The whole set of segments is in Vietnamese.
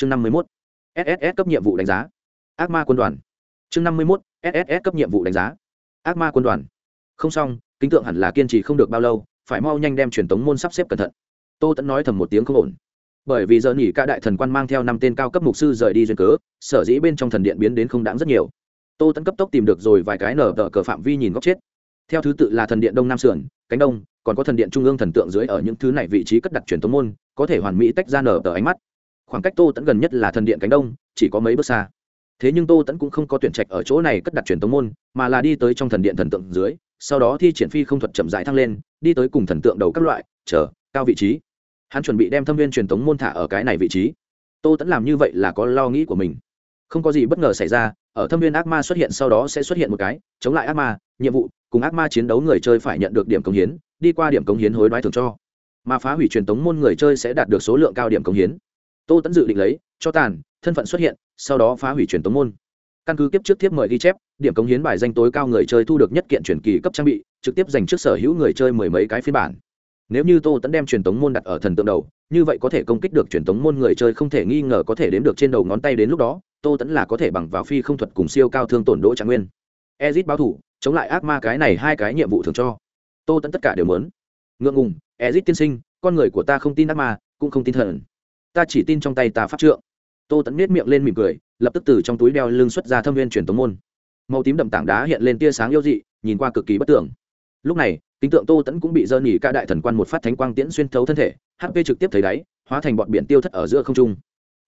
chương năm mươi mốt sss cấp nhiệm vụ đánh giá. Ác ma quân đoàn. Chương năm mươi mốt sss cấp nhiệm vụ đánh giá. Ác ma quân đoàn. Không xong, kính tượng hẳn là kiên trì không được bao lâu, phải mau nhanh đem truyền tống môn sắp xếp cẩn thận. Tô tẫn nói thầm một tiếng không ổn. Bởi vì giờ nghỉ ca đại thần quan mang theo năm tên cao cấp mục sư rời đi duyên cớ, sở dĩ bên trong thần điện biến đến không đáng rất nhiều. Tô tẫn cấp tốc tìm được rồi vài cái nở tờ cờ phạm vi nhìn góc chết. Theo thứ tự là thần điện đông nam sườn, cánh đông, còn có thần điện trung ương thần tượng dưới ở những thứ này vị trí cất đặt truyền tống môn, có thể hoàn mỹ tách ra nở tờ ánh mắt khoảng cách tô tẫn gần nhất là thần điện cánh đông, chỉ có mấy bước xa. Thế nhưng tô tẫn cũng không có tuyển trạch ở chỗ này cất đặt truyền tống môn, mà là đi tới trong thần điện thần tượng dưới, sau đó thi triển phi không thuật chậm rãi thăng lên, đi tới cùng thần tượng đầu các loại, chờ, cao vị trí. Hắn chuẩn bị đem thâm viên truyền tống môn thả ở cái này vị trí. Tô tẫn làm như vậy là có lo nghĩ của mình. Không có gì bất ngờ xảy ra, ở thâm viên ác ma xuất hiện sau đó sẽ xuất hiện một cái, chống lại ác ma, nhiệm vụ, cùng ác ma chiến đấu người chơi phải nhận được điểm cống hiến, đi qua điểm cống hiến hối đoái thường cho. Mà phá hủy truyền tống môn người chơi sẽ đạt được số lượng cao điểm cống hiến tô tẫn dự định lấy, cho tàn, thân phận xuất hiện, sau đó phá hủy truyền tống môn. Căn cứ kiếp trước tiếp mời ghi chép, điểm công hiến bài danh tối cao người chơi thu được nhất kiện truyền kỳ cấp trang bị, trực tiếp dành trước sở hữu người chơi mười mấy cái phiên bản. Nếu như tô tẫn đem truyền tống môn đặt ở thần tượng đầu, như vậy có thể công kích được truyền tống môn người chơi không thể nghi ngờ có thể đếm được trên đầu ngón tay đến lúc đó, tô tẫn là có thể bằng vào phi không thuật cùng siêu cao thương tổn đỗ trạng nguyên. Ezit báo thủ, chống lại ác ma cái này hai cái nhiệm vụ thường cho. Tô tẫn tất cả đều mớn ngượng ngùng, ezit tiên sinh, con người của ta không tin ác ma, cũng không tin thần ta chỉ tin trong tay ta pháp trượng. Tô tẫn nết miệng lên mỉm cười, lập tức từ trong túi đeo lưng xuất ra thâm viên truyền tống môn. Màu tím đậm tảng đá hiện lên tia sáng yêu dị, nhìn qua cực kỳ bất tưởng lúc này, kính tượng tô tẫn cũng bị dơ nỉ ca đại thần quan một phát thánh quang tiễn xuyên thấu thân thể hp trực tiếp thấy đáy, hóa thành bọn biển tiêu thất ở giữa không trung.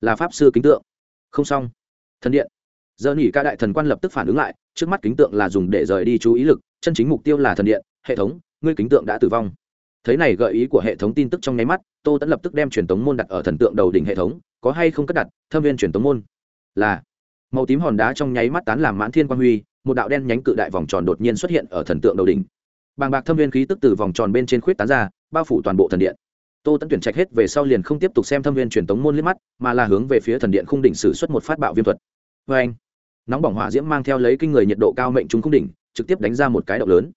Là pháp sư kính tượng. Không xong. Thần điện. Dơ nỉ ca đại thần quan lập tức phản ứng lại, trước mắt kính tượng là dùng để rời đi chú ý lực, chân chính mục tiêu là thần điện, hệ thống, ngươi kính tượng đã tử vong thấy này gợi ý của hệ thống tin tức trong nháy mắt, tô tẫn lập tức đem truyền tống môn đặt ở thần tượng đầu đỉnh hệ thống, có hay không cất đặt, thâm viên truyền tống môn. Là. Màu tím hòn đá trong nháy mắt tán làm mãn thiên quang huy, một đạo đen nhánh cự đại vòng tròn đột nhiên xuất hiện ở thần tượng đầu đỉnh. Bàng bạc thâm viên khí tức từ vòng tròn bên trên khuyết tán ra, bao phủ toàn bộ thần điện. Tô tẫn tuyển trạch hết về sau liền không tiếp tục xem thâm viên truyền tống môn liếc mắt, mà là hướng về phía thần điện khung đỉnh xử suất một phát bạo viêm thuật. Vê anh nóng bỏng hỏa diễm mang theo lấy kinh người nhiệt độ cao mệnh trúng khung đỉnh, trực tiếp đánh ra một cái động lớn.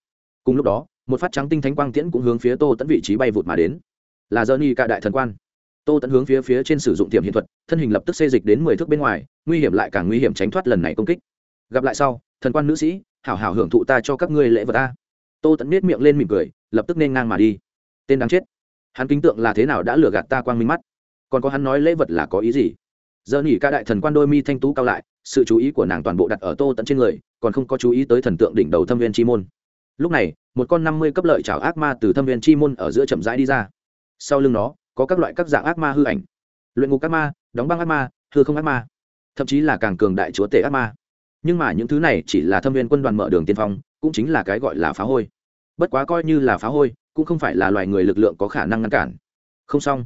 Cùng lúc đó một phát trắng tinh thánh quang tiễn cũng hướng phía tô tẫn vị trí bay vụt mà đến. Là dơ ni cả đại thần quan. Tô tẫn hướng phía phía trên sử dụng tiềm hiện thuật, thân hình lập tức xê dịch đến mười thước bên ngoài, nguy hiểm lại càng nguy hiểm tránh thoát lần này công kích. Gặp lại sau, thần quan nữ sĩ, hảo hảo hưởng thụ ta cho các ngươi lễ vật ta. Tô tẫn nết miệng lên mỉm cười, lập tức nên ngang mà đi. Tên đáng chết. Hắn kính tượng là thế nào đã lừa gạt ta quang minh mắt? Còn có hắn nói lễ vật là có ý gì? Giờ nỉ ca đại thần quan đôi mi thanh tú cao lại, sự chú ý của nàng toàn bộ đặt ở tô tận trên người, còn không có chú ý tới thần tượng đỉnh đầu thâm viên chi môn lúc này, một con năm mươi cấp lợi chảo ác ma từ thâm viên chi môn ở giữa chậm rãi đi ra. Sau lưng nó, có các loại các dạng ác ma hư ảnh. Luyện ngục ác ma, đóng băng ác ma, hư không ác ma. Thậm chí là càng cường đại chúa tể ác ma. Nhưng mà những thứ này chỉ là thâm viên quân đoàn mở đường tiên phong, cũng chính là cái gọi là phá hôi. Bất quá coi như là phá hôi, cũng không phải là loài người lực lượng có khả năng ngăn cản. Không xong.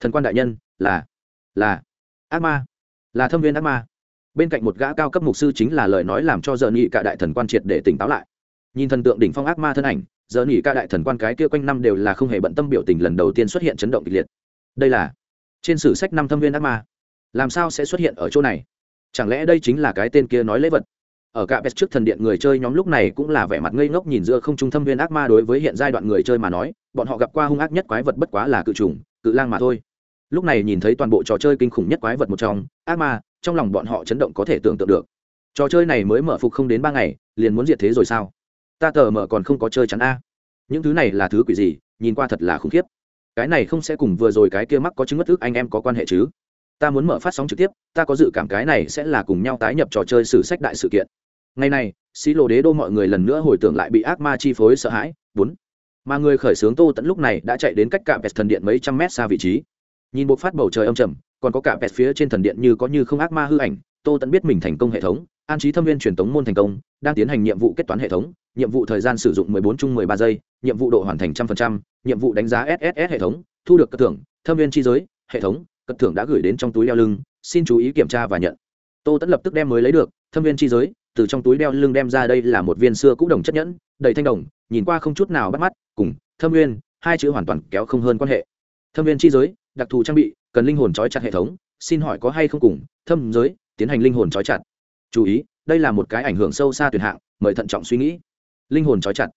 Thần quan đại nhân, là là ác ma, là thâm viên ác ma. Bên cạnh một gã cao cấp mục sư chính là lời nói làm cho giờ nghị cả đại thần quan triệt để tỉnh táo lại nhìn thần tượng đỉnh phong ác ma thân ảnh, giờ nghỉ ca đại thần quan cái kia quanh năm đều là không hề bận tâm biểu tình lần đầu tiên xuất hiện chấn động kịch liệt. Đây là trên sử sách năm thâm viên ác ma. Làm sao sẽ xuất hiện ở chỗ này? Chẳng lẽ đây chính là cái tên kia nói lễ vật? Ở cả best trước thần điện người chơi nhóm lúc này cũng là vẻ mặt ngây ngốc nhìn giữa không trung thâm viên ác ma đối với hiện giai đoạn người chơi mà nói, bọn họ gặp qua hung ác nhất quái vật bất quá là cự trùng, cự lang mà thôi. Lúc này nhìn thấy toàn bộ trò chơi kinh khủng nhất quái vật một trong, ác ma, trong lòng bọn họ chấn động có thể tưởng tượng được. Trò chơi này mới mở phục không đến ba ngày, liền muốn diệt thế rồi sao? Ta tờ mờ còn không có chơi chắn a. Những thứ này là thứ quỷ gì, nhìn qua thật là khủng khiếp. Cái này không sẽ cùng vừa rồi cái kia mắc có chứng mất thức anh em có quan hệ chứ? Ta muốn mở phát sóng trực tiếp, ta có dự cảm cái này sẽ là cùng nhau tái nhập trò chơi sử sách đại sự kiện. Ngày này, xí lộ đế đô mọi người lần nữa hồi tưởng lại bị ác ma chi phối sợ hãi. Bốn. Mà người khởi xướng tô tận lúc này đã chạy đến cách cả pet thần điện mấy trăm mét xa vị trí. Nhìn bộ phát bầu trời âm trầm, còn có cả pet phía trên thần điện như có như không ác ma hư ảnh, tô tận biết mình thành công hệ thống an trí thâm viên truyền tống môn thành công, đang tiến hành nhiệm vụ kết toán hệ thống, nhiệm vụ thời gian sử dụng 14 chung 13 giây, nhiệm vụ độ hoàn thành trăm phần trăm, nhiệm vụ đánh giá sss hệ thống, thu được cất thưởng, thâm viên chi giới, hệ thống, cất thưởng đã gửi đến trong túi đeo lưng, xin chú ý kiểm tra và nhận. Tô tẫn lập tức đem mới lấy được, thâm viên chi giới, từ trong túi đeo lưng đem ra đây là một viên xưa cũ đồng chất nhẫn, đầy thanh đồng, nhìn qua không chút nào bắt mắt, cùng thâm viên, hai chữ hoàn toàn kéo không hơn quan hệ. Thâm viên chi giới, đặc thù trang bị, cần linh hồn trói chặt hệ thống, xin hỏi có hay không cùng, thâm giới, tiến hành linh hồn trói chặt chú ý, đây là một cái ảnh hưởng sâu xa tuyệt hạng, mời thận trọng suy nghĩ. Linh hồn trói chặt.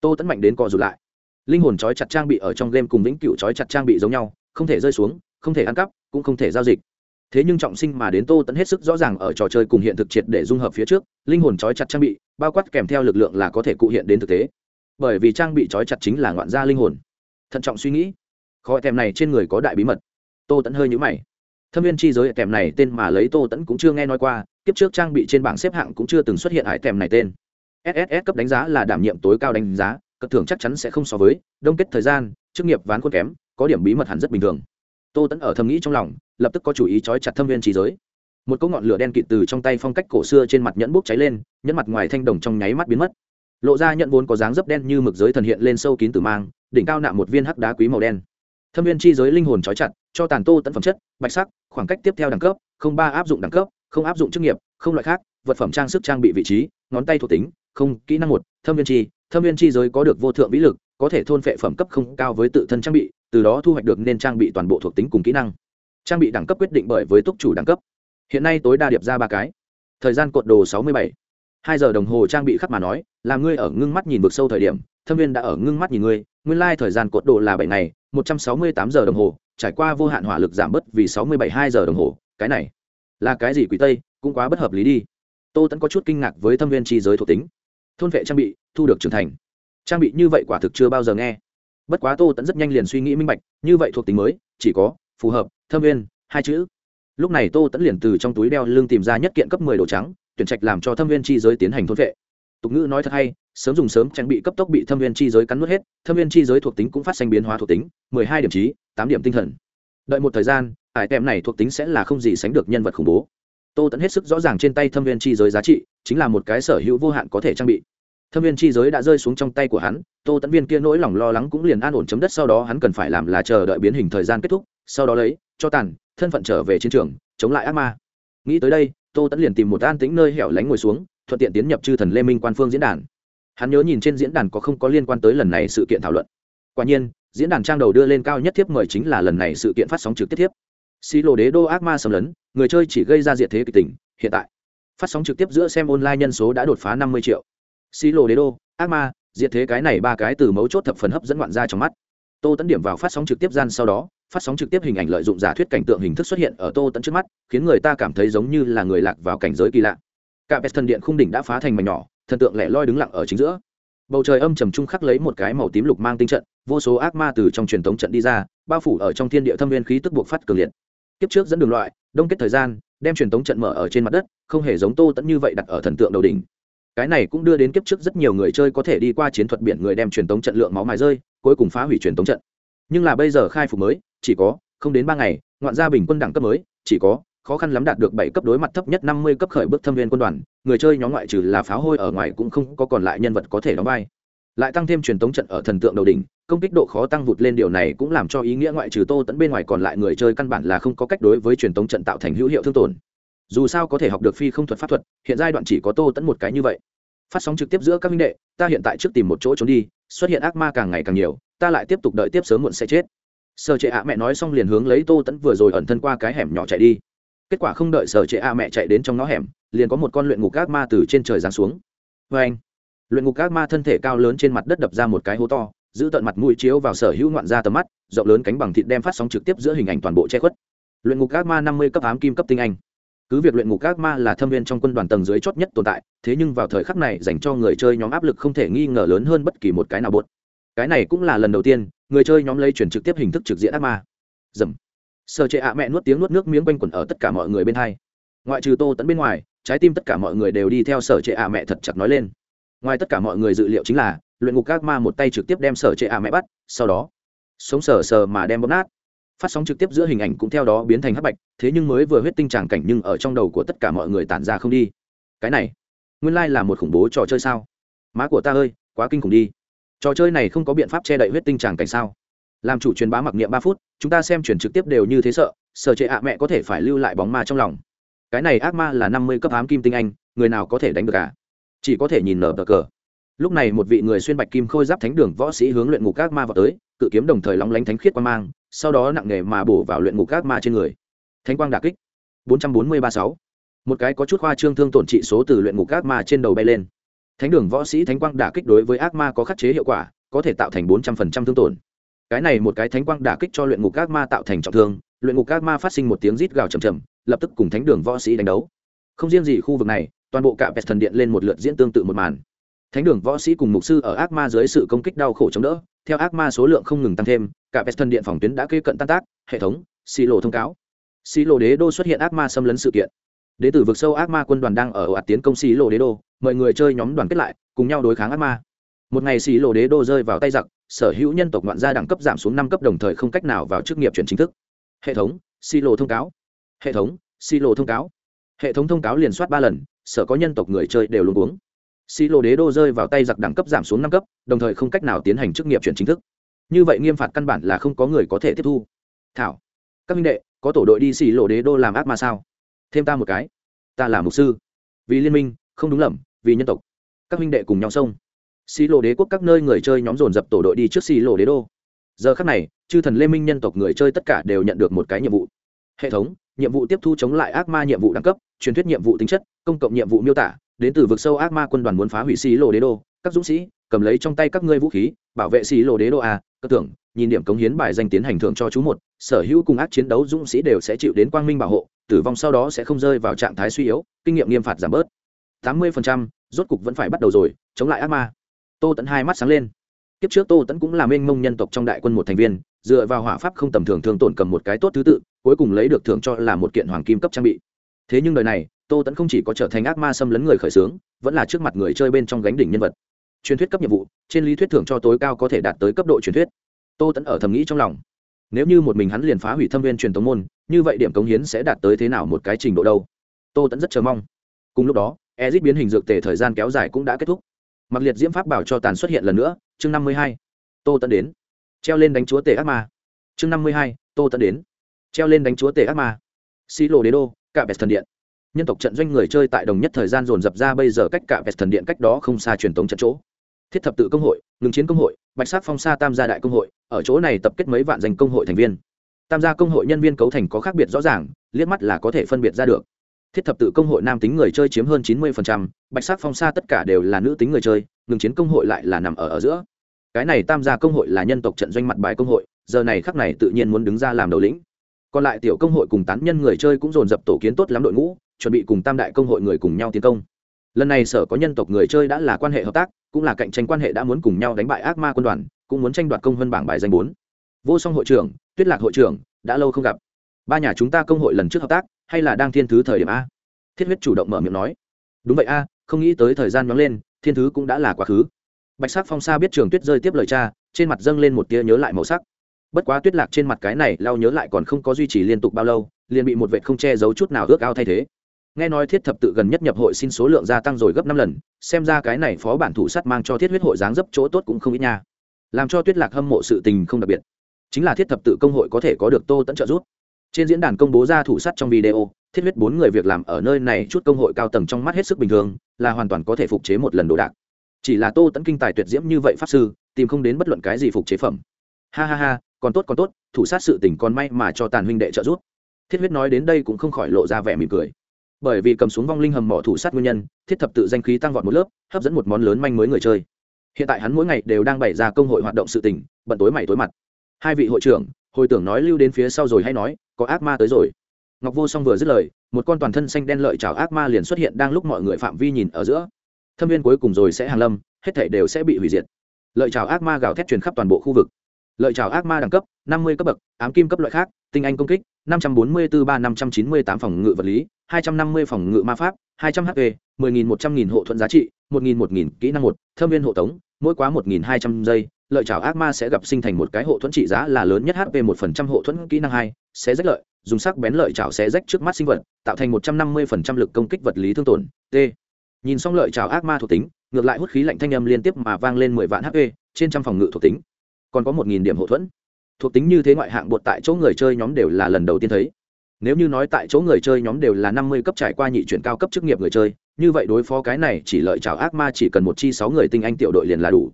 Tô tẫn mạnh đến co rụt lại. Linh hồn trói chặt trang bị ở trong game cùng vĩnh cựu trói chặt trang bị giống nhau, không thể rơi xuống, không thể ăn cắp, cũng không thể giao dịch. Thế nhưng trọng sinh mà đến tô tẫn hết sức rõ ràng ở trò chơi cùng hiện thực triệt để dung hợp phía trước, linh hồn trói chặt trang bị, bao quát kèm theo lực lượng là có thể cụ hiện đến thực tế. Bởi vì trang bị trói chặt chính là ngoạn gia linh hồn. Thận trọng suy nghĩ. Khói tèm này trên người có đại bí mật. Tô tẫn hơi nhũ mày. Thâm viên chi giới kèm này tên mà lấy tô tẫn cũng chưa nghe nói qua kiếp trước trang bị trên bảng xếp hạng cũng chưa từng xuất hiện hải kèm này tên. Sss cấp đánh giá là đảm nhiệm tối cao đánh giá cất thưởng chắc chắn sẽ không so với, đông kết thời gian, chức nghiệp ván khuôn kém, có điểm bí mật hẳn rất bình thường. Tô tẫn ở thầm nghĩ trong lòng, lập tức có chủ ý trói chặt thâm viên trí giới. Một cỗ ngọn lửa đen kịt từ trong tay phong cách cổ xưa trên mặt nhẫn bốc cháy lên, nhẫn mặt ngoài thanh đồng trong nháy mắt biến mất. Lộ ra nhận vốn có dáng dấp đen như mực giới thần hiện lên sâu kín tử mang, đỉnh cao nạm một viên hắc đá quý màu đen. Thâm viên chi giới linh hồn trói chặt, cho tàn tô tận phẩm chất, bạch sắc, khoảng cách tiếp theo đẳng cấp, không ba áp dụng đẳng cấp không áp dụng chức nghiệp, không loại khác, vật phẩm trang sức trang bị vị trí, ngón tay thuộc tính, không, kỹ năng một, thâm viên chi. Thâm viên chi giới có được vô thượng vĩ lực, có thể thôn phệ phẩm cấp không cao với tự thân trang bị, từ đó thu hoạch được nên trang bị toàn bộ thuộc tính cùng kỹ năng. Trang bị đẳng cấp quyết định bởi với túc chủ đẳng cấp. Hiện nay tối đa điệp ra ba cái. Thời gian cột đồ sáu mươi bảy. Hai giờ đồng hồ trang bị khắp mà nói, là ngươi ở ngưng mắt nhìn vực sâu thời điểm, thâm viên đã ở ngưng mắt nhìn ngươi, nguyên lai thời gian cột đồ là bảy ngày, một trăm sáu mươi tám giờ đồng hồ, trải qua vô hạn hỏa lực giảm bớt vì sáu mươi bảy hai giờ đồng hồ, cái này là cái gì quỷ tây, cũng quá bất hợp lý đi. Tô tẫn có chút kinh ngạc với thâm viên chi giới thuộc tính. Thôn vệ trang bị, thu được trưởng thành. Trang bị như vậy quả thực chưa bao giờ nghe. Bất quá tô tẫn rất nhanh liền suy nghĩ minh bạch, như vậy thuộc tính mới, chỉ có phù hợp, thâm viên, hai chữ. Lúc này tô tẫn liền từ trong túi đeo lưng tìm ra nhất kiện cấp mười đồ trắng, tuyển trạch làm cho thâm viên chi giới tiến hành thôn vệ. Tục ngữ nói thật hay, sớm dùng sớm, trang bị cấp tốc bị thâm viên chi giới cắn nuốt hết, thâm viên chi giới thuộc tính cũng phát sinh biến hóa thuộc tính, mười hai điểm trí tám điểm tinh thần. Đợi một thời gian ải tem này thuộc tính sẽ là không gì sánh được nhân vật khủng bố. Tô tẫn hết sức rõ ràng trên tay thâm viên chi giới giá trị, chính là một cái sở hữu vô hạn có thể trang bị. Thâm viên chi giới đã rơi xuống trong tay của hắn, tô tẫn viên kia nỗi lòng lo lắng cũng liền an ổn chấm đất, sau đó hắn cần phải làm là chờ đợi biến hình thời gian kết thúc, sau đó lấy, cho tàn, thân phận trở về chiến trường, chống lại ác ma. Nghĩ tới đây, tô tẫn liền tìm một an tĩnh nơi hẻo lánh ngồi xuống, thuận tiện tiến nhập chư thần lê minh quan phương diễn đàn. Hắn nhớ nhìn trên diễn đàn có không có liên quan tới lần này sự kiện thảo luận. Quả nhiên, diễn đàn trang đầu đưa lên cao nhất thiếp mời chính là lần này sự kiện phát sóng trực tiếp thiếp xí lộ đế đô ác ma xâm lấn, người chơi chỉ gây ra diện thế kịch tình, hiện tại. Phát sóng trực tiếp giữa xem online nhân số đã đột phá năm mươi triệu. Xí lộ đế đô, ác ma diện thế cái này ba cái từ mấu chốt thập phần hấp dẫn ngoạn ra trong mắt. Tô tấn điểm vào phát sóng trực tiếp gian sau đó, phát sóng trực tiếp hình ảnh lợi dụng giả thuyết cảnh tượng hình thức xuất hiện ở tô tấn trước mắt, khiến người ta cảm thấy giống như là người lạc vào cảnh giới kỳ lạ. Cả pet thần điện khung đỉnh đã phá thành mảnh nhỏ, thần tượng lẻ loi đứng lặng ở chính giữa. Bầu trời âm trầm trung khắc lấy một cái màu tím lục mang tinh trận, vô số ác ma từ trong truyền thống trận đi ra, bao phủ ở trong thiên địa thâm viên khí tức buộc phát cường liệt tiếp trước dẫn đường loại, đông kết thời gian, đem truyền tống trận mở ở trên mặt đất, không hề giống tô tẫn như vậy đặt ở thần tượng đầu đỉnh. Cái này cũng đưa đến kiếp trước rất nhiều người chơi có thể đi qua chiến thuật biển người đem truyền tống trận lượng máu mài rơi, cuối cùng phá hủy truyền tống trận. Nhưng là bây giờ khai phục mới, chỉ có không đến ba ngày, ngoạn gia bình quân đẳng cấp mới, chỉ có khó khăn lắm đạt được bảy cấp đối mặt thấp nhất năm mươi cấp khởi bước thâm viên quân đoàn, người chơi nhóm ngoại trừ là pháo hôi ở ngoài cũng không có còn lại nhân vật có thể đóng vai. Lại tăng thêm truyền tống trận ở thần tượng đầu đỉnh công kích độ khó tăng vụt lên điều này cũng làm cho ý nghĩa ngoại trừ tô tẫn bên ngoài còn lại người chơi căn bản là không có cách đối với truyền tống trận tạo thành hữu hiệu thương tổn. Dù sao có thể học được phi không thuật pháp thuật, hiện giai đoạn chỉ có tô tẫn một cái như vậy. Phát sóng trực tiếp giữa các minh đệ, ta hiện tại trước tìm một chỗ trốn đi, xuất hiện ác ma càng ngày càng nhiều, ta lại tiếp tục đợi tiếp sớm muộn sẽ chết. Sở trệ ạ mẹ nói xong liền hướng lấy tô tẫn vừa rồi ẩn thân qua cái hẻm nhỏ chạy đi. Kết quả không đợi sở trệ a mẹ chạy đến trong ngõ hẻm, liền có một con luyện ngục ác ma từ trên trời giáng xuống. Vê anh luyện ngục ác ma thân thể cao lớn trên mặt đất đập ra một cái hố to giữ tận mặt mũi chiếu vào sở hữu ngoạn ra tầm mắt, rộng lớn cánh bằng thịt đem phát sóng trực tiếp giữa hình ảnh toàn bộ che khuất. Luyện ngục ác ma năm mươi cấp ám kim cấp tinh anh. Cứ việc luyện ngục ác ma là thâm viên trong quân đoàn tầng dưới chót nhất tồn tại, thế nhưng vào thời khắc này dành cho người chơi nhóm áp lực không thể nghi ngờ lớn hơn bất kỳ một cái nào bột. Cái này cũng là lần đầu tiên, người chơi nhóm lây chuyển trực tiếp hình thức trực diện ác ma. Dầm. Sợ chệ ạ mẹ nuốt tiếng nuốt nước miếng quanh quẩn ở tất cả mọi người bên hai. Ngoại trừ tô tẫn bên ngoài, trái tim tất cả mọi người đều đi theo sở trệ ạ mẹ thật chặt nói lên. Ngoài tất cả mọi người dự liệu chính là luyện ngục các ma một tay trực tiếp đem sở trệ ạ mẹ bắt, sau đó, sống sờ sờ mà đem bóp nát. Phát sóng trực tiếp giữa hình ảnh cũng theo đó biến thành hắc bạch, thế nhưng mới vừa huyết tinh tràng cảnh nhưng ở trong đầu của tất cả mọi người tản ra không đi. Cái này, nguyên lai là một khủng bố trò chơi sao? Má của ta ơi, quá kinh khủng đi. Trò chơi này không có biện pháp che đậy huyết tinh tràng cảnh sao? Làm chủ truyền bá mặc niệm ba phút, chúng ta xem chuyển trực tiếp đều như thế sợ sợ trệ ạ mẹ có thể phải lưu lại bóng ma trong lòng. Cái này ác ma là năm mươi cấp ám kim tinh anh, người nào có thể đánh được cả chỉ có thể nhìn nở bờ cờ lúc này một vị người xuyên bạch kim khôi giáp thánh đường võ sĩ hướng luyện ngục ác ma vào tới, cự kiếm đồng thời lóng lánh thánh khiết quan mang, sau đó nặng nề mà bổ vào luyện ngục ác ma trên người. Thánh quang đà kích. bốn trăm bốn mươi ba sáu. Một cái có chút khoa trương thương tổn trị số từ luyện ngục ác ma trên đầu bay lên. Thánh đường võ sĩ thánh quang đả kích đối với ác ma có khắc chế hiệu quả, có thể tạo thành bốn trăm phần trăm thương tổn. Cái này một cái thánh quang đả kích cho luyện ngục ác ma tạo thành trọng thương, luyện ngục ác ma phát sinh một tiếng rít gào chầm chầm lập tức cùng thánh đường võ sĩ đánh đấu. Không riêng gì khu vực này, toàn bộ cả pet thần điện lên một lượt diễn tương tự một màn thánh đường võ sĩ cùng mục sư ở ác ma dưới sự công kích đau khổ chống đỡ, theo ác ma số lượng không ngừng tăng thêm, cả pet thần điện phòng tuyến đã kê cận tan tác, hệ thống, xì lộ thông cáo. Xì lộ đế đô xuất hiện ác ma xâm lấn sự kiện. Đế tử vực sâu ác ma quân đoàn đang ở ạt tiến công xì lộ đế đô, mọi người chơi nhóm đoàn kết lại, cùng nhau đối kháng ác ma. Một ngày xì lộ đế đô rơi vào tay giặc, sở hữu nhân tộc ngoạn gia đẳng cấp giảm xuống năm cấp đồng thời không cách nào vào chức nghiệp chuyển chính thức. Hệ thống, xì lộ thông cáo. Hệ thống, xì lộ thông cáo. Hệ thống thông cáo liền soát ba lần, sở có nhân tộc người chơi đều luôn uống xi lộ đế đô rơi vào tay giặc đẳng cấp giảm xuống năm cấp, đồng thời không cách nào tiến hành chức nghiệp chuyển chính thức. Như vậy nghiêm phạt căn bản là không có người có thể tiếp thu. Thảo, các minh đệ, có tổ đội đi xì lộ đế đô làm ác ma sao? Thêm ta một cái. Ta là mục sư. Vì liên minh, không đúng lầm, vì nhân tộc. Các minh đệ cùng nhau sông xì lộ đế quốc các nơi người chơi nhóm dồn dập tổ đội đi trước xì lộ đế đô. Giờ khắc này, chư thần lê minh nhân tộc người chơi tất cả đều nhận được một cái nhiệm vụ. Hệ thống, nhiệm vụ tiếp thu chống lại ác ma nhiệm vụ đẳng cấp, truyền thuyết nhiệm vụ tính chất, công cộng nhiệm vụ miêu tả đến từ vực sâu ác ma quân đoàn muốn phá hủy xí lộ đế đô. Các dũng sĩ cầm lấy trong tay các ngươi vũ khí, bảo vệ xí lộ đế đô a cơ tưởng, nhìn điểm cống hiến bài danh tiến hành thưởng cho chú một, sở hữu cùng ác chiến đấu dũng sĩ đều sẽ chịu đến quang minh bảo hộ, tử vong sau đó sẽ không rơi vào trạng thái suy yếu, kinh nghiệm nghiêm phạt giảm bớt. Tám mươi rốt cục vẫn phải bắt đầu rồi, chống lại ác ma. Tô tẫn hai mắt sáng lên. Kiếp trước tô tẫn cũng là mênh mông nhân tộc trong đại quân một thành viên, dựa vào hỏa pháp không tầm thường thường tổn cầm một cái tốt thứ tự, cuối cùng lấy được thưởng cho là một kiện hoàng kim cấp trang bị. Thế nhưng đời này tô tẫn không chỉ có trở thành ác ma xâm lấn người khởi xướng, vẫn là trước mặt người chơi bên trong gánh đỉnh nhân vật. Truyền thuyết cấp nhiệm vụ, trên lý thuyết thưởng cho tối cao có thể đạt tới cấp độ truyền thuyết. Tô tẫn ở thầm nghĩ trong lòng, nếu như một mình hắn liền phá hủy thâm viên truyền tống môn, như vậy điểm cống hiến sẽ đạt tới thế nào một cái trình độ đâu? Tô tẫn rất chờ mong. Cùng lúc đó ezit biến hình dược tề thời gian kéo dài cũng đã kết thúc. Mặc liệt diễm pháp bảo cho tàn xuất hiện lần nữa, chương năm mươi hai, tô tẫn đến. Treo lên đánh chúa tể ác ma. Chương năm mươi hai, tô tẫn đến. Treo lên đánh chúa tể ác ma. Xi lộ đế đô, cả bẹt thần điện nhân tộc trận doanh người chơi tại đồng nhất thời gian dồn dập ra bây giờ cách cả vẹt thần điện cách đó không xa truyền thống trận chỗ. Thiết thập tự công hội, ngừng chiến công hội, bạch sắc phong sa tam gia đại công hội, ở chỗ này tập kết mấy vạn danh công hội thành viên. Tam gia công hội nhân viên cấu thành có khác biệt rõ ràng, liếc mắt là có thể phân biệt ra được. Thiết thập tự công hội nam tính người chơi chiếm hơn chín mươi bạch sắc phong sa tất cả đều là nữ tính người chơi, ngừng chiến công hội lại là nằm ở ở giữa. Cái này tam gia công hội là nhân tộc trận doanh mặt bài công hội, giờ này khắc này tự nhiên muốn đứng ra làm đầu lĩnh. Còn lại tiểu công hội cùng tán nhân người chơi cũng dồn dập tổ kiến tốt lắm đội ngũ chuẩn bị cùng tam đại công hội người cùng nhau tiến công. Lần này sở có nhân tộc người chơi đã là quan hệ hợp tác, cũng là cạnh tranh quan hệ đã muốn cùng nhau đánh bại ác ma quân đoàn, cũng muốn tranh đoạt công vân bảng bài danh bốn. Vô song hội trưởng, tuyết lạc hội trưởng, đã lâu không gặp. Ba nhà chúng ta công hội lần trước hợp tác, hay là đang thiên thứ thời điểm a? Thiết huyết chủ động mở miệng nói. Đúng vậy a, không nghĩ tới thời gian nhoáng lên, thiên thứ cũng đã là quá khứ. Bạch sắc phong sa biết trường tuyết rơi tiếp lời cha, trên mặt dâng lên một tia nhớ lại màu sắc. Bất quá tuyết lạc trên mặt cái này lao nhớ lại còn không có duy trì liên tục bao lâu, liền bị một vệ không che giấu chút nào ước ao thay thế nghe nói thiết thập tự gần nhất nhập hội xin số lượng gia tăng rồi gấp năm lần, xem ra cái này phó bản thủ sắt mang cho thiết huyết hội dáng dấp chỗ tốt cũng không ít nha. Làm cho tuyết lạc hâm mộ sự tình không đặc biệt. Chính là thiết thập tự công hội có thể có được tô tẫn trợ giúp. Trên diễn đàn công bố ra thủ sắt trong video, thiết huyết bốn người việc làm ở nơi này chút công hội cao tầng trong mắt hết sức bình thường, là hoàn toàn có thể phục chế một lần đồ đạc. Chỉ là tô tẫn kinh tài tuyệt diễm như vậy pháp sư, tìm không đến bất luận cái gì phục chế phẩm. Ha ha ha, còn tốt còn tốt, thủ sát sự tình còn may mà cho tàn huynh đệ trợ giúp. Thiết huyết nói đến đây cũng không khỏi lộ ra vẻ mỉm cười bởi vì cầm xuống vong linh hầm mỏ thủ sát nguyên nhân, thiết thập tự danh khí tăng vọt một lớp, hấp dẫn một món lớn manh mới người chơi. Hiện tại hắn mỗi ngày đều đang bày ra công hội hoạt động sự tình, bận tối mày tối mặt. Hai vị hội trưởng, hồi tưởng nói lưu đến phía sau rồi hay nói, có ác ma tới rồi. Ngọc vô song vừa dứt lời, một con toàn thân xanh đen lợi chảo ác ma liền xuất hiện đang lúc mọi người phạm vi nhìn ở giữa. Thâm viên cuối cùng rồi sẽ hàng lâm, hết thể đều sẽ bị hủy diệt. Lợi chảo ác ma gào thét truyền khắp toàn bộ khu vực. Lợi chảo ác ma đẳng cấp, năm mươi cấp bậc, ám kim cấp loại khác, tinh anh công kích, năm trăm bốn mươi bốn ba năm trăm chín mươi tám phòng ngự vật lý hai trăm năm mươi phòng ngự ma pháp, hai trăm hp mười nghìn một trăm nghìn hộ thuận giá trị, một nghìn một nghìn kỹ năng một, thâm viên hộ tống, mỗi quá một nghìn hai trăm giây, lợi chảo ác ma sẽ gặp sinh thành một cái hộ thuẫn trị giá là lớn nhất hp một phần trăm hộ thuẫn kỹ năng hai, sẽ rách lợi, dùng sắc bén lợi chảo sẽ rách trước mắt sinh vật, tạo thành một trăm năm mươi phần trăm lực công kích vật lý thương tổn, t. Nhìn xong lợi chảo ác ma thuộc tính, ngược lại hút khí lạnh thanh âm liên tiếp mà vang lên mười vạn hp trên trăm phòng ngự thuộc tính. Còn có một nghìn điểm hộ thuẫn. Thuộc tính như thế ngoại hạng bột tại chỗ người chơi nhóm đều là lần đầu tiên thấy nếu như nói tại chỗ người chơi nhóm đều là năm mươi cấp trải qua nhị chuyển cao cấp chức nghiệp người chơi, như vậy đối phó cái này chỉ lợi chào ác ma chỉ cần một chi sáu người tinh anh tiểu đội liền là đủ.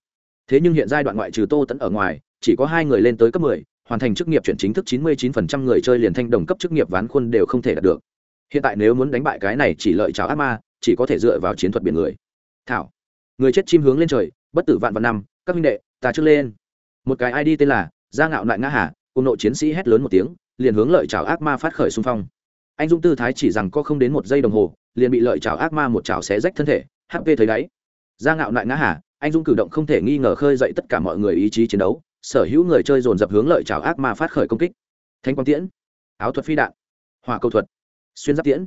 Thế nhưng hiện giai đoạn ngoại trừ tô tẫn ở ngoài, chỉ có hai người lên tới cấp mười, hoàn thành chức nghiệp chuyển chính thức chín mươi chín phần trăm người chơi liền thanh đồng cấp chức nghiệp ván khuôn đều không thể đạt được. Hiện tại nếu muốn đánh bại cái này chỉ lợi chào ác ma, chỉ có thể dựa vào chiến thuật biển người. Thảo. Người chết chim hướng lên trời, bất tử vạn vạn năm, các minh đệ, ta trước lên. Một cái id tên là gia ngạo lại ngã hà, cùng nội chiến sĩ hét lớn một tiếng liền hướng lợi chảo ác ma phát khởi xung phong. Anh dũng tư thái chỉ rằng có không đến một giây đồng hồ, liền bị lợi chảo ác ma một chảo xé rách thân thể hp thấy đáy. Ra ngạo lại ngã hả anh dũng cử động không thể nghi ngờ khơi dậy tất cả mọi người ý chí chiến đấu, sở hữu người chơi dồn dập hướng lợi chảo ác ma phát khởi công kích. Thanh quang tiễn, áo thuật phi đạn, hỏa cầu thuật, xuyên giáp tiễn,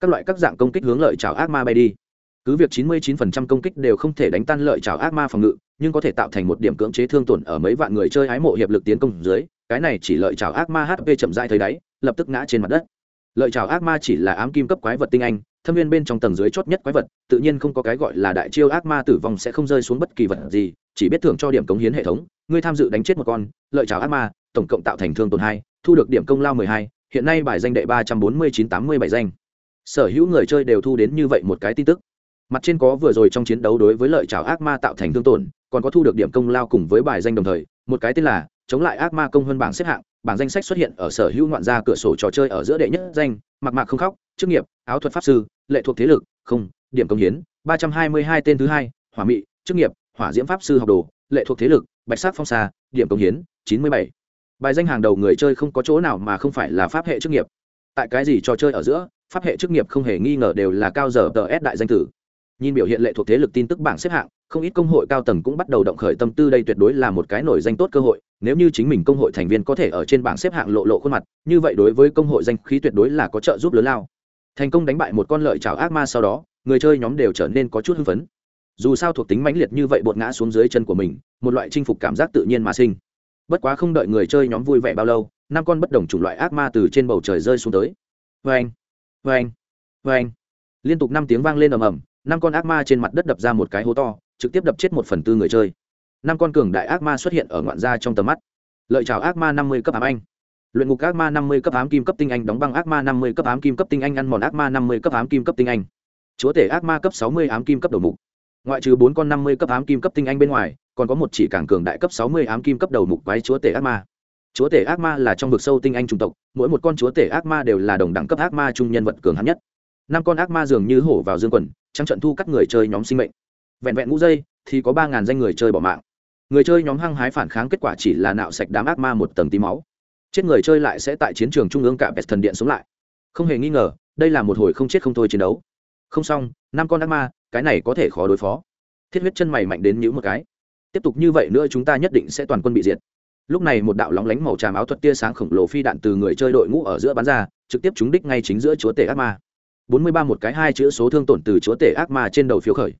các loại các dạng công kích hướng lợi chảo ác ma bay đi. Cứ việc 99% công kích đều không thể đánh tan lợi chảo ác ma phòng ngự, nhưng có thể tạo thành một điểm cưỡng chế thương tổn ở mấy vạn người chơi ái mộ hiệp lực tiến công dưới cái này chỉ lợi chảo ác ma hp chậm rãi thấy đáy, lập tức ngã trên mặt đất. Lợi chảo ác ma chỉ là ám kim cấp quái vật tinh anh, thâm viên bên trong tầng dưới chót nhất quái vật, tự nhiên không có cái gọi là đại chiêu ác ma tử vong sẽ không rơi xuống bất kỳ vật gì, chỉ biết thưởng cho điểm cống hiến hệ thống. Ngươi tham dự đánh chết một con, lợi chảo ác ma, tổng cộng tạo thành thương tổn hai, thu được điểm công lao mười hai, hiện nay bài danh đệ ba trăm bốn mươi chín tám mươi bảy danh. Sở hữu người chơi đều thu đến như vậy một cái tin tức. Mặt trên có vừa rồi trong chiến đấu đối với lợi chảo ác ma tạo thành thương tổn, còn có thu được điểm công lao cùng với bài danh đồng thời, một cái tên là chống lại ác ma công hơn bảng xếp hạng, bảng danh sách xuất hiện ở sở hữu ngoạn gia cửa sổ trò chơi ở giữa đệ nhất danh mặc mạc không khóc, chức nghiệp, áo thuật pháp sư, lệ thuộc thế lực, không, điểm công hiến, ba trăm hai mươi hai tên thứ hai, hỏa mị, chức nghiệp, hỏa diễm pháp sư học đồ, lệ thuộc thế lực, bạch sắc phong xa điểm công hiến, chín mươi bảy. Bài danh hàng đầu người chơi không có chỗ nào mà không phải là pháp hệ chức nghiệp. Tại cái gì trò chơi ở giữa, pháp hệ chức nghiệp không hề nghi ngờ đều là cao giờ tờ s đại danh tử nhìn biểu hiện lệ thuộc thế lực tin tức bảng xếp hạng, không ít công hội cao tầng cũng bắt đầu động khởi tâm tư đây tuyệt đối là một cái nổi danh tốt cơ hội. Nếu như chính mình công hội thành viên có thể ở trên bảng xếp hạng lộ lộ khuôn mặt, như vậy đối với công hội danh khí tuyệt đối là có trợ giúp lớn lao. Thành công đánh bại một con lợi chảo ác ma sau đó, người chơi nhóm đều trở nên có chút hưng phấn. Dù sao thuộc tính mãnh liệt như vậy bột ngã xuống dưới chân của mình, một loại chinh phục cảm giác tự nhiên mà sinh. Bất quá không đợi người chơi nhóm vui vẻ bao lâu, năm con bất đồng chủng loại ác ma từ trên bầu trời rơi xuống tới. Vê anh vê anh vê anh liên tục năm tiếng vang lên ầm ầm năm con ác ma trên mặt đất đập ra một cái hố to trực tiếp đập chết một phần tư người chơi năm con cường đại ác ma xuất hiện ở ngoạn da trong tầm mắt lợi chào ác ma năm mươi cấp ám anh luyện ngục ác ma năm mươi cấp ám kim cấp tinh anh đóng băng ác ma năm mươi cấp ám kim cấp tinh anh ăn mòn ác ma năm mươi cấp ám kim cấp tinh anh chúa tể ác ma cấp sáu mươi ám kim cấp đầu mục ngoại trừ bốn con năm mươi cấp ám kim cấp tinh anh bên ngoài còn có một chỉ cảng cường đại cấp sáu mươi ám kim cấp đầu mục quái chúa tể ác ma chúa tể ác ma là trong vực sâu tinh anh trung tộc mỗi một con chúa tể ác ma đều là đồng đẳng cấp ác ma trung nhân vật cường hắn nhất năm con ác ma dường như hổ vào dương quần trắng trận thu các người chơi nhóm sinh mệnh. Vẹn vẹn ngũ giây thì có ba ngàn danh người chơi bỏ mạng. Người chơi nhóm hăng hái phản kháng kết quả chỉ là nạo sạch đám ác ma một tầng tí máu. Chết người chơi lại sẽ tại chiến trường trung ương cả bẹt thần điện sống lại. Không hề nghi ngờ, đây là một hồi không chết không thôi chiến đấu. Không xong, năm con ác ma, cái này có thể khó đối phó. Thiết huyết chân mày mạnh đến nhữ một cái. Tiếp tục như vậy nữa chúng ta nhất định sẽ toàn quân bị diệt. Lúc này một đạo lóng lánh màu tràm áo thuật tia sáng khổng lồ phi đạn từ người chơi đội ngũ ở giữa bắn ra, trực tiếp trúng đích ngay chính giữa chúa tể ác ma bốn mươi ba một cái hai chữ số thương tổn từ chúa tể ác ma trên đầu phiếu khởi.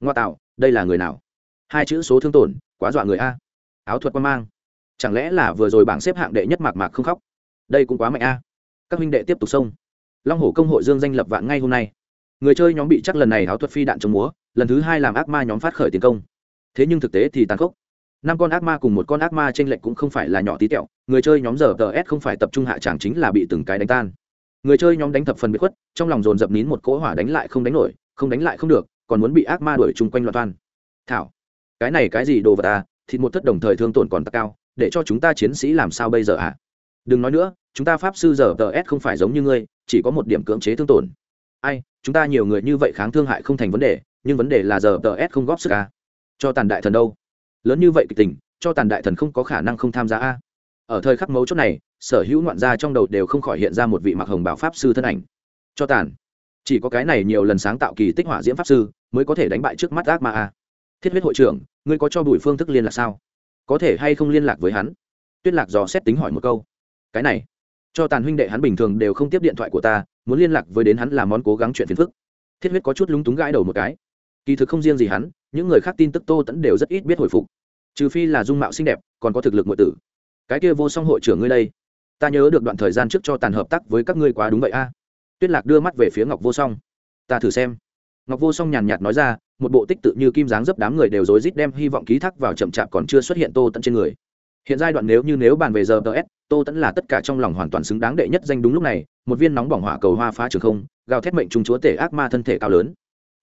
Ngoa tạo, đây là người nào? Hai chữ số thương tổn, quá dọa người a. Áo thuật quan mang. Chẳng lẽ là vừa rồi bảng xếp hạng đệ nhất mạc mạc không khóc? Đây cũng quá mạnh a. Các huynh đệ tiếp tục xông. Long hổ công hội dương danh lập vạn ngay hôm nay. Người chơi nhóm bị chắc lần này áo thuật phi đạn chống múa, lần thứ hai làm ác ma nhóm phát khởi tiến công. Thế nhưng thực tế thì tàn khốc. Năm con ác ma cùng một con ác ma t r ê n lệch cũng không phải là nhỏ tí tẹo, người chơi nhóm giờ tờ s không phải tập trung hạ tràng chính là bị từng cái đánh tan người chơi nhóm đánh thập phần bị khuất, trong lòng dồn dập nín một cỗ hỏa đánh lại không đánh nổi, không đánh lại không được, còn muốn bị ác ma đuổi chung quanh loạt toan. Thảo, cái này cái gì đồ vật à? Thịt một thất đồng thời thương tổn còn tăng cao, để cho chúng ta chiến sĩ làm sao bây giờ à? Đừng nói nữa, chúng ta pháp sư giờ tờ s không phải giống như ngươi, chỉ có một điểm cưỡng chế thương tổn. Ai, chúng ta nhiều người như vậy kháng thương hại không thành vấn đề, nhưng vấn đề là giờ tờ s không góp sức à? cho tàn đại thần đâu? Lớn như vậy kịch tình, cho tàn đại thần không có khả năng không tham gia a ở thời khắc mấu chốt này, sở hữu ngoạn gia trong đầu đều không khỏi hiện ra một vị mặc hồng bảo pháp sư thân ảnh. Cho tàn. Chỉ có cái này nhiều lần sáng tạo kỳ tích hỏa diễm pháp sư mới có thể đánh bại trước mắt ác ma a. Thiết huyết hội trưởng, ngươi có cho bùi phương thức liên lạc sao? Có thể hay không liên lạc với hắn? Tuyết lạc dò xét tính hỏi một câu. Cái này, cho tàn huynh đệ hắn bình thường đều không tiếp điện thoại của ta, muốn liên lạc với đến hắn là món cố gắng chuyện phiền phức. Thiết huyết có chút lúng túng gãi đầu một cái. Kỳ thực không riêng gì hắn, những người khác tin tức tô tẫn đều rất ít biết hồi phục. Trừ phi là dung mạo xinh đẹp, còn có thực lực ngụy tử cái kia vô song hội trưởng ngươi đây. Ta nhớ được đoạn thời gian trước cho tàn hợp tác với các ngươi quá đúng vậy a. Tuyết lạc đưa mắt về phía ngọc vô song. Ta thử xem. Ngọc vô song nhàn nhạt nói ra, một bộ tích tự như kim dáng dấp đám người đều rối rít đem hy vọng ký thác vào chậm chạp còn chưa xuất hiện tô tận trên người. Hiện giai đoạn nếu như nếu bàn về giờ ts tô tẫn là tất cả trong lòng hoàn toàn xứng đáng đệ nhất danh đúng lúc này, một viên nóng bỏng hỏa cầu hoa phá trường không, gào thét mệnh trung chúa tể ác ma thân thể cao lớn.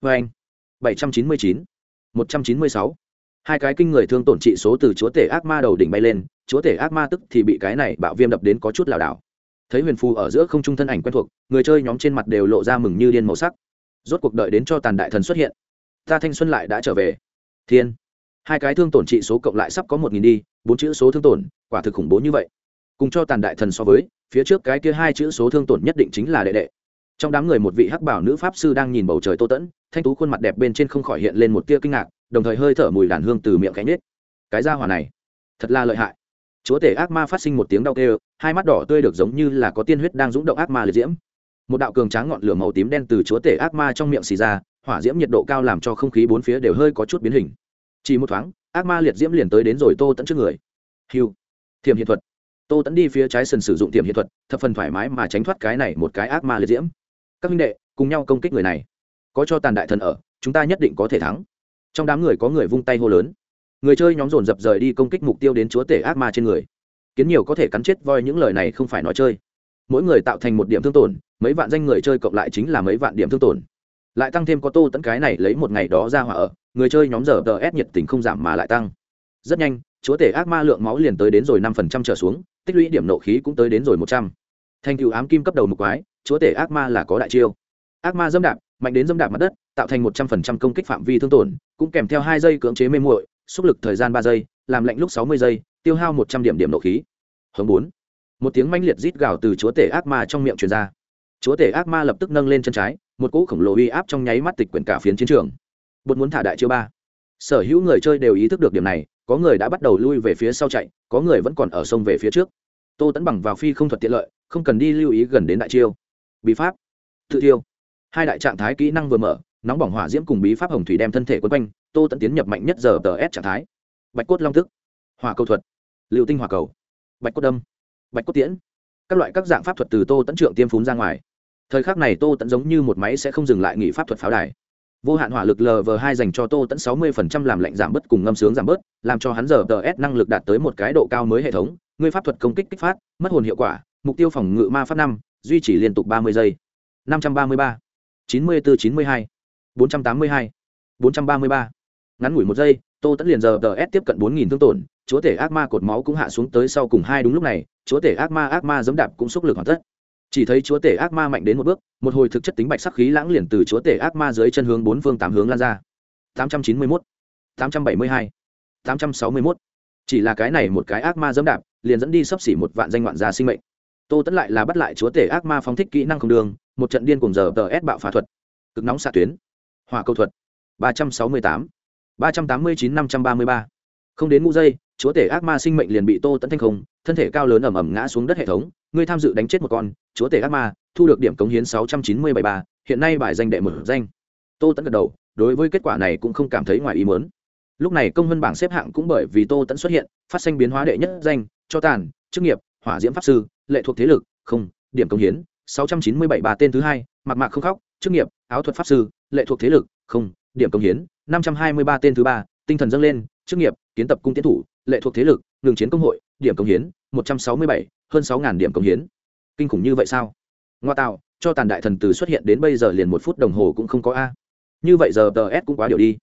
Vê anh, bảy trăm chín mươi chín, một trăm chín mươi sáu. Hai cái kinh người thương tổn trị số từ chúa tể ác ma đầu đỉnh bay lên chúa tể ác ma tức thì bị cái này bạo viêm đập đến có chút lảo đảo. Thấy huyền phù ở giữa không trung thân ảnh quen thuộc, người chơi nhóm trên mặt đều lộ ra mừng như điên màu sắc. Rốt cuộc đợi đến cho tàn đại thần xuất hiện, ta thanh xuân lại đã trở về. Thiên. Hai cái thương tổn trị số cộng lại sắp có một nghìn đi, bốn chữ số thương tổn, quả thực khủng bố như vậy. Cùng cho tàn đại thần so với, phía trước cái kia hai chữ số thương tổn nhất định chính là đệ đệ. Trong đám người một vị hắc bảo nữ pháp sư đang nhìn bầu trời tô tẫn, thanh tú khuôn mặt đẹp bên trên không khỏi hiện lên một tia kinh ngạc, đồng thời hơi thở mùi đàn hương từ miệng cánh nết cái ra hỏa này, thật là lợi hại chúa tể ác ma phát sinh một tiếng đau kêu, hai mắt đỏ tươi được giống như là có tiên huyết đang rúng động ác ma liệt diễm. Một đạo cường tráng ngọn lửa màu tím đen từ chúa tể ác ma trong miệng xì ra, hỏa diễm nhiệt độ cao làm cho không khí bốn phía đều hơi có chút biến hình. Chỉ một thoáng, ác ma liệt diễm liền tới đến rồi tô tẫn trước người. Hiu thiềm hiện thuật. Tô tẫn đi phía trái sân sử dụng thiềm hiện thuật, thập phần thoải mái mà tránh thoát cái này một cái ác ma liệt diễm. Các minh đệ, cùng nhau công kích người này. Có cho tàn đại thần ở, chúng ta nhất định có thể thắng. Trong đám người có người vung tay hô lớn người chơi nhóm dồn dập rời đi công kích mục tiêu đến chúa tể ác ma trên người. Kiến nhiều có thể cắn chết voi những lời này không phải nói chơi. Mỗi người tạo thành một điểm thương tổn, mấy vạn danh người chơi cộng lại chính là mấy vạn điểm thương tổn. Lại tăng thêm có tô tẫn cái này lấy một ngày đó ra hỏa ở, người chơi nhóm giờ tờ ép nhiệt tình không giảm mà lại tăng. Rất nhanh, chúa tể ác ma lượng máu liền tới đến rồi năm phần trăm trở xuống, tích lũy điểm nộ khí cũng tới đến rồi một trăm. Thành cựu ám kim cấp đầu một quái, chúa tể ác ma là có đại chiêu. Ác ma dâm đạp, mạnh đến dâm đạp mặt đất, tạo thành một trăm phần trăm công kích phạm vi thương tổn, cũng kèm theo hai giây cưỡng chế mê muội xúc lực thời gian ba giây, làm lạnh lúc sáu mươi giây, tiêu hao một trăm điểm điểm nộ khí. Hướng bốn. Một tiếng manh liệt rít gào từ chúa tể ác ma trong miệng truyền ra. Chúa tể ác ma lập tức nâng lên chân trái, một cỗ khổng lồ uy áp trong nháy mắt tịch quyển cả phiến chiến trường. Bột muốn thả đại chiêu ba. Sở hữu người chơi đều ý thức được điểm này, có người đã bắt đầu lui về phía sau chạy, có người vẫn còn ở sông về phía trước. Tô tẫn bằng vào phi không thuật tiện lợi, không cần đi lưu ý gần đến đại chiêu. Bí pháp. Tự tiêu. hai đại trạng thái kỹ năng vừa mở nóng bỏng hỏa diễm cùng bí pháp hồng thủy đem thân thể quấn quanh, tô tẫn tiến nhập mạnh nhất giờ tờ s trạng thái. Bạch cốt long tức hỏa cầu thuật liệu tinh hỏa cầu, bạch cốt đâm, bạch cốt tiễn. Các loại các dạng pháp thuật từ tô tẫn trượng tiêm phún ra ngoài. Thời khắc này tô tẫn giống như một máy sẽ không dừng lại nghỉ pháp thuật pháo đài. Vô hạn hỏa lực lv hai dành cho tô tẫn sáu mươi phần trăm làm lạnh giảm bớt cùng ngâm sướng giảm bớt, làm cho hắn giờ tờ s năng lực đạt tới một cái độ cao mới hệ thống. Ngươi pháp thuật công kích kích phát, mất hồn hiệu quả, mục tiêu phòng ngự ma pháp năm, duy trì liên tục ba mươi giây. năm trăm ba mươi ba, chín mươi bốn chín mươi hai bốn trăm tám mươi hai, bốn trăm ba mươi ba. Ngắn ngủi một giây, tô tẫn liền giờ tờ tiếp cận bốn nghìn thương tổn, chúa tể ác ma cột máu cũng hạ xuống tới sau cùng hai đúng lúc này, chúa tể ác ma ác ma dẫm đạp cũng xúc lực hoàn tất. Chỉ thấy chúa tể ác ma mạnh đến một bước, một hồi thực chất tính bạch sắc khí lãng liền từ chúa tể ác ma dưới chân hướng bốn phương tám hướng lan ra. tám trăm chín mươi mốt, tám trăm bảy mươi hai, tám trăm sáu mươi mốt. Chỉ là cái này một cái ác ma dẫm đạp, liền dẫn đi sấp xỉ một vạn danh ngoạn gia sinh mệnh. Tô tẫn lại là bắt lại chúa tể ác ma phóng thích kỹ năng không đường, một trận điên cùng giờ tờ ép bạo phá thuật. Cực nóng xạ tuyến hỏa câu thuật. ba trăm sáu mươi tám. ba trăm tám mươi chín năm trăm ba mươi ba. Không đến ngũ giây, chúa tể ác ma sinh mệnh liền bị tô tẫn thanh không, thân thể cao lớn ẩm ẩm ngã xuống đất hệ thống ngươi tham dự đánh chết một con, chúa tể ác ma, thu được điểm cống hiến sáu trăm chín mươi bảy ba, hiện nay bài danh đệ một danh. Tô tẫn gật đầu, đối với kết quả này cũng không cảm thấy ngoài ý mớn lúc này công vân bảng xếp hạng cũng bởi vì tô tẫn xuất hiện, phát sinh biến hóa đệ nhất danh, cho tàn, chức nghiệp, hỏa diễm pháp sư, lệ thuộc thế lực, không, điểm công hiến, sáu trăm chín mươi bảy ba tên thứ hai mặc mạc không khóc, chức nghiệp, áo thuật pháp sư, lệ thuộc thế lực, không, điểm công hiến, năm trăm hai mươi ba tên thứ ba, tinh thần dâng lên, chức nghiệp, kiến tập cung tiến thủ, lệ thuộc thế lực, ngừng chiến công hội, điểm công hiến, một trăm sáu mươi bảy, hơn sáu điểm công hiến. Kinh khủng như vậy sao? Ngoa tạo, cho tàn đại thần từ xuất hiện đến bây giờ liền một phút đồng hồ cũng không có a. Như vậy giờ tờ s cũng quá điều đi.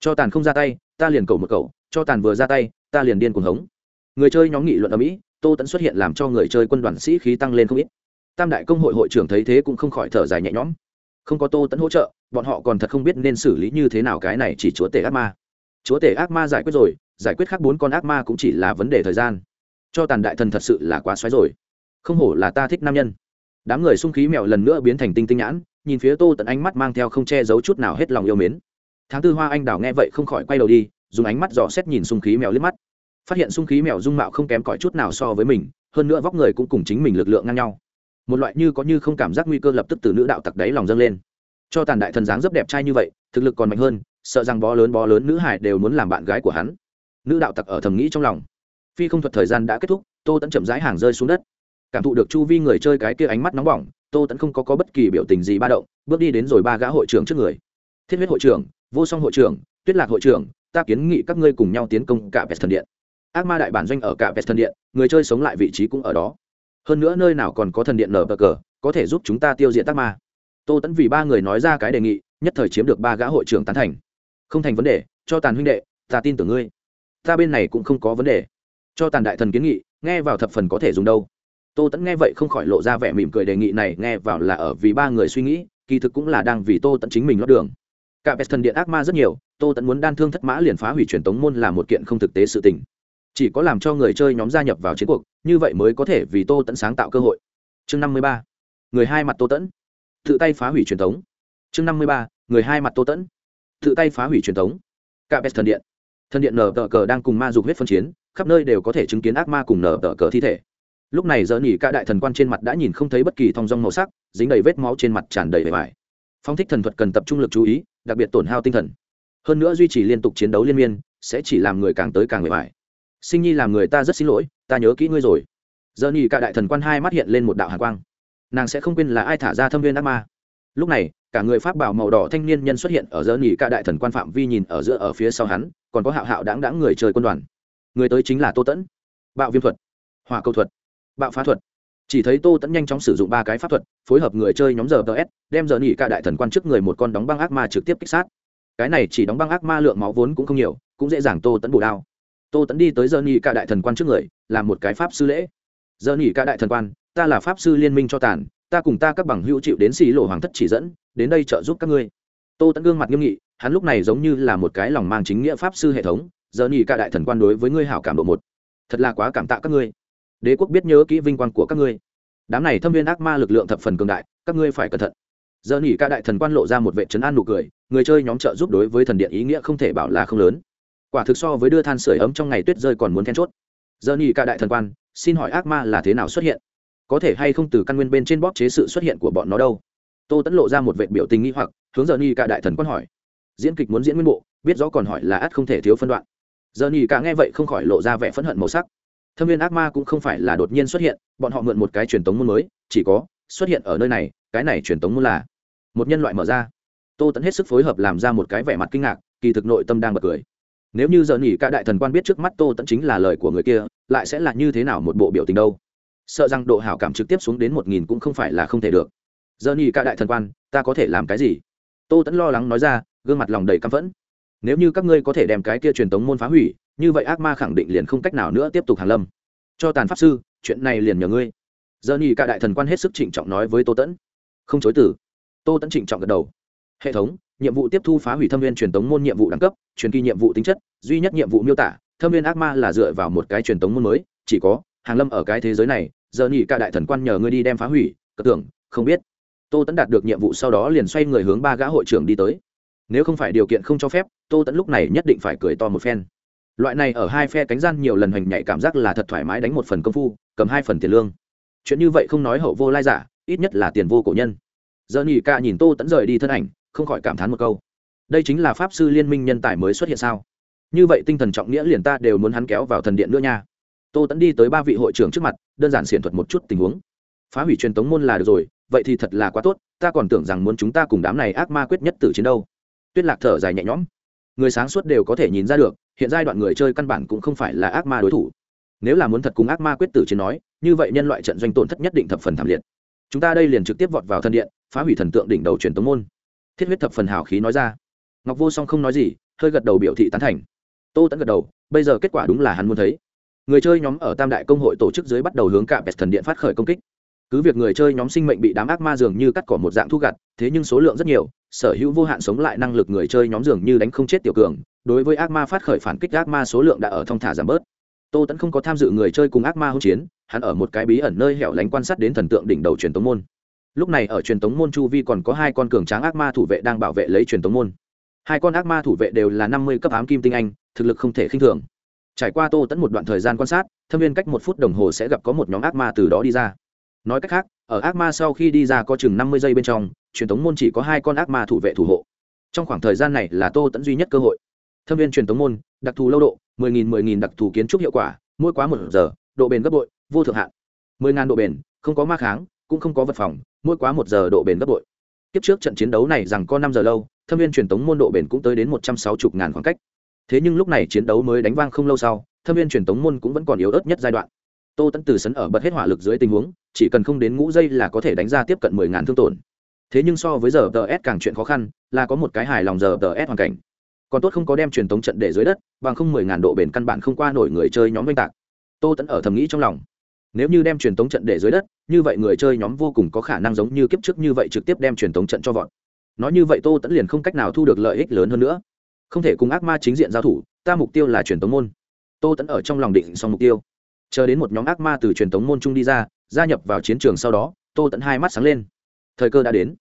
Cho tàn không ra tay, ta liền cầu một cầu, cho tàn vừa ra tay, ta liền điên cuồng hống. Người chơi nhóm nghị luận ở mỹ, tô tẫn xuất hiện làm cho người chơi quân đoàn sĩ khí tăng lên không ít tam đại công hội hội trưởng thấy thế cũng không khỏi thở dài nhẹ nhõm. Không có tô tẫn hỗ trợ, bọn họ còn thật không biết nên xử lý như thế nào cái này chỉ chúa tể ác ma. Chúa tể ác ma giải quyết rồi, giải quyết khác bốn con ác ma cũng chỉ là vấn đề thời gian. Cho tàn đại thần thật sự là quá xoáy rồi. Không hổ là ta thích nam nhân. Đám người sung khí mèo lần nữa biến thành tinh tinh nhãn, nhìn phía tô tận ánh mắt mang theo không che giấu chút nào hết lòng yêu mến. Tháng tư hoa anh đào nghe vậy không khỏi quay đầu đi, dùng ánh mắt dò xét nhìn sung khí mèo liếc mắt. Phát hiện sung khí mèo dung mạo không kém cỏi chút nào so với mình, hơn nữa vóc người cũng cùng chính mình lực lượng ngang nhau một loại như có như không cảm giác nguy cơ lập tức từ nữ đạo tặc đáy lòng dâng lên. Cho tàn đại thần dáng rất đẹp trai như vậy thực lực còn mạnh hơn sợ rằng bó lớn bó lớn nữ hải đều muốn làm bạn gái của hắn. Nữ đạo tặc ở thầm nghĩ trong lòng. Phi không thuật thời gian đã kết thúc tô tẫn chậm rãi hàng rơi xuống đất. Cảm thụ được chu vi người chơi cái kia ánh mắt nóng bỏng tô tẫn không có, có bất kỳ biểu tình gì ba động bước đi đến rồi ba gã hội trưởng trước người. Thiết huyết hội trưởng vô song hội trưởng tuyết lạc hội trưởng ta kiến nghị các ngươi cùng nhau tiến công cả vest thần điện. Ác ma đại bản doanh ở cả vest thần điện người chơi sống lại vị trí cũng ở đó hơn nữa nơi nào còn có thần điện nở bờ cờ, có thể giúp chúng ta tiêu diệt tác ma. Tô tẫn vì ba người nói ra cái đề nghị, nhất thời chiếm được ba gã hội trưởng tán thành. Không thành vấn đề, cho tàn huynh đệ, ta tin tưởng ngươi. Ta bên này cũng không có vấn đề. Cho tàn đại thần kiến nghị, nghe vào thập phần có thể dùng đâu. Tô tẫn nghe vậy không khỏi lộ ra vẻ mỉm cười đề nghị này, nghe vào là ở vì ba người suy nghĩ, kỳ thực cũng là đang vì tô tẫn chính mình lót đường. Cả pest thần điện ác ma rất nhiều, tô tẫn muốn đan thương thất mã liền phá hủy truyền tống môn là một kiện không thực tế sự tình chỉ có làm cho người chơi nhóm gia nhập vào chiến cuộc, như vậy mới có thể vì tô tẫn sáng tạo cơ hội. Chương năm mươi ba. Người hai mặt tô tẫn tự tay phá hủy truyền thống. Chương năm mươi ba. Người hai mặt tô tẫn tự tay phá hủy truyền thống. Cả bét thần điện. Thần điện nở tờ cờ đang cùng ma dục huyết phân chiến, khắp nơi đều có thể chứng kiến ác ma cùng nở tờ cờ thi thể. Lúc này giờ nỉ cả đại thần quan trên mặt đã nhìn không thấy bất kỳ thong dong màu sắc, dính đầy vết máu trên mặt tràn đầy vẻ vải. Phong thích thần thuật cần tập trung lực chú ý, đặc biệt tổn hao tinh thần. Hơn nữa duy trì liên tục chiến đấu liên miên, sẽ chỉ làm người càng tới càng vẻ vải sinh nhi làm người ta rất xin lỗi, ta nhớ kỹ ngươi rồi. Giờ nhì cả đại thần quan hai mắt hiện lên một đạo hàn quang. Nàng sẽ không quên là ai thả ra thâm viên ác ma. Lúc này, cả người pháp bảo màu đỏ thanh niên nhân xuất hiện ở giờ nhì cả đại thần quan phạm vi nhìn ở giữa ở phía sau hắn, còn có hạo hạo đáng đáng người chơi quân đoàn. Người tới chính là tô tẫn. Bạo viêm thuật. Hỏa câu thuật. Bạo phá thuật. Chỉ thấy tô tẫn nhanh chóng sử dụng ba cái pháp thuật, phối hợp người chơi nhóm giờ ts đem giờ nhì cả đại thần quan trước người một con đóng băng ác ma trực tiếp kích sát. Cái này chỉ đóng băng ác ma lượng máu vốn cũng không nhiều, cũng dễ dàng tô tẫn bù đao tô tẫn đi tới giờ nghỉ cả đại thần quan trước người, làm một cái pháp sư lễ. Giờ nghỉ cả đại thần quan, ta là pháp sư liên minh cho tàn, ta cùng ta các bằng hữu chịu đến xì lộ hoàng thất chỉ dẫn, đến đây trợ giúp các ngươi. Tô tẫn gương mặt nghiêm nghị, hắn lúc này giống như là một cái lòng mang chính nghĩa pháp sư hệ thống giờ nghỉ cả đại thần quan đối với ngươi hảo cảm độ một. Thật là quá cảm tạ các ngươi. Đế quốc biết nhớ kỹ vinh quang của các ngươi. Đám này thâm viên ác ma lực lượng thập phần cường đại, các ngươi phải cẩn thận. Giờ nghỉ cả đại thần quan lộ ra một vệ trấn an nụ cười, người chơi nhóm trợ giúp đối với thần điện ý nghĩa không thể bảo là không lớn quả thực so với đưa than sửa ấm trong ngày tuyết rơi còn muốn then chốt. Giờ nhì cả đại thần quan, xin hỏi ác ma là thế nào xuất hiện? Có thể hay không từ căn nguyên bên trên bóp chế sự xuất hiện của bọn nó đâu? Tô tẫn lộ ra một vệ biểu tình nghi hoặc, hướng giờ nhì cả đại thần quan hỏi. Diễn kịch muốn diễn nguyên bộ, biết rõ còn hỏi là ắt không thể thiếu phân đoạn. Giờ nhì cả nghe vậy không khỏi lộ ra vẻ phẫn hận màu sắc. Thâm viên ác ma cũng không phải là đột nhiên xuất hiện, bọn họ mượn một cái truyền tống môn mới, chỉ có, xuất hiện ở nơi này, cái này truyền tống môn là. Một nhân loại mở ra. Tô tẫn hết sức phối hợp làm ra một cái vẻ mặt kinh ngạc, kỳ thực nội tâm đang bật cười nếu như giờ nghỉ cả đại thần quan biết trước mắt tô tẫn chính là lời của người kia, lại sẽ là như thế nào một bộ biểu tình đâu? Sợ rằng độ hảo cảm trực tiếp xuống đến một nghìn cũng không phải là không thể được. Giờ nghỉ cả đại thần quan, ta có thể làm cái gì? Tô tẫn lo lắng nói ra, gương mặt lòng đầy căm phẫn. Nếu như các ngươi có thể đem cái kia truyền tống môn phá hủy, như vậy ác ma khẳng định liền không cách nào nữa tiếp tục hàn lâm. Cho tàn pháp sư, chuyện này liền nhờ ngươi. Giờ nghỉ cả đại thần quan hết sức trịnh trọng nói với tô tẫn không chối từ. Tô tẫn trịnh trọng gật đầu. Hệ thống nhiệm vụ tiếp thu phá hủy thâm viên truyền tống môn nhiệm vụ đẳng cấp, truyền kỳ nhiệm vụ tính chất, duy nhất nhiệm vụ miêu tả, thâm viên ác ma là dựa vào một cái truyền tống môn mới, chỉ có hàng lâm ở cái thế giới này, giờ nghỉ cả đại thần quan nhờ ngươi đi đem phá hủy cất tưởng, không biết. Tô tẫn đạt được nhiệm vụ sau đó liền xoay người hướng ba gã hội trưởng đi tới. Nếu không phải điều kiện không cho phép, tô tẫn lúc này nhất định phải cười to một phen. Loại này ở hai phe cánh gian nhiều lần hoành nhảy cảm giác là thật thoải mái đánh một phần công phu, cầm hai phần tiền lương. Chuyện như vậy không nói hậu vô lai giả, ít nhất là tiền vô cổ nhân. Giờ nghỉ ca nhìn tô tẫn rời đi thân ảnh không khỏi cảm thán một câu. Đây chính là pháp sư liên minh nhân tài mới xuất hiện sao? Như vậy tinh thần trọng nghĩa liền ta đều muốn hắn kéo vào thần điện nữa nha. Tô tẫn đi tới ba vị hội trưởng trước mặt, đơn giản xiển thuật một chút tình huống. Phá hủy truyền tống môn là được rồi, vậy thì thật là quá tốt, ta còn tưởng rằng muốn chúng ta cùng đám này ác ma quyết nhất tử chiến đâu. Tuyết lạc thở dài nhẹ nhõm. Người sáng suốt đều có thể nhìn ra được, hiện giai đoạn người chơi căn bản cũng không phải là ác ma đối thủ. Nếu là muốn thật cùng ác ma quyết tử chiến nói, như vậy nhân loại trận doanh tổn thất nhất định thập phần thảm liệt. Chúng ta đây liền trực tiếp vọt vào thân điện, phá hủy thần tượng đỉnh đầu truyền tống môn thiết huyết thập phần hào khí nói ra. Ngọc vô song không nói gì, hơi gật đầu biểu thị tán thành. Tô tẫn gật đầu, bây giờ kết quả đúng là hắn muốn thấy. Người chơi nhóm ở tam đại công hội tổ chức dưới bắt đầu hướng cả bẹt thần điện phát khởi công kích. Cứ việc người chơi nhóm sinh mệnh bị đám ác ma dường như cắt cỏ một dạng thu gặt, thế nhưng số lượng rất nhiều, sở hữu vô hạn sống lại năng lực người chơi nhóm dường như đánh không chết tiểu cường. Đối với ác ma phát khởi phản kích, ác ma số lượng đã ở thong thả giảm bớt. Tô tẫn không có tham dự người chơi cùng ác ma hỗn chiến, hắn ở một cái bí ẩn nơi hẻo lánh quan sát đến thần tượng đỉnh đầu truyền tống môn lúc này ở truyền tống môn chu vi còn có hai con cường tráng ác ma thủ vệ đang bảo vệ lấy truyền tống môn. Hai con ác ma thủ vệ đều là năm mươi cấp ám kim tinh anh, thực lực không thể khinh thường. Trải qua tô tẫn một đoạn thời gian quan sát, thâm viên cách một phút đồng hồ sẽ gặp có một nhóm ác ma từ đó đi ra. Nói cách khác, ở ác ma sau khi đi ra có chừng năm mươi giây bên trong, truyền thống môn chỉ có hai con ác ma thủ vệ thủ hộ. Trong khoảng thời gian này là tô tẫn duy nhất cơ hội. Thâm viên truyền thống môn, đặc thù lâu độ, mười nghìn mười nghìn đặc thù kiến trúc hiệu quả, mỗi quá một giờ, độ bền gấp bội, vô thượng hạn. mười ngàn độ bền, không có ma kháng cũng không có vật phòng, mỗi quá một giờ độ bền gấp bội. Tiếp trước trận chiến đấu này rằng có năm giờ lâu, thâm viên truyền thống môn độ bền cũng tới đến một trăm sáu mươi ngàn khoảng cách. Thế nhưng lúc này chiến đấu mới đánh vang không lâu sau, thâm viên truyền thống môn cũng vẫn còn yếu ớt nhất giai đoạn. Tô tẫn từ sấn ở bật hết hỏa lực dưới tình huống, chỉ cần không đến ngũ giây là có thể đánh ra tiếp cận mười ngàn thương tổn. Thế nhưng so với giờ tờ s càng chuyện khó khăn, là có một cái hài lòng giờ tờ s hoàn cảnh. Còn tốt không có đem truyền thống trận để dưới đất, bằng không mười ngàn độ bền căn bản không qua nổi người chơi nhóm oanh tạc. Tô tẫn ở thầm nghĩ trong lòng nếu như đem truyền tống trận để dưới đất, như vậy người chơi nhóm vô cùng có khả năng giống như kiếp trước như vậy trực tiếp đem truyền tống trận cho vọt. Nói như vậy tô tẫn liền không cách nào thu được lợi ích lớn hơn nữa. Không thể cùng ác ma chính diện giao thủ, ta mục tiêu là truyền tống môn. Tô tẫn ở trong lòng định xong mục tiêu. Chờ đến một nhóm ác ma từ truyền tống môn trung đi ra, gia nhập vào chiến trường sau đó, tô tẫn hai mắt sáng lên. Thời cơ đã đến.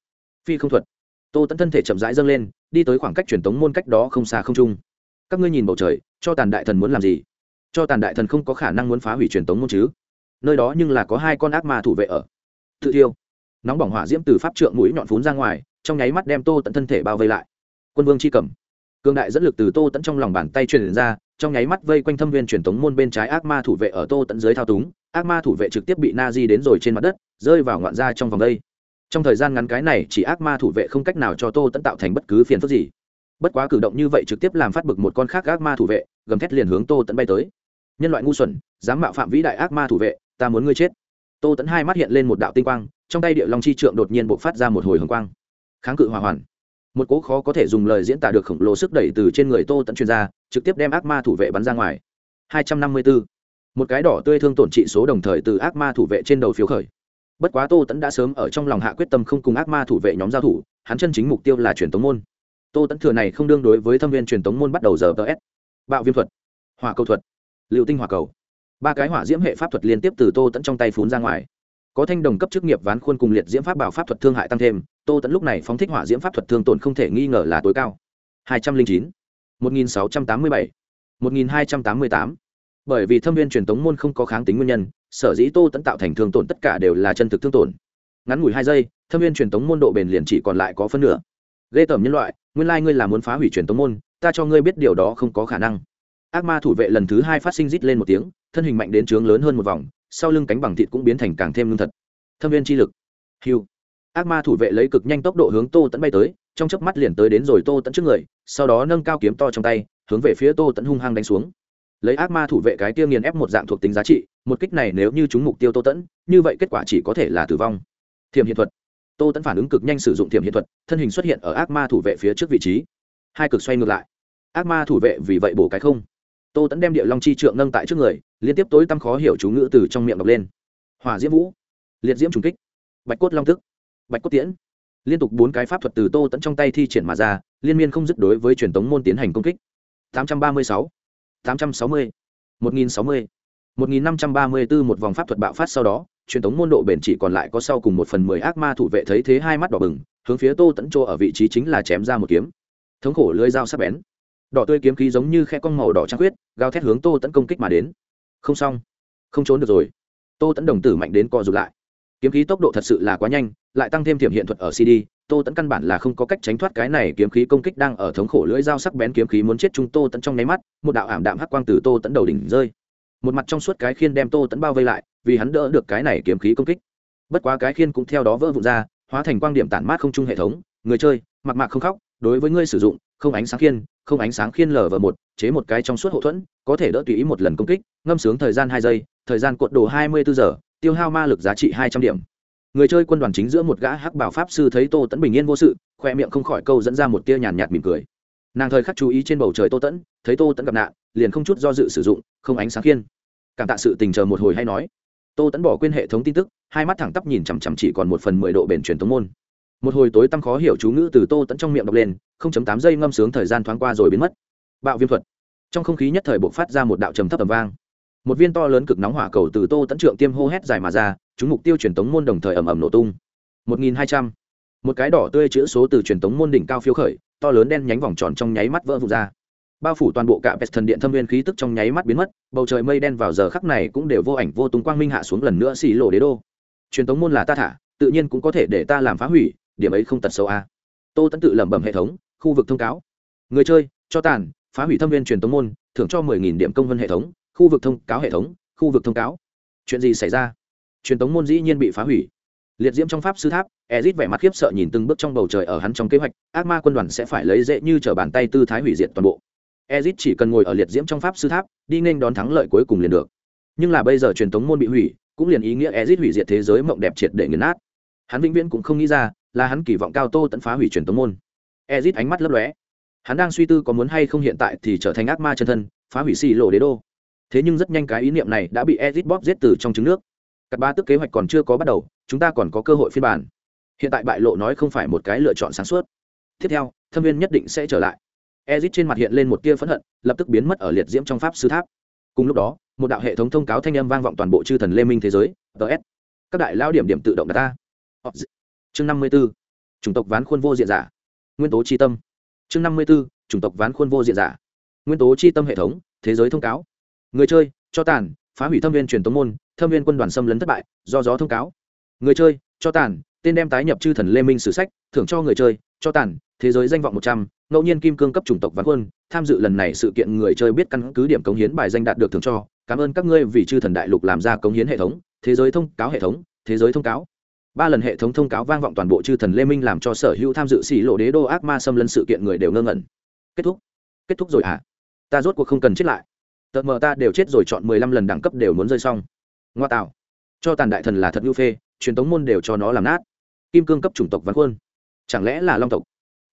Phi không thuật. Tô tẫn thân thể chậm rãi dâng lên, đi tới khoảng cách truyền tống môn cách đó không xa không trung. Các ngươi nhìn bầu trời, cho tàn đại thần muốn làm gì? Cho tàn đại thần không có khả năng muốn phá hủy truyền tống môn chứ? Nơi đó nhưng là có hai con ác ma thủ vệ ở. Tự thiêu. Nóng bỏng hỏa diễm từ pháp trượng mũi nhọn phún ra ngoài, trong nháy mắt đem tô tận thân thể bao vây lại. Quân vương c h i cầm. Cương đại dẫn lực từ tô tận trong lòng bàn tay truyền ra, trong nháy mắt vây quanh thâm viên truyền tống môn bên trái ác ma thủ vệ ở tô tận dưới thao túng, ác ma thủ vệ trực tiếp bị na di đến rồi trên mặt đất, rơi vào ngoạn ra trong vòng đây. Trong thời gian ngắn cái này, chỉ ác ma thủ vệ không cách nào cho tô tận tạo thành bất cứ phiền phức gì. Bất quá cử động như vậy trực tiếp làm phát bực một con khác ác ma thủ vệ, gầm thét liền hướng tô tận bay tới. Nhân loại ngu xuẩn, dám mạo phạm vĩ đại ác ma thủ vệ ta muốn ngươi chết. Tô tẫn hai mắt hiện lên một đạo tinh quang, trong tay địa long chi trượng đột nhiên b ộ c phát ra một hồi hồng quang. Kháng cự hỏa hoàn. Một cố khó có thể dùng lời diễn tả được khổng lồ sức đẩy từ trên người tô tẫn chuyên gia trực tiếp đem ác ma thủ vệ bắn ra ngoài. Hai trăm năm mươi bốn một cái đỏ tươi thương tổn trị số đồng thời từ ác ma thủ vệ trên đầu phiếu khởi. Bất quá tô tẫn đã sớm ở trong lòng hạ quyết tâm không cùng ác ma thủ vệ nhóm giao thủ, hắn chân chính mục tiêu là truyền tống môn. Tô tẫn thừa này không đương đối với thâm viên truyền tống môn bắt đầu giờ ts bạo viêm thuật. Hỏa cầu thuật. Liệu tinh hỏa cầu ba cái hỏa diễm hệ pháp thuật liên tiếp từ tô tẫn trong tay phún ra ngoài. Có thanh đồng cấp chức nghiệp ván khuôn cùng liệt diễm pháp bảo pháp thuật thương hại tăng thêm, tô tẫn lúc này phóng thích hỏa diễm pháp thuật thương tổn không thể nghi ngờ là tối cao. Hai trăm linh chín, một nghìn sáu trăm tám mươi bảy, một nghìn hai trăm tám mươi tám. Bởi vì thâm viên truyền tống môn không có kháng tính nguyên nhân, sở dĩ tô tẫn tạo thành thương tổn tất cả đều là chân thực thương tổn. Ngắn ngủi hai giây, thâm viên truyền tống môn độ bền liền chỉ còn lại có phân nửa. Ghê tởm nhân loại, nguyên lai ngươi là muốn phá hủy truyền tống môn, ta cho ngươi biết điều đó không có khả năng. Ác ma thủ vệ lần thứ hai phát sinh rít lên một tiếng thân hình mạnh đến trướng lớn hơn một vòng, sau lưng cánh bằng thịt cũng biến thành càng thêm lương thật. Thâm viên chi lực. Hiu ác ma thủ vệ lấy cực nhanh tốc độ hướng tô tẫn bay tới, trong chớp mắt liền tới đến rồi tô tẫn trước người, sau đó nâng cao kiếm to trong tay, hướng về phía tô tẫn hung hăng đánh xuống. Lấy ác ma thủ vệ cái tiêu nghiền ép một dạng thuộc tính giá trị, một kích này nếu như chúng mục tiêu tô tẫn như vậy kết quả chỉ có thể là tử vong. Thiềm hiện thuật. Tô tẫn phản ứng cực nhanh sử dụng thiềm hiện thuật, thân hình xuất hiện ở ác ma thủ vệ phía trước vị trí. Hai cực xoay ngược lại. Ác ma thủ vệ vì vậy bổ cái không. Tô tẫn đem địa long chi trượng nâng tại trước người liên tiếp tối tăm khó hiểu chú ngữ từ trong miệng đọc lên. Hỏa diễm vũ liệt diễm trùng kích bạch cốt long tức bạch cốt tiễn. Liên tục bốn cái pháp thuật từ tô tẫn trong tay thi triển mà ra liên miên không dứt đối với truyền tống môn tiến hành công kích. 836, 860, 1060, 1534 một vòng pháp thuật bạo phát sau đó truyền tống môn độ bền chỉ còn lại có sau cùng một phần mười ác ma thủ vệ thấy thế hai mắt đỏ bừng hướng phía tô tẫn chỗ ở vị trí chính là chém ra một kiếm. Thống khổ lưỡi dao sắc bén. Đỏ tươi kiếm khí giống như khe con màu đỏ trăng huyết gào thét hướng tô tẫn công kích mà đến không xong. Không trốn được rồi. Tô tẫn đồng tử mạnh đến co rụt lại. Kiếm khí tốc độ thật sự là quá nhanh, lại tăng thêm thiểm hiện thuật ở cd tô tẫn căn bản là không có cách tránh thoát cái này kiếm khí công kích đang ở thống khổ lưỡi dao sắc bén kiếm khí muốn chết chúng tô tẫn trong nháy mắt, một đạo ảm đạm hắc quang từ tô tẫn đầu đỉnh rơi. Một mặt trong suốt cái khiên đem tô tẫn bao vây lại, vì hắn đỡ được cái này kiếm khí công kích. Bất quá cái khiên cũng theo đó vỡ vụn ra, hóa thành quang điểm tản mát không chung hệ thống. Người chơi, mặc mạc không khóc, đối với ngươi sử dụng không ánh sáng khiên, không ánh sáng khiên lở vờ một, chế một cái trong suốt hậu thuẫn, có thể đỡ tùy ý một lần công kích, ngâm sướng thời gian hai giây, thời gian cuộn đồ hai mươi bốn giờ, tiêu hao ma lực giá trị hai trăm điểm. Người chơi quân đoàn chính giữa một gã hắc bảo pháp sư thấy tô tẫn bình yên vô sự, khoe miệng không khỏi câu dẫn ra một tia nhàn nhạt mỉm cười. Nàng thời khắc chú ý trên bầu trời tô tẫn thấy tô tẫn gặp nạn, liền không chút do dự sử dụng, không ánh sáng khiên. Cảm tạ sự tình chờ một hồi hay nói. Tô tẫn bỏ quên hệ thống tin tức, hai mắt thẳng tắp nhìn chằm chằm chỉ còn một phần mười độ bền truyền thống môn một hồi tối tăm khó hiểu chú ngữ từ tô tẫn trong miệng đọc lên, không chấm tám giây ngâm sướng thời gian thoáng qua rồi biến mất. Bạo viêm thuật. Trong không khí nhất thời buộc phát ra một đạo trầm thấp tầm vang. Một viên to lớn cực nóng hỏa cầu từ tô tẫn trượng tiêm hô hét dài mà ra, chúng mục tiêu truyền tống môn đồng thời ầm ầm nổ tung. Một nghìn hai trăm. Một cái đỏ tươi chữ số từ truyền tống môn đỉnh cao phiếu khởi, to lớn đen nhánh vòng tròn trong nháy mắt vỡ vụt ra. Bao phủ toàn bộ cả pest thần điện thâm viên khí tức trong nháy mắt biến mất, bầu trời mây đen vào giờ khắc này cũng đều vô ảnh vô tung quang minh hạ xuống lần nữa xì lộ đế đô. Truyền tống môn là ta thả, tự nhiên cũng có thể để ta làm phá hủy điểm ấy không tật xấu a. Tô tẫn tự lẩm bẩm hệ thống, khu vực thông cáo. Người chơi, cho tàn, phá hủy thâm viên truyền tống môn, thưởng cho mười nghìn điểm công vân hệ thống, khu vực thông cáo hệ thống, khu vực thông cáo. Chuyện gì xảy ra? Truyền tống môn dĩ nhiên bị phá hủy. Liệt diễm trong pháp sư tháp, ezit vẻ mặt khiếp sợ nhìn từng bước trong bầu trời ở hắn trong kế hoạch, ác ma quân đoàn sẽ phải lấy dễ như t bàn tay tư thái hủy diệt toàn bộ. Ezit chỉ cần ngồi ở liệt diễm trong pháp sư tháp, đi nên đón thắng lợi cuối cùng liền được. Nhưng là bây giờ truyền tống môn bị hủy, cũng liền ý nghĩa ezit hủy diệt thế giới mộng đẹp triệt để nghiền nát. Hắn vĩnh viễn cũng không nghĩ ra là hắn kỳ vọng cao tô tẫn phá hủy truyền tống môn. Ezit ánh mắt lấp lóe. Hắn đang suy tư có muốn hay không hiện tại thì trở thành ác ma chân thân, phá hủy xì lộ đế đô. Thế nhưng rất nhanh cái ý niệm này đã bị ezit bóp giết từ trong trứng nước. Cặp ba tức kế hoạch còn chưa có bắt đầu, chúng ta còn có cơ hội phiên bản. Hiện tại bại lộ nói không phải một cái lựa chọn sáng suốt. Tiếp theo, thâm viên nhất định sẽ trở lại. Ezit trên mặt hiện lên một tia phẫn hận, lập tức biến mất ở liệt diễm trong pháp sư tháp. Cùng lúc đó, một đạo hệ thống thông cáo thanh âm vang vọng toàn bộ chư thần lê minh thế giới ts các đại lao điểm điểm tự động đặt ta chương năm mươi b ố chủng tộc ván khuôn vô diện giả. Nguyên tố chi tâm. Chương năm mươi b ố chủng tộc ván khuôn vô diện giả. Nguyên tố chi tâm hệ thống, thế giới thông cáo. Người chơi, cho tàn, phá hủy thâm viên truyền tống môn, thâm viên quân đoàn xâm lấn thất bại, do gió thông cáo. Người chơi, cho tàn, tên đem tái nhập chư thần lê minh sử sách, thưởng cho người chơi, cho tàn, thế giới danh vọng một trăm, ngẫu nhiên kim cương cấp chủng tộc ván quân tham dự lần này sự kiện người chơi biết căn cứ điểm cống hiến bài danh đạt được thưởng cho. Cảm ơn các ngươi vì chư thần đại lục làm ra cống hiến hệ thống, thế giới thông cáo hệ thống, thế giới thông cáo ba lần hệ thống thông cáo vang vọng toàn bộ chư thần lê minh làm cho sở hữu tham dự xỉ lộ đế đô ác ma xâm lấn sự kiện người đều ngơ ngẩn. Kết thúc. Kết thúc rồi à ta rốt cuộc không cần chết lại. Tợt mờ ta đều chết rồi chọn mười lăm lần đẳng cấp đều muốn rơi xong. Ngoa tạo. Cho tàn đại thần là thật ngưu phê, truyền tống môn đều cho nó làm nát. Kim cương cấp chủng tộc văn khuôn chẳng lẽ là long tộc?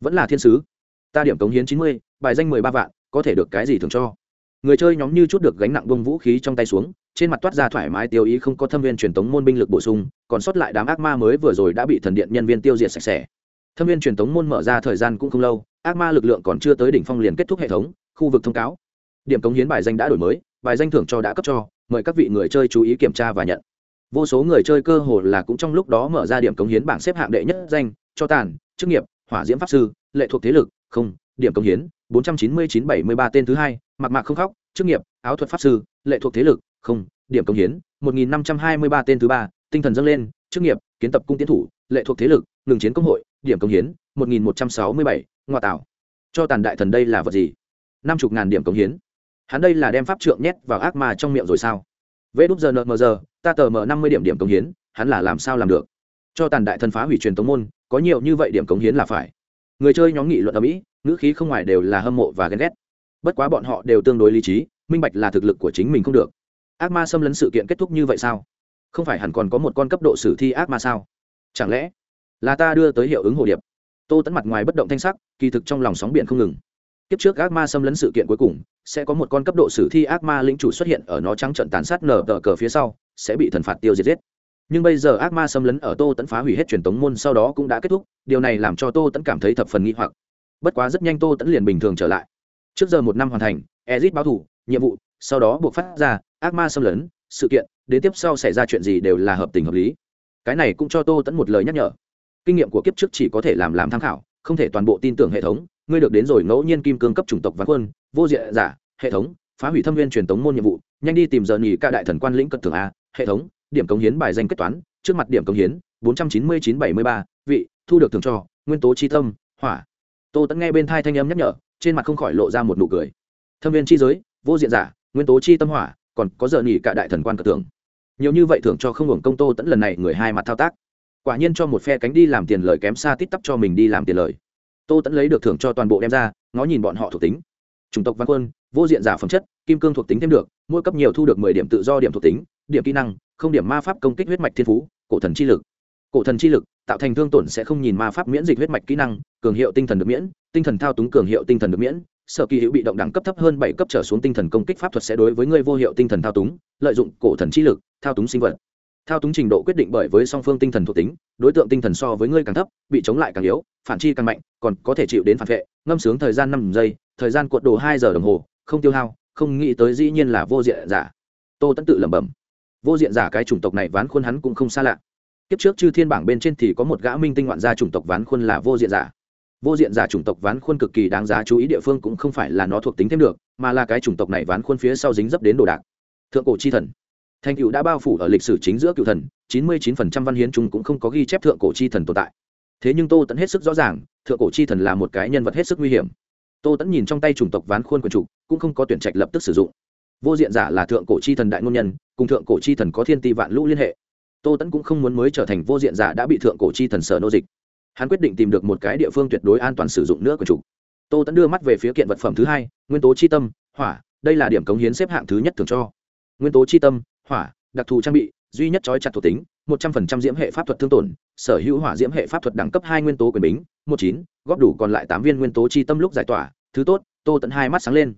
Vẫn là thiên sứ? Ta điểm cống hiến chín mươi, bài danh mười ba vạn, có thể được cái gì thường cho? Người chơi nhóm như chút được gánh nặng bông vũ khí trong tay xuống, trên mặt toát ra thoải mái tiêu ý không có thâm viên truyền tống môn binh lực bổ sung, còn sót lại đám ác ma mới vừa rồi đã bị thần điện nhân viên tiêu diệt sạch sẽ. Thâm viên truyền tống môn mở ra thời gian cũng không lâu, ác ma lực lượng còn chưa tới đỉnh phong liền kết thúc hệ thống, khu vực thông cáo. Điểm cống hiến bài danh đã đổi mới, bài danh thưởng cho đã cấp cho, mời các vị người chơi chú ý kiểm tra và nhận. Vô số người chơi cơ hồ là cũng trong lúc đó mở ra điểm cống hiến bảng xếp hạng đệ nhất danh, cho tàn, chức nghiệp, hỏa diễm pháp sư, lệ thuộc thế lực, không, điểm cống hiến, bốn trăm chín mươi chín bảy mươi ba tên thứ hai mặc mạc không khóc, chức nghiệp, áo thuật pháp sư, lệ thuộc thế lực, không, điểm công hiến, một nghìn năm trăm hai mươi ba tên thứ ba, tinh thần dâng lên, chức nghiệp, kiến tập cung tiến thủ, lệ thuộc thế lực, ngừng chiến công hội, điểm công hiến, một nghìn một trăm sáu mươi bảy, ngoại tạo. Cho tàn đại thần đây là vật gì? năm chục ngàn điểm công hiến. Hắn đây là đem pháp trượng nhét vào ác ma trong miệng rồi sao? Vê đúp giờ nợ mờ giờ, ta tờ mờ năm mươi điểm điểm công hiến, hắn là làm sao làm được? Cho tàn đại thần phá hủy truyền tống môn, có nhiều như vậy điểm cống hiến là phải. Người chơi nhóm nghị luận ở mỹ, ngữ khí không ngoài đều là hâm mộ và ghen ghét bất quá bọn họ đều tương đối lý trí, minh bạch là thực lực của chính mình không được. Ác ma xâm lấn sự kiện kết thúc như vậy sao? Không phải hẳn còn có một con cấp độ sử thi ác ma sao? Chẳng lẽ là ta đưa tới hiệu ứng hồ điệp? Tô tẫn mặt ngoài bất động thanh sắc, kỳ thực trong lòng sóng biển không ngừng. Tiếp trước ác ma xâm lấn sự kiện cuối cùng, sẽ có một con cấp độ sử thi ác ma lĩnh chủ xuất hiện ở nó trắng trận tàn sát nở tờ cờ phía sau, sẽ bị thần phạt tiêu diệt giết. Nhưng bây giờ ác ma xâm lấn ở tô tẫn phá hủy hết truyền tống môn sau đó cũng đã kết thúc, điều này làm cho tô tẫn cảm thấy thập phần nghi hoặc. Bất quá rất nhanh tô tẫn liền bình thường trở lại trước giờ một năm hoàn thành, ezit báo thủ, nhiệm vụ, sau đó buộc phát ra ác ma xâm lấn, sự kiện, đến tiếp sau xảy ra chuyện gì đều là hợp tình hợp lý. Cái này cũng cho tô tẫn một lời nhắc nhở. Kinh nghiệm của kiếp trước chỉ có thể làm làm tham khảo, không thể toàn bộ tin tưởng hệ thống, ngươi được đến rồi ngẫu nhiên kim cương cấp chủng tộc ván quân, vô diện giả, hệ thống, phá hủy thâm viên truyền tống môn nhiệm vụ, nhanh đi tìm giờ nghỉ ca đại thần quan lĩnh cất thường a, hệ thống, điểm cống hiến bài danh kết toán, trước mặt điểm cống hiến, bốn trăm chín mươi chín bảy mươi ba, vị, thu được thường cho, nguyên tố chi tâm, hỏa. Tô tẫn nghe bên thai thanh âm nhắc nhở trên mặt không khỏi lộ ra một nụ cười. Thâm viên chi giới, vô diện giả, nguyên tố chi tâm hỏa, còn có giờ nghỉ cả đại thần quan cờ tưởng nhiều như vậy thưởng cho không hưởng công tô tẫn lần này người hai mặt thao tác. Quả nhiên cho một phe cánh đi làm tiền lời kém xa tít tắp cho mình đi làm tiền lời. Tô tẫn lấy được thưởng cho toàn bộ đem ra, ngó nhìn bọn họ thuộc tính. Chủng tộc văn quân, vô diện giả phẩm chất, kim cương thuộc tính thêm được, mỗi cấp nhiều thu được mười điểm tự do điểm thuộc tính, điểm kỹ năng, không điểm ma pháp công kích huyết mạch thiên phú, cổ thần chi lực. Cổ thần chi lực tạo thành thương tổn sẽ không nhìn ma pháp miễn dịch huyết mạch kỹ năng, cường hiệu tinh thần được miễn, tinh thần thao túng cường hiệu tinh thần được miễn. Sở kỳ hữu bị động đẳng cấp thấp hơn bảy cấp trở xuống tinh thần công kích pháp thuật sẽ đối với người vô hiệu tinh thần thao túng, lợi dụng cổ thần trí lực, thao túng sinh vật. Thao túng trình độ quyết định bởi với song phương tinh thần thuộc tính, đối tượng tinh thần so với ngươi càng thấp, bị chống lại càng yếu, phản chi càng mạnh, còn có thể chịu đến phản vệ, ngâm sướng thời gian năm giây, thời gian cuộn đồ hai giờ đồng hồ, không tiêu hao, không nghĩ tới dĩ nhiên là vô diện giả. Tô tẫn tự lẩm bẩm. Vô diện giả cái chủng tộc này ván khuôn hắn cũng không xa lạ kiếp trước chư thiên bảng bên trên thì có một gã minh tinh ngoạn gia chủng tộc ván khuôn là vô diện giả. Vô diện giả chủng tộc ván khuôn cực kỳ đáng giá chú ý địa phương cũng không phải là nó thuộc tính thêm được, mà là cái chủng tộc này ván khuôn phía sau dính dấp đến đồ đạc. Thượng cổ chi thần. Thành cựu đã bao phủ ở lịch sử chính giữa cựu thần, chín mươi chín phần trăm văn hiến chúng cũng không có ghi chép thượng cổ chi thần tồn tại. Thế nhưng tô tẫn hết sức rõ ràng, thượng cổ chi thần là một cái nhân vật hết sức nguy hiểm. Tô tẫn nhìn trong tay chủng tộc ván khuôn quần trục cũng không có tuyển trạch lập tức sử dụng. Vô diện giả là thượng cổ chi thần đại ngôn nhân, cùng thượng cổ chi thần có thiên ti vạn lũ liên hệ tô tẫn cũng không muốn mới trở thành vô diện giả đã bị thượng cổ chi thần sở nô dịch. Hắn quyết định tìm được một cái địa phương tuyệt đối an toàn sử dụng nữa của chủ. tô tẫn đưa mắt về phía kiện vật phẩm thứ hai, nguyên tố chi tâm, hỏa, đây là điểm cống hiến xếp hạng thứ nhất thường cho. Nguyên tố chi tâm, hỏa, đặc thù trang bị, duy nhất trói chặt thuộc tính, một trăm phần trăm diễm hệ pháp thuật thương tổn, sở hữu hỏa diễm hệ pháp thuật đẳng cấp hai nguyên tố quyền bính, một chín, góp đủ còn lại tám viên nguyên tố chi tâm lúc giải tỏa, thứ tốt, tô tẫn hai mắt sáng lên.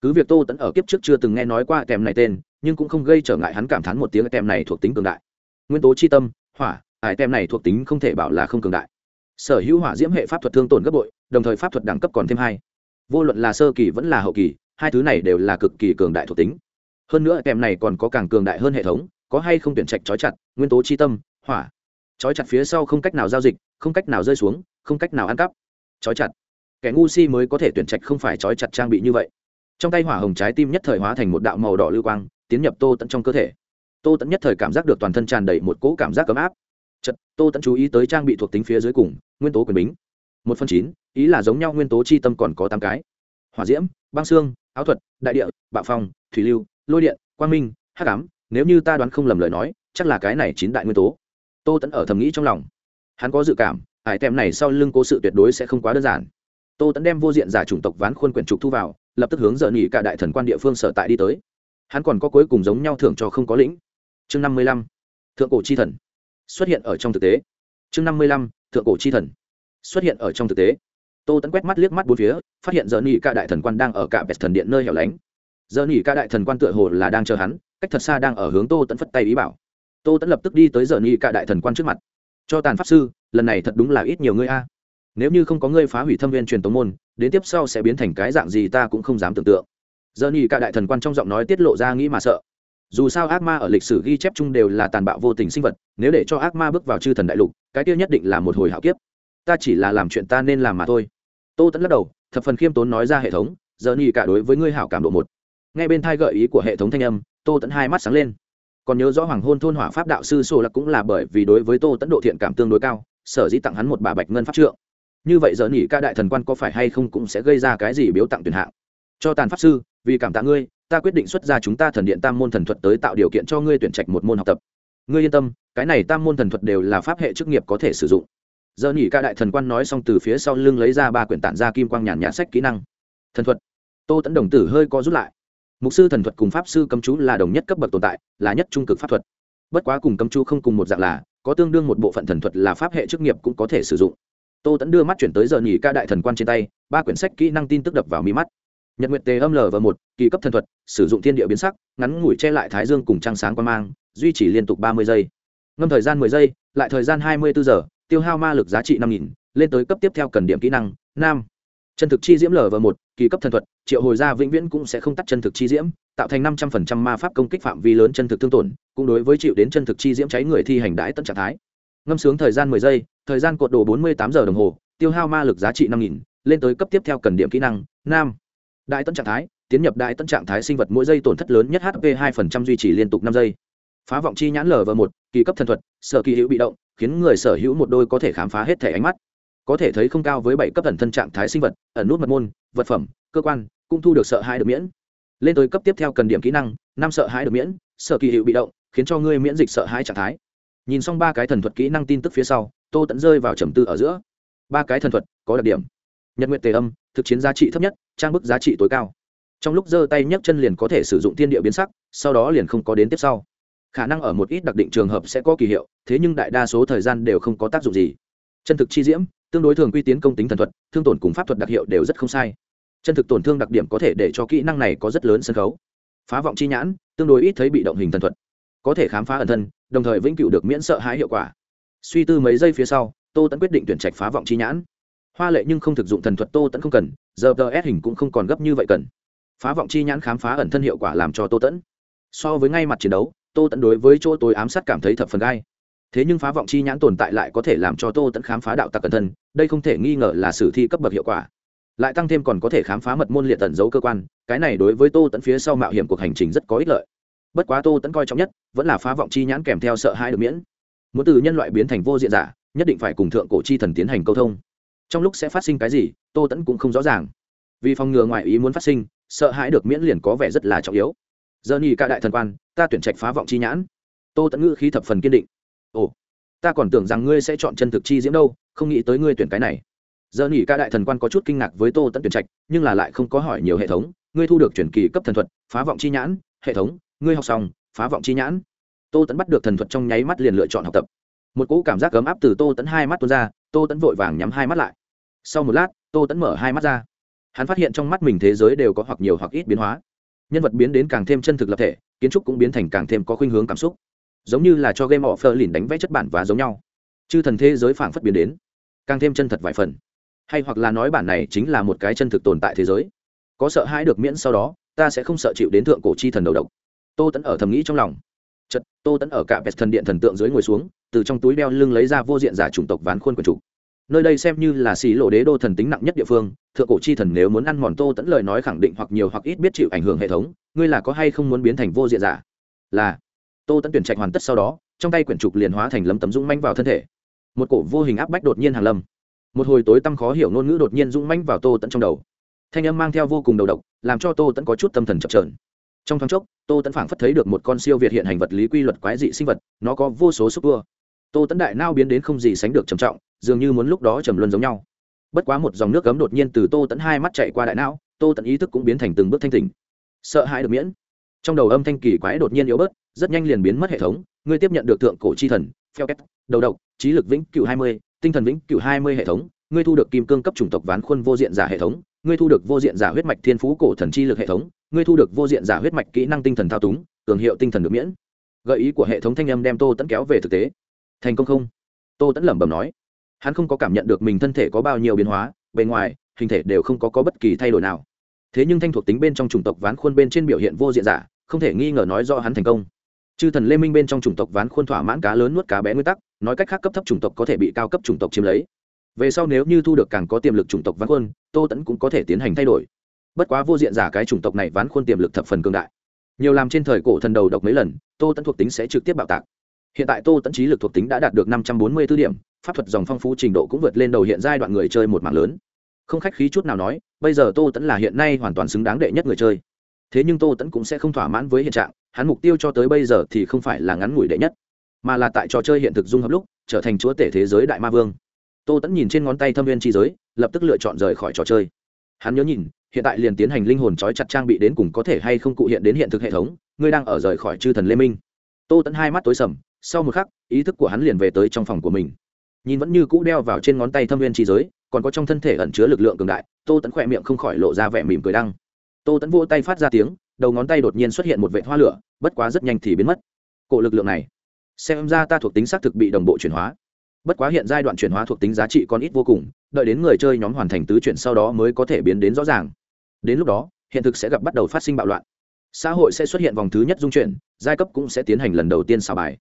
Cứ việc tô tẫn ở kiếp trước chưa từng nghe nói qua kèm này tên, nhưng cũng không gây trở ngại hắn cảm thán một tiếng kèm này thuộc tính cường đại nguyên tố chi tâm, hỏa ải tem này thuộc tính không thể bảo là không cường đại. Sở hữu hỏa diễm hệ pháp thuật thương tổn gấp bội, đồng thời pháp thuật đẳng cấp còn thêm hai. Vô luận là sơ kỳ vẫn là hậu kỳ, hai thứ này đều là cực kỳ cường đại thuộc tính. Hơn nữa kèm này còn có càng cường đại hơn hệ thống, có hay không tuyển trạch trói chặt, nguyên tố chi tâm, hỏa. Trói chặt phía sau không cách nào giao dịch, không cách nào rơi xuống, không cách nào ăn cắp. Trói chặt. Kẻ ngu si mới có thể tuyển trạch không phải trói chặt trang bị như vậy. Trong tay hỏa hồng trái tim nhất thời hóa thành một đạo màu đỏ lưu quang, tiến nhập tô tận trong cơ thể tô tẫn nhất thời cảm giác được toàn thân tràn đầy một cỗ cảm giác ấm áp. Chật tô tẫn chú ý tới trang bị thuộc tính phía dưới cùng, nguyên tố quyền bính. Một phần chín, ý là giống nhau nguyên tố chi tâm còn có tám cái. Hỏa diễm, băng xương, áo thuật, đại địa, bạo phong, thủy lưu, lôi điện, quang minh hát cám nếu như ta đoán không lầm lời nói, chắc là cái này chín đại nguyên tố. Tô tẫn ở thầm nghĩ trong lòng. Hắn có dự cảm hải tem này sau lưng cố sự tuyệt đối sẽ không quá đơn giản. Tô tẫn đem vô diện giả chủng tộc ván khuôn quyển trục thu vào, lập tức hướng dợ nghỉ cả đại thần quan địa phương sở tại đi tới. Hắn còn có cuối cùng giống nhau thưởng cho không có lĩnh chương năm mươi lăm, thượng cổ chi thần. Xuất hiện ở trong thực tế. Chương năm mươi lăm, thượng cổ chi thần. Xuất hiện ở trong thực tế. Tô tẫn quét mắt liếc mắt bốn phía, phát hiện giờ nghỉ ca đại thần quan đang ở cả vẹt thần điện nơi hẻo lánh. Giờ nghỉ ca đại thần quan tựa hồ là đang chờ hắn, cách thật xa đang ở hướng tô tẫn phất tay ý bảo. Tô tẫn lập tức đi tới giờ nghỉ ca đại thần quan trước mặt. Cho tàn pháp sư, lần này thật đúng là ít nhiều ngươi a. Nếu như không có ngươi phá hủy thâm viên truyền tống môn, đến tiếp sau sẽ biến thành cái dạng gì ta cũng không dám tưởng tượng. Giờ nghỉ ca đại thần quan trong giọng nói tiết lộ ra nghĩ mà sợ dù sao ác ma ở lịch sử ghi chép chung đều là tàn bạo vô tình sinh vật, nếu để cho ác ma bước vào chư thần đại lục, cái kia nhất định là một hồi hạo kiếp. Ta chỉ là làm chuyện ta nên làm mà thôi. Tô tẫn lắc đầu, thập phần khiêm tốn nói ra hệ thống, giờ nghỉ cả đối với ngươi hảo cảm độ một. Ngay bên thai gợi ý của hệ thống thanh âm, tô tẫn hai mắt sáng lên. Còn nhớ rõ hoàng hôn thôn hỏa pháp đạo sư sô lạc cũng là bởi vì đối với tô tẫn độ thiện cảm tương đối cao, sở dĩ tặng hắn một bà bạch ngân pháp trượng. Như vậy giờ nghỉ ca đại thần quan có phải hay không cũng sẽ gây ra cái gì biếu tặng tuyển hạng. Cho tàn pháp sư, vì cảm tạ ngươi ta quyết định xuất ra chúng ta thần điện tam môn thần thuật tới tạo điều kiện cho ngươi tuyển trạch một môn học tập. Ngươi yên tâm, cái này tam môn thần thuật đều là pháp hệ chức nghiệp có thể sử dụng. Giờ nhỉ ca đại thần quan nói xong từ phía sau lưng lấy ra ba quyển tản ra kim quang nhàn nhạt sách kỹ năng. Thần thuật. Tô tẫn đồng tử hơi có rút lại. Mục sư thần thuật cùng pháp sư cấm chú là đồng nhất cấp bậc tồn tại, là nhất trung cực pháp thuật. Bất quá cùng cấm chú không cùng một dạng là, có tương đương một bộ phận thần thuật là pháp hệ chức nghiệp cũng có thể sử dụng. Tô tẫn đưa mắt chuyển tới giờ nhỉ ca đại thần quan trên tay, ba quyển sách kỹ năng tin tức đập vào mi mắt nhật nguyệt tề âm lờ và một, kỳ cấp thần thuật, sử dụng thiên địa biến sắc, ngắn ngủi che lại thái dương cùng trăng sáng quan mang, duy trì liên tục ba mươi giây. Ngâm thời gian mười giây, lại thời gian hai mươi bốn giờ, tiêu hao ma lực giá trị năm nghìn, lên tới cấp tiếp theo cần điểm kỹ năng nam chân thực chi diễm lở và một, kỳ cấp thần thuật, triệu hồi ra vĩnh viễn cũng sẽ không tắt chân thực chi diễm, tạo thành năm trăm phần trăm ma pháp công kích phạm vi lớn chân thực thương tổn, cũng đối với chịu đến chân thực chi diễm cháy người thi hành đãi tận trạng thái. Ngâm sướng thời gian mười giây, thời gian cột đồ bốn mươi tám giờ đồng hồ, tiêu hao ma lực giá trị năm nghìn, lên tới cấp tiếp theo cần điểm kỹ năng nam đại tân trạng thái, tiến nhập đại tân trạng thái sinh vật mỗi giây tổn thất lớn nhất hp hai phần trăm duy trì liên tục năm giây. Phá vọng chi nhãn lở vờ một, kỳ cấp thần thuật, sở kỳ hữu bị động, khiến người sở hữu một đôi có thể khám phá hết thể ánh mắt. Có thể thấy không cao với bảy cấp thần thân trạng thái sinh vật, ẩn nút mật môn, vật phẩm, cơ quan, cũng thu được sợ hãi được miễn. Lên tới cấp tiếp theo cần điểm kỹ năng, năm sợ hãi được miễn, sở kỳ hữu bị động, khiến cho ngươi miễn dịch sợ hãi trạng thái. Nhìn xong ba cái thần thuật kỹ năng tin tức phía sau, tô tẫn rơi vào trầm tư ở giữa. Ba cái thần thuật có đặc điểm nhật nguyện tề âm, thực chiến giá trị thấp nhất, trang bức giá trị tối cao. Trong lúc giơ tay nhấc chân liền có thể sử dụng thiên địa biến sắc, sau đó liền không có đến tiếp sau. Khả năng ở một ít đặc định trường hợp sẽ có kỳ hiệu, thế nhưng đại đa số thời gian đều không có tác dụng gì. Chân thực chi diễm, tương đối thường quy tiến công tính thần thuật, thương tổn cùng pháp thuật đặc hiệu đều rất không sai. Chân thực tổn thương đặc điểm có thể để cho kỹ năng này có rất lớn sân khấu. Phá vọng chi nhãn, tương đối ít thấy bị động hình thần thuật. Có thể khám phá ẩn thân, đồng thời vĩnh cửu được miễn sợ hãi hiệu quả. Suy tư mấy giây phía sau, tô tẫn quyết định tuyển trạch phá vọng chi nhãn hoa lệ nhưng không thực dụng thần thuật tô tẫn không cần, giờ tờ ép hình cũng không còn gấp như vậy cần. Phá vọng chi nhãn khám phá ẩn thân hiệu quả làm cho tô tẫn. So với ngay mặt chiến đấu, tô tẫn đối với chỗ tối ám sát cảm thấy thập phần gai. Thế nhưng phá vọng chi nhãn tồn tại lại có thể làm cho tô tẫn khám phá đạo tặc cẩn thân, đây không thể nghi ngờ là sử thi cấp bậc hiệu quả. Lại tăng thêm còn có thể khám phá mật môn liệt tận giấu cơ quan, cái này đối với tô tẫn phía sau mạo hiểm cuộc hành trình rất có ích lợi. Bất quá tô tẫn coi trọng nhất, vẫn là phá vọng chi nhãn kèm theo sợ hãi được miễn. Muốn từ nhân loại biến thành vô diện giả, nhất định phải cùng thượng cổ chi thần tiến hành câu thông trong lúc sẽ phát sinh cái gì, tô tẫn cũng không rõ ràng. Vì phòng ngừa ngoại ý muốn phát sinh, sợ hãi được miễn liền có vẻ rất là trọng yếu. Giờ nhì ca đại thần quan, ta tuyển trạch phá vọng chi nhãn. Tô tẫn ngữ khí thập phần kiên định. Ồ, ta còn tưởng rằng ngươi sẽ chọn chân thực chi diễm đâu, không nghĩ tới ngươi tuyển cái này. Giờ nhì ca đại thần quan có chút kinh ngạc với tô tẫn tuyển trạch, nhưng là lại không có hỏi nhiều hệ thống. Ngươi thu được chuyển kỳ cấp thần thuật, phá vọng chi nhãn. Hệ thống, ngươi học xong, phá vọng chi nhãn. Tô tẫn bắt được thần thuật trong nháy mắt liền lựa chọn học tập. Một cỗ cảm giác ấm áp từ tô tẫn hai mắt tuôn ra, tô tẫn vội vàng nhắm hai mắt lại sau một lát, tô tẫn mở hai mắt ra. Hắn phát hiện trong mắt mình thế giới đều có hoặc nhiều hoặc ít biến hóa. Nhân vật biến đến càng thêm chân thực lập thể, kiến trúc cũng biến thành càng thêm có khuynh hướng cảm xúc. Giống như là cho game offer lìn đánh vẽ chất bản và giống nhau. Chư thần thế giới phảng phất biến đến, càng thêm chân thật vài phần. Hay hoặc là nói bản này chính là một cái chân thực tồn tại thế giới. Có sợ hãi được miễn sau đó, ta sẽ không sợ chịu đến thượng cổ chi thần đầu độc. Tô tẫn ở thầm nghĩ trong lòng. Chật tô tẫn ở cả vẹt thần điện thần tượng dưới ngồi xuống, từ trong túi đeo lưng lấy ra vô diện giả chủng tộc ván khuôn quần trục nơi đây xem như là xì lộ đế đô thần tính nặng nhất địa phương, thượng cổ chi thần nếu muốn ăn mòn tô tẫn lời nói khẳng định hoặc nhiều hoặc ít biết chịu ảnh hưởng hệ thống, ngươi là có hay không muốn biến thành vô diện giả? Là. Tô tẫn tuyển trạch hoàn tất sau đó, trong tay quyển trục liền hóa thành lấm tấm dũng manh vào thân thể. Một cổ vô hình áp bách đột nhiên hàng lâm. Một hồi tối tăm khó hiểu ngôn ngữ đột nhiên dũng manh vào tô tẫn trong đầu. Thanh âm mang theo vô cùng đầu độc, làm cho tô tẫn có chút tâm thần chập trờn trong thoáng chốc, tô tẫn phảng phất thấy được một con siêu việt hiện hành vật lý quy luật quái dị sinh vật, nó có vô số xúc vua tô tẫn đại nao biến đến không gì sánh được trầm trọng dường như muốn lúc đó trầm luân giống nhau. Bất quá một dòng nước cấm đột nhiên từ tô tẫn hai mắt chạy qua đại não, tô tẫn ý thức cũng biến thành từng bước thanh tỉnh. Sợ hãi được miễn. Trong đầu âm thanh kỳ quái đột nhiên yếu bớt, rất nhanh liền biến mất hệ thống, ngươi tiếp nhận được thượng cổ chi thần, pheo két, đầu độc, trí lực vĩnh cựu hai mươi, tinh thần vĩnh cựu hai mươi hệ thống, ngươi thu được kim cương cấp chủng tộc ván khuôn vô diện giả hệ thống, ngươi thu được vô diện giả huyết mạch thiên phú cổ thần chi lực hệ thống, ngươi thu được vô diện giả huyết mạch kỹ năng tinh thần thao túng, cường hiệu tinh thần được miễn. Gợi ý của hệ thống thanh âm đem tô tẫn kéo về thực tế. Thành công không? Tô tẫn lẩm bẩm nói hắn không có cảm nhận được mình thân thể có bao nhiêu biến hóa bề ngoài hình thể đều không có, có bất kỳ thay đổi nào. Thế nhưng thanh thuộc tính bên trong chủng tộc ván khuôn bên trên biểu hiện vô diện giả không thể nghi ngờ nói do hắn thành công. Chư thần lê minh bên trong chủng tộc ván khuôn thỏa mãn cá lớn nuốt cá bé nguyên tắc nói cách khác cấp thấp chủng tộc có thể bị cao cấp chủng tộc chiếm lấy. Về sau nếu như thu được càng có tiềm lực chủng tộc ván khuôn tô tẫn cũng có thể tiến hành thay đổi. Bất quá vô diện giả cái chủng tộc này ván khuôn tiềm lực thập phần cường đại. Nhiều làm trên thời cổ thần đầu độc mấy lần tô tẫn thuộc tính sẽ trực tiếp bạo tạc hiện tại tô tẫn trí lực thuộc tính đã đạt được năm trăm bốn mươi b ố điểm, pháp thuật dòng phong phú trình độ cũng vượt lên đầu hiện giai đoạn người chơi một mạng lớn. Không khách khí chút nào nói, bây giờ tô tẫn là hiện nay hoàn toàn xứng đáng đệ nhất người chơi. Thế nhưng tô tẫn cũng sẽ không thỏa mãn với hiện trạng, hắn mục tiêu cho tới bây giờ thì không phải là ngắn ngủi đệ nhất, mà là tại trò chơi hiện thực dung hợp lúc, trở thành chúa tể thế giới đại ma vương. Tô tẫn nhìn trên ngón tay thâm viên chi giới, lập tức lựa chọn rời khỏi trò chơi. Hắn nhớ nhìn, hiện tại liền tiến hành linh hồn trói chặt trang bị đến cùng có thể hay không cụ hiện đến hiện thực hệ thống, ngươi đang ở rời khỏi chư thần lê minh. Tô tẫn hai mắt tối sầm sau một khắc, ý thức của hắn liền về tới trong phòng của mình. Nhìn vẫn như cũ đeo vào trên ngón tay thâm viên chi giới, còn có trong thân thể ẩn chứa lực lượng cường đại, tô tẫn khỏe miệng không khỏi lộ ra vẻ mỉm cười đăng. Tô tẫn vỗ tay phát ra tiếng, đầu ngón tay đột nhiên xuất hiện một vệ hoa lửa, bất quá rất nhanh thì biến mất. Cổ lực lượng này, xem ra ta thuộc tính xác thực bị đồng bộ chuyển hóa. Bất quá hiện giai đoạn chuyển hóa thuộc tính giá trị còn ít vô cùng, đợi đến người chơi nhóm hoàn thành tứ chuyển sau đó mới có thể biến đến rõ ràng. Đến lúc đó, hiện thực sẽ gặp bắt đầu phát sinh bạo loạn. Xã hội sẽ xuất hiện vòng thứ nhất dung chuyển, giai cấp cũng sẽ tiến hành lần đầu tiên xào bài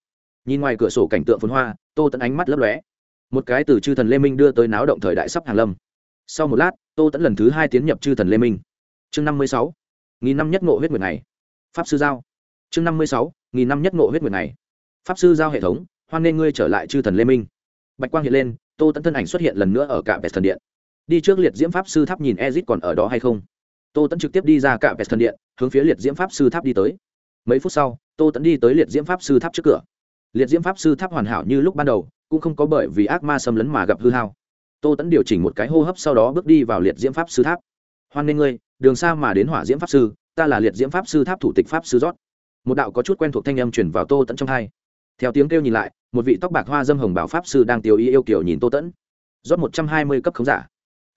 nhìn ngoài cửa sổ cảnh tượng phun hoa, tô tẫn ánh mắt lấp lóe. Một cái từ chư thần lê minh đưa tới náo động thời đại sắp hàng lâm. Sau một lát, tô tẫn lần thứ hai tiến nhập chư thần lê minh. Chương năm mươi sáu, nghìn năm nhất ngộ huyết nguyệt này. Pháp sư giao. Chương năm mươi sáu, nghìn năm nhất ngộ huyết nguyệt này. Pháp sư giao hệ thống, hoan nghê ngươi trở lại chư thần lê minh. Bạch quang hiện lên, tô tẫn thân ảnh xuất hiện lần nữa ở cả vẹt thần điện. Đi trước liệt diễm pháp sư tháp nhìn ezit còn ở đó hay không? Tô tẫn trực tiếp đi ra cả vẹt thần điện, hướng phía liệt diễm pháp sư tháp đi tới. Mấy phút sau, tô tẫn đi tới liệt diễm pháp sư tháp trước cửa liệt diễm pháp sư tháp hoàn hảo như lúc ban đầu, cũng không có bởi vì ác ma xâm lấn mà gặp hư hao. Tô tẫn điều chỉnh một cái hô hấp sau đó bước đi vào liệt diễm pháp sư tháp. Hoan nghê ngươi, đường xa mà đến hỏa diễm pháp sư, ta là liệt diễm pháp sư tháp thủ tịch pháp sư rót. Một đạo có chút quen thuộc thanh âm chuyển vào tô tẫn trong hai. Theo tiếng kêu nhìn lại, một vị tóc bạc hoa dâm hồng bảo pháp sư đang tiêu ý yêu kiểu nhìn tô tẫn rót một trăm hai mươi cấp khống giả.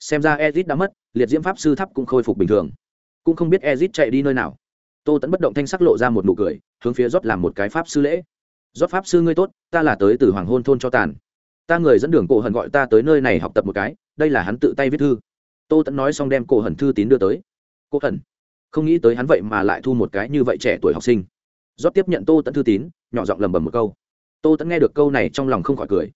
Xem ra ezit đã mất, liệt diễm pháp sư tháp cũng khôi phục bình thường. Cũng không biết ezit chạy đi nơi nào. Tô tẫn bất động thanh sắc lộ ra một nụ cười, hướng phía rót làm một cái pháp sư lễ rót pháp sư ngươi tốt, ta là tới từ hoàng hôn thôn cho tàn. Ta người dẫn đường cổ hận gọi ta tới nơi này học tập một cái, đây là hắn tự tay viết thư. Tô tẫn nói xong đem cổ hận thư tín đưa tới. Cổ hận? Không nghĩ tới hắn vậy mà lại thu một cái như vậy trẻ tuổi học sinh. Rót tiếp nhận tô tẫn thư tín, nhỏ giọng lầm bầm một câu. Tô tẫn nghe được câu này trong lòng không khỏi cười.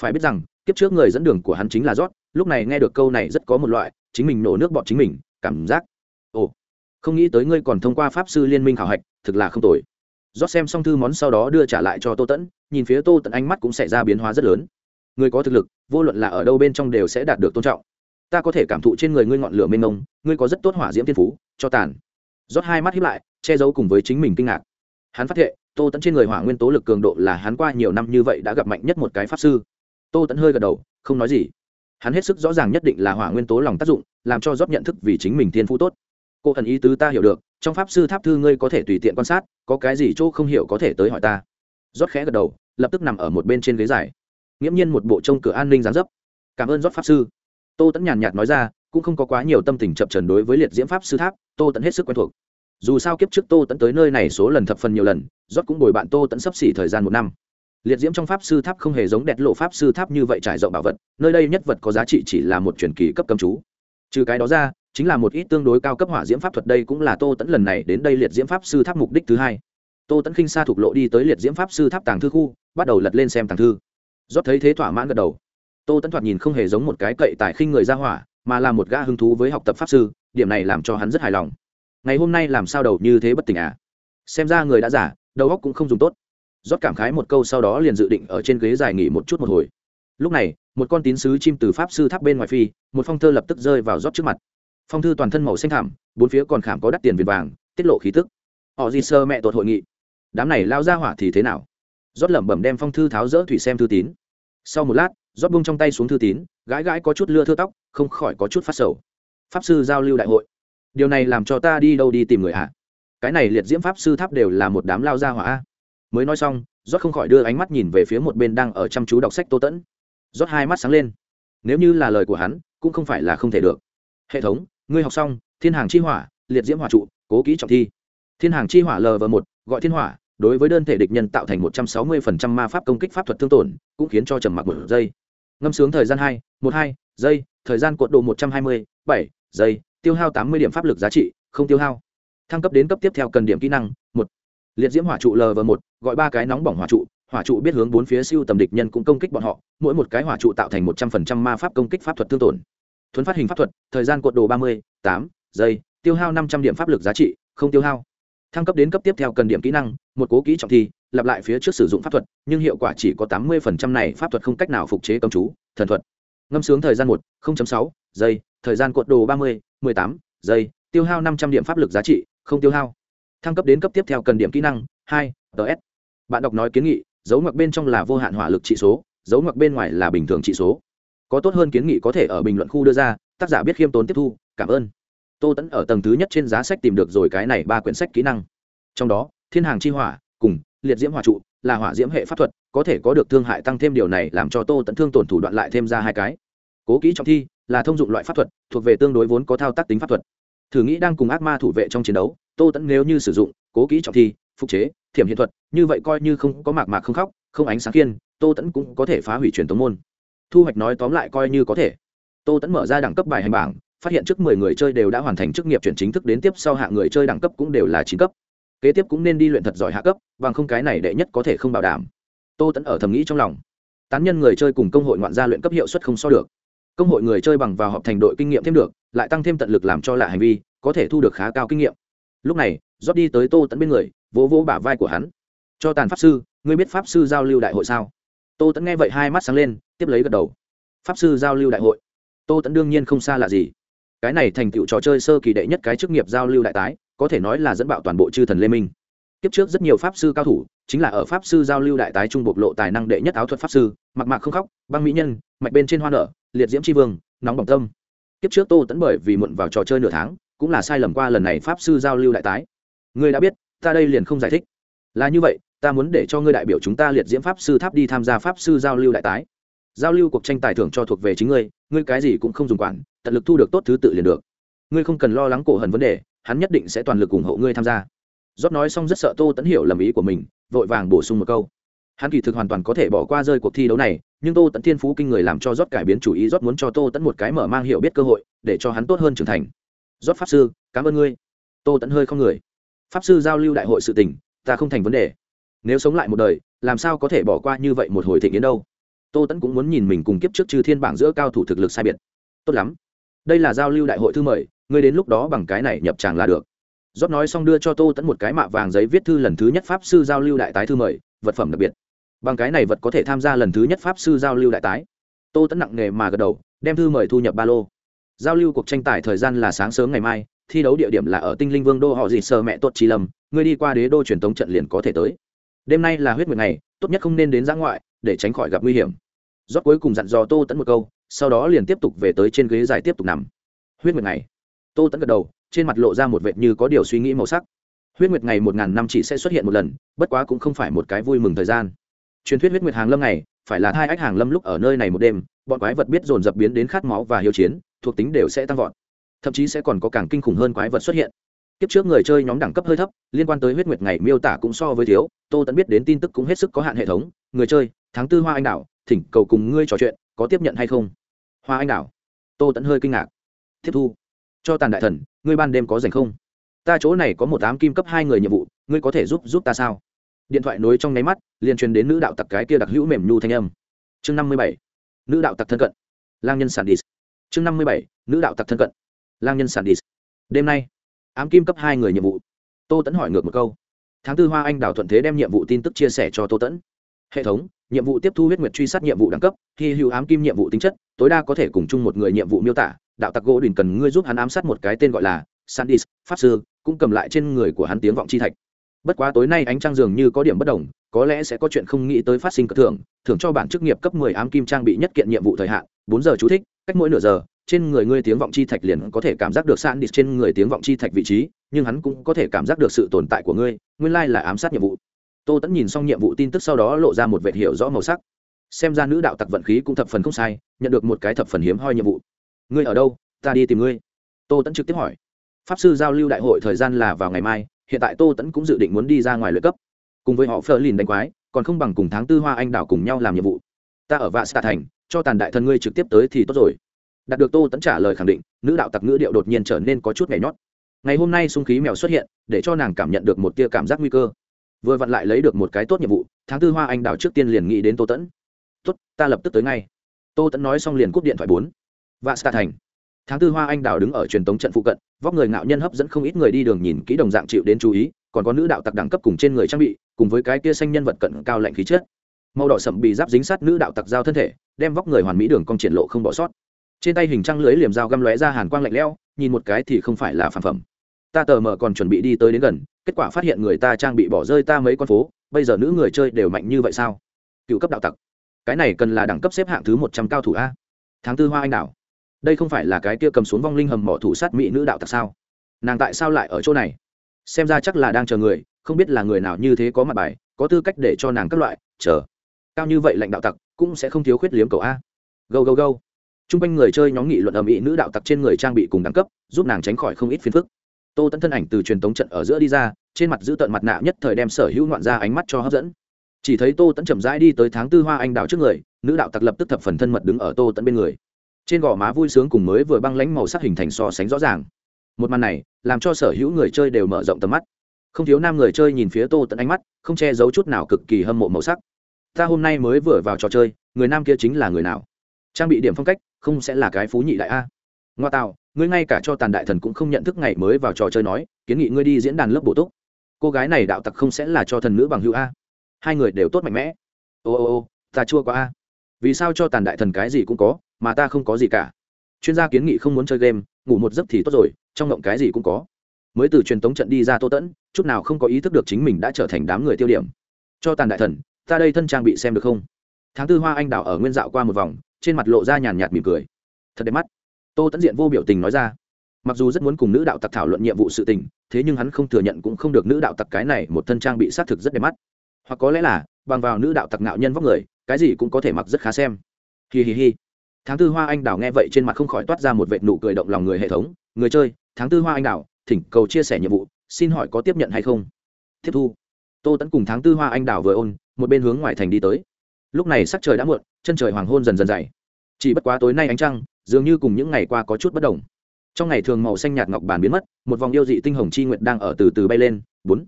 Phải biết rằng, kiếp trước người dẫn đường của hắn chính là rót, lúc này nghe được câu này rất có một loại, chính mình nổ nước bọn chính mình, cảm giác. Ồ, không nghĩ tới ngươi còn thông qua pháp sư liên minh khảo hạch, thực là không tồi rót xem xong thư món sau đó đưa trả lại cho tô tẫn, nhìn phía tô tẫn ánh mắt cũng xảy ra biến hóa rất lớn. Người có thực lực, vô luận là ở đâu bên trong đều sẽ đạt được tôn trọng. Ta có thể cảm thụ trên người ngươi ngọn lửa mênh mông, ngươi có rất tốt hỏa diễm thiên phú, cho tàn. Rót hai mắt hiếp lại, che giấu cùng với chính mình kinh ngạc. Hắn phát hiện tô tẫn trên người hỏa nguyên tố lực cường độ là hắn qua nhiều năm như vậy đã gặp mạnh nhất một cái pháp sư. Tô tẫn hơi gật đầu, không nói gì. Hắn hết sức rõ ràng nhất định là hỏa nguyên tố lòng tác dụng, làm cho rót nhận thức vì chính mình thiên phú tốt. Cô thần ý tứ ta hiểu được trong pháp sư tháp thư ngươi có thể tùy tiện quan sát, có cái gì chỗ không hiểu có thể tới hỏi ta. Rót khẽ gật đầu, lập tức nằm ở một bên trên ghế dài. Nghiễm nhiên một bộ trông cửa an ninh gián dấp. Cảm ơn rót pháp sư. Tô tẫn nhàn nhạt nói ra, cũng không có quá nhiều tâm tình chập trần đối với liệt diễm pháp sư tháp, tô tẫn hết sức quen thuộc. Dù sao kiếp trước tô tẫn tới nơi này số lần thập phần nhiều lần, rót cũng bồi bạn tô tẫn sắp xỉ thời gian một năm. Liệt diễm trong pháp sư tháp không hề giống đẹp lộ pháp sư tháp như vậy trải rộng bảo vật, nơi đây nhất vật có giá trị chỉ là một truyền kỳ cấp cầm chú. Trừ cái đó ra chính là một ít tương đối cao cấp hỏa diễm pháp thuật đây cũng là tô tẫn lần này đến đây liệt diễm pháp sư tháp mục đích thứ hai. Tô tẫn khinh xa thục lộ đi tới liệt diễm pháp sư tháp tàng thư khu, bắt đầu lật lên xem tàng thư. Rót thấy thế thỏa mãn gật đầu. Tô tẫn thoạt nhìn không hề giống một cái cậy tại khinh người ra hỏa, mà là một gã hứng thú với học tập pháp sư, điểm này làm cho hắn rất hài lòng. Ngày hôm nay làm sao đầu như thế bất tỉnh à? Xem ra người đã giả đầu óc cũng không dùng tốt. Rót cảm khái một câu sau đó liền dự định ở trên ghế dài nghỉ một chút một hồi. Lúc này, một con tín sứ chim từ pháp sư tháp bên ngoài phi, một phong thơ lập tức rơi vào rót trước mặt phong thư toàn thân màu xanh thảm, bốn phía còn khảm có đắt tiền viền vàng, tiết lộ khí tức. Họ di sơ mẹ tuột hội nghị. Đám này lao ra hỏa thì thế nào? Rót lẩm bẩm đem phong thư tháo rỡ thủy xem thư tín. Sau một lát, rót bung trong tay xuống thư tín, gãi gãi có chút lưa thưa tóc, không khỏi có chút phát sầu. Pháp sư giao lưu đại hội. Điều này làm cho ta đi đâu đi tìm người ạ à? cái này liệt diễm pháp sư tháp đều là một đám lao ra hỏa mới nói xong, rót không khỏi đưa ánh mắt nhìn về phía một bên đang ở chăm chú đọc sách tô tẫn. Rót hai mắt sáng lên. Nếu như là lời của hắn, cũng không phải là không thể được. Hệ thống ngươi học xong, thiên hàng chi hỏa, liệt diễm hỏa trụ, cố kỹ trọng thi. Thiên hàng chi hỏa lv một, gọi thiên hỏa, đối với đơn thể địch nhân tạo thành một trăm sáu mươi phần trăm ma pháp công kích pháp thuật thương tổn, cũng khiến cho trầm mặc một giây. Ngâm sướng thời gian hai, một hai, giây, thời gian cuộn độ một trăm hai mươi, bảy, giây, tiêu hao tám mươi điểm pháp lực giá trị, không tiêu hao. Thăng cấp đến cấp tiếp theo cần điểm kỹ năng, một. Liệt diễm hỏa trụ lv một, gọi ba cái nóng bỏng hỏa trụ. Hỏa trụ biết hướng bốn phía siêu tầm địch nhân cũng công kích bọn họ, mỗi một cái hỏa trụ tạo thành một trăm phần trăm ma pháp công kích pháp thuật thương tổn thuấn phát hình pháp thuật, thời gian cuộn đồ ba mươi, tám, giây, tiêu hao năm trăm điểm pháp lực giá trị, không tiêu hao. Thăng cấp đến cấp tiếp theo cần điểm kỹ năng, một cố kỹ trọng thi, lặp lại phía trước sử dụng pháp thuật, nhưng hiệu quả chỉ có tám mươi phần trăm này, pháp thuật không cách nào phục chế công chú, thần thuật. Ngâm sướng thời gian một sáu, giây, thời gian cuộn đồ ba mươi, mười tám, giây, tiêu hao năm trăm điểm pháp lực giá trị, không tiêu hao. Thăng cấp đến cấp tiếp theo cần điểm kỹ năng, hai ts bạn đọc nói kiến nghị, dấu ngoặc bên trong là vô hạn hỏa lực trị số, dấu ngoặc bên ngoài là bình thường trị số có tốt hơn kiến nghị có thể ở bình luận khu đưa ra, tác giả biết khiêm tốn tiếp thu, cảm ơn. Tô tẫn ở tầng thứ nhất trên giá sách tìm được rồi cái này ba quyển sách kỹ năng. Trong đó, thiên hàng chi hỏa, cùng liệt diễm hỏa trụ, là hỏa diễm hệ pháp thuật, có thể có được thương hại tăng thêm điều này làm cho tô tẫn thương tổn thủ đoạn lại thêm ra hai cái. Cố kỹ trọng thi, là thông dụng loại pháp thuật, thuộc về tương đối vốn có thao tác tính pháp thuật. Thử nghĩ đang cùng ác ma thủ vệ trong chiến đấu, tô tẫn nếu như sử dụng, cố kỹ trọng thi, phục chế, thiểm hiện thuật, như vậy coi như không có mạc mạc không khóc, không ánh sáng kiên, tô tẫn cũng có thể phá hủy truyền tống môn thu hoạch nói tóm lại coi như có thể. Tô tẫn mở ra đẳng cấp bài hành bảng, phát hiện trước mười người chơi đều đã hoàn thành chức nghiệp chuyển chính thức đến tiếp sau hạng người chơi đẳng cấp cũng đều là chín cấp. Kế tiếp cũng nên đi luyện thật giỏi hạ cấp, bằng không cái này đệ nhất có thể không bảo đảm. Tô tẫn ở thầm nghĩ trong lòng. Tán nhân người chơi cùng công hội ngoạn gia luyện cấp hiệu suất không so được. Công hội người chơi bằng vào họp thành đội kinh nghiệm thêm được, lại tăng thêm tận lực làm cho lạ hành vi, có thể thu được khá cao kinh nghiệm. Lúc này, rót đi tới tô tẫn bên người, vỗ vỗ bả vai của hắn. Cho tàn pháp sư, ngươi biết pháp sư giao lưu đại hội sao? Tô tẫn nghe vậy hai mắt sáng lên, tiếp lấy gật đầu. Pháp sư giao lưu đại hội. Tô tẫn đương nhiên không xa lạ gì. Cái này thành tựu trò chơi sơ kỳ đệ nhất cái chức nghiệp giao lưu đại tái, có thể nói là dẫn bạo toàn bộ chư thần lê minh. Tiếp trước rất nhiều pháp sư cao thủ, chính là ở pháp sư giao lưu đại tái trung bộc lộ tài năng đệ nhất áo thuật pháp sư, mặc mạc không khóc, băng mỹ nhân, mạch bên trên hoa nở, liệt diễm tri vương, nóng bỏng tâm. Tiếp trước tô tẫn bởi vì muộn vào trò chơi nửa tháng, cũng là sai lầm qua lần này pháp sư giao lưu đại tái. Người đã biết, ta đây liền không giải thích. Là như vậy ta muốn để cho ngươi đại biểu chúng ta liệt diễm pháp sư tháp đi tham gia pháp sư giao lưu đại tái. Giao lưu cuộc tranh tài thưởng cho thuộc về chính ngươi ngươi cái gì cũng không dùng quản, tận lực thu được tốt thứ tự liền được. Ngươi không cần lo lắng cổ hần vấn đề, hắn nhất định sẽ toàn lực ủng hộ ngươi tham gia. Rót nói xong rất sợ tô tẫn hiểu lầm ý của mình, vội vàng bổ sung một câu. Hắn kỳ thực hoàn toàn có thể bỏ qua rơi cuộc thi đấu này, nhưng tô tẫn thiên phú kinh người làm cho rót cải biến chủ ý, rót muốn cho tô tẫn một cái mở mang hiểu biết cơ hội, để cho hắn tốt hơn trưởng thành. Rót pháp sư, cảm ơn ngươi. Tô tẫn hơi không người. Pháp sư giao lưu đại hội sự tình, ta không thành vấn đề nếu sống lại một đời, làm sao có thể bỏ qua như vậy một hồi thịnh yến đâu? Tô tẫn cũng muốn nhìn mình cùng kiếp trước trừ thiên bảng giữa cao thủ thực lực sai biệt. Tốt lắm. Đây là giao lưu đại hội thư mời, ngươi đến lúc đó bằng cái này nhập tràng là được. Rót nói xong đưa cho tô tẫn một cái mạ vàng giấy viết thư lần thứ nhất pháp sư giao lưu đại tái thư mời, vật phẩm đặc biệt. Bằng cái này vật có thể tham gia lần thứ nhất pháp sư giao lưu đại tái. Tô tẫn nặng nghề mà gật đầu, đem thư mời thu nhập ba lô. Giao lưu cuộc tranh tài thời gian là sáng sớm ngày mai, thi đấu địa điểm là ở tinh linh vương đô họ dì sơ mẹ tuột trí lầm ngươi đi qua đế đô truyền tống trận liền có thể tới đêm nay là huyết nguyệt ngày, tốt nhất không nên đến giã ngoại, để tránh khỏi gặp nguy hiểm. Rót cuối cùng dặn dò tô tẫn một câu, sau đó liền tiếp tục về tới trên ghế dài tiếp tục nằm. Huyết nguyệt ngày. Tô tẫn gật đầu, trên mặt lộ ra một vệt như có điều suy nghĩ màu sắc. Huyết nguyệt ngày một ngàn năm chỉ sẽ xuất hiện một lần, bất quá cũng không phải một cái vui mừng thời gian. Truyền thuyết huyết nguyệt hàng lâm này phải là hai ách hàng lâm lúc ở nơi này một đêm, bọn quái vật biết dồn dập biến đến khát máu và hiếu chiến, thuộc tính đều sẽ tăng vọt. Thậm chí sẽ còn có càng kinh khủng hơn quái vật xuất hiện tiếp trước người chơi nhóm đẳng cấp hơi thấp, liên quan tới huyết nguyệt ngày miêu tả cũng so với thiếu, tô tẫn biết đến tin tức cũng hết sức có hạn hệ thống, người chơi tháng tư hoa anh đảo, thỉnh cầu cùng ngươi trò chuyện, có tiếp nhận hay không? Hoa anh đảo. Tô tẫn hơi kinh ngạc. Tiếp thu. Cho tàn đại thần, ngươi ban đêm có dành không? Ta chỗ này có một ám kim cấp hai người nhiệm vụ, ngươi có thể giúp giúp ta sao? Điện thoại nối trong nháy mắt, liền truyền đến nữ đạo tặc cái kia đặc hữu mềm nhu thanh âm. Chương năm mươi bảy. Nữ đạo tặc thân cận. Lang nhân sản đi chương năm mươi bảy. Nữ đạo tặc thân cận. Lang nhân sản đi đêm nay ám kim cấp hai người nhiệm vụ. Tô tẫn hỏi ngược một câu. Tháng tư hoa anh đào thuận thế đem nhiệm vụ tin tức chia sẻ cho tô tẫn. Hệ thống, nhiệm vụ tiếp thu huyết nguyệt truy sát nhiệm vụ đẳng cấp khi hữu ám kim nhiệm vụ tính chất, tối đa có thể cùng chung một người nhiệm vụ miêu tả, đạo tặc gỗ đình cần ngươi giúp hắn ám sát một cái tên gọi là sandis, pháp sư, cũng cầm lại trên người của hắn tiếng vọng chi thạch. Bất quá tối nay ánh trăng dường như có điểm bất đồng, có lẽ sẽ có chuyện không nghĩ tới phát sinh cất thưởng thưởng cho bản chức nghiệp cấp mười ám kim trang bị nhất kiện nhiệm vụ thời hạn, bốn giờ chú thích, cách mỗi nửa giờ trên người ngươi tiếng vọng chi thạch liền có thể cảm giác được san sandis trên người tiếng vọng chi thạch vị trí, nhưng hắn cũng có thể cảm giác được sự tồn tại của ngươi, nguyên lai là ám sát nhiệm vụ. Tô tẫn nhìn xong nhiệm vụ tin tức sau đó lộ ra một vệt hiểu rõ màu sắc. Xem ra nữ đạo tặc vận khí cũng thập phần không sai, nhận được một cái thập phần hiếm hoi nhiệm vụ. Ngươi ở đâu? Ta đi tìm ngươi. Tô tẫn trực tiếp hỏi. Pháp sư giao lưu đại hội thời gian là vào ngày mai, hiện tại tô tẫn cũng dự định muốn đi ra ngoài lợi cấp. Cùng với họ phờ lìn đánh quái, còn không bằng cùng tháng tư hoa anh đảo cùng nhau làm nhiệm vụ. Ta ở vạ stạ thành, cho tàn đại thần ngươi trực tiếp tới thì tốt rồi đạt được tô tẫn trả lời khẳng định, nữ đạo tặc ngữ điệu đột nhiên trở nên có chút nhảy nhót. Ngày hôm nay sung khí mèo xuất hiện, để cho nàng cảm nhận được một tia cảm giác nguy cơ. Vừa vặn lại lấy được một cái tốt nhiệm vụ, tháng tư hoa anh đào trước tiên liền nghĩ đến tô tẫn tốt, ta lập tức tới ngay. Tô tẫn nói xong liền cúp điện thoại bốn. Và xa thành. Tháng tư hoa anh đào đứng ở truyền tống trận phụ cận, vóc người ngạo nhân hấp dẫn không ít người đi đường nhìn kỹ đồng dạng chịu đến chú ý, còn có nữ đạo tặc đẳng cấp cùng trên người trang bị, cùng với cái kia xanh nhân vật cận cao lạnh khí chất. Màu đỏ sậm bị giáp dính sát nữ đạo tặc giao thân thể, đem vóc người hoàn mỹ đường cong triển lộ không bỏ sót trên tay hình trăng lưới liềm dao găm lóe ra hàn quang lạnh lẽo, nhìn một cái thì không phải là phản phẩm. Ta tờ mờ còn chuẩn bị đi tới đến gần, kết quả phát hiện người ta trang bị bỏ rơi ta mấy con phố, bây giờ nữ người chơi đều mạnh như vậy sao? Cựu cấp đạo tặc. Cái này cần là đẳng cấp xếp hạng thứ một trăm cao thủ a. Tháng tư hoa anh đào đây không phải là cái kia cầm xuống vong linh hầm mỏ thủ sát mỹ nữ đạo tặc sao? Nàng tại sao lại ở chỗ này? Xem ra chắc là đang chờ người, không biết là người nào như thế có mặt bài, có tư cách để cho nàng các loại, chờ. Cao như vậy lệnh đạo tặc, cũng sẽ không thiếu khuyết liếm cầu a. Go go go t r u n g quanh người chơi nhóm nghị luận ầm ĩ nữ đạo tặc trên người trang bị cùng đẳng cấp, giúp nàng tránh khỏi không ít phiền phức. Tô tẫn thân ảnh từ truyền tống trận ở giữa đi ra, trên mặt giữ tận mặt nạ nhất thời đem sở hữu ngoạn ra ánh mắt cho hấp dẫn. Chỉ thấy tô tẫn chậm rãi đi tới tháng tư hoa anh đào trước người, nữ đạo tặc lập tức thập phần thân mật đứng ở tô tẫn bên người. Trên gò má vui sướng cùng mới vừa băng lánh màu sắc hình thành so sánh rõ ràng. Một màn này, làm cho sở hữu người chơi đều mở rộng tầm mắt. Không thiếu nam người chơi nhìn phía tô tận ánh mắt, không che giấu chút nào cực kỳ hâm mộ màu sắc. Ta hôm nay mới vừa vào trò chơi, người nam kia chính là người nào? Trang bị điểm phong cách, không sẽ là cái phú nhị đại a. Ngoa tạo ngươi ngay cả cho tàn đại thần cũng không nhận thức ngày mới vào trò chơi nói, kiến nghị ngươi đi diễn đàn lớp bổ túc. Cô gái này đạo tặc không sẽ là cho thần nữ bằng hữu a. Hai người đều tốt mạnh mẽ. Ô ô ô, ta chua quá a. Vì sao cho tàn đại thần cái gì cũng có, mà ta không có gì cả? Chuyên gia kiến nghị không muốn chơi game, ngủ một giấc thì tốt rồi, trong ngộng cái gì cũng có. Mới từ truyền tống trận đi ra tô tẫn, chút nào không có ý thức được chính mình đã trở thành đám người tiêu điểm. Cho tàn đại thần, ta đây thân trang bị xem được không? Tháng tư hoa anh đào ở nguyên dạo qua một vòng trên mặt lộ ra nhàn nhạt mỉm cười. Thật đẹp mắt. Tô tẫn diện vô biểu tình nói ra. Mặc dù rất muốn cùng nữ đạo tặc thảo luận nhiệm vụ sự tình, thế nhưng hắn không thừa nhận cũng không được nữ đạo tặc cái này một thân trang bị xác thực rất đẹp mắt. Hoặc có lẽ là, bằng vào nữ đạo tặc nạo nhân vóc người, cái gì cũng có thể mặc rất khá xem. Hi hi hi. Tháng tư hoa anh đào nghe vậy trên mặt không khỏi toát ra một vệ nụ cười động lòng người hệ thống. Người chơi tháng tư hoa anh đào, thỉnh cầu chia sẻ nhiệm vụ, xin hỏi có tiếp nhận hay không? Tiếp thu. Tô tẫn cùng tháng tư hoa anh đào vừa ôn, một bên hướng ngoài thành đi tới. Lúc này sắc trời đã muộn chân trời hoàng hôn dần dần dày. Chỉ bất quá tối nay ánh trăng, dường như cùng những ngày qua có chút bất đồng. Trong ngày thường màu xanh nhạt ngọc bàn biến mất, một vòng yêu dị tinh hồng chi nguyệt đang ở từ từ bay lên. Bốn.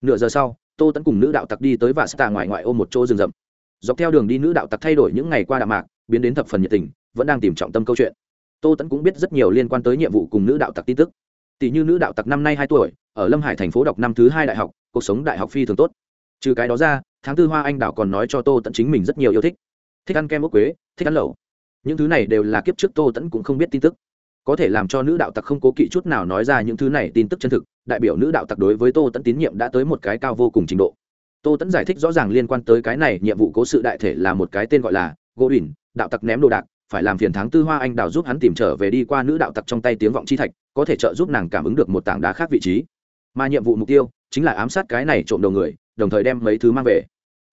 Nửa giờ sau, tô tẫn cùng nữ đạo tặc đi tới và stà ngoài ngoại ô một chỗ rừng rậm. Dọc theo đường đi nữ đạo tặc thay đổi những ngày qua đạo mạc, biến đến thập phần nhiệt tình, vẫn đang tìm trọng tâm câu chuyện. Tô tẫn cũng biết rất nhiều liên quan tới nhiệm vụ cùng nữ đạo tặc tin tức. Tỷ như nữ đạo tặc năm nay hai tuổi, ở lâm hải thành phố đọc năm thứ hai đại học, cuộc sống đại học phi thường tốt. Trừ cái đó ra, tháng tư hoa anh đảo còn nói cho tô tẫn chính mình rất nhiều yêu thích thích ăn kem ốc quế, thích ăn lẩu. Những thứ này đều là kiếp trước tô tẫn cũng không biết tin tức. Có thể làm cho nữ đạo tặc không cố kỵ chút nào nói ra những thứ này tin tức chân thực, đại biểu nữ đạo tặc đối với tô tẫn tín nhiệm đã tới một cái cao vô cùng trình độ. Tô tẫn giải thích rõ ràng liên quan tới cái này, nhiệm vụ cố sự đại thể là một cái tên gọi là gỗ đỉnh, đạo tặc ném đồ đạc, phải làm phiền tháng tư hoa anh đào giúp hắn tìm trở về đi qua nữ đạo tặc trong tay tiếng vọng chi thạch, có thể trợ giúp nàng cảm ứng được một tảng đá khác vị trí. Mà nhiệm vụ mục tiêu chính là ám sát cái này trộm đầu người, đồng thời đem mấy thứ mang về.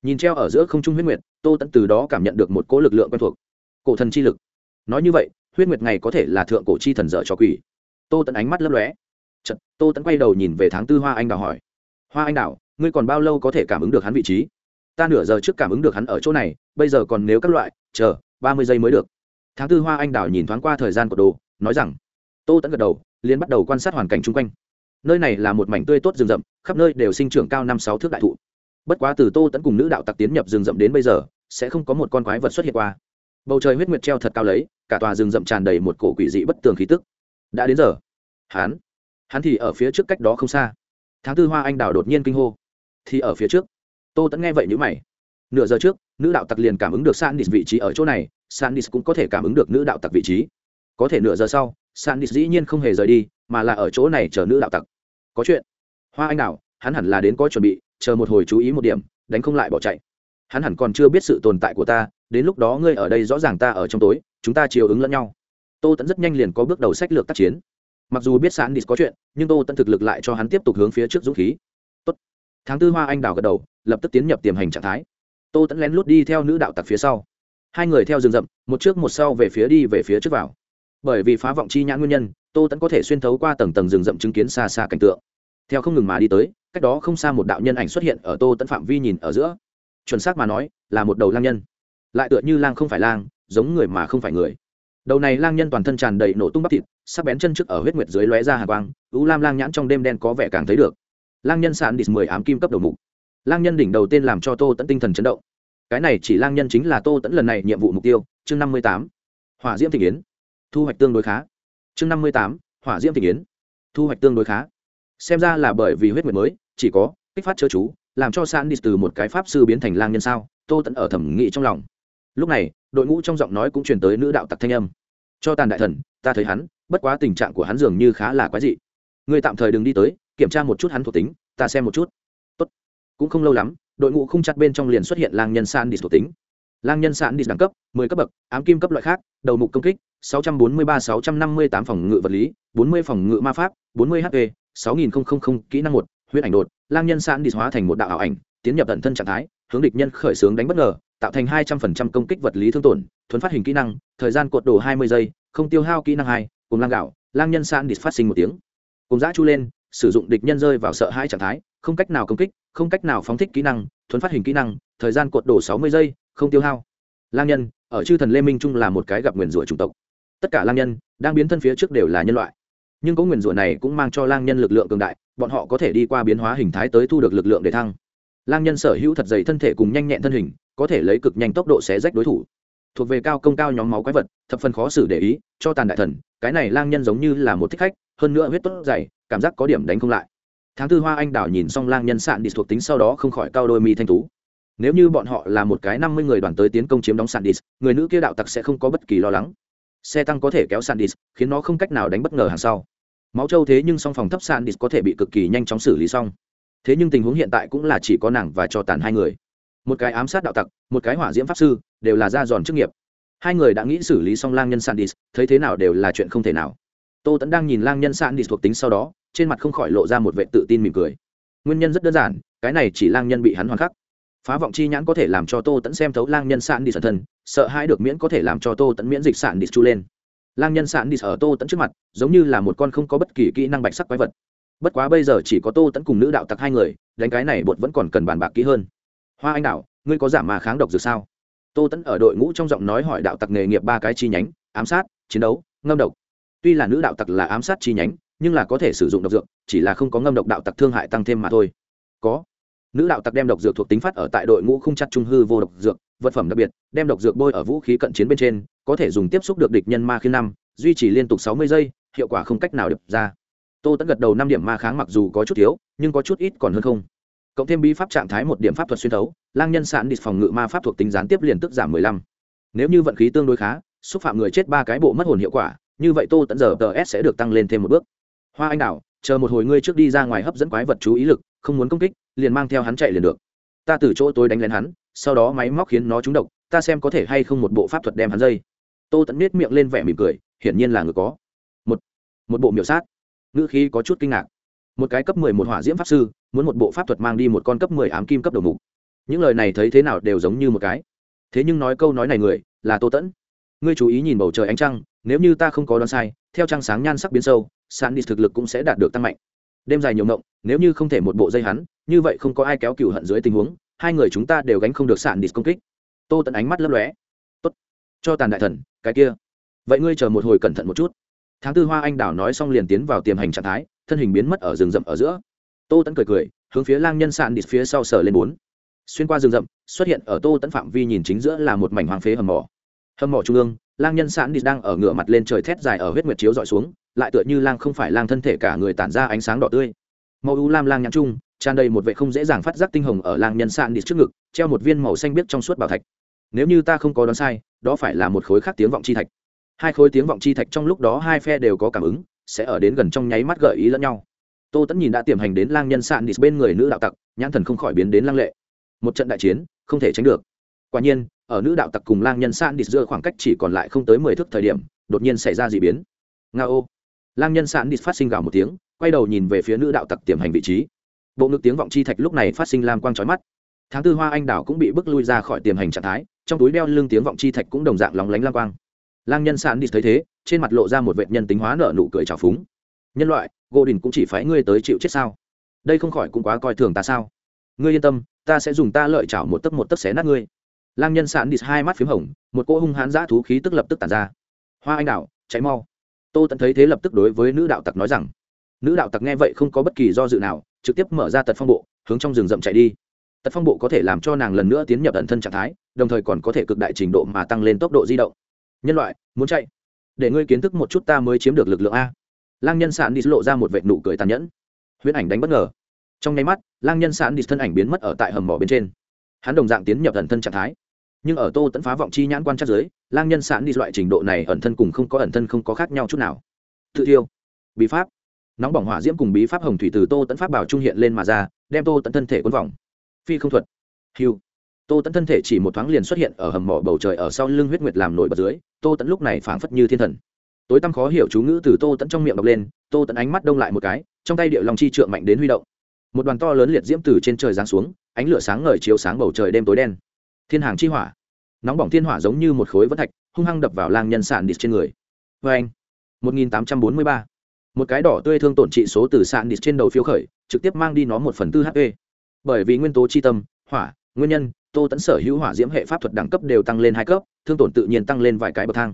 Nhìn treo ở giữa không trung huyết nguyệt tô tẫn từ đó cảm nhận được một cỗ lực lượng quen thuộc. Cổ thần chi lực. Nói như vậy huyết nguyệt ngày có thể là thượng cổ chi thần dở cho quỷ. Tô tẫn ánh mắt lấp lóe. Chật, tô tẫn quay đầu nhìn về tháng tư hoa anh đào hỏi. Hoa anh đào ngươi còn bao lâu có thể cảm ứng được hắn vị trí? Ta nửa giờ trước cảm ứng được hắn ở chỗ này bây giờ còn nếu các loại chờ ba mươi giây mới được. Tháng tư hoa anh đào nhìn thoáng qua thời gian của đồ nói rằng tô tẫn gật đầu liên bắt đầu quan sát hoàn cảnh chung quanh. Nơi này là một mảnh tươi tốt rừng rậm khắp nơi đều sinh trưởng cao năm sáu thước đại thụ bất quá từ tô tẫn cùng nữ đạo tặc tiến nhập rừng rậm đến bây giờ, sẽ không có một con quái vật xuất hiện qua. Bầu trời huyết nguyệt treo thật cao lấy, cả tòa rừng rậm tràn đầy một cổ quỷ dị bất tường khí tức. Đã đến giờ. Hắn hắn thì ở phía trước cách đó không xa. Tháng tư hoa anh đào đột nhiên kinh hô. Thì ở phía trước. Tô tẫn nghe vậy nhữ mày. Nửa giờ trước, nữ đạo tặc liền cảm ứng được sandis vị trí ở chỗ này sandis cũng có thể cảm ứng được nữ đạo tặc vị trí. Có thể nửa giờ sau sandis dĩ nhiên không hề rời đi, mà là ở chỗ này chờ nữ đạo tặc. Có chuyện. Hoa anh đào, hắn hẳn là đến có chuẩn bị chờ một hồi chú ý một điểm, đánh không lại bỏ chạy. Hắn hẳn còn chưa biết sự tồn tại của ta, đến lúc đó ngươi ở đây rõ ràng ta ở trong tối, chúng ta chiều ứng lẫn nhau. Tô tẫn rất nhanh liền có bước đầu sách lược tác chiến. Mặc dù biết sán đi có chuyện, nhưng tô tẫn thực lực lại cho hắn tiếp tục hướng phía trước dũng khí. Tốt. tháng tư hoa anh đào gật đầu, lập tức tiến nhập tiềm hành trạng thái. Tô tẫn lén lút đi theo nữ đạo tặc phía sau. Hai người theo rừng rậm, một trước một sau về phía đi, về phía trước vào. Bởi vì phá vọng chi nhãn nguyên nhân, tô tẫn có thể xuyên thấu qua tầng tầng rừng rậm chứng kiến xa xa cảnh tượng theo không ngừng mà đi tới, cách đó không xa một đạo nhân ảnh xuất hiện ở tô tẫn phạm vi nhìn ở giữa. Chuẩn xác mà nói, là một đầu lang nhân. Lại tựa như lang không phải lang, giống người mà không phải người. Đầu này lang nhân toàn thân tràn đầy nổ tung bắp thịt, sắc bén chân trước ở huyết nguyệt dưới lóe ra hà quang ú lam lang nhãn trong đêm đen có vẻ càng thấy được. Lang nhân sạn đít mười ám kim cấp đầu mục. Lang nhân đỉnh đầu tên làm cho tô tẫn tinh thần chấn động. Cái này chỉ lang nhân chính là tô tẫn lần này nhiệm vụ mục tiêu, chương năm mươi tám. Hỏa diễm thị yến. Thu hoạch tương đối khá. Chương năm mươi tám, hỏa diễm thị yến. Thu hoạch tương đối khá xem ra là bởi vì huyết nguyệt mới, chỉ có kích phát chớ chú, làm cho san đi từ một cái pháp sư biến thành lang nhân sao, tô tẫn ở thẩm nghị trong lòng. Lúc này, đội ngũ trong giọng nói cũng truyền tới nữ đạo tặc thanh âm. Cho tàn đại thần, ta thấy hắn, bất quá tình trạng của hắn dường như khá là quái dị. Ngươi tạm thời đừng đi tới, kiểm tra một chút hắn thuộc tính, ta xem một chút. Tốt. cũng không lâu lắm, đội ngũ không chặt bên trong liền xuất hiện lang nhân san đi thuộc tính. Lang nhân san đi đẳng cấp 10 cấp bậc, ám kim cấp loại khác, đầu mục công kích 643-658 phòng ngự vật lý 40 phòng ngự ma pháp 40 hp 6000 kỹ năng một, huyết ảnh đột, lang nhân sạn đi hóa thành một đạo ảo ảnh, tiến nhập tận thân trạng thái, hướng địch nhân khởi xướng đánh bất ngờ, tạo thành hai trăm phần trăm công kích vật lý thương tổn, thuấn phát hình kỹ năng, thời gian cột đồ hai mươi giây, không tiêu hao kỹ năng hai, cùng lang gạo, lang nhân sạn đi phát sinh một tiếng. Cùng giã chu lên, sử dụng địch nhân rơi vào sợ hai trạng thái, không cách nào công kích, không cách nào phóng thích kỹ năng, thuấn phát hình kỹ năng, thời gian cột đổ sáu mươi giây, không tiêu hao. Lang nhân, ở chư thần lê minh trung là một cái gặp nguyền rủa chủng tộc. Tất cả lang nhân, đang biến thân phía trước đều là nhân loại nhưng có nguyền rủa này cũng mang cho lang nhân lực lượng cường đại, bọn họ có thể đi qua biến hóa hình thái tới thu được lực lượng để thăng. Lang nhân sở hữu thật dày thân thể cùng nhanh nhẹn thân hình, có thể lấy cực nhanh tốc độ xé rách đối thủ. Thuộc về cao công cao nhóm máu quái vật, thập phần khó xử để ý, cho tàn đại thần, cái này lang nhân giống như là một thích khách, hơn nữa huyết tốt dày, cảm giác có điểm đánh không lại. Tháng tư hoa anh đào nhìn xong lang nhân sạn đi thuộc tính sau đó không khỏi cao đôi mi thanh tú. Nếu như bọn họ là một cái năm mươi người đoàn tới tiến công chiếm đóng sạn đi, người nữ kia đạo tặc sẽ không có bất kỳ lo lắng xe tăng có thể kéo sandis khiến nó không cách nào đánh bất ngờ hàng sau. Máu trâu thế nhưng song phòng thấp sandis có thể bị cực kỳ nhanh chóng xử lý xong. Thế nhưng tình huống hiện tại cũng là chỉ có nàng và cho tàn hai người. Một cái ám sát đạo tặc, một cái hỏa diễm pháp sư, đều là ra giòn chức nghiệp. Hai người đã nghĩ xử lý xong lang nhân sandis thấy thế nào đều là chuyện không thể nào. Tô tẫn đang nhìn lang nhân sandis thuộc tính sau đó, trên mặt không khỏi lộ ra một vệ tự tin mỉm cười. Nguyên nhân rất đơn giản, cái này chỉ lang nhân bị hắn hoàn khắc phá vọng chi nhãn có thể làm cho tô tẫn xem thấu lang nhân sạn đi sần thân sợ hãi được miễn có thể làm cho tô tẫn miễn dịch sạn đi chu lên. Lang nhân sạn đi ở tô tẫn trước mặt, giống như là một con không có bất kỳ kỹ năng bạch sắc quái vật. Bất quá bây giờ chỉ có tô tẫn cùng nữ đạo tặc hai người, đánh cái này bột vẫn còn cần bàn bạc kỹ hơn. Hoa anh đạo, ngươi có giảm mà kháng độc dược sao? Tô tẫn ở đội ngũ trong giọng nói hỏi đạo tặc nghề nghiệp ba cái chi nhánh, ám sát, chiến đấu, ngâm độc. Tuy là nữ đạo tặc là ám sát chi nhánh, nhưng là có thể sử dụng độc dược, chỉ là không có ngâm độc đạo tặc thương hại tăng thêm mà thôi. Có nữ đạo tặc đem độc dược thuộc tính phát ở tại đội ngũ không chặt trung hư vô độc dược, vật phẩm đặc biệt, đem độc dược bôi ở vũ khí cận chiến bên trên, có thể dùng tiếp xúc được địch nhân ma khi năm, duy trì liên tục sáu mươi giây, hiệu quả không cách nào được ra. Tô tẫn gật đầu năm điểm ma kháng mặc dù có chút thiếu, nhưng có chút ít còn hơn không. Cộng thêm bi pháp trạng thái một điểm pháp thuật xuyên thấu, lang nhân sạn địch phòng ngự ma pháp thuộc tính gián tiếp liền tức giảm mười lăm. Nếu như vận khí tương đối khá, xúc phạm người chết ba cái bộ mất hồn hiệu quả, như vậy tô tẫn giờ tờ s sẽ được tăng lên thêm một bước. Hoa anh đào chờ một hồi ngươi trước đi ra ngoài hấp dẫn quái vật chú ý lực, không muốn công kích liền mang theo hắn chạy liền được. Ta từ chỗ tôi đánh lên hắn, sau đó máy móc khiến nó trúng độc, ta xem có thể hay không một bộ pháp thuật đem hắn dây. Tô tẫn nết miệng lên vẻ mỉm cười, hiển nhiên là người có. Một một bộ miểu sát. Ngữ khí có chút kinh ngạc. Một cái cấp mười một hỏa diễm pháp sư, muốn một bộ pháp thuật mang đi một con cấp mười ám kim cấp đầu mục. Những lời này thấy thế nào đều giống như một cái. Thế nhưng nói câu nói này người, là tô tẫn ngươi chú ý nhìn bầu trời ánh trăng, nếu như ta không có đoán sai, theo trăng sáng nhan sắc biến sâu sàn đi thực lực cũng sẽ đạt được tăng mạnh đêm dài nhiều mộng nếu như không thể một bộ dây hắn, như vậy không có ai kéo cựu hận dưới tình huống, hai người chúng ta đều gánh không được sản đi công kích. Tô tận ánh mắt lấp lóe. Tốt. Cho tàn đại thần, cái kia. Vậy ngươi chờ một hồi cẩn thận một chút. Tháng tư hoa anh đảo nói xong liền tiến vào tiềm hành trạng thái, thân hình biến mất ở rừng rậm ở giữa. Tô tẫn cười cười, hướng phía lang nhân sạn đi phía sau sở lên bốn. Xuyên qua rừng rậm, xuất hiện ở tô tẫn phạm vi nhìn chính giữa là một mảnh hoàng phế hầm mỏ. Hầm mỏ trung ương, lang nhân sạn đi đang ở ngựa mặt lên trời thét dài ở huyết nguyệt chiếu dọi xuống lại tựa như lang không phải lang thân thể cả người tản ra ánh sáng đỏ tươi. Màu u lam lang nhãn trung, tràn đầy một vệ không dễ dàng phát giác tinh hồng ở lang nhân sạn đi trước ngực, treo một viên màu xanh biếc trong suốt bảo thạch. Nếu như ta không có đoán sai, đó phải là một khối khác tiếng vọng chi thạch. Hai khối tiếng vọng chi thạch trong lúc đó hai phe đều có cảm ứng, sẽ ở đến gần trong nháy mắt gợi ý lẫn nhau. Tô tẫn nhìn đã tiềm hành đến lang nhân sạn đi bên người nữ đạo tặc, nhãn thần không khỏi biến đến lang lệ. Một trận đại chiến, không thể tránh được. Quả nhiên, ở nữ đạo tặc cùng lang nhân sạn đi giữa khoảng cách chỉ còn lại không tới mười thước thời điểm, đột nhiên xảy ra d ị biến. Nga ô lang nhân sạn đi phát sinh gào một tiếng quay đầu nhìn về phía nữ đạo tặc tiềm hành vị trí. Bộ ngực tiếng vọng chi thạch lúc này phát sinh lam quang trói mắt. Tháng tư hoa anh đảo cũng bị bức lui ra khỏi tiềm hành trạng thái trong túi đeo lưng tiếng vọng chi thạch cũng đồng dạng lóng lánh lam quang. Lang nhân sạn đi thấy thế trên mặt lộ ra một vệ nhân tính hóa nợ nụ cười trào phúng. Nhân loại gô đình cũng chỉ phái ngươi tới chịu chết sao? Đây không khỏi cũng quá coi thường ta sao? Ngươi yên tâm ta sẽ dùng ta lợi chảo một tấc một tấc xé nát ngươi. Lang nhân sạn đi hai mắt p h í m hồng một cỗ hung hãn giã thú khí tức lập tức tàn ra. Hoa anh Đảo, cháy mau tô tận thấy thế lập tức đối với nữ đạo tặc nói rằng, nữ đạo tặc nghe vậy không có bất kỳ do dự nào, trực tiếp mở ra tật phong bộ, hướng trong rừng rậm chạy đi. Tật phong bộ có thể làm cho nàng lần nữa tiến nhập ẩn thân trạng thái, đồng thời còn có thể cực đại trình độ mà tăng lên tốc độ di động. Nhân loại, muốn chạy. Để ngươi kiến thức một chút ta mới chiếm được lực lượng a. Lang nhân sạn đi lộ ra một vệt nụ cười tàn nhẫn. Huyễn ảnh đánh bất ngờ. Trong nháy mắt, lang nhân sạn đi thân ảnh biến mất ở tại hầm mỏ bên trên. Hắn đồng dạng tiến nhập ẩn thân trạng thái nhưng ở tô tẫn phá vọng chi nhãn quan trắc giới, lang nhân sạn đi loại trình độ này ẩn thân cùng không có ẩn thân không có khác nhau chút nào. Tự thiêu, bí pháp, nóng bỏng hỏa diễm cùng bí pháp hồng thủy từ tô tẫn pháp bảo trung hiện lên mà ra, đem tô tẫn thân thể quân vòng. Phi không thuật, hiu. Tô tẫn thân thể chỉ một thoáng liền xuất hiện ở hầm mỏ bầu trời ở sau lưng huyết nguyệt làm nổi bật dưới, tô tẫn lúc này phảng phất như thiên thần. Tối tăm khó hiểu chú ngữ từ tô tẫn trong miệng đọc lên, tô tẫn ánh mắt đông lại một cái, trong tay điệu lòng chi trượng mạnh đến huy động. Một đoàn to lớn liệt diễm từ trên trời giáng xuống, ánh lửa sáng ngời chiếu sáng bầu trời đêm tối đen thiên hàng chi hỏa. Nóng bỏng thiên hỏa giống như một khối vỡ thạch, hung hăng đập vào lang nhân sạn đít trên người. Vê anh một nghìn tám trăm bốn mươi ba. Một cái đỏ tươi thương tổn trị số từ sạn đít trên đầu phiếu khởi, trực tiếp mang đi nó một phần tư hp bởi vì nguyên tố chi tâm, hỏa, nguyên nhân, tô tẫn sở hữu hỏa diễm hệ pháp thuật đẳng cấp đều tăng lên hai cấp, thương tổn tự nhiên tăng lên vài cái bậc thang.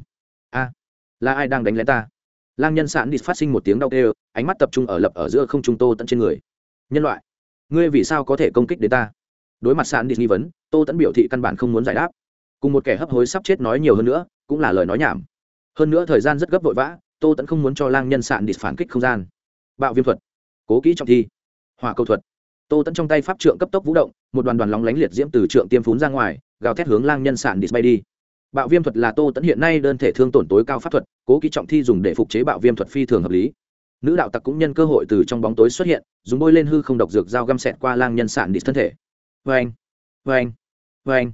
A, là ai đang đánh lén ta? Lang nhân sạn đi phát sinh một tiếng đau kêu, ánh mắt tập trung ở lập ở giữa không trung tô tẫn trên người. Nhân loại, ngươi vì sao có thể công kích đến ta? Đối mặt sạn đi nghi vấn, tô tẫn biểu thị căn bản không muốn giải đáp. Cùng một kẻ hấp hối sắp chết nói nhiều hơn nữa, cũng là lời nói nhảm. Hơn nữa thời gian rất gấp vội vã, tô tẫn không muốn cho lang nhân sạn đi phản kích không gian. Bạo viêm thuật. Cố kỹ trọng thi. Hỏa câu thuật. Tô tẫn trong tay pháp trượng cấp tốc vũ động, một đoàn đoàn lóng lánh liệt diễm từ trượng tiêm phún ra ngoài, gào thét hướng lang nhân sạn đi bay đi. Bạo viêm thuật là tô tẫn hiện nay đơn thể thương tổn tối cao pháp thuật, cố kỹ trọng thi dùng để phục chế bạo viêm thuật phi thường hợp lý. Nữ đạo tặc cũng nhân cơ hội từ trong bóng tối xuất hiện, dùng bôi lên hư không độc dược dao găm xẹt qua lang nhân sạn đi thân thể anh vê anh vê anh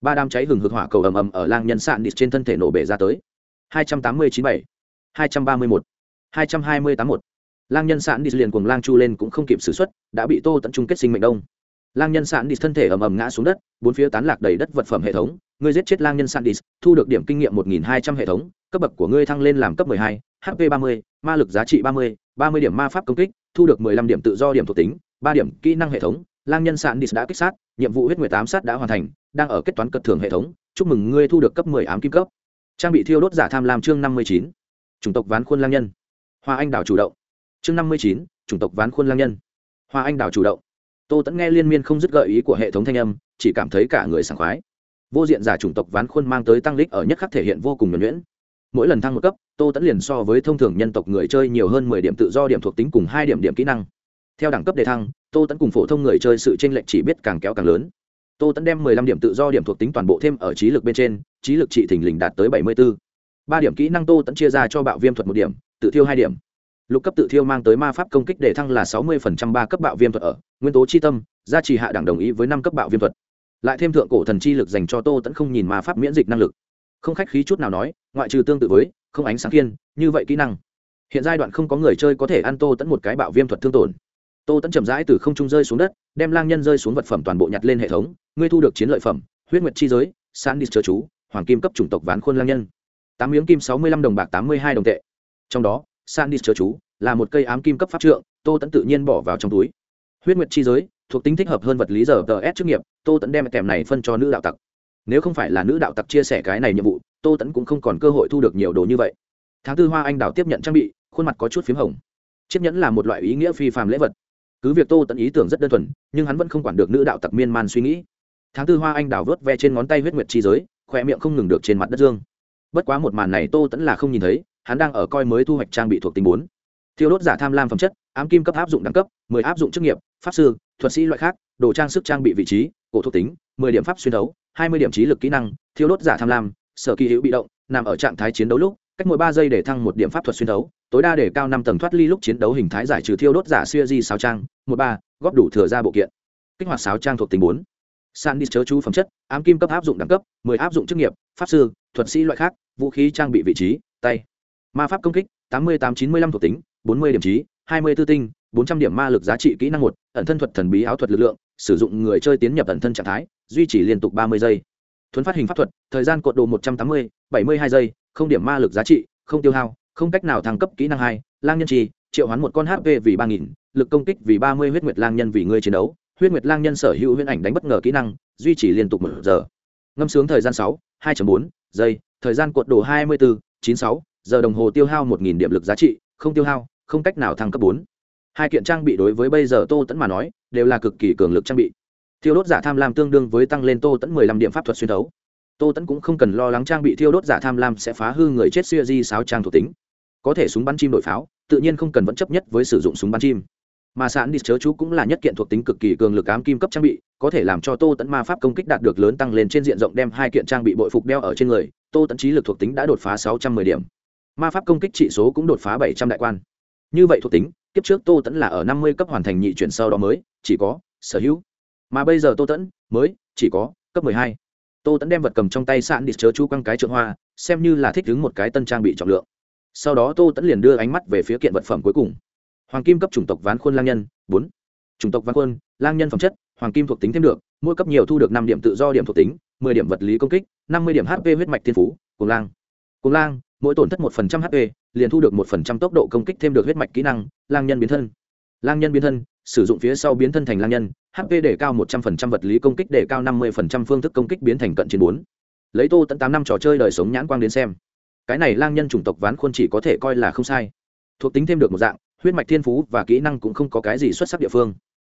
ba đám cháy hừng hực hỏa cầu ầm ầm ở lang nhân sạn đi trên thân thể nổ bể ra tới. Hai trăm tám mươi chín bảy, hai trăm ba mươi một hai trăm hai mươi tám một lang nhân sạn đi liền cùng lang chu lên cũng không kịp xử x đã bị tô tận trung kết sinh mệnh đông. Lang nhân sạn đi thân thể ầm ầm ngã xuống đất, bốn phía tán lạc đầy đất vật phẩm hệ thống. Ngươi giết chết lang nhân sạn đi thu được điểm kinh nghiệm một nghìn hai trăm hệ thống. Cấp bậc của ngươi thăng lên làm cấp hai hp ba mươi, ma lực giá trị ba mươi ba mươi điểm ma pháp công kích, thu được mười lăm điểm tự do điểm thuộc tính, ba điểm kỹ năng hệ thống lang nhân sạn đi đã kích sát, nhiệm vụ huyết nguyệt tám sát đã hoàn thành, đang ở kết toán cật thưởng hệ thống. Chúc mừng ngươi thu được cấp mười ám kim cấp. Trang bị thiêu đốt giả tham lam chương năm mươi chín. Chủng tộc ván khuôn lang nhân. Hoa anh đảo chủ động. Chương năm mươi chín, chủng tộc ván khuôn lang nhân. Hoa anh đào chủ động. Tô tẫn nghe liên miên không dứt gợi ý của hệ thống thanh âm, chỉ cảm thấy cả người sảng khoái. Vô diện giả chủng tộc ván khuôn mang tới tăng lích ở nhất khắc thể hiện vô cùng nhuẩn nhuyễn. Mỗi lần thăng một cấp, tô tẫn liền so với thông thường nhân tộc người chơi nhiều hơn mười điểm tự do điểm thuộc tính cùng hai điểm điểm kỹ năng. Theo đẳng cấp đề thăng tô tẫn cùng phổ thông người chơi sự tranh lệch chỉ biết càng kéo càng lớn. Tô tẫn đem mười lăm điểm tự do điểm thuộc tính toàn bộ thêm ở trí lực bên trên, trí lực trị thình lình đạt tới bảy mươi b ố ba điểm kỹ năng tô tẫn chia ra cho bạo viêm thuật một điểm, tự thiêu hai điểm. Lục cấp tự thiêu mang tới ma pháp công kích để thăng là sáu mươi phần trăm ba cấp bạo viêm thuật ở, nguyên tố chi tâm, gia trì hạ đẳng đồng ý với năm cấp bạo viêm thuật. Lại thêm thượng cổ thần chi lực dành cho tô tẫn không nhìn ma pháp miễn dịch năng lực. Không khách khí chút nào nói, ngoại trừ tương tự với, không ánh sáng kiên, như vậy kỹ năng. Hiện giai đoạn không có người chơi có thể ăn tô tẫn một cái bạo viêm thuật thương tổn tô tẫn chậm rãi từ không trung rơi xuống đất đem lang nhân rơi xuống vật phẩm toàn bộ nhặt lên hệ thống ngươi thu được chiến lợi phẩm huyết nguyệt chi giới san đi chớ chú hoàng kim cấp chủng tộc ván khuôn lang nhân tám miếng kim sáu mươi lăm đồng bạc tám mươi hai đồng tệ trong đó san đi chớ chú là một cây ám kim cấp pháp trượng, Tô tẫn tự nhiên bỏ vào trong túi. Huyết Nguyệt chi giới, thuộc tính thích hợp hơn vật lý giờ DS chức nghiệp, Tô tẫn đem kèm này phân cho nữ đạo tặc. Nếu không phải là nữ đạo tặc chia sẻ cái này nhiệm vụ, Tô tẫn cũng không còn cơ hội thu được nhiều đồ như vậy. Tháng tư Hoa Anh Đào tiếp nhận trang bị, khuôn mặt có chút phím hồng. chiếc nhẫn là một loại ý nghĩa phi phàm lễ vật cứ việc tô tẫn ý tưởng rất đơn thuần, nhưng hắn vẫn không quản được nữ đạo tặc miên man suy nghĩ. Tháng tư hoa anh đào vớt ve trên ngón tay huyết nguyệt chi giới khoe miệng không ngừng được trên mặt đất dương. Bất quá một màn này tô tẫn là không nhìn thấy, hắn đang ở coi mới thu hoạch trang bị thuộc tính bốn. Thiêu đốt giả tham lam phẩm chất, ám kim cấp áp dụng đẳng cấp, mười áp dụng chức nghiệp, pháp sư, thuật sĩ loại khác, đồ trang sức trang bị vị trí, cổ thuộc tính, mười điểm pháp xuyên đấu hai mươi điểm trí lực kỹ năng, thiêu đốt giả tham lam, sở kỳ hữu bị động, nằm ở trạng thái chiến đấu lúc cách mỗi ba giây để thăng một điểm pháp thuật xuyên đấu, tối đa để cao năm tầng thoát ly lúc chiến đấu hình thái giải trừ thiêu đốt giả xuya di sáu trang, một ba, góp đủ thừa ra bộ kiện. Kích hoạt sáu trang thuộc tính bốn. San đi chớ chú phẩm chất, ám kim cấp áp dụng đẳng cấp, mười áp dụng chức nghiệp, pháp sư, thuật sĩ loại khác, vũ khí trang bị vị trí, tay. Ma pháp công kích, tám mươi tám chín mươi lăm thuộc tính, bốn mươi điểm trí, hai mươi tư tinh, bốn trăm điểm ma lực giá trị kỹ năng một, ẩn thân thuật thần bí áo thuật lực lượng, sử dụng người chơi tiến nhập ẩn thân trạng thái, duy trì liên tục ba mươi giây. Thuấn phát hình pháp thuật, thời gian cột độ một trăm tám mươi, bảy mươi hai giây không điểm ma lực giá trị, không tiêu hao, không cách nào thăng cấp kỹ năng hai, lang nhân trì, triệu hoán một con hp vì ba nghìn, lực công kích vì ba mươi, huyết nguyệt lang nhân vì ngươi chiến đấu, huyết nguyệt lang nhân sở hữu huyễn ảnh đánh bất ngờ kỹ năng, duy trì liên tục một giờ. Ngâm sướng thời gian sáu, hai bốn, giây, thời gian cuộn đồ hai mươi bốn, chín sáu, giờ đồng hồ tiêu hao một nghìn điểm lực giá trị, không tiêu hao, không cách nào thăng cấp bốn. Hai kiện trang bị đối với bây giờ tô tẫn mà nói, đều là cực kỳ cường lực trang bị. Thiêu đốt giả tham lam tương đương với tăng lên tô tẫn mười lăm điểm pháp thuật xuyên thấu tô tẫn cũng không cần lo lắng trang bị thiêu đốt giả tham lam sẽ phá hư người chết xuya di sáo trang thuộc tính. Có thể súng bắn chim đội pháo, tự nhiên không cần vẫn chấp nhất với sử dụng súng bắn chim. Mà sạn đi chớ chú cũng là nhất kiện thuộc tính cực kỳ cường lực ám kim cấp trang bị, có thể làm cho tô tẫn ma pháp công kích đạt được lớn tăng lên trên diện rộng đem hai kiện trang bị bội phục đeo ở trên người, tô tẫn trí lực thuộc tính đã đột phá sáu trăm mười điểm. Ma pháp công kích trị số cũng đột phá bảy trăm đại quan. Như vậy thuộc tính, kiếp trước tô tẫn là ở năm mươi cấp hoàn thành nhị chuyển sau đó mới, chỉ có sở hữu. Mà bây giờ tô tẫn mới chỉ có cấp mười hai tô tẫn đem vật cầm trong tay sạn đi chớ chú quăng cái trượng hoa, xem như là thích đứng một cái tân trang bị trọng lượng. Sau đó tô tẫn liền đưa ánh mắt về phía kiện vật phẩm cuối cùng. Hoàng kim cấp chủng tộc ván khuôn lang nhân, bốn. Chủng tộc ván khuôn, lang nhân phẩm chất, hoàng kim thuộc tính thêm được, mỗi cấp nhiều thu được năm điểm tự do điểm thuộc tính, mười điểm vật lý công kích, năm mươi điểm hp huyết mạch thiên phú cùng lang. Cùng lang, mỗi tổn thất một phần trăm hp liền thu được một phần trăm tốc độ công kích thêm được huyết mạch kỹ năng, lang nhân biến thân. Lang nhân biến thân, sử dụng phía sau biến thân thành lang nhân hp để cao một trăm phần trăm, vật lý công kích để cao năm mươi phần trăm, phương thức công kích biến thành cận chiến bốn. Lấy tô tận tám năm trò chơi đời sống nhãn quang đến xem. Cái này lang nhân chủng tộc ván khuôn chỉ có thể coi là không sai. Thuộc tính thêm được một dạng, huyết mạch thiên phú và kỹ năng cũng không có cái gì xuất sắc địa phương.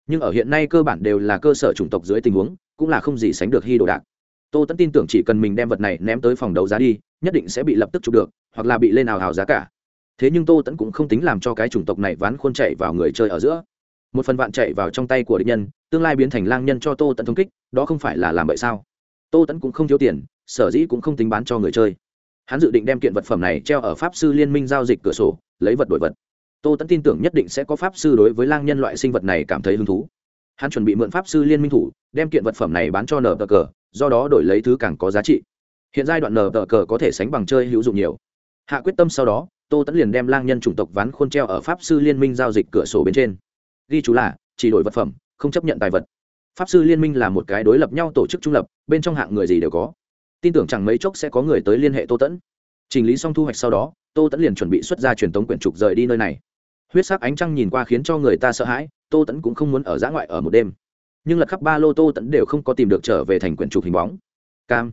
Nhưng ở hiện nay cơ bản đều là cơ sở chủng tộc dưới tình huống, cũng là không gì sánh được hy đồ đạc. Tô tẫn tin tưởng chỉ cần mình đem vật này ném tới phòng đấu giá đi, nhất định sẽ bị lập tức chụp được, hoặc là bị lên ảo hào giá cả. Thế nhưng tô tẫn cũng không tính làm cho cái chủng tộc này ván khuôn chạy vào người chơi ở giữa một phần vạn chạy vào trong tay của địch nhân, tương lai biến thành lang nhân cho tô tẫn thống kích, đó không phải là làm vậy sao? Tô tẫn cũng không thiếu tiền, sở dĩ cũng không tính bán cho người chơi. Hắn dự định đem kiện vật phẩm này treo ở pháp sư liên minh giao dịch cửa sổ, lấy vật đổi vật. Tô tẫn tin tưởng nhất định sẽ có pháp sư đối với lang nhân loại sinh vật này cảm thấy hứng thú. Hắn chuẩn bị mượn pháp sư liên minh thủ, đem kiện vật phẩm này bán cho nở tờ cờ do đó đổi lấy thứ càng có giá trị. Hiện giai đoạn nở tờ cờ có thể sánh bằng chơi hữu dụng nhiều. Hạ quyết tâm sau đó, tô tẫn liền đem lang nhân chủng tộc ván khôn treo ở pháp sư liên minh giao dịch cửa sổ bên trên ghi chú là chỉ đổi vật phẩm không chấp nhận tài vật. Pháp sư liên minh là một cái đối lập nhau tổ chức trung lập bên trong hạng người gì đều có. Tin tưởng chẳng mấy chốc sẽ có người tới liên hệ tô tẫn. Chỉnh lý xong thu hoạch sau đó tô tẫn liền chuẩn bị xuất ra truyền tống quyển trục rời đi nơi này. Huyết sắc ánh trăng nhìn qua khiến cho người ta sợ hãi tô tẫn cũng không muốn ở giã ngoại ở một đêm. Nhưng lật khắp ba lô tô tẫn đều không có tìm được trở về thành quyển trục hình bóng. Cam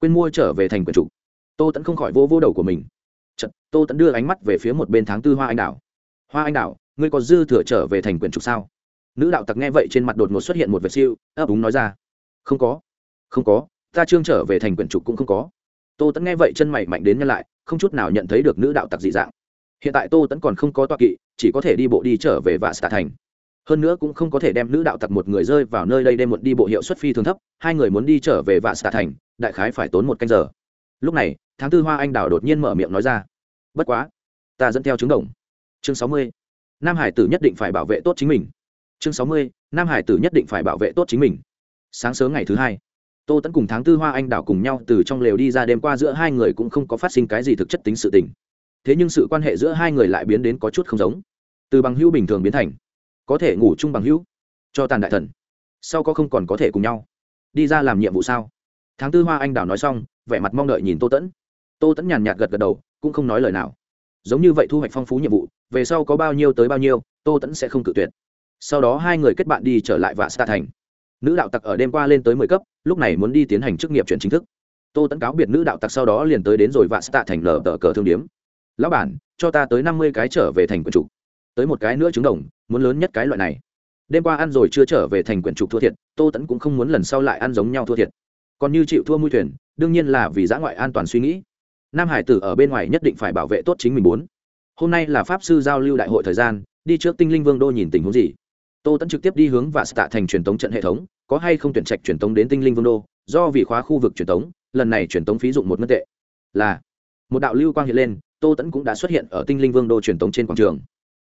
quên mua trở về thành quyển trục. Tô tẫn không khỏi vô vô đầu của mình. Chật, tô tẫn đưa ánh mắt về phía một bên tháng tư hoa anh đào hoa anh đào ngươi có dư thừa trở về thành quyển trục sao? Nữ đạo tặc nghe vậy trên mặt đột ngột xuất hiện một vệt siêu, ấp úng nói ra. Không có không có, ta trương trở về thành quyển trục cũng không có. Tô tẫn nghe vậy chân mày mạnh đến nhân lại, không chút nào nhận thấy được nữ đạo tặc dị dạng. Hiện tại tô tẫn còn không có toa kỵ, chỉ có thể đi bộ đi trở về và xả thành. Hơn nữa cũng không có thể đem nữ đạo tặc một người rơi vào nơi đây đêm một đi bộ hiệu suất phi thường thấp, hai người muốn đi trở về và xả thành, đại khái phải tốn một canh giờ. Lúc này, tháng tư hoa anh đào đột nhiên mở miệng nói ra. Bất quá, ta dẫn theo trứng đồng. Chương sáu mươi nam hải tử nhất định phải bảo vệ tốt chính mình chương sáu mươi nam hải tử nhất định phải bảo vệ tốt chính mình sáng sớm ngày thứ hai tô tẫn cùng tháng tư hoa anh đào cùng nhau từ trong lều đi ra đêm qua giữa hai người cũng không có phát sinh cái gì thực chất tính sự tình thế nhưng sự quan hệ giữa hai người lại biến đến có chút không giống từ bằng hữu bình thường biến thành có thể ngủ chung bằng hữu cho tàn đại thần sau có không còn có thể cùng nhau đi ra làm nhiệm vụ sao tháng tư hoa anh đào nói xong vẻ mặt mong đợi nhìn tô tẫn tô tẫn nhàn nhạt gật gật đầu cũng không nói lời nào giống như vậy thu hoạch phong phú nhiệm vụ, về sau có bao nhiêu tới bao nhiêu, tô tẫn sẽ không cự tuyệt. Sau đó hai người kết bạn đi trở lại vạ xa thành. Nữ đạo tặc ở đêm qua lên tới mười cấp, lúc này muốn đi tiến hành chức nghiệp chuyển chính thức. Tô tẫn cáo biệt nữ đạo tặc sau đó liền tới đến rồi vạ xa thành lờ tờ cờ thương điếm. Lão bản, cho ta tới năm mươi cái trở về thành quần chủ tới một cái nữa trứng đồng, muốn lớn nhất cái loại này. Đêm qua ăn rồi chưa trở về thành quyển trục thua thiệt, tô tẫn cũng không muốn lần sau lại ăn giống nhau thua thiệt. Còn như chịu thua mui thuyền, đương nhiên là vì giã ngoại an toàn suy nghĩ nam hải tử ở bên ngoài nhất định phải bảo vệ tốt chính mình muốn hôm nay là pháp sư giao lưu đại hội thời gian, đi trước tinh linh vương đô nhìn tình huống gì? Tô tẫn trực tiếp đi hướng và tạ thành truyền tống trận hệ thống, có hay không tuyển trạch truyền tống đến tinh linh vương đô, do vì khóa khu vực truyền tống, lần này truyền tống phí dụng một ngân tệ. Là, một đạo lưu quang hiện lên, tô tẫn cũng đã xuất hiện ở tinh linh vương đô truyền tống trên quảng trường.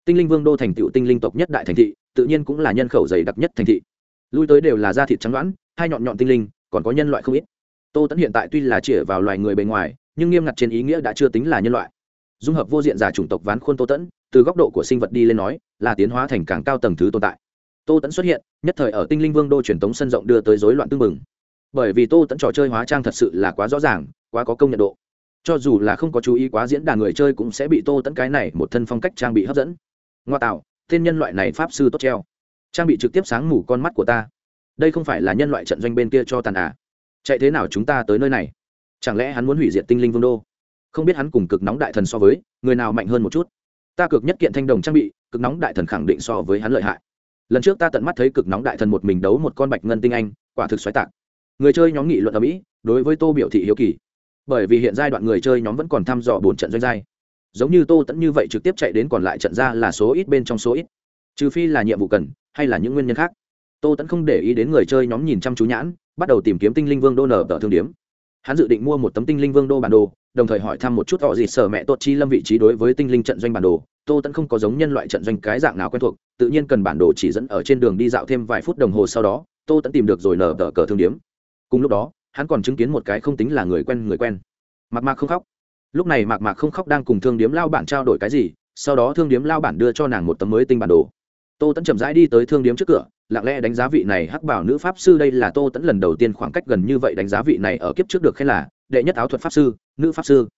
Tinh linh vương đô thành tựu tinh linh tộc nhất đại thành thị, tự nhiên cũng là nhân khẩu dày đặc nhất thành thị. Lui tới đều là da thịt trắng đoán, hai nhọn nhọn tinh linh, còn có nhân loại không ít. Tô tẫn hiện tại tuy là chĩa vào loài người bề ngoài nhưng nghiêm ngặt trên ý nghĩa đã chưa tính là nhân loại. Dung hợp vô diện giả chủng tộc ván khuôn tô tẫn, từ góc độ của sinh vật đi lên nói, là tiến hóa thành càng cao tầng thứ tồn tại. Tô tẫn xuất hiện, nhất thời ở tinh linh vương đô truyền tống sân rộng đưa tới rối loạn tương mừng bởi vì tô tẫn trò chơi hóa trang thật sự là quá rõ ràng, quá có công nhận độ. Cho dù là không có chú ý quá diễn đàn người chơi cũng sẽ bị tô tẫn cái này một thân phong cách trang bị hấp dẫn. Ngoa tạo, tên nhân loại này pháp sư tốt treo. Trang bị trực tiếp sáng mù con mắt của ta. Đây không phải là nhân loại trận doanh bên kia cho tàn à. Chạy thế nào chúng ta tới nơi này? Chẳng lẽ hắn muốn hủy diệt tinh linh vương đô? Không biết hắn cùng cực nóng đại thần so với, người nào mạnh hơn một chút? Ta cực nhất kiện thanh đồng trang bị, cực nóng đại thần khẳng định so với hắn lợi hại. Lần trước ta tận mắt thấy cực nóng đại thần một mình đấu một con bạch ngân tinh anh, quả thực xoáy tạc. Người chơi nhóm nghị luận ở mỹ, đối với tô biểu thị hiếu kỳ. Bởi vì hiện giai đoạn người chơi nhóm vẫn còn thăm dò bốn trận doanh giai. Giống như tô tẫn như vậy trực tiếp chạy đến còn lại trận ra là số ít bên trong số ít. Trừ phi là nhiệm vụ cần, hay là những nguyên nhân khác. Tô tẫn không để ý đến người chơi nhóm nhìn chăm chú nhãn, bắt đầu tìm kiếm tinh linh vương đô nở tờ thương điếm hắn dự định mua một tấm tinh linh vương đô bản đồ, đồng thời hỏi thăm một chút họ gì sở mẹ tốt chi lâm vị trí đối với tinh linh trận doanh bản đồ. Tô tẫn không có giống nhân loại trận doanh cái dạng nào quen thuộc, tự nhiên cần bản đồ chỉ dẫn ở trên đường đi dạo thêm vài phút đồng hồ sau đó, tô tẫn tìm được rồi nở tờ cờ thương điếm. Cùng lúc đó, hắn còn chứng kiến một cái không tính là người quen người quen. Mạc mạc không khóc. Lúc này mạc mạc không khóc đang cùng thương điếm lao bản trao đổi cái gì, sau đó thương điếm lao bản đưa cho nàng một tấm mới tinh bản đồ tô tẫn chậm rãi đi tới thương điếm trước cửa, lặng lẽ đánh giá vị này hắc bảo nữ pháp sư. Đây là tô tẫn lần đầu tiên khoảng cách gần như vậy đánh giá vị này ở kiếp trước được khen là đệ nhất áo thuật pháp sư, nữ pháp sư.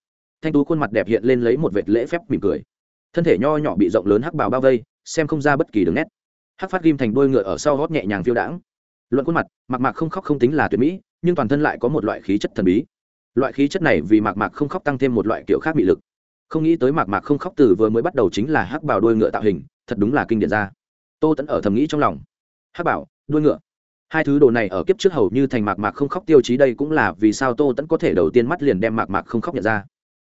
Thanh tú khuôn mặt đẹp hiện lên lấy một vệt lễ phép mỉm cười. Thân thể nho nhỏ bị rộng lớn hắc Bảo bao vây, xem không ra bất kỳ đường nét. Hắc phát ghim thành đôi ngựa ở sau gót nhẹ nhàng phiêu đãng. Luận khuôn mặt, mạc mạc không khóc không tính là tuyệt mỹ, nhưng toàn thân lại có một loại khí chất thần bí. Loại khí chất này vì mạc mạc không khóc tăng thêm một loại kiểu khác bị lực. Không nghĩ tới mạc mạc không khóc từ vừa mới bắt đầu chính là hắc Bảo đôi ngựa tạo hình, thật đúng là kinh điển ra tô tẫn ở thầm nghĩ trong lòng. Hát bảo, đuôi ngựa. Hai thứ đồ này ở kiếp trước hầu như thành mạc mạc không khóc tiêu chí đây cũng là vì sao tô tẫn có thể đầu tiên mắt liền đem mạc mạc không khóc nhận ra.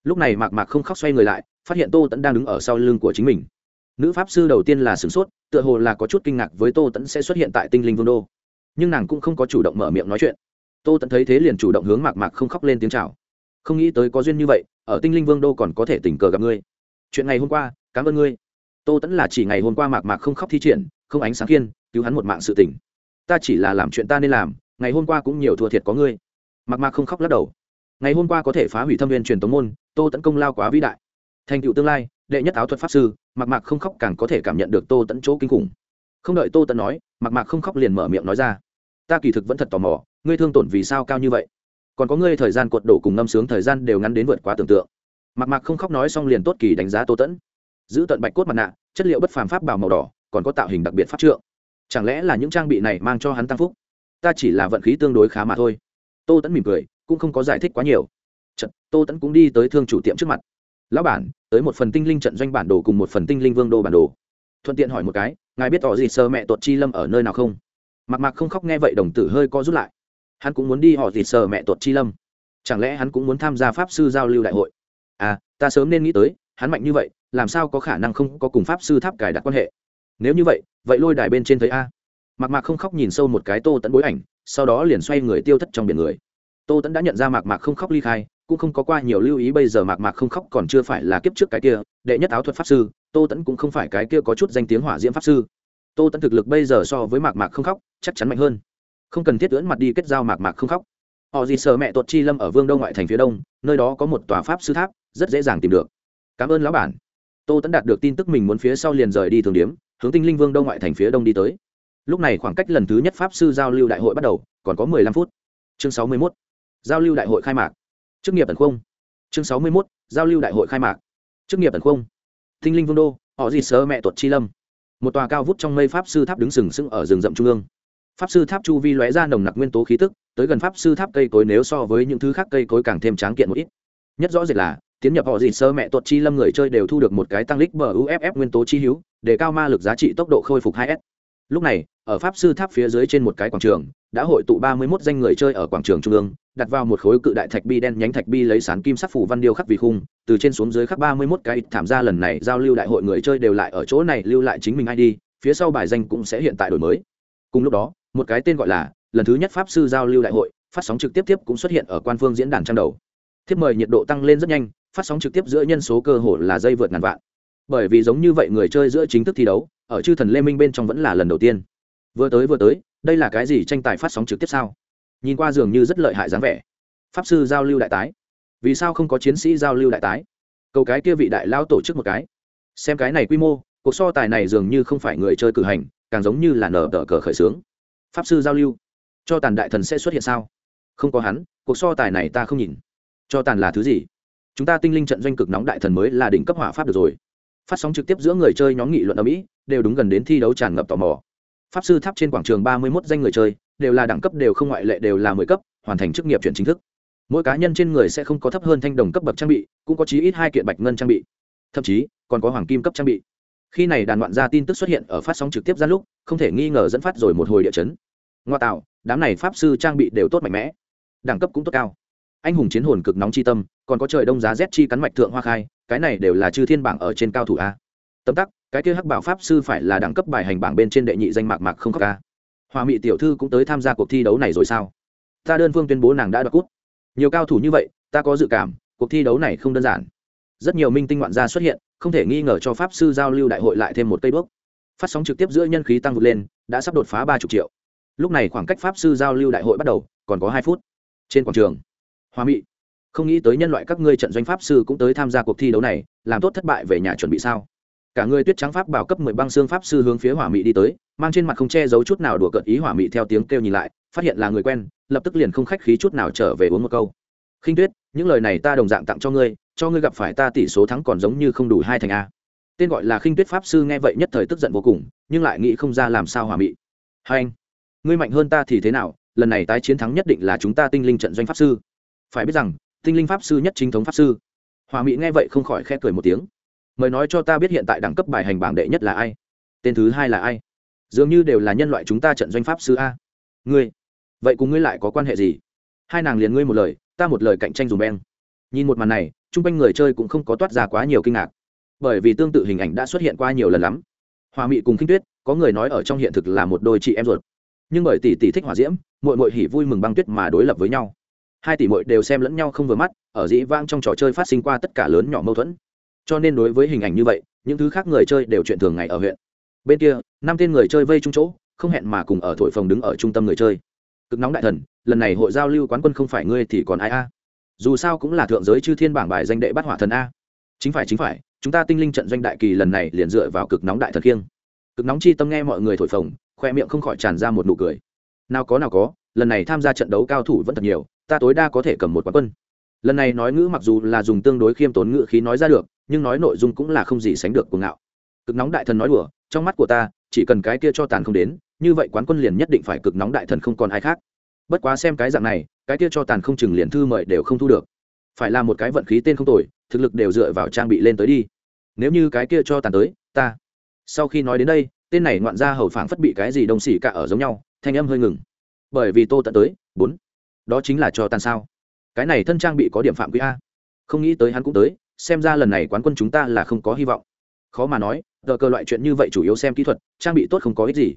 Lúc này mạc mạc không khóc xoay người lại, phát hiện tô tẫn đang đứng ở sau lưng của chính mình. Nữ pháp sư đầu tiên là sửng sốt, tựa hồ là có chút kinh ngạc với tô tẫn sẽ xuất hiện tại tinh linh vương đô. Nhưng nàng cũng không có chủ động mở miệng nói chuyện. Tô tẫn thấy thế liền chủ động hướng mạc mạc không khóc lên tiếng chào. Không nghĩ tới có duyên như vậy, ở tinh linh vương đô còn có thể tình cờ gặp ngươi. Chuyện ngày hôm qua, cảm ơn ngươi tô tẫn là chỉ ngày hôm qua mạc mạc không khóc thi triển, không ánh sáng kiên cứu hắn một mạng sự tình. Ta chỉ là làm chuyện ta nên làm, ngày hôm qua cũng nhiều thua thiệt có ngươi. Mạc mạc không khóc lắc đầu. Ngày hôm qua có thể phá hủy thâm viên truyền tống môn, tô tẫn công lao quá vĩ đại. Thành tựu tương lai, đệ nhất áo thuật pháp sư, mạc mạc không khóc càng có thể cảm nhận được tô tẫn chỗ kinh khủng. Không đợi tô tẫn nói, mạc mạc không khóc liền mở miệng nói ra. Ta kỳ thực vẫn thật tò mò, ngươi thương tổn vì sao cao như vậy? Còn có ngươi thời gian cuột đổ cùng ngâm sướng thời gian đều ngắn đến vượt quá tưởng tượng. Mạc mạc không khóc nói xong liền tốt kỳ đánh giá tô tẫn giữ tận bạch cốt mặt nạ, chất liệu bất phàm pháp bào màu đỏ, còn có tạo hình đặc biệt pháp trượng. Chẳng lẽ là những trang bị này mang cho hắn tăng phúc? Ta chỉ là vận khí tương đối khá mà thôi. Tô tẫn mỉm cười, cũng không có giải thích quá nhiều. Trận tô tẫn cũng đi tới thương chủ tiệm trước mặt. Lão bản, tới một phần tinh linh trận doanh bản đồ cùng một phần tinh linh vương đô bản đồ. Thuận tiện hỏi một cái, ngài biết tỏ gì sơ mẹ tuột chi lâm ở nơi nào không? Mặc mặc không khóc nghe vậy đồng tử hơi co rút lại. Hắn cũng muốn đi họ gì sơ mẹ tuột chi lâm. Chẳng lẽ hắn cũng muốn tham gia pháp sư giao lưu đại hội? À ta sớm nên nghĩ tới hắn mạnh như vậy, làm sao có khả năng không có cùng pháp sư tháp cài đặt quan hệ? Nếu như vậy vậy lôi đài bên trên thấy a. Mạc mạc không khóc nhìn sâu một cái tô tẫn bối ảnh, sau đó liền xoay người tiêu thất trong biển người. Tô tẫn đã nhận ra mạc mạc không khóc ly khai, cũng không có qua nhiều lưu ý bây giờ mạc mạc không khóc còn chưa phải là kiếp trước cái kia, đệ nhất áo thuật pháp sư, tô tẫn cũng không phải cái kia có chút danh tiếng hỏa diễm pháp sư. Tô tẫn thực lực bây giờ so với mạc mạc không khóc, chắc chắn mạnh hơn. Không cần thiết ưỡn mặt đi kết giao mạc mạc không khóc. Họ gì sợ mẹ tuột chi lâm ở vương đông ngoại thành phía đông, nơi đó có một tòa pháp sư tháp, rất dễ dàng tìm được cảm ơn lão bản. Tô tẫn đạt được tin tức mình muốn phía sau liền rời đi thường điếm, hướng tinh linh vương đông ngoại thành phía đông đi tới. Lúc này khoảng cách lần thứ nhất pháp sư giao lưu đại hội bắt đầu, còn có mười lăm phút. Chương sáu mươi mốt. Giao lưu đại hội khai mạc. Chức nghiệp ẩn không chương sáu mươi mốt. Giao lưu đại hội khai mạc. Chức nghiệp ẩn không tinh linh vương đô, họ gì sơ mẹ tuột chi lâm. Một tòa cao vút trong mây pháp sư tháp đứng sừng sững ở rừng rậm trung ương. Pháp sư tháp chu vi lóe ra nồng nặc nguyên tố khí tức, tới gần pháp sư tháp cây cối nếu so với những thứ khác cây cối càng thêm tráng kiện một ít. Nhất rõ rệt là tiến nhập họ dịt sơ mẹ tuột chi lâm người chơi đều thu được một cái tăng lích bờ uff nguyên tố chi hữu, để cao ma lực giá trị tốc độ khôi phục 2 s. Lúc này, ở pháp sư tháp phía dưới trên một cái quảng trường, đã hội tụ 31 danh người chơi ở quảng trường trung ương, đặt vào một khối cự đại thạch bi đen nhánh thạch bi lấy sán kim sắc phủ văn điêu khắc vì khung, từ trên xuống dưới khắc 31 cái thảm ra lần này giao lưu đại hội người chơi đều lại ở chỗ này lưu lại chính mình id phía sau bài danh cũng sẽ hiện tại đổi mới. Cùng lúc đó, một cái tên gọi là, lần thứ nhất pháp sư giao lưu đại hội, phát sóng trực tiếp tiếp cũng xuất hiện ở quan phương diễn đàn trang đầu. Thiếp mời nhiệt độ tăng lên rất nhanh phát sóng trực tiếp giữa nhân số cơ hội là dây vượt ngàn vạn. Bởi vì giống như vậy người chơi giữa chính thức thi đấu, ở chư thần lê minh bên trong vẫn là lần đầu tiên. Vừa tới vừa tới, đây là cái gì tranh tài phát sóng trực tiếp sao? Nhìn qua dường như rất lợi hại dáng vẻ. Pháp sư giao lưu đại tái. Vì sao không có chiến sĩ giao lưu đại tái? Cầu cái kia vị đại lao tổ chức một cái. Xem cái này quy mô, cuộc so tài này dường như không phải người chơi cử hành, càng giống như là nở tờ cờ khởi xướng. Pháp sư giao lưu. Cho tàn đại thần sẽ xuất hiện sao? Không có hắn, cuộc so tài này ta không nhìn. Cho tàn là thứ gì? Chúng ta tinh linh trận doanh cực nóng đại thần mới là đỉnh cấp hỏa pháp được rồi. Phát sóng trực tiếp giữa người chơi nhóm nghị luận ở mỹ, đều đúng gần đến thi đấu tràn ngập tò mò. Pháp sư tháp trên quảng trường ba mươi 31 danh người chơi, đều là đẳng cấp, đều không ngoại lệ, đều là mười cấp, hoàn thành chức nghiệp chuyển chính thức. Mỗi cá nhân trên người sẽ không có thấp hơn thanh đồng cấp bậc trang bị, cũng có chí ít hai kiện bạch ngân trang bị. Thậm chí, còn có hoàng kim cấp trang bị. Khi này đàn loạn ra tin tức xuất hiện ở phát sóng trực tiếp ra lúc, không thể nghi ngờ dẫn phát rồi một hồi địa chấn. Ngoa tạo, đám này pháp sư trang bị đều tốt mạnh mẽ. Đẳng cấp cũng tốt cao anh hùng chiến hồn cực nóng chi tâm, còn có trời đông giá rét chi cắn mạch thượng hoa khai, cái này đều là chư thiên bảng ở trên cao thủ a. Tấm tắc, cái kia hắc bảo pháp sư phải là đẳng cấp bài hành bảng bên trên đệ nhị danh mạc mạc không khóc ca hòa mỹ tiểu thư cũng tới tham gia cuộc thi đấu này rồi sao? Ta đơn phương tuyên bố nàng đã đoạt cút nhiều cao thủ như vậy, ta có dự cảm, cuộc thi đấu này không đơn giản. Rất nhiều minh tinh ngoạn gia xuất hiện, không thể nghi ngờ cho pháp sư giao lưu đại hội lại thêm một cây bước. Phát sóng trực tiếp giữa nhân khí tăng vượt lên, đã sắp đột phá ba chục triệu. Lúc này khoảng cách pháp sư giao lưu đại hội bắt đầu, còn có hai phút. Trên quảng trường hoa Mị, không nghĩ tới nhân loại các ngươi trận doanh pháp sư cũng tới tham gia cuộc thi đấu này làm tốt thất bại về nhà chuẩn bị sao? Cả người tuyết trắng pháp bảo cấp mười băng xương pháp sư hướng phía hỏa Mị đi tới mang trên mặt không che giấu chút nào đùa cợt ý hỏa Mị theo tiếng kêu nhìn lại phát hiện là người quen lập tức liền không khách khí chút nào trở về uống một câu. Khinh tuyết những lời này ta đồng dạng tặng cho ngươi cho ngươi gặp phải ta tỷ số thắng còn giống như không đủ hai thành a. Tên gọi là khinh tuyết pháp sư nghe vậy nhất thời tức giận vô cùng nhưng lại nghĩ không ra làm sao hỏa Mị. hai anh ngươi mạnh hơn ta thì thế nào? Lần này tái chiến thắng nhất định là chúng ta tinh linh trận doanh pháp sư phải biết rằng, tinh linh pháp sư nhất chính thống pháp sư. Hòa mỹ nghe vậy không khỏi khẽ cười một tiếng. Mời nói cho ta biết hiện tại đẳng cấp bài hành bảng đệ nhất là ai? Tên thứ hai là ai? Dường như đều là nhân loại chúng ta trận doanh pháp sư a. Ngươi, vậy cùng ngươi lại có quan hệ gì? Hai nàng liền ngươi một lời, ta một lời cạnh tranh dùng beng. Nhìn một màn này, chung quanh người chơi cũng không có toát ra quá nhiều kinh ngạc. Bởi vì tương tự hình ảnh đã xuất hiện qua nhiều lần lắm. Hòa mị cùng kinh tuyết, có người nói ở trong hiện thực là một đôi chị em ruột. Nhưng bởi tỷ tỷ thích hòa diễm mội mội hỉ vui mừng băng tuyết mà đối lập với nhau hai tỷ mội đều xem lẫn nhau không vừa mắt, ở dĩ vang trong trò chơi phát sinh qua tất cả lớn nhỏ mâu thuẫn. Cho nên đối với hình ảnh như vậy, những thứ khác người chơi đều chuyện thường ngày ở huyện. Bên kia, năm tên người chơi vây chung chỗ, không hẹn mà cùng ở thổi phòng đứng ở trung tâm người chơi. Cực nóng đại thần, lần này hội giao lưu quán quân không phải ngươi thì còn ai a? Dù sao cũng là thượng giới chư thiên bảng bài danh đệ bắt hỏa thần a. Chính phải chính phải, chúng ta tinh linh trận doanh đại kỳ lần này liền dựa vào cực nóng đại thần kiêng cực nóng chi tâm nghe mọi người thổi phồng, khoe miệng không khỏi tràn ra một nụ cười. Nào có nào có, lần này tham gia trận đấu cao thủ vẫn thật nhiều ta tối đa có thể cầm một quán quân. Lần này nói ngữ mặc dù là dùng tương đối khiêm tốn ngữ khí nói ra được, nhưng nói nội dung cũng là không gì sánh được cuồng ngạo. Cực nóng đại thần nói đùa, trong mắt của ta, chỉ cần cái kia cho tàn không đến, như vậy quán quân liền nhất định phải cực nóng đại thần không còn ai khác. Bất quá xem cái dạng này, cái kia cho tàn không chừng liền thư mời đều không thu được. Phải là một cái vận khí tên không tồi, thực lực đều dựa vào trang bị lên tới đi. Nếu như cái kia cho tàn tới, ta. Sau khi nói đến đây, tên này ngoạn ra hầu phảng phất bị cái gì đông xỉ cả ở giống nhau, thanh âm hơi ngừng. Bởi vì tô tận tới, bốn đó chính là cho tàn sao? Cái này thân trang bị có điểm phạm quý a. Không nghĩ tới hắn cũng tới, xem ra lần này quán quân chúng ta là không có hy vọng. Khó mà nói, tờ cơ loại chuyện như vậy chủ yếu xem kỹ thuật, trang bị tốt không có ích gì.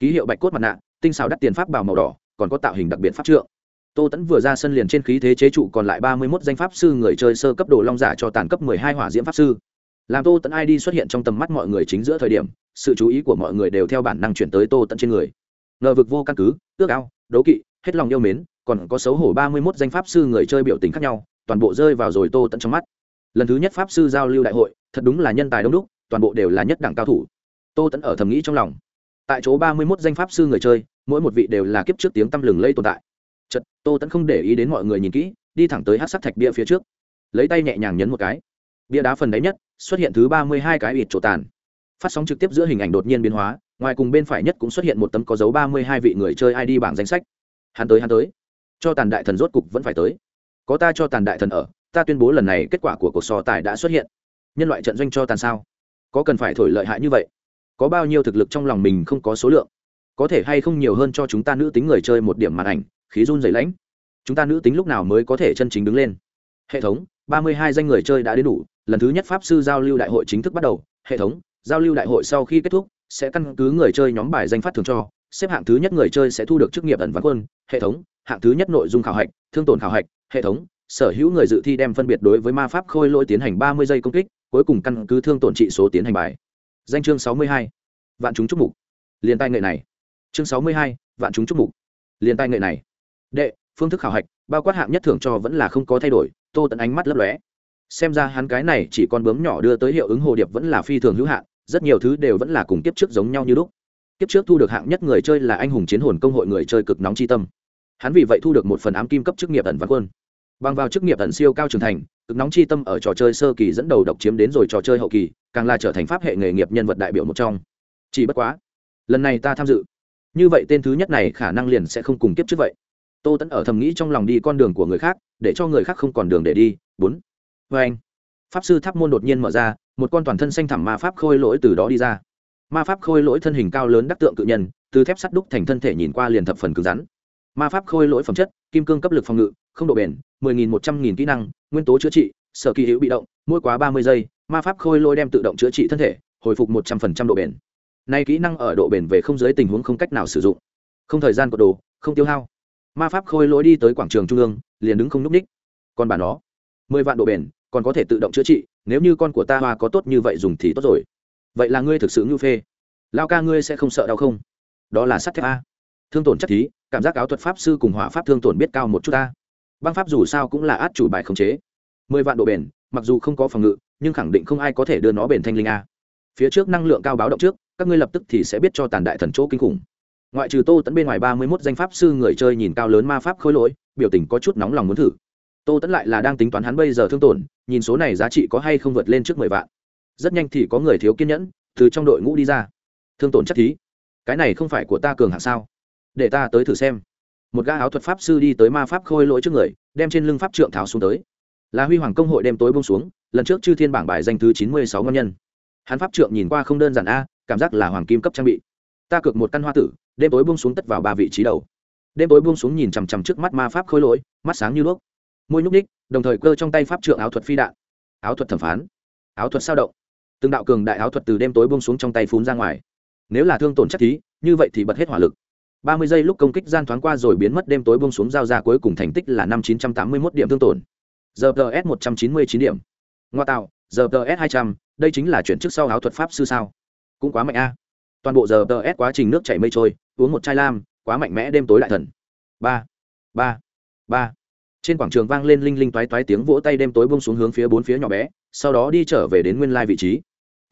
Ký hiệu bạch cốt mặt nạ, tinh xào đắt tiền pháp bào màu đỏ, còn có tạo hình đặc biệt pháp trượng. Tô tẫn vừa ra sân liền trên khí thế chế trụ còn lại ba mươi mốt danh pháp sư người chơi sơ cấp đồ long giả cho tàn cấp mười hai hỏa diễm pháp sư. Làm tô tẫn id xuất hiện trong tầm mắt mọi người chính giữa thời điểm, sự chú ý của mọi người đều theo bản năng chuyển tới tô tẫn trên người. Ngờ vực vô căn cứ, ước ao đố kỵ hết lòng yêu mến, còn có xấu hổ ba mươi mốt danh pháp sư người chơi biểu tình khác nhau, toàn bộ rơi vào rồi tô tận trong mắt. Lần thứ nhất pháp sư giao lưu đại hội, thật đúng là nhân tài đông đúc, toàn bộ đều là nhất đẳng cao thủ. Tô tẫn ở thầm nghĩ trong lòng. Tại chỗ ba mươi mốt danh pháp sư người chơi, mỗi một vị đều là kiếp trước tiếng tăm lừng lây tồn tại. Chật tô tẫn không để ý đến mọi người nhìn kỹ, đi thẳng tới hát sắc thạch bia phía trước. Lấy tay nhẹ nhàng nhấn một cái. Bia đá phần đáy nhất, xuất hiện thứ ba mươi hai cái ịt trổ tàn. Phát sóng trực tiếp giữa hình ảnh đột nhiên biến hóa, ngoài cùng bên phải nhất cũng xuất hiện một tấm có dấu ba mươi hai vị người chơi id bảng danh sách hắn tới hắn tới. Cho tàn đại thần rốt cục vẫn phải tới. Có ta cho tàn đại thần ở, ta tuyên bố lần này kết quả của cuộc so tài đã xuất hiện. Nhân loại trận doanh cho tàn sao? Có cần phải thổi lợi hại như vậy? Có bao nhiêu thực lực trong lòng mình không có số lượng? Có thể hay không nhiều hơn cho chúng ta nữ tính người chơi một điểm màn ảnh, khí run dày lãnh? Chúng ta nữ tính lúc nào mới có thể chân chính đứng lên? Hệ thống, ba mươi hai danh người chơi đã đến đủ, lần thứ nhất pháp sư giao lưu đại hội chính thức bắt đầu. Hệ thống, giao lưu đại hội sau khi kết thúc, sẽ căn cứ người chơi nhóm bài danh phát thường cho xếp hạng thứ nhất người chơi sẽ thu được chức nghiệp ẩn ván quân, hệ thống, hạng thứ nhất nội dung khảo hạch, thương tổn khảo hạch, hệ thống, sở hữu người dự thi đem phân biệt đối với ma pháp khôi lỗi tiến hành ba mươi giây công kích, cuối cùng căn cứ thương tổn trị số tiến hành bài. Danh chương sáu mươi hai, vạn chúng chúc mục. Liền tay nghệ này. Chương sáu mươi hai, vạn chúng chúc mục. Liền tay nghệ này. Đệ, phương thức khảo hạch, bao quát hạng nhất thưởng cho vẫn là không có thay đổi, tô tận ánh mắt lấp lóe. Xem ra hắn cái này chỉ con bướm nhỏ đưa tới hiệu ứng hồ điệp vẫn là phi thường hữu hạn, rất nhiều thứ đều vẫn là cùng kiếp trước giống nhau như lúc kiếp trước thu được hạng nhất người chơi là anh hùng chiến hồn công hội người chơi cực nóng chi tâm. Hắn vì vậy thu được một phần ám kim cấp chức nghiệp ẩn văn quân. Bằng vào chức nghiệp ẩn siêu cao trưởng thành, cực nóng chi tâm ở trò chơi sơ kỳ dẫn đầu độc chiếm đến rồi trò chơi hậu kỳ, càng là trở thành pháp hệ nghề nghiệp nhân vật đại biểu một trong. Chỉ bất quá, lần này ta tham dự. Như vậy tên thứ nhất này khả năng liền sẽ không cùng kiếp trước vậy. Tô tẫn ở thầm nghĩ trong lòng đi con đường của người khác, để cho người khác không còn đường để đi. Bốn. Vê anh pháp sư tháp môn đột nhiên mở ra, một con toàn thân xanh thẳm ma pháp khôi lỗi từ đó đi ra ma pháp khôi lỗi thân hình cao lớn đắc tượng cự nhân, từ thép sắt đúc thành thân thể nhìn qua liền thập phần cứng rắn. Ma pháp khôi lỗi phẩm chất, kim cương cấp lực phòng ngự, không độ bền, mười nghìn một trăm nghìn kỹ năng, nguyên tố chữa trị, sở kỳ hữu bị động, mỗi quá ba mươi giây, ma pháp khôi lỗi đem tự động chữa trị thân thể, hồi phục một trăm phần trăm độ bền. Nay kỹ năng ở độ bền về không dưới tình huống không cách nào sử dụng. Không thời gian cột đồ, không tiêu hao. Ma pháp khôi lỗi đi tới quảng trường trung ương, liền đứng không n ú c ních. Còn bà nó, mười vạn độ bền, còn có thể tự động chữa trị, nếu như con của ta hoa có tốt như vậy dùng thì tốt rồi vậy là ngươi thực sự ngưu phê. Lao ca ngươi sẽ không sợ đau không? Đó là sắt thép a. Thương tổn chắc thí, cảm giác áo thuật pháp sư cùng hỏa pháp thương tổn biết cao một chút ta. Băng pháp dù sao cũng là át chủ bài khống chế. Mười vạn độ bền, mặc dù không có phòng ngự, nhưng khẳng định không ai có thể đưa nó bền thanh linh a. Phía trước năng lượng cao báo động trước, các ngươi lập tức thì sẽ biết cho tàn đại thần chỗ kinh khủng. Ngoại trừ tô tẫn bên ngoài ba mươi mốt danh pháp sư người chơi nhìn cao lớn ma pháp khôi lỗi, biểu tình có chút nóng lòng muốn thử. Tô tẫn lại là đang tính toán hắn bây giờ thương tổn, nhìn số này giá trị có hay không vượt lên trước mười vạn rất nhanh thì có người thiếu kiên nhẫn, từ trong đội ngũ đi ra. Thương tổn chắc thí. Cái này không phải của ta cường hạng sao? Để ta tới thử xem. Một gã áo thuật pháp sư đi tới ma pháp khôi lỗi trước người, đem trên lưng pháp trượng tháo xuống tới. Là huy hoàng công hội đêm tối bông xuống, lần trước chư thiên bảng bài danh thứ chín mươi sáu ngon nhân. Hắn pháp trượng nhìn qua không đơn giản a, cảm giác là hoàng kim cấp trang bị. Ta cược một căn hoa tử, đêm tối buông xuống tất vào ba vị trí đầu. Đêm tối buông xuống nhìn chằm chằm trước mắt ma pháp khôi lỗi, mắt sáng như đuốc. Môi nhúc ních đồng thời cơ trong tay pháp trượng áo thuật phi đạn. Áo thuật thẩm phán. Áo thuật sao động từng đạo cường đại áo thuật từ đêm tối buông xuống trong tay phún ra ngoài. Nếu là thương tổn chắc thí, như vậy thì bật hết hỏa lực. Ba mươi giây lúc công kích gian thoáng qua rồi biến mất, đêm tối buông xuống giao ra cuối cùng thành tích là năm chín trăm tám mươi mốt điểm thương tổn. Giờ ts một trăm chín mươi chín điểm. Ngoa tạo giờ ts hai trăm, đây chính là chuyển trước sau áo thuật pháp sư sao? Cũng quá mạnh a. Toàn bộ giờ ts quá trình nước chảy mây trôi, uống một chai lam, quá mạnh mẽ đêm tối đại thần. Ba ba ba. Trên quảng trường vang lên linh linh toái toái tiếng vỗ tay đêm tối bông xuống hướng phía bốn phía nhỏ bé, sau đó đi trở về đến nguyên lai vị trí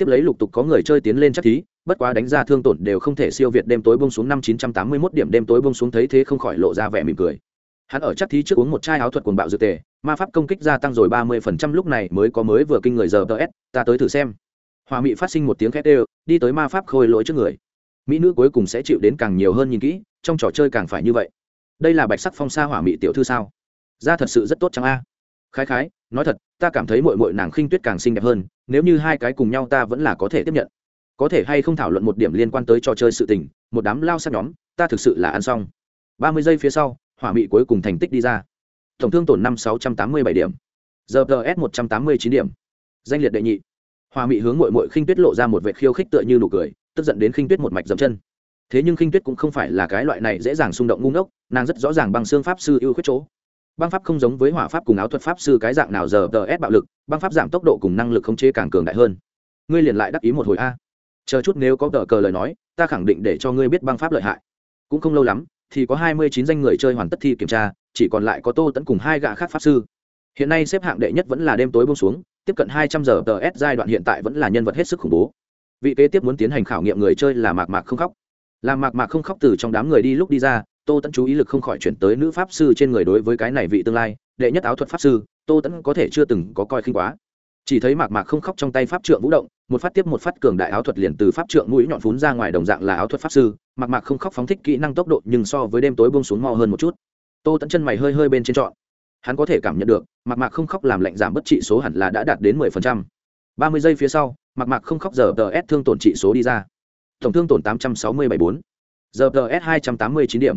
tiếp lấy lục tục có người chơi tiến lên chắc thí, bất quá đánh ra thương tổn đều không thể siêu việt đêm tối bông xuống năm chín trăm tám mươi mốt điểm đêm tối bông xuống thấy thế không khỏi lộ ra vẻ mỉm cười. Hắn ở chắc thí trước uống một chai áo thuật quần bạo dược tề, ma pháp công kích gia tăng rồi ba mươi phần trăm lúc này mới có mới vừa kinh người giờ ts ta tới thử xem. Hòa mị phát sinh một tiếng khét đều, đi tới ma pháp khôi lỗi trước người. Mỹ nữ cuối cùng sẽ chịu đến càng nhiều hơn nhìn kỹ, trong trò chơi càng phải như vậy. Đây là bạch sắc phong sa hỏa mị tiểu thư sao? Da thật sự rất tốt chẳng a? Khái khái, nói thật, ta cảm thấy mội mội nàng khinh tuyết càng xinh đẹp hơn, nếu như hai cái cùng nhau ta vẫn là có thể tiếp nhận. Có thể hay không thảo luận một điểm liên quan tới trò chơi sự tình, một đám lao sát nhóm, ta thực sự là ăn xong. Ba mươi giây phía sau, hỏa mị cuối cùng thành tích đi ra. Tổng thương tổn năm sáu trăm tám mươi bảy điểm. Giờ ts một trăm tám mươi chín điểm. Danh liệt đệ nhị. Hòa mị hướng mội mội khinh tuyết lộ ra một vệ khiêu khích tựa như nụ cười, tức giận đến khinh tuyết một mạch dậm chân. Thế nhưng khinh tuyết cũng không phải là cái loại này dễ dàng xung động ngu ngốc, nàng rất rõ ràng bằng xương pháp sư ưu khuyết chỗ băng pháp không giống với hỏa pháp cùng áo thuật pháp sư cái dạng nào giờ tờ ép bạo lực, băng pháp giảm tốc độ cùng năng lực khống chế càng cường đại hơn. Ngươi liền lại đắc ý một hồi a. Chờ chút nếu có tờ cờ lời nói, ta khẳng định để cho ngươi biết băng pháp lợi hại. Cũng không lâu lắm, thì có hai mươi chín danh người chơi hoàn tất thi kiểm tra, chỉ còn lại có tô tẫn cùng hai gã khác pháp sư. Hiện nay xếp hạng đệ nhất vẫn là đêm tối bông xuống, tiếp cận hai trăm giờ tờ s giai đoạn hiện tại vẫn là nhân vật hết sức khủng bố. Vị kế tiếp muốn tiến hành khảo nghiệm người chơi là mạc mạc không khóc. Làm mạc mạc không khóc từ trong đám người đi lúc đi ra tô tẫn chú ý lực không khỏi chuyển tới nữ pháp sư trên người đối với cái này vị tương lai, đệ nhất áo thuật pháp sư, tô tẫn có thể chưa từng có coi khinh quá. Chỉ thấy mạc mạc không khóc trong tay pháp trượng vũ động, một phát tiếp một phát cường đại áo thuật liền từ pháp trượng mũi nhọn phún ra ngoài đồng dạng là áo thuật pháp sư. Mạc mạc không khóc phóng thích kỹ năng tốc độ nhưng so với đêm tối bông xuống mò hơn một chút. Tô tẫn chân mày hơi hơi bên trên trọn. Hắn có thể cảm nhận được, mạc mạc không khóc làm lạnh giảm bất trị số hẳn là đã đạt đến mười phần trăm. Ba mươi giây phía sau, mạc mạc không khóc giờ tờ s thương tổn trị số đi ra. Tổng thương tổn tám trăm sáu mươi bảy bốn. Giờ ts hai trăm tám mươi chín điểm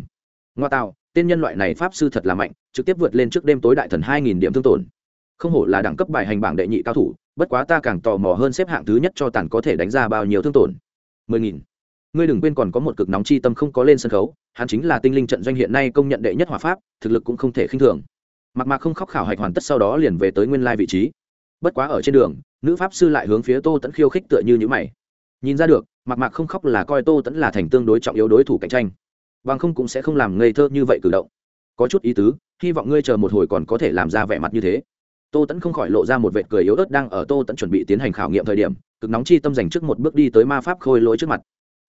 ngoa tạo tên nhân loại này pháp sư thật là mạnh, trực tiếp vượt lên trước đêm tối đại thần hai nghìn điểm thương tổn. Không hổ là đẳng cấp bài hành bảng đệ nhị cao thủ, bất quá ta càng tò mò hơn xếp hạng thứ nhất cho tàn có thể đánh ra bao nhiêu thương tổn. mười nghìn. Ngươi đừng quên còn có một cực nóng chi tâm không có lên sân khấu, hắn chính là tinh linh trận doanh hiện nay công nhận đệ nhất hòa pháp, thực lực cũng không thể khinh thường. Mặc mạc không khóc khảo hạch hoàn tất sau đó liền về tới nguyên lai vị trí. Bất quá ở trên đường, nữ pháp sư lại hướng phía tô tẫn khiêu khích tựa như nhữ mày. Nhìn ra được mặc mạc không khóc là coi tô tẫn là thành tương đối trọng yếu đối thủ cạnh tranh bằng không cũng sẽ không làm ngây thơ như vậy cử động. Có chút ý tứ, hy vọng ngươi chờ một hồi còn có thể làm ra vẻ mặt như thế. Tô tẫn không khỏi lộ ra một vệt cười yếu ớt đang ở tô tẫn chuẩn bị tiến hành khảo nghiệm thời điểm, cực nóng chi tâm dành trước một bước đi tới ma pháp khôi lỗi trước mặt.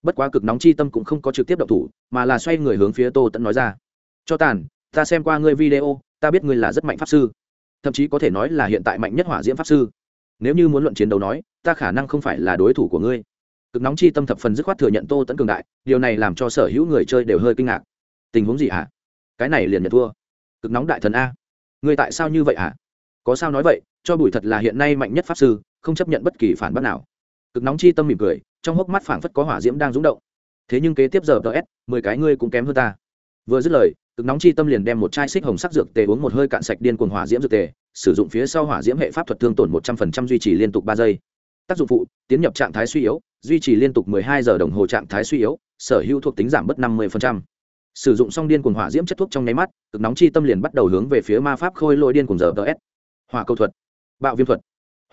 Bất quá cực nóng chi tâm cũng không có trực tiếp động thủ, mà là xoay người hướng phía tô tẫn nói ra. Cho tàn, ta xem qua ngươi video, ta biết ngươi là rất mạnh pháp sư. Thậm chí có thể nói là hiện tại mạnh nhất hỏa diễm pháp sư. Nếu như muốn luận chiến đấu nói, ta khả năng không phải là đối thủ của ngươi cực nóng chi tâm thập phần dứt khoát thừa nhận tô tẫn cường đại, điều này làm cho sở hữu người chơi đều hơi kinh ngạc. Tình huống gì hả? Cái này liền nhận thua. Cực nóng đại thần a. Người tại sao như vậy hả? Có sao nói vậy, cho bùi thật là hiện nay mạnh nhất pháp sư, không chấp nhận bất kỳ phản bác nào. Cực nóng chi tâm mỉm cười, trong hốc mắt phảng phất có hỏa diễm đang rúng động. Thế nhưng kế tiếp giờ ts mười cái ngươi cũng kém hơn ta. Vừa dứt lời, cực nóng chi tâm liền đem một chai xích hồng sắc dược tề uống một hơi cạn sạch điên cuồng hỏa diễm dược tề, sử dụng phía sau hỏa diễm hệ pháp thuật thương tổn một trăm phần trăm duy trì liên tục ba giây tác dụng phụ, tiến nhập trạng thái suy yếu, duy trì liên tục mười hai giờ đồng hồ trạng thái suy yếu, sở hữu thuộc tính giảm bớt năm mươi phần trăm. Sử dụng xong điên cuồng hỏa diễm chất thuốc trong nháy mắt, cực nóng chi tâm liền bắt đầu hướng về phía ma pháp khôi lôi điên cuồng giờ ts hỏa câu thuật, bạo viêm thuật,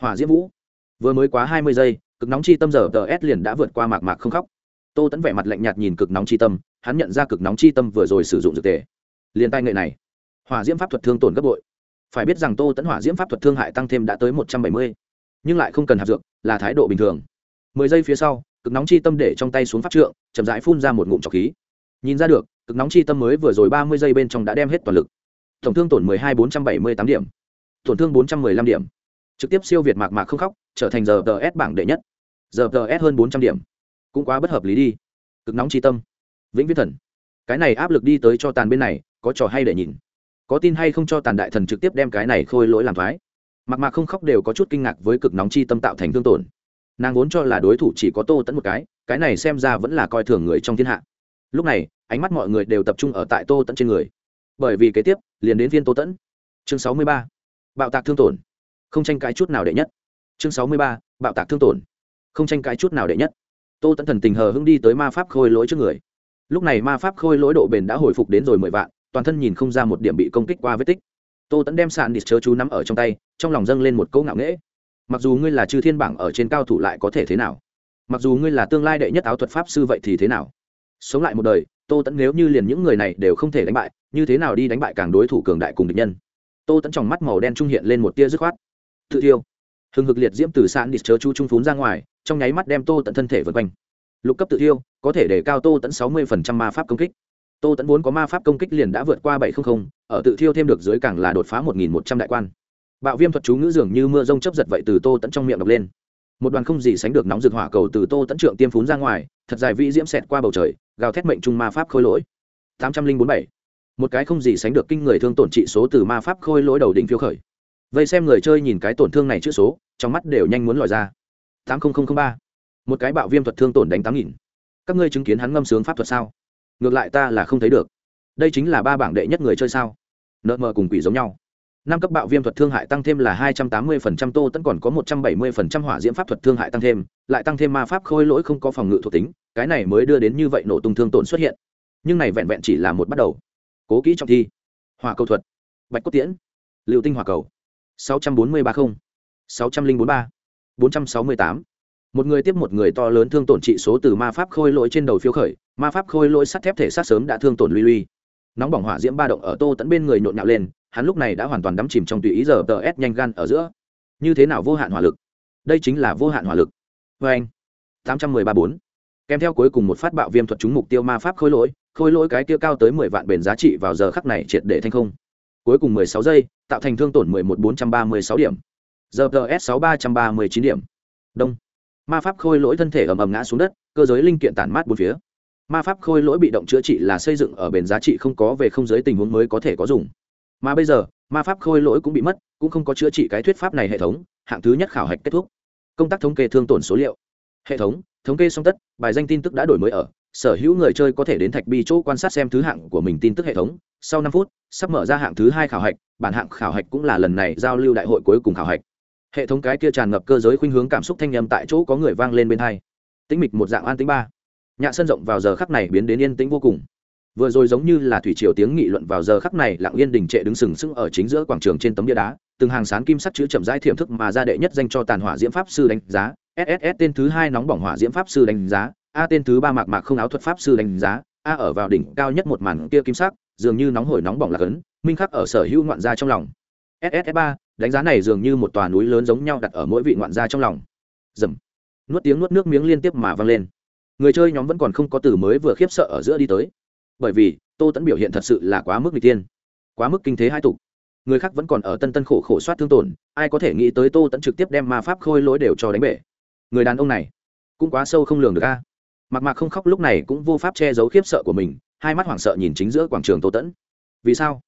hỏa diễm vũ. Vừa mới quá hai mươi giây, cực nóng chi tâm giờ ts liền đã vượt qua mạc mạc không khóc. Tô tẫn vẻ mặt lạnh nhạt nhìn cực nóng chi tâm, hắn nhận ra cực nóng chi tâm vừa rồi sử dụng dược tề. Liền tay nghệ này, hỏa diễm pháp thuật thương tổn gấp bội. Phải biết rằng tô tẫn hỏa diễm pháp thuật thương hại tăng thêm đã tới một trăm bảy mươi nhưng lại không cần hạt dược, là thái độ bình thường. Mười giây phía sau, cực nóng chi tâm để trong tay xuống pháp trượng, chậm rãi phun ra một ngụm trọc khí. Nhìn ra được, cực nóng chi tâm mới vừa rồi ba mươi giây bên trong đã đem hết toàn lực. Tổng thương tổn mười hai bốn trăm bảy mươi tám điểm. Tổn thương bốn trăm mười lăm điểm. Trực tiếp siêu việt mạc mạc không khóc, trở thành giờ ts bảng đệ nhất. Giờ ts hơn bốn trăm điểm. Cũng quá bất hợp lý đi. Cực nóng chi tâm. Vĩnh viễn thần. Cái này áp lực đi tới cho tàn bên này, có trò hay để nhìn. Có tin hay không cho tàn đại thần trực tiếp đem cái này khôi lỗi làm thoái mặc mạc không khóc đều có chút kinh ngạc với cực nóng chi tâm tạo thành thương tổn. Nàng vốn cho là đối thủ chỉ có tô tẫn một cái cái này xem ra vẫn là coi thường người trong thiên hạ. Lúc này, ánh mắt mọi người đều tập trung ở tại tô tẫn trên người. Bởi vì kế tiếp, liền đến viên tô tẫn chương sáu mươi ba, bạo tạc thương tổn. Không tranh cãi chút nào đệ nhất. Chương sáu mươi ba, bạo tạc thương tổn. Không tranh cãi chút nào đệ nhất. Tô tẫn thần tình hờ hưng đi tới ma pháp khôi lỗi trước người. Lúc này ma pháp khôi lỗi độ bền đã hồi phục đến rồi mười vạn, toàn thân nhìn không ra một điểm bị công kích qua vết tích tô tẫn đem sàn đi chớ chú nắm ở trong tay, trong lòng dâng lên một câu ngạo nghễ. Mặc dù ngươi là chư thiên bảng ở trên cao thủ lại có thể thế nào? Mặc dù ngươi là tương lai đệ nhất áo thuật pháp sư vậy thì thế nào? Sống lại một đời, tô tẫn nếu như liền những người này đều không thể đánh bại, như thế nào đi đánh bại càng đối thủ cường đại cùng địch nhân? Tô tẫn trong mắt màu đen trung hiện lên một tia dứt khoát. Tự thiêu. Hừng hực liệt diễm từ sàn đi chớ chú trung phún ra ngoài, trong nháy mắt đem tô tận thân thể vượt quanh. Lục cấp tự thiêu, có thể để cao tô tẫn sáu mươi ma pháp công kích tô tẫn vốn có ma pháp công kích liền đã vượt qua bảy trăm linh ở tự thiêu thêm được dưới càng là đột phá một nghìn một trăm đại quan. Bạo viêm thuật chú ngữ dường như mưa rông chấp giật vậy từ tô tẫn trong miệng đọc lên. Một đoàn không gì sánh được nóng rực hỏa cầu từ tô tẫn trượng tiêm phún ra ngoài, thật dài vĩ diễm xẹt qua bầu trời, gào thét mệnh trung ma pháp khôi lỗi. Tám trăm linh bốn bảy. Một cái không gì sánh được kinh người thương tổn trị số từ ma pháp khôi lỗi đầu đỉnh phiêu khởi. Vây xem người chơi nhìn cái tổn thương này chữ số, trong mắt đều nhanh muốn lòi ra. Tám nghìn ba. Một cái bạo viêm thuật thương tổn đánh tám nghìn. Các ngươi chứng kiến hắn ngâm sướng pháp thuật sao? Ngược lại ta là không thấy được. Đây chính là ba bảng đệ nhất người chơi sao? Nợ mờ cùng quỷ giống nhau. Năm cấp bạo viêm thuật thương hại tăng thêm là hai trăm tám mươi phần trăm, tô tẫn còn có một trăm bảy mươi phần trăm hỏa diễm pháp thuật thương hại tăng thêm, lại tăng thêm ma pháp khôi lỗi không có phòng ngự thuộc tính, cái này mới đưa đến như vậy nổ tung thương tổn xuất hiện. Nhưng này vẹn vẹn chỉ là một bắt đầu. Cố kỹ trọng thi. Hỏa cầu thuật. Bạch cốt tiễn. Liệu tinh hỏa cầu. sáu trăm bốn mươi ba không. sáu trăm linh bốn ba. bốn trăm sáu mươi tám. Một người tiếp một người to lớn thương tổn trị số từ ma pháp khôi lỗi trên đầu phiếu khởi ma pháp khôi lỗi sắt thép thể sát sớm đã thương tổn lui lui. Nóng bỏng hỏa diễm ba động ở tô tẫn bên người nhộn nhạo lên, hắn lúc này đã hoàn toàn đắm chìm trong tùy ý giờ tờ s nhanh gan ở giữa. Như thế nào vô hạn hỏa lực? Đây chính là vô hạn hỏa lực. Vê anh, tám trăm mười ba bốn. Kèm theo cuối cùng một phát bạo viêm thuật trúng mục tiêu ma pháp khôi lỗi khôi lỗi cái tiêu cao tới mười vạn bền giá trị vào giờ khắc này triệt để thành không. Cuối cùng mười sáu giây, tạo thành thương tổn mười một bốn trăm ba mươi sáu điểm. Giờ tờ s sáu ba trăm ba mươi chín điểm. Đông. Ma pháp khôi lỗi thân thể ầm ầm ngã xuống đất, cơ giới linh kiện tản mát bốn phía ma pháp khôi lỗi bị động chữa trị là xây dựng ở bền giá trị không có về không giới tình huống mới có thể có dùng. Mà bây giờ, ma pháp khôi lỗi cũng bị mất, cũng không có chữa trị cái thuyết pháp này hệ thống, hạng thứ nhất khảo hạch kết thúc. Công tác thống kê thương tổn số liệu. Hệ thống thống kê xong tất, bài danh tin tức đã đổi mới ở, sở hữu người chơi có thể đến thạch bi chỗ quan sát xem thứ hạng của mình tin tức hệ thống. Sau năm phút, sắp mở ra hạng thứ hai khảo hạch, bản hạng khảo hạch cũng là lần này giao lưu đại hội cuối cùng khảo hạch. Hệ thống cái kia tràn ngập cơ giới khuynh hướng cảm xúc thanh â m tại chỗ có người vang lên bên hai. Tĩnh mịch một dạng an tính ba nhạ sân rộng vào giờ khắc này biến đến yên tĩnh vô cùng. Vừa rồi giống như là thủy triều tiếng nghị luận vào giờ khắc này lặng yên đình trệ đứng sừng sững ở chính giữa quảng trường trên tấm bia đá, từng hàng sán kim sắc chữ chậm rãi thiểm thức mà ra đệ nhất danh cho tàn hỏa diễm pháp sư đánh giá. Sss tên thứ hai nóng bỏng hỏa diễm pháp sư đánh giá, a tên thứ ba mạc mạc không áo thuật pháp sư đánh giá, a ở vào đỉnh cao nhất một màn kia kim sắc, dường như nóng hổi nóng bỏng là cấn, minh khắc ở sở hữu ngoạn gia trong lòng. Ss ba, đánh giá này dường như một tòa núi lớn giống nhau đặt ở mỗi vị ngoạn gia trong lòng. Dầm nuốt tiếng nuốt nước miếng liên tiếp mà vang lên người chơi nhóm vẫn còn không có từ mới vừa khiếp sợ ở giữa đi tới. Bởi vì, tô tẫn biểu hiện thật sự là quá mức n g tiên quá mức kinh thế hai tục. Người khác vẫn còn ở tân tân khổ khổ soát thương tổn, ai có thể nghĩ tới tô tẫn trực tiếp đem ma pháp khôi lỗi đều cho đánh bể. Người đàn ông này, cũng quá sâu không lường được a. Mặc mạc không khóc lúc này cũng vô pháp che giấu khiếp sợ của mình, hai mắt hoảng sợ nhìn chính giữa quảng trường tô tẫn vì sao?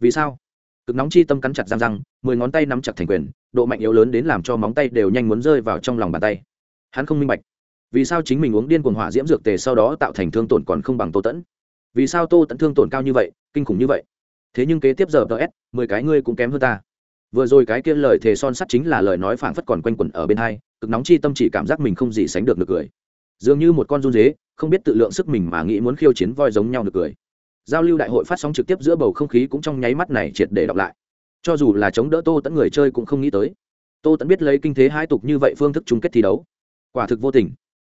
Vì sao? Cực nóng chi tâm cắn chặt răng răng, mười ngón tay nắm chặt thành quyền, độ mạnh yếu lớn đến làm cho móng tay đều nhanh muốn rơi vào trong lòng bàn tay. Hắn không minh bạch vì sao chính mình uống điên cuồng hỏa diễm dược tề sau đó tạo thành thương tổn còn không bằng tô tẫn? Vì sao tô tẫn thương tổn cao như vậy, kinh khủng như vậy? Thế nhưng kế tiếp giờ ts mười cái ngươi cũng kém hơn ta. Vừa rồi cái kia lời thề son sắt chính là lời nói phảng phất còn quanh quẩn ở bên hai, cực nóng chi tâm chỉ cảm giác mình không gì sánh được được cười. Dường như một con run dế, không biết tự lượng sức mình mà nghĩ muốn khiêu chiến voi giống nhau được cười. Giao lưu đại hội phát sóng trực tiếp giữa bầu không khí cũng trong nháy mắt này triệt để đọc lại. Cho dù là chống đỡ tô tẫn người chơi cũng không nghĩ tới. Tô tẫn biết lấy kinh thế hai tục như vậy phương thức chung kết thi đấu. Quả thực vô tình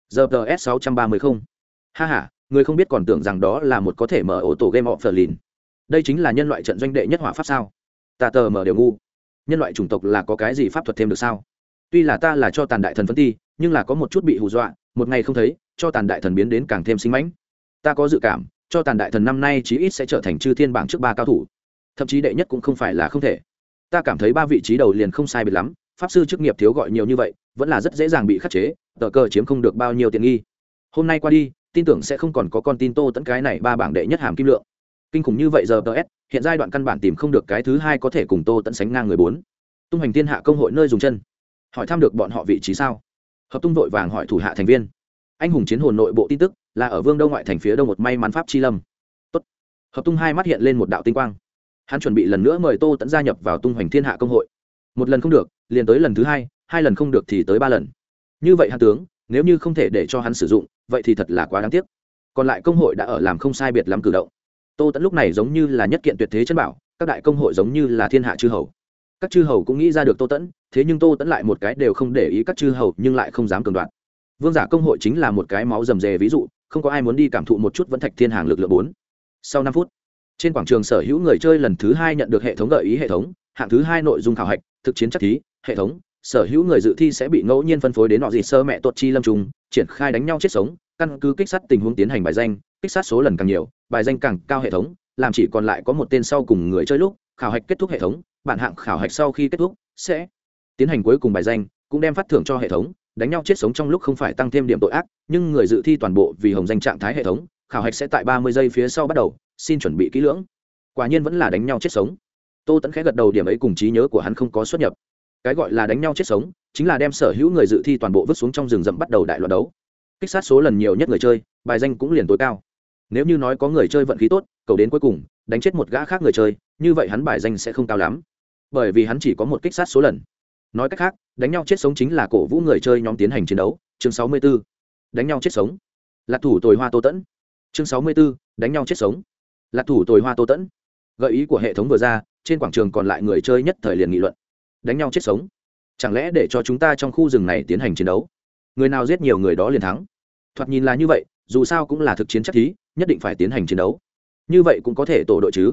giờ ts sáu trăm ba mươi không. Ha h a người không biết còn tưởng rằng đó là một có thể mở ổ tổ game of the lin đây chính là nhân loại trận doanh đệ nhất hỏa pháp sao? Ta tờ mở đều ngu. Nhân loại chủng tộc là có cái gì pháp thuật thêm được sao? Tuy là ta là cho tàn đại thần phân ti, nhưng là có một chút bị hù dọa, một ngày không thấy, cho tàn đại thần biến đến càng thêm sinh mãnh. Ta có dự cảm, cho tàn đại thần năm nay chí ít sẽ trở thành chư thiên bảng trước ba cao thủ. Thậm chí đệ nhất cũng không phải là không thể. Ta cảm thấy ba vị trí đầu liền không sai biệt lắm, pháp sư chức nghiệp thiếu gọi nhiều như vậy, vẫn là rất dễ dàng bị khắc chế tờ cờ chiếm không được bao nhiêu tiện nghi. Hôm nay qua đi, tin tưởng sẽ không còn có con tin tô tẫn cái này ba bảng đệ nhất hàm kim lượng. Kinh khủng như vậy giờ ts hiện giai đoạn căn bản tìm không được cái thứ hai có thể cùng tô tẫn sánh ngang người bốn. Tung hành thiên hạ công hội nơi dùng chân. Hỏi thăm được bọn họ vị trí sao? Hợp tung vội vàng hỏi thủ hạ thành viên. Anh hùng chiến hồn nội bộ tin tức, là ở vương đông ngoại thành phía đông một may mắn pháp chi lâm. Tốt. hợp tung hai mắt hiện lên một đạo tinh quang. Hắn chuẩn bị lần nữa mời tô tẫn gia nhập vào tung hoành thiên hạ công hội. Một lần không được, liền tới lần thứ hai hai lần không được thì tới ba lần như vậy hắn tướng, nếu như không thể để cho hắn sử dụng, vậy thì thật là quá đáng tiếc. Còn lại công hội đã ở làm không sai biệt lắm cử động. Tô tẫn lúc này giống như là nhất kiện tuyệt thế chân bảo, các đại công hội giống như là thiên hạ chư hầu. Các chư hầu cũng nghĩ ra được tô tẫn thế nhưng tô tẫn lại một cái đều không để ý các chư hầu, nhưng lại không dám cường đoạt. Vương giả công hội chính là một cái máu rầm rề ví dụ, không có ai muốn đi cảm thụ một chút vẫn thạch thiên hàng lực lượng bốn. Sau năm phút, trên quảng trường sở hữu người chơi lần thứ hai nhận được hệ thống gợi ý hệ thống, hạng thứ hai nội dung khảo hạch, thực chiến chắc thí, hệ thống sở hữu người dự thi sẽ bị ngẫu nhiên phân phối đến nọ gì sơ mẹ tuột chi lâm trùng triển khai đánh nhau chết sống, căn cứ kích sát tình huống tiến hành bài danh, kích sát số lần càng nhiều, bài danh càng cao hệ thống, làm chỉ còn lại có một tên sau cùng người chơi lúc, khảo hạch kết thúc hệ thống, bản hạng khảo hạch sau khi kết thúc, sẽ tiến hành cuối cùng bài danh, cũng đem phát thưởng cho hệ thống, đánh nhau chết sống trong lúc không phải tăng thêm điểm tội ác, nhưng người dự thi toàn bộ vì hồng danh trạng thái hệ thống, khảo hạch sẽ tại ba mươi giây phía sau bắt đầu, xin chuẩn bị kỹ lưỡng. Quả nhiên vẫn là đánh nhau chết sống. Tô tẫn khẽ gật đầu, điểm ấy cùng trí nhớ của hắn không có xuất nhập cái gọi là đánh nhau chết sống, chính là đem sở hữu người dự thi toàn bộ vứt xuống trong rừng rậm bắt đầu đại loạt đấu. Kích sát số lần nhiều nhất người chơi, bài danh cũng liền tối cao. Nếu như nói có người chơi vận khí tốt, cầu đến cuối cùng, đánh chết một gã khác người chơi, như vậy hắn bài danh sẽ không cao lắm. Bởi vì hắn chỉ có một kích sát số lần. Nói cách khác, đánh nhau chết sống chính là cổ vũ người chơi nhóm tiến hành chiến đấu. Chương sáu mươi 64. đánh nhau chết sống. Lạc thủ tồi hoa tô tẫn. Chương sáu mươi 64. đánh nhau chết sống. Lạc thủ tồi hoa tô tẫn. Gợi ý của hệ thống vừa ra, trên quảng trường còn lại người chơi nhất thời liền nghị luận đánh nhau chết sống. Chẳng lẽ để cho chúng ta trong khu rừng này tiến hành chiến đấu? Người nào giết nhiều người đó liền thắng. Thoạt nhìn là như vậy, dù sao cũng là thực chiến chắc thí, nhất định phải tiến hành chiến đấu. Như vậy cũng có thể tổ đội chứ.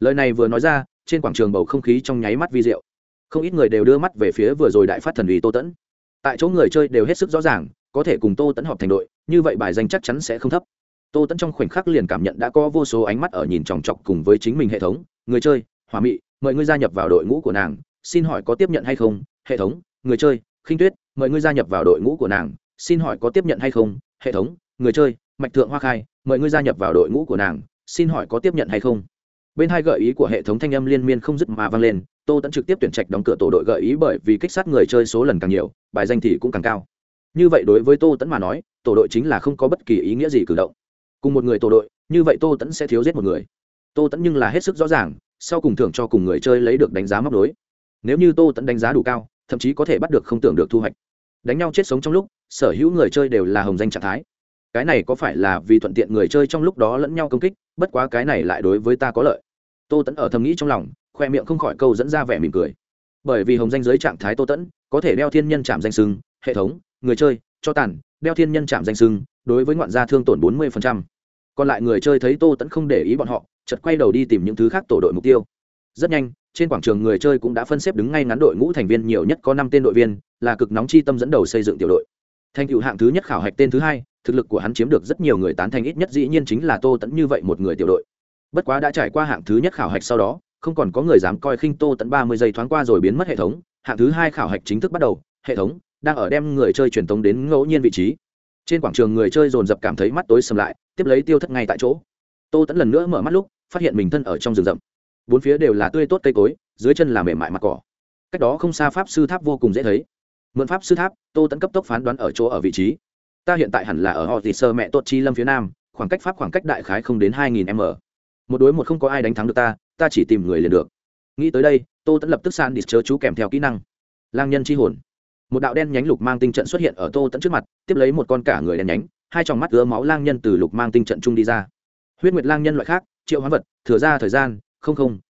Lời này vừa nói ra, trên quảng trường bầu không khí trong nháy mắt vi diệu. Không ít người đều đưa mắt về phía vừa rồi đại phát thần uy tô tẫn. Tại chỗ người chơi đều hết sức rõ ràng, có thể cùng tô tẫn họp thành đội, như vậy bài danh chắc chắn sẽ không thấp. Tô tẫn trong khoảnh khắc liền cảm nhận đã có vô số ánh mắt ở nhìn chòng chọc cùng với chính mình hệ thống. Người chơi hòa mị, mời ngươi gia nhập vào đội ngũ của nàng xin hỏi có tiếp nhận hay không? Hệ thống, người chơi, khinh tuyết, mời ngươi gia nhập vào đội ngũ của nàng. Xin hỏi có tiếp nhận hay không? Hệ thống, người chơi, mạch thượng hoa khai, mời ngươi gia nhập vào đội ngũ của nàng. Xin hỏi có tiếp nhận hay không? Bên hai gợi ý của hệ thống thanh âm liên miên không dứt mà vang lên. Tô tẫn trực tiếp tuyển trạch đóng cửa tổ đội gợi ý bởi vì kích sát người chơi số lần càng nhiều, bài danh thì cũng càng cao. Như vậy đối với tô tẫn mà nói, tổ đội chính là không có bất kỳ ý nghĩa gì cử động. Cùng một người tổ đội, như vậy tô tẫn sẽ thiếu giết một người. Tô tẫn nhưng là hết sức rõ ràng, sau cùng thưởng cho cùng người chơi lấy được đánh giá móc đối nếu như tô tẫn đánh giá đủ cao, thậm chí có thể bắt được không tưởng được thu hoạch. Đánh nhau chết sống trong lúc, sở hữu người chơi đều là hồng danh trạng thái. Cái này có phải là vì thuận tiện người chơi trong lúc đó lẫn nhau công kích, bất quá cái này lại đối với ta có lợi. Tô tẫn ở thầm nghĩ trong lòng, khoe miệng không khỏi câu dẫn ra vẻ mỉm cười. Bởi vì hồng danh giới trạng thái tô tẫn có thể đeo thiên nhân chạm danh sưng hệ thống, người chơi, cho tàn, đeo thiên nhân chạm danh sưng đối với ngoạn gia thương tổn bốn mươi còn lại người chơi thấy tô tẫn không để ý bọn họ chật quay đầu đi tìm những thứ khác tổ đội mục tiêu. Rất nhanh trên quảng trường người chơi cũng đã phân xếp đứng ngay ngắn đội ngũ thành viên nhiều nhất có năm tên đội viên, là cực nóng chi tâm dẫn đầu xây dựng tiểu đội. Thành tựu hạng thứ nhất khảo hạch tên thứ hai, thực lực của hắn chiếm được rất nhiều người tán thành ít nhất dĩ nhiên chính là tô tấn như vậy một người tiểu đội. Bất quá đã trải qua hạng thứ nhất khảo hạch sau đó, không còn có người dám coi khinh tô tấn ba mươi giây thoáng qua rồi biến mất hệ thống, hạng thứ hai khảo hạch chính thức bắt đầu, hệ thống đang ở đem người chơi truyền tống đến ngẫu nhiên vị trí. Trên quảng trường người chơi dồn dập cảm thấy mắt tối sầm lại, tiếp lấy tiêu thất ngay tại chỗ. Tô tấn lần nữa mở mắt lúc, phát hiện mình thân ở trong rừng rậm bốn phía đều là tươi tốt cây cối, dưới chân là mềm mại mặt cỏ. Cách đó không xa pháp sư tháp vô cùng dễ thấy. Mượn pháp sư tháp, tô tẫn cấp tốc phán đoán ở chỗ ở vị trí. Ta hiện tại hẳn là ở họ thì sơ mẹ tốt chi lâm phía nam, khoảng cách pháp khoảng cách đại khái không đến hai nghìn m. Một đối một không có ai đánh thắng được ta ta chỉ tìm người liền được. Nghĩ tới đây, tô tẫn lập tức san đi chớ chú kèm theo kỹ năng. Lang nhân chi hồn. Một đạo đen nhánh lục mang tinh trận xuất hiện ở tô tẫn trước mặt, tiếp lấy một con cả người đen nhánh, hai tròng mắt ứa máu lang nhân từ lục mang tinh trận trung đi ra. Huyết nguyệt lang nhân loại khác, triệu hoán vật, thừa ra thời gian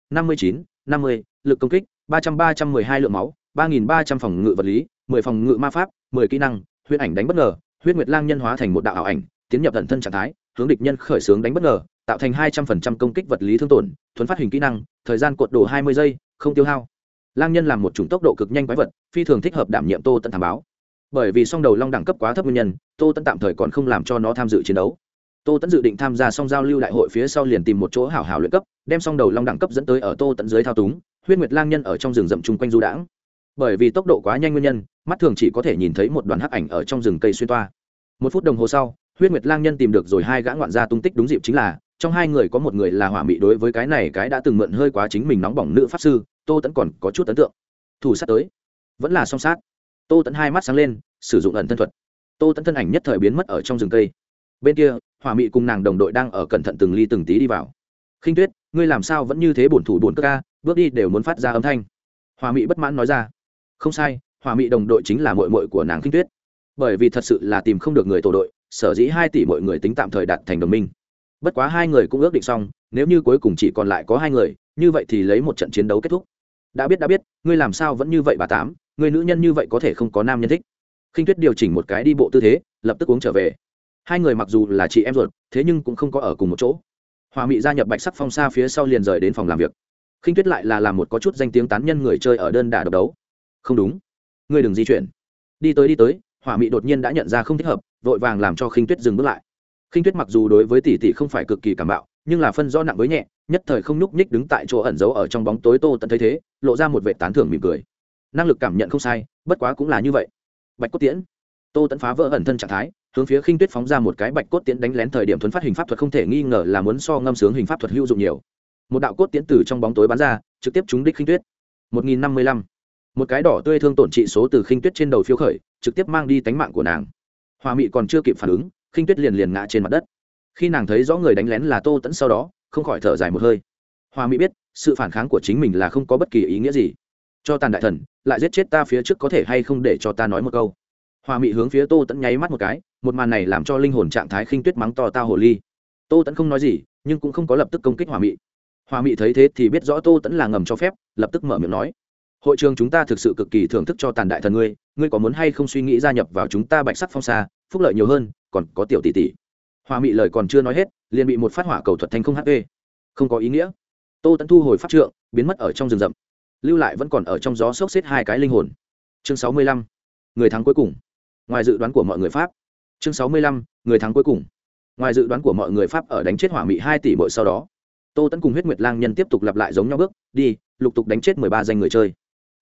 năm mươi chín, năm mươi, lực công kích, ba trăm ba trăm mười hai lượng máu, ba nghìn ba trăm phòng ngự vật lý, mười phòng ngự ma pháp, mười kỹ năng, huyết ảnh đánh bất ngờ, huyết nguyệt lang nhân hóa thành một đạo ảo ảnh, tiến nhập tận thân trạng thái, hướng địch nhân khởi xướng đánh bất ngờ, tạo thành hai trăm phần trăm công kích vật lý thương tổn, thuấn phát hình kỹ năng, thời gian cột đổ hai mươi giây, không tiêu hao. Lang nhân làm một chủng tốc độ cực nhanh quái vật, phi thường thích hợp đảm nhiệm tô tận thảm báo. Bởi vì song đầu long đẳng cấp quá thấp nguyên nhân, tô tận tạm thời còn không làm cho nó tham dự chiến đấu tô tẫn dự định tham gia song giao lưu đại hội phía sau liền tìm một chỗ hảo hảo luyện cấp, đem song đầu long đẳng cấp dẫn tới ở tô tẫn dưới thao túng, huyết nguyệt lang nhân ở trong rừng rậm chung quanh du đãng. Bởi vì tốc độ quá nhanh nguyên nhân, mắt thường chỉ có thể nhìn thấy một đoàn hắc ảnh ở trong rừng cây xuyên toa. Một phút đồng hồ sau, huyết nguyệt lang nhân tìm được rồi hai gã ngoạn gia tung tích đúng dịp chính là, trong hai người có một người là hỏa mị đối với cái này cái đã từng mượn hơi quá chính mình nóng bỏng nữ pháp sư, tô tẫn còn có chút ấn tượng. Thủ sát tới. Vẫn là song sát. Tô tẫn hai mắt sáng lên, sử dụng ẩn thân thuật. Tô tẫn thân ảnh nhất thời biến mất ở trong rừng cây. Bên kia hỏa mị cùng nàng đồng đội đang ở cẩn thận từng ly từng tí đi vào. Khinh tuyết, ngươi làm sao vẫn như thế bổn thủ bổn cơ ca? Bước đi đều muốn phát ra âm thanh. Hòa mị bất mãn nói ra. Không sai hòa mị đồng đội chính là mội mội của nàng khinh tuyết. Bởi vì thật sự là tìm không được người tổ đội, sở dĩ hai tỷ mọi người tính tạm thời đặt thành đồng minh. Bất quá hai người cũng ước định xong, nếu như cuối cùng chỉ còn lại có hai người, như vậy thì lấy một trận chiến đấu kết thúc. Đã biết đã biết, ngươi làm sao vẫn như vậy bà tám? Người nữ nhân như vậy có thể không có nam nhân thích? Khinh tuyết điều chỉnh một cái đi bộ tư thế, lập tức uống trở về hai người mặc dù là chị em ruột, thế nhưng cũng không có ở cùng một chỗ. Hòa mị gia nhập bạch sắc phong xa phía sau liền rời đến phòng làm việc. Khinh tuyết lại là làm một có chút danh tiếng tán nhân người chơi ở đơn đà độc đấu. Không đúng. Ngươi đừng di chuyển. Đi tới đi tới hỏa mị đột nhiên đã nhận ra không thích hợp, vội vàng làm cho khinh tuyết dừng bước lại. Khinh tuyết mặc dù đối với tỷ tỷ không phải cực kỳ cảm bạo, nhưng là phân do nặng với nhẹ, nhất thời không nhúc nhích đứng tại chỗ ẩn giấu ở trong bóng tối tô tận thấy thế, lộ ra một vệ tán thưởng mỉm cười. Năng lực cảm nhận không sai, bất quá cũng là như vậy. Bạch cốt tiễn. Tô tẫn phá vỡ ẩn thân trạng thái hướng phía khinh tuyết phóng ra một cái bạch cốt tiễn đánh lén thời điểm thuấn phát hình pháp thuật không thể nghi ngờ là muốn so ngâm sướng hình pháp thuật hữu dụng nhiều. Một đạo cốt tiễn từ trong bóng tối bắn ra, trực tiếp trúng đích khinh tuyết. Một nghìn năm mươi lăm. Một cái đỏ tươi thương tổn trị số từ khinh tuyết trên đầu phiêu khởi, trực tiếp mang đi tánh mạng của nàng. Hòa mị còn chưa kịp phản ứng, khinh tuyết liền liền ngã trên mặt đất. Khi nàng thấy rõ người đánh lén là tô tẫn sau đó, không khỏi thở dài một hơi. Hòa mỹ biết, sự phản kháng của chính mình là không có bất kỳ ý nghĩa gì. Cho tàn đại thần, lại giết chết ta phía trước có thể hay không để cho ta nói một câu. Hòa mỹ hướng phía tô tẫn nháy mắt một cái một màn này làm cho linh hồn trạng thái khinh tuyết mắng to tao hồ ly. Tô tẫn không nói gì, nhưng cũng không có lập tức công kích hòa mỹ hòa mỹ thấy thế thì biết rõ tô tẫn là ngầm cho phép, lập tức mở miệng nói. Hội trường chúng ta thực sự cực kỳ thưởng thức cho tàn đại thần ngươi ngươi có muốn hay không suy nghĩ gia nhập vào chúng ta bạch sắc phong xa phúc lợi nhiều hơn, còn có tiểu tỷ tỷ. Hòa mỹ lời còn chưa nói hết, liền bị một phát hỏa cầu thuật thành không hp không có ý nghĩa. Tô tẫn thu hồi phát trượng, biến mất ở trong rừng rậm. Lưu lại vẫn còn ở trong gió sốc xếp hai cái linh hồn. Chương sáu mươi lăm. Người thắng cuối cùng. Ngoài dự đoán của mọi người pháp chương sáu mươi lăm, người thắng cuối cùng. Ngoài dự đoán của mọi người pháp ở đánh chết hỏa mỹ hai tỷ bội sau đó, tô tẫn cùng huyết nguyệt lang nhân tiếp tục lặp lại giống nhau bước, đi, lục tục đánh chết mười ba danh người chơi.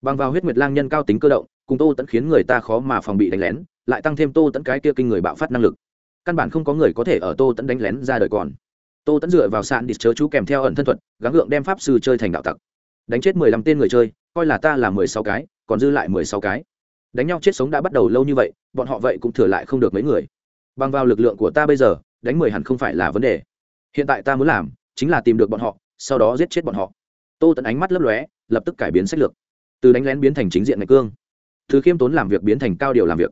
Bằng vào huyết nguyệt lang nhân cao tính cơ động, cùng tô tẫn khiến người ta khó mà phòng bị đánh lén, lại tăng thêm tô tẫn cái kia kinh người bạo phát năng lực. Căn bản không có người có thể ở tô tẫn đánh lén ra đời còn. Tô tẫn dựa vào sạn địch chớ chú kèm theo ẩn thân thuật, gắng gượng đem pháp sư chơi thành đạo tặc. Đánh chết mười lăm tên người chơi, coi là ta là mười sáu cái, còn dư lại mười sáu cái đánh nhau chết sống đã bắt đầu lâu như vậy, bọn họ vậy cũng thừa lại không được mấy người. Bằng vào lực lượng của ta bây giờ, đánh mười hẳn không phải là vấn đề. Hiện tại ta muốn làm chính là tìm được bọn họ, sau đó giết chết bọn họ. Tô tẫn ánh mắt lấp lóe, lập tức cải biến sách lược. Từ đánh lén biến thành chính diện ngày cương. Từ khiêm tốn làm việc biến thành cao điều làm việc.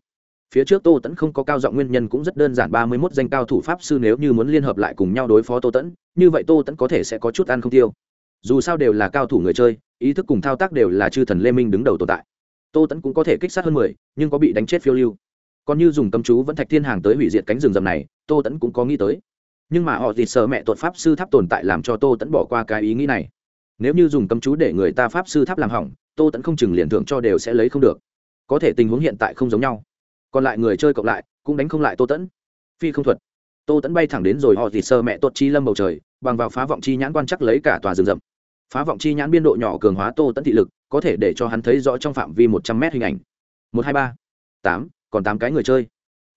Phía trước tô tẫn không có cao giọng nguyên nhân cũng rất đơn giản, ba mươi mốt danh cao thủ pháp sư nếu như muốn liên hợp lại cùng nhau đối phó tô tẫn như vậy tô tẫn có thể sẽ có chút ăn không tiêu. Dù sao đều là cao thủ người chơi, ý thức cùng thao tác đều là chư thần lê minh đứng đầu tồn tại tô tẫn cũng có thể kích sát hơn mười, nhưng có bị đánh chết phiêu lưu. Còn như dùng tâm chú vẫn thạch thiên hàng tới hủy diệt cánh rừng rầm này, tô tẫn cũng có nghĩ tới. Nhưng mà họ thì sợ mẹ tội pháp sư tháp tồn tại làm cho tô tẫn bỏ qua cái ý nghĩ này. Nếu như dùng tâm chú để người ta pháp sư tháp làm hỏng, tô tẫn không chừng liền thưởng cho đều sẽ lấy không được. Có thể tình huống hiện tại không giống nhau. Còn lại người chơi cộng lại, cũng đánh không lại tô tẫn phi không thuật. Tô tẫn bay thẳng đến rồi họ thì sợ mẹ tuột chi lâm bầu trời, bằng vào phá vọng chi nhãn quan chắc lấy cả tòa rừng rậm. Phá vọng chi nhãn biên độ nhỏ cường hóa tô tẫn thị lực có thể để cho hắn thấy rõ trong phạm vi một trăm mét hình ảnh. Một, hai, ba, tám, còn tám cái người chơi.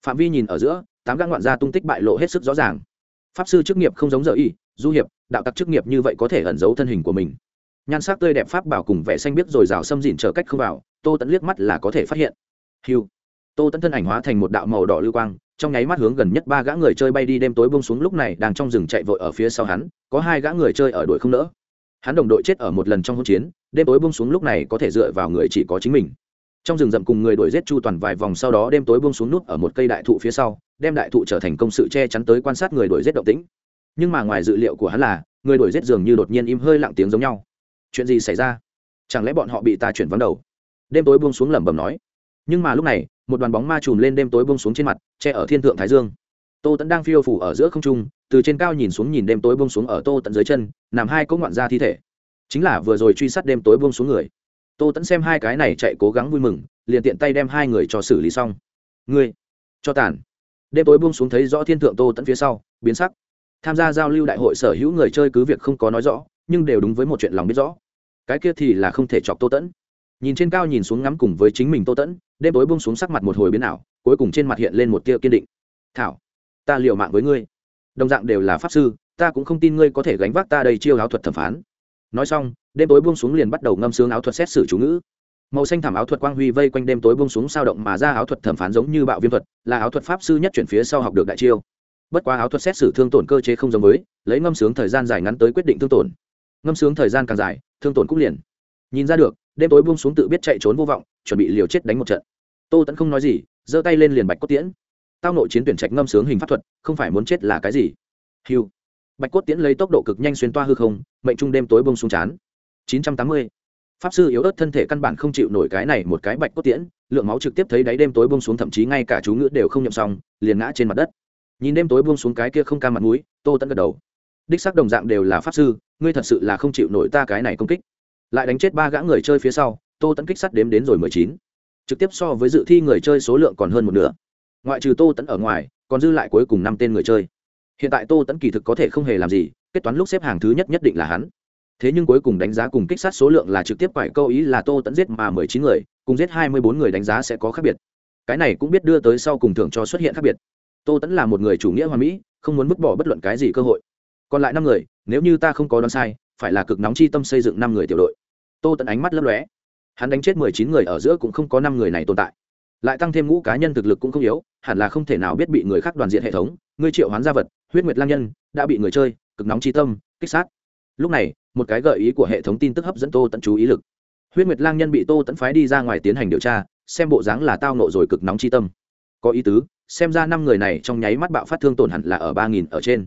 Phạm vi nhìn ở giữa, tám gã ngoạn gia tung tích bại lộ hết sức rõ ràng. Pháp sư chức nghiệp không giống giờ y, du hiệp, đạo tặc chức nghiệp như vậy có thể ẩn giấu thân hình của mình. Nhan sắc tươi đẹp pháp bảo cùng vẻ xanh biết rồi rào xâm dịn trở cách không vào, tô tẫn liếc mắt là có thể phát hiện. Hiu tô tẫn thân ảnh hóa thành một đạo màu đỏ lưu quang, trong nháy mắt hướng gần nhất ba gã người chơi bay đi đêm tối bông xuống lúc này đang trong rừng chạy vội ở phía sau hắn, có hai gã người chơi ở đội không đỡ hắn đồng đội chết ở một lần trong hỗn chiến, đêm tối bông xuống lúc này có thể dựa vào người chỉ có chính mình. Trong rừng rậm cùng người đuổi giết chu toàn vài vòng sau đó đêm tối bông xuống nút ở một cây đại thụ phía sau, đem đại thụ trở thành công sự che chắn tới quan sát người đuổi giết động tĩnh. Nhưng mà ngoài dự liệu của hắn là, người đuổi giết dường như đột nhiên im hơi lặng tiếng giống nhau. Chuyện gì xảy ra? Chẳng lẽ bọn họ bị ta chuyển vắng đầu? Đêm tối buông xuống lẩm bẩm nói. Nhưng mà lúc này, một đoàn bóng ma trùm lên đêm tối buông xuống trên mặt, che ở thiên thượng thái dương. Tô tẫn đang phiêu phủ ở giữa không trung từ trên cao nhìn xuống nhìn đêm tối buông xuống ở tô tận dưới chân, nằm hai cỗ ngoạn ra thi thể. Chính là vừa rồi truy sát đêm tối buông xuống người. Tô tẫn xem hai cái này chạy cố gắng vui mừng, liền tiện tay đem hai người cho xử lý xong. Ngươi, cho tàn. Đêm tối buông xuống thấy rõ thiên thượng tô tẫn phía sau, biến sắc. Tham gia giao lưu đại hội sở hữu người chơi cứ việc không có nói rõ, nhưng đều đúng với một chuyện lòng biết rõ. Cái kia thì là không thể chọc tô tẫn nhìn trên cao nhìn xuống ngắm cùng với chính mình tô tẫn đêm tối bông xuống sắc mặt một hồi biến ảo, cuối cùng trên mặt hiện lên một tia kiên định. Thảo, ta liều mạng với ngươi đồng dạng đều là pháp sư, ta cũng không tin ngươi có thể gánh vác ta đầy chiêu áo thuật thẩm phán. Nói xong, đêm tối buông xuống liền bắt đầu ngâm sướng áo thuật xét xử chú ngữ. Màu xanh thảm áo thuật quang huy vây quanh đêm tối buông xuống sao động mà ra áo thuật thẩm phán giống như bạo viêm thuật, là áo thuật pháp sư nhất chuyển phía sau học được đại chiêu. Bất quá áo thuật xét xử thương tổn cơ chế không giống với, lấy ngâm sướng thời gian dài ngắn tới quyết định thương tổn. Ngâm sướng thời gian càng dài, thương tổn cũng liền. Nhìn ra được, đêm tối buông xuống tự biết chạy trốn vô vọng, chuẩn bị liều chết đánh một trận. Tô tẫn không nói gì, giơ tay lên liền bạch cốt tiễn tao nội chiến tuyển trạch ngâm sướng hình pháp thuật, không phải muốn chết là cái gì? Hiu bạch cốt tiễn lấy tốc độ cực nhanh xuyên toa hư không, mệnh trung đêm tối bông xuống chán chín trăm tám mươi. Pháp sư yếu ớt thân thể căn bản không chịu nổi cái này một cái bạch cốt tiễn, lượng máu trực tiếp thấy đáy đêm tối bông xuống, thậm chí ngay cả chú ngữ đều không nhậm xong, liền ngã trên mặt đất. Nhìn đêm tối buông xuống cái kia không ca mặt mũi, tô tẫn gật đầu. Đích xác đồng dạng đều là pháp sư, ngươi thật sự là không chịu nổi ta cái này công kích. Lại đánh chết ba gã người chơi phía sau, tô tẫn kích sắt đếm đến rồi mười chín. Trực tiếp so với dự thi người chơi số lượng còn hơn một nửa ngoại trừ tô tẫn ở ngoài, còn dư lại cuối cùng năm tên người chơi. Hiện tại tô tẫn kỳ thực có thể không hề làm gì, kết toán lúc xếp hàng thứ nhất nhất định là hắn. Thế nhưng cuối cùng đánh giá cùng kích sát số lượng là trực tiếp phải câu ý là tô tẫn giết mà mười chín người, cùng giết hai mươi bốn người đánh giá sẽ có khác biệt. Cái này cũng biết đưa tới sau cùng thưởng cho xuất hiện khác biệt. Tô tẫn là một người chủ nghĩa hoa mỹ, không muốn vứt bỏ bất luận cái gì cơ hội. Còn lại năm người, nếu như ta không có đoán sai, phải là cực nóng chi tâm xây dựng năm người tiểu đội. Tô tẫn ánh mắt lấp lóe. Hắn đánh chết mười chín người ở giữa cũng không có năm người này tồn tại lại tăng thêm ngũ cá nhân thực lực cũng không yếu, hẳn là không thể nào biết bị người khác đoàn diện hệ thống. Ngươi triệu hoán gia vật, huyết nguyệt lang nhân, đã bị người chơi, cực nóng chi tâm, kích sát. Lúc này, một cái gợi ý của hệ thống tin tức hấp dẫn tô tận chú ý lực. Huyết nguyệt lang nhân bị tô tẫn phái đi ra ngoài tiến hành điều tra, xem bộ dáng là tao nộ rồi cực nóng chi tâm. Có ý tứ, xem ra năm người này trong nháy mắt bạo phát thương tổn hẳn là ở ba nghìn ở trên.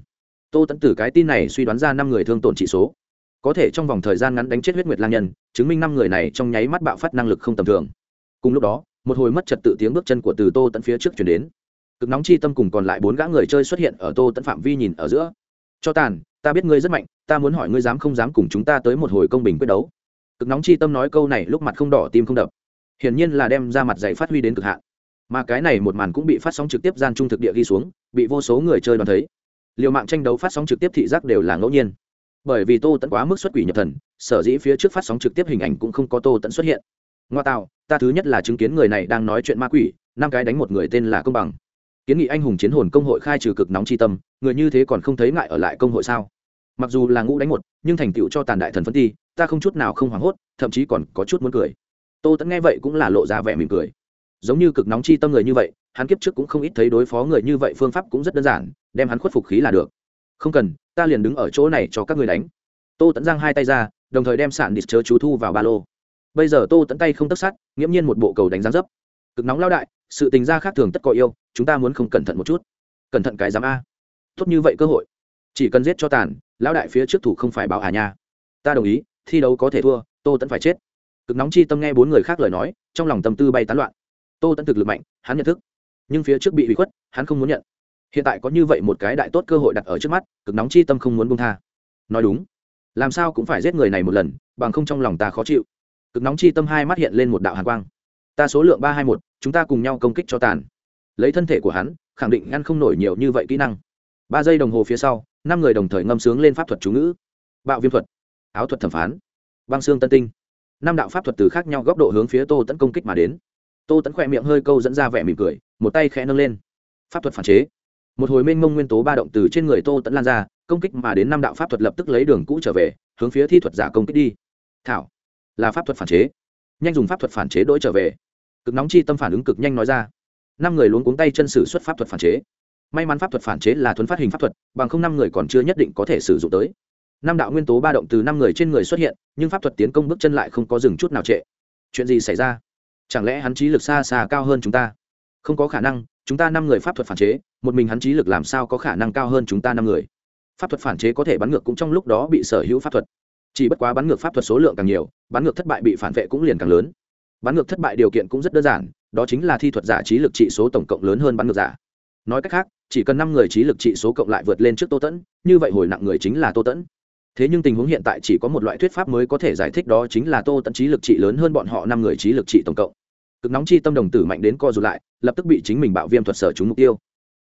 Tô tẫn từ cái tin này suy đoán ra năm người thương tổn trị số. Có thể trong vòng thời gian ngắn đánh chết huyết nguyệt lang nhân, chứng minh năm người này trong nháy mắt bạo phát năng lực không tầm thường. Cùng lúc đó một hồi mất trật tự tiếng bước chân của từ tô tẫn phía trước chuyển đến. Cực nóng chi tâm cùng còn lại bốn gã người chơi xuất hiện ở tô tẫn phạm vi nhìn ở giữa. Cho tàn, ta biết ngươi rất mạnh, ta muốn hỏi ngươi dám không dám cùng chúng ta tới một hồi công bình quyết đấu. Cực nóng chi tâm nói câu này lúc mặt không đỏ tim không đập. Hiển nhiên là đem ra mặt dạy phát huy đến cực hạn. Mà cái này một màn cũng bị phát sóng trực tiếp gian trung thực địa ghi xuống, bị vô số người chơi đoán thấy. Liều mạng tranh đấu phát sóng trực tiếp thị giác đều là ngẫu nhiên. Bởi vì tô tẫn quá mức xuất quỷ nhập thần, sở dĩ phía trước phát sóng trực tiếp hình ảnh cũng không có tô tẫn xuất hiện ngoa tạo ta thứ nhất là chứng kiến người này đang nói chuyện ma quỷ, năm cái đánh một người tên là công bằng. Kiến nghị anh hùng chiến hồn công hội khai trừ cực nóng tri tâm, người như thế còn không thấy ngại ở lại công hội sao? Mặc dù là ngũ đánh một, nhưng thành tựu cho tàn đại thần phân ti, ta không chút nào không hoảng hốt, thậm chí còn có chút muốn cười. Tô tẫn nghe vậy cũng là lộ ra vẻ mỉm cười. Giống như cực nóng chi tâm người như vậy, hắn kiếp trước cũng không ít thấy đối phó người như vậy, phương pháp cũng rất đơn giản, đem hắn khuất phục khí là được. Không cần, ta liền đứng ở chỗ này cho các người đánh. Tô tẫn giang hai tay ra, đồng thời đem sản đít chớ chú thu vào ba lô bây giờ tô tẫn tay không tất sát, nghiễm nhiên một bộ cầu đánh gián dấp. Cực nóng lao đại, sự tình gia khác thường tất có yêu, chúng ta muốn không cẩn thận một chút. Cẩn thận cái dám a. Tốt như vậy cơ hội. Chỉ cần giết cho tàn, lão đại phía trước thủ không phải báo à nha. Ta đồng ý, thi đấu có thể thua, tô tẫn phải chết. Cực nóng chi tâm nghe bốn người khác lời nói, trong lòng tâm tư bay tán loạn. Tô tẫn thực lực mạnh, hắn nhận thức. Nhưng phía trước bị hủy khuất, hắn không muốn nhận. Hiện tại có như vậy một cái đại tốt cơ hội đặt ở trước mắt, cực nóng chi tâm không muốn bông tha. Nói đúng. Làm sao cũng phải giết người này một lần, bằng không trong lòng ta khó chịu cực nóng chi tâm hai mắt hiện lên một đạo hàn quang. Ta số lượng ba hai một, chúng ta cùng nhau công kích cho tàn. Lấy thân thể của hắn, khẳng định ngăn không nổi nhiều như vậy kỹ năng. Ba giây đồng hồ phía sau, năm người đồng thời ngâm sướng lên pháp thuật chú ngữ. Bạo viêm thuật, áo thuật thẩm phán, băng xương tân tinh. Năm đạo pháp thuật từ khác nhau góc độ hướng phía tô tấn công kích mà đến. Tô tấn khỏe miệng hơi câu dẫn ra vẻ mỉm cười, một tay khẽ nâng lên. Pháp thuật phản chế. Một hồi mênh mông nguyên tố ba động từ trên người tô tấn lan ra, công kích mà đến năm đạo pháp thuật lập tức lấy đường cũ trở về, hướng phía thi thuật giả công kích đi. Thảo là pháp thuật phản chế. Nhanh dùng pháp thuật phản chế đổi trở về. Cực nóng chi tâm phản ứng cực nhanh nói ra. Năm người luống cuống tay chân sử xuất pháp thuật phản chế. May mắn pháp thuật phản chế là thuấn phát hình pháp thuật, bằng không năm người còn chưa nhất định có thể sử dụng tới. Năm đạo nguyên tố ba động từ năm người trên người xuất hiện, nhưng pháp thuật tiến công bước chân lại không có dừng chút nào trệ. Chuyện gì xảy ra? Chẳng lẽ hắn trí lực xa xa cao hơn chúng ta? Không có khả năng, chúng ta năm người pháp thuật phản chế, một mình hắn trí lực làm sao có khả năng cao hơn chúng ta năm người? Pháp thuật phản chế có thể bắn ngược cũng trong lúc đó bị sở hữu pháp thuật chỉ bất quá bắn ngược pháp thuật số lượng càng nhiều, bắn ngược thất bại bị phản vệ cũng liền càng lớn. Bắn ngược thất bại điều kiện cũng rất đơn giản, đó chính là thi thuật giả trí lực trị số tổng cộng lớn hơn bắn ngược giả. Nói cách khác, chỉ cần năm người trí lực trị số cộng lại vượt lên trước tô tẫn, như vậy hồi nặng người chính là tô tẫn. Thế nhưng tình huống hiện tại chỉ có một loại thuyết pháp mới có thể giải thích đó chính là tô tẫn trí lực trị lớn hơn bọn họ năm người trí lực trị tổng cộng. Cực nóng chi tâm đồng tử mạnh đến co dù lại, lập tức bị chính mình bạo viêm thuật sở trúng mục tiêu.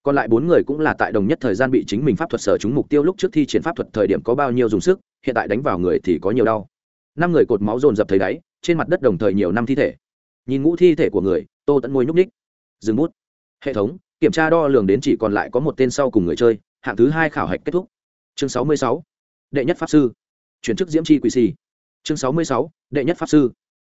Còn lại bốn người cũng là tại đồng nhất thời gian bị chính mình pháp thuật sở trúng mục tiêu lúc trước thi triển pháp thuật thời điểm có bao nhiêu dùng sức hiện tại đánh vào người thì có nhiều đau. Năm người cột máu dồn dập thấy đáy, trên mặt đất đồng thời nhiều năm thi thể. Nhìn ngũ thi thể của người, tô tẫn môi nhúc ních dừng bút. Hệ thống, kiểm tra đo lường đến chỉ còn lại có một tên sau cùng người chơi, hạng thứ hai khảo hạch kết thúc. Chương sáu mươi sáu. Đệ nhất pháp sư. Chuyển chức diễm chi quỷ xì chương sáu mươi sáu. Đệ nhất pháp sư.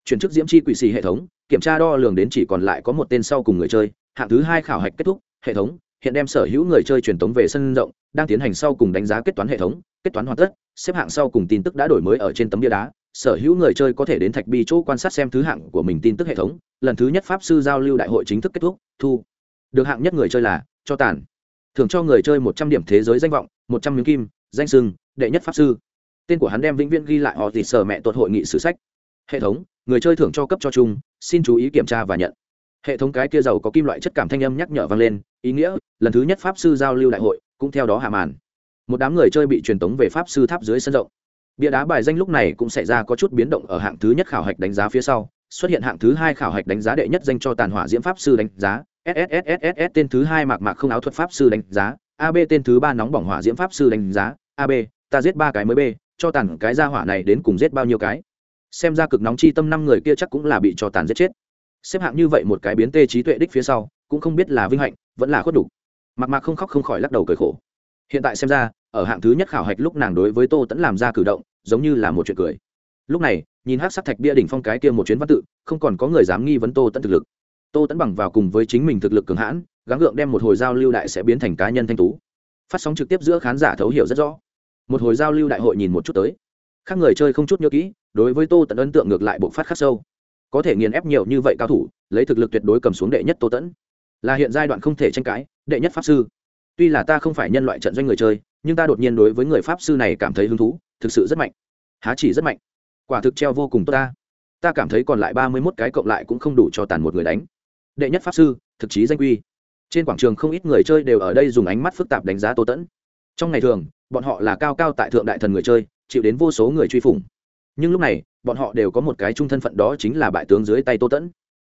Chuyển chức diễm chi quỷ xì hệ thống, kiểm tra đo lường đến chỉ còn lại có một tên sau cùng người chơi, hạng thứ hai khảo hạch kết thúc. Hệ thống, hiện đem sở hữu người chơi truyền tống về sân rộng, đang tiến hành sau cùng đánh giá kết toán hệ thống, kết toán hoàn tất xếp hạng sau cùng tin tức đã đổi mới ở trên tấm bia đá, sở hữu người chơi có thể đến thạch bi chỗ quan sát xem thứ hạng của mình tin tức hệ thống, lần thứ nhất pháp sư giao lưu đại hội chính thức kết thúc, thu. Được hạng nhất người chơi là cho tàn. Thưởng cho người chơi một trăm điểm thế giới danh vọng, một trăm miếng kim, danh sưng, đệ nhất pháp sư. Tên của hắn đem vĩnh viễn ghi lại họ tịt sở mẹ tuột hội nghị sử sách. Hệ thống, người chơi thưởng cho cấp cho chung, xin chú ý kiểm tra và nhận. Hệ thống cái kia giàu có kim loại chất cảm thanh âm nhắc nhở vang lên, ý nghĩa, lần thứ nhất pháp sư giao lưu đại hội cũng theo đó hạ màn một đám người chơi bị truyền tống về pháp sư tháp dưới sân rộng. Bia đá bài danh lúc này cũng xảy ra có chút biến động ở hạng thứ nhất khảo hạch đánh giá phía sau, xuất hiện hạng thứ hai khảo hạch đánh giá đệ nhất danh cho tàn hỏa diễm pháp sư đánh giá sss tên thứ hai mạc mạc không áo thuật pháp sư đánh giá ab tên thứ ba nóng bỏng hỏa diễm pháp sư đánh giá ab ta giết ba cái mới b, cho tàn cái ra hỏa này đến cùng giết bao nhiêu cái. Xem ra cực nóng chi tâm năm người kia chắc cũng là bị cho tàn giết chết. Xếp hạng như vậy một cái biến tê trí tuệ đích phía sau, cũng không biết là vinh hạnh, vẫn là khuất đủ Mạc mạc không khóc không khỏi lắc đầu cười khổ hiện tại xem ra, ở hạng thứ nhất khảo hạch lúc nàng đối với tô tẫn làm ra cử động, giống như là một chuyện cười. Lúc này, nhìn hát sắc thạch bia đỉnh phong cái kia một chuyến văn tự, không còn có người dám nghi vấn tô tẫn thực lực. Tô tẫn bằng vào cùng với chính mình thực lực cường hãn, gắng gượng đem một hồi giao lưu đại sẽ biến thành cá nhân thanh tú. Phát sóng trực tiếp giữa khán giả thấu hiểu rất rõ. Một hồi giao lưu đại hội nhìn một chút tới. Khác người chơi không chút nhớ kỹ, đối với tô tẫn ấn tượng ngược lại bộ phát khắc sâu. Có thể nghiền ép nhiều như vậy cao thủ, lấy thực lực tuyệt đối cầm xuống đệ nhất tô tẫn. Là hiện giai đoạn không thể tranh cãi, đệ nhất pháp sư tuy là ta không phải nhân loại trận doanh người chơi, nhưng ta đột nhiên đối với người pháp sư này cảm thấy hứng thú, thực sự rất mạnh. Há chỉ rất mạnh. Quả thực treo vô cùng tốt ta. Ta cảm thấy còn lại ba mươi mốt cái cộng lại cũng không đủ cho tàn một người đánh. Đệ nhất pháp sư, thực chí danh quy. Trên quảng trường không ít người chơi đều ở đây dùng ánh mắt phức tạp đánh giá tô tẫn. Trong ngày thường, bọn họ là cao cao tại thượng đại thần người chơi, chịu đến vô số người truy phủng. Nhưng lúc này, bọn họ đều có một cái chung thân phận đó chính là bại tướng dưới tay tô tẫn.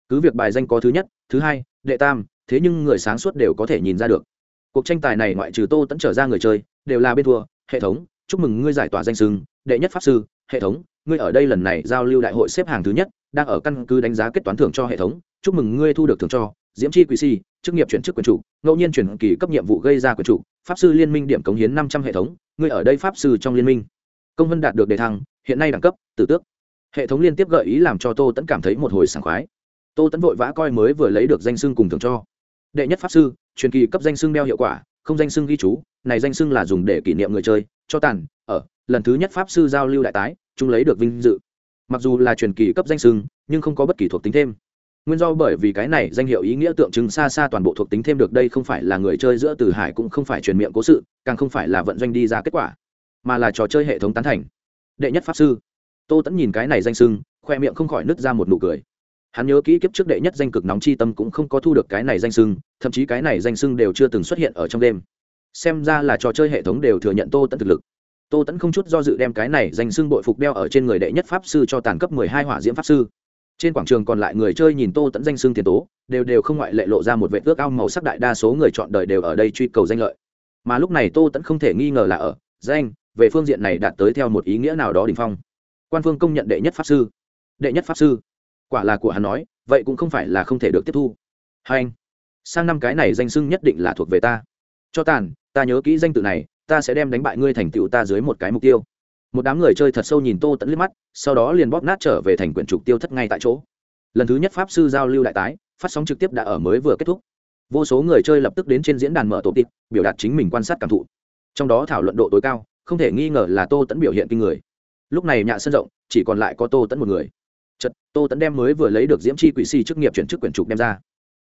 Cứ việc bài danh có thứ nhất, thứ hai, đệ tam, thế nhưng người sáng suốt đều có thể nhìn ra được cuộc tranh tài này ngoại trừ tô tẫn trở ra người chơi, đều là bên thua. Hệ thống, chúc mừng ngươi giải tỏa danh sưng đệ nhất pháp sư. Hệ thống, ngươi ở đây lần này giao lưu đại hội xếp hàng thứ nhất, đang ở căn cứ đánh giá kết toán thưởng cho hệ thống. Chúc mừng ngươi thu được thưởng cho diễm chi Quỳ si, chức nghiệp chuyển chức quyền chủ, ngẫu nhiên chuyển kỳ cấp nhiệm vụ gây ra quyền chủ, pháp sư liên minh điểm cống hiến năm trăm hệ thống, ngươi ở đây pháp sư trong liên minh. Công vân đạt được đề thăng, hiện nay đẳng cấp, tử tước. Hệ thống liên tiếp gợi ý làm cho tô tẫn cảm thấy một hồi sảng khoái. Tô tẫn vội vã coi mới vừa lấy được danh sưng cùng thưởng cho đệ nhất pháp sư, truyền kỳ cấp danh xưng đeo hiệu quả, không danh xưng ghi chú, này danh xưng là dùng để kỷ niệm người chơi, cho tàn, ở, lần thứ nhất pháp sư giao lưu đại tái, chúng lấy được vinh dự. Mặc dù là truyền kỳ cấp danh xưng, nhưng không có bất kỳ thuộc tính thêm. Nguyên do bởi vì cái này danh hiệu ý nghĩa tượng trưng xa xa toàn bộ thuộc tính thêm được đây không phải là người chơi giữa từ hải cũng không phải truyền miệng cố sự, càng không phải là vận doanh đi ra kết quả, mà là trò chơi hệ thống tán thành. Đệ nhất pháp sư. Tô tẫn nhìn cái này danh sưng khoe miệng không khỏi nứt ra một nụ cười hắn nhớ kỹ kiếp trước đệ nhất danh cực nóng chi tâm cũng không có thu được cái này danh sưng thậm chí cái này danh sưng đều chưa từng xuất hiện ở trong đêm. Xem ra là trò chơi hệ thống đều thừa nhận tô tẫn thực lực. Tô tẫn không chút do dự đem cái này danh sưng bội phục đeo ở trên người đệ nhất pháp sư cho tàn cấp mười hai hỏa diễm pháp sư. Trên quảng trường còn lại người chơi nhìn tô tẫn danh sưng tiền tố, đều đều không ngoại lệ lộ ra một vệ ước ao màu sắc đại đa số người chọn đời đều ở đây truy cầu danh lợi. Mà lúc này tô tẫn không thể nghi ngờ là ở, danh, về phương diện này đạt tới theo một ý nghĩa nào đó đ ỉ n h phong. Quan phương công nhận đệ nhất pháp sư. Đệ nhất pháp sư quả là của hắn nói, vậy cũng không phải là không thể được tiếp thu. Hai anh, sang năm cái này danh sưng nhất định là thuộc về ta. Cho tàn, ta nhớ kỹ danh tự này, ta sẽ đem đánh bại ngươi thành tựu ta dưới một cái mục tiêu. Một đám người chơi thật sâu nhìn tô tẫn liếc mắt, sau đó liền bóp nát trở về thành quyển trục tiêu thất ngay tại chỗ. Lần thứ nhất pháp sư giao lưu đại tái, phát sóng trực tiếp đã ở mới vừa kết thúc. Vô số người chơi lập tức đến trên diễn đàn mở tổ tịp, biểu đạt chính mình quan sát cảm thụ. Trong đó thảo luận độ tối cao, không thể nghi ngờ là tô tẫn biểu hiện kinh người. Lúc này nhạ sân rộng, chỉ còn lại có tô tẫn một người chật, tô tẫn đem mới vừa lấy được diễm chi quỷ sĩ chức nghiệp chuyển chức quyển trục đem ra.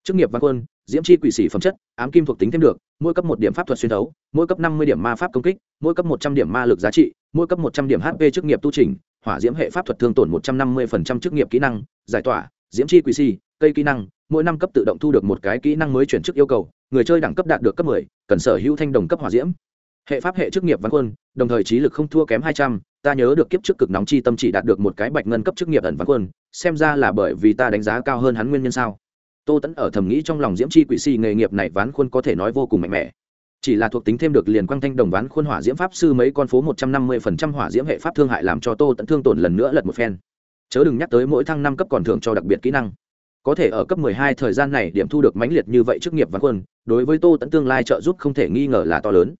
Chức nghiệp văn quân, diễm chi quỷ sĩ phẩm chất, ám kim thuộc tính thêm được, mỗi cấp một điểm pháp thuật xuyên thấu, mỗi cấp năm mươi điểm ma pháp công kích, mỗi cấp một trăm điểm ma lực giá trị, mỗi cấp một trăm điểm hp chức nghiệp tu trình, hỏa diễm hệ pháp thuật thương tổn một trăm năm mươi phần trăm chức nghiệp kỹ năng, giải tỏa, diễm chi quỷ sĩ cây kỹ năng, mỗi năm cấp tự động thu được một cái kỹ năng mới chuyển chức yêu cầu, người chơi đẳng cấp đạt được cấp mười, cần sở hữu thanh đồng cấp hỏa diễm hệ pháp hệ chức nghiệp văn quân, đồng thời trí lực không thua kém hai trăm, ta nhớ được kiếp trước cực nóng chi tâm chỉ đạt được một cái bạch ngân cấp chức nghiệp ẩn văn quân, xem ra là bởi vì ta đánh giá cao hơn hắn nguyên nhân sao. Tô tẫn ở thầm nghĩ trong lòng diễm chi quỷ si nghề nghiệp này ván khuôn có thể nói vô cùng mạnh mẽ. Chỉ là thuộc tính thêm được liền quang thanh đồng ván khuôn hỏa diễm pháp sư mấy con phố một trăm năm mươi phần trăm hỏa diễm hệ pháp thương hại làm cho tô tẫn thương tổn lần nữa lật một phen. Chớ đừng nhắc tới mỗi thăng năm cấp còn thưởng cho đặc biệt kỹ năng. Có thể ở cấp mười hai thời gian này điểm thu được mãnh liệt như vậy chức nghiệp ván khuôn đối với tô tẫn tương lai trợ giúp không thể nghi ngờ là to lớn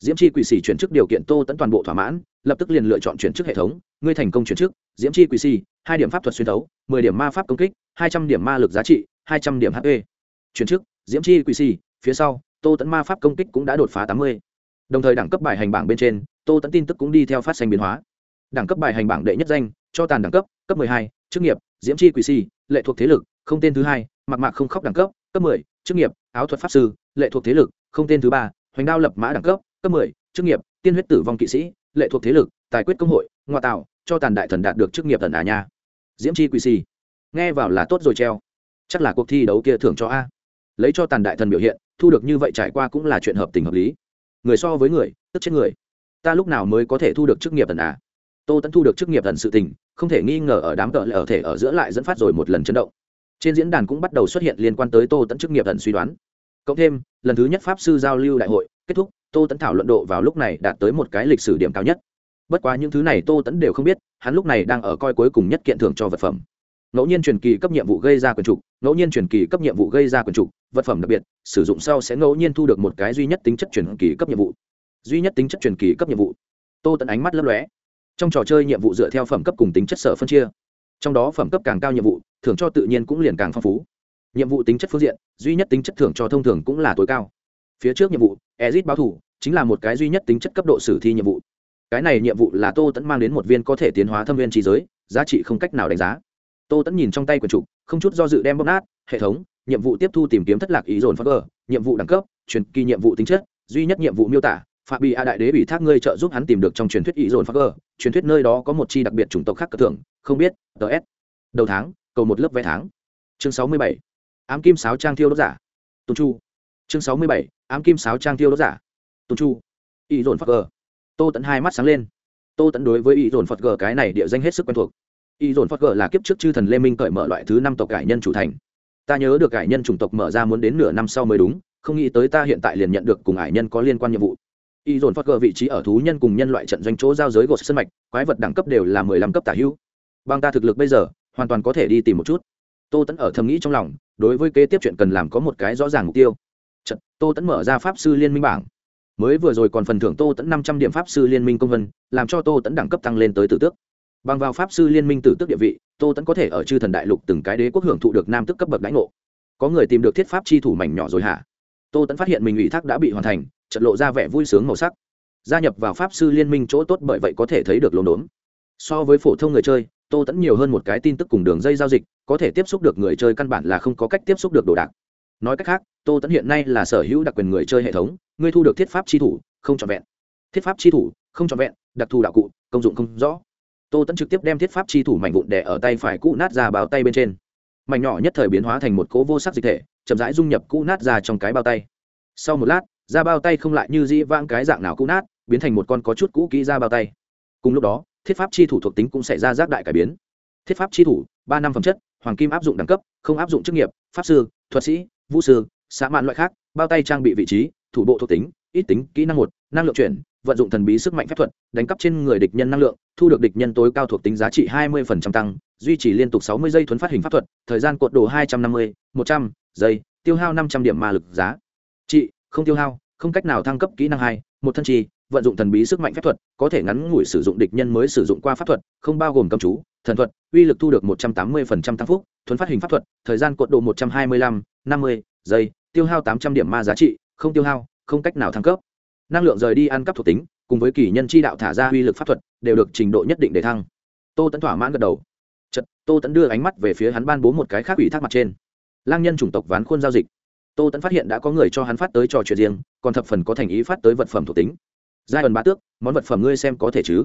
diễm chi quỷ sĩ chuyển chức điều kiện tô tẫn toàn bộ thỏa mãn, lập tức liền lựa chọn chuyển chức hệ thống. Ngươi thành công chuyển chức, diễm chi quỷ sĩ hai điểm pháp thuật xuyên thấu, mười điểm ma pháp công kích, hai trăm điểm ma lực giá trị, hai trăm điểm hp chuyển chức, diễm chi quỷ si phía sau, tô tẫn ma pháp công kích cũng đã đột phá tám mươi. Đồng thời đẳng cấp bài hành bảng bên trên, tô tẫn tin tức cũng đi theo phát sinh biến hóa. Đẳng cấp bài hành bảng đệ nhất danh, cho tàn đẳng cấp cấp mười hai, chức nghiệp, diễm chi quỷ si lệ thuộc thế lực, không tên thứ hai, mặc mạc không khóc đẳng cấp cấp mười, chức nghiệp, áo thuật pháp sư, lệ thuộc thế lực, không tên thứ ba, hoành đao lập mã đẳng cấp cấp mười, chức nghiệp, tiên huyết tử vong kỵ sĩ, lệ thuộc thế lực, tài quyết công hội, ngoại tạo, cho tàn đại thần đạt được chức nghiệp thần à nha. Diễm chi quỷ si nghe vào là tốt rồi treo. Chắc là cuộc thi đấu kia thưởng cho a. Lấy cho tàn đại thần biểu hiện, thu được như vậy trải qua cũng là chuyện hợp tình hợp lý. Người so với người, tức chết người. Ta lúc nào mới có thể thu được chức nghiệp thần à? Tô tẫn thu được chức nghiệp thần sự tình, không thể nghi ngờ ở đám cỡ ở thể ở giữa lại dẫn phát rồi một lần chấn động. Trên diễn đàn cũng bắt đầu xuất hiện liên quan tới tô tẫn chức nghiệp thần suy đoán. Cộng thêm, lần thứ nhất pháp sư giao lưu đại hội kết thúc tô tẫn thảo luận độ vào lúc này đạt tới một cái lịch sử điểm cao nhất. Bất quá những thứ này tô tẫn đều không biết, hắn lúc này đang ở coi cuối cùng nhất kiện thưởng cho vật phẩm. Ngẫu nhiên truyền kỳ cấp nhiệm vụ gây ra quần trục, ngẫu nhiên truyền kỳ cấp nhiệm vụ gây ra quần trục, vật phẩm đặc biệt, sử dụng sau sẽ ngẫu nhiên thu được một cái duy nhất tính chất truyền kỳ cấp nhiệm vụ. Duy nhất tính chất truyền kỳ cấp nhiệm vụ. Tô tẫn ánh mắt lấp lóe. Trong trò chơi nhiệm vụ dựa theo phẩm cấp cùng tính chất sở phân chia. Trong đó phẩm cấp càng cao nhiệm vụ, thưởng cho tự nhiên cũng liền càng phong phú. Nhiệm vụ tính chất phương diện, duy nhất tính chất thưởng cho thông thường cũng là tối cao phía trước nhiệm vụ, ezit báo thủ, chính là một cái duy nhất tính chất cấp độ sử thi nhiệm vụ. Cái này nhiệm vụ là tô tẫn mang đến một viên có thể tiến hóa thâm viên trí giới, giá trị không cách nào đánh giá. Tô tẫn nhìn trong tay quần trục, không chút do dự đem bóp nát, hệ thống, nhiệm vụ tiếp thu tìm kiếm thất lạc ý dồn phát vờ nhiệm vụ đẳng cấp, truyền kỳ nhiệm vụ tính chất, duy nhất nhiệm vụ miêu tả, phạm bị a đại đế ủy thác ngươi trợ giúp hắn tìm được trong truyền thuyết ý dồn phát vờ truyền thuyết nơi đó có một chi đặc biệt chủng tộc khác cất thưởng không biết ts đầu tháng, cầu một lớp vé tháng. Chương sáu mươi bảy. Ám kim sáo trang thiêu đốt giả. Tù chu. Chương sáu mươi bảy ám kim sáo trang Tiêu đốt giả. Tôn chu, ý dồn Phật G. tô tẫn hai mắt sáng lên. Tô tẫn đối với ý dồn phật G cái này địa danh hết sức quen thuộc. Y dồn phật G là kiếp trước chư thần lê minh cởi mở loại thứ năm tộc cải nhân chủ thành. Ta nhớ được cải nhân chủng tộc mở ra muốn đến nửa năm sau mới đúng, không nghĩ tới ta hiện tại liền nhận được cùng ải nhân có liên quan nhiệm vụ. Y dồn phật gờ vị trí ở thú nhân cùng nhân loại trận doanh chỗ giao giới gột sân mạch, quái vật đẳng cấp đều là mười lăm cấp tả hữu. Bằng ta thực lực bây giờ, hoàn toàn có thể đi tìm một chút. Tô tẫn ở thầm nghĩ trong lòng, đối với kế tiếp chuyện cần làm có một cái rõ ràng mục tiêu. Trận, tô tẫn mở ra pháp sư liên minh bảng. Mới vừa rồi còn phần thưởng tô tẫn năm trăm điểm pháp sư liên minh công vân làm cho tô tẫn đẳng cấp tăng lên tới tử tước. Bằng vào pháp sư liên minh tử tước địa vị tô tẫn có thể ở chư thần đại lục từng cái đế quốc hưởng thụ được nam tức cấp bậc đãi ngộ. Có người tìm được thiết pháp chi thủ mảnh nhỏ rồi hả? Tô tẫn phát hiện mình ủy thác đã bị hoàn thành trận lộ ra vẻ vui sướng màu sắc. Gia nhập vào pháp sư liên minh chỗ tốt bởi vậy có thể thấy được lồn đốn. So với phổ thông người chơi tô tẫn nhiều hơn một cái tin tức cùng đường dây giao dịch có thể tiếp xúc được người chơi căn bản là không có cách tiếp xúc được đồ đạc nói cách khác, tô tẫn hiện nay là sở hữu đặc quyền người chơi hệ thống, ngươi thu được thiết pháp chi thủ, không trọn vẹn. Thiết pháp chi thủ, không trọn vẹn, đặc thù đạo cụ, công dụng không rõ. Tô tẫn trực tiếp đem thiết pháp chi thủ mảnh vụn đẻ ở tay phải cũ nát ra bao tay bên trên. Mảnh nhỏ nhất thời biến hóa thành một cỗ vô sắc dịch thể, chậm rãi dung nhập cũ nát ra trong cái bao tay. Sau một lát, da bao tay không lại như dĩ vãng cái dạng nào cũ nát, biến thành một con có chút cũ kỹ ra bao tay. Cùng lúc đó, thiết pháp chi thủ thuộc tính cũng sẽ ra giác đại cải biến. Thiết pháp chi thủ, ba năm phẩm chất, hoàng kim áp dụng đẳng cấp, không áp dụng chức nghiệp, pháp sư, thuật sĩ vũ sư xã mạn loại khác bao tay trang bị vị trí thủ bộ thuộc tính ít tính kỹ năng một năng lượng chuyển vận dụng thần bí sức mạnh phép thuật đánh cắp trên người địch nhân năng lượng thu được địch nhân tối cao thuộc tính giá trị 20% tăng duy trì liên tục 60 giây thuấn phát hình pháp thuật thời gian cột đồ 250, 100 giây tiêu hao 500 điểm ma lực giá. Trị không tiêu hao không cách nào thăng cấp kỹ năng hai một thân trì vận dụng thần bí sức mạnh phép thuật có thể ngắn ngủi sử dụng địch nhân mới sử dụng qua pháp thuật không bao gồm cầm chú thần thuật uy lực thu được 180% t ă n phúc thuấn phát hình pháp thuật thời gian cuộn độ 125, năm mươi giây, tiêu hao tám trăm điểm ma giá trị, không tiêu hao, không cách nào thăng cấp. Năng lượng rời đi ăn cắp thuộc tính, cùng với kỳ nhân chi đạo thả ra uy lực pháp thuật, đều được trình độ nhất định để thăng. Tô tẫn thỏa mãn gật đầu. Chật tô tẫn đưa ánh mắt về phía hắn ban bố một cái khác ủy thác mặt trên. Lang nhân chủng tộc ván khuôn giao dịch. Tô tẫn phát hiện đã có người cho hắn phát tới trò chuyện riêng, còn thập phần có thành ý phát tới vật phẩm thuộc tính. Giai ẩn bá tước, món vật phẩm ngươi xem có thể chứ?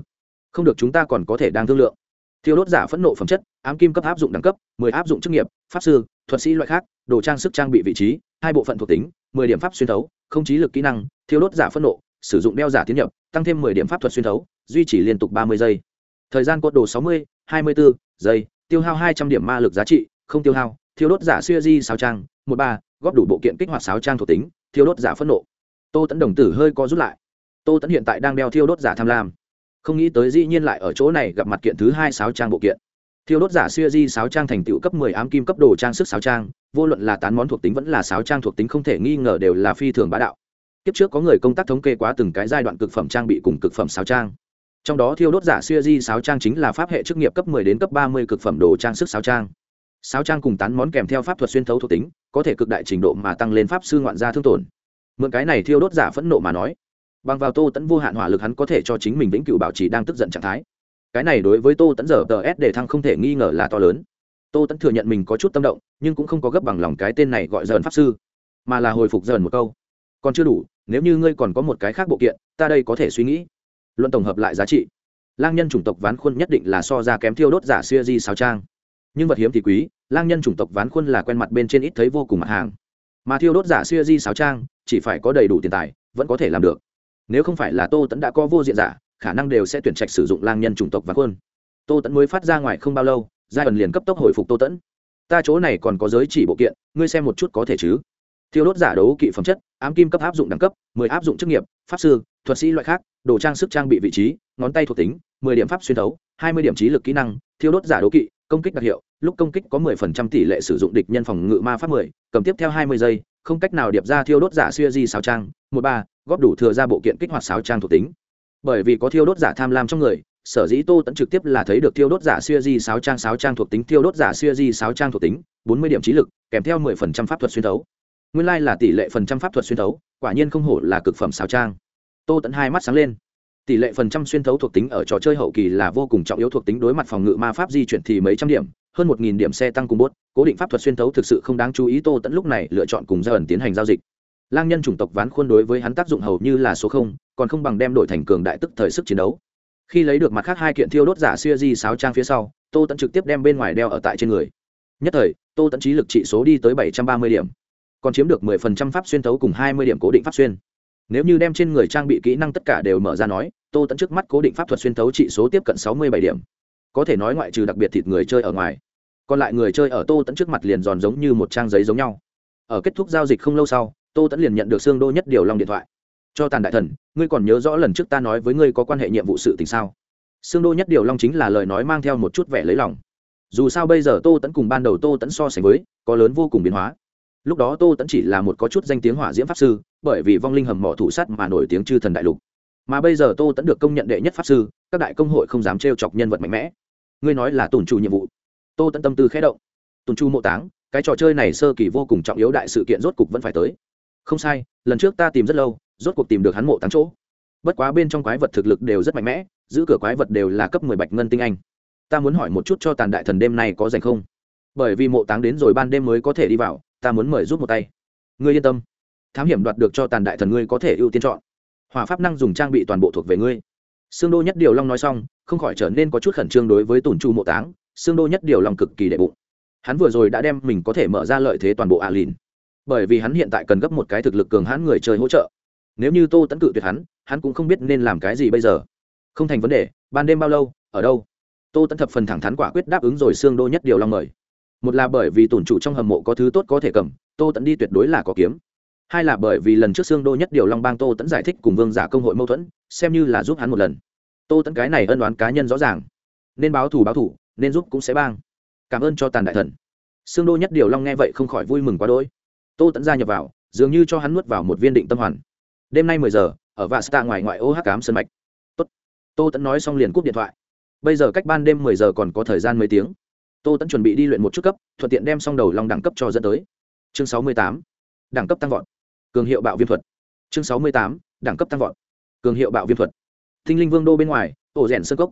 Không được chúng ta còn có thể đang thương lượng. Thiêu đốt giả phẫn nộ phẩm chất, ám kim cấp áp dụng đẳng cấp, mười áp dụng chức nghiệp, pháp sư thuật sĩ loại khác, đồ trang sức trang bị vị trí, hai bộ phận thuộc tính, mười điểm pháp xuyên thấu, không trí lực kỹ năng, thiêu đốt giả phẫn nộ, sử dụng đeo giả tiến nhập, tăng thêm mười điểm pháp thuật xuyên thấu, duy trì liên tục ba mươi giây. Thời gian cột đồ sáu mươi, hai mươi bốn giây, tiêu hao hai trăm điểm ma lực giá trị, không tiêu hao, thiêu đốt giả xuya di sáu trang, một ba, góp đủ bộ kiện kích hoạt sáu trang thuộc tính, thiêu đốt giả phẫn nộ. Tô tẫn đồng tử hơi co rút lại. Tô tẫn hiện tại đang đeo thiêu đốt giả tham lam. Không nghĩ tới dĩ nhiên lại ở chỗ này gặp mặt kiện thứ hai sáu trang bộ kiện thiêu đốt giả xuya di sáu trang thành tựu cấp mười ám kim cấp đồ trang sức sáu trang, vô luận là tán món thuộc tính vẫn là sáu trang thuộc tính không thể nghi ngờ đều là phi thường bá đạo. Kiếp trước có người công tác thống kê quá từng cái giai đoạn cực phẩm trang bị cùng cực phẩm sáu trang. Trong đó thiêu đốt giả xuya di sáu trang chính là pháp hệ chức nghiệp cấp mười đến cấp ba mươi cực phẩm đồ trang sức sáu trang. Sáu trang cùng tán món kèm theo pháp thuật xuyên thấu thuộc tính, có thể cực đại trình độ mà tăng lên pháp sư ngoạn gia thương tổn. Mượn cái này thiêu đốt giả phẫn nộ mà nói, bằng vào tô tẫn vô hạn hỏa lực hắn có thể cho chính mình vĩnh cửu bảo trì đang tức giận trạng thái cái này đối với tô tẫn giờ tờ s để thăng không thể nghi ngờ là to lớn. Tô tẫn thừa nhận mình có chút tâm động, nhưng cũng không có gấp bằng lòng cái tên này gọi dần pháp sư, mà là hồi phục dần một câu. Còn chưa đủ, nếu như ngươi còn có một cái khác bộ kiện, ta đây có thể suy nghĩ. Luận tổng hợp lại giá trị. Lang nhân chủng tộc ván khuôn nhất định là so ra kém thiêu đốt giả xuya di sao trang. Nhưng vật hiếm thì quý, lang nhân chủng tộc ván khuôn là quen mặt bên trên ít thấy vô cùng mặt hàng. Mà thiêu đốt giả xuya di sáo trang, chỉ phải có đầy đủ tiền tài, vẫn có thể làm được. Nếu không phải là tô tẫn đã có vô diện giả khả năng đều sẽ tuyển trạch sử dụng lang nhân chủng tộc và quân tô tẫn mới phát ra ngoài không bao lâu giai ẩn liền cấp tốc hồi phục tô tẫn ta chỗ này còn có giới chỉ bộ kiện ngươi xem một chút có thể chứ? Thiêu đốt giả đấu kỵ phẩm chất ám kim cấp áp dụng đẳng cấp mười áp dụng chức nghiệp pháp sư thuật sĩ loại khác đồ trang sức trang bị vị trí ngón tay thuộc tính mười điểm pháp xuyên thấu hai mươi điểm trí lực kỹ năng thiêu đốt giả đấu kỵ công kích đặc hiệu lúc công kích có 10% tỷ lệ sử dụng địch nhân phòng ngự ma pháp 10, cầm tiếp theo 20 giây không cách nào điệp ra thiêu đốt giả xuya di sáo trang một ba góp đủ thừa ra bộ kiện kích hoạt sáo trang thuộc tính bởi vì có thiêu đốt giả tham lam trong người, sở dĩ tô tẫn trực tiếp là thấy được thiêu đốt giả xuya di sáu trang sáu trang thuộc tính, thiêu đốt giả xuya di sáu trang thuộc tính 40 điểm trí lực, kèm theo 10% pháp thuật xuyên thấu. Nguyên lai là tỷ lệ phần trăm pháp thuật xuyên thấu, quả nhiên không hổ là cực phẩm sáu trang. Tô tẫn hai mắt sáng lên. Tỷ lệ phần trăm xuyên thấu thuộc tính ở trò chơi hậu kỳ là vô cùng trọng yếu thuộc tính đối mặt phòng ngự ma pháp di chuyển thì mấy trăm điểm, hơn một nghìn điểm xe tăng cùng bốt, cố định pháp thuật xuyên thấu thực sự không đáng chú ý, tô tẫn lúc này lựa chọn cùng gia ẩn tiến hành giao dịch lang nhân chủng tộc ván khuôn đối với hắn tác dụng hầu như là số không, còn không bằng đem đổi thành cường đại tức thời sức chiến đấu. Khi lấy được mặt khác hai kiện thiêu đốt giả xuya di sáo trang phía sau, tô tẫn trực tiếp đem bên ngoài đeo ở tại trên người. Nhất thời, tô tẫn trí lực trị số đi tới bảy trăm ba mươi điểm, còn chiếm được mười phần trăm pháp xuyên thấu cùng hai mươi điểm cố định pháp xuyên. Nếu như đem trên người trang bị kỹ năng tất cả đều mở ra nói, tô tẫn trước mắt cố định pháp thuật xuyên thấu trị số tiếp cận sáu mươi bảy điểm. Có thể nói ngoại trừ đặc biệt thịt người chơi ở ngoài, còn lại người chơi ở tô tẫn trước mặt liền giòn giống như một trang giấy giống nhau. Ở kết thúc giao dịch không lâu sau tô tẫn liền nhận được xương đô nhất điều long điện thoại. Cho tàn đại thần, ngươi còn nhớ rõ lần trước ta nói với ngươi có quan hệ nhiệm vụ sự tình sao? Xương đô nhất điều long chính là lời nói mang theo một chút vẻ lấy lòng. Dù sao bây giờ tô tẫn cùng ban đầu tô tẫn so sánh với, có lớn vô cùng biến hóa. Lúc đó tô tẫn chỉ là một có chút danh tiếng hỏa diễm pháp sư, bởi vì vong linh hầm mỏ thủ sắt mà nổi tiếng chư thần đại lục. Mà bây giờ tô tẫn được công nhận đệ nhất pháp sư, các đại công hội không dám trêu chọc nhân vật mạnh mẽ. Ngươi nói là tổn trù nhiệm vụ. Tô tẫn tâm tư khẽ động. Tổn trù mộ táng, cái trò chơi này sơ kỳ vô cùng trọng yếu đại sự kiện rốt cục vẫn phải tới không sai, lần trước ta tìm rất lâu, rốt cuộc tìm được hắn mộ tám chỗ. Bất quá bên trong quái vật thực lực đều rất mạnh mẽ, giữ cửa quái vật đều là cấp mười bạch ngân tinh anh. Ta muốn hỏi một chút cho tàn đại thần đêm nay có dành không? Bởi vì mộ táng đến rồi ban đêm mới có thể đi vào, ta muốn mời giúp một tay. Ngươi yên tâm. Thám hiểm đoạt được cho tàn đại thần ngươi có thể ưu tiên chọn. Hỏa pháp năng dùng trang bị toàn bộ thuộc về ngươi. Xương đô nhất điều long nói xong, không khỏi trở nên có chút khẩn trương đối với tùn chu mộ táng. Xương đô nhất điều long cực kỳ đệ bụng. Hắn vừa rồi đã đem mình có thể mở ra lợi thế toàn bộ ạ lìn bởi vì hắn hiện tại cần gấp một cái thực lực cường hãn người chơi hỗ trợ. Nếu như tô tẫn cự tuyệt hắn hắn cũng không biết nên làm cái gì bây giờ. Không thành vấn đề, ban đêm bao lâu, ở đâu? Tô tẫn thập phần thẳng thắn quả quyết đáp ứng rồi xương đô nhất điều long mời. Một là bởi vì tổn chủ trong hầm mộ có thứ tốt có thể cầm, tô tẫn đi tuyệt đối là có kiếm. Hai là bởi vì lần trước xương đô nhất điều long bang tô tẫn giải thích cùng vương giả công hội mâu thuẫn, xem như là giúp hắn một lần. Tô tẫn cái này ân đoán cá nhân rõ ràng. Nên báo thù báo thù, nên giúp cũng sẽ bang. Cảm ơn cho tàn đại thần. Xương đô nhất điều long nghe vậy không khỏi vui mừng quá đỗi tô tẫn gia nhập vào, dường như cho hắn nuốt vào một viên định tâm hoàn. Đêm nay mười giờ, ở vạ stạ ngoài ngoại ô hát cám sân mạch. Tốt. tô tẫn nói xong liền cúp điện thoại. Bây giờ cách ban đêm mười giờ còn có thời gian mấy tiếng. Tô tẫn chuẩn bị đi luyện một chút cấp, thuận tiện đem xong đầu long đẳng cấp cho dẫn tới. Chương sáu mươi tám. Đẳng cấp tăng vọt. Cường hiệu bạo viêm thuật. Chương sáu mươi tám. Đẳng cấp tăng vọt. Cường hiệu bạo viêm thuật. Thinh linh vương đô bên ngoài, ổ rèn sơn cốc.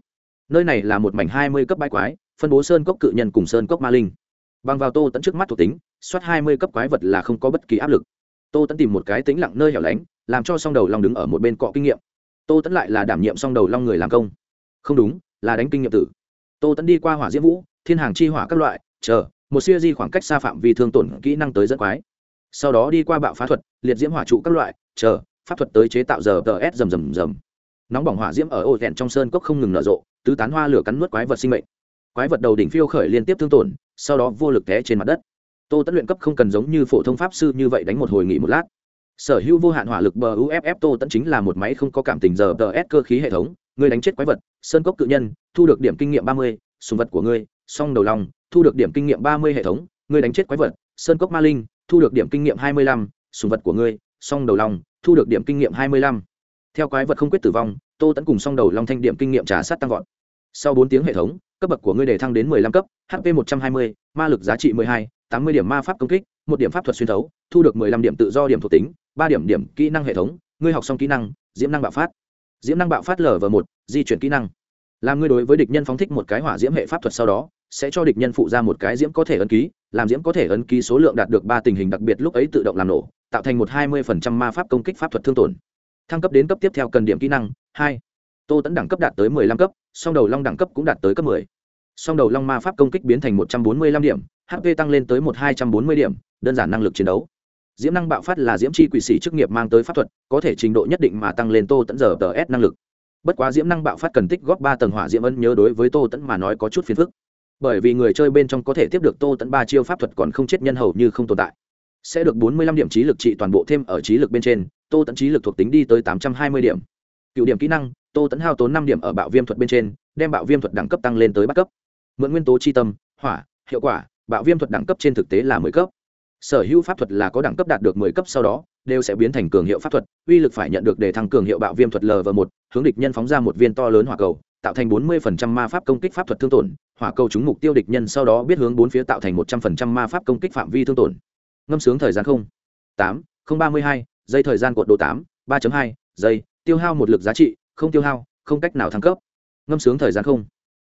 Nơi này là một mảnh hai mươi cấp bãi quái, phân bố sơn cốc cự nhân cùng sơn cốc ma linh. Bằng vào tô tẫn trước mắt thuộc tính soát hai mươi cấp quái vật là không có bất kỳ áp lực. Tô tẫn tìm một cái tĩnh lặng nơi hẻo lánh, làm cho song đầu long đứng ở một bên cọ kinh nghiệm. Tô tẫn lại là đảm nhiệm song đầu long người làm công. Không đúng, là đánh kinh nghiệm tử. Tô tẫn đi qua hỏa diễm vũ, thiên hàng chi hỏa các loại, chờ, một siêu di khoảng cách xa phạm vi thương tổn kỹ năng tới dẫn quái. Sau đó đi qua bạo phá thuật, liệt diễm hỏa trụ các loại, chờ, pháp thuật tới chế tạo giờ tờ s rầm rầm rầm. Nóng bỏng hỏa diễm ở ô thẹn trong sơn cốc không ngừng nở rộ, tứ tán hoa lửa cắn nuốt quái vật sinh mệnh. Quái vật đầu đỉnh phiêu khởi liên tiếp thương tổn, sau đó vô lực té trên mặt đất tô tẫn luyện cấp không cần giống như phổ thông pháp sư như vậy đánh một hồi nghỉ một lát. Sở hữu vô hạn hỏa lực bờ uff tô tẫn chính là một máy không có cảm tình giờ tờ s cơ khí hệ thống, người đánh chết quái vật, sơn cốc cự nhân, thu được điểm kinh nghiệm ba mươi, sùng vật của ngươi, song đầu lòng, thu được điểm kinh nghiệm ba mươi hệ thống ngươi đánh chết quái vật, sơn cốc ma linh, thu được điểm kinh nghiệm hai mươi lăm, sùng vật của ngươi, song đầu lòng, thu được điểm kinh nghiệm hai mươi lăm. Theo quái vật không quyết tử vong, tô tẫn cùng song đầu long thanh điểm kinh nghiệm trả sát tăng vọt. Sau bốn tiếng hệ thống, cấp bậc của ngươi đề thăng đến mười lăm cấp hp một trăm hai mươi, ma lực giá trị mười hai tám mươi điểm ma pháp công kích, một điểm pháp thuật xuyên thấu, thu được mười lăm điểm tự do điểm thuộc tính, ba điểm điểm kỹ năng hệ thống, ngươi học xong kỹ năng, diễm năng bạo phát. Diễm năng bạo phát lở lv một, di chuyển kỹ năng. Làm ngươi đối với địch nhân phóng thích một cái hỏa diễm hệ pháp thuật sau đó, sẽ cho địch nhân phụ ra một cái diễm có thể ấn ký, làm diễm có thể ấn ký số lượng đạt được ba tình hình đặc biệt lúc ấy tự động làm nổ, tạo thành một hai mươi phần trăm ma pháp công kích pháp thuật thương tổn. Thăng cấp đến cấp tiếp theo cần điểm kỹ năng, hai. Tô tẫn đẳng cấp đạt tới mười lăm cấp, song đầu long đẳng cấp cũng đạt tới cấp mười. Song đầu long ma pháp công kích biến thành một trăm bốn mươi lăm điểm hp tăng lên tới một hai trăm bốn mươi điểm, đơn giản năng lực chiến đấu. Diễm năng bạo phát là diễm chi quỷ sĩ chức nghiệp mang tới pháp thuật, có thể trình độ nhất định mà tăng lên tô tẫn giờ tờ s năng lực. Bất quá diễm năng bạo phát cần tích góp ba tầng hỏa diễm ân nhớ đối với tô tẫn mà nói có chút phiền phức. Bởi vì người chơi bên trong có thể tiếp được tô tẫn ba chiêu pháp thuật còn không chết nhân hầu như không tồn tại. Sẽ được bốn mươi lăm điểm trí lực trị toàn bộ thêm ở trí lực bên trên, tô tẫn trí lực thuộc tính đi tới tám trăm hai mươi điểm. Cựu điểm kỹ năng, tô tẫn hao tốn năm điểm ở bạo viêm thuật bên trên, đem bạo viêm thuật đẳng cấp tăng lên tới bắt cấp. Mượn nguyên tố chi tâm, hỏa, hiệu quả bạo viêm thuật đẳng cấp trên thực tế là mười cấp. Sở hữu pháp thuật là có đẳng cấp đạt được mười cấp sau đó, đều sẽ biến thành cường hiệu pháp thuật, uy lực phải nhận được để thăng cường hiệu bạo viêm thuật lv một, hướng địch nhân phóng ra một viên to lớn hỏa cầu, tạo thành bốn mươi phần trăm ma pháp công kích pháp thuật thương tổn, hỏa cầu trúng mục tiêu địch nhân sau đó biết hướng bốn phía tạo thành một trăm phần trăm ma pháp công kích phạm vi thương tổn. Ngâm sướng thời gian không, tám, không ba mươi hai, giây thời gian cột độ tám, ba hai, giây, tiêu hao một lực giá trị, không tiêu hao, không cách nào thăng cấp. Ngâm sướng thời gian không,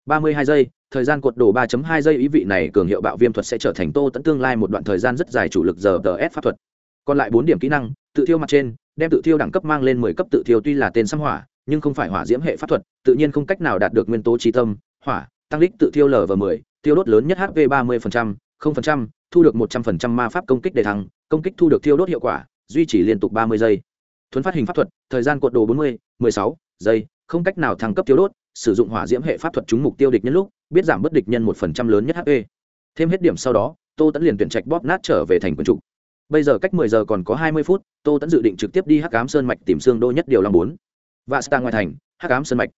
ba mươi hai giây thời gian cột đổ ba hai giây ý vị này cường hiệu bạo viêm thuật sẽ trở thành tô Tấn tương lai một đoạn thời gian rất dài chủ lực giờ ts pháp thuật. Còn lại bốn điểm kỹ năng tự thiêu mặt trên đem tự thiêu đẳng cấp mang lên mười cấp tự thiêu tuy là tên xăm hỏa nhưng không phải hỏa diễm hệ pháp thuật tự nhiên không cách nào đạt được nguyên tố trí tâm hỏa tăng lích tự thiêu l và mười tiêu đốt lớn nhất hp ba mươi không phần trăm thu được một trăm phần trăm ma pháp công kích để thăng, công kích thu được thiêu đốt hiệu quả duy trì liên tục ba mươi giây. Thuấn phát hình pháp thuật thời gian cột đồ bốn mươi mười sáu giây không cách nào thăng cấp thiêu đốt sử dụng hỏa diễm hệ pháp thuật trúng mục tiêu địch nhân lúc biết giảm bất địch nhân một phần trăm lớn nhất hp thêm hết điểm sau đó, tô tẫn liền tuyển trạch bóp nát trở về thành quân chủ bây giờ cách mười giờ còn có hai mươi phút, tô tẫn dự định trực tiếp đi hắc cám sơn mạch tìm xương đô nhất điều long bốn. Và sta ngoài thành, hắc cám sơn mạch.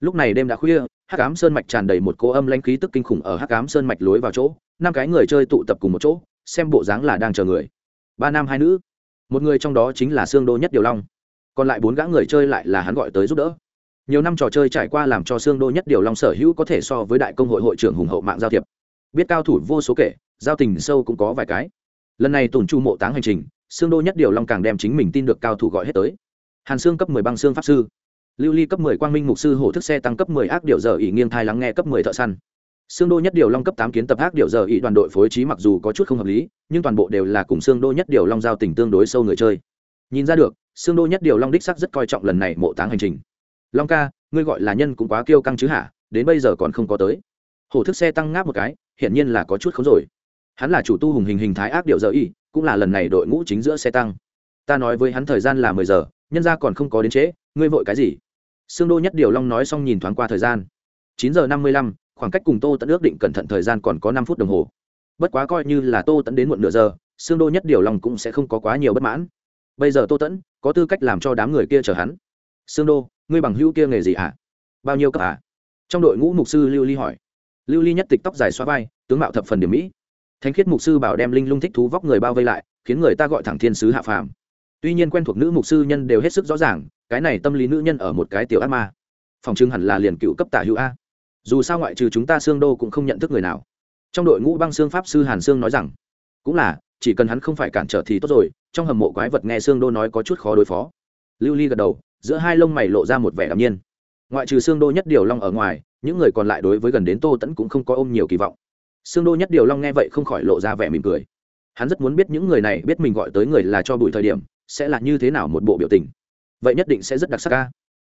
Lúc này đêm đã khuya, hắc cám sơn mạch tràn đầy một cô âm lanh khí tức kinh khủng ở hắc cám sơn mạch lối vào chỗ, năm cái người chơi tụ tập cùng một chỗ, xem bộ dáng là đang chờ người. Ba nam hai nữ. Một người trong đó chính là xương đô nhất điều long. Còn lại bốn gã người chơi lại là hắn gọi tới giúp đỡ nhiều năm trò chơi trải qua làm cho xương đô nhất điều long sở hữu có thể so với đại công hội hội trưởng hùng hậu mạng giao thiệp. Biết cao thủ vô số kể, giao tình sâu cũng có vài cái. Lần này tổn chu mộ táng hành trình, xương đô nhất điều long càng đem chính mình tin được cao thủ gọi hết tới. Hàn xương cấp mười băng xương pháp sư. Lưu ly cấp mười quang minh mục sư hổ thức xe tăng cấp mười ác điều giờ ỉ nghiêng thai lắng nghe cấp mười thợ săn. Xương đô nhất điều long cấp tám kiến tập ác điều giờ ỉ đoàn đội phối trí mặc dù có chút không hợp lý, nhưng toàn bộ đều là cùng xương đô nhất điều long giao tình tương đối sâu người chơi. Nhìn ra được, xương đô nhất điều long đích sắc rất coi trọng lần này mộ táng hành trình long ca, ngươi gọi là nhân cũng quá kiêu căng chứ hả? Đến bây giờ còn không có tới. Hổ thức xe tăng ngáp một cái, hiển nhiên là có chút khống rồi. Hắn là chủ tu hùng hình hình thái ác điệu giờ y, cũng là lần này đội ngũ chính giữa xe tăng. Ta nói với hắn thời gian là mười giờ, nhân ra còn không có đến trễ, ngươi vội cái gì? Sương đô nhất điều long nói xong nhìn thoáng qua thời gian. Chín giờ năm mươi lăm, khoảng cách cùng tô tẫn ước định cẩn thận thời gian còn có năm phút đồng hồ. Bất quá coi như là tô tẫn đến muộn nửa giờ, sương đô nhất điều long cũng sẽ không có quá nhiều bất mãn. Bây giờ tô tẫn có tư cách làm cho đám người kia chờ hắn. Sương đô ngươi bằng hữu kia nghề gì ạ à? bao nhiêu cấp à? Trong đội ngũ mục sư lưu ly hỏi. Lưu ly nhất tịch tóc dài xoa vai, tướng mạo thập phần điểm mỹ. Thánh khiết mục sư bảo đem linh lung thích thú vóc người bao vây lại, khiến người ta gọi thẳng thiên sứ hạ phàm. Tuy nhiên quen thuộc nữ mục sư nhân đều hết sức rõ ràng, cái này tâm lý nữ nhân ở một cái tiểu ác ma. Phòng trưng hẳn là liền cựu cấp tả hữu a. Dù sao ngoại trừ chúng ta xương đô cũng không nhận thức người nào. Trong đội ngũ băng xương pháp sư hàn sương nói rằng, cũng là, chỉ cần hắn không phải cản trở thì tốt rồi, trong hầm mộ quái vật nghe xương đô nói có chút khó đối phó. Lưu ly gật đầu giữa hai lông mày lộ ra một vẻ đ nhiên. Ngoại trừ xương đô nhất điều long ở ngoài, những người còn lại đối với gần đến tô tẫn cũng không có ôm nhiều kỳ vọng. Xương đô nhất điều long nghe vậy không khỏi lộ ra vẻ mỉm cười. Hắn rất muốn biết những người này biết mình gọi tới người là cho bụi thời điểm, sẽ là như thế nào một bộ biểu tình. Vậy nhất định sẽ rất đặc sắc ca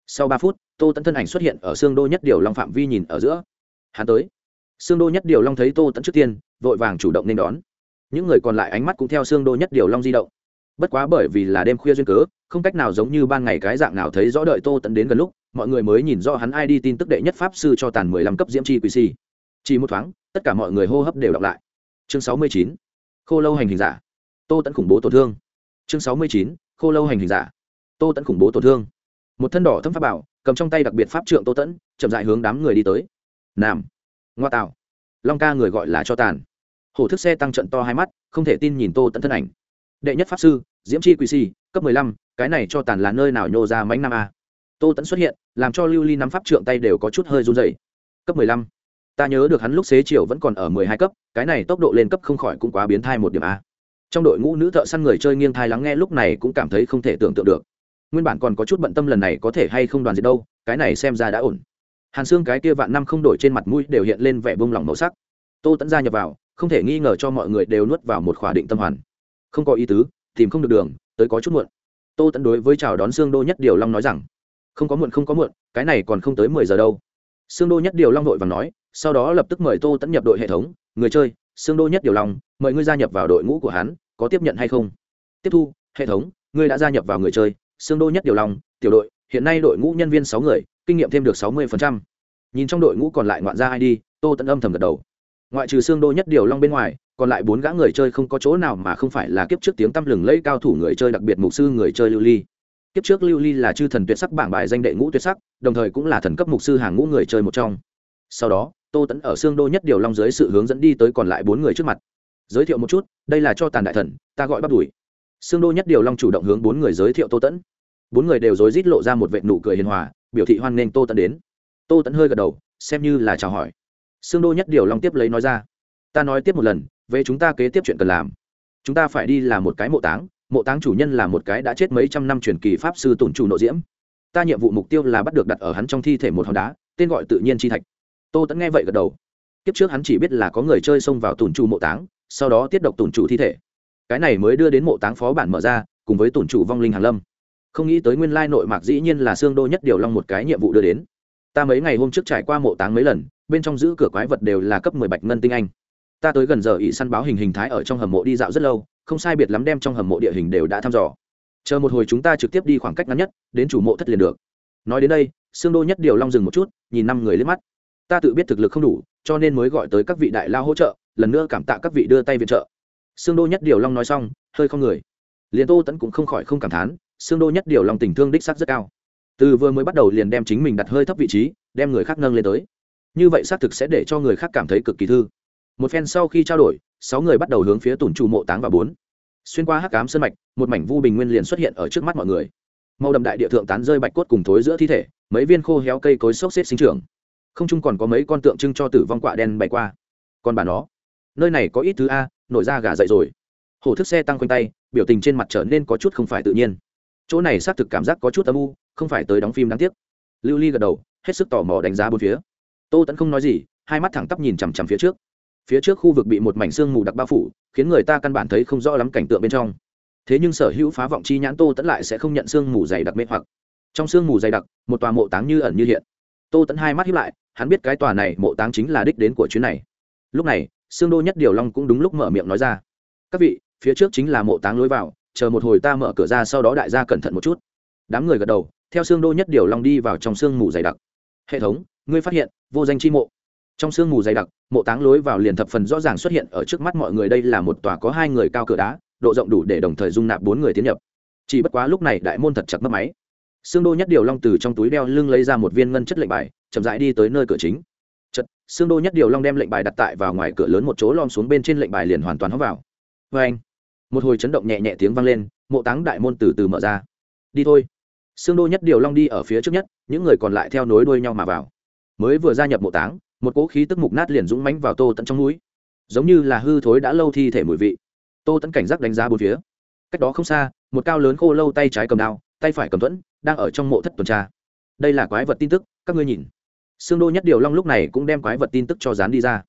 sau ba phút, tô tẫn thân ảnh xuất hiện ở xương đô nhất điều long phạm vi nhìn ở giữa. Hắn tới. Xương đô nhất điều long thấy tô tẫn trước tiên, vội vàng chủ động nên đón. Những người còn lại ánh mắt cũng theo xương đô nhất điều long di động bất quá bởi vì là đêm khuya duyên cớ, không cách nào giống như ban ngày cái dạng nào thấy rõ đợi tô tẫn đến gần lúc, mọi người mới nhìn rõ hắn ai đi tin tức đệ nhất pháp sư cho tàn mười lăm cấp diễm chi quỷ si. Chỉ một thoáng, tất cả mọi người hô hấp đều đọc lại. Chương sáu mươi chín, khô lâu hành hình giả. Tô tẫn khủng bố tổn thương. Chương sáu mươi chín, khô lâu hành hình giả. Tô tẫn khủng bố tổn thương. Một thân đỏ thâm pháp bảo, cầm trong tay đặc biệt pháp trượng tô tẫn chậm dại hướng đám người đi tới. Nam. Ngoa tạo long ca người gọi là cho tàn. Hổ thức xe tăng trận to hai mắt, không thể tin nhìn tô tẫn thân ảnh đệ nhất pháp sư, diễm chi quỳ si cấp mười lăm, cái này cho tàn là nơi nào nhô ra mánh năm a? Tô tẫn xuất hiện, làm cho lưu ly nắm pháp trượng tay đều có chút hơi run dày cấp mười lăm. Ta nhớ được hắn lúc xế chiều vẫn còn ở mười hai cấp, cái này tốc độ lên cấp không khỏi cũng quá biến thai một điểm a. Trong đội ngũ nữ thợ săn người chơi nghiêng thai lắng nghe lúc này cũng cảm thấy không thể tưởng tượng được. Nguyên bản còn có chút bận tâm lần này có thể hay không đoàn diệt đâu, cái này xem ra đã ổn. Hàn xương cái kia vạn năm không đổi trên mặt mũi đều hiện lên vẻ bông lỏng màu sắc. Tô tẫn gia nhập vào, không thể nghi ngờ cho mọi người đều nuốt vào một khỏa định tâm hoàn không có ý tứ, tìm không được đường, tới có chút muộn. Tô tẫn đối với chào đón xương đô nhất điều long nói rằng, không có muộn, không có muộn, cái này còn không tới mười giờ đâu. Xương đô nhất điều long nội và nói, sau đó lập tức mời tô tẫn nhập đội hệ thống, người chơi xương đô nhất điều long, mời ngươi gia nhập vào đội ngũ của hắn, có tiếp nhận hay không? Tiếp thu, hệ thống, ngươi đã gia nhập vào người chơi xương đô nhất điều long, tiểu đội, hiện nay đội ngũ nhân viên sáu người, kinh nghiệm thêm được sáu mươi nhìn trong đội ngũ còn lại ngoạn gia id tô tẫn âm thầm gật đầu ngoại trừ xương đô nhất điều long bên ngoài, còn lại bốn gã người chơi không có chỗ nào mà không phải là kiếp trước tiếng tăm lừng lẫy cao thủ người chơi đặc biệt mục sư người chơi lưu ly. Kiếp trước lưu ly là chư thần tuyệt sắc bảng bài danh đệ ngũ tuyệt sắc, đồng thời cũng là thần cấp mục sư hàng ngũ người chơi một trong. Sau đó, tô tẫn ở xương đô nhất điều long dưới sự hướng dẫn đi tới còn lại bốn người trước mặt. Giới thiệu một chút, đây là cho tàn đại thần, ta gọi bắt đuổi xương đô nhất điều long chủ động hướng bốn người giới thiệu tô tẫn bốn người đều rối rít lộ ra một vệ nụ cười hiền hòa, biểu thị hoan nghênh tô tẫn đến. Tô tẫn hơi gật đầu, xem như là chào hỏi. Sương đô nhất điều long tiếp lấy nói ra, ta nói tiếp một lần, về chúng ta kế tiếp chuyện cần làm. Chúng ta phải đi làm một cái mộ táng mộ táng chủ nhân là một cái đã chết mấy trăm năm truyền kỳ pháp sư tổn chủ nội diễm. Ta nhiệm vụ mục tiêu là bắt được đặt ở hắn trong thi thể một hòn đá, tên gọi tự nhiên chi thạch. Tô tẫn nghe vậy gật đầu. Kiếp trước hắn chỉ biết là có người chơi xông vào tổn chủ mộ táng, sau đó tiết độc tổn chủ thi thể. Cái này mới đưa đến mộ táng phó bản mở ra, cùng với tổn chủ vong linh hàn lâm. Không nghĩ tới nguyên lai nội mạc dĩ nhiên là xương đô nhất điều long một cái nhiệm vụ đưa đến. Ta mấy ngày hôm trước trải qua mộ táng mấy lần bên trong giữ cửa quái vật đều là cấp mười bạch ngân tinh anh. Ta tới gần giờ ỷ săn báo hình hình thái ở trong hầm mộ đi dạo rất lâu, không sai biệt lắm đem trong hầm mộ địa hình đều đã thăm dò. Chờ một hồi chúng ta trực tiếp đi khoảng cách ngắn nhất, đến chủ mộ thất liền được. Nói đến đây xương đô nhất điều long dừng một chút, nhìn năm người liếc mắt. Ta tự biết thực lực không đủ, cho nên mới gọi tới các vị đại lao hỗ trợ, lần nữa cảm tạ các vị đưa tay viện trợ. Xương đô nhất điều long nói xong, hơi không người. Liền tô tẫn cũng không khỏi không cảm thán xương đô nhất điều long tình thương đích sắc rất cao. Từ vừa mới bắt đầu liền đem chính mình đặt hơi thấp vị trí, đem người khác nâng lên tới như vậy xác thực sẽ để cho người khác cảm thấy cực kỳ thư. Một phen sau khi trao đổi, sáu người bắt đầu hướng phía tủn trụ mộ táng và bốn. Xuyên qua hắc cám sân mạch, một mảnh vu bình nguyên liền xuất hiện ở trước mắt mọi người. Màu đậm đại địa thượng tán rơi bạch cốt cùng thối giữa thi thể, mấy viên khô héo cây cối xốc xếp sinh trưởng. Không chung còn có mấy con tượng trưng cho tử vong quạ đen bay qua. Còn bà nó, nơi này có ít thứ a, nổi ra gà dậy rồi. Hổ thức xe tăng quanh tay, biểu tình trên mặt trở nên có chút không phải tự nhiên. Chỗ này xác thực cảm giác có chút âm u, không phải tới đóng phim đáng tiếc. Lưu ly gật đầu, hết sức tò mò đánh giá bốn phía tô tẫn không nói gì, hai mắt thẳng tắp nhìn chằm chằm phía trước. Phía trước khu vực bị một mảnh xương mù đặc bao phủ, khiến người ta căn bản thấy không rõ lắm cảnh tượng bên trong. Thế nhưng sở hữu phá vọng chi nhãn tô tẫn lại sẽ không nhận xương mù dày đặc mê hoặc. Trong xương mù dày đặc, một tòa mộ táng như ẩn như hiện. Tô tẫn hai mắt hiếp lại, hắn biết cái tòa này mộ táng chính là đích đến của chuyến này. Lúc này, sương đô nhất điều long cũng đúng lúc mở miệng nói ra. Các vị, phía trước chính là mộ táng lối vào, chờ một hồi ta mở cửa ra sau đó đại gia cẩn thận một chút. Đám người gật đầu, theo sương đô nhất điều long đi vào trong xương mù dày đặc. Hệ thống ngươi phát hiện vô danh chi mộ trong sương mù dày đặc mộ táng lối vào liền thập phần rõ ràng xuất hiện ở trước mắt mọi người đây là một tòa có hai người cao cửa đá độ rộng đủ để đồng thời dung nạp bốn người tiến nhập chỉ bất quá lúc này đại môn thật chặt mất máy Sương Đô Nhất Điều Long từ trong túi đeo lưng lấy ra một viên ngân chất lệnh bài, chậm rãi đi tới nơi cửa chính. chật Sương Đô Nhất Điều Long đem lệnh bài đặt tại vào ngoài cửa lớn một chỗ lom xuống bên trên lệnh bài liền hoàn toàn hóc vào. Oeng! Một hồi chấn động nhẹ nhẹ tiếng vang lên, mộ táng đại môn từ từ mở ra. Đi thôi. Sương Đô Nhất Điều Long đi ở phía trước nhất, những người còn lại theo nối đuôi nhau mà vào. Mới vừa gia nhập mộ táng, một cỗ khí tức mục nát liền dũng mánh vào Tô Tận trong núi, giống như là hư thối đã lâu thi thể mùi vị. Tô Tận cảnh giác đánh giá bốn phía. Cách đó không xa, một cao lớn khô lâu tay trái cầm đao, tay phải cầm thuẫn, đang ở trong mộ thất tuần tra đây là quái vật tin tức các ngươi nhìn xương Đô Nhất Điều Long lúc này cũng đem quái vật tin tức cho dán đi ra.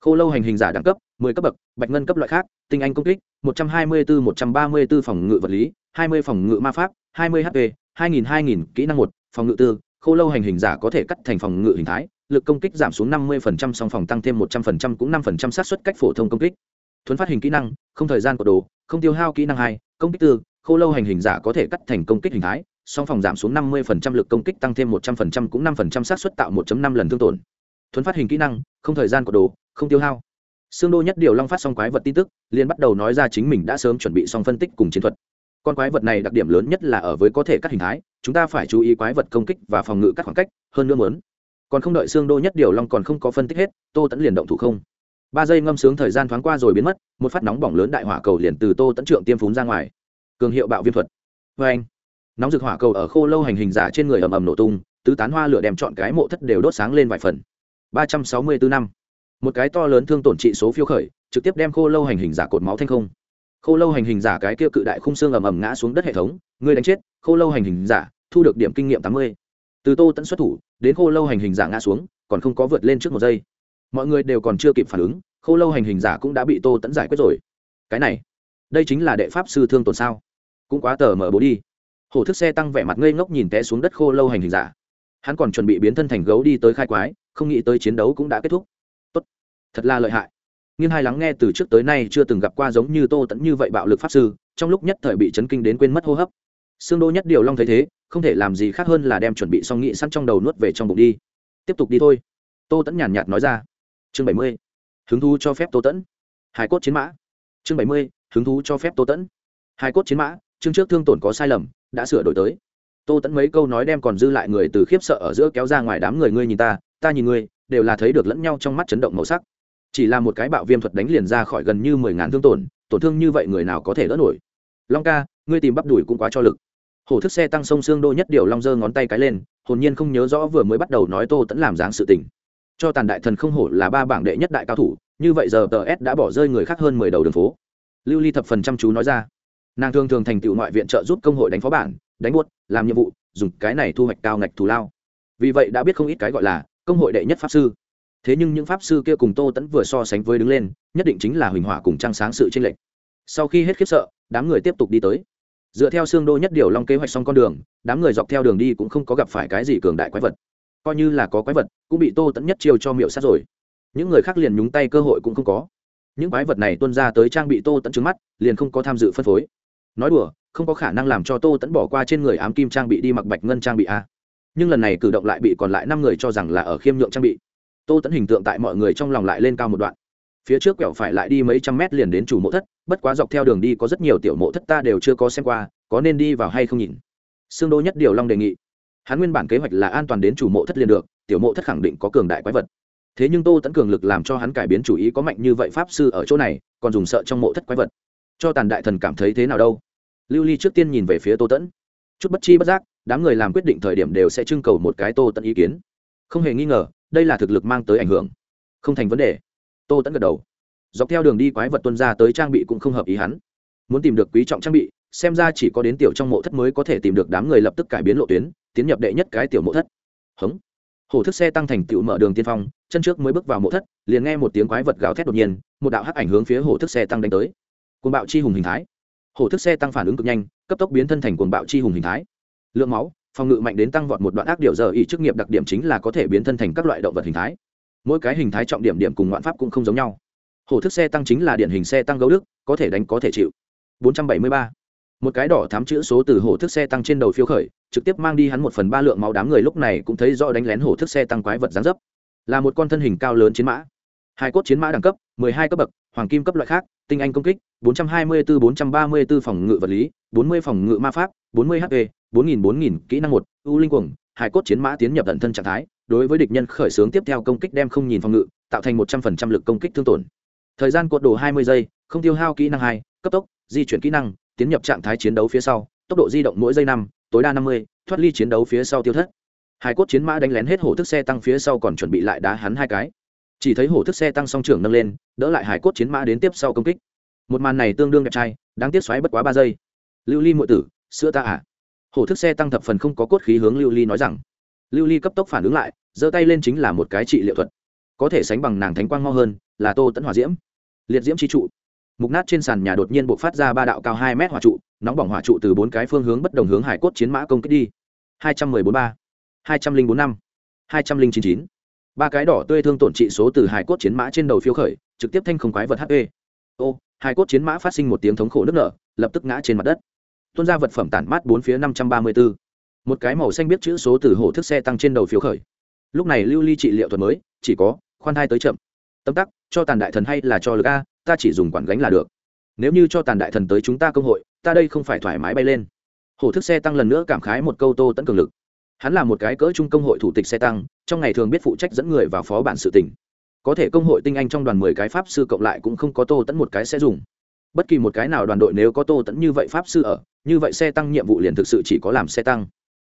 Khô lâu hành hình giả đẳng cấp, 10 cấp bậc, bạch ngân cấp loại khác, tinh anh công kích, 124-134 phòng ngự vật lý, 20 phòng ngự ma pháp, 20 HP, 2000 2000 kỹ năng 1, phòng ngự tư, khô lâu hành hình giả có thể cắt thành phòng ngự hình thái, lực công kích giảm xuống 50% song phòng tăng thêm 100% cũng 5% xác suất cách phổ thông công kích. Thuấn phát hình kỹ năng, không thời gian của đồ, không tiêu hao kỹ năng hai công kích tư, khô lâu hành hình giả có thể cắt thành công kích hình thái, song phòng giảm xuống 50% lực công kích tăng thêm 100% cũng 5% xác suất tạo 1.5 lần thương tổn. Thuấn phát hình kỹ năng, không thời gian của đồ, không tiêu hao. Sương Đô nhất điều long phát xong quái vật tin tức, liền bắt đầu nói ra chính mình đã sớm chuẩn bị xong phân tích cùng chiến thuật. Con quái vật này đặc điểm lớn nhất là ở với có thể cắt hình thái, chúng ta phải chú ý quái vật công kích và phòng ngự các khoảng cách, hơn nữa muốn. Còn không đợi xương Đô nhất điều long còn không có phân tích hết, Tô Tấn liền động thủ không. Ba giây ngâm sướng thời gian thoáng qua rồi biến mất, một phát nóng bỏng lớn đại hỏa cầu liền từ Tô Tấn trượng tiêm phún ra ngoài. Cường hiệu bạo viêm thuật. vê anh nóng rực hỏa cầu ở khô lâu hành hình giả trên người ầm ầm nổ tung tứ tán hoa lửa đem chọn cái mộ thất đều đốt sáng lên vài phần ba trăm sáu mươi bốn năm một cái to lớn thương tổn trị số phiêu khởi trực tiếp đem khô lâu hành hình giả cột máu thanh không khô lâu hành hình giả cái kia cự đại khung xương ầm ầm ngã xuống đất hệ thống người đánh chết khô lâu hành hình giả thu được điểm kinh nghiệm tám mươi. Từ tô tẫn xuất thủ, đến khô lâu hành hình giả ngã xuống, còn không có vượt lên trước một giây. Mọi người đều còn chưa kịp phản ứng, khô lâu hành hình giả cũng đã bị tô tẫn giải quyết rồi. Cái này, đây chính là đệ pháp sư thương tổn sao? Cũng quá tờ mở bố đi. Hổ thức xe tăng vẻ mặt ngây ngốc nhìn té xuống đất khô lâu hành hình giả. Hắn còn chuẩn bị biến thân thành gấu đi tới khai quái, không nghĩ tới chiến đấu cũng đã kết thúc. Tốt. Thật là lợi hại. Nghiên hai lắng nghe từ trước tới nay chưa từng gặp qua giống như tô tẫn như vậy bạo lực pháp sư, trong lúc nhất thời bị chấn kinh đến quên mất hô hấp xương đô nhất điều long thấy thế, không thể làm gì khác hơn là đem chuẩn bị xong nghị sẵn trong đầu nuốt về trong bụng đi. Tiếp tục đi thôi. Tô tẫn nhàn nhạt nói ra. Chương bảy mươi. Hứng thú cho phép tô tẫn hải cốt chiến mã. Chương bảy mươi. Hứng thú cho phép tô tẫn hải cốt chiến mã, chương trước thương tổn có sai lầm, đã sửa đổi tới. Tô tẫn mấy câu nói đem còn dư lại người từ khiếp sợ ở giữa kéo ra ngoài đám người ngươi nhìn ta ta nhìn ngươi, đều là thấy được lẫn nhau trong mắt chấn động màu sắc. Chỉ là một cái bạo viêm thuật đánh liền ra khỏi gần như mười ngàn thương tổn tổn thương như vậy người nào có thể đỡ nổi? Long ca ngươi tìm bắp đùi cũng quá cho lực. Hổ thức xe tăng sông xương đô nhất điều long giơ ngón tay cái lên, hồn nhiên không nhớ rõ vừa mới bắt đầu nói tô tẫn làm dáng sự tình. Cho tàn đại thần không hổ là ba bảng đệ nhất đại cao thủ, như vậy giờ tờ s đã bỏ rơi người khác hơn mười đầu đường phố. Lưu ly thập phần chăm chú nói ra. Nàng thường thường thành tựu ngoại viện trợ giúp công hội đánh phó bản, đánh buốt, làm nhiệm vụ, dùng cái này thu hoạch cao ngạch thù lao. Vì vậy đã biết không ít cái gọi là công hội đệ nhất pháp sư. Thế nhưng những pháp sư kia cùng tô tẫn vừa so sánh với đứng lên, nhất định chính là huỳnh hỏa cùng trăng sáng sự tranh lệch. Sau khi hết khiếp sợ, đám người tiếp tục đi tới dựa theo xương đô nhất điều long kế hoạch xong con đường, đám người dọc theo đường đi cũng không có gặp phải cái gì cường đại quái vật. Coi như là có quái vật, cũng bị tô tẫn nhất chiêu cho miệu sát rồi. Những người khác liền nhúng tay cơ hội cũng không có. Những quái vật này tuân ra tới trang bị tô tẫn trứng mắt, liền không có tham dự phân phối. Nói đùa, không có khả năng làm cho tô tẫn bỏ qua trên người ám kim trang bị đi mặc bạch ngân trang bị a. Nhưng lần này cử động lại bị còn lại năm người cho rằng là ở khiêm nhượng trang bị. Tô tẫn hình tượng tại mọi người trong lòng lại lên cao một đoạn. Phía trước quẹo phải lại đi mấy trăm mét liền đến chủ mộ thất bất quá dọc theo đường đi có rất nhiều tiểu mộ thất ta đều chưa có xem qua, có nên đi vào hay không nhìn? Xương đô nhất điều long đề nghị. Hắn nguyên bản kế hoạch là an toàn đến chủ mộ thất liền được, tiểu mộ thất khẳng định có cường đại quái vật. Thế nhưng tô tẫn cường lực làm cho hắn cải biến chủ ý có mạnh như vậy pháp sư ở chỗ này, còn dùng sợ trong mộ thất quái vật. Cho tàn đại thần cảm thấy thế nào đâu? Lưu ly trước tiên nhìn về phía tô tẫn chút bất chi bất giác, đám người làm quyết định thời điểm đều sẽ trưng cầu một cái tô tẫn ý kiến. Không hề nghi ngờ, đây là thực lực mang tới ảnh hưởng. Không thành vấn đề. Tô tẫn gật đầu dọc theo đường đi quái vật tuân ra tới trang bị cũng không hợp ý hắn. Muốn tìm được quý trọng trang bị, xem ra chỉ có đến tiểu trong mộ thất mới có thể tìm được đám người lập tức cải biến lộ tuyến, tiến nhập đệ nhất cái tiểu mộ thất. Hống. Hổ thức xe tăng thành tựu mở đường tiên phong, chân trước mới bước vào mộ thất, liền nghe một tiếng quái vật gào thét đột nhiên, một đạo hắc ảnh hướng phía hổ thức xe tăng đánh tới. Cuồng bạo chi hùng hình thái. Hổ thức xe tăng phản ứng cực nhanh, cấp tốc biến thân thành cuồng bạo chi hùng hình thái. Lượng máu, phòng ngự mạnh đến tăng vọt một đoạn ác điều giờ ý chức nghiệp đặc điểm chính là có thể biến thân thành các loại động vật hình thái. Mỗi cái hình thái trọng điểm điểm cùng ngoạn pháp cũng không giống nhau hổ thức xe tăng chính là điển hình xe tăng gấu đức, có thể đánh có thể chịu. 473. một cái đỏ thám chữ số từ hổ thức xe tăng trên đầu phiêu khởi, trực tiếp mang đi hắn một phần ba lượng máu đám người lúc này cũng thấy rõ đánh lén hổ thức xe tăng quái vật giáng dấp. Là một con thân hình cao lớn chiến mã. Hai cốt chiến mã đẳng cấp 12 cấp bậc, hoàng kim cấp loại khác, tinh anh công kích 424-434 phòng ngự vật lý 40 phòng ngự ma pháp 40 hp 4000 4000 kỹ năng một u linh cuồng. Hải cốt chiến mã tiến nhập tận thân trạng thái, đối với địch nhân khởi xướng tiếp theo công kích đem không nhìn phòng ngự, tạo thành một trăm phần trăm lực công kích thương tổn thời gian cột đồ hai mươi giây, không tiêu hao kỹ năng hai, cấp tốc, di chuyển kỹ năng, tiến nhập trạng thái chiến đấu phía sau, tốc độ di động mỗi giây năm, tối đa năm mươi, thoát ly chiến đấu phía sau tiêu thất. Hải cốt chiến mã đánh lén hết hổ thức xe tăng phía sau còn chuẩn bị lại đá hắn hai cái. Chỉ thấy hổ thức xe tăng song trưởng nâng lên, đỡ lại hải cốt chiến mã đến tiếp sau công kích. Một màn này tương đương đẹp trai, đáng tiếc xoáy bất quá ba giây. Lưu ly muội tử, sữa ta à? Hổ thức xe tăng thập phần không có cốt khí hướng lưu ly nói rằng. Lưu ly cấp tốc phản ứng lại, giơ tay lên chính là một cái trị liệu thuật có thể sánh bằng nàng thánh quang ngon hơn, là tô tẫn hỏa diễm. Liệt diễm chi trụ. Mục nát trên sàn nhà đột nhiên buộc phát ra ba đạo cao hai mét hỏa trụ, nóng bỏng hỏa trụ từ bốn cái phương hướng bất đồng hướng hải cốt chiến mã công kích đi. Hai trăm mười bốn ba, hai trăm linh bốn năm, hai trăm linh chín chín. Ba cái đỏ tươi thương tổn trị số từ hải cốt chiến mã trên đầu phiếu khởi, trực tiếp thanh không quái vật hp ô, hải cốt chiến mã phát sinh một tiếng thống khổ nức nở, lập tức ngã trên mặt đất. Tuôn ra vật phẩm tản mát bốn phía năm trăm ba mươi bốn. Một cái màu xanh biết chữ số từ hổ thức xe tăng trên đầu phiếu khởi lúc này lưu ly trị liệu thuật mới, chỉ có khoan thai tới chậm. Tâm tắc, cho tàn đại thần hay là cho lực a, ta chỉ dùng quản gánh là được. Nếu như cho tàn đại thần tới chúng ta công hội, ta đây không phải thoải mái bay lên. Hổ thức xe tăng lần nữa cảm khái một câu tô tẫn cường lực. Hắn là một cái cỡ trung công hội thủ tịch xe tăng, trong ngày thường biết phụ trách dẫn người vào phó bản sự tỉnh. Có thể công hội tinh anh trong đoàn mười cái pháp sư cộng lại cũng không có tô tẫn một cái sẽ dùng. Bất kỳ một cái nào đoàn đội nếu có tô tẫn như vậy pháp sư ở, như vậy xe tăng nhiệm vụ liền thực sự chỉ có làm xe tăng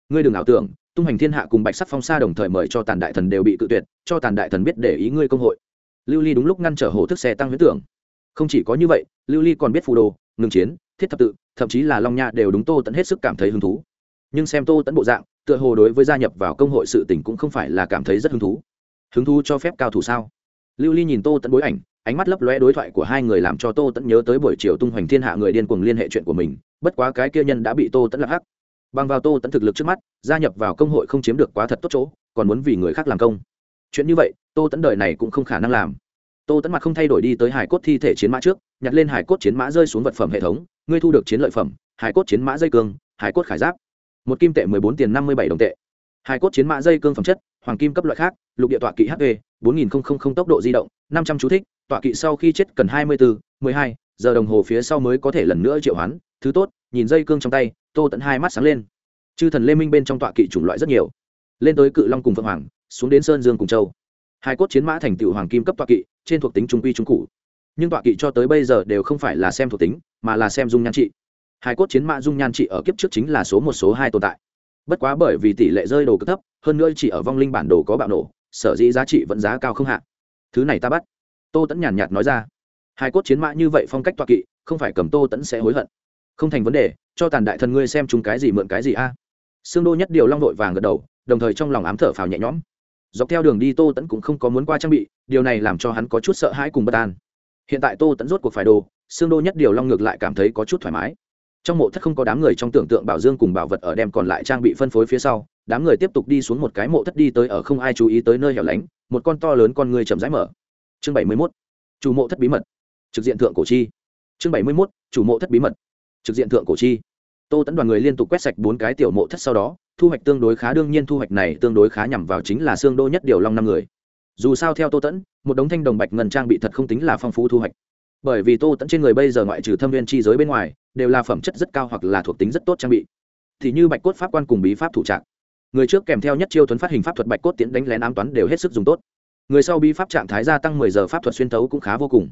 ngươi đừng ảo tưởng, tung hành thiên hạ cùng bạch sắc phong sa đồng thời mời cho tàn đại thần đều bị cự tuyệt, cho tàn đại thần biết để ý ngươi công hội. Lưu ly đúng lúc ngăn trở hồ thức xe tăng huyết tưởng. Không chỉ có như vậy, lưu ly còn biết phù đồ, ngừng chiến, thiết thập tự, thậm chí là long nha đều đúng tô tẫn hết sức cảm thấy hứng thú. Nhưng xem tô tẫn bộ dạng, tựa hồ đối với gia nhập vào công hội sự tỉnh cũng không phải là cảm thấy rất hứng thú. Hứng thú cho phép cao thủ sao? Lưu ly nhìn tô tẫn bối ảnh, ánh mắt lấp lóe đối thoại của hai người làm cho tô tẫn nhớ tới buổi chiều tung hoành thiên hạ người điên cuồng liên hệ chuyện của mình, bất quá cái kia nhân đã bị tô tẫn lạc hắc bằng vào tô tẫn thực lực trước mắt, gia nhập vào công hội không chiếm được quá thật tốt chỗ, còn muốn vì người khác làm công. Chuyện như vậy, tô tẫn đời này cũng không khả năng làm. Tô tẫn mặt không thay đổi đi tới hải cốt thi thể chiến mã trước, nhặt lên hải cốt chiến mã rơi xuống vật phẩm hệ thống, ngươi thu được chiến lợi phẩm, hải cốt chiến mã dây cương, hải cốt khải giáp. Một kim tệ mười bốn tiền năm mươi bảy đồng tệ. Hải cốt chiến mã dây cương phẩm chất, hoàng kim cấp loại khác, lục địa tọa kỵ hp bốn nghìn tốc độ di động, năm trăm chú thích, tọa kỵ sau khi chết cần hai mươi bốn mười hai, giờ đồng hồ phía sau mới có thể lần nữa triệu hoán. Thứ tốt, nhìn dây cương trong tay tô tẫn hai mắt sáng lên. Chư thần lê minh bên trong tọa kỵ chủng loại rất nhiều. Lên tới cự long cùng phượng hoàng, xuống đến sơn dương cùng châu. Hai cốt chiến mã thành tựu hoàng kim cấp tọa kỵ, trên thuộc tính trung quy trung cụ. Nhưng tọa kỵ cho tới bây giờ đều không phải là xem thuộc tính, mà là xem dung nhan trị. Hai cốt chiến mã dung nhan trị ở kiếp trước chính là số một, số hai tồn tại. Bất quá bởi vì tỷ lệ rơi đồ cực thấp, hơn nữa chỉ ở vong linh bản đồ có bạo nổ, sở dĩ giá trị vẫn giá cao không hạ. Thứ này ta bắt. Tô tẫn nhàn nhạt nói ra. Hai cốt chiến mã như vậy phong cách tọa kỵ, không phải cầm tô tẫn sẽ hối hận không thành vấn đề, cho tàn đại thần ngươi xem chúng cái gì mượn cái gì a. À? xương đô nhất điều long vội vàng gật đầu, đồng thời trong lòng ám thở phào nhẹ nhõm. Dọc theo đường đi tô tẫn cũng không có muốn qua trang bị, điều này làm cho hắn có chút sợ hãi cùng bất an. Hiện tại tô tẫn rốt cuộc phải đồ xương đô nhất điều long ngược lại cảm thấy có chút thoải mái. Trong mộ thất không có đám người trong tưởng tượng bảo dương cùng bảo vật ở đem còn lại trang bị phân phối phía sau, đám người tiếp tục đi xuống một cái mộ thất đi tới ở không ai chú ý tới nơi hẻo lánh, một con to lớn con người chậm rãi mở. Chương bảy mươi mốt, chủ mộ thất bí mật. Trực diện thượng cổ chi. Chương bảy mươi mốt, chủ mộ thất bí mật trực diện thượng cổ chi. Tô tẫn đoàn người liên tục quét sạch bốn cái tiểu mộ thất sau đó, thu hoạch tương đối khá, đương nhiên thu hoạch này tương đối khá nhằm vào chính là xương đô nhất điều long năm người. Dù sao theo tô tẫn một đống thanh đồng bạch ngân trang bị thật không tính là phong phú thu hoạch. Bởi vì tô tẫn trên người bây giờ ngoại trừ thâm viên chi giới bên ngoài, đều là phẩm chất rất cao hoặc là thuộc tính rất tốt trang bị. Thì như bạch cốt pháp quan cùng bí pháp thủ trạng. Người trước kèm theo nhất chiêu thuấn phát hình pháp thuật bạch cốt tiến đánh lén ám toán đều hết sức dùng tốt. Người sau bí pháp trạng thái gia tăng mười giờ pháp thuật xuyên tấu cũng khá vô cùng.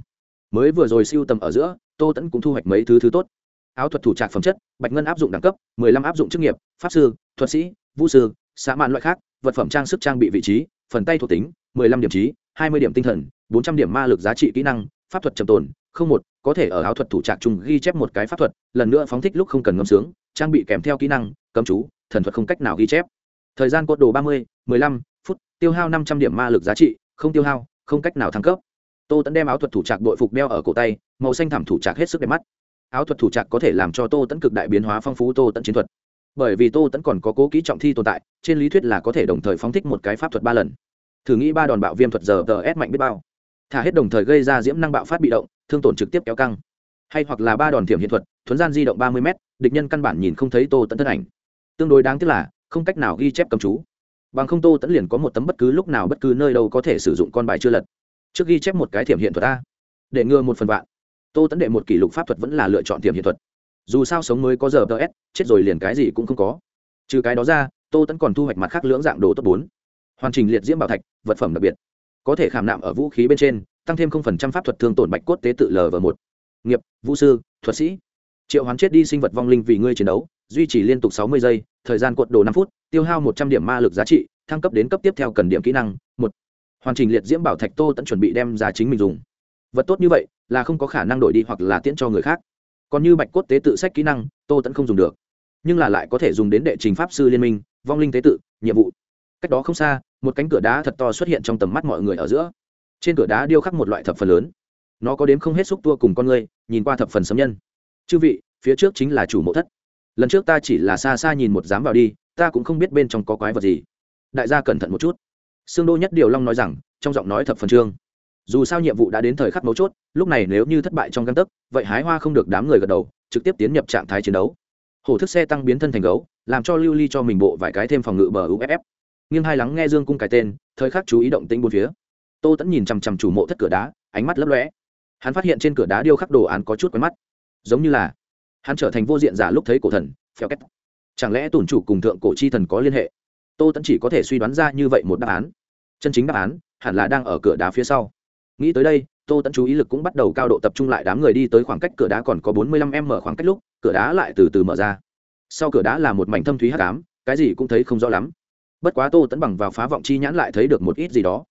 Mới vừa rồi siêu tầm ở giữa, tô tẫn cũng thu hoạch mấy thứ thứ tốt áo thuật thủ trạc phẩm chất, bạch ngân áp dụng đẳng cấp, mười lăm áp dụng chức nghiệp, pháp sư, thuật sĩ, vũ sư xã mạn loại khác, vật phẩm trang sức trang bị vị trí, phần tay thuộc tính, mười lăm điểm trí, hai mươi điểm tinh thần, bốn trăm điểm ma lực giá trị kỹ năng, pháp thuật trầm tồn, không một, có thể ở áo thuật thủ trạc chung ghi chép một cái pháp thuật, lần nữa phóng thích lúc không cần ngâm sướng, trang bị kèm theo kỹ năng, cấm chú, thần thuật không cách nào ghi chép. Thời gian cốt đồ ba mươi, mười lăm phút, tiêu hao năm trăm điểm ma lực giá trị, không tiêu hao, không cách nào thăng cấp. Tô tẫn đem áo thuật thủ trạc đội phục đeo ở cổ tay, màu xanh thảm thủ trạc hết sức đẹp mắt áo thuật thủ trạc có thể làm cho tô tẫn cực đại biến hóa phong phú tô tẫn chiến thuật. Bởi vì tô tẫn còn có cố kỹ trọng thi tồn tại, trên lý thuyết là có thể đồng thời phóng thích một cái pháp thuật ba lần. Thử nghĩ ba đòn bạo viêm thuật giờ tờ ép mạnh biết bao. Thả hết đồng thời gây ra diễm năng bạo phát bị động, thương tổn trực tiếp kéo căng. Hay hoặc là ba đòn thiểm hiện thuật, thuấn gian di động ba mươi m địch nhân căn bản nhìn không thấy tô tẫn thân ảnh. Tương đối đáng tiếc là, không cách nào ghi chép cầm chú. Bằng không tô tẫn liền có một tấm bất cứ lúc nào bất cứ nơi đâu có thể sử dụng con bài chưa lật. Trước ghi chép một cái thiểm hiện thuật a. Để ngừa một phần vạn tô Tấn đệ một kỷ lục pháp thuật vẫn là lựa chọn tiềm hiện thuật. Dù sao sống mới có giờ ts chết rồi liền cái gì cũng không có. Trừ cái đó ra, tô tẫn còn thu hoạch mặt khác lưỡng dạng đồ tốt bốn. Hoàn trình liệt diễm bảo thạch, vật phẩm đặc biệt. Có thể khảm nạm ở vũ khí bên trên, tăng thêm không phần trăm pháp thuật thương tổn bạch cốt tế tự l và một. Nghiệp, vũ sư, thuật sĩ. Triệu hoán chết đi sinh vật vong linh vì ngươi chiến đấu, duy trì liên tục sáu mươi giây, thời gian cuộn đồ năm phút, tiêu hao một trăm điểm ma lực giá trị, thăng cấp đến cấp tiếp theo cần điểm kỹ năng, một. Hoàn trình liệt diễm bảo thạch tô tẫn chuẩn bị đem ra chính mình dùng. Vật tốt như vậy là không có khả năng đổi đi hoặc là tiễn cho người khác. Còn như bạch cốt tế tự sách kỹ năng, tô tẫn không dùng được. Nhưng là lại có thể dùng đến đệ trình pháp sư liên minh, vong linh tế tự, nhiệm vụ. Cách đó không xa, một cánh cửa đá thật to xuất hiện trong tầm mắt mọi người ở giữa. Trên cửa đá điêu khắc một loại thập phần lớn. Nó có đếm không hết xúc tua cùng con người, nhìn qua thập phần sấm nhân. Chư vị, phía trước chính là chủ mộ thất. Lần trước ta chỉ là xa xa nhìn một dám vào đi, ta cũng không biết bên trong có quái vật gì. Đại gia cẩn thận một chút. Sương đô nhất điều long nói rằng, trong giọng nói thập phần trương dù sao nhiệm vụ đã đến thời khắc mấu chốt, lúc này nếu như thất bại trong găng tấc, vậy hái hoa không được đám người gật đầu, trực tiếp tiến nhập trạng thái chiến đấu. Hổ thức xe tăng biến thân thành gấu, làm cho lưu ly cho mình bộ vài cái thêm phòng ngự bờ uff nghiêng hai lắng nghe dương cung cái tên, thời khắc chú ý động tĩnh bốn phía. Tô tẫn nhìn chằm chằm chủ mộ thất cửa đá, ánh mắt lấp lóe. Hắn phát hiện trên cửa đá điêu khắc đồ án có chút quen mắt. Giống như là, hắn trở thành vô diện giả lúc thấy cổ thần, phèo két. Chẳng lẽ tổn chủ cùng thượng cổ chi thần có liên hệ? Tô tẫn chỉ có thể suy đoán ra như vậy một đáp án. Chân chính đáp án, hẳn là đang ở cửa đá phía sau nghĩ tới đây, tô tẫn chú ý lực cũng bắt đầu cao độ tập trung lại đám người đi tới khoảng cách cửa đá còn có bốn mươi lăm m khoảng cách lúc, cửa đá lại từ từ mở ra. Sau cửa đá là một mảnh thâm thúy hắc ám, cái gì cũng thấy không rõ lắm. Bất quá tô tẫn bằng vào phá vọng chi nhãn lại thấy được một ít gì đó.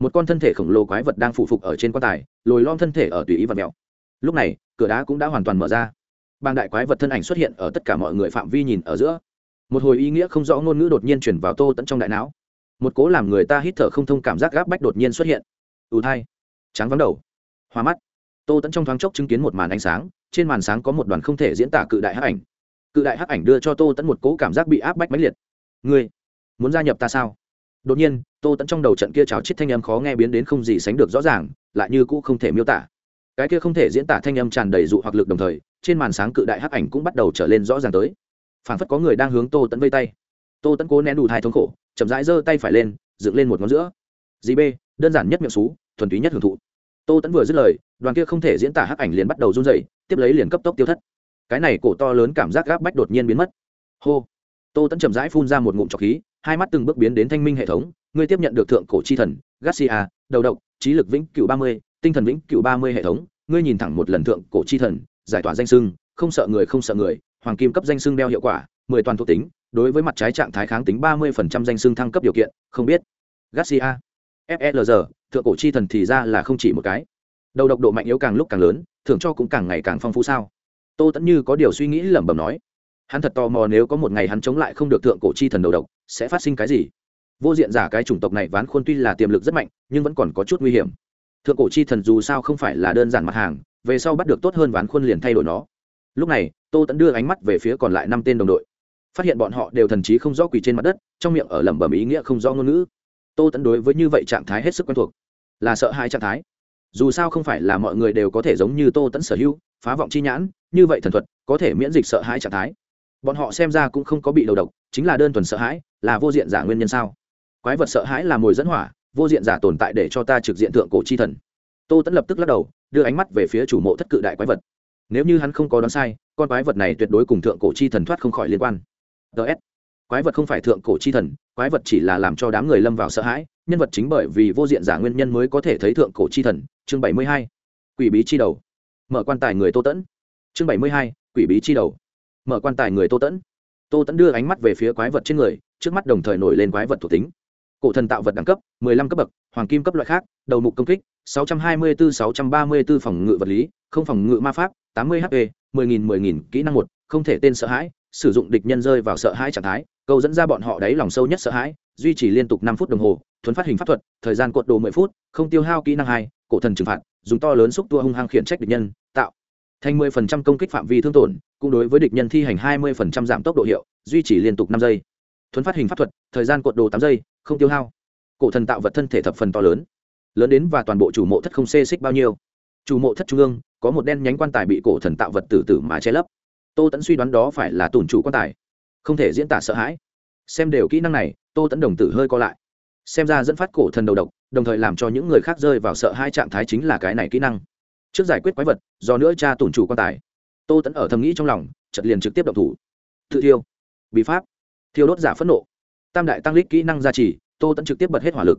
Một con thân thể khổng lồ quái vật đang phụ phục ở trên quan tài, lồi lom thân thể ở tùy ý vật mèo lúc này, cửa đá cũng đã hoàn toàn mở ra. Bang đại quái vật thân ảnh xuất hiện ở tất cả mọi người phạm vi nhìn ở giữa. Một hồi ý nghĩa không rõ ngôn ngữ đột nhiên chuyển vào tô tẫn trong đại não. Một cố làm người ta hít thở không thông cảm giác gáp bách đột nhiên xuất hiện. Ưu thai tráng vắng đầu. Hoa mắt. Tô tẫn trong thoáng chốc chứng kiến một màn ánh sáng, trên màn sáng có một đoàn không thể diễn tả cự đại hắc ảnh. Cự đại hắc ảnh đưa cho tô tẫn một cỗ cảm giác bị áp bách mãnh liệt. Ngươi muốn gia nhập ta sao? Đột nhiên, tô tẫn trong đầu trận kia trào chết thanh âm khó nghe biến đến không gì sánh được rõ ràng, lại như cũ không thể miêu tả. Cái kia không thể diễn tả thanh âm tràn đầy dụ hoặc lực đồng thời, trên màn sáng cự đại hắc ảnh cũng bắt đầu trở lên rõ ràng tới. Phảng phất có người đang hướng tô tẫn vây tay. Tô tẫn cố nén đủ thai thống khổ, chậm rãi giơ tay phải lên, dựng lên một ngón giữa. Dì b đơn giản nhất miệng xú thuần túy nhất hưởng thụ. Tô tẫn vừa dứt lời, đoàn kia không thể diễn tả hắc ảnh liền bắt đầu run dày tiếp lấy liền cấp tốc tiêu thất. Cái này cổ to lớn cảm giác gáp bách đột nhiên biến mất. Hô. Tô tẫn chậm rãi phun ra một ngụm trọc khí, hai mắt từng bước biến đến thanh minh hệ thống, ngươi tiếp nhận được thượng cổ chi thần, garcia, đầu độc, trí lực vĩnh cựu ba mươi, tinh thần vĩnh cựu ba mươi hệ thống, ngươi nhìn thẳng một lần thượng cổ chi thần, giải tỏa danh sưng không sợ người không sợ người, hoàng kim cấp danh sưng đeo hiệu quả, mười toàn thuộc tính, đối với mặt trái trạng thái kháng tính ba mươi phần trăm danh sưng thăng cấp điều kiện, không biết. Garcia. FLR, thượng cổ chi thần thì ra là không chỉ một cái. Đầu độc độ mạnh yếu càng lúc càng lớn thưởng cho cũng càng ngày càng phong phú sao? Tô tẫn như có điều suy nghĩ lẩm bẩm nói. Hắn thật tò mò nếu có một ngày hắn chống lại không được thượng cổ chi thần đầu độc sẽ phát sinh cái gì? Vô diện giả cái chủng tộc này ván khuôn tuy là tiềm lực rất mạnh nhưng vẫn còn có chút nguy hiểm. Thượng cổ chi thần dù sao không phải là đơn giản mặt hàng về sau bắt được tốt hơn ván khuôn liền thay đổi nó. Lúc này tô tẫn đưa ánh mắt về phía còn lại năm tên đồng đội. Phát hiện bọn họ đều thần trí không rõ quỳ trên mặt đất trong miệng ở lẩm bẩm ý nghĩa không rõ ngôn ngữ tô tẫn đối với như vậy trạng thái hết sức quen thuộc, là sợ hai trạng thái. Dù sao không phải là mọi người đều có thể giống như tô tẫn sở hữu, phá vọng chi nhãn, như vậy thần thuật có thể miễn dịch sợ hãi trạng thái. Bọn họ xem ra cũng không có bị đầu độc, chính là đơn thuần sợ hãi, là vô diện giả nguyên nhân sao? Quái vật sợ hãi là mồi dẫn hỏa, vô diện giả tồn tại để cho ta trực diện thượng cổ chi thần. Tô tẫn lập tức lắc đầu, đưa ánh mắt về phía chủ mộ thất cự đại quái vật. Nếu như hắn không có đoán sai, con quái vật này tuyệt đối cùng thượng cổ chi thần thoát không khỏi liên quan. Ts quái vật không phải thượng cổ chi thần, quái vật chỉ là làm cho đám người lâm vào sợ hãi, nhân vật chính bởi vì vô diện giả nguyên nhân mới có thể thấy thượng cổ chi thần. Chương bảy mươi hai, quỷ bí chi đầu. Mở quan tài người tô tẫn. Chương bảy mươi hai, quỷ bí chi đầu. Mở quan tài người tô tẫn. Tô tẫn đưa ánh mắt về phía quái vật trên người, trước mắt đồng thời nổi lên quái vật thuộc tính. Cổ thần tạo vật đẳng cấp, mười lăm cấp bậc, hoàng kim cấp loại khác, đầu mục công kích 624-634 phòng ngự vật lý, không phòng ngự ma pháp 80 hp 10.000 10.000 kỹ năng một, không thể tên sợ hãi sử dụng địch nhân rơi vào sợ hãi trạng thái, câu dẫn ra bọn họ đáy lòng sâu nhất sợ hãi, duy trì liên tục năm phút đồng hồ, thuấn phát hình pháp thuật, thời gian cuộn đồ mười phút, không tiêu hao kỹ năng hai, cổ thần trừng phạt, dùng to lớn xúc tua hung hăng khiển trách địch nhân, tạo thành mười phần trăm công kích phạm vi thương tổn, cũng đối với địch nhân thi hành hai mươi phần trăm giảm tốc độ hiệu, duy trì liên tục năm giây. Thuấn phát hình pháp thuật, thời gian cuộn đồ tám giây, không tiêu hao. Cổ thần tạo vật thân thể thập phần to lớn lớn đến và toàn bộ chủ mộ thất không xê xích bao nhiêu. Chủ mộ thất trung ương, có một đen nhánh quan tài bị cổ thần tạo vật tử tử mà che lấp tô tẫn suy đoán đó phải là tổn chủ quan tài. Không thể diễn tả sợ hãi. Xem đều kỹ năng này, tô tẫn đồng tử hơi co lại. Xem ra dẫn phát cổ thần đầu độc, đồng thời làm cho những người khác rơi vào sợ hai trạng thái chính là cái này kỹ năng. Trước giải quyết quái vật, do nữa cha tổn chủ quan tài. Tô tẫn ở thầm nghĩ trong lòng chật liền trực tiếp động thủ. Tự thiêu. Bí pháp. Thiêu đốt giả phẫn nộ. Tam đại tăng lít kỹ năng gia trì, tô tẫn trực tiếp bật hết hỏa lực.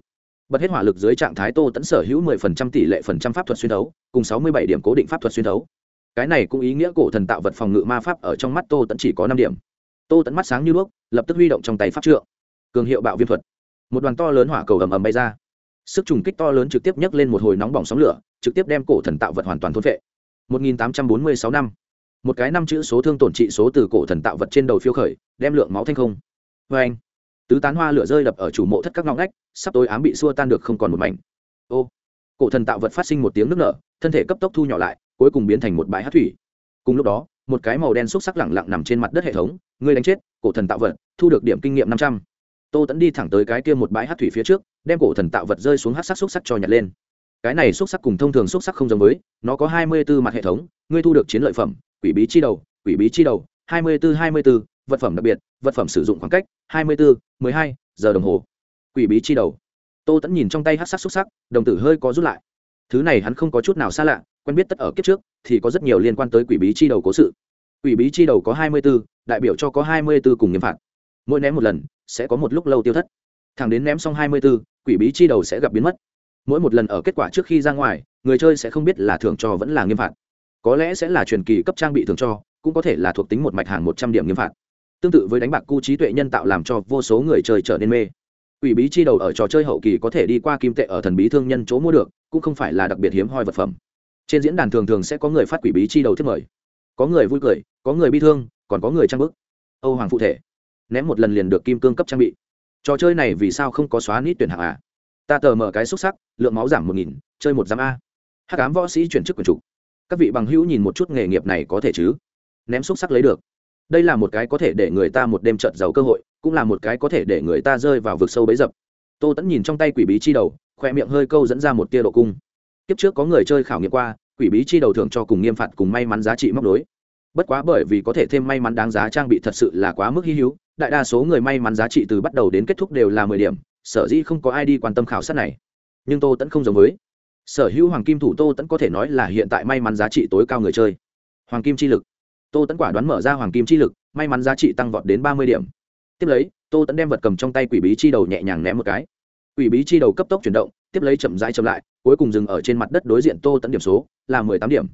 Bật hết hỏa lực dưới trạng thái tô tẫn sở hữu 10% tỷ lệ phần trăm pháp thuật xuyên đấu cùng 67 điểm cố định pháp thuật xuyên đấu cái này cũng ý nghĩa cổ thần tạo vật phòng ngự ma pháp ở trong mắt tô tẫn chỉ có năm điểm. Tô tẫn mắt sáng như đuốc, lập tức huy động trong tay pháp trượng. Cường hiệu bạo viêm thuật. Một đoàn to lớn hỏa cầu ầm ầm bay ra. Sức trùng kích to lớn trực tiếp nhấc lên một hồi nóng bỏng sóng lửa, trực tiếp đem cổ thần tạo vật hoàn toàn thôn vệ 1846 năm. Một cái năm chữ số thương tổn trị số từ cổ thần tạo vật trên đầu phiêu khởi, đem lượng máu thanh không. Vê anh, tứ tán hoa lửa rơi đập ở chủ mộ thất các ngõ ngách, sắp tối ám bị xua tan được không còn một mảnh. Ô, cổ thần tạo vật phát sinh một tiếng nước nở, thân thể cấp tốc thu nhỏ lại cuối cùng biến thành một bãi hát thủy. Cùng lúc đó, một cái màu đen xúc sắc lẳng lặng nằm trên mặt đất hệ thống, ngươi đánh chết, cổ thần tạo vật, thu được điểm kinh nghiệm năm trăm. Tô tẫn đi thẳng tới cái kia một bãi hát thủy phía trước, đem cổ thần tạo vật rơi xuống hát sắc xúc sắc cho nhặt lên. Cái này xúc sắc cùng thông thường xúc sắc không giống với, nó có hai mươi b ố mặt hệ thống, ngươi thu được chiến lợi phẩm, quỷ bí chi đầu, quỷ bí chi đầu, hai mươi b ố hai mươi b ố vật phẩm đặc biệt, vật phẩm sử dụng khoảng cách, hai mươi bốn mười hai giờ đồng hồ. Quỷ bí chi đầu. Tô tẫn nhìn trong tay hát sắc xúc sắc, đồng tử hơi có rút lại. Thứ này hắn không có chút nào xa lạ quen biết tất ở kiếp trước, thì có rất nhiều liên quan tới quỷ bí chi đầu cố sự. Quỷ bí chi đầu có hai mươi b ố đại biểu cho có hai mươi b ố cùng nghiêm phạt. Mỗi ném một lần, sẽ có một lúc lâu tiêu thất. Thẳng đến ném xong hai mươi b ố quỷ bí chi đầu sẽ gặp biến mất. Mỗi một lần ở kết quả trước khi ra ngoài, người chơi sẽ không biết là thưởng cho vẫn là nghiêm phạt. Có lẽ sẽ là truyền kỳ cấp trang bị thưởng cho, cũng có thể là thuộc tính một mạch hàng một trăm điểm nghiêm phạt. Tương tự với đánh bạc cu trí tuệ nhân tạo làm cho vô số người chơi trở nên mê. Quỷ bí chi đầu ở trò chơi hậu kỳ có thể đi qua kim tệ ở thần bí thương nhân chỗ mua được, cũng không phải là đặc biệt hiếm hoi vật phẩm trên diễn đàn thường thường sẽ có người phát quỷ bí chi đầu thiết mời. Có người vui cười, có người bi thương, còn có người trang bức. Âu hoàng phụ thể, ném một lần liền được kim cương cấp trang bị. Trò chơi này vì sao không có xóa nít tuyển hạng à ta tờ mở cái xúc sắc, lượng máu giảm một nghìn, chơi một giám a. Hát cám võ sĩ chuyển chức quyền chủ. các vị bằng hữu nhìn một chút nghề nghiệp này có thể chứ? Ném xúc sắc lấy được. Đây là một cái có thể để người ta một đêm trợt giàu cơ hội, cũng là một cái có thể để người ta rơi vào vực sâu bấy dập. Tô tẫn nhìn trong tay quỷ bí chi đầu, khoe miệng hơi câu dẫn ra một tia độ cung kiếp trước có người chơi khảo nghiệm qua, quỷ bí chi đầu thưởng cho cùng nghiêm phạt cùng may mắn giá trị móc đối bất quá bởi vì có thể thêm may mắn đáng giá trang bị thật sự là quá mức hy hữu, đại đa số người may mắn giá trị từ bắt đầu đến kết thúc đều là mười điểm, sở dĩ không có ai đi quan tâm khảo sát này. Nhưng tô tẫn không giống với. Sở hữu hoàng kim thủ tô tẫn có thể nói là hiện tại may mắn giá trị tối cao người chơi. Hoàng kim chi lực. Tô tẫn quả đoán mở ra hoàng kim chi lực, may mắn giá trị tăng vọt đến ba mươi điểm. Tiếp lấy, tô tẫn đem vật cầm trong tay quỷ bí chi đầu nhẹ nhàng ném một cái. Quỷ bí chi đầu cấp tốc chuyển động tiếp lấy chậm rãi chậm lại, cuối cùng dừng ở trên mặt đất đối diện tô tẫn điểm số, là mười tám điểm.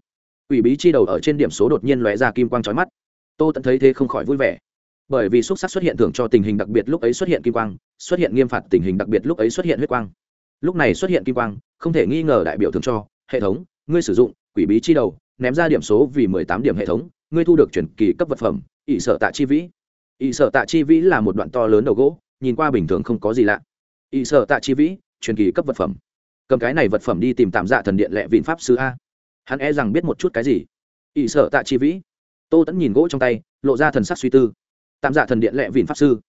Quỷ bí chi đầu ở trên điểm số đột nhiên lóe ra kim quang trói mắt. Tô tẫn thấy thế không khỏi vui vẻ. Bởi vì xúc sắc xuất hiện thưởng cho tình hình đặc biệt lúc ấy xuất hiện kim quang, xuất hiện nghiêm phạt tình hình đặc biệt lúc ấy xuất hiện huyết quang. Lúc này xuất hiện kim quang, không thể nghi ngờ đại biểu thưởng cho, hệ thống, ngươi sử dụng, quỷ bí chi đầu, ném ra điểm số vì mười tám điểm hệ thống, ngươi thu được chuyển kỳ cấp vật phẩm, ỷ sợ tạ chi vĩ. Ỷ sợ tạ chi vĩ là một đoạn to lớn đầu gỗ, nhìn qua bình thường không có gì lạ. Ỷ sợ tạ chi vĩ truyền kỳ cấp vật phẩm. Cầm cái này vật phẩm đi tìm tạm dạ thần điện lệ vịn pháp sư a. Hắn e rằng biết một chút cái gì. Ỵ sợ tạ chi vĩ. Tô tẫn nhìn gỗ trong tay, lộ ra thần sắc suy tư. Tạm dạ thần điện lệ vịn pháp sư.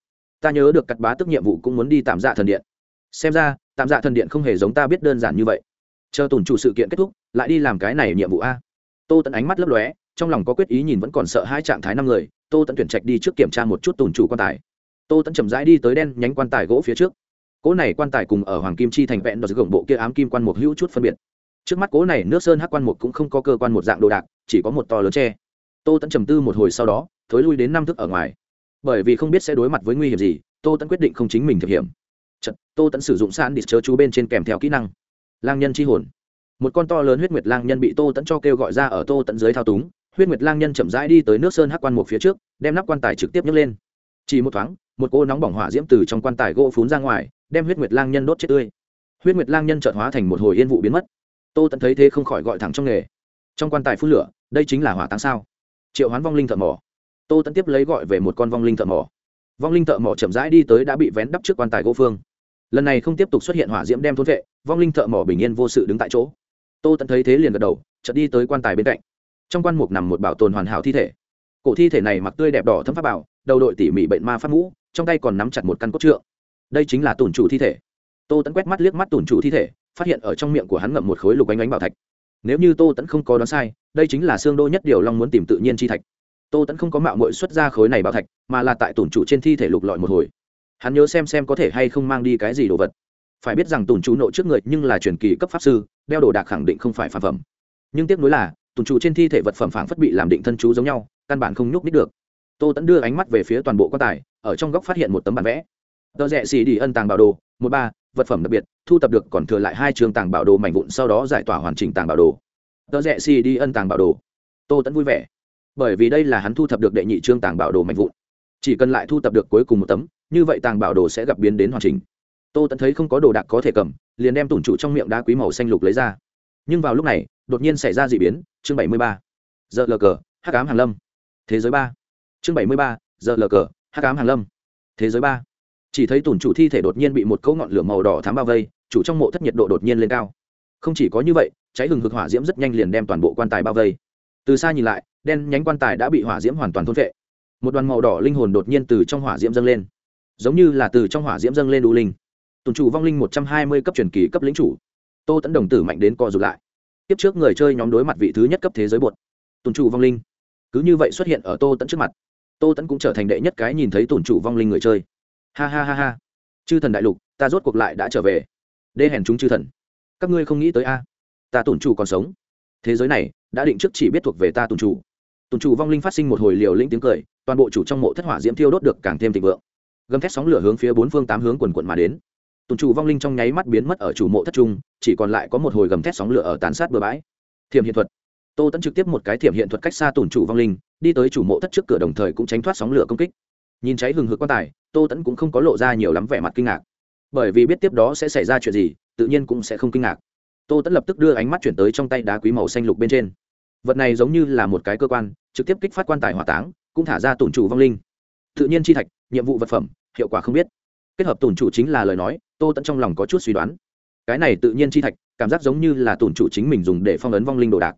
Ta nhớ được cặt bá tức nhiệm vụ cũng muốn đi tạm dạ thần điện. Xem ra, tạm dạ thần điện không hề giống ta biết đơn giản như vậy. Chờ tổn chủ sự kiện kết thúc, lại đi làm cái này nhiệm vụ a. Tô tẫn ánh mắt lấp lóe, trong lòng có quyết ý nhìn vẫn còn sợ hai trạng thái năm người, tô tẫn tuyển trạch đi trước kiểm tra một chút tổn chủ quan tài. Tô tẫn chậm rãi đi tới đen nhánh quan tài gỗ phía trước cỗ này quan tài cùng ở hoàng kim chi thành vẹn đ gồng bộ kia ám kim quan một hữu chút phân biệt. Trước mắt cỗ này nước sơn hắc quan một cũng không có cơ quan một dạng đồ đạc chỉ có một to lớn tre. Tô tẫn trầm tư một hồi sau đó thối lui đến năm thức ở ngoài. Bởi vì không biết sẽ đối mặt với nguy hiểm gì tô tẫn quyết định không chính mình thực hiểm Chật, tô tẫn sử dụng sàn để chớ chú bên trên kèm theo kỹ năng. Lang nhân chi hồn. Một con to lớn huyết nguyệt lang nhân bị tô tẫn cho kêu gọi ra ở tô tẫn dưới thao túng huyết nguyệt lang nhân chậm rãi đi tới nước sơn hắc quan một phía trước đem nắp quan tài trực tiếp nhấc lên. Chỉ một thoáng một cô nóng bỏng hỏa diễm từ trong quan tài gỗ phún ra ngoài đem huyết nguyệt lang nhân đốt chết tươi. Huyết nguyệt lang nhân chợt hóa thành một hồi yên vụ biến mất. Tô tẫn thấy thế không khỏi gọi thẳng trong nghề. Trong quan tài phun lửa, đây chính là hỏa táng sao? Triệu hoán vong linh thợ mỏ. Tô tẫn tiếp lấy gọi về một con vong linh thợ mỏ. Vong linh thợ mỏ chậm rãi đi tới đã bị vén đắp trước quan tài gỗ phương. Lần này không tiếp tục xuất hiện hỏa diễm đem thốn vệ, vong linh thợ mỏ bình yên vô sự đứng tại chỗ. Tô tẫn thấy thế liền gật đầu, chợt đi tới quan tài bên cạnh. Trong quan mục nằm một bảo tồn hoàn hảo thi thể. Cổ thi thể này mặc tươi đẹp đỏ thấm pháp bảo, đầu đội tỉ mỉ bệnh ma phát mũ, trong tay còn nắm chặt một căn cốt trượng đây chính là tổn chủ thi thể. Tô tẫn quét mắt liếc mắt tổn chủ thi thể, phát hiện ở trong miệng của hắn ngậm một khối lục ánh ánh bảo thạch. Nếu như tô tẫn không có đoán sai, đây chính là xương đô nhất điều long muốn tìm tự nhiên chi thạch. Tô tẫn không có mạo mội xuất ra khối này bảo thạch, mà là tại tổn chủ trên thi thể lục lọi một hồi. Hắn nhớ xem xem có thể hay không mang đi cái gì đồ vật. Phải biết rằng tổn chủ nộ trước người nhưng là truyền kỳ cấp pháp sư, đeo đồ đạc khẳng định không phải phản phẩm. Nhưng tiếc nuối là tổn chủ trên thi thể vật phẩm phản phất bị làm định thân chú giống nhau, căn bản không nhúc nít được. Tô tẫn đưa ánh mắt về phía toàn bộ quan tài, ở trong góc phát hiện một tấm bản vẽ tờ rẽ xì đi ân tàng bảo đồ, một ba, vật phẩm đặc biệt, thu tập được còn thừa lại hai trường tàng bảo đồ mảnh vụn sau đó giải tỏa hoàn chỉnh tàng bảo đồ. Tờ rẽ xì đi ân tàng bảo đồ. Tô tẫn vui vẻ. Bởi vì đây là hắn thu thập được đệ nhị trương tàng bảo đồ mảnh vụn. Chỉ cần lại thu thập được cuối cùng một tấm, như vậy tàng bảo đồ sẽ gặp biến đến hoàn chỉnh. Tô tẫn thấy không có đồ đạc có thể cầm, liền đem tủn trụ trong miệng đá quý màu xanh lục lấy ra. Nhưng vào lúc này, đột nhiên xảy ra d ị biến, chương bảy mươi ba. Giờ lờ cờ, hắc ám hàn lâm. Thế giới ba. Chương bảy mươi ba, giờ lờ cờ, hắc ám hàn lâm. Thế giới ba chỉ thấy tùn chủ thi thể đột nhiên bị một cỗ ngọn lửa màu đỏ thám bao vây, chủ trong mộ thất nhiệt độ đột nhiên lên cao. Không chỉ có như vậy, cháy hừng hực hỏa diễm rất nhanh liền đem toàn bộ quan tài bao vây. Từ xa nhìn lại, đen nhánh quan tài đã bị hỏa diễm hoàn toàn thôn vệ một đoàn màu đỏ linh hồn đột nhiên từ trong hỏa diễm dâng lên. Giống như là từ trong hỏa diễm dâng lên đu linh. Tùn chủ vong linh một trăm hai mươi cấp truyền kỳ cấp lính chủ. Tô tẫn đồng tử mạnh đến co rụt lại. Tiếp trước người chơi nhóm đối mặt vị thứ nhất cấp thế giới bột tùn chủ vong linh. Cứ như vậy xuất hiện ở tô tẫn trước mặt. Tô tẫn cũng trở thành đệ nhất cái nhìn thấy tùn chủ vong linh người chơi ha ha ha ha. Chư thần đại lục, ta rốt cuộc lại đã trở về. Đê hèn chúng chư thần. Các ngươi không nghĩ tới a? Ta tùn chủ còn sống. Thế giới này, đã định trước chỉ biết thuộc về ta tùn chủ. Tùn chủ vong linh phát sinh một hồi liều lĩnh tiếng cười, toàn bộ chủ trong mộ thất hỏa diễm thiêu đốt được càng thêm thịnh vượng. Gầm thét sóng lửa hướng phía bốn phương tám hướng quần quận mà đến. Tùn chủ vong linh trong nháy mắt biến mất ở chủ mộ thất trung, chỉ còn lại có một hồi gầm thét sóng lửa ở tàn sát bừa bãi. Thiểm hiện thuật. Tô tẫn trực tiếp một cái thiểm hiện thuật cách xa tùn chủ vong linh, đi tới chủ mộ thất trước cửa đồng thời cũng tránh thoát sóng lửa công kích nhìn cháy hừng hực quan tài, tô tẫn cũng không có lộ ra nhiều lắm vẻ mặt kinh ngạc. Bởi vì biết tiếp đó sẽ xảy ra chuyện gì, tự nhiên cũng sẽ không kinh ngạc. Tô tẫn lập tức đưa ánh mắt chuyển tới trong tay đá quý màu xanh lục bên trên. Vật này giống như là một cái cơ quan, trực tiếp kích phát quan tài hỏa táng, cũng thả ra tổn chủ vong linh. Tự nhiên chi thạch, nhiệm vụ vật phẩm, hiệu quả không biết. Kết hợp tổn chủ chính là lời nói, tô tẫn trong lòng có chút suy đoán. Cái này tự nhiên chi thạch, cảm giác giống như là tổn chủ chính mình dùng để phong ấn vong linh đồ đạc.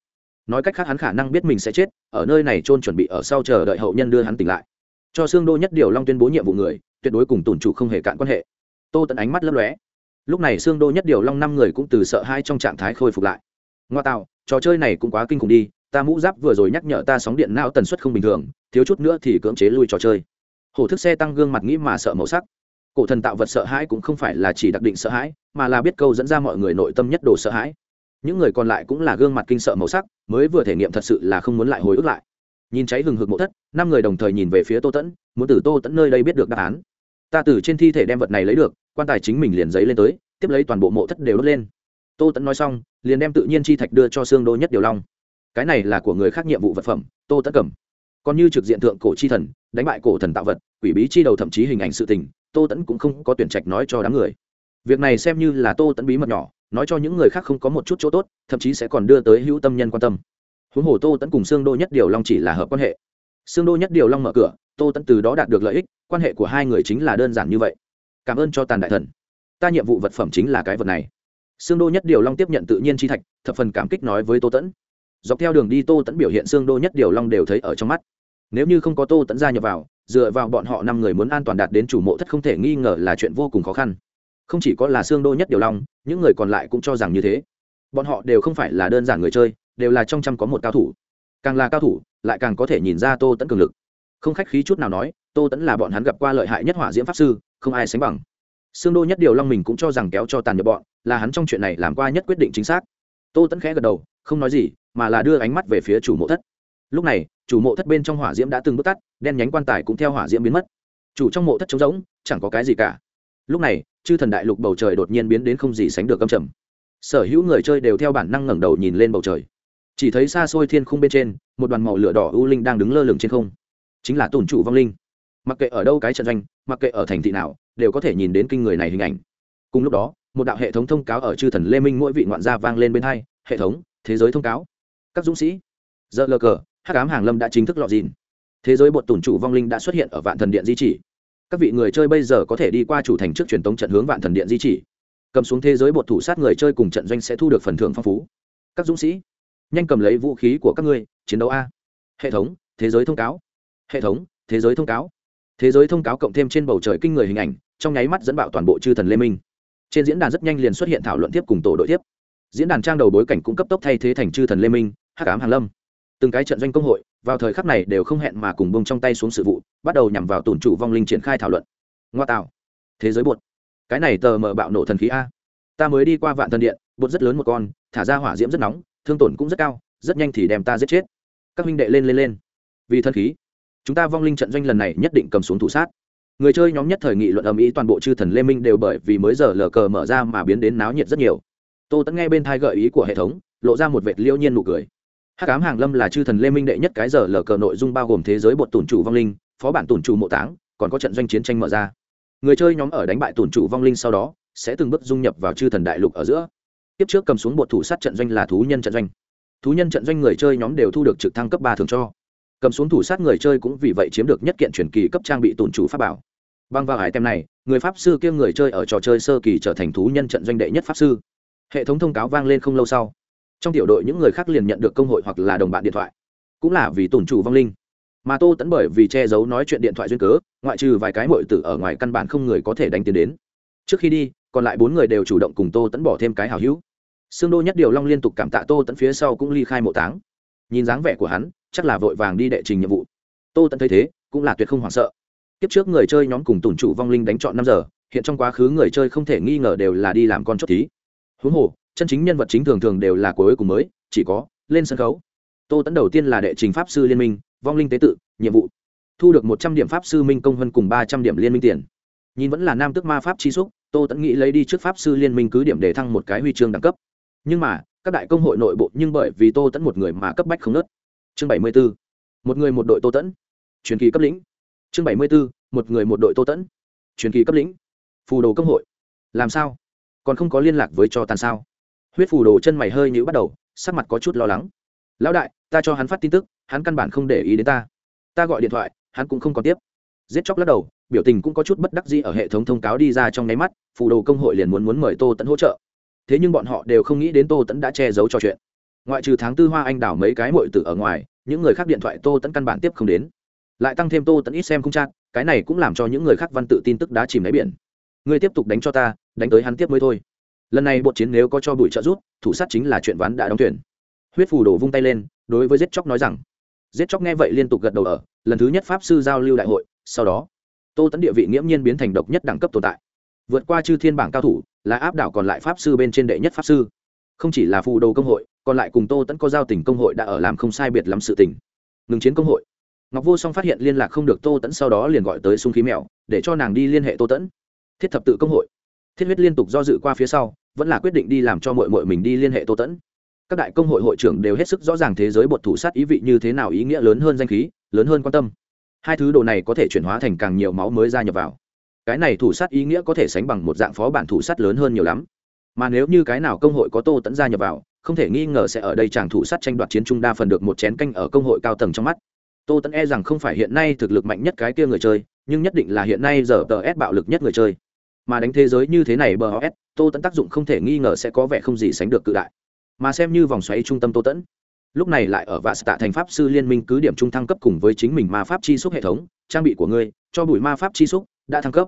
Nói cách khác hắn khả năng biết mình sẽ chết, ở nơi này trôn chuẩn bị ở sau chờ đợi hậu nhân đưa hắn tỉnh lại cho xương đô nhất điều long tuyên bố nhiệm vụ người, tuyệt đối cùng tổn chủ không hề cạn quan hệ. Tô tận ánh mắt lấp lóe. Lúc này xương đô nhất điều long năm người cũng từ sợ hai trong trạng thái khôi phục lại. Ngoa tạo, trò chơi này cũng quá kinh khủng đi, ta mũ giáp vừa rồi nhắc nhở ta sóng điện não tần suất không bình thường, thiếu chút nữa thì cưỡng chế lui trò chơi. Hổ thức xe tăng gương mặt nghĩ mà sợ màu sắc. Cổ thần tạo vật sợ hãi cũng không phải là chỉ đặc định sợ hãi, mà là biết câu dẫn ra mọi người nội tâm nhất đồ sợ hãi. Những người còn lại cũng là gương mặt kinh sợ màu sắc, mới vừa thể nghiệm thật sự là không muốn lại hồi ức lại nhìn cháy hừng hực mộ thất, năm người đồng thời nhìn về phía tô tẫn, muốn từ tô tẫn nơi đây biết được đáp án. Ta từ trên thi thể đem vật này lấy được, quan tài chính mình liền giấy lên tới, tiếp lấy toàn bộ mộ thất đều đốt lên. Tô tẫn nói xong, liền đem tự nhiên chi thạch đưa cho xương đô nhất điều long. Cái này là của người khác nhiệm vụ vật phẩm, tô tẫn cầm. Còn như trực diện thượng cổ chi thần, đánh bại cổ thần tạo vật, quỷ bí chi đầu thậm chí hình ảnh sự tình, tô tẫn cũng không có tuyển trạch nói cho đám người. Việc này xem như là tô tẫn bí mật nhỏ, nói cho những người khác không có một chút chỗ tốt, thậm chí sẽ còn đưa tới hữu tâm nhân quan tâm huống hồ tô tẫn cùng xương đô nhất điều long chỉ là hợp quan hệ. Xương đô nhất điều long mở cửa, tô tẫn từ đó đạt được lợi ích, quan hệ của hai người chính là đơn giản như vậy. Cảm ơn cho tàn đại thần. Ta nhiệm vụ vật phẩm chính là cái vật này. Xương đô nhất điều long tiếp nhận tự nhiên chi thạch, thập phần cảm kích nói với tô tẫn dọc theo đường đi tô tẫn biểu hiện xương đô nhất điều long đều thấy ở trong mắt. Nếu như không có tô tẫn gia nhập vào, dựa vào bọn họ năm người muốn an toàn đạt đến chủ mộ thất không thể nghi ngờ là chuyện vô cùng khó khăn. Không chỉ có là xương đô nhất điều long, những người còn lại cũng cho rằng như thế. Bọn họ đều không phải là đơn giản người chơi đều là trong trăm có một cao thủ. Càng là cao thủ, lại càng có thể nhìn ra tô tẫn cường lực. Không khách khí chút nào nói, tô tẫn là bọn hắn gặp qua lợi hại nhất hỏa diễm pháp sư, không ai sánh bằng. Xương đô nhất điều long mình cũng cho rằng kéo cho tàn nhập bọn, là hắn trong chuyện này làm qua nhất quyết định chính xác. Tô tẫn khẽ gật đầu, không nói gì, mà là đưa ánh mắt về phía chủ mộ thất. Lúc này, chủ mộ thất bên trong hỏa diễm đã từng bước tắt, đen nhánh quan tài cũng theo hỏa diễm biến mất. Chủ trong mộ thất trống rỗng, chẳng có cái gì cả. Lúc này, chư thần đại lục bầu trời đột nhiên biến đến không gì sánh được âm trầm. Sở hữu người chơi đều theo bản năng ngẩng đầu nhìn lên bầu trời chỉ thấy xa xôi thiên khung bên trên, một đoàn màu lửa đỏ u linh đang đứng lơ lửng trên không. Chính là tổn trụ vong linh. Mặc kệ ở đâu cái trận doanh, mặc kệ ở thành thị nào, đều có thể nhìn đến kinh người này hình ảnh. Cùng lúc đó, một đạo hệ thống thông cáo ở chư thần lê minh mỗi vị ngoạn gia vang lên bên hai, hệ thống, thế giới thông cáo. Các dũng sĩ, giờ lờ cờ, hắc ám hàng lâm đã chính thức lọt dìn. Thế giới bột tủn chủ vong linh đã xuất hiện ở vạn thần điện di chỉ. Các vị người chơi bây giờ có thể đi qua chủ thành trước truyền tống trận hướng vạn thần điện di chỉ. Cầm xuống thế giới bột thủ sát người chơi cùng trận doanh sẽ thu được phần thưởng phong phú. Các dũng sĩ nhanh cầm lấy vũ khí của các ngươi, chiến đấu a. Hệ thống, thế giới thông cáo. Hệ thống, thế giới thông cáo. Thế giới thông cáo cộng thêm trên bầu trời kinh người hình ảnh, trong nháy mắt dẫn bạo toàn bộ chư thần lê minh. Trên diễn đàn rất nhanh liền xuất hiện thảo luận tiếp cùng tổ đội tiếp. Diễn đàn trang đầu bối cảnh cũng cấp tốc thay thế thành chư thần lê minh, hắc ám hàn lâm. Từng cái trận doanh công hội, vào thời khắc này đều không hẹn mà cùng bông trong tay xuống sự vụ, bắt đầu nhằm vào tổn chủ vong linh triển khai thảo luận. Ngoa tạo. Thế giới bột. Cái này tờ mở bạo nổ thần khí a. Ta mới đi qua vạn thần điện, bột rất lớn một con, thả ra hỏa diễm rất nóng thương tổn cũng rất cao, rất nhanh thì đem ta giết chết. Các huynh đệ lên lên lên. Vì thân khí, chúng ta vong linh trận doanh lần này nhất định cầm xuống thủ sát. Người chơi nhóm nhất thời nghị luận ầm ĩ toàn bộ chư thần lê minh đều bởi vì mới giờ lờ cờ mở ra mà biến đến náo nhiệt rất nhiều. Tô tẫn nghe bên thai gợi ý của hệ thống, lộ ra một vệt liễu nhiên nụ cười. Hát cám hàng lâm là chư thần lê minh đệ nhất cái giờ lờ cờ nội dung bao gồm thế giới bột tủn chủ vong linh, phó bản tủn chủ mộ táng, còn có trận doanh chiến tranh mở ra. Người chơi nhóm ở đánh bại tủn chủ vong linh sau đó, sẽ từng bước dung nhập vào chư thần đại lục ở giữa tiếp trước cầm xuống bột thủ sát trận doanh là thú nhân trận doanh. Thú nhân trận doanh người chơi nhóm đều thu được trực thăng cấp ba thường cho. Cầm xuống thủ sát người chơi cũng vì vậy chiếm được nhất kiện truyền kỳ cấp trang bị tồn chủ pháp bảo. Băng vào hải tem này, người pháp sư kiêm người chơi ở trò chơi sơ kỳ trở thành thú nhân trận doanh đệ nhất pháp sư. Hệ thống thông cáo vang lên không lâu sau. Trong tiểu đội những người khác liền nhận được công hội hoặc là đồng bạn điện thoại. Cũng là vì tổn chủ vong linh. Mà tô tẫn bởi vì che giấu nói chuyện điện thoại duyên cớ, ngoại trừ vài cái mội tử ở ngoài căn bản không người có thể đánh tiến đến. Trước khi đi, còn lại bốn người đều chủ động cùng tô tẫn bỏ thêm cái hào hữu. Sương đô nhất điều long liên tục cảm tạ tô tẫn phía sau cũng ly khai mộ táng. Nhìn dáng vẻ của hắn, chắc là vội vàng đi đệ trình nhiệm vụ. Tô tẫn thấy thế, cũng là tuyệt không hoảng sợ. Kiếp trước người chơi nhóm cùng tổn chủ vong linh đánh chọn năm giờ, hiện trong quá khứ người chơi không thể nghi ngờ đều là đi làm con chốt tí huống hồ, chân chính nhân vật chính thường thường đều là cuối cùng mới, chỉ có lên sân khấu. Tô tẫn đầu tiên là đệ trình pháp sư liên minh, vong linh tế tự, nhiệm vụ. Thu được một trăm điểm pháp sư minh công hơn cùng ba trăm điểm liên minh tiền. Nhìn vẫn là nam tước ma pháp chi xúc, tô tẫn nghĩ lấy đi trước pháp sư liên minh cứ điểm để thăng một cái huy chương đẳng cấp nhưng mà, các đại công hội nội bộ nhưng bởi vì tô tẫn một người mà cấp bách không nớt. Chương bảy mươi b ố một người một đội tô tẫn. Truyền kỳ cấp lĩnh. Chương bảy mươi b ố một người một đội tô tẫn. Truyền kỳ cấp lĩnh. Phù đồ công hội. Làm sao? Còn không có liên lạc với cho tàn sao? Huyết phù đồ chân mày hơi nhữ bắt đầu, sắc mặt có chút lo lắng. Lão đại, ta cho hắn phát tin tức, hắn căn bản không để ý đến ta. Ta gọi điện thoại, hắn cũng không còn tiếp. Giết chóc lắc đầu, biểu tình cũng có chút bất đắc dĩ ở hệ thống thông cáo đi ra trong nháy mắt, phù đồ công hội liền muốn muốn mời tô tẫn hỗ trợ thế nhưng bọn họ đều không nghĩ đến tô tẫn đã che giấu trò chuyện. Ngoại trừ tháng tư hoa anh đảo mấy cái mội tử ở ngoài, những người khác điện thoại tô tẫn căn bản tiếp không đến. Lại tăng thêm tô tẫn ít xem không chat cái này cũng làm cho những người khác văn tự tin tức đã chìm đáy biển. Ngươi tiếp tục đánh cho ta, đánh tới hắn tiếp mới thôi. Lần này bộ chiến nếu có cho bụi trợ rút thủ sát chính là chuyện ván đã đóng tuyển huyết phù đổ vung tay lên, đối với giết chóc nói rằng, giết chóc nghe vậy liên tục gật đầu ở, lần thứ nhất pháp sư giao lưu đại hội, sau đó, tô tẫn địa vị nghiễm nhiên biến thành độc nhất đẳng cấp tồn tại vượt qua chư thiên bảng cao thủ, là áp đảo còn lại pháp sư bên trên đệ nhất pháp sư. Không chỉ là phù đồ công hội, còn lại cùng tô tẫn có giao tình công hội đã ở làm không sai biệt lắm sự tình. Ngừng chiến công hội. Ngọc vô song phát hiện liên lạc không được tô tẫn sau đó liền gọi tới sung khí mèo, để cho nàng đi liên hệ tô tẫn thiết thập tự công hội. Thiết huyết liên tục do dự qua phía sau, vẫn là quyết định đi làm cho mội mội mình đi liên hệ tô tẫn các đại công hội hội trưởng đều hết sức rõ ràng thế giới bột thủ sát ý vị như thế nào, ý nghĩa lớn hơn danh khí, lớn hơn quan tâm. Hai thứ đồ này có thể chuyển hóa thành càng nhiều máu mới gia nhập vào cái này thủ sát ý nghĩa có thể sánh bằng một dạng phó bản thủ sát lớn hơn nhiều lắm. Mà nếu như cái nào công hội có tô tẫn gia nhập vào không thể nghi ngờ sẽ ở đây chàng thủ sát tranh đoạt chiến trung đa phần được một chén canh ở công hội cao tầng trong mắt. Tô tẫn e rằng không phải hiện nay thực lực mạnh nhất cái kia người chơi nhưng nhất định là hiện nay giờ tờ s bạo lực nhất người chơi. Mà đánh thế giới như thế này bờ s, tô tẫn tác dụng không thể nghi ngờ sẽ có vẻ không gì sánh được cự đại. Mà xem như vòng xoáy trung tâm tô tẫn lúc này lại ở vạ tạ thành pháp sư liên minh cứ điểm trung thăng cấp cùng với chính mình ma pháp chi xúc hệ thống trang bị của ngươi cho bụi ma pháp chi xúc đã thăng cấp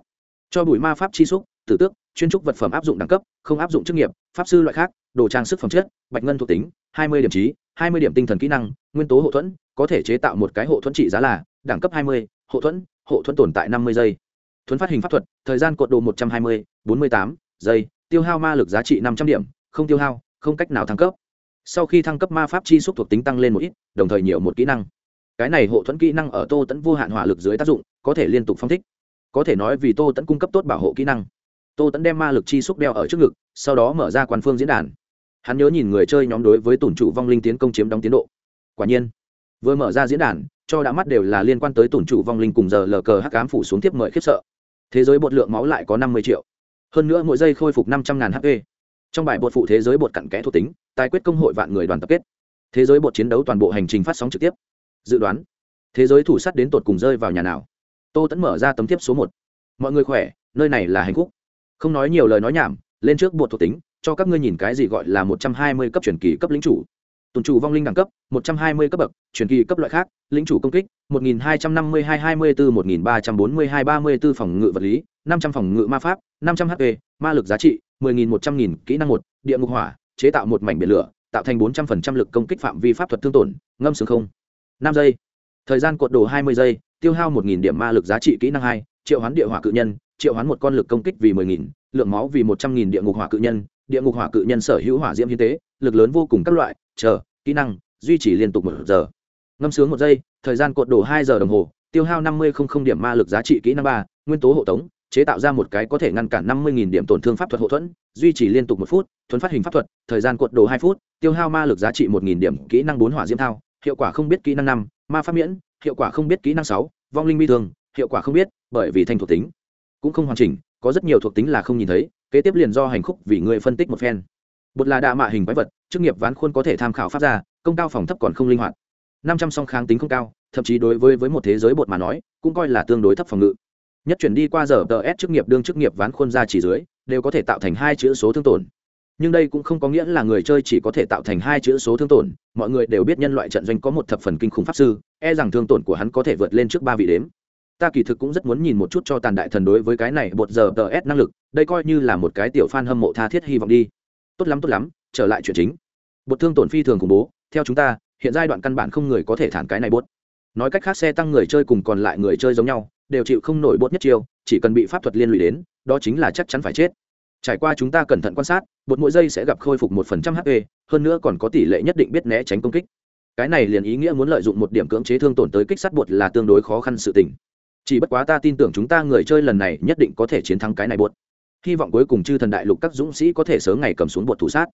cho bụi ma pháp chi xúc, tử tước, chuyên trúc vật phẩm áp dụng đẳng cấp, không áp dụng chức nghiệp, pháp sư loại khác, đồ trang sức phẩm chất, bạch ngân thuộc tính, hai mươi điểm trí, hai mươi điểm tinh thần kỹ năng, nguyên tố hậu thuẫn, có thể chế tạo một cái hộ thuẫn trị giá là đẳng cấp hai mươi, hộ thuẫn hộ thuẫn tồn tại năm mươi giây. Thuấn phát hình pháp thuật, thời gian cột đồ một trăm hai mươi, bốn mươi tám giây, tiêu hao ma lực giá trị năm trăm điểm, không tiêu hao, không cách nào thăng cấp. Sau khi thăng cấp ma pháp chi xúc thuộc tính tăng lên một ít, đồng thời nhiều một kỹ năng. Cái này hộ thuẫn kỹ năng ở tô tẫn vô hạn hỏa lực dưới tác dụng, có thể liên tục phong thích có thể nói vì tô tẫn cung cấp tốt bảo hộ kỹ năng. Tô tẫn đem ma lực chi xúc đeo ở trước ngực, sau đó mở ra quan phương diễn đàn. Hắn nhớ nhìn người chơi nhóm đối với tổn trụ vong linh tiến công chiếm đóng tiến độ. Quả nhiên, vừa mở ra diễn đàn, cho đã mắt đều là liên quan tới tổn trụ vong linh cùng giờ lờ cờ hắc cám phủ xuống tiếp mời khiếp sợ. Thế giới bột lượng máu lại có năm mươi triệu. Hơn nữa mỗi giây khôi phục năm trăm ngàn hp trong bài bột phụ thế giới bột cặn kẽ thuộc tính, tài quyết công hội vạn người đoàn tập kết. Thế giới bột chiến đấu toàn bộ hành trình phát sóng trực tiếp. Dự đoán, thế giới thủ sắt đến tột cùng rơi vào nhà nào? Tô tẫn mở ra tấm tiếp số một. Mọi người khỏe, nơi này là hành khúc không nói nhiều lời nói nhảm, lên trước bột thuộc tính, cho các ngươi nhìn cái gì gọi là một trăm hai mươi cấp truyền kỳ cấp lính chủ. Tồn chủ vong linh đẳng cấp, một trăm hai mươi cấp bậc, truyền kỳ cấp loại khác lính chủ công kích, một nghìn hai trăm năm mươi hai hai mươi bốn một nghìn ba trăm bốn mươi hai ba mươi b ố phòng ngự vật lý, năm trăm phòng ngự ma pháp, năm trăm hp ma lực giá trị, mười nghìn một trăm nghìn kỹ năng một, địa ngục hỏa, chế tạo một mảnh biển lửa, tạo thành bốn trăm phần trăm lực công kích phạm vi pháp thuật thương tổn, ngâm sướng không. Năm giây. Thời gian cột đồ hai mươi giây tiêu hao một nghìn điểm ma lực giá trị kỹ năng hai, triệu hoán địa hỏa cự nhân, triệu hoán một con lực công kích vì mười nghìn, lượng máu vì một trăm nghìn địa ngục hỏa cự nhân, địa ngục hỏa cự nhân sở hữu hỏa diễm hiến tế, lực lớn vô cùng các loại, chờ, kỹ năng, duy trì liên tục một giờ. Ngâm sướng một giây, thời gian cột đổ hai giờ đồng hồ, tiêu hao năm mươi điểm ma lực giá trị kỹ năng ba, nguyên tố hộ tống, chế tạo ra một cái có thể ngăn cản năm mươi điểm tổn thương pháp thuật hộ thuẫn, duy trì liên tục một phút, thuấn phát hình pháp thuật, thời gian cột đồ hai phút, tiêu hao ma lực giá trị một điểm, kỹ năng bốn hỏa diễm thao, hiệu quả không biết kỹ năng năm, ma pháp miễn hiệu quả không biết kỹ năng sáu, vong linh bi thương, hiệu quả không biết, bởi vì thanh thuộc tính. Cũng không hoàn chỉnh, có rất nhiều thuộc tính là không nhìn thấy, kế tiếp liền do hành khúc vì người phân tích một phen. Bột là đạ mạ hình quái vật, chức nghiệp ván khuôn có thể tham khảo pháp ra công cao phòng thấp còn không linh hoạt. Năm trăm song kháng tính không cao, thậm chí đối với với một thế giới bột mà nói, cũng coi là tương đối thấp phòng ngự. Nhất chuyển đi qua giờ tờ s chức nghiệp đương chức nghiệp ván khuôn ra chỉ dưới, đều có thể tạo thành hai chữ số thương tổn nhưng đây cũng không có nghĩa là người chơi chỉ có thể tạo thành hai chữ số thương tổn, mọi người đều biết nhân loại trận doanh có một thập phần kinh khủng pháp sư e rằng thương tổn của hắn có thể vượt lên trước ba vị đếm. Ta kỳ thực cũng rất muốn nhìn một chút cho tàn đại thần đối với cái này bột giờ tờ s năng lực, đây coi như là một cái tiểu f a n hâm mộ tha thiết hy vọng đi. Tốt lắm tốt lắm, trở lại chuyện chính. Bột thương tổn phi thường khủng bố, theo chúng ta, hiện giai đoạn căn bản không người có thể thản cái này bốt nói cách khác, xe tăng người chơi cùng còn lại người chơi giống nhau, đều chịu không nổi bốt nhất chiêu, chỉ cần bị pháp thuật liên lụy đến, đó chính là chắc chắn phải chết trải qua chúng ta cẩn thận quan sát, bột mỗi giây sẽ gặp khôi phục một phần trăm hp hơn nữa còn có tỷ lệ nhất định biết né tránh công kích. Cái này liền ý nghĩa muốn lợi dụng một điểm cưỡng chế thương tổn tới kích sát bột là tương đối khó khăn sự tình. Chỉ bất quá ta tin tưởng chúng ta người chơi lần này nhất định có thể chiến thắng cái này bột. Hy vọng cuối cùng chư thần đại lục các dũng sĩ có thể sớm ngày cầm xuống bột thủ sát.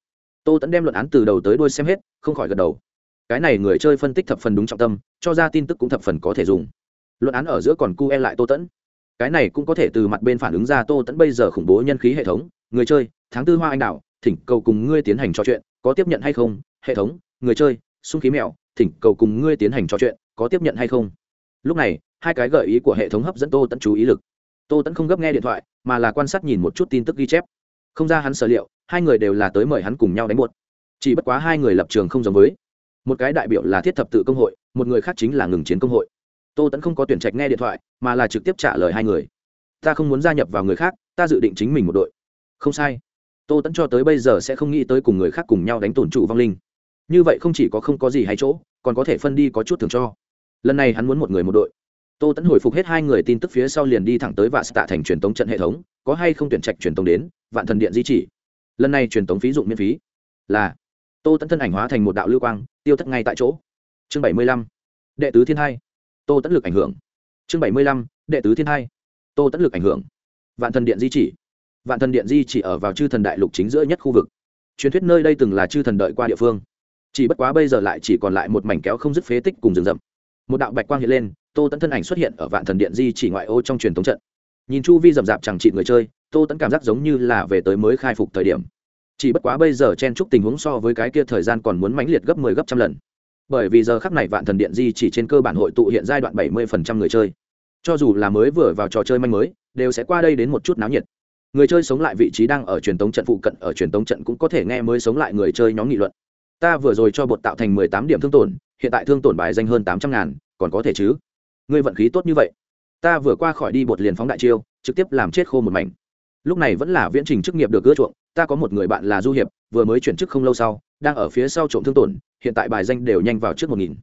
Tô tẫn đem luận án từ đầu tới đuôi xem hết, không khỏi gật đầu. Cái này người chơi phân tích thập phần đúng trọng tâm, cho ra tin tức cũng thập phần có thể dùng. Luận án ở giữa còn cu e lại tô tẫn cái này cũng có thể từ mặt bên phản ứng ra tô tẫn bây giờ khủng bố nhân khí hệ thống người chơi tháng tư hoa anh đào, thỉnh cầu cùng ngươi tiến hành trò chuyện có tiếp nhận hay không? Hệ thống người chơi xung khí mèo, thỉnh cầu cùng ngươi tiến hành trò chuyện có tiếp nhận hay không? Lúc này hai cái gợi ý của hệ thống hấp dẫn tô tẫn chú ý lực. Tô tẫn không gấp nghe điện thoại mà là quan sát nhìn một chút tin tức ghi chép. Không ra hắn sở liệu hai người đều là tới mời hắn cùng nhau đánh buột chỉ bất quá hai người lập trường không giống với. Một cái đại biểu là thiết thập tự công hội một người khác chính là ngừng chiến công hội. Tô tẫn không có tuyển trạch nghe điện thoại mà là trực tiếp trả lời hai người. Ta không muốn gia nhập vào người khác ta dự định chính mình một đội không sai. Tô tẫn cho tới bây giờ sẽ không nghĩ tới cùng người khác cùng nhau đánh tổn trụ vong linh. Như vậy không chỉ có không có gì hay chỗ, còn có thể phân đi có chút thường cho. Lần này hắn muốn một người một đội. Tô tẫn hồi phục hết hai người tin tức phía sau liền đi thẳng tới vạn tạ thành truyền tống trận hệ thống, có hay không tuyển trạch truyền tống đến, vạn thần điện di chỉ. Lần này truyền tống phí dụng miễn phí. Là, tô tẫn thân ảnh hóa thành một đạo lưu quang, tiêu thất ngay tại chỗ. Chương bảy mươi lăm, đệ tứ thiên hai. Tô tẫn lực ảnh hưởng. Chương bảy mươi lăm, đệ tứ thiên hai. Tô tẫn lực ảnh hưởng. Vạn thần điện di chỉ vạn thần điện di chỉ ở vào chư thần đại lục chính giữa nhất khu vực. Truyền thuyết nơi đây từng là chư thần đợi qua địa phương. Chỉ bất quá bây giờ lại chỉ còn lại một mảnh kéo không dứt phế tích cùng rừng rậm. Một đạo bạch quang hiện lên, tô tẫn thân ảnh xuất hiện ở vạn thần điện di chỉ ngoại ô trong truyền thống trận. Nhìn chu vi rậm rạp chẳng trị người chơi, tô tẫn cảm giác giống như là về tới mới khai phục thời điểm. Chỉ bất quá bây giờ chen chúc tình huống so với cái kia thời gian còn muốn mãnh liệt gấp mười 10 gấp trăm lần. Bởi vì giờ khắc này vạn thần điện di chỉ trên cơ bản hội tụ hiện giai đoạn bảy mươi phần trăm người chơi. Cho dù là mới vừa vào trò chơi manh mới, đều sẽ qua đây đến một chút náo nhiệt người chơi sống lại vị trí đang ở truyền tống trận phụ cận, ở truyền tống trận cũng có thể nghe mới sống lại người chơi nhóm nghị luận. Ta vừa rồi cho bột tạo thành mười tám điểm thương tổn, hiện tại thương tổn bài danh hơn tám trăm ngàn, còn có thể chứ? Ngươi vận khí tốt như vậy. Ta vừa qua khỏi đi bột liền phóng đại chiêu, trực tiếp làm chết khô một mảnh. Lúc này vẫn là viễn trình chức nghiệp được ưa chuộng, ta có một người bạn là du hiệp, vừa mới chuyển chức không lâu sau, đang ở phía sau trộm thương tổn, hiện tại bài danh đều nhanh vào trước một nghìn.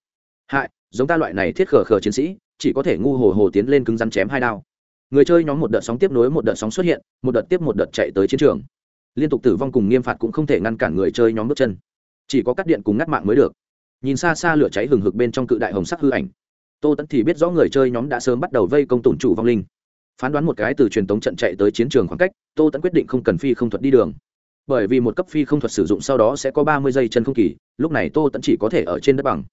Hại, giống ta loại này thiết khờ khờ chiến sĩ, chỉ có thể ngu hồ hồ tiến lên cứng rắn chém hai đao người chơi nhóm một đợt sóng tiếp nối một đợt sóng xuất hiện, một đợt tiếp một đợt chạy tới chiến trường. Liên tục tử vong cùng nghiêm phạt cũng không thể ngăn cản người chơi nhóm bước chân. Chỉ có cắt điện cùng ngắt mạng mới được. Nhìn xa xa lửa cháy hừng hực bên trong cự đại hồng sắc hư ảnh. Tô tẫn thì biết rõ người chơi nhóm đã sớm bắt đầu vây công tổn chủ vong linh. Phán đoán một cái từ truyền tống trận chạy tới chiến trường khoảng cách, tô tẫn quyết định không cần phi không thuật đi đường. Bởi vì một cấp phi không thuật sử dụng sau đó sẽ có ba mươi giây chân không kỳ, lúc này tô tẫn chỉ có thể ở trên đất bằng.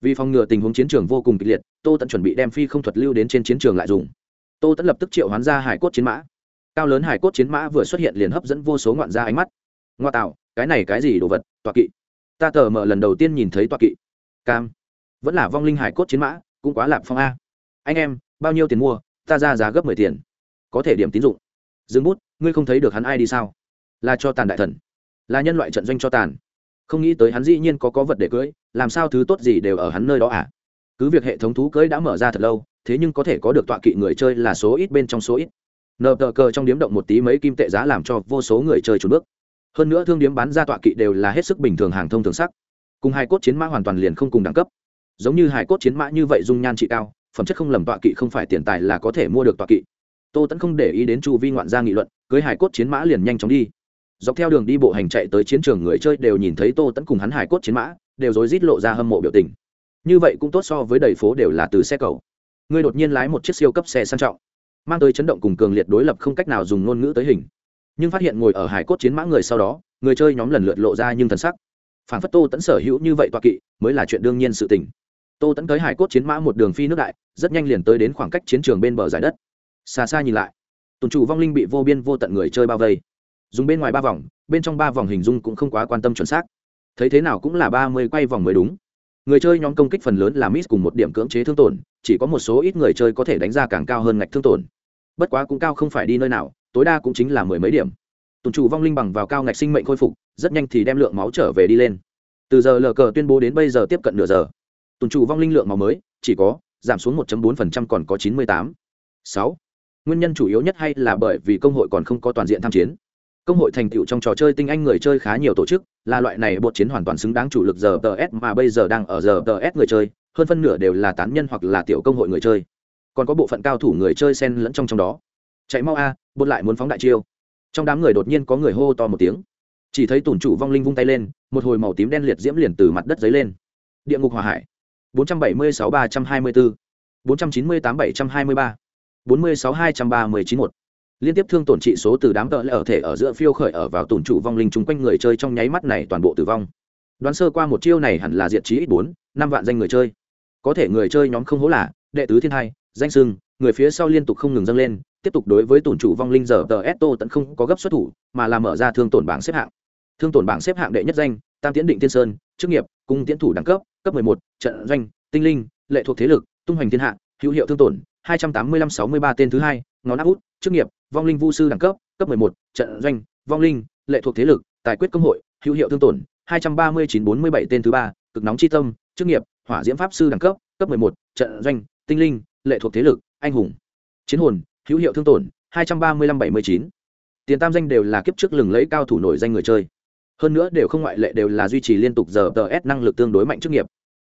Vì phòng ngừa tình huống chiến trường vô cùng kịch liệt, tô tẫn chuẩn bị đem phi không thuật lưu đến trên chiến trường lại dùng tô tẫn lập tức triệu hoán ra hải cốt chiến mã. Cao lớn hải cốt chiến mã vừa xuất hiện liền hấp dẫn vô số ngoạn gia ánh mắt. Ngoa tạo, cái này cái gì đồ vật, tọa kỵ? Ta tờ mờ lần đầu tiên nhìn thấy toa kỵ. Cam. Vẫn là vong linh hải cốt chiến mã, cũng quá lạp phong a. Anh em, bao nhiêu tiền mua? Ta ra giá gấp mười tiền. Có thể điểm tín dụng. Dừng bút, ngươi không thấy được hắn ai đi sao? Là cho tàn đại thần. Là nhân loại trận doanh cho tàn. Không nghĩ tới hắn dĩ nhiên có có vật để cưới, làm sao thứ tốt gì đều ở hắn nơi đó à? Cứ việc hệ thống thú cưới đã mở ra thật lâu, thế nhưng có thể có được tọa kỵ người chơi là số ít bên trong số ít. Nợ tờ cờ trong điếm động một tí mấy kim tệ giá làm cho vô số người chơi trốn bước. Hơn nữa thương điếm bán ra tọa kỵ đều là hết sức bình thường hàng thông thường sắc. Cùng hai cốt chiến mã hoàn toàn liền không cùng đẳng cấp. Giống như hải cốt chiến mã như vậy dung nhan trị cao, phẩm chất không lầm tọa kỵ không phải tiền tài là có thể mua được tọa kỵ. Tô tẫn không để ý đến chu vi ngoạn gia nghị luận, cưới hải cốt chiến mã liền nhanh chóng đi. Dọc theo đường đi bộ hành chạy tới chiến trường người chơi đều nhìn thấy tô tẫn cùng hắn hải cốt chiến mã, đều rối rít lộ ra hâm mộ biểu tình như vậy cũng tốt so với đầy phố đều là từ xe cầu. Ngươi đột nhiên lái một chiếc siêu cấp xe sang trọng, mang tới chấn động cùng cường liệt đối lập không cách nào dùng ngôn ngữ tới hình. Nhưng phát hiện ngồi ở hải cốt chiến mã người sau đó, người chơi nhóm lần lượt lộ ra nhưng thần sắc. Phản phất tô tẫn sở hữu như vậy toa kỵ, mới là chuyện đương nhiên sự tình. Tô tẫn tới hải cốt chiến mã một đường phi nước đại, rất nhanh liền tới đến khoảng cách chiến trường bên bờ giải đất. Xa xa nhìn lại tùn chủ vong linh bị vô biên vô tận người chơi bao vây. Dùng bên ngoài ba vòng, bên trong ba vòng hình dung cũng không quá quan tâm chuẩn xác. Thấy thế nào cũng là ba mươi quay vòng mới đúng người chơi nhóm công kích phần lớn là miss cùng một điểm cưỡng chế thương tổn, chỉ có một số ít người chơi có thể đánh ra càng cao hơn ngạch thương tổn bất quá cũng cao không phải đi nơi nào, tối đa cũng chính là mười mấy điểm tùng chủ vong linh bằng vào cao ngạch sinh mệnh khôi phục, rất nhanh thì đem lượng máu trở về đi lên từ giờ lờ cờ tuyên bố đến bây giờ tiếp cận nửa giờ tùng chủ vong linh lượng máu mới, chỉ có, giảm xuống 1.4% còn có 98. 6. Nguyên nhân chủ yếu nhất hay là bởi vì công hội còn không có toàn diện tham chiến. Công hội thành tựu trong trò chơi tinh anh người chơi khá nhiều tổ chức, là loại này bột chiến hoàn toàn xứng đáng chủ lực giờ TS mà bây giờ đang ở giờ TS người chơi, hơn phân nửa đều là tán nhân hoặc là tiểu công hội người chơi. Còn có bộ phận cao thủ người chơi xen lẫn trong trong đó. Chạy mau a, bột lại muốn phóng đại chiêu. Trong đám người đột nhiên có người hô to một tiếng. Chỉ thấy tủn chủ vong linh vung tay lên, một hồi màu tím đen liệt diễm liền từ mặt đất dấy lên. Địa ngục hỏa hải 476 324, 498 723, 46 239 1. Liên tiếp thương tổn trị số từ đám tợ lại ở thể ở giữa phiêu khởi ở vào tổn trụ vong linh chung quanh người chơi trong nháy mắt này toàn bộ tử vong. Đoán sơ qua một chiêu này hẳn là diệt chí ít 4, 5 vạn danh người chơi. Có thể người chơi nhóm không hố là, đệ tứ thiên hai, danh sưng, người phía sau liên tục không ngừng dâng lên, tiếp tục đối với tổn trụ vong linh giờ tờ Esto tận không có gấp xuất thủ, mà là mở ra thương tổn bảng xếp hạng. Thương tổn bảng xếp hạng đệ nhất danh, Tam tiến Định Thiên Sơn, chức nghiệp, cung tiến thủ đẳng cấp, cấp 11, trận doanh, tinh linh, lệ thuộc thế lực, tung hoành thiên hạ, hữu hiệu thương tổn, 285-63 tên thứ hai, ngón áp út, chức nghiệp, vong linh vu sư đẳng cấp, cấp 11, trận doanh, vong linh, lệ thuộc thế lực, tài quyết công hội, hữu hiệu thương tổn, 239-47 tên thứ ba, cực nóng chi tâm, chức nghiệp, hỏa diễm pháp sư đẳng cấp, cấp 11, trận doanh, tinh linh, lệ thuộc thế lực, anh hùng, chiến hồn, hữu hiệu thương tổn, 235-79. Tiền tam danh đều là kiếp trước lừng lẫy cao thủ nổi danh người chơi. Hơn nữa đều không ngoại lệ đều là duy trì liên tục giờ tờ s năng lực tương đối mạnh chức nghiệp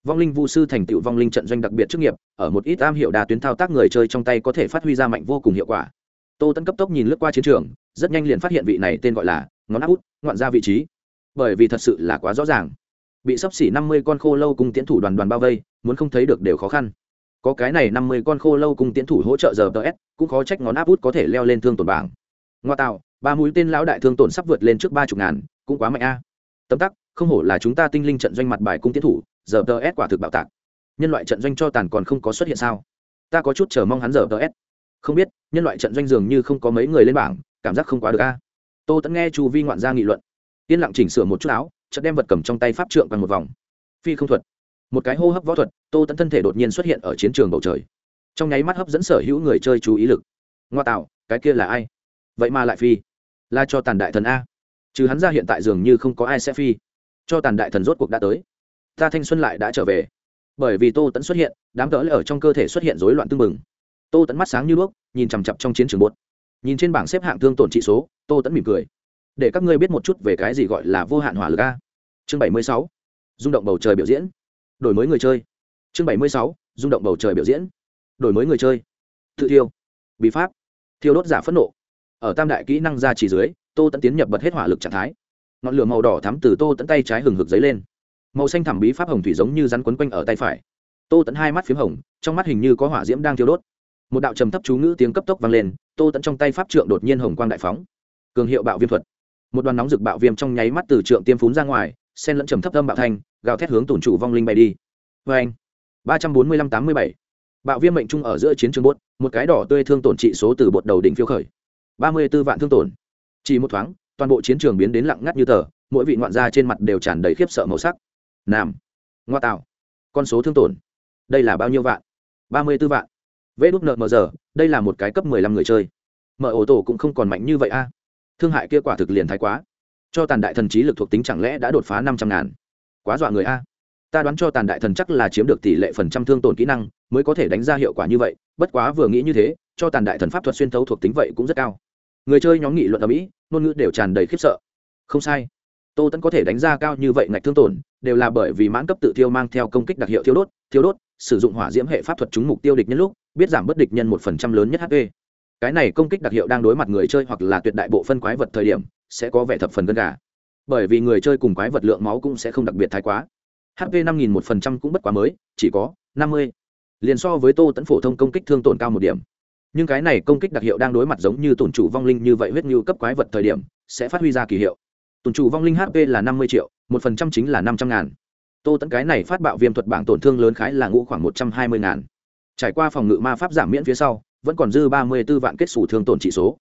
vong linh vu sư thành tựu vong linh trận doanh đặc biệt chức nghiệp, ở một ít am hiệu đa tuyến thao tác người chơi trong tay có thể phát huy ra mạnh vô cùng hiệu quả. Tô tấn cấp tốc nhìn lướt qua chiến trường, rất nhanh liền phát hiện vị này tên gọi là ngón áp út, ngoạn ra vị trí. Bởi vì thật sự là quá rõ ràng. Bị sấp xỉ năm mươi con khô lâu cùng tiến thủ đoàn đoàn bao vây, muốn không thấy được đều khó khăn. Có cái này năm mươi con khô lâu cùng tiến thủ hỗ trợ giờ ts cũng khó trách ngón áp út có thể leo lên thương tổn bảng. Ngoa tạo, ba mũi tên lão đại thương tổn sắp vượt lên trước ba chục ngàn, cũng quá mạnh a. Tấm tắc, không hổ là chúng ta tinh linh trận doanh mặt bài cung tiến thủ giờ tờ s quả thực bạo tạc. Nhân loại trận doanh cho tàn còn không có xuất hiện sao? Ta có chút chờ mong hắn giờ tờ s. Không biết, nhân loại trận doanh dường như không có mấy người lên bảng, cảm giác không quá được a. Tô tẫn nghe chu vi ngoạn gia nghị luận. Yên lặng chỉnh sửa một chút áo, chợt đem vật cầm trong tay pháp trượng bằng một vòng. Phi không thuật. Một cái hô hấp võ thuật, tô tẫn thân thể đột nhiên xuất hiện ở chiến trường bầu trời. Trong nháy mắt hấp dẫn sở hữu người chơi chú ý lực. Ngoa tạo, cái kia là ai? Vậy mà lại phi. Là cho tàn đại thần a. Chứ hắn ra hiện tại dường như không có ai sẽ phi. Cho tàn đại thần rốt cuộc đã tới ta thanh xuân lại đã trở về. Bởi vì tô tẫn xuất hiện, đám cỡ ở trong cơ thể xuất hiện rối loạn tưng bừng. Tô tẫn mắt sáng như đuốc, nhìn chằm chặp trong chiến trường bột. Nhìn trên bảng xếp hạng thương tổn trị số, tô tẫn mỉm cười. Để các ngươi biết một chút về cái gì gọi là vô hạn hỏa lực a. Chương bảy mươi sáu, rung động bầu trời biểu diễn. Đổi mới người chơi. Chương bảy mươi sáu, rung động bầu trời biểu diễn. Đổi mới người chơi. Tự thiêu. Bí pháp. Thiêu đốt giả phẫn nộ. Ở tam đại kỹ năng ra chỉ dưới, tô tẫn tiến nhập bật hết hỏa lực trạng thái. Ngọn lửa màu đỏ thắm từ tô tẫn tay trái hừng hực dấy lên màu xanh thẳm bí pháp hồng thủy giống như rắn quấn quanh ở tay phải. Tô tẫn hai mắt p h í m hồng, trong mắt hình như có hỏa diễm đang thiêu đốt. Một đạo trầm thấp chú ngữ tiếng cấp tốc vang lên, tô tẫn trong tay pháp trượng đột nhiên hồng quang đại phóng. Cường hiệu bạo viêm thuật. Một đoàn nóng rực bạo viêm trong nháy mắt từ trượng tiêm phún ra ngoài sen lẫn trầm thấp âm bạo thanh, gào thét hướng tổn chủ vong linh bay đi. Vê anh, ba trăm bốn mươi lăm tám mươi bảy. Bạo viêm mệnh trung ở giữa chiến trường bốt một cái đỏ tươi thương tổn trị số từ bột đầu đỉnh phiêu khởi. Ba mươi b ố vạn thương tổn. Chỉ một thoáng, toàn bộ chiến trường biến đến lặng ngắt như tờ, mỗi vị ngoạn gia trên mặt đều tràn đầy khiếp sợ màu sắc nam. Ngoa tạo. Con số thương tổn. Đây là bao nhiêu vạn? Ba mươi b ố vạn. Vê đúc nợ mờ giờ, đây là một cái cấp mười lăm người chơi. Mở ổ tổ cũng không còn mạnh như vậy a. Thương hại kia quả thực liền thái quá. Cho tàn đại thần trí lực thuộc tính chẳng lẽ đã đột phá năm trăm ngàn? Quá dọa người a. Ta đoán cho tàn đại thần chắc là chiếm được tỷ lệ phần trăm thương tổn kỹ năng, mới có thể đánh ra hiệu quả như vậy, bất quá vừa nghĩ như thế, cho tàn đại thần pháp thuật xuyên thấu thuộc tính vậy cũng rất cao. Người chơi nhóm nghị luận ở mỹ ngôn ngữ đều tràn đầy khiếp sợ. Không sai tô tẫn có thể đánh ra cao như vậy ngạch thương tổn, đều là bởi vì mãn cấp tự thiêu mang theo công kích đặc hiệu thiêu đốt thiêu đốt, sử dụng hỏa diễm hệ pháp thuật trúng mục tiêu địch nhân lúc, biết giảm bất địch nhân một phần trăm lớn nhất hp cái này công kích đặc hiệu đang đối mặt người chơi hoặc là tuyệt đại bộ phân quái vật thời điểm, sẽ có vẻ thập phần gân gà. Bởi vì người chơi cùng quái vật lượng máu cũng sẽ không đặc biệt thái quá. Hp năm nghìn một phần trăm cũng bất quá mới, chỉ có năm mươi. Liền so với tô tẫn phổ thông công kích thương tổn cao một điểm. Nhưng cái này công kích đặc hiệu đang đối mặt giống như tổn chủ vong linh như vậy huyết như cấp quái vật thời điểm, sẽ phát huy ra kỳ hiệu tồn chủ vong linh hp là năm mươi triệu, một phần trăm chính là năm trăm ngàn. Tô tẫn cái này phát bạo viêm thuật bảng tổn thương lớn khái là ngũ khoảng một trăm hai mươi ngàn. Trải qua phòng ngự ma pháp giảm miễn phía sau, vẫn còn dư ba mươi b ố vạn kết xù thương tổn trị số.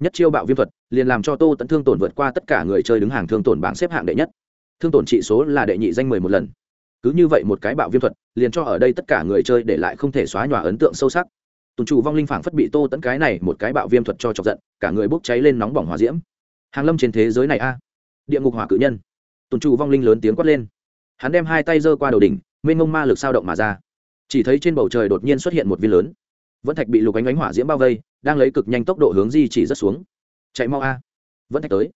Nhất chiêu bạo viêm thuật, liền làm cho tô tẫn thương tổn vượt qua tất cả người chơi đứng hàng thương tổn bảng xếp hạng đệ nhất. Thương tổn trị số là đệ nhị danh mười một lần. Cứ như vậy một cái bạo viêm thuật, liền cho ở đây tất cả người chơi để lại không thể xóa nhòa ấn tượng sâu sắc. Tùn chủ vong linh phảng phất bị tô tẫn cái này một cái bạo viêm thuật cho chọc giận, cả người bốc cháy lên nóng bỏng hỏa diễm. Hàng lâm trên thế giới này a địa ngục hỏa cự nhân. Tùn chủ vong linh lớn tiếng quát lên. Hắn đem hai tay giơ qua đầu đỉnh, mênh ngông ma lực sao động mà ra. Chỉ thấy trên bầu trời đột nhiên xuất hiện một viên lớn. Vẫn thạch bị lục ánh ánh hỏa diễm bao vây, đang lấy cực nhanh tốc độ hướng di chỉ rất xuống. Chạy mau a. Vẫn thạch tới.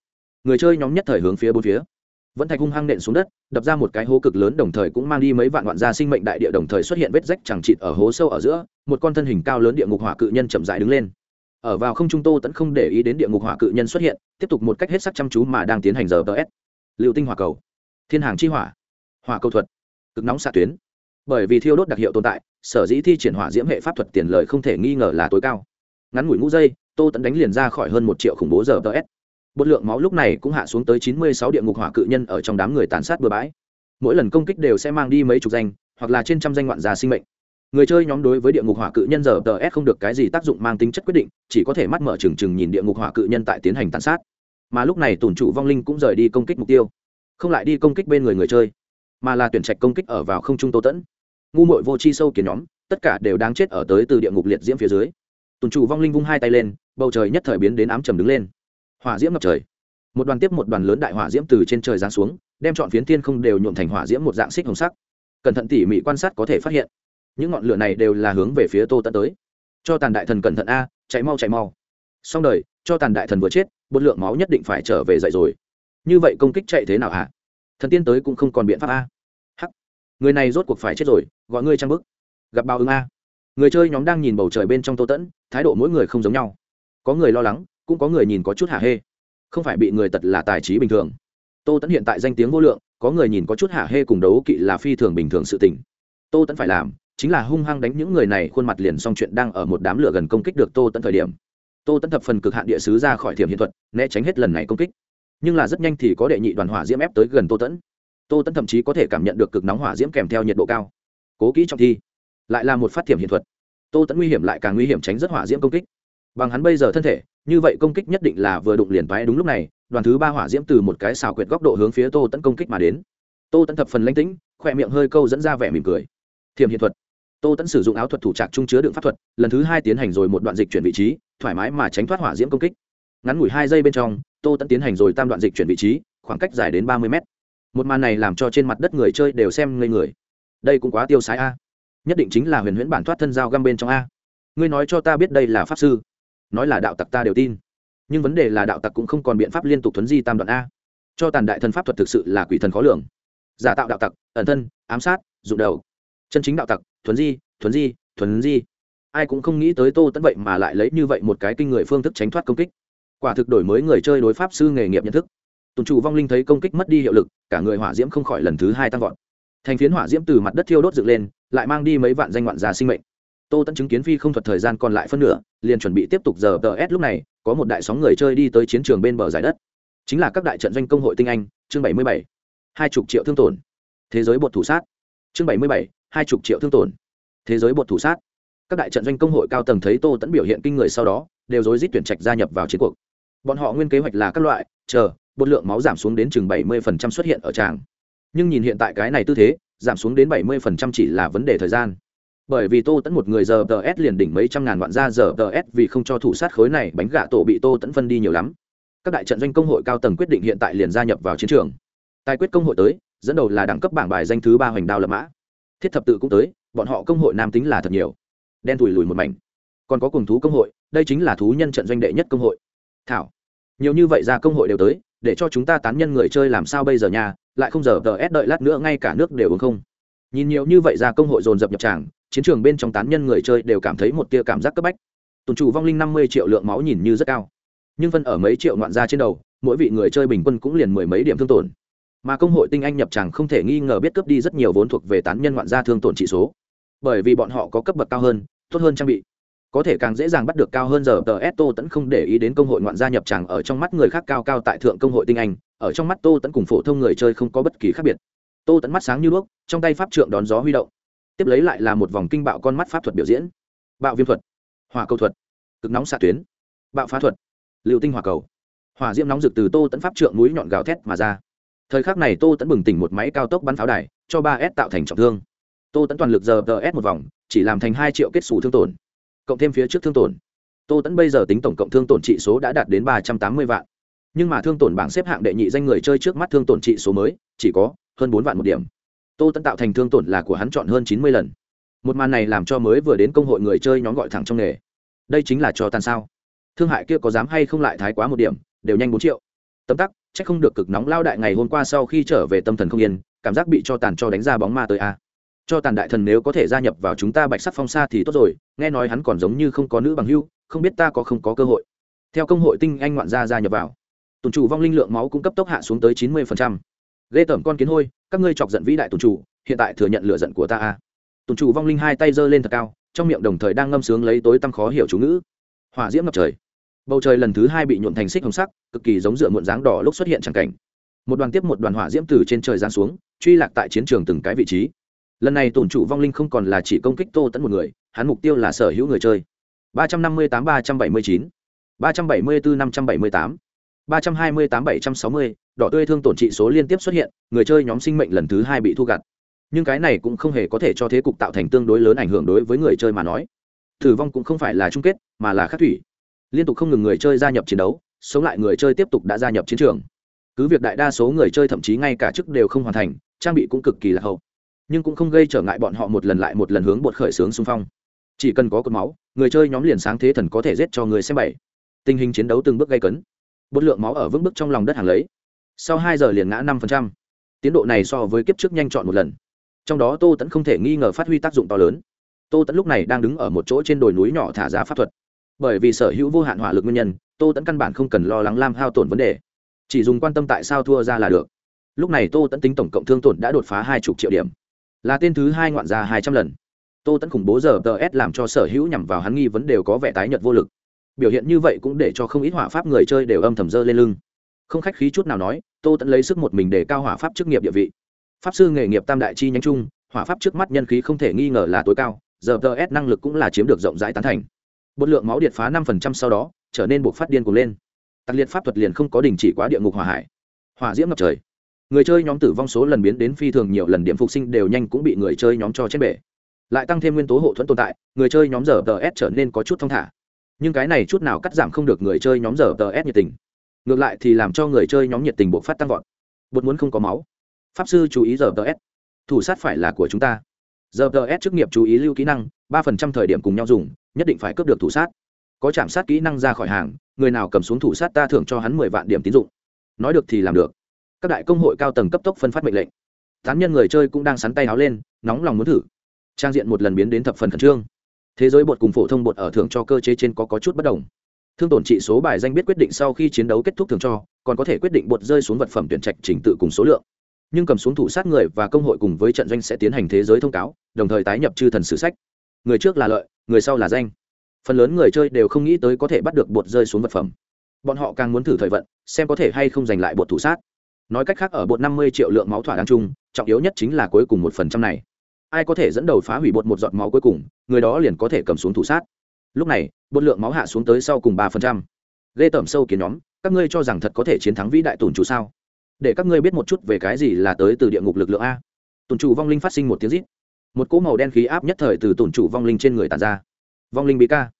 Người chơi nhóm nhất thời hướng phía bốn phía. Vẫn thạch hung hăng nện xuống đất, đập ra một cái hố cực lớn đồng thời cũng mang đi mấy vạn vạn gia sinh mệnh đại địa đồng thời xuất hiện vết rách chẳng chịt ở hố sâu ở giữa, một con thân hình cao lớn địa ngục hỏa cự nhân chậm dại đứng lên ở vào không trung tô tẫn không để ý đến địa ngục hỏa cự nhân xuất hiện, tiếp tục một cách hết sắc chăm chú mà đang tiến hành giờ ts liệu tinh hỏa cầu. Thiên hàng chi hỏa. Hỏa cầu thuật. Cực nóng xạ tuyến. Bởi vì thiêu đốt đặc hiệu tồn tại, sở dĩ thi triển hỏa diễm hệ pháp thuật tiền lời không thể nghi ngờ là tối cao. Ngắn ngủi ngũ giây, tô tẫn đánh liền ra khỏi hơn một triệu khủng bố giờ ts bột lượng máu lúc này cũng hạ xuống tới chín mươi sáu địa ngục hỏa cự nhân ở trong đám người tàn sát bừa bãi. Mỗi lần công kích đều sẽ mang đi mấy chục danh, hoặc là trên trăm danh ngoạn gia sinh mệnh người chơi nhóm đối với địa ngục hỏa cự nhân giờ tờ s không được cái gì tác dụng mang tính chất quyết định, chỉ có thể mắt mở trừng trừng nhìn địa ngục hỏa cự nhân tại tiến hành tàn sát. Mà lúc này tổn chủ vong linh cũng rời đi công kích mục tiêu, không lại đi công kích bên người người chơi, mà là tuyển trạch công kích ở vào không trung tô tẫn. Ngu mội vô chi sâu kiến nhóm, tất cả đều đáng chết ở tới từ địa ngục liệt diễm phía dưới. Tổn chủ vong linh vung hai tay lên, bầu trời nhất thời biến đến ám trầm đứng lên. Hỏa diễm ngập trời. Một đoàn tiếp một đoàn lớn đại hỏa diễm từ trên trời giáng xuống, đem chọn phiến thiên không đều nhuộm thành hỏa diễm một dạng xích hồng sắc. Cẩn thận tỉ mỉ quan sát có thể phát hiện những ngọn lửa này đều là hướng về phía tô tẫn tới. Cho tàn đại thần cẩn thận a, chạy mau chạy mau. Xong đời, cho tàn đại thần vừa chết, bột lượng máu nhất định phải trở về dậy rồi. Như vậy công kích chạy thế nào hả? Thần tiên tới cũng không còn biện pháp a. Hắc. Người này rốt cuộc phải chết rồi, gọi ngươi trang bức. Gặp bao ứng a. Người chơi nhóm đang nhìn bầu trời bên trong tô tẫn thái độ mỗi người không giống nhau. Có người lo lắng, cũng có người nhìn có chút hạ hê. Không phải bị người tật là tài trí bình thường. Tô tẫn hiện tại danh tiếng vô lượng, có người nhìn có chút hạ hê cùng đấu kỵ là phi thường bình thường sự tình. Tô tẫn phải làm chính là hung hăng đánh những người này, khuôn mặt liền xong chuyện đang ở một đám lửa gần công kích được tô tẫn thời điểm. Tô tẫn thập phần cực hạn địa sứ ra khỏi thiểm hiện thuật, né tránh hết lần này công kích. Nhưng là rất nhanh thì có đệ nhị đoàn hỏa diễm ép tới gần tô tẫn tô tẫn thậm chí có thể cảm nhận được cực nóng hỏa diễm kèm theo nhiệt độ cao. Cố kỹ trong thi. Lại là một phát thiểm hiện thuật. Tô tẫn nguy hiểm lại càng nguy hiểm tránh rất hỏa diễm công kích. Bằng hắn bây giờ thân thể, như vậy công kích nhất định là vừa đụng liền toái đúng lúc này, đoàn thứ ba hỏa diễm từ một cái xào quyệt góc độ hướng phía tô tẫn công kích mà đến. Tô tẫn thập phần lãnh tĩnh, khỏe miệng hơi câu dẫn ra vẻ mỉm cười. Thiểm hiện thuật tô tẫn sử dụng áo thuật thủ trạc trung chứa đựng pháp thuật, lần thứ hai tiến hành rồi một đoạn dịch chuyển vị trí, thoải mái mà tránh thoát hỏa diễm công kích. Ngắn ngủi hai giây bên trong, tô tẫn tiến hành rồi tam đoạn dịch chuyển vị trí, khoảng cách dài đến ba mươi mét. Một màn này làm cho trên mặt đất người chơi đều xem ngây người. Đây cũng quá tiêu sái a. Nhất định chính là huyền huyễn bản thoát thân giao găm bên trong a. Ngươi nói cho ta biết đây là pháp sư. Nói là đạo tặc ta đều tin. Nhưng vấn đề là đạo tặc cũng không còn biện pháp liên tục thuấn di tam đoạn a. Cho tàn đại thân pháp thuật thực sự là quỷ thần khó lường. Giả tạo đạo tặc, ẩn thân, ám sát, dụng đầu chân chính đạo tặc thuấn di thuấn di thuấn di. Ai cũng không nghĩ tới tô tẫn vậy mà lại lấy như vậy một cái kinh người phương thức tránh thoát công kích. Quả thực đổi mới người chơi đối pháp sư nghề nghiệp nhận thức. Tùng chủ vong linh thấy công kích mất đi hiệu lực, cả người hỏa diễm không khỏi lần thứ hai tăng vọt. Thành phiến hỏa diễm từ mặt đất thiêu đốt dựng lên, lại mang đi mấy vạn danh ngoạn già sinh mệnh. Tô tẫn chứng kiến phi không thuật thời gian còn lại phân nửa, liền chuẩn bị tiếp tục giờ tờ s lúc này, có một đại sóng người chơi đi tới chiến trường bên bờ giải đất. Chính là các đại trận doanh công hội tinh anh, chương bảy mươi bảy. Hai chục triệu thương tổn. Thế giới bột thủ sát. Chương bảy mươi bảy hai chục triệu thương tổn. Thế giới bột thủ sát. Các đại trận doanh công hội cao tầng thấy tô tẫn biểu hiện kinh người sau đó, đều rối rít tuyển trạch gia nhập vào chiến cuộc. Bọn họ nguyên kế hoạch là các loại, chờ, bột lượng máu giảm xuống đến chừng bảy mươi phần trăm xuất hiện ở tràng. Nhưng nhìn hiện tại cái này tư thế, giảm xuống đến bảy mươi phần trăm chỉ là vấn đề thời gian. Bởi vì tô tẫn một người giờ tờ s liền đỉnh mấy trăm ngàn vạn ra giờ tờ s vì không cho thủ sát khối này bánh gạ tổ bị tô tẫn phân đi nhiều lắm. Các đại trận doanh công hội cao tầng quyết định hiện tại liền gia nhập vào chiến trường. Tài quyết công hội tới, dẫn đầu là đẳng cấp bảng bài danh thứ ba hoành đao lập mã thiết thập tự cũng tới, bọn họ công hội nam tính là thật nhiều. Đen thùi lùi một mảnh. Còn có cùng thú công hội, đây chính là thú nhân trận doanh đệ nhất công hội. Thảo, nhiều như vậy ra công hội đều tới, để cho chúng ta tán nhân người chơi làm sao bây giờ nhà lại không giờ tờ ép đợi lát nữa ngay cả nước đều uống không. Nhìn nhiều như vậy ra công hội dồn dập nhập tràng, chiến trường bên trong tán nhân người chơi đều cảm thấy một tia cảm giác cấp bách. Tồn chủ vong linh năm mươi triệu lượng máu nhìn như rất cao. Nhưng phân ở mấy triệu ngoạn ra trên đầu, mỗi vị người chơi bình quân cũng liền mười mấy điểm thương tổn mà công hội tinh anh nhập tràng không thể nghi ngờ biết cướp đi rất nhiều vốn thuộc về tán nhân ngoạn gia thương tổn trị số. Bởi vì bọn họ có cấp bậc cao hơn, tốt hơn trang bị. Có thể càng dễ dàng bắt được cao hơn giờ, tờ s tô tẫn không để ý đến công hội ngoạn gia nhập tràng ở trong mắt người khác cao cao tại thượng công hội tinh anh, ở trong mắt tô tẫn cùng phổ thông người chơi không có bất kỳ khác biệt. Tô tẫn mắt sáng như đuốc, trong tay pháp trượng đón gió huy động. Tiếp lấy lại là một vòng kinh bạo con mắt pháp thuật biểu diễn. Bạo viêm thuật hòa cầu thuật, cực nóng xạ tuyến, bạo phá thuật liệu tinh hòa cầu. Hỏa diễm nóng rực từ tô tẫn pháp trượng núi nhọn gào thét mà ra thời khắc này tô tẫn bừng tỉnh một máy cao tốc bắn pháo đài, cho ba s tạo thành trọng thương. Tô tẫn toàn lực giờ tờ s một vòng, chỉ làm thành hai triệu kết xù thương tổn, cộng thêm phía trước thương tổn. Tô tẫn bây giờ tính tổng cộng thương tổn trị số đã đạt đến ba trăm tám mươi vạn. Nhưng mà thương tổn bảng xếp hạng đệ nhị danh người chơi trước mắt thương tổn trị số mới, chỉ có hơn bốn vạn một điểm. Tô tẫn tạo thành thương tổn là của hắn chọn hơn chín mươi lần. Một màn này làm cho mới vừa đến công hội người chơi nhóm gọi thẳng trong nghề. Đây chính là cho tàn sao. Thương hại kia có dám hay không lại thái quá một điểm, đều nhanh bốn triệu. Tấm tắc Chắc không được cực nóng lao đại ngày hôm qua sau khi trở về tâm thần không yên, cảm giác bị cho tàn cho đánh ra bóng ma tới a. Cho tàn đại thần nếu có thể gia nhập vào chúng ta bạch sắc phong sa thì tốt rồi, nghe nói hắn còn giống như không có nữ bằng hưu, không biết ta có không có cơ hội. Theo công hội tinh anh ngoạn gia gia nhập vào. Tùn chủ vong linh lượng máu cũng cấp tốc hạ xuống tới chín mươi ghê tởm con kiến hôi, các ngươi chọc giận vĩ đại tùn chủ, hiện tại thừa nhận lựa giận của ta a. Tùn chủ vong linh hai tay giơ lên thật cao, trong miệng đồng thời đang ngâm sướng lấy tối tăm khó hiểu chú ngữ. Hỏa diễm ngập trời bầu trời lần thứ hai bị nhuộn thành xích hồng sắc, cực kỳ giống dựa muộn dáng đỏ lúc xuất hiện chẳng cảnh. Một đoàn tiếp một đoàn hỏa diễm từ trên trời giáng xuống, truy lạc tại chiến trường từng cái vị trí. Lần này tổn trụ vong linh không còn là chỉ công kích tô tẫn một người, hắn mục tiêu là sở hữu người chơi. ba trăm năm mươi tám ba trăm bảy mươi chín, ba trăm bảy mươi bốn năm trăm bảy mươi tám, ba trăm hai mươi tám bảy trăm sáu mươi, đỏ tươi thương tổn trị số liên tiếp xuất hiện, người chơi nhóm sinh mệnh lần thứ hai bị thu gặt. Nhưng cái này cũng không hề có thể cho thế cục tạo thành tương đối lớn ảnh hưởng đối với người chơi mà nói. Tử vong cũng không phải là chung kết, mà là khắc thủy liên tục không ngừng người chơi gia nhập chiến đấu sống lại người chơi tiếp tục đã gia nhập chiến trường. Cứ việc đại đa số người chơi thậm chí ngay cả chức đều không hoàn thành trang bị cũng cực kỳ lạc hậu. Nhưng cũng không gây trở ngại bọn họ một lần lại một lần hướng bột khởi xướng xung phong. Chỉ cần có cột máu người chơi nhóm liền sáng thế thần có thể giết cho người xem bảy tình hình chiến đấu từng bước gây cấn. Bột lượng máu ở vững bước trong lòng đất hàng lấy. Sau hai giờ liền ngã năm phần trăm, tiến độ này so với kiếp trước nhanh chọn một lần. Trong đó tô tẫn không thể nghi ngờ phát huy tác dụng to lớn. Tô tẫn lúc này đang đứng ở một chỗ trên đồi núi nhỏ thả giá pháp thuật bởi vì sở hữu vô hạn hỏa lực nguyên nhân, tô tẫn căn bản không cần lo lắng lam hao tổn vấn đề. Chỉ dùng quan tâm tại sao thua ra là được. Lúc này tô tẫn tính tổng cộng thương tổn đã đột phá hai chục triệu điểm. Là tên thứ hai ngoạn ra hai trăm lần. Tô tẫn khủng bố giờ tờ s làm cho sở hữu nhằm vào hắn nghi vấn đều có vẻ tái nhật vô lực. Biểu hiện như vậy cũng để cho không ít hỏa pháp người chơi đều âm thầm dơ lên lưng. Không khách khí chút nào nói, tô tẫn lấy sức một mình để cao hỏa pháp chức nghiệp địa vị. Pháp sư nghề nghiệp tam đại chi nhánh chung, hỏa pháp trước mắt nhân khí không thể nghi ngờ là tối cao, giờ tờ s năng lực cũng là chiếm được rộng rãi tán thành bột lượng máu điện phá năm phần trăm sau đó, trở nên buộc phát điên cuồng lên. Tặc liệt pháp thuật liền không có đình chỉ quá địa ngục hỏa hải. Hỏa diễm ngập trời. Người chơi nhóm tử vong số lần biến đến phi thường nhiều, lần điểm phục sinh đều nhanh cũng bị người chơi nhóm cho chết bể. Lại tăng thêm nguyên tố hộ thuẫn tồn tại, người chơi nhóm giờ tờ s trở nên có chút thong thả. Nhưng cái này chút nào cắt giảm không được người chơi nhóm giờ tờ s nhiệt tình. Ngược lại thì làm cho người chơi nhóm nhiệt tình buộc phát tăng vọt. Bột muốn không có máu. Pháp sư chú ý giờ tờ s. Thủ sát phải là của chúng ta. Giờ tờ s chức nghiệp chú ý lưu kỹ năng, ba phần trăm thời điểm cùng nhau dùng nhất định phải cướp được thủ sát. Có chạm sát kỹ năng ra khỏi hàng người nào cầm xuống thủ sát ta thưởng cho hắn mười vạn điểm tín dụng. Nói được thì làm được. Các đại công hội cao tầng cấp tốc phân phát mệnh lệnh. Tán nhân người chơi cũng đang sắn tay áo lên nóng lòng muốn thử. Trang diện một lần biến đến thập phần khẩn trương. Thế giới bột cùng phổ thông bột ở thưởng cho cơ chế trên có, có chút bất đồng. Thương tổn trị số bài danh biết quyết định sau khi chiến đấu kết thúc thường cho còn có thể quyết định bột rơi xuống vật phẩm tuyển trạch trình tự cùng số lượng. Nhưng cầm xuống thủ sát người và công hội cùng với trận doanh sẽ tiến hành thế giới thông cáo đồng thời tái nhập chư thần sử sách người trước là lợi, người sau là danh. Phần lớn người chơi đều không nghĩ tới có thể bắt được bột rơi xuống vật phẩm. Bọn họ càng muốn thử thời vận, xem có thể hay không giành lại bột thủ sát. Nói cách khác, ở bột năm mươi triệu lượng máu thỏa đáng chung, trọng yếu nhất chính là cuối cùng một phần trăm này. Ai có thể dẫn đầu phá hủy bột một giọt máu cuối cùng, người đó liền có thể cầm xuống thủ sát. Lúc này, bột lượng máu hạ xuống tới sau cùng ba phần trăm. Ghê tởm sâu kiến nhóm, các ngươi cho rằng thật có thể chiến thắng vĩ đại tùn chủ sao? Để các ngươi biết một chút về cái gì là tới từ địa ngục lực lượng a. Tùn chủ vong linh phát sinh một tiếng rít một cỗ màu đen khí áp nhất thời từ tổn chủ vong linh trên người tàn ra. Vong linh bị ca.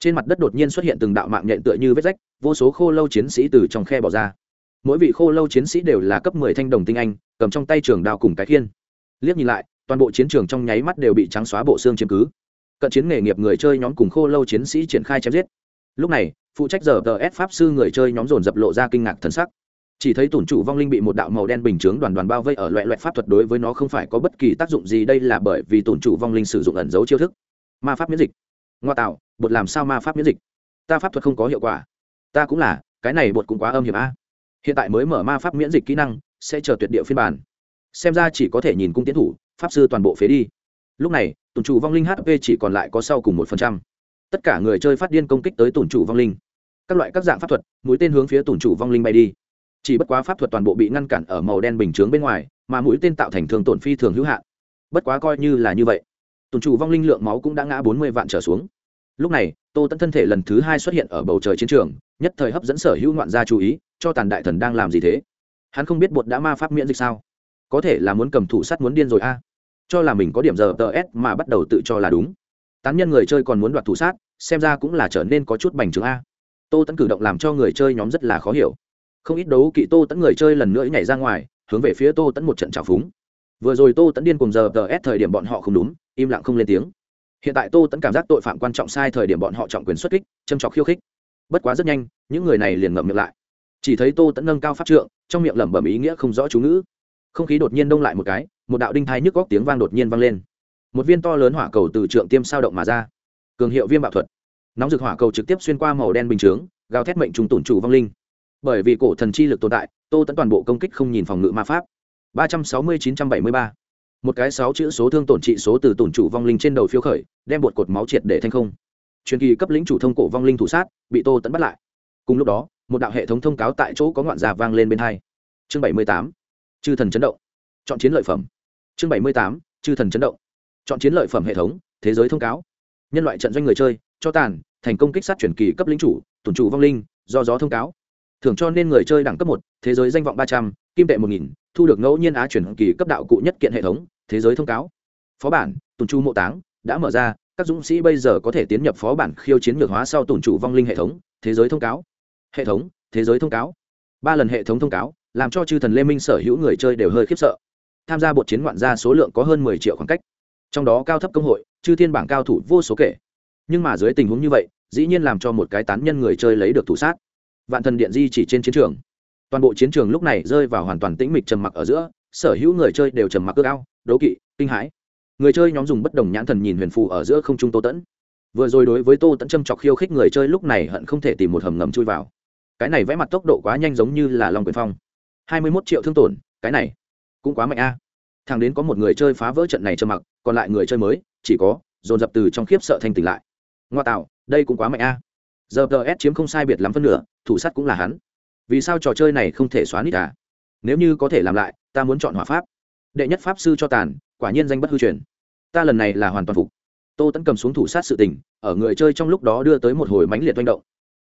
Trên mặt đất đột nhiên xuất hiện từng đạo mạng nhện tựa như vết rách, vô số khô lâu chiến sĩ từ trong khe bỏ ra. Mỗi vị khô lâu chiến sĩ đều là cấp mười thanh đồng tinh anh, cầm trong tay trường đao cùng cái khiên. Liếc nhìn lại, toàn bộ chiến trường trong nháy mắt đều bị trắng xóa bộ xương chiếm cứ. Cận chiến nghề nghiệp người chơi nhóm cùng khô lâu chiến sĩ triển khai chém giết. Lúc này, phụ trách giờ tờ s pháp sư người chơi nhóm dồn dập lộ ra kinh ngạc thân sắc chỉ thấy tủn trụ vong linh bị một đạo màu đen bình chướng đoàn đoàn bao vây ở loại loại pháp thuật đối với nó không phải có bất kỳ tác dụng gì, đây là bởi vì tủn trụ vong linh sử dụng ẩn dấu chiêu thức. Ma pháp miễn dịch. Ngoa tạo, bột làm sao ma pháp miễn dịch? Ta pháp thuật không có hiệu quả. Ta cũng là, cái này bột cũng quá âm hiểm a. Hiện tại mới mở ma pháp miễn dịch kỹ năng, sẽ chờ tuyệt địa phiên bản. Xem ra chỉ có thể nhìn cung tiến thủ, pháp sư toàn bộ phế đi. Lúc này tùn chủ vong linh hp chỉ còn lại có sau cùng một phần trăm. Tất cả người chơi phát điên công kích tới tùn chủ vong linh. Các loại các dạng pháp thuật, mũi tên hướng phía tùn chủ vong linh bay đi chỉ bất quá pháp thuật toàn bộ bị ngăn cản ở màu đen bình chướng bên ngoài, mà mũi tên tạo thành thường tổn phi thường hữu hạn. Bất quá coi như là như vậy, tồn chủ vong linh lượng máu cũng đã ngã bốn mươi vạn trở xuống. Lúc này, tô tẫn thân thể lần thứ hai xuất hiện ở bầu trời chiến trường, nhất thời hấp dẫn sở hữu ngoạn gia chú ý, cho tàn đại thần đang làm gì thế? Hắn không biết bột đã ma pháp miễn dịch sao? Có thể là muốn cầm thủ sắt muốn điên rồi a. Cho là mình có điểm giờ tờ s mà bắt đầu tự cho là đúng. Tán nhân người chơi còn muốn đoạt thủ sát xem ra cũng là trở nên có chút bành trướng a. Tô tẫn cử động làm cho người chơi nhóm rất là khó hiểu không ít đấu kỵ tô tẫn người chơi lần nữa nhảy ra ngoài, hướng về phía tô tẫn một trận trào phúng. Vừa rồi tô tẫn điên cùng giờ tờ ép thời điểm bọn họ không đúng, im lặng không lên tiếng. Hiện tại tô tẫn cảm giác tội phạm quan trọng sai thời điểm bọn họ trọng quyền xuất kích, châm trọc khiêu khích. Bất quá rất nhanh, những người này liền ngậm miệng lại. Chỉ thấy tô tẫn nâng cao pháp trượng, trong miệng lẩm bẩm ý nghĩa không rõ chú ngữ. Không khí đột nhiên đông lại một cái, một đạo đinh thai nhức góc tiếng vang đột nhiên vang lên. Một viên to lớn hỏa cầu từ trượng tiêm sao động mà ra. Cường hiệu viêm bạo thuật. Nóng rực hỏa cầu trực tiếp xuyên qua màu đen bình chướng, gào thét mệnh trùng tủn chủ vong linh bởi vì cổ thần chi lực tồn tại, tô tẫn toàn bộ công kích không nhìn phòng ngự ma pháp. Ba trăm sáu mươi chín trăm bảy mươi ba. Một cái sáu chữ số thương tổn trị số từ tổn chủ vong linh trên đầu phiếu khởi, đem bột cột máu triệt để thành không. Truyền kỳ cấp lĩnh chủ thông cổ vong linh thủ sát, bị tô tẫn bắt lại. Cùng lúc đó, một đạo hệ thống thông cáo tại chỗ có ngoạn già vang lên bên hai. Chương bảy mươi tám. Chư thần chấn động. Chọn chiến lợi phẩm. Chương bảy mươi tám. Chư thần chấn động. Chọn chiến lợi phẩm hệ thống, thế giới thông cáo. Nhân loại trận doanh người chơi, cho tàn, thành công kích sát chuyển kỳ cấp lính chủ, tổn chủ vong linh, do gió thông cáo thưởng cho nên người chơi đẳng cấp một, thế giới danh vọng ba trăm, kim tệ một nghìn, thu được ngẫu nhiên á chuyển kỳ cấp đạo cụ nhất kiện hệ thống, thế giới thông cáo. Phó bản, tùn chu mộ táng, đã mở ra, các dũng sĩ bây giờ có thể tiến nhập phó bản khiêu chiến ngược hóa sau tùn chủ vong linh hệ thống, thế giới thông cáo. Hệ thống, thế giới thông cáo. Ba lần hệ thống thông cáo, làm cho chư thần lê minh sở hữu người chơi đều hơi khiếp sợ. Tham gia bột chiến ngoạn gia số lượng có hơn mười triệu khoảng cách. Trong đó cao thấp công hội, chư thiên bảng cao thủ vô số kể. Nhưng mà dưới tình huống như vậy, dĩ nhiên làm cho một cái tán nhân người chơi lấy được thủ sát vạn thần điện di chỉ trên chiến trường. Toàn bộ chiến trường lúc này rơi vào hoàn toàn tĩnh mịch trầm mặc ở giữa, sở hữu người chơi đều trầm mặc ước ao, đố kỵ, kinh hãi. Người chơi nhóm dùng bất đồng nhãn thần nhìn huyền phù ở giữa không trung tô tẫn. Vừa rồi đối với tô tẫn châm chọc khiêu khích người chơi lúc này hận không thể tìm một hầm ngầm chui vào. Cái này vẽ mặt tốc độ quá nhanh giống như là long quyền phong. Hai mươi mốt triệu thương tổn, cái này cũng quá mạnh a. Thằng đến có một người chơi phá vỡ trận này trầm mặc, còn lại người chơi mới, chỉ có dồn dập từ trong khiếp sợ thanh tỉnh lại. Ngoa tạo, đây cũng quá mạnh a giờ ts chiếm không sai biệt lắm phân nửa, thủ sắt cũng là hắn. Vì sao trò chơi này không thể xóa nít cả? nếu như có thể làm lại, ta muốn chọn hỏa pháp. Đệ nhất pháp sư cho tàn, quả nhiên danh bất hư truyền. Ta lần này là hoàn toàn phục. Tô tẫn cầm xuống thủ sát sự tình, ở người chơi trong lúc đó đưa tới một hồi mãnh liệt manh động.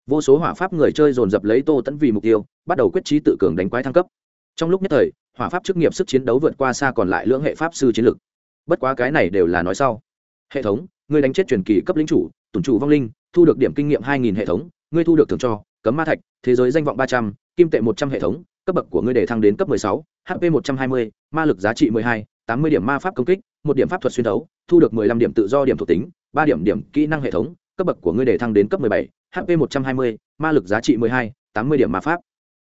Vô số hỏa pháp người chơi dồn dập lấy tô tẫn vì mục tiêu, bắt đầu quyết trí tự cường đánh quái thăng cấp. Trong lúc nhất thời, hỏa pháp chức nghiệp sức chiến đấu vượt qua xa còn lại lưỡng hệ pháp sư chiến lực. Bất quá cái này đều là nói sau. Hệ thống, người đánh chết truyền kỳ cấp lính chủ tùng chủ vong linh thu được điểm kinh nghiệm 2000 hệ thống, ngươi thu được thưởng cho cấm ma thạch, thế giới danh vọng 300, kim tệ 100 hệ thống, cấp bậc của ngươi đề thăng đến cấp 16, HP 120, ma lực giá trị 12, 80 điểm ma pháp công kích, 1 điểm pháp thuật xuyên đấu, thu được 15 điểm tự do điểm thuộc tính, 3 điểm điểm kỹ năng hệ thống, cấp bậc của ngươi đề thăng đến cấp 17, HP 120, ma lực giá trị 12, 80 điểm ma pháp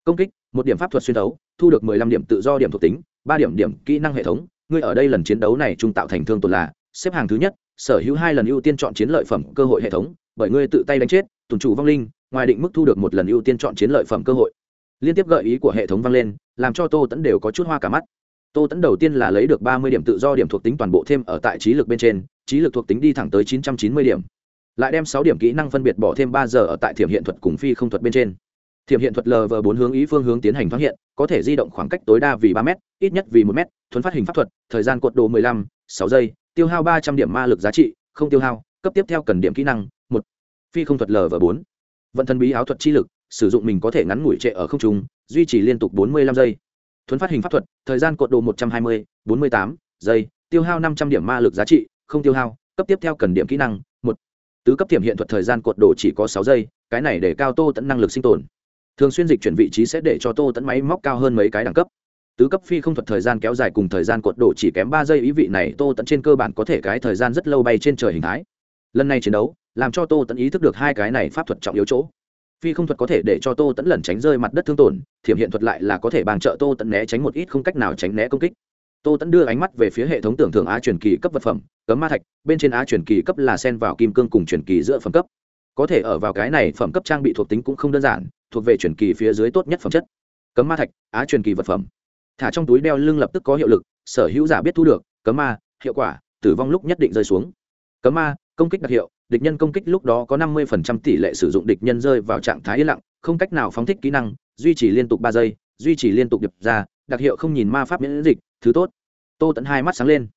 công kích, 1 điểm pháp thuật xuyên đấu, thu được 15 điểm tự do điểm thuộc tính, 3 điểm điểm kỹ năng hệ thống, ngươi ở đây lần chiến đấu này trung tạo thành thương tổn là xếp hàng thứ nhất, sở hữu hai lần ưu tiên chọn chiến lợi phẩm cơ hội hệ thống bởi ngươi tự tay đánh chết tùn chủ vong linh, ngoài định mức thu được một lần ưu tiên chọn chiến lợi phẩm cơ hội. Liên tiếp gợi ý của hệ thống vang lên, làm cho tô tẫn đều có chút hoa cả mắt. Tô tẫn đầu tiên là lấy được ba mươi điểm tự do điểm thuộc tính toàn bộ thêm ở tại trí lực bên trên, trí lực thuộc tính đi thẳng tới chín trăm chín mươi điểm. Lại đem sáu điểm kỹ năng phân biệt bỏ thêm ba giờ ở tại thiểm hiện thuật cùng phi không thuật bên trên. Thiểm hiện thuật lv bốn hướng ý phương hướng tiến hành thoáng hiện, có thể di động khoảng cách tối đa vì ba m ít nhất vì một m thuấn phát hình pháp thuật, thời gian cuộn độ mười lăm, sáu giây, tiêu hao ba trăm điểm ma lực giá trị, không tiêu hao, cấp tiếp theo cần điểm kỹ năng phi không thuật lờ và bốn. Vận thần bí áo thuật chi lực sử dụng mình có thể ngắn ngủi trệ ở không trung duy trì liên tục 45 giây. Thuấn phát hình pháp thuật thời gian cột độ 120, 48 giây tiêu hao 500 điểm ma lực giá trị không tiêu hao cấp tiếp theo cần điểm kỹ năng một. Tứ cấp tiềm hiện thuật thời gian cột độ chỉ có 6 giây cái này để cao tô tẫn năng lực sinh tồn. Thường xuyên dịch chuyển vị trí sẽ để cho tô tẫn máy móc cao hơn mấy cái đẳng cấp. Tứ cấp phi không thuật thời gian kéo dài cùng thời gian cột đồ chỉ kém ba giây ý vị này tô tận trên cơ bản có thể cái thời gian rất lâu bay trên trời hình thái. Lần này chiến đấu làm cho tô tẫn ý thức được hai cái này pháp thuật trọng yếu chỗ. Phi không thuật có thể để cho tô tẫn lẩn tránh rơi mặt đất thương tổn, thiểm hiện thuật lại là có thể bàn trợ tô tẫn né tránh một ít không cách nào tránh né công kích. Tô tẫn đưa ánh mắt về phía hệ thống tưởng thưởng á truyền kỳ cấp vật phẩm, cấm ma thạch, bên trên á truyền kỳ cấp là sen vào kim cương cùng truyền kỳ giữa phẩm cấp. Có thể ở vào cái này phẩm cấp trang bị thuộc tính cũng không đơn giản, thuộc về truyền kỳ phía dưới tốt nhất phẩm chất. Cấm ma thạch, á truyền kỳ vật phẩm. Thả trong túi đeo lưng lập tức có hiệu lực, sở hữu giả biết thu được, cấm ma, hiệu quả, tử vong lúc nhất định rơi xuống. Cấm ma, công kích đặc hiệu địch nhân công kích lúc đó có năm mươi tỷ lệ sử dụng địch nhân rơi vào trạng thái yên lặng, không cách nào phóng thích kỹ năng, duy trì liên tục ba giây, duy trì liên tục điệp ra, đặc hiệu không nhìn ma pháp miễn dịch, thứ tốt. Tô tận hai mắt sáng lên.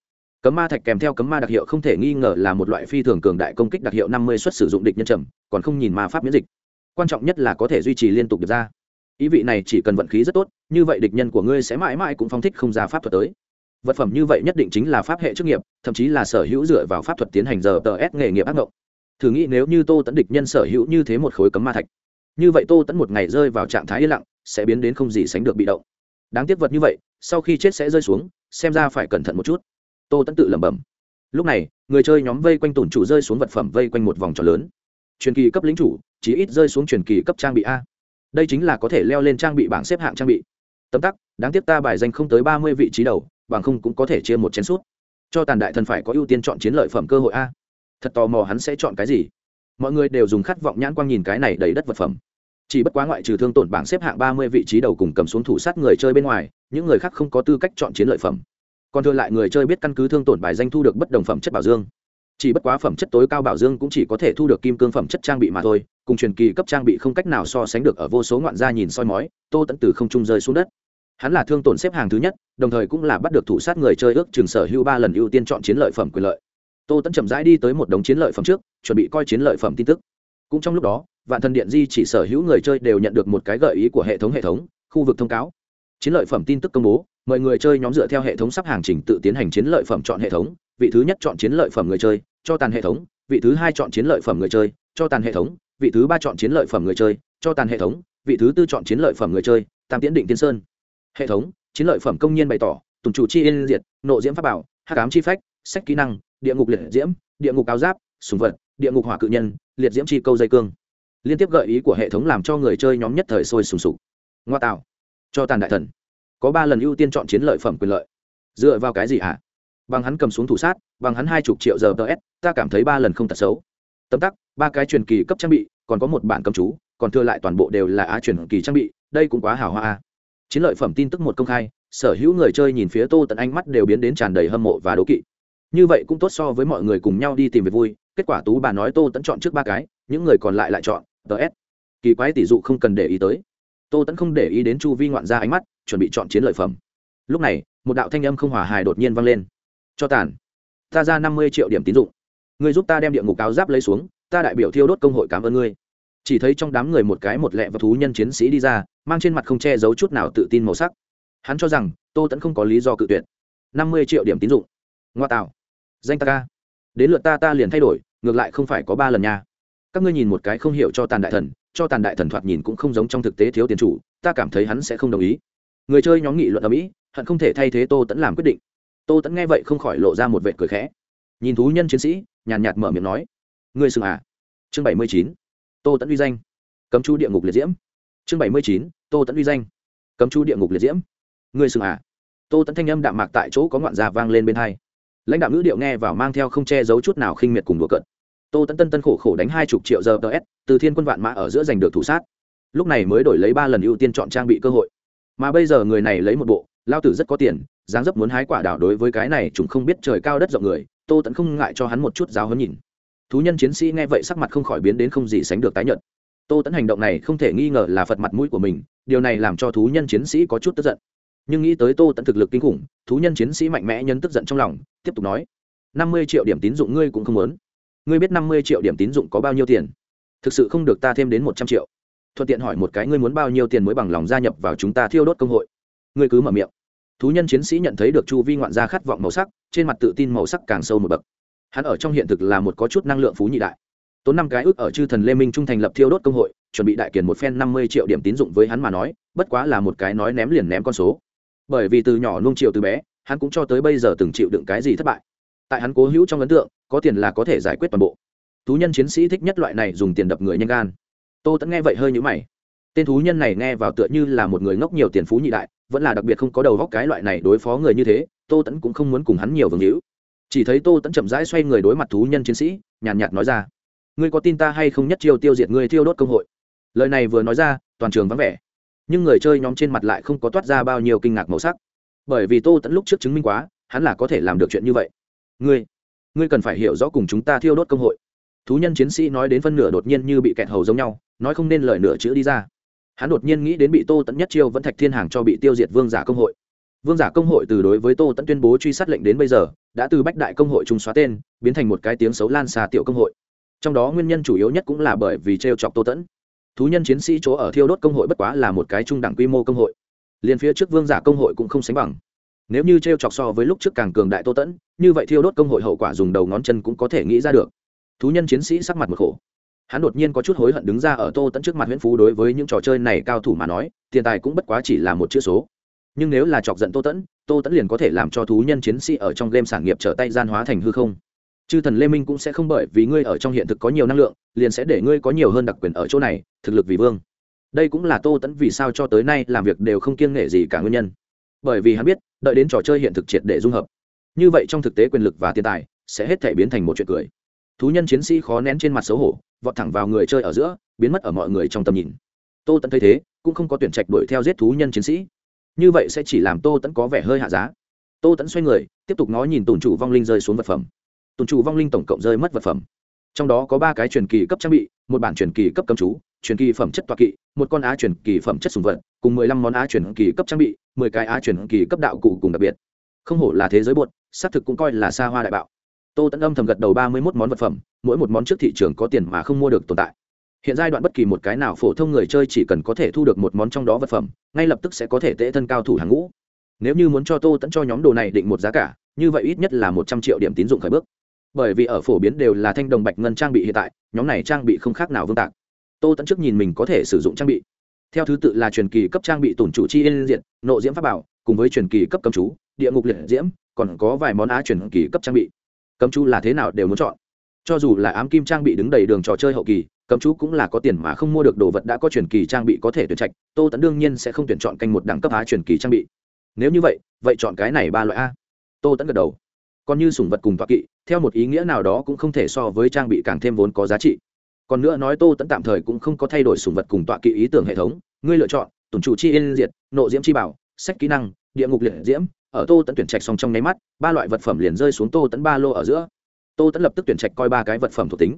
Cấm ma thạch kèm theo cấm ma đặc hiệu không thể nghi ngờ là một loại phi thường cường đại công kích đặc hiệu năm mươi suất sử dụng địch nhân trầm, còn không nhìn ma pháp miễn dịch. Quan trọng nhất là có thể duy trì liên tục điệp ra. Ý vị này chỉ cần vận khí rất tốt, như vậy địch nhân của ngươi sẽ mãi mãi cũng phóng thích không ra pháp thuật tới. Vật phẩm như vậy nhất định chính là pháp hệ chức nghiệp, thậm chí là sở hữu dựa vào pháp thuật tiến hành giờ tờ s nghề nghiệp ác mộng thử nghĩ nếu như tô tẫn địch nhân sở hữu như thế một khối cấm ma thạch, như vậy tô tẫn một ngày rơi vào trạng thái yên lặng, sẽ biến đến không gì sánh được bị động. Đáng tiếc vật như vậy, sau khi chết sẽ rơi xuống, xem ra phải cẩn thận một chút. Tô tẫn tự lẩm bẩm. Lúc này, người chơi nhóm vây quanh tổn chủ rơi xuống vật phẩm vây quanh một vòng tròn lớn. Truyền kỳ cấp lính chủ chỉ ít rơi xuống truyền kỳ cấp trang bị a. Đây chính là có thể leo lên trang bị bảng xếp hạng trang bị. Tấm tắc, đáng tiếc ta bài danh không tới ba mươi vị trí đầu, bằng không cũng có thể chia một chén suốt cho tàn đại thần phải có ưu tiên chọn chiến lợi phẩm cơ hội a thật tò mò hắn sẽ chọn cái gì. Mọi người đều dùng khát vọng nhãn quang nhìn cái này đầy đất vật phẩm. Chỉ bất quá ngoại trừ thương tổn bảng xếp hạng ba mươi vị trí đầu cùng cầm xuống thủ sát người chơi bên ngoài, những người khác không có tư cách chọn chiến lợi phẩm. Còn thừa lại người chơi biết căn cứ thương tổn bài danh thu được bất đồng phẩm chất bảo dương. Chỉ bất quá phẩm chất tối cao bảo dương cũng chỉ có thể thu được kim cương phẩm chất trang bị mà thôi, cùng truyền kỳ cấp trang bị không cách nào so sánh được ở vô số ngoạn gia nhìn soi mói, tô tẫn từ không trung rơi xuống đất. Hắn là thương tổn xếp hàng thứ nhất, đồng thời cũng là bắt được thủ sát người chơi ước trường sở hữu ba lần ưu tiên chọn chiến lợi phẩm quyền lợi tô tẫn chậm rãi đi tới một đống chiến lợi phẩm trước, chuẩn bị coi chiến lợi phẩm tin tức. Cũng trong lúc đó, vạn thần điện di chỉ sở hữu người chơi đều nhận được một cái gợi ý của hệ thống hệ thống, khu vực thông cáo. Chiến lợi phẩm tin tức công bố, mời người chơi nhóm dựa theo hệ thống sắp hàng trình tự tiến hành chiến lợi phẩm chọn hệ thống. Vị thứ nhất chọn chiến lợi phẩm người chơi, cho tàn hệ thống. Vị thứ hai chọn chiến lợi phẩm người chơi, cho tàn hệ thống. Vị thứ ba chọn chiến lợi phẩm người chơi, cho tàn hệ thống. Vị thứ tư chọn chiến lợi phẩm người chơi, tam tiến định tiên sơn. Hệ thống, chiến lợi phẩm công nhiên bày tỏ, tùng chủ chi yên diệt, nộ diễm pháp bảo, hắc ám chi phách, sách kỹ năng địa ngục liệt diễm, địa ngục áo giáp, sùng vật, địa ngục hỏa cự nhân, liệt diễm chi câu dây cương. Liên tiếp gợi ý của hệ thống làm cho người chơi nhóm nhất thời sôi sùng sục. Ngoa tạo. Cho tàn đại thần. Có ba lần ưu tiên chọn chiến lợi phẩm quyền lợi. Dựa vào cái gì hả? Bằng hắn cầm xuống thủ sát, bằng hắn hai chục triệu giờ ts ta cảm thấy ba lần không tật xấu. Tấm tắc, ba cái truyền kỳ cấp trang bị, còn có một bản cầm chú, còn thừa lại toàn bộ đều là á truyền kỳ trang bị, đây cũng quá hào hoa a. Chiến lợi phẩm tin tức một công khai, sở hữu người chơi nhìn phía tô tận ánh mắt đều biến đến tràn đầy hâm mộ và đố kỵ như vậy cũng tốt so với mọi người cùng nhau đi tìm về vui. Kết quả tú bà nói tô tẫn chọn trước ba cái, những người còn lại lại chọn ts kỳ quái tỷ dụ không cần để ý tới. Tô tẫn không để ý đến chu vi ngoạn ra ánh mắt, chuẩn bị chọn chiến lợi phẩm. Lúc này, một đạo thanh âm không hòa hài đột nhiên vang lên. Cho tàn. Ta ra năm mươi triệu điểm tín dụng. Người giúp ta đem địa ngục áo giáp lấy xuống, ta đại biểu thiêu đốt công hội cảm ơn ngươi. Chỉ thấy trong đám người một cái một lẹ và thú nhân chiến sĩ đi ra, mang trên mặt không che giấu chút nào tự tin màu sắc. Hắn cho rằng, tô tẫn không có lý do cự tuyệt. năm mươi triệu điểm tín dụng. Ngoa tạo danh ta ca. Đến lượt ta ta liền thay đổi, ngược lại không phải có ba lần nha. Các ngươi nhìn một cái không hiểu cho tàn đại thần, cho tàn đại thần thoạt nhìn cũng không giống trong thực tế thiếu tiền chủ, ta cảm thấy hắn sẽ không đồng ý. Người chơi nhóm nghị luận ở mỹ hận không thể thay thế tô tẫn làm quyết định. Tô tẫn nghe vậy không khỏi lộ ra một vệ cười khẽ. Nhìn thú nhân chiến sĩ, nhàn nhạt mở miệng nói, ngươi sừng à? Chương bảy mươi chín, tô tẫn uy danh. Cấm chú địa ngục liệt diễm. Chương bảy mươi chín, tô tẫn uy danh. Cấm chú địa ngục liệt diễm. Ngươi sừng à? Tô tẫn thanh âm đạm mạc tại chỗ có ngoạn già vang lên bên hai lãnh đạo ngữ điệu nghe vào mang theo không che giấu chút nào khinh miệt cùng đùa cận tô tẫn tân tân khổ khổ đánh hai chục triệu giờ ts từ thiên quân vạn mã ở giữa giành được thủ sát. Lúc này mới đổi lấy ba lần ưu tiên chọn trang bị cơ hội. Mà bây giờ người này lấy một bộ, lao tử rất có tiền, dáng dấp muốn hái quả đảo đối với cái này chúng không biết trời cao đất rộng người, tô tẫn không ngại cho hắn một chút giáo hấn nhìn. Thú nhân chiến sĩ nghe vậy sắc mặt không khỏi biến đến không gì sánh được tái nhợt. Tô tẫn hành động này không thể nghi ngờ là phật mặt mũi của mình, điều này làm cho thú nhân chiến sĩ có chút tức giận nhưng nghĩ tới tô tẫn thực lực kinh khủng, thú nhân chiến sĩ mạnh mẽ nhấn tức giận trong lòng, tiếp tục nói, năm mươi triệu điểm tín dụng ngươi cũng không muốn. Ngươi biết năm mươi triệu điểm tín dụng có bao nhiêu tiền? Thực sự không được ta thêm đến một trăm triệu. Thuận tiện hỏi một cái ngươi muốn bao nhiêu tiền mới bằng lòng gia nhập vào chúng ta thiêu đốt công hội. Ngươi cứ mở miệng. Thú nhân chiến sĩ nhận thấy được chu vi ngoạn gia khát vọng màu sắc, trên mặt tự tin màu sắc càng sâu một bậc. Hắn ở trong hiện thực là một có chút năng lượng phú nhị đại. Tốn năm cái ước ở chư thần lê minh trung thành lập thiêu đốt công hội, chuẩn bị đại kiển một phen năm mươi triệu điểm tín dụng với hắn mà nói, bất quá là một cái nói ném liền ném con số bởi vì từ nhỏ nung chiều từ bé, hắn cũng cho tới bây giờ từng chịu đựng cái gì thất bại. Tại hắn cố hữu trong ấn tượng, có tiền là có thể giải quyết toàn bộ. Thú nhân chiến sĩ thích nhất loại này dùng tiền đập người nhanh gan. Tô tẫn nghe vậy hơi nhũ mày. Tên thú nhân này nghe vào tựa như là một người ngốc nhiều tiền phú nhị đại, vẫn là đặc biệt không có đầu góc cái loại này đối phó người như thế, tô tẫn cũng không muốn cùng hắn nhiều vương hữu. Chỉ thấy tô tẫn chậm rãi xoay người đối mặt thú nhân chiến sĩ, nhàn nhạt nói ra, ngươi có tin ta hay không nhất chiêu tiêu diệt ngươi thiêu đốt công hội? Lời này vừa nói ra, toàn trường vắng vẻ nhưng người chơi nhóm trên mặt lại không có toát ra bao nhiêu kinh ngạc màu sắc. Bởi vì tô tẫn lúc trước chứng minh quá, hắn là có thể làm được chuyện như vậy. Ngươi ngươi cần phải hiểu rõ cùng chúng ta thiêu đốt công hội. Thú nhân chiến sĩ nói đến phân nửa đột nhiên như bị kẹt hầu giống nhau, nói không nên lời nửa chữ đi ra. Hắn đột nhiên nghĩ đến bị tô tẫn nhất chiêu vẫn thạch thiên hàng cho bị tiêu diệt vương giả công hội. Vương giả công hội từ đối với tô tẫn tuyên bố truy sát lệnh đến bây giờ, đã từ bách đại công hội trung xóa tên, biến thành một cái tiếng xấu lan xà tiểu công hội. Trong đó nguyên nhân chủ yếu nhất cũng là bởi vì t r e o chọc tô tẫn thú nhân chiến sĩ chỗ ở thiêu đốt công hội bất quá là một cái trung đẳng quy mô công hội. Liền phía trước vương giả công hội cũng không sánh bằng. Nếu như t r e o chọc so với lúc trước càng cường đại tô tẫn, như vậy thiêu đốt công hội hậu quả dùng đầu ngón chân cũng có thể nghĩ ra được. Thú nhân chiến sĩ sắc mặt một khổ. Hắn đột nhiên có chút hối hận đứng ra ở tô tẫn trước mặt h u y ễ n phú đối với những trò chơi này cao thủ mà nói, tiền tài cũng bất quá chỉ là một chữ số. Nhưng nếu là chọc giận tô tẫn tô tẫn liền có thể làm cho thú nhân chiến sĩ ở trong game sản nghiệp trở tay gian hóa thành hư không chư thần lê minh cũng sẽ không bởi vì ngươi ở trong hiện thực có nhiều năng lượng, liền sẽ để ngươi có nhiều hơn đặc quyền ở chỗ này, thực lực vì vương. Đây cũng là tô tẫn vì sao cho tới nay làm việc đều không kiêng nghệ gì cả nguyên nhân. Bởi vì hắn biết, đợi đến trò chơi hiện thực triệt để dung hợp, như vậy trong thực tế quyền lực và tiền tài sẽ hết thể biến thành một chuyện cười. Thú nhân chiến sĩ khó nén trên mặt xấu hổ, vọt thẳng vào người chơi ở giữa, biến mất ở mọi người trong tầm nhìn. Tô tẫn thấy thế, cũng không có tuyển trạch đuổi theo giết thú nhân chiến sĩ. Như vậy sẽ chỉ làm tô tẫn có vẻ hơi hạ giá. Tô tẫn xoay người, tiếp tục ngó nhìn tổn chủ vong linh rơi xuống vật phẩm tồn trụ vong linh tổng cộng rơi mất vật phẩm. Trong đó có ba cái truyền kỳ cấp trang bị, một bản truyền kỳ cấp cầm chú, truyền kỳ phẩm chất toạc kỵ, một con á truyền kỳ phẩm chất sùng vật, cùng mười lăm món á truyền kỳ cấp trang bị, mười cái á truyền kỳ cấp đạo cụ cùng đặc biệt. Không hổ là thế giới buột xác thực cũng coi là xa hoa đại bạo. Tô tẫn âm thầm gật đầu ba mươi mốt món vật phẩm, mỗi một món trước thị trường có tiền mà không mua được tồn tại. Hiện giai đoạn bất kỳ một cái nào phổ thông người chơi chỉ cần có thể thu được một món trong đó vật phẩm, ngay lập tức sẽ có thể tệ thân cao thủ hàng ngũ. Nếu như muốn cho tô tẫn cho nhóm đồ này định một giá cả, như vậy ít nhất là một trăm triệu điểm tín dụng khởi bước bởi vì ở phổ biến đều là thanh đồng bạch ngân trang bị hiện tại, nhóm này trang bị không khác nào vương tạc. Tô tẫn trước nhìn mình có thể sử dụng trang bị. Theo thứ tự là truyền kỳ cấp trang bị tổn chủ chi yên diện nộ diễm pháp bảo, cùng với truyền kỳ cấp cấm chú, địa ngục liệt diễm, còn có vài món á truyền kỳ cấp trang bị. Cấm chú là thế nào đều muốn chọn. Cho dù là ám kim trang bị đứng đầy đường trò chơi hậu kỳ, cấm chú cũng là có tiền mà không mua được đồ vật đã có truyền kỳ trang bị có thể tuyển trạch, tô tẫn đương nhiên sẽ không tuyển chọn canh một đẳng cấp á truyền kỳ trang bị. Nếu như vậy vậy chọn cái này ba loại a. Tô tẫn gật đầu. Còn như sủng vật cùng toạc kỵ theo một ý nghĩa nào đó cũng không thể so với trang bị càng thêm vốn có giá trị. Còn nữa nói tô tẫn tạm thời cũng không có thay đổi sùng vật cùng tọa kỵ ý tưởng hệ thống. Ngươi lựa chọn, tổn chủ chi yên diệt, nộ diễm chi bảo, sách kỹ năng, địa ngục liệt diễm. Ở tô tẫn tuyển trạch xong trong nháy mắt, ba loại vật phẩm liền rơi xuống tô tẫn ba lô ở giữa. Tô tẫn lập tức tuyển trạch coi ba cái vật phẩm thuộc tính.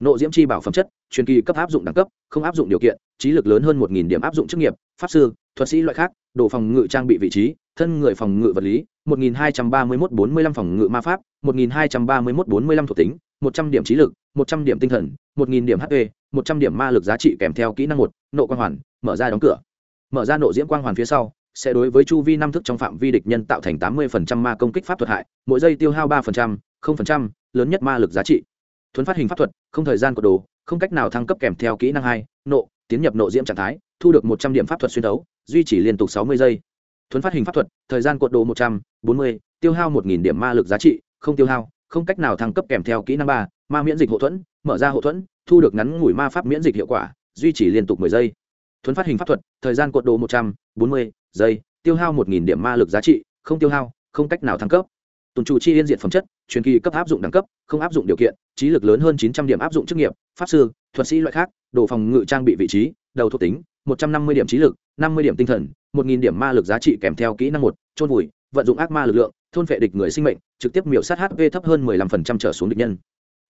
Nộ diễm chi bảo phẩm chất, truyền kỳ cấp áp dụng đẳng cấp, không áp dụng điều kiện, trí lực lớn hơn một điểm áp dụng chức nghiệp, pháp sư, thuật sĩ loại khác, đồ phòng ngự trang bị vị trí, thân người phòng ngự vật lý 1231-45 phòng ngự ma pháp 1231-45 thuộc tính 100 điểm trí lực 100 điểm tinh thần 1000 điểm hp 100 điểm ma lực giá trị kèm theo kỹ năng một nộ quang hoàn mở ra đóng cửa. Mở ra nộ diễm quang hoàn phía sau sẽ đối với chu vi năm thức trong phạm vi địch nhân tạo thành 80% ma công kích pháp thuật hại mỗi giây tiêu hao 3%, 0%, lớn nhất ma lực giá trị. Thuấn phát hình pháp thuật không thời gian của đồ không cách nào thăng cấp kèm theo kỹ năng hai nộ tiến nhập nộ diễm trạng thái thu được 100 điểm pháp thuật xuyên đấu duy trì liên tục 60 giây thuấn phát hình pháp thuật, thời gian cuộn đồ một trăm, bốn mươi, tiêu hao một nghìn điểm ma lực giá trị, không tiêu hao, không cách nào thăng cấp kèm theo kỹ năng ba, ma miễn dịch hậu thuẫn, mở ra hậu thuẫn, thu được ngắn ngủi ma pháp miễn dịch hiệu quả, duy trì liên tục mười giây. Thuấn phát hình pháp thuật, thời gian cuộn đồ một trăm, bốn mươi giây, tiêu hao một nghìn điểm ma lực giá trị, không tiêu hao, không cách nào thăng cấp. Tồn trụ chi yên diện phẩm chất, truyền kỳ cấp áp dụng đẳng cấp, không áp dụng điều kiện, trí lực lớn hơn chín trăm điểm áp dụng chức nghiệp, pháp sư, thuật sĩ loại khác, đồ phòng ngự trang bị vị trí, đầu thuộc tính một trăm năm mươi điểm trí lực, năm mươi điểm tinh thần, một nghìn điểm ma lực giá trị kèm theo kỹ năng một trôn vùi, vận dụng ác ma lực lượng, thôn vệ địch người sinh mệnh, trực tiếp miểu sát hp thấp hơn mười lăm phần trăm trở xuống địch nhân.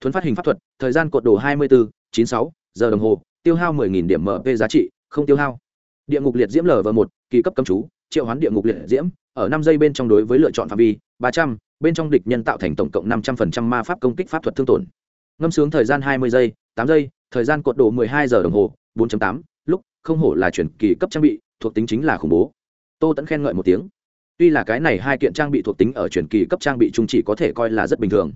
Thuấn phát hình pháp thuật, thời gian cột đồ hai mươi bốn, chín sáu giờ đồng hồ, tiêu hao mười nghìn điểm mp giá trị, không tiêu hao. Địa ngục liệt diễm l v một, kỳ cấp cấm chú, triệu hoán địa ngục liệt diễm, ở năm giây bên trong đối với lựa chọn phạm vi, ba trăm, bên trong địch nhân tạo thành tổng cộng năm trăm phần trăm ma pháp công kích pháp thuật thương tổn. Ngâm sướng thời gian hai mươi giây, tám giây, thời gian cột đồ mười hai giờ đồng hồ, bốn tám. lúc không hổ là chuyển kỳ cấp trang bị, thuộc tính chính là khủng bố. Tô tẫn khen ngợi một tiếng. Tuy là cái này hai kiện trang bị thuộc tính ở chuyển kỳ cấp trang bị trung chỉ có thể coi là rất bình thường.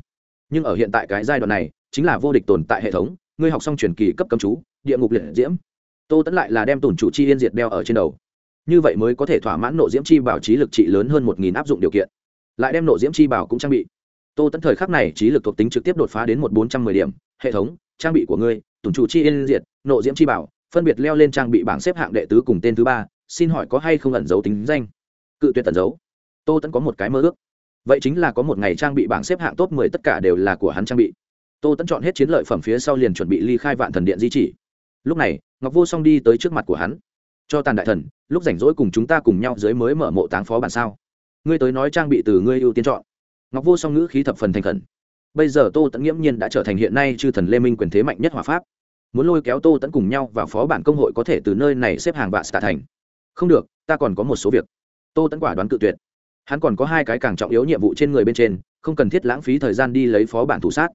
Nhưng ở hiện tại cái giai đoạn này, chính là vô địch tồn tại hệ thống, ngươi học xong chuyển kỳ cấp cấm chú, địa ngục liệt diễm. Tô tẫn lại là đem tổn chủ chi yên diệt đeo ở trên đầu. Như vậy mới có thể thỏa mãn nộ diễm chi bảo trí lực trị lớn hơn một nghìn áp dụng điều kiện. Lại đem nộ diễm chi bảo cũng trang bị. Tô tẫn thời khắc này trí lực thuộc tính trực tiếp đột phá đến một bốn trăm mười điểm. Hệ thống, trang bị của ngươi, tổn chủ chi yên diệt, nộ diễm chi bảo phân biệt leo lên trang bị bảng xếp hạng đệ tứ cùng tên thứ ba, xin hỏi có hay không ẩn giấu tính danh? Cự tuyệt tận giấu. tô tẫn có một cái mơ ước. Vậy chính là có một ngày trang bị bảng xếp hạng top mười tất cả đều là của hắn trang bị. Tô tẫn chọn hết chiến lợi phẩm phía sau liền chuẩn bị ly khai vạn thần điện di chỉ. Lúc này, ngọc vô song đi tới trước mặt của hắn. Cho tàn đại thần, lúc rảnh rỗi cùng chúng ta cùng nhau dưới mới mở mộ táng phó bản sao? Ngươi tới nói trang bị từ ngươi ưu tiên chọn. Ngọc vô song ngữ khí thập phần thành khẩn. Bây giờ tô tẫn nghiễm nhiên đã trở thành hiện nay chư thần lê minh quyền thế mạnh nhất hòa pháp muốn lôi kéo tô tẫn cùng nhau và phó bản công hội có thể từ nơi này xếp hàng vạ xạ thành. Không được, ta còn có một số việc. Tô tẫn quả đoán cự tuyệt. Hắn còn có hai cái càng trọng yếu nhiệm vụ trên người bên trên, không cần thiết lãng phí thời gian đi lấy phó bản thủ sát.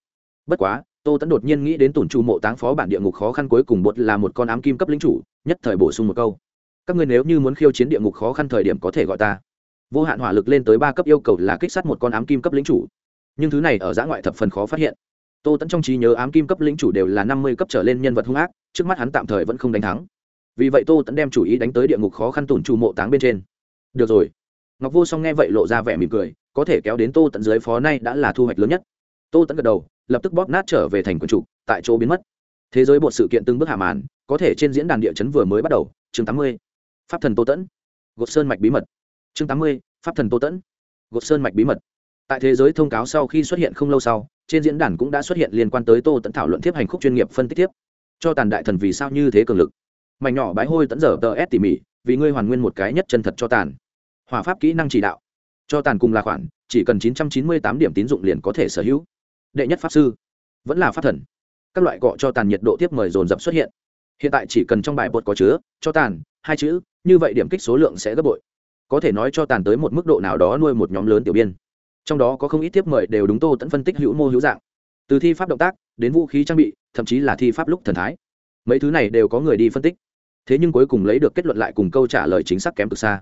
Bất quá, tô tẫn đột nhiên nghĩ đến tổn trụ mộ táng phó bản địa ngục khó khăn cuối cùng bột là một con ám kim cấp lính chủ, nhất thời bổ sung một câu. Các ngươi nếu như muốn khiêu chiến địa ngục khó khăn thời điểm có thể gọi ta. Vô hạn hỏa lực lên tới ba cấp yêu cầu là kích sát một con ám kim cấp lính chủ. Nhưng thứ này ở giã ngoại thập phần khó phát hiện tô tẫn trong trí nhớ ám kim cấp lính chủ đều là năm mươi cấp trở lên nhân vật hung ác, trước mắt hắn tạm thời vẫn không đánh thắng. Vì vậy tô tẫn đem chủ ý đánh tới địa ngục khó khăn tủn trụ mộ táng bên trên. Được rồi. Ngọc vô song nghe vậy lộ ra vẻ mỉm cười, có thể kéo đến tô tận dưới phó nay đã là thu hoạch lớn nhất. Tô Tẫn gật đầu, lập tức bóp nát trở về thành quần chủ, tại chỗ biến mất. Thế giới bột sự kiện từng bước hạ màn, có thể trên diễn đàn địa chấn vừa mới bắt đầu, chương tám mươi. Pháp thần tô tẫn gột sơn mạch bí mật. Chương tám mươi, pháp thần tô tẫn gột sơn mạch bí mật. Tại thế giới thông cáo sau khi xuất hiện không lâu sau trên diễn đàn cũng đã xuất hiện liên quan tới tô tẫn thảo luận tiếp hành khúc chuyên nghiệp phân tích tiếp cho tàn đại thần vì sao như thế cường lực. Mảnh nhỏ bái hôi tẫn dở tờ s tỉ mỉ, vì ngươi hoàn nguyên một cái nhất chân thật cho tàn. Hòa pháp kỹ năng chỉ đạo. Cho tàn cùng là khoản, chỉ cần chín trăm chín mươi tám điểm tín dụng liền có thể sở hữu. Đệ nhất pháp sư. Vẫn là pháp thần. Các loại cọ cho tàn nhiệt độ tiếp mời dồn dập xuất hiện. Hiện tại chỉ cần trong bài bột có chứa, cho tàn, hai chữ, như vậy điểm kích số lượng sẽ gấp bội. Có thể nói cho tàn tới một mức độ nào đó nuôi một nhóm lớn tiểu biên trong đó có không ít tiếp mời đều đúng tô tẫn phân tích hữu mô hữu dạng. Từ thi pháp động tác, đến vũ khí trang bị, thậm chí là thi pháp lúc thần thái. Mấy thứ này đều có người đi phân tích. Thế nhưng cuối cùng lấy được kết luận lại cùng câu trả lời chính xác kém từ xa.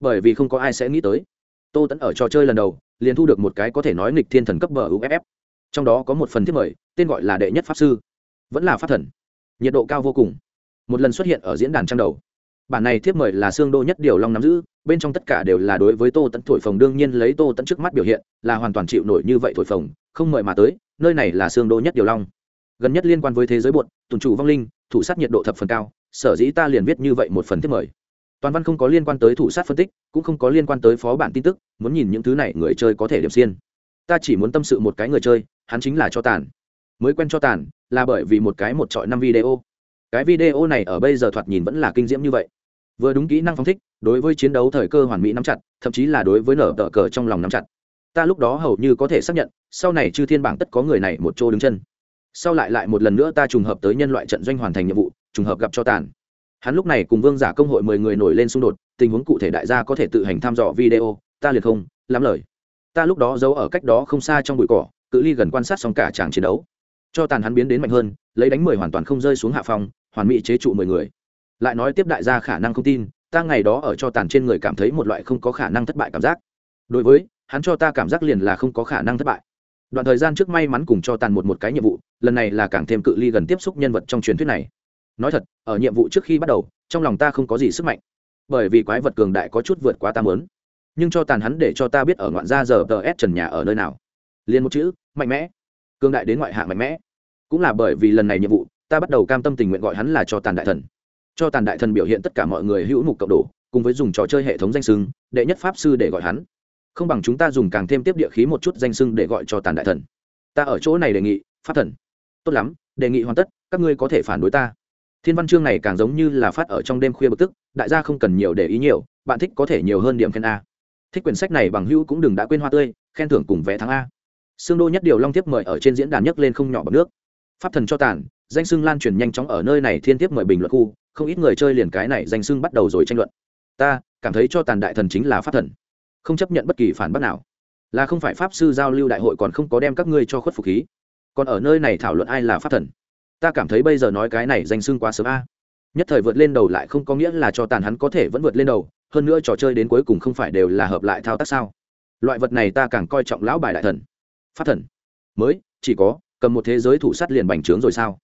Bởi vì không có ai sẽ nghĩ tới, tô tẫn ở trò chơi lần đầu, liền thu được một cái có thể nói nghịch thiên thần cấp bờ uff trong đó có một phần thiết mời, tên gọi là đệ nhất pháp sư. Vẫn là pháp thần. Nhiệt độ cao vô cùng. Một lần xuất hiện ở diễn đàn trang đầu bản này thiếp mời là xương đô nhất điều long nắm giữ, bên trong tất cả đều là đối với tô tẫn thổi phồng, đương nhiên lấy tô tẫn trước mắt biểu hiện, là hoàn toàn chịu nổi như vậy thổi phồng, không mời mà tới, nơi này là xương đô nhất điều long. Gần nhất liên quan với thế giới bột tùn chủ vong linh, thủ sát nhiệt độ thập phần cao, sở dĩ ta liền viết như vậy một phần thiếp mời. Toàn văn không có liên quan tới thủ sát phân tích, cũng không có liên quan tới phó bản tin tức, muốn nhìn những thứ này người chơi có thể điểm xiên. Ta chỉ muốn tâm sự một cái người chơi, hắn chính là cho tàn. Mới quen cho tàn, là bởi vì một cái một trọi năm video. Cái video này ở bây giờ thoạt nhìn vẫn là kinh diễm như vậy vừa đúng kỹ năng phóng thích, đối với chiến đấu thời cơ hoàn mỹ nắm chặt, thậm chí là đối với nở tờ cờ trong lòng nắm chặt. Ta lúc đó hầu như có thể xác nhận, sau này chư thiên bảng tất có người này một chỗ đứng chân. Sau lại lại một lần nữa ta trùng hợp tới nhân loại trận doanh hoàn thành nhiệm vụ, trùng hợp gặp cho tàn. Hắn lúc này cùng vương giả công hội mười người nổi lên xung đột, tình huống cụ thể đại gia có thể tự hành thăm dò video, ta liền không lắm lời. Ta lúc đó giấu ở cách đó không xa trong bụi cỏ, cự ly gần quan sát xong cả tràng chiến đấu. Cho tàn hắn biến đến mạnh hơn, lấy đánh mười hoàn toàn không rơi xuống hạ phòng hoàn mỹ chế trụ mười người lại nói tiếp đại gia khả năng không tin, ta ngày đó ở cho tàn trên người cảm thấy một loại không có khả năng thất bại cảm giác. Đối với, hắn cho ta cảm giác liền là không có khả năng thất bại. Đoạn thời gian trước may mắn cùng cho tàn một một cái nhiệm vụ, lần này là càng thêm cự ly gần tiếp xúc nhân vật trong truyền thuyết này. Nói thật, ở nhiệm vụ trước khi bắt đầu, trong lòng ta không có gì sức mạnh. Bởi vì quái vật cường đại có chút vượt quá ta mớn nhưng cho tàn hắn để cho ta biết ở ngoạn gia giờ tờ s trần nhà ở nơi nào. Liền một chữ, mạnh mẽ. Cường đại đến ngoại hạng mạnh mẽ. Cũng là bởi vì lần này nhiệm vụ, ta bắt đầu cam tâm tình nguyện gọi hắn là cho tàn đại thần cho tàn đại thần biểu hiện tất cả mọi người hữu mục cộng đồ, cùng với dùng trò chơi hệ thống danh sưng đệ nhất pháp sư để gọi hắn. Không bằng chúng ta dùng càng thêm tiếp địa khí một chút danh sưng để gọi cho tàn đại thần. Ta ở chỗ này đề nghị, pháp thần. Tốt lắm, đề nghị hoàn tất, các ngươi có thể phản đối ta. Thiên văn chương này càng giống như là phát ở trong đêm khuya bực tức, đại gia không cần nhiều để ý nhiều, bạn thích có thể nhiều hơn điểm khen a. Thích quyển sách này bằng hữu cũng đừng đã quên hoa tươi, khen thưởng cùng vé thắng a. Xương đô nhất điều long tiếp mời ở trên diễn đàn nhấc lên không nhỏ bằng nước. Pháp thần cho tàn, danh xưng lan truyền nhanh chóng ở nơi này thiên tiếp mời bình luận khu không ít người chơi liền cái này danh xưng bắt đầu rồi tranh luận. Ta, cảm thấy cho tàn đại thần chính là pháp thần. Không chấp nhận bất kỳ phản bác nào. Là không phải pháp sư giao lưu đại hội còn không có đem các ngươi cho khuất phục khí. Còn ở nơi này thảo luận ai là pháp thần? Ta cảm thấy bây giờ nói cái này danh xưng quá sớm a. Nhất thời vượt lên đầu lại không có nghĩa là cho tàn hắn có thể vẫn vượt lên đầu, hơn nữa trò chơi đến cuối cùng không phải đều là hợp lại thao tác sao? Loại vật này ta càng coi trọng lão bài đại thần. Pháp thần. Mới, chỉ có, cầm một thế giới thủ sắt liền bành trướng rồi sao?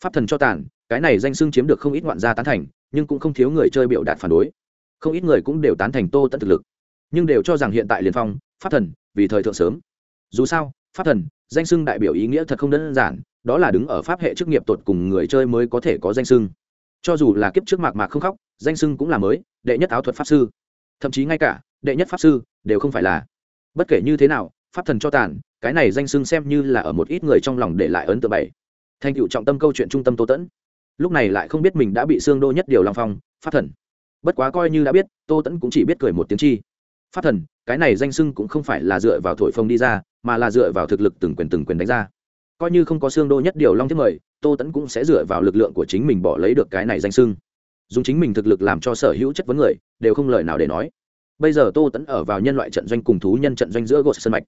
Pháp thần cho tàn cái này danh xưng chiếm được không ít ngoạn gia tán thành, nhưng cũng không thiếu người chơi biểu đạt phản đối. Không ít người cũng đều tán thành tô tẫn thực lực. Nhưng đều cho rằng hiện tại liền phong, pháp thần, vì thời thượng sớm. Dù sao, pháp thần, danh xưng đại biểu ý nghĩa thật không đơn giản, đó là đứng ở pháp hệ chức nghiệp tột cùng người chơi mới có thể có danh xưng. Cho dù là kiếp trước mạc mạc không khóc, danh xưng cũng là mới, đệ nhất áo thuật pháp sư. Thậm chí ngay cả, đệ nhất pháp sư đều không phải là. Bất kể như thế nào, pháp thần cho tàn, cái này danh xưng xem như là ở một ít người trong lòng để lại ấn tượng bảy thành tựu trọng tâm câu chuyện trung tâm tô tẫn lúc này lại không biết mình đã bị xương đô nhất điều long phong phát thần. Bất quá coi như đã biết, tô tẫn cũng chỉ biết cười một tiếng chi. Phát thần, cái này danh sưng cũng không phải là dựa vào thổi phông đi ra, mà là dựa vào thực lực từng quyền từng quyền đánh ra. Coi như không có xương đô nhất điều long thiết mời, tô tẫn cũng sẽ dựa vào lực lượng của chính mình bỏ lấy được cái này danh sưng dùng chính mình thực lực làm cho sở hữu chất vấn người, đều không lời nào để nói. Bây giờ tô tẫn ở vào nhân loại trận doanh cùng thú nhân trận doanh giữa gột sân mạch.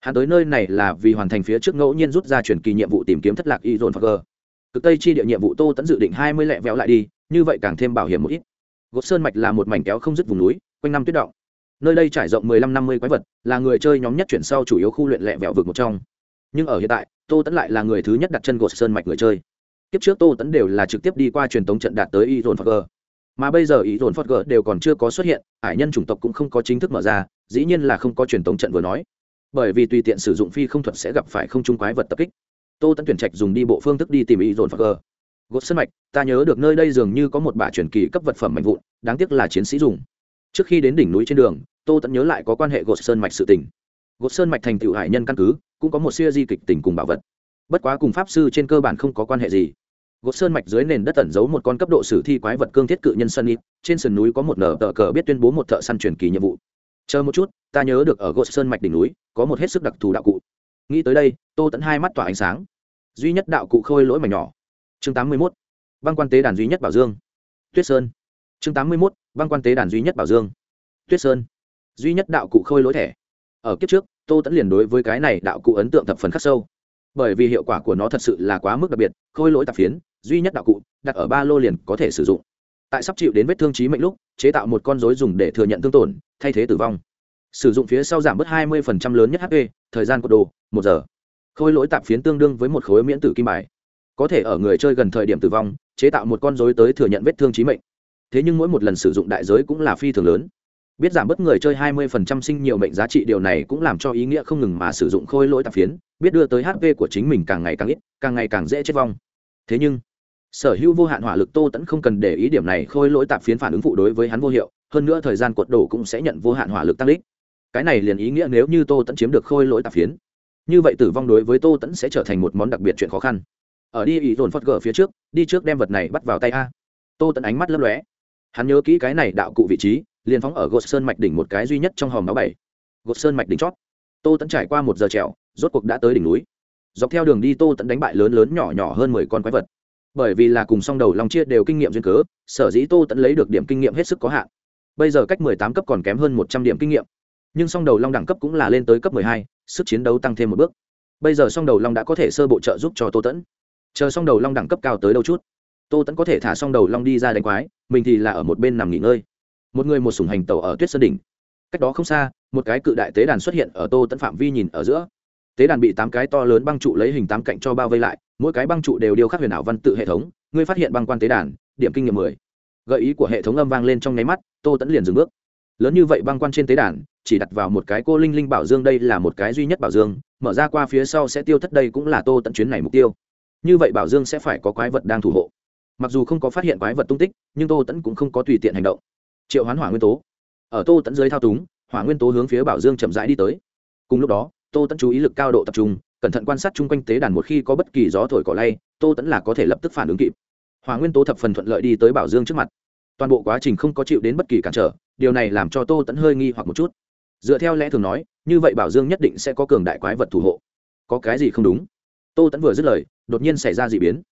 Hắn tới nơi này là vì hoàn thành phía trước ngẫu nhiên rút ra truyền kỳ nhiệm vụ tìm kiếm thất lạc y dồn phật cực tây chi địa nhiệm vụ tô tẫn dự định hai mươi lẹ véo lại đi, như vậy càng thêm bảo hiểm một ít. Gột sơn mạch là một mảnh kéo không dứt vùng núi, quanh năm tuyết động. Nơi đây trải rộng mười lăm năm mươi quái vật, là người chơi nhóm nhất chuyển sau chủ yếu khu luyện lẹ vẹo vực một trong. Nhưng ở hiện tại, tô tẫn lại là người thứ nhất đặt chân gột sơn mạch người chơi. Kiếp trước tô tẫn đều là trực tiếp đi qua truyền tống trận đạt tới y dồn phật gờ mà bây giờ ý dồn phật gờ đều còn chưa có xuất hiện hải nhân chủng tộc cũng không có chính thức mở ra, dĩ nhiên là không có truyền tống trận vừa nói. Bởi vì tùy tiện sử dụng phi không thuật sẽ gặp phải không trung quái vật tập kích tô tẫn tuyển trạch dùng đi bộ phương thức đi tìm ý dồn phật gờ. Gột sân mạch, ta nhớ được nơi đây dường như có một bả truyền kỳ cấp vật phẩm mạnh vụn, đáng tiếc là chiến sĩ dùng. Trước khi đến đỉnh núi trên đường, tô tẫn nhớ lại có quan hệ gột sơn mạch sự tình. gột sơn mạch thành tựu hải nhân căn cứ, cũng có một siêu di kịch tình cùng bảo vật. Bất quá cùng pháp sư trên cơ bản không có quan hệ gì. Gột sơn mạch dưới nền đất tẩn giấu một con cấp độ sử thi quái vật cương thiết cự nhân sân ít trên sườn núi có một nở tờ cờ biết tuyên bố một thợ săn truyền kỳ nhiệm vụ. Chờ một chút, ta nhớ được ở gột sơn mạch đỉnh núi, có một hết sức đặc thù đạo cụ. Nghĩ tới đây, tô tẫn hai mắt tỏa ánh sáng duy nhất đạo cụ khôi lỗi mảnh nhỏ. Chương tám mươi mốt, băng quan tế đàn duy nhất bảo dương. Tuyết sơn. Chương tám mươi mốt, băng quan tế đàn duy nhất bảo dương. Tuyết sơn. Duy nhất đạo cụ khôi lỗi thẻ. Ở kiếp trước, tô tẫn liền đối với cái này đạo cụ ấn tượng thập phần khắc sâu. Bởi vì hiệu quả của nó thật sự là quá mức đặc biệt, khôi lỗi tạp phiến, duy nhất đạo cụ, đặt ở ba lô liền có thể sử dụng. Tại sắp chịu đến vết thương trí mệnh lúc, chế tạo một con dối dùng để thừa nhận thương tổn, thay thế tử vong. Sử dụng phía sau giảm bớt 20% lớn nhất hp thời gian của đồ, một giờ khôi lỗi tạp phiến tương đương với một khối miễn tử kim bài. Có thể ở người chơi gần thời điểm tử vong, chế tạo một con dối tới thừa nhận vết thương trí mệnh. Thế nhưng mỗi một lần sử dụng đại giới cũng là phi thường lớn. Biết giảm bớt người chơi 20% sinh nhiều mệnh giá trị điều này cũng làm cho ý nghĩa không ngừng mà sử dụng khôi lỗi tạp phiến, biết đưa tới hp của chính mình càng ngày càng ít, càng ngày càng dễ chết vong. Thế nhưng, sở hữu vô hạn hỏa lực tô tẫn không cần để ý điểm này, khôi lỗi tạp phiến phản ứng phụ đối với hắn vô hiệu, hơn nữa thời gian cuộn đổ cũng sẽ nhận vô hạn hỏa lực tăng đích. Cái này liền ý nghĩa nếu như tô tẫn chiếm được khôi lỗi tạp phiến như vậy tử vong đối với tô tẫn sẽ trở thành một món đặc biệt chuyện khó khăn. Ở đi, ý dồn phật gờ phía trước, đi trước đem vật này bắt vào tay a. Tô tẫn ánh mắt lấp lóe. Hắn nhớ kỹ cái này đạo cụ vị trí, liền phóng ở gột sơn mạch đỉnh một cái duy nhất trong hòm báo bảy. Gột sơn mạch đỉnh chót. Tô tẫn trải qua một giờ trèo, rốt cuộc đã tới đỉnh núi. Dọc theo đường đi, tô tẫn đánh bại lớn lớn nhỏ nhỏ hơn mười con quái vật. Bởi vì là cùng song đầu lòng chia đều kinh nghiệm duyên cớ, sở dĩ tô tẫn lấy được điểm kinh nghiệm hết sức có hạn. Bây giờ cách mười tám cấp còn kém hơn một trăm điểm kinh nghiệm nhưng song đầu long đẳng cấp cũng là lên tới cấp mười hai, sức chiến đấu tăng thêm một bước. Bây giờ song đầu long đã có thể sơ bộ trợ giúp cho tô tẫn chờ song đầu long đẳng cấp cao tới đâu chút, tô tẫn có thể thả song đầu long đi ra đánh quái, mình thì là ở một bên nằm nghỉ ngơi. Một người một sùng hành tàu ở tuyết sơn đỉnh. Cách đó không xa, một cái cự đại tế đàn xuất hiện ở tô tẫn phạm vi nhìn ở giữa. Tế đàn bị tám cái to lớn băng trụ lấy hình tám cạnh cho bao vây lại, mỗi cái băng trụ đều điêu khắc huyền ảo văn tự hệ thống, ngươi phát hiện băng quan tế đàn, điểm kinh nghiệm mười. Gợi ý của hệ thống âm vang lên trong nháy mắt, tô tẫn liền dừng bước lớn như vậy băng quan trên tế đàn, chỉ đặt vào một cái cô linh linh bảo dương đây là một cái duy nhất bảo dương, mở ra qua phía sau sẽ tiêu thất đây cũng là tô tận chuyến này mục tiêu. Như vậy bảo dương sẽ phải có quái vật đang thủ hộ. Mặc dù không có phát hiện quái vật tung tích, nhưng tô tẫn cũng không có tùy tiện hành động. Triệu hoán hỏa nguyên tố. Ở tô tẫn dưới thao túng, hỏa nguyên tố hướng phía bảo dương chậm rãi đi tới. Cùng lúc đó, tô tẫn chú ý lực cao độ tập trung, cẩn thận quan sát chung quanh tế đàn một khi có bất kỳ gió thổi cỏ lay, tô tẫn là có thể lập tức phản ứng kịp. Hỏa nguyên tố thập phần thuận lợi đi tới bảo dương trước mặt. Toàn bộ quá trình không có chịu đến bất kỳ cản trở điều này làm cho tô tẫn hơi nghi hoặc một chút. Dựa theo lẽ thường nói, như vậy bảo dương nhất định sẽ có cường đại quái vật thủ hộ. Có cái gì không đúng? Tô tẫn vừa dứt lời, đột nhiên xảy ra d ị biến.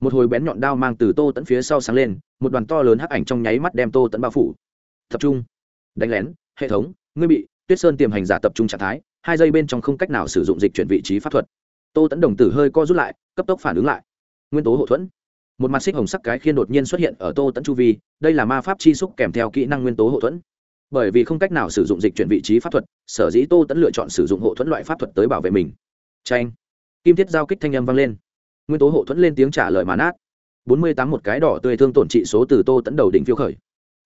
Một hồi bén nhọn đao mang từ tô tẫn phía sau sáng lên, một đoàn to lớn hắc ảnh trong nháy mắt đem tô tẫn bao phủ. Tập trung. Đánh lén, hệ thống, ngươi bị tuyết sơn tiềm hành giả tập trung trạng thái, hai giây bên trong không cách nào sử dụng dịch chuyển vị trí pháp thuật. Tô tẫn đồng tử hơi co rút lại, cấp tốc phản ứng lại. Nguyên tố hậu thuẫn một mặt xích hồng sắc cái khiên đột nhiên xuất hiện ở tô tẫn chu vi, đây là ma pháp chi xúc kèm theo kỹ năng nguyên tố hậu thuẫn. Bởi vì không cách nào sử dụng dịch chuyển vị trí pháp thuật, sở dĩ tô tẫn lựa chọn sử dụng hộ thuẫn loại pháp thuật tới bảo vệ mình. Tranh kim thiết giao kích thanh âm vang lên. Nguyên tố hộ thuẫn lên tiếng trả lời mán át bốn mươi tám một cái đỏ tươi thương tổn trị số từ tô tẫn đầu đỉnh phiêu khởi.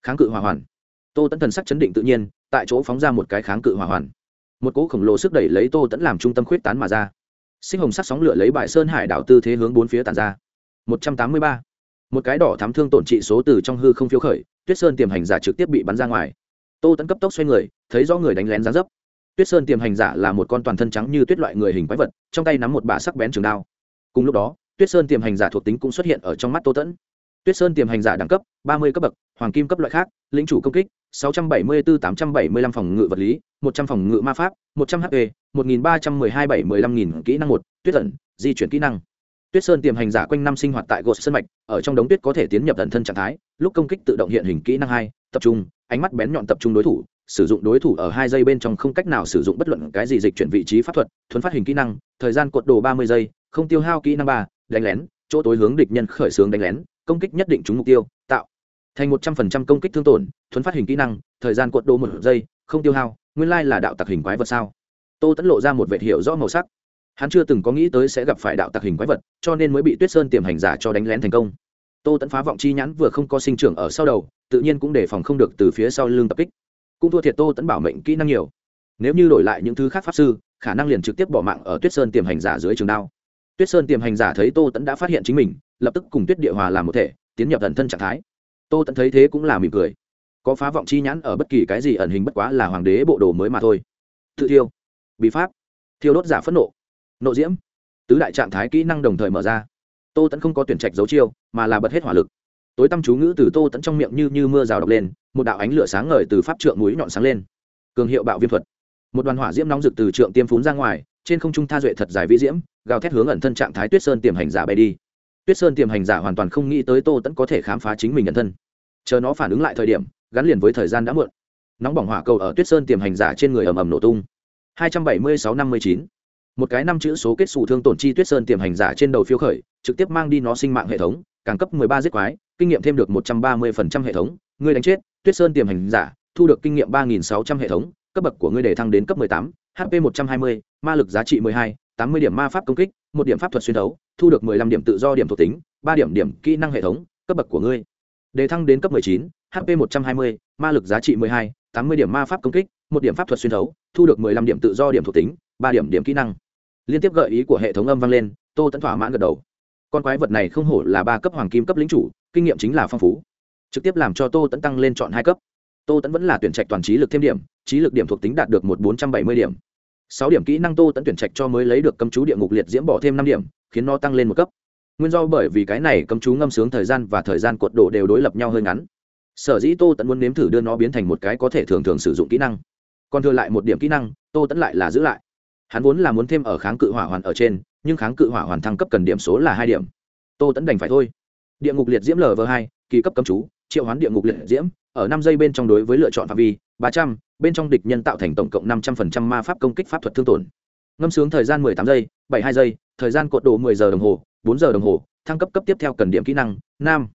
Kháng cự hỏa hoàn. Tô tẫn thần sắc chấn định tự nhiên, tại chỗ phóng ra một cái kháng cự hỏa hoàn. Một cỗ khổng lồ sức đẩy lấy tô tẫn làm trung tâm khuyết tán mà ra. Sinh hồng sắc sóng lửa lấy bãi sơn hải đảo tư thế hướng bốn phía tàn ra một trăm tám mươi ba. Một cái đỏ thám thương tổn trị số từ trong hư không phiếu khởi, tuyết sơn tiềm hành giả trực tiếp bị bắn ra ngoài. Tô tẫn cấp tốc xoay người, thấy rõ người đánh lén gián dấp. Tuyết sơn tiềm hành giả là một con toàn thân trắng như tuyết loại người hình quái vật, trong tay nắm một bả sắc bén trường đao. Cùng lúc đó, tuyết sơn tiềm hành giả thuộc tính cũng xuất hiện ở trong mắt tô tẫn tuyết sơn tiềm hành giả đẳng cấp, ba mươi cấp bậc, hoàng kim cấp loại khác, lĩnh chủ công kích, sáu trăm bảy mươi bốn tám trăm bảy mươi lăm phòng ngự vật lý, một trăm phòng ngự ma pháp, một trăm h một nghìn ba trăm mười hai bảy mười lăm nghìn kỹ năng một, tuyết ẩn, di chuyển kỹ năng tuyết sơn tiềm hành giả quanh năm sinh hoạt tại gột sơn mạch, ở trong đống tuyết có thể tiến nhập thần thân trạng thái, lúc công kích tự động hiện hình kỹ năng hai, tập trung, ánh mắt bén nhọn tập trung đối thủ, sử dụng đối thủ ở hai giây bên trong không cách nào sử dụng bất luận cái gì dịch chuyển vị trí pháp thuật, thuấn phát hình kỹ năng, thời gian cột đồ ba mươi giây, không tiêu hao kỹ năng ba, đánh lén, chỗ tối hướng địch nhân khởi xướng đánh lén, công kích nhất định trúng mục tiêu, tạo thành một trăm phần trăm công kích thương tổn, thuấn phát hình kỹ năng, thời gian cột đồ một giây, không tiêu hao, nguyên lai là đạo tặc hình quái vật sao? Tô tẫn lộ ra một vệt hiệu rõ màu sắc hắn chưa từng có nghĩ tới sẽ gặp phải đạo tặc hình quái vật, cho nên mới bị tuyết sơn tiềm hành giả cho đánh lén thành công. Tô tẫn phá vọng chi nhãn vừa không có sinh trưởng ở sau đầu, tự nhiên cũng đề phòng không được từ phía sau lưng tập kích. Cũng thua thiệt tô tẫn bảo mệnh kỹ năng nhiều. Nếu như đổi lại những thứ khác pháp sư, khả năng liền trực tiếp bỏ mạng ở tuyết sơn tiềm hành giả dưới trường đao. Tuyết sơn tiềm hành giả thấy tô tẫn đã phát hiện chính mình, lập tức cùng tuyết địa hòa làm một thể, tiến nhập thần thân trạng thái. Tô tẫn thấy thế cũng là mỉm cười. Có phá vọng chi nhãn ở bất kỳ cái gì ẩn hình bất quá là hoàng đế bộ đồ mới mà thôi. Tự thiêu. Bí pháp. Thiêu đốt giả phẫn nộ nộ diễm. Tứ đại trạng thái kỹ năng đồng thời mở ra. Tô tẫn không có tuyển trạch dấu chiêu, mà là bật hết hỏa lực. Tối tăm chú ngữ từ tô tẫn trong miệng như như mưa rào độc lên, một đạo ánh lửa sáng ngời từ pháp trượng núi nhọn sáng lên. Cường hiệu bạo viêm thuật. Một đoàn hỏa diễm nóng rực từ trượng tiêm phún ra ngoài, trên không trung tha duệ thật dài vĩ diễm, gào thét hướng ẩn thân trạng thái tuyết sơn tiềm hành giả bay đi. Tuyết sơn tiềm hành giả hoàn toàn không nghĩ tới tô tẫn có thể khám phá chính mình ẩn thân. Chờ nó phản ứng lại thời điểm, gắn liền với thời gian đã muộn. Nóng bỏng hỏa cầu ở tuyết sơn tiềm hành giả trên người ầm ầm nổ tung. 276-59 một cái năm chữ số kết xù thương tổn chi tuyết sơn tiềm hành giả trên đầu phiêu khởi trực tiếp mang đi nó sinh mạng hệ thống càng cấp 13 giết quái kinh nghiệm thêm được 130% hệ thống. Ngươi đánh chết tuyết sơn tiềm hành giả thu được kinh nghiệm 3.600 hệ thống cấp bậc của ngươi để thăng đến cấp 18, hp 120, ma lực giá trị 12, 80 điểm ma pháp công kích một điểm pháp thuật xuyên thấu thu được 15 điểm tự do điểm thuộc tính ba điểm điểm kỹ năng hệ thống cấp bậc của ngươi. Đề thăng đến cấp 19, hp 120, ma lực giá trị 12, 80 điểm ma pháp công kích một điểm pháp thuật xuyên thấu thu được 15 điểm tự do điểm thuộc tính ba điểm điểm kỹ năng liên tiếp gợi ý của hệ thống âm vang lên, tô tẫn thỏa mãn gật đầu. Con quái vật này không hổ là ba cấp hoàng kim cấp lính chủ, kinh nghiệm chính là phong phú. Trực tiếp làm cho tô tẫn tăng lên chọn hai cấp. Tô tẫn vẫn là tuyển trạch toàn trí lực thêm điểm, trí lực điểm thuộc tính đạt được một bốn trăm bảy mươi điểm. Sáu điểm kỹ năng tô tẫn tuyển trạch cho mới lấy được cấm chú địa ngục liệt diễm bỏ thêm năm điểm, khiến nó tăng lên một cấp. Nguyên do bởi vì cái này cấm chú ngâm sướng thời gian và thời gian cuộn độ đều đối lập nhau hơi ngắn. Sở dĩ tô tẫn muốn nếm thử đưa nó biến thành một cái có thể thường thường sử dụng kỹ năng. Còn thừa lại một điểm kỹ năng, tô tẫn lại là giữ lại hắn vốn là muốn thêm ở kháng cự hỏa hoàn ở trên, nhưng kháng cự hỏa hoàn thăng cấp cần điểm số là hai điểm. Tô tẫn đành phải thôi. Địa ngục liệt diễm lv hai, kỳ cấp cấm chú, triệu hoán địa ngục liệt diễm, ở năm giây bên trong đối với lựa chọn phạm vi, ba trăm, bên trong địch nhân tạo thành tổng cộng năm trăm phần trăm ma pháp công kích pháp thuật thương tổn. Ngâm sướng thời gian mười tám giây, bảy hai giây, thời gian cột độ mười giờ đồng hồ, bốn giờ đồng hồ, thăng cấp cấp tiếp theo cần điểm kỹ năng nam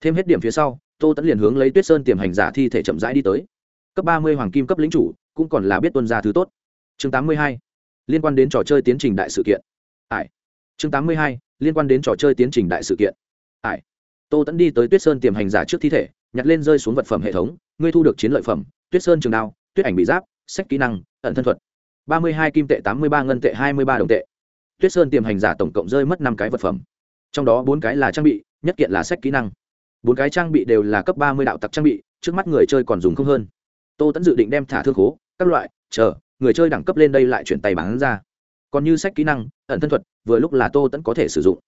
thêm hết điểm phía sau, tô tẫn liền hướng lấy tuyết sơn tiềm hành giả thi thể chậm rãi đi tới. Cấp ba mươi hoàng kim cấp lính chủ, cũng còn là biết tuân ra thứ tốt. Chương tám mươi hai liên quan đến trò chơi tiến trình đại sự kiện. Ải chương tám mươi hai, liên quan đến trò chơi tiến trình đại sự kiện. Ải tô tẫn đi tới tuyết sơn tiềm hành giả trước thi thể, nhặt lên rơi xuống vật phẩm hệ thống, ngươi thu được chiến lợi phẩm, tuyết sơn trường đao, tuyết ảnh bị giáp, sách kỹ năng, ẩn thân thuật. ba mươi hai kim tệ, tám mươi ba ngân tệ, hai mươi ba đồng tệ. Tuyết sơn tiềm hành giả tổng cộng rơi mất năm cái vật phẩm. Trong đó bốn cái là trang bị, nhất kiện là sách kỹ năng. Bốn cái trang bị đều là cấp ba mươi đạo tặc trang bị, trước mắt người chơi còn dùng không hơn. Tô tẫn dự định đem thả thương khố, các loại, chờ người chơi đẳng cấp lên đây lại chuyển tay bán ra. Còn như sách kỹ năng, ẩn thân thuật, vừa lúc là tô tẫn có thể sử dụng.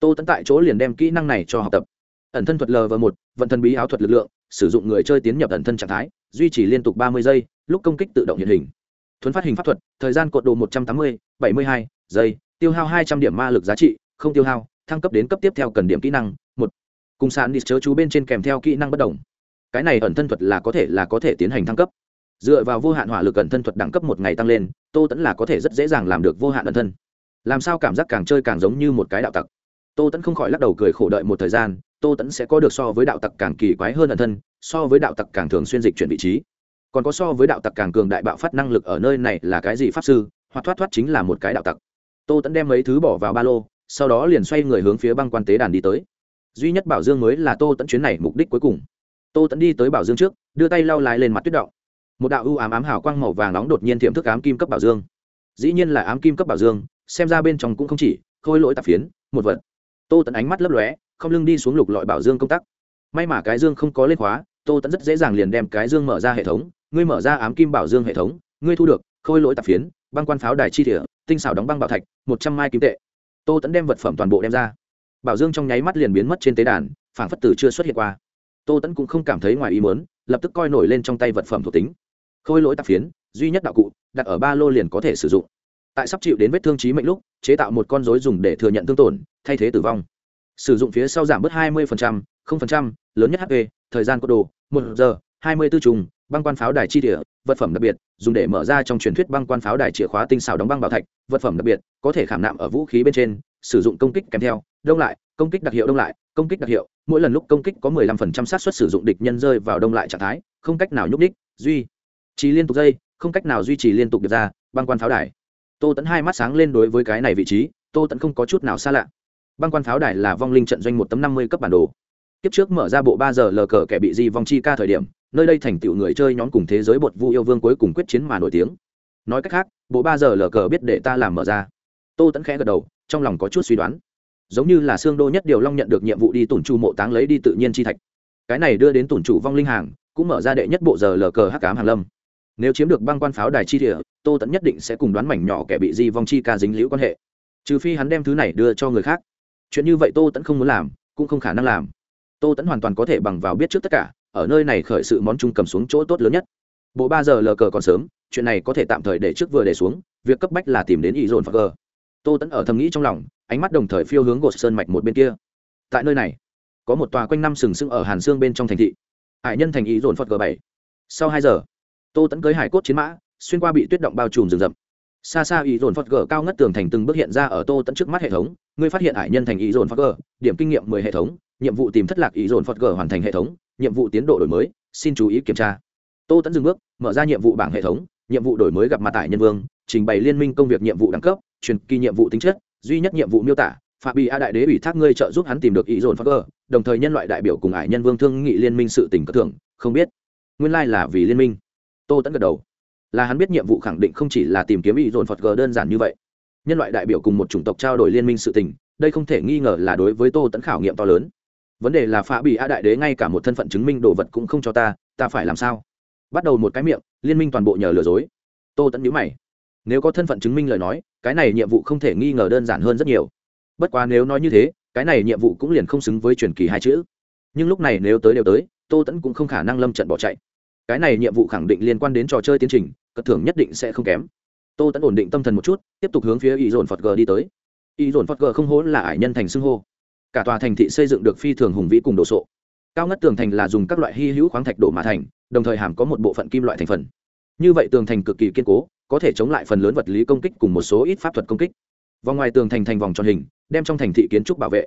Tô tẫn tại chỗ liền đem kỹ năng này cho học tập. Ẩn thân thuật lv một, vận thân bí áo thuật lực lượng, sử dụng người chơi tiến nhập ẩn thân trạng thái, duy trì liên tục ba mươi giây, lúc công kích tự động hiện hình. Thuấn phát hình pháp thuật, thời gian cột đồ một trăm tám mươi, bảy mươi hai giây, tiêu hao hai trăm điểm ma lực giá trị, không tiêu hao, thăng cấp đến cấp tiếp theo cần điểm kỹ năng, một. Cùng sàn đi chớ chú bên trên kèm theo kỹ năng bất đồng. Cái này ẩn thân thuật là có thể là có thể tiến hành thăng cấp dựa vào vô hạn hỏa lực ẩn thân thuật đẳng cấp một ngày tăng lên, tô tẫn là có thể rất dễ dàng làm được vô hạn ẩn thân. Làm sao cảm giác càng chơi càng giống như một cái đạo tặc. Tô tẫn không khỏi lắc đầu cười khổ đợi một thời gian, tô tẫn sẽ có được so với đạo tặc càng kỳ quái hơn ẩn thân, so với đạo tặc càng thường xuyên dịch chuyển vị trí. Còn có so với đạo tặc càng cường đại bạo phát năng lực ở nơi này là cái gì pháp sư, hoặc thoát thoát chính là một cái đạo tặc. Tô tẫn đem mấy thứ bỏ vào ba lô, sau đó liền xoay người hướng phía băng quan tế đàn đi tới. Duy nhất bảo dương mới là tô tẫn chuyến này mục đích cuối cùng. Tô tẫn đi tới bảo dương trước, đưa tay lau lái lên mặt tuyết động một đạo ưu ám ám hào quang màu vàng nóng đột nhiên thiệm thức ám kim cấp bảo dương. Dĩ nhiên là ám kim cấp bảo dương, xem ra bên trong cũng không chỉ, khôi lỗi tạp phiến, một vật. Tô tẫn ánh mắt lấp lóe, không lưng đi xuống lục lọi bảo dương công tắc. May mà cái dương không có lên khóa, tô tẫn rất dễ dàng liền đem cái dương mở ra hệ thống, ngươi mở ra ám kim bảo dương hệ thống, ngươi thu được khôi lỗi tạp phiến, băng quan pháo đài chi thỉa tinh xảo đóng băng bảo thạch, một trăm mai kim tệ. Tô tẫn đem vật phẩm toàn bộ đem ra. Bảo dương trong nháy mắt liền biến mất trên tế đàn, phảng phất tử chưa xuất hiện qua. Tô tẫn cũng không cảm thấy ngoài ý mớn lập tức coi nổi lên trong tay vật phẩm thuộc tính khôi lỗi tạp phiến duy nhất đạo cụ đặt ở ba lô liền có thể sử dụng. Tại sắp chịu đến vết thương trí mệnh lúc chế tạo một con dối dùng để thừa nhận thương tổn thay thế tử vong. Sử dụng phía sau giảm bớt 20%, 0%, lớn nhất hp thời gian cốt đồ một giờ hai mươi 24 trùng băng quan pháo đài chi địa vật phẩm đặc biệt dùng để mở ra trong truyền thuyết băng quan pháo đài chìa khóa tinh xảo đóng băng bảo thạch vật phẩm đặc biệt có thể khảm nạm ở vũ khí bên trên sử dụng công kích kèm theo đông lại công kích đặc hiệu đông lại công kích đặc hiệu mỗi lần lúc công kích có 15% xác suất sử dụng địch nhân rơi vào đông lại trạng thái không cách nào nhúc đích duy chỉ liên tục dây, không cách nào duy trì liên tục được ra, băng quan pháo đài. Tô tẫn hai mắt sáng lên đối với cái này vị trí, tô tẫn không có chút nào xa lạ. Băng quan pháo đài là vong linh trận doanh một tấm năm mươi cấp bản đồ. Kiếp trước mở ra bộ ba giờ lờ cờ kẻ bị di vong chi ca thời điểm, nơi đây thành tựu người chơi nhóm cùng thế giới bột vu yêu vương cuối cùng quyết chiến mà nổi tiếng. Nói cách khác, bộ ba giờ lờ cờ biết để ta làm mở ra. Tô tẫn khẽ gật đầu, trong lòng có chút suy đoán. Giống như là xương đô nhất điều long nhận được nhiệm vụ đi tủn chu mộ táng lấy đi tự nhiên chi thạch. Cái này đưa đến tủn chủ vong linh hàng, cũng mở ra đệ nhất bộ giờ lờ cờ hắc cám hàn lâm nếu chiếm được băng quan pháo đài chi địa, tô tẫn nhất định sẽ cùng đoán mảnh nhỏ kẻ bị di vong chi ca dính liễu quan hệ. Trừ phi hắn đem thứ này đưa cho người khác. Chuyện như vậy tô tẫn không muốn làm, cũng không khả năng làm. Tô tẫn hoàn toàn có thể bằng vào biết trước tất cả, ở nơi này khởi sự món chung cầm xuống chỗ tốt lớn nhất. Bộ ba giờ lờ cờ còn sớm, chuyện này có thể tạm thời để trước vừa để xuống, việc cấp bách là tìm đến ý dồn phật cờ tô tẫn ở thầm nghĩ trong lòng, ánh mắt đồng thời phiêu hướng gột sơn mạch một bên kia. Tại nơi này, có một tòa quanh năm sừng sững ở hàn xương bên trong thành thị. Hải nhân thành ý dồn phật g bảy. Sau hai giờ tô tẫn cưới hải cốt chiến mã, xuyên qua bị tuyết động bao trùm rừng rậm. Xa xa ý dồn phật gờ cao ngất tường thành từng bước hiện ra ở tô tẫn trước mắt hệ thống, ngươi phát hiện hải nhân thành ý dồn phật gờ điểm kinh nghiệm mười hệ thống, nhiệm vụ tìm thất lạc ý dồn phật gờ hoàn thành hệ thống, nhiệm vụ tiến độ đổi mới, xin chú ý kiểm tra. Tô tẫn dừng bước, mở ra nhiệm vụ bảng hệ thống, nhiệm vụ đổi mới gặp mặt tại nhân vương, trình bày liên minh công việc nhiệm vụ đẳng cấp, truyền kỳ nhiệm vụ tính chất, duy nhất nhiệm vụ miêu tả, phạm bị a đại đế ủy thác ngươi trợ giúp hắn tìm được ý dồn phật gờ đồng thời nhân loại đại biểu cùng ải nhân vương thương nghị liên minh sự tỉnh cất thưởng, không biết, nguyên lai là vì liên minh tô tẫn gật đầu. Là hắn biết nhiệm vụ khẳng định không chỉ là tìm kiếm ý dồn phật g đơn giản như vậy. Nhân loại đại biểu cùng một chủng tộc trao đổi liên minh sự tình, đây không thể nghi ngờ là đối với tô tẫn khảo nghiệm to lớn. Vấn đề là phá bị a đại đế ngay cả một thân phận chứng minh đồ vật cũng không cho ta ta phải làm sao? Bắt đầu một cái miệng, liên minh toàn bộ nhờ lừa dối. Tô tẫn nhữ mày. Nếu có thân phận chứng minh lời nói, cái này nhiệm vụ không thể nghi ngờ đơn giản hơn rất nhiều. Bất quá nếu nói như thế, cái này nhiệm vụ cũng liền không xứng với truyền kỳ hai chữ. Nhưng lúc này nếu tới đều tới, tô tẫn cũng không khả năng lâm trận bỏ chạy cái này nhiệm vụ khẳng định liên quan đến trò chơi tiến trình, cất thưởng nhất định sẽ không kém. Tô tẫn ổn định tâm thần một chút, tiếp tục hướng phía ý dồn phật g đi tới. Ý dồn phật g không hố là ải nhân thành xưng hô. Cả tòa thành thị xây dựng được phi thường hùng vĩ cùng đồ sộ. Cao ngất tường thành là dùng các loại hy hữu khoáng thạch đổ mã thành, đồng thời hàm có một bộ phận kim loại thành phần. Như vậy tường thành cực kỳ kiên cố, có thể chống lại phần lớn vật lý công kích cùng một số ít pháp thuật công kích. Vòng ngoài tường thành thành vòng tròn hình, đem trong thành thị kiến trúc bảo vệ.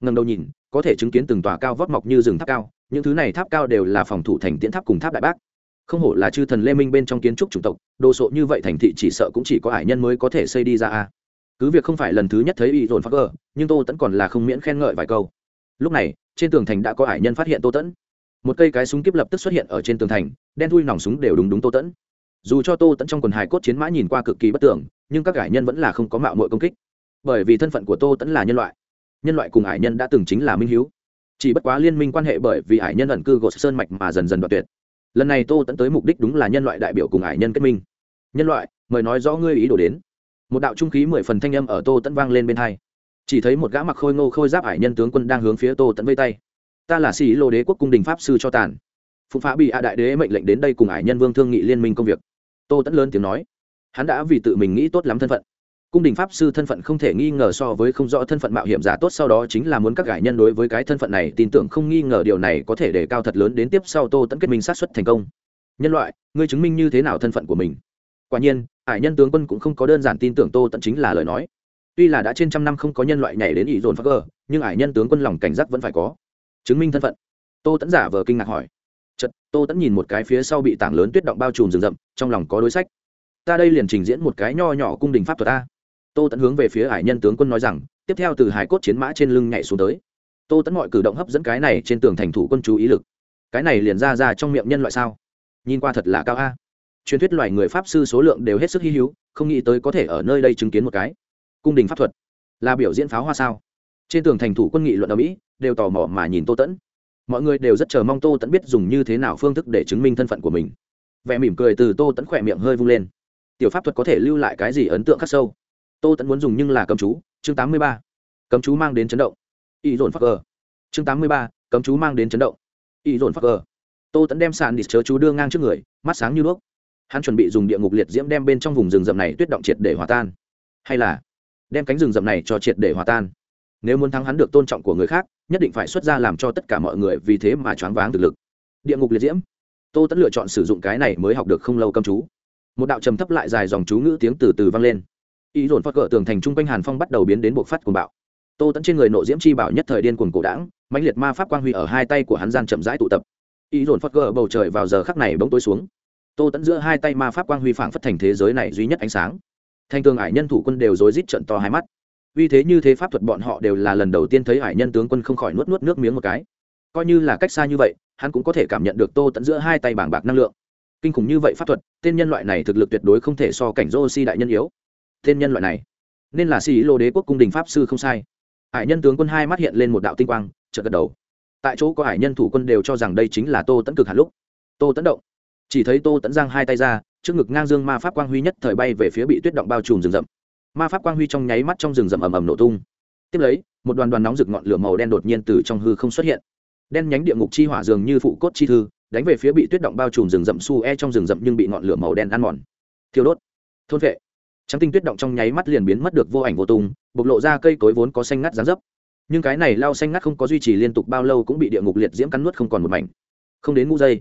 Ngầm đầu nhìn, có thể chứng kiến từng tòa cao vót mọc như rừng tháp cao những thứ này tháp cao đều là phòng thủ thành tiễn tháp cùng tháp đại bác. Không hổ là chư thần lê minh bên trong kiến trúc chủng tộc, đồ sộ như vậy thành thị chỉ sợ cũng chỉ có hải nhân mới có thể xây đi ra a. Cứ việc không phải lần thứ nhất thấy y dồn phát gờ, nhưng tô tẫn còn là không miễn khen ngợi vài câu. Lúc này, trên tường thành đã có hải nhân phát hiện tô tẫn. Một cây cái súng kíp lập tức xuất hiện ở trên tường thành, đen thui nòng súng đều đúng đúng tô tẫn. Dù cho tô tẫn trong quần hải cốt chiến mã nhìn qua cực kỳ bất tưởng, nhưng các hải nhân vẫn là không có mạo mội công kích. Bởi vì thân phận của tô tẫn là nhân loại. Nhân loại cùng hải nhân đã từng chính là minh h chỉ bất quá liên minh quan hệ bởi vì hải nhân ẩn cư gột sơn mạch mà dần dần đoạt tuyệt. Lần này tô tẫn tới mục đích đúng là nhân loại đại biểu cùng hải nhân kết minh. Nhân loại, mời nói rõ ngươi ý đồ đến. Một đạo trung khí mười phần thanh âm ở tô tẫn vang lên bên hai. Chỉ thấy một gã mặc khôi ngô khôi giáp hải nhân tướng quân đang hướng phía tô tẫn vây tay. Ta là sĩ lô đế quốc cung đình pháp sư cho tàn. Phụ phá bị hạ đại đế mệnh lệnh đến đây cùng hải nhân vương thương nghị liên minh công việc. Tô tẫn lớn tiếng nói. Hắn đã vì tự mình nghĩ tốt lắm thân phận cung đình pháp sư thân phận không thể nghi ngờ so với không rõ thân phận mạo hiểm giả tốt sau đó chính là muốn các gãi nhân đối với cái thân phận này tin tưởng không nghi ngờ điều này có thể để cao thật lớn đến tiếp sau tô tẫn kết minh sát xuất thành công. Nhân loại, ngươi chứng minh như thế nào thân phận của mình? Quả nhiên, ải nhân tướng quân cũng không có đơn giản tin tưởng tô tẫn chính là lời nói. Tuy là đã trên trăm năm không có nhân loại nhảy đến ỷ dồn phá cơ, nhưng ải nhân tướng quân lòng cảnh giác vẫn phải có. Chứng minh thân phận. Tô tẫn giả vờ kinh ngạc hỏi. Chật tô tẫn nhìn một cái phía sau bị tảng lớn tuyết động bao trùm rừng rậm, trong lòng có đối sách. Ta đây liền trình diễn một cái nho nhỏ cung đình pháp thuật ta tô tẫn hướng về phía Hải nhân tướng quân nói rằng, tiếp theo từ hải cốt chiến mã trên lưng nhảy xuống tới. tô tẫn mọi cử động hấp dẫn cái này trên tường thành thủ quân chú ý lực. cái này liền ra ra trong miệng nhân loại sao? nhìn qua thật là cao a. truyền thuyết loài người pháp sư số lượng đều hết sức hy hữu, không nghĩ tới có thể ở nơi đây chứng kiến một cái. cung đình pháp thuật là biểu diễn pháo hoa sao? trên tường thành thủ quân nghị luận ở mỹ, đều tò mò mà nhìn tô tẫn. mọi người đều rất chờ mong tô tẫn biết dùng như thế nào phương thức để chứng minh thân phận của mình. vẻ mỉm cười từ tô tẫn khỏe miệng hơi vung lên. tiểu pháp thuật có thể lưu lại cái gì ấn tượng khắc sâu? Tô tẫn muốn dùng nhưng là cầm chú, chương tám mươi ba. Cấm chú mang đến chấn động. Ý dồn phắc ờ chương tám mươi ba, cấm chú mang đến chấn động. Ý dồn phắc ờ tô tẫn đem sàn đít chớ chú đưa ngang trước người, mắt sáng như đuốc. Hắn chuẩn bị dùng địa ngục liệt diễm đem bên trong vùng rừng rậm này tuyết động triệt để hòa tan. Hay là đem cánh rừng rậm này cho triệt để hòa tan. Nếu muốn thắng hắn được tôn trọng của người khác, nhất định phải xuất ra làm cho tất cả mọi người vì thế mà choáng váng thực lực. Địa ngục liệt diễm. Tô tẫn lựa chọn sử dụng cái này mới học được không lâu cầm chú. Một đạo trầm thấp lại dài dòng chú ngữ tiếng từ từ vang lên ý dồn phật cỡ tường thành trung quanh hàn phong bắt đầu biến đến bộc phát cuồng bạo. Tô tẫn trên người nộ diễm chi bảo nhất thời điên cuồng cổ đảng mãnh liệt ma pháp quang huy ở hai tay của hắn gian chậm rãi tụ tập. Ý dồn phật cỡ bầu trời vào giờ khắc này bỗng tối xuống. Tô tẫn giữa hai tay ma pháp quang huy phảng phất thành thế giới này duy nhất ánh sáng. Thanh tường ải nhân thủ quân đều rối rít trận to hai mắt. Vì thế như thế pháp thuật bọn họ đều là lần đầu tiên thấy ải nhân tướng quân không khỏi nuốt nuốt nước miếng một cái. Coi như là cách xa như vậy, hắn cũng có thể cảm nhận được tô tẫn giữa hai tay bảng bạc năng lượng. Kinh khủng như vậy pháp thuật, tên nhân loại này thực lực tuyệt đối không thể so cảnh dô si đại nhân yếu tên nhân loại này. Nên là xì lô đế quốc cung đình pháp sư không sai. Hải nhân tướng quân hai mắt hiện lên một đạo tinh quang, chợt gật đầu. Tại chỗ có hải nhân thủ quân đều cho rằng đây chính là tô tẫn cực hạt lúc. Tô tẫn động. Chỉ thấy tô tẫn giang hai tay ra, trước ngực ngang dương ma pháp quang huy nhất thời bay về phía bị tuyết động bao trùm rừng rậm. Ma pháp quang huy trong nháy mắt trong rừng rậm ầm ầm nổ tung. Tiếp lấy, một đoàn đoàn nóng rực ngọn lửa màu đen đột nhiên từ trong hư không xuất hiện. Đen nhánh địa ngục chi hỏa dường như phụ cốt chi thư, đánh về phía bị tuyết động bao trùm rừng rậm su e trong rừng rậm nhưng bị ngọn lửa màu đen ăn mòn. Thiêu đốt. Thôn vệ trắng tinh tuyết động trong nháy mắt liền biến mất được vô ảnh vô tung, bộc lộ ra cây cối vốn có xanh ngắt dán dấp. Nhưng cái này lao xanh ngắt không có duy trì liên tục bao lâu cũng bị địa ngục liệt diễm cắn nuốt không còn một mảnh. Không đến ngũ giây,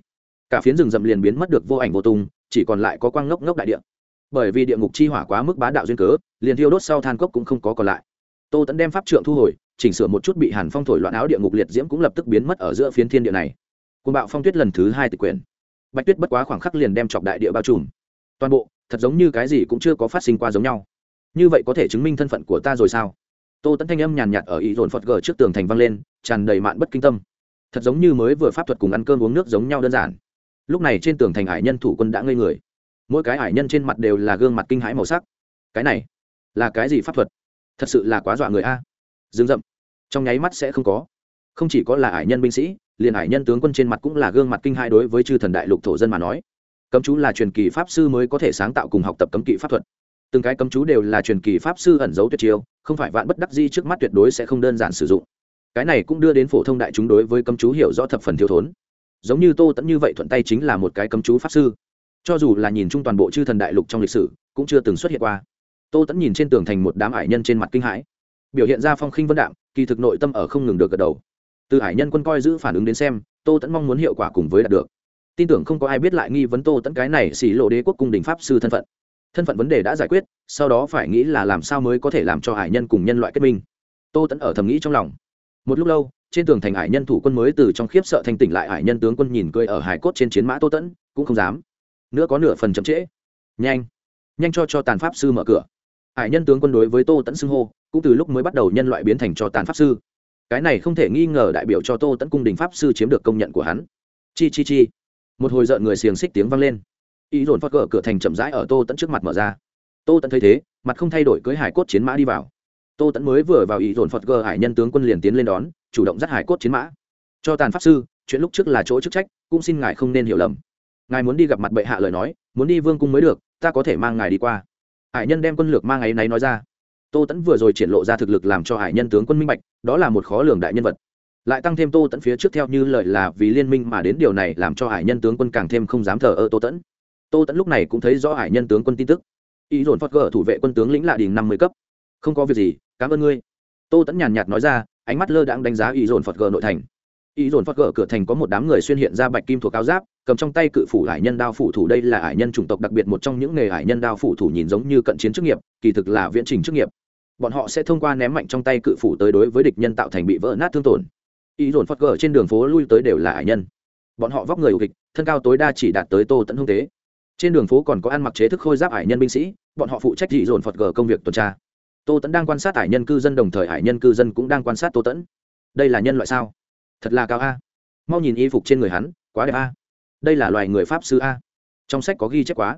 cả phiến rừng rậm liền biến mất được vô ảnh vô tung, chỉ còn lại có quang ngốc ngốc đại địa. Bởi vì địa ngục chi hỏa quá mức bá đạo duyên cớ, liền thiêu đốt sau than cốc cũng không có còn lại. Tô tẫn đem pháp trượng thu hồi, chỉnh sửa một chút bị hàn phong thổi loạn áo địa ngục liệt diễm cũng lập tức biến mất ở giữa phiến thiên địa này. Côn bạo phong tuyết lần thứ hai tịch quyền bạch tuyết bất quá khoảng khắc liền đem chọc đại địa bao trùm toàn bộ, thật giống như cái gì cũng chưa có phát sinh qua giống nhau. Như vậy có thể chứng minh thân phận của ta rồi sao? Tô tẫn thanh âm nhàn nhạt ở ý dồn phật gờ trước tường thành vang lên, tràn đầy mạn bất kinh tâm. Thật giống như mới vừa pháp thuật cùng ăn cơm uống nước giống nhau đơn giản. Lúc này trên tường thành hải nhân thủ quân đã ngây người. Mỗi cái hải nhân trên mặt đều là gương mặt kinh hãi màu sắc. Cái này là cái gì pháp thuật? Thật sự là quá dọa người a. Dương rậm. Trong nháy mắt sẽ không có. Không chỉ có là hải nhân binh sĩ, liền hải nhân tướng quân trên mặt cũng là gương mặt kinh hãi đối với chư thần đại lục thổ dân mà nói cấm chú là truyền kỳ pháp sư mới có thể sáng tạo cùng học tập cấm kỵ pháp thuật. Từng cái cấm chú đều là truyền kỳ pháp sư ẩn giấu tuyệt chiêu, không phải vạn bất đắc di trước mắt tuyệt đối sẽ không đơn giản sử dụng. Cái này cũng đưa đến phổ thông đại chúng đối với cấm chú hiểu rõ thập phần thiếu thốn. Giống như tô tẫn như vậy thuận tay chính là một cái cấm chú pháp sư. Cho dù là nhìn chung toàn bộ chư thần đại lục trong lịch sử, cũng chưa từng xuất hiện qua. Tô tẫn nhìn trên tường thành một đám ải nhân trên mặt kinh hãi. Biểu hiện ra phong khinh vân đạm, kỳ thực nội tâm ở không ngừng được gật đầu. Từ ải nhân quân coi giữ phản ứng đến xem, tô tẫn mong muốn hiệu quả cùng với đạt được tin tưởng không có ai biết lại nghi vấn tô tẫn cái này xỉ lộ đế quốc cung đình pháp sư thân phận. Thân phận vấn đề đã giải quyết, sau đó phải nghĩ là làm sao mới có thể làm cho hải nhân cùng nhân loại kết minh. Tô tẫn ở thầm nghĩ trong lòng. Một lúc lâu, trên tường thành hải nhân thủ quân mới từ trong khiếp sợ thanh tỉnh lại hải nhân tướng quân nhìn cười ở hải cốt trên chiến mã tô tẫn, cũng không dám. Nữa có nửa phần chậm trễ. Nhanh nhanh cho cho tàn pháp sư mở cửa. Hải nhân tướng quân đối với tô tẫn xưng hô, cũng từ lúc mới bắt đầu nhân loại biến thành cho tàn pháp sư. Cái này không thể nghi ngờ đại biểu cho tô tẫn cung đình pháp sư chiếm được công nhận của hắn. Chi chi chi một hồi rợn người xiềng xích tiếng vang lên. Ý dồn Phật cờ cửa thành chậm rãi ở tô tẫn trước mặt mở ra. Tô tẫn thấy thế, mặt không thay đổi cưới hải cốt chiến mã đi vào. Tô tẫn mới vừa vào ý dồn phật cờ hải nhân tướng quân liền tiến lên đón, chủ động dắt hải cốt chiến mã. Cho tàn pháp sư, chuyện lúc trước là chỗ chức trách, cũng xin ngài không nên hiểu lầm. Ngài muốn đi gặp mặt bệ hạ lời nói, muốn đi vương cung mới được, ta có thể mang ngài đi qua. Hải nhân đem quân lược mang ấy náy nói ra. Tô tẫn vừa rồi triển lộ ra thực lực làm cho hải nhân tướng quân minh bạch, đó là một khó lường đại nhân vật lại tăng thêm tô tẫn phía trước theo như lời là vì liên minh mà đến điều này làm cho hải nhân tướng quân càng thêm không dám thờ ơ tô tẫn. Tô tẫn lúc này cũng thấy rõ hải nhân tướng quân tin tức. Ý dồn phật gờ thủ vệ quân tướng lĩnh lạ đình năm mươi cấp. Không có việc gì, cảm ơn ngươi. Tô tẫn nhàn nhạt nói ra, ánh mắt lơ đãng đánh giá ý dồn phật gờ nội thành. Ý dồn phật gờ cửa thành có một đám người xuyên hiện ra bạch kim thuộc áo giáp, cầm trong tay cự phủ hải nhân đao phủ thủ. Đây là hải nhân chủng tộc đặc biệt một trong những nghề hải nhân đao phủ thủ nhìn giống như cận chiến chức nghiệp, kỳ thực là viễn trình chức nghiệp. Bọn họ sẽ thông qua ném mạnh trong tay cự phủ tới đối với địch nhân tạo thành bị vỡ nát thương tổn ý dồn phật gờ trên đường phố lui tới đều là ải nhân. Bọn họ vóc người ưu kịch, thân cao tối đa chỉ đạt tới tô tận hung tế trên đường phố còn có ăn mặc chế thức khôi giáp ải nhân binh sĩ, bọn họ phụ trách dị dồn phật gờ công việc tuần tra. Tô tẫn đang quan sát ải nhân cư dân đồng thời ải nhân cư dân cũng đang quan sát tô tẫn đây là nhân loại sao? Thật là cao a. Mau nhìn y phục trên người hắn, quá đẹp a. Đây là loài người pháp sư a. Trong sách có ghi chép quá.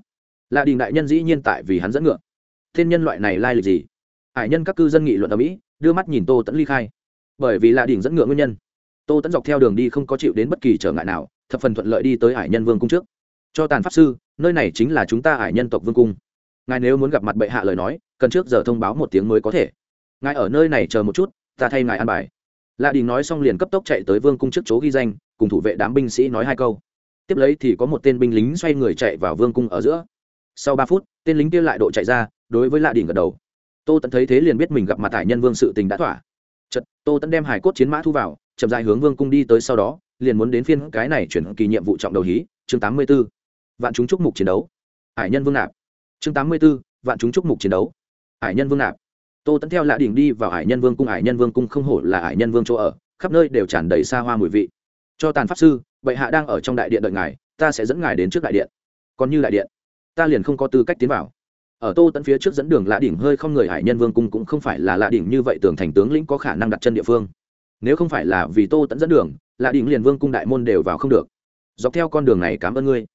Là đình đại nhân dĩ nhiên tại vì hắn dẫn ngựa. Thiên nhân loại này lai lịch gì? Ải nhân các cư dân nghị luận ở mỹ, đưa mắt nhìn tô tẫn ly khai. Bởi vì là đỉnh dẫn ngựa nguyên nhân tô tẫn dọc theo đường đi không có chịu đến bất kỳ trở ngại nào, thập phần thuận lợi đi tới hải nhân vương cung trước. Cho tàn pháp sư, nơi này chính là chúng ta hải nhân tộc vương cung. Ngài nếu muốn gặp mặt bệ hạ lời nói, cần trước giờ thông báo một tiếng mới có thể. Ngài ở nơi này chờ một chút, ta thay ngài ăn bài. Lạ đình nói xong liền cấp tốc chạy tới vương cung trước chỗ ghi danh, cùng thủ vệ đám binh sĩ nói hai câu. Tiếp lấy thì có một tên binh lính xoay người chạy vào vương cung ở giữa. Sau ba phút, tên lính kia lại độ chạy ra, đối với lạ đình gật đầu. Tô tẫn thấy thế liền biết mình gặp mặt tại nhân vương sự tình đã thỏa chật tô tẫn đem hải cốt chiến mã thu vào, chậm dài hướng vương cung đi tới sau đó, liền muốn đến phiên cái này chuyển kỳ nhiệm vụ trọng đầu hí, chương tám mươi b ố vạn chúng chúc mục chiến đấu. Hải nhân vương nạp. Chương tám mươi b ố vạn chúng chúc mục chiến đấu. Hải nhân vương nạp. Tô tẫn theo lạ đỉnh đi vào hải nhân vương cung, hải nhân vương cung không hổ là hải nhân vương chỗ ở, khắp nơi đều tràn đầy xa hoa mùi vị. Cho tàn pháp sư, bệ hạ đang ở trong đại điện đợi ngài, ta sẽ dẫn ngài đến trước đại điện. Còn như đại điện, ta liền không có tư cách tiến vào ở tô tẫn phía trước dẫn đường lạ đỉnh hơi không người hải nhân vương cung cũng không phải là lạ đỉnh như vậy tưởng thành tướng lĩnh có khả năng đặt chân địa phương. Nếu không phải là vì tô tẫn dẫn đường lạ đỉnh liền vương cung đại môn đều vào không được. Dọc theo con đường này cảm ơn ngươi.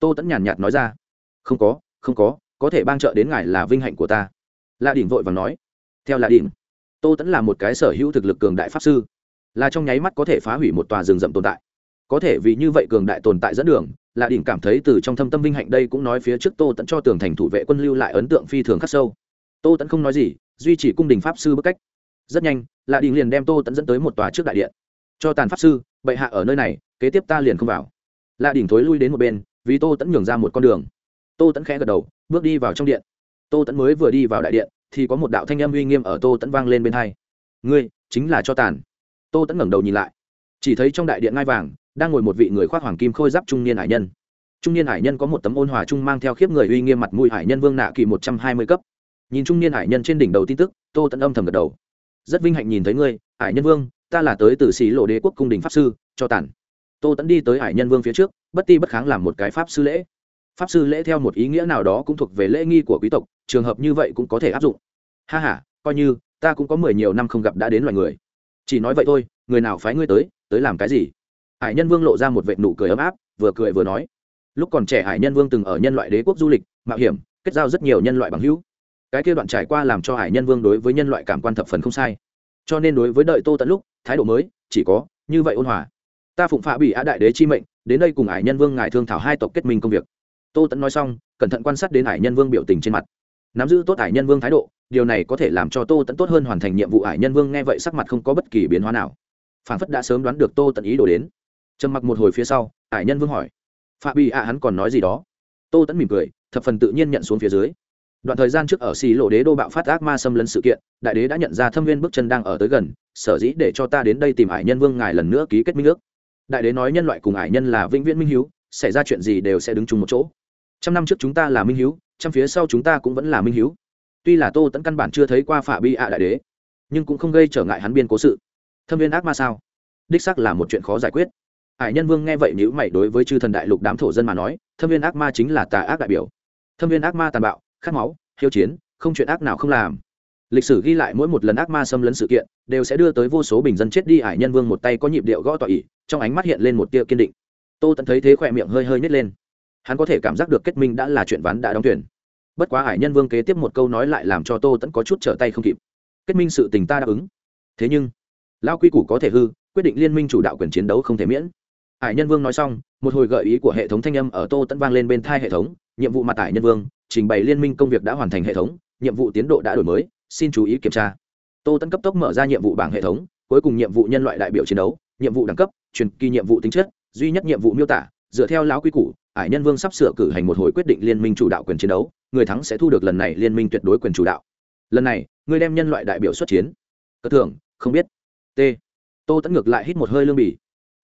Tô tẫn nhàn nhạt nói ra. Không có không có có thể ban trợ đến ngài là vinh hạnh của ta. Lạ đỉnh vội và nói. Theo lạ đỉnh, tô tẫn là một cái sở hữu thực lực cường đại pháp sư, là trong nháy mắt có thể phá hủy một tòa rừng rậm tồn tại. Có thể vì như vậy cường đại tồn tại dẫn đường là đỉnh cảm thấy từ trong thâm tâm vinh hạnh đây cũng nói phía trước tô tẫn cho tường thành thủ vệ quân lưu lại ấn tượng phi thường khắc sâu. Tô tẫn không nói gì, duy trì cung đình pháp sư bức cách. Rất nhanh là đỉnh liền đem tô tẫn dẫn tới một tòa trước đại điện. Cho tàn pháp sư, bệ hạ ở nơi này, kế tiếp ta liền không vào. Là đỉnh thối lui đến một bên, vì tô tẫn nhường ra một con đường. Tô tẫn khẽ gật đầu, bước đi vào trong điện. Tô tẫn mới vừa đi vào đại điện, thì có một đạo thanh âm uy nghiêm ở tô tẫn vang lên bên hai. Ngươi, chính là cho tàn. Tô tẫn ngẩng đầu nhìn lại. Chỉ thấy trong đại điện ngai vàng đang ngồi một vị người khoác hoàng kim khôi giáp trung niên hải nhân. Trung niên hải nhân có một tấm ôn hòa trung mang theo khiếp người uy nghiêm mặt mũi hải nhân vương nạ kỳ một trăm hai mươi cấp. Nhìn trung niên hải nhân trên đỉnh đầu tin tức, tô tận âm thầm gật đầu. Rất vinh hạnh nhìn thấy ngươi, hải nhân vương, ta là tới từ xí lộ đế quốc cung đình pháp sư, cho tản tô tẫn đi tới hải nhân vương phía trước, bất ti bất kháng làm một cái pháp sư lễ. Pháp sư lễ theo một ý nghĩa nào đó cũng thuộc về lễ nghi của quý tộc, trường hợp như vậy cũng có thể áp dụng. Ha h a coi như, ta cũng có mười nhiều năm không gặp đã đến loài người. Chỉ nói vậy thôi, người nào phái ngươi tới tới làm cái gì? Hải nhân vương lộ ra một vệ nụ cười ấm áp, vừa cười vừa nói. Lúc còn trẻ hải nhân vương từng ở nhân loại đế quốc du lịch, mạo hiểm, kết giao rất nhiều nhân loại bằng hữu. Cái kia đoạn trải qua làm cho hải nhân vương đối với nhân loại cảm quan thập phần không sai. Cho nên đối với đợi tô tận lúc, thái độ mới, chỉ có, như vậy ôn hòa. Ta phụng phạ bị á đại đế chi mệnh, đến đây cùng hải nhân vương ngài thương thảo hai tộc kết minh công việc. Tô tẫn nói xong, cẩn thận quan sát đến hải nhân vương biểu tình trên mặt. Nắm giữ tốt hải nhân vương thái độ, điều này có thể làm cho tô tẫn tốt hơn hoàn thành nhiệm vụ hải nhân vương nghe vậy sắc mặt không có bất kỳ biến hóa nào. Phản phất đã sớm đoán được tô tẫn ý đồ đến trầm mặc một hồi phía sau, ải nhân vương hỏi. Phạm bị ạ hắn còn nói gì đó? Tô tẫn mỉm cười, thập phần tự nhiên nhận xuống phía dưới. Đoạn thời gian trước ở xì lộ đế đô bạo phát ác ma xâm lấn sự kiện, đại đế đã nhận ra thâm viên bước chân đang ở tới gần, sở dĩ để cho ta đến đây tìm ải nhân vương ngài lần nữa ký kết minh ước. Đại đế nói nhân loại cùng ải nhân là vĩnh viễn minh hiếu, xảy ra chuyện gì đều sẽ đứng chung một chỗ. Trăm năm trước chúng ta là minh hiếu, trăm phía sau chúng ta cũng vẫn là minh hiếu. Tuy là tô tẫn căn bản chưa thấy qua phả bi ạ đại đế, nhưng cũng không gây trở ngại hắn biên cố sự. Thâm viên ác ma sao? Đích sắc là một chuyện khó giải quyết hải nhân vương nghe vậy nếu mày đối với chư thần đại lục đám thổ dân mà nói, thâm viên ác ma chính là tà ác đại biểu. Thâm viên ác ma tàn bạo, khát máu, hiếu chiến, không chuyện ác nào không làm. Lịch sử ghi lại mỗi một lần ác ma xâm lấn sự kiện, đều sẽ đưa tới vô số bình dân chết đi. Hải nhân vương một tay có nhịp điệu gõ tỏ ỉ trong ánh mắt hiện lên một tia kiên định. Tô tẫn thấy thế khỏe miệng hơi hơi nhét lên. Hắn có thể cảm giác được kết minh đã là chuyện ván đã đóng tuyển bất quá hải nhân vương kế tiếp một câu nói lại làm cho tô tẫn có chút trở tay không kịp. Kết minh sự tình ta đáp ứng. Thế nhưng lao quy củ có thể hư, quyết định liên minh chủ đạo quyền chiến đấu không thể miễn. Ải nhân vương nói xong, một hồi gợi ý của hệ thống thanh âm ở tô tẫn vang lên bên thai hệ thống, nhiệm vụ mặt ải nhân vương trình bày liên minh công việc đã hoàn thành hệ thống, nhiệm vụ tiến độ đã đổi mới, xin chú ý kiểm tra. Tô tẫn cấp tốc mở ra nhiệm vụ bảng hệ thống, cuối cùng nhiệm vụ nhân loại đại biểu chiến đấu, nhiệm vụ đẳng cấp, truyền kỳ nhiệm vụ tính chất, duy nhất nhiệm vụ miêu tả, dựa theo lão quy củ, Ải nhân vương sắp sửa cử hành một hồi quyết định liên minh chủ đạo quyền chiến đấu, người thắng sẽ thu được lần này liên minh tuyệt đối quyền chủ đạo. Lần này, người đem nhân loại đại biểu xuất chiến. Cất thường không biết. T. Tô tẫn ngược lại hít một hơi lương bỉ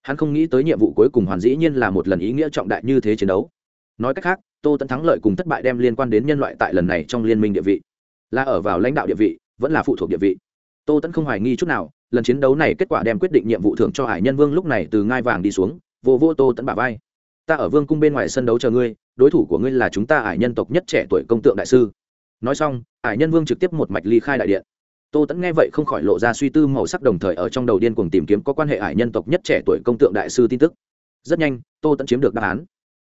hắn không nghĩ tới nhiệm vụ cuối cùng hoàn dĩ nhiên là một lần ý nghĩa trọng đại như thế chiến đấu. Nói cách khác, tô tẫn thắng lợi cùng thất bại đem liên quan đến nhân loại tại lần này trong liên minh địa vị, là ở vào lãnh đạo địa vị, vẫn là phụ thuộc địa vị. Tô tẫn không hoài nghi chút nào, lần chiến đấu này kết quả đem quyết định nhiệm vụ thưởng cho hải nhân vương lúc này từ ngai vàng đi xuống, vô vô tô tẫn bà vai. Ta ở vương cung bên ngoài sân đấu chờ ngươi, đối thủ của ngươi là chúng ta hải nhân tộc nhất trẻ tuổi công tượng đại sư. Nói xong, hải nhân vương trực tiếp một mạch ly khai đại điện tô tẫn nghe vậy không khỏi lộ ra suy tư màu sắc đồng thời ở trong đầu điên cuồng tìm kiếm có quan hệ hải nhân tộc nhất trẻ tuổi công tượng đại sư tin tức. Rất nhanh, tô tẫn chiếm được đáp án.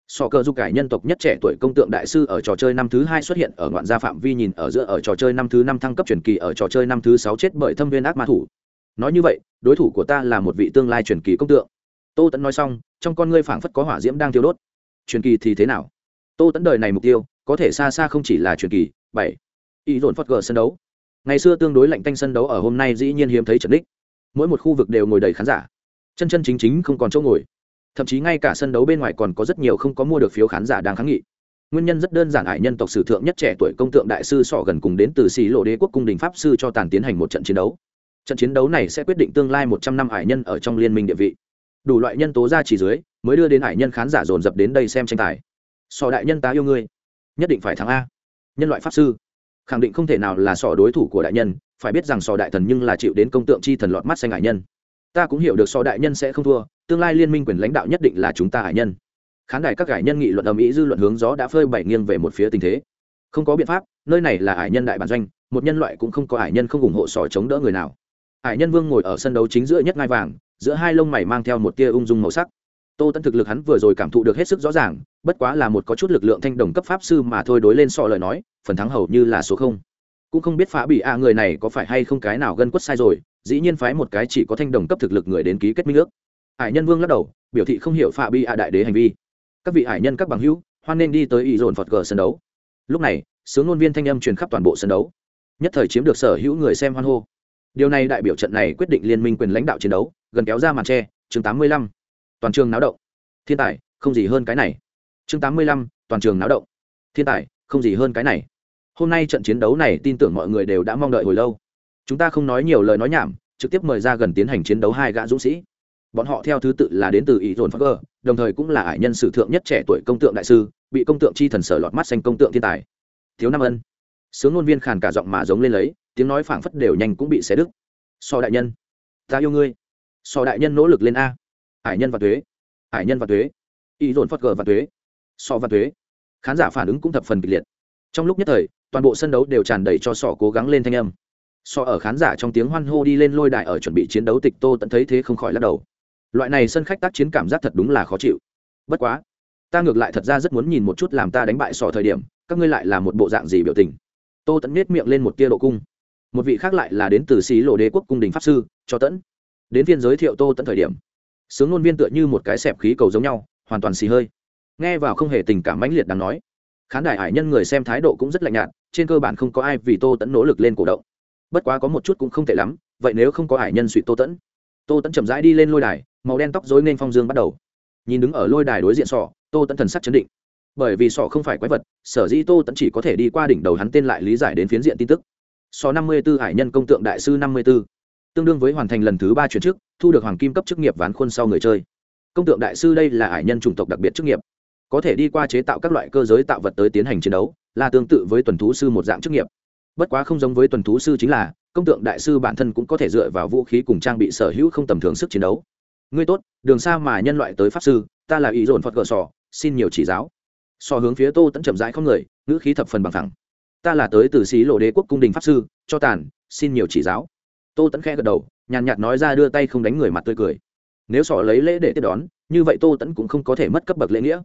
Sò cơ du cải nhân tộc nhất trẻ tuổi công tượng đại sư ở trò chơi năm thứ hai xuất hiện ở ngoạn gia phạm vi nhìn ở giữa ở trò chơi năm thứ năm thăng cấp truyền kỳ ở trò chơi năm thứ sáu chết bởi thâm viên ác ma thủ. Nói như vậy, đối thủ của ta là một vị tương lai truyền kỳ công tượng. Tô tẫn nói xong, trong con ngươi phảng phất có hỏa diễm đang thiêu đốt. Truyền kỳ thì thế nào? Tô tẫn đời này mục tiêu, có thể xa xa không chỉ là truyền kỳ. Bảy. Ý dồn phật gờ sân đấu ngày xưa tương đối lạnh tanh sân đấu ở hôm nay dĩ nhiên hiếm thấy trận đích. Mỗi một khu vực đều ngồi đầy khán giả. Chân chân chính chính không còn chỗ ngồi. Thậm chí ngay cả sân đấu bên ngoài còn có rất nhiều không có mua được phiếu khán giả đang kháng nghị. Nguyên nhân rất đơn giản ải nhân tộc sử thượng nhất trẻ tuổi công tượng đại sư sọ gần cùng đến từ xì lộ đế quốc cung đình pháp sư cho tàn tiến hành một trận chiến đấu. Trận chiến đấu này sẽ quyết định tương lai một trăm năm ải nhân ở trong liên minh địa vị. Đủ loại nhân tố ra chỉ dưới, mới đưa đến ải nhân khán giả dồn dập đến đây xem tranh tài. Sọ đại nhân ta yêu ngươi. Nhất định phải thắng a. Nhân loại pháp sư khẳng định không thể nào là sọ đối thủ của đại nhân, phải biết rằng sọ đại thần nhưng là chịu đến công tượng chi thần lọt mắt xanh hải nhân. Ta cũng hiểu được sọ đại nhân sẽ không thua, tương lai liên minh quyền lãnh đạo nhất định là chúng ta hải nhân. Khán đài các hải nhân nghị luận âm ý dư luận hướng gió đã phơi bảy nghiêng về một phía tình thế. Không có biện pháp, nơi này là hải nhân đại bản doanh, một nhân loại cũng không có hải nhân không ủng hộ sò chống đỡ người nào. Hải nhân vương ngồi ở sân đấu chính giữa nhất ngai vàng, giữa hai lông mày mang theo một tia ung dung màu sắc tô tẫn thực lực hắn vừa rồi cảm thụ được hết sức rõ ràng, bất quá là một có chút lực lượng thanh đồng cấp pháp sư mà thôi đối lên sọ lời nói, phần thắng hầu như là số không. Cũng không biết phá bị a người này có phải hay không cái nào gân quất sai rồi, dĩ nhiên phái một cái chỉ có thanh đồng cấp thực lực người đến ký kết minh ước. Hải nhân vương lắc đầu, biểu thị không hiểu phá bị a đại đế hành vi. Các vị hải nhân các bằng hữu, hoan nên đi tới ý dồn phật cờ sân đấu. Lúc này, sướng ngôn viên thanh âm truyền khắp toàn bộ sân đấu. Nhất thời chiếm được sở hữu người xem hoan hô. Điều này đại biểu trận này quyết định liên minh quyền lãnh đạo chiến đấu, gần kéo ra màn tre, chương tám mươi lăm toàn trường náo động. Thiên tài, không gì hơn cái này. Chương tám mươi lăm, toàn trường náo động. Thiên tài, không gì hơn cái này. Hôm nay trận chiến đấu này, tin tưởng mọi người đều đã mong đợi hồi lâu. Chúng ta không nói nhiều lời nói nhảm, trực tiếp mời ra gần tiến hành chiến đấu hai gã dũng sĩ. Bọn họ theo thứ tự là đến từ ý dồn phát cơ, đồng thời cũng là ải nhân sử thượng nhất trẻ tuổi công tượng đại sư, bị công tượng chi thần sở lọt mắt xanh công tượng thiên tài. Thiếu Nam ân. Sướng ngôn viên khàn cả giọng mà giống lên lấy, tiếng nói phảng phất đều nhanh cũng bị xé đứt. So đại nhân. Ta yêu ngươi. So đại nhân nỗ lực lên a ải nhân và thuế. Ải nhân và thuế. Ý dồn phật cờ và thuế. So và thuế. Khán giả phản ứng cũng thập phần kịch liệt. Trong lúc nhất thời, toàn bộ sân đấu đều tràn đầy cho sọ cố gắng lên thanh âm. So ở khán giả trong tiếng hoan hô đi lên lôi đại ở chuẩn bị chiến đấu tịch tô tận thấy thế không khỏi lắc đầu. Loại này sân khách tác chiến cảm giác thật đúng là khó chịu. Bất quá, ta ngược lại thật ra rất muốn nhìn một chút làm ta đánh bại sỏ thời điểm, các ngươi lại là một bộ dạng gì biểu tình. Tô tẫn nết miệng lên một tia độ cung. Một vị khác lại là đến từ xí lộ đế quốc cung đình pháp sư, cho tẫn đến viên giới thiệu tô tẫn thời điểm sướng ngôn viên tựa như một cái xẹp khí cầu giống nhau, hoàn toàn xì hơi. Nghe vào không hề tình cảm mãnh liệt đáng nói. Khán đài hải nhân người xem thái độ cũng rất lạnh nhạt, trên cơ bản không có ai vì tô tẫn nỗ lực lên cổ động. Bất quá có một chút cũng không tệ lắm, vậy nếu không có hải nhân suy tô tẫn. Tô tẫn chậm rãi đi lên lôi đài, màu đen tóc dối nên phong dương bắt đầu. Nhìn đứng ở lôi đài đối diện sọ, tô tẫn thần sắc chấn định. Bởi vì sọ không phải quái vật, sở dĩ tô tẫn chỉ có thể đi qua đỉnh đầu hắn tên lại lý giải đến phiến diện tin tức. Sọ năm mươi b ố hải nhân công tượng đại sư năm mươi b ố tương đương với hoàn thành lần thứ ba chuyển chức, thu được hoàng kim cấp chức nghiệp ván khuôn sau người chơi. Công tượng đại sư đây là hải nhân chủng tộc đặc biệt chức nghiệp. Có thể đi qua chế tạo các loại cơ giới tạo vật tới tiến hành chiến đấu, là tương tự với tuần thú sư một dạng chức nghiệp. Bất quá không giống với tuần thú sư chính là, công tượng đại sư bản thân cũng có thể dựa vào vũ khí cùng trang bị sở hữu không tầm thường sức chiến đấu. Ngươi tốt, đường xa mà nhân loại tới pháp sư, ta là ý dồn phật gờ sò, xin nhiều chỉ giáo. So hướng phía tô tẫn chậm rãi không người, ngữ khí thập phần bằng thẳng ta là tới từ xí lộ đế quốc cung đình pháp sư, cho tàn, xin nhiều chỉ giáo tô tẫn khẽ gật đầu, nhàn nhạt nói ra đưa tay không đánh người mặt tươi cười. Nếu sỏ lấy lễ để tiếp đón, như vậy tô tẫn cũng không có thể mất cấp bậc lễ nghĩa.